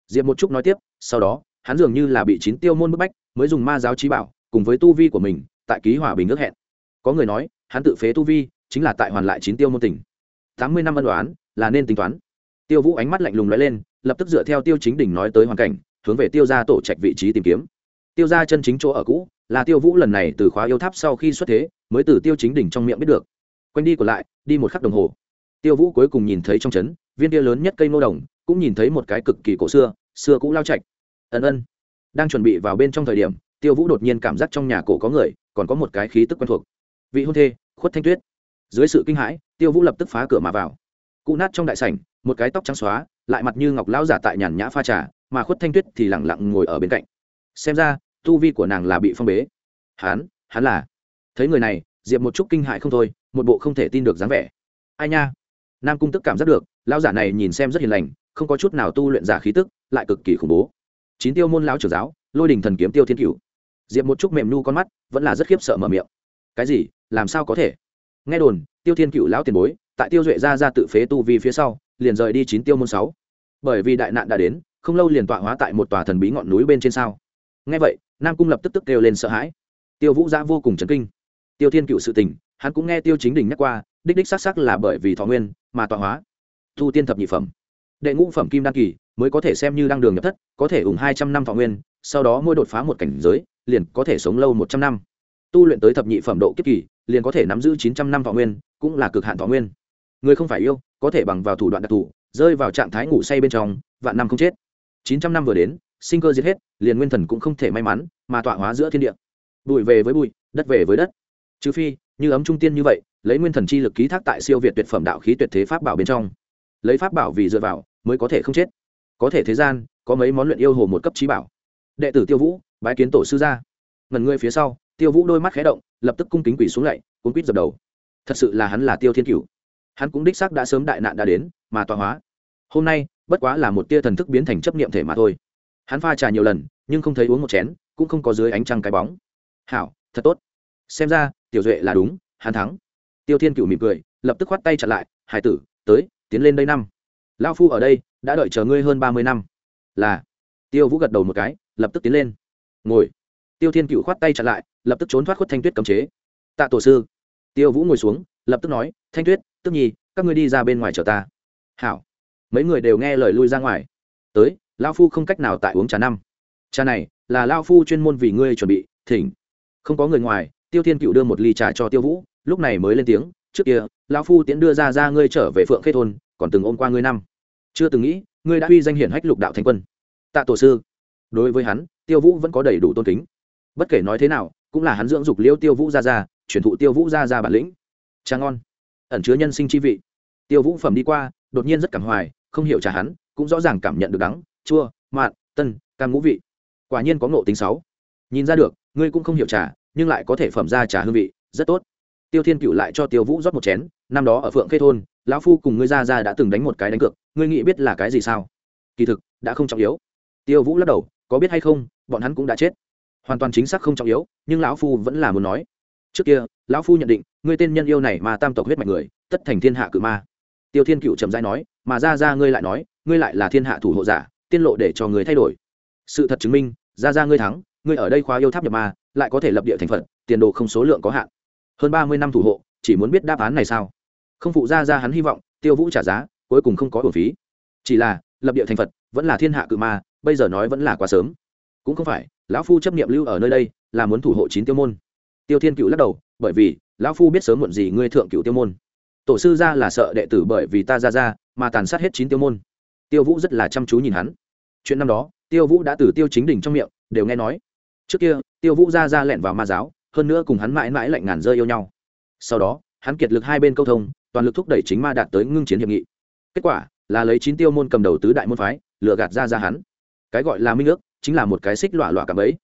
Diệp một chút nói tiếp, sau đó, hắn dường như là bị chín tiêu môn bức bách, mới dùng ma giáo trí bảo, cùng với tu vi của mình, tại ký hòa bình ước hẹn. Có người nói, hắn tự phế tu vi, chính là tại hoàn lại chín tiêu môn tỉnh. Tám mươi năm ân đoán, là nên tính toán. Tiêu vũ ánh mắt lạnh lùng lóe lên, lập tức dựa theo tiêu chính đỉnh nói tới hoàn cảnh, hướng về tiêu ra tổ trạch vị trí tìm kiếm tiêu ra chân chính chỗ ở cũ, là tiêu vũ lần này từ khóa yêu tháp sau khi xuất thế, mới từ tiêu chính đỉnh trong miệng biết được. Quanh đi còn lại, đi một khắc đồng hồ. Tiêu vũ cuối cùng nhìn thấy trong trấn, viên tia lớn nhất cây nô đồng, cũng nhìn thấy một cái cực kỳ cổ xưa xưa cũ lao chạch ân ân. Đang chuẩn bị vào bên trong thời điểm, tiêu vũ đột nhiên cảm giác trong nhà cổ có người, còn có một cái khí tức quen thuộc. Vị hôn thê, khuất thanh tuyết. Dưới sự kinh hãi, tiêu vũ lập tức phá cửa mà vào. Cụ nát trong đại sảnh, một cái tóc trắng xóa, lại mặt như ngọc lão giả tại nhàn nhã pha trà, mà khuất thanh tuyết thì lẳng lặng ngồi ở bên cạnh. Xem ra tu vi của nàng là bị phong bế. Hắn, hắn là. Thấy người này diệp một chút kinh hại không thôi một bộ không thể tin được dáng vẻ. Ai nha? Nam cung tức cảm giác được lão giả này nhìn xem rất hiền lành không có chút nào tu luyện giả khí tức lại cực kỳ khủng bố. Chín tiêu môn lão trưởng giáo lôi đình thần kiếm tiêu thiên cửu. Diệp một chút mềm nu con mắt vẫn là rất khiếp sợ mở miệng. Cái gì? Làm sao có thể? Nghe đồn tiêu thiên cửu lão tiền bối tại tiêu duệ ra ra tự phế tu vi phía sau liền rời đi chín tiêu môn sáu. Bởi vì đại nạn đã đến không lâu liền tọa hóa tại một tòa thần bí ngọn núi bên trên sao. Nghe vậy nam cung lập tức tức kêu lên sợ hãi. Tiêu vũ giã vô cùng chấn kinh. Tiêu thiên cựu sự tình, hắn cũng nghe tiêu chính đình nhắc qua, đích đích xác xác là bởi vì thọ nguyên mà tọa hóa. Thu tiên thập nhị phẩm. Đệ ngũ phẩm kim đăng kỳ mới có thể xem như đăng đường nhập thất, có thể ủng hai trăm năm thọ nguyên, sau đó mỗi đột phá một cảnh giới, liền có thể sống lâu một trăm năm. Tu luyện tới thập nhị phẩm độ kiếp kỳ, liền có thể nắm giữ chín trăm năm thọ nguyên, cũng là cực hạn thọ nguyên. Người không phải yêu, có thể bằng vào thủ đoạn đặc thù, rơi vào trạng thái ngủ say bên trong, vạn năm không chết. Chín trăm năm vừa đến sinh cơ giết hết, liền nguyên thần cũng không thể may mắn, mà tọa hóa giữa thiên địa. Bụi về với bụi, đất về với đất. Trừ phi, như ấm trung tiên như vậy, lấy nguyên thần chi lực ký thác tại siêu việt tuyệt phẩm đạo khí tuyệt thế pháp bảo bên trong. Lấy pháp bảo vì dựa vào, mới có thể không chết. Có thể thế gian, có mấy món luyện yêu hồ một cấp trí bảo. Đệ tử tiêu vũ, bái kiến tổ sư gia. Ngần ngươi phía sau, tiêu vũ đôi mắt khé động, lập tức cung kính quỷ xuống lạy, cuốn quýt dập đầu. Thật sự là hắn là tiêu thiên cửu. Hắn cũng đích xác đã sớm đại nạn đã đến, mà tọa hóa. Hôm nay, bất quá là một tia thần thức biến thành chấp niệm thể mà thôi hắn pha trà nhiều lần, nhưng không thấy uống một chén, cũng không có dưới ánh trăng cái bóng. Hảo, thật tốt. Xem ra, tiểu duệ là đúng, hắn thắng. Tiêu thiên cựu mỉm cười, lập tức khoát tay chặn lại, hải tử, tới, tiến lên đây năm. Lao phu ở đây, đã đợi chờ ngươi hơn ba mươi năm. Là. Tiêu vũ gật đầu một cái, lập tức tiến lên. Ngồi. Tiêu thiên cựu khoát tay chặn lại, lập tức trốn thoát khuất thanh tuyết cấm chế. Tạ tổ sư. Tiêu vũ ngồi xuống, lập tức nói, thanh tuyết, tức nhi, các ngươi đi ra bên ngoài chờ ta. Hảo. Mấy người đều nghe lời lui ra ngoài. Tới lao phu không cách nào tại uống trà năm. Trà này là lao phu chuyên môn vì ngươi chuẩn bị, thỉnh. Không có người ngoài, tiêu thiên cựu đưa một ly trà cho tiêu vũ, lúc này mới lên tiếng, trước kia lao phu tiễn đưa ra ra ngươi trở về phượng khê thôn, còn từng ôm qua ngươi năm. Chưa từng nghĩ, ngươi đã uy danh hiển hách lục đạo thành quân. Tạ tổ sư, đối với hắn, tiêu vũ vẫn có đầy đủ tôn kính. Bất kể nói thế nào, cũng là hắn dưỡng dục liêu tiêu vũ ra ra, truyền thụ tiêu vũ ra ra bản lĩnh. Trà ngon, ẩn chứa nhân sinh chi vị. Tiêu vũ phẩm đi qua, đột nhiên rất cảm hoài, không hiểu trà hắn, cũng rõ ràng cảm nhận được đắng chua mặn tân, cam ngũ vị. Quả nhiên có ngộ tính sáu. Nhìn ra được, ngươi cũng không hiểu trà, nhưng lại có thể phẩm ra trà hương vị, rất tốt. Tiêu thiên cựu lại cho tiêu vũ rót một chén, năm đó ở phượng khê thôn, lão phu cùng ngươi ra ra đã từng đánh một cái đánh cược, ngươi nghĩ biết là cái gì sao? Kỳ thực, đã không trọng yếu. Tiêu vũ lắc đầu, có biết hay không, bọn hắn cũng đã chết. Hoàn toàn chính xác không trọng yếu, nhưng lão phu vẫn là muốn nói. Trước kia, lão phu nhận định, ngươi tên nhân yêu này mà tam tộc huyết mạch người, tất thành thiên hạ cự ma. Tiêu thiên cựu trầm dai nói, mà ra ra ngươi lại nói, ngươi lại là thiên hạ thủ hộ giả tiên lộ để cho người thay đổi. Sự thật chứng minh, ra ra ngươi thắng, ngươi ở đây khóa yêu tháp nhập ma, lại có thể lập địa thành phật, tiền đồ không số lượng có hạn. Hơn ba mươi năm thủ hộ, chỉ muốn biết đáp án này sao? Không phụ ra ra hắn hy vọng, tiêu vũ trả giá, cuối cùng không có bổ phí. Chỉ là, lập địa thành phật, vẫn là thiên hạ cự ma, bây giờ nói vẫn là quá sớm. Cũng không phải, lão phu chấp niệm lưu ở nơi đây, là muốn thủ hộ chín tiêu môn. Tiêu thiên cựu lắc đầu, bởi vì, lão phu biết sớm muộn gì ngươi thượng cựu tiêu môn. Tổ sư ra là sợ đệ tử bởi vì ta ra ra, mà tàn sát hết chín tiêu môn tiêu vũ rất là chăm chú nhìn hắn. Chuyện năm đó, tiêu vũ đã từ tiêu chính đỉnh trong miệng, đều nghe nói. Trước kia, tiêu vũ ra ra lẹn vào ma giáo, hơn nữa cùng hắn mãi mãi lạnh ngàn rơi yêu nhau. Sau đó, hắn kiệt lực hai bên câu thông, toàn lực thúc đẩy chính ma đạt tới ngưng chiến hiệp nghị. Kết quả, là lấy chín tiêu môn cầm đầu tứ đại môn phái lựa gạt ra ra hắn. Cái gọi là minh ước, chính là một cái xích lọa lọa cả ấy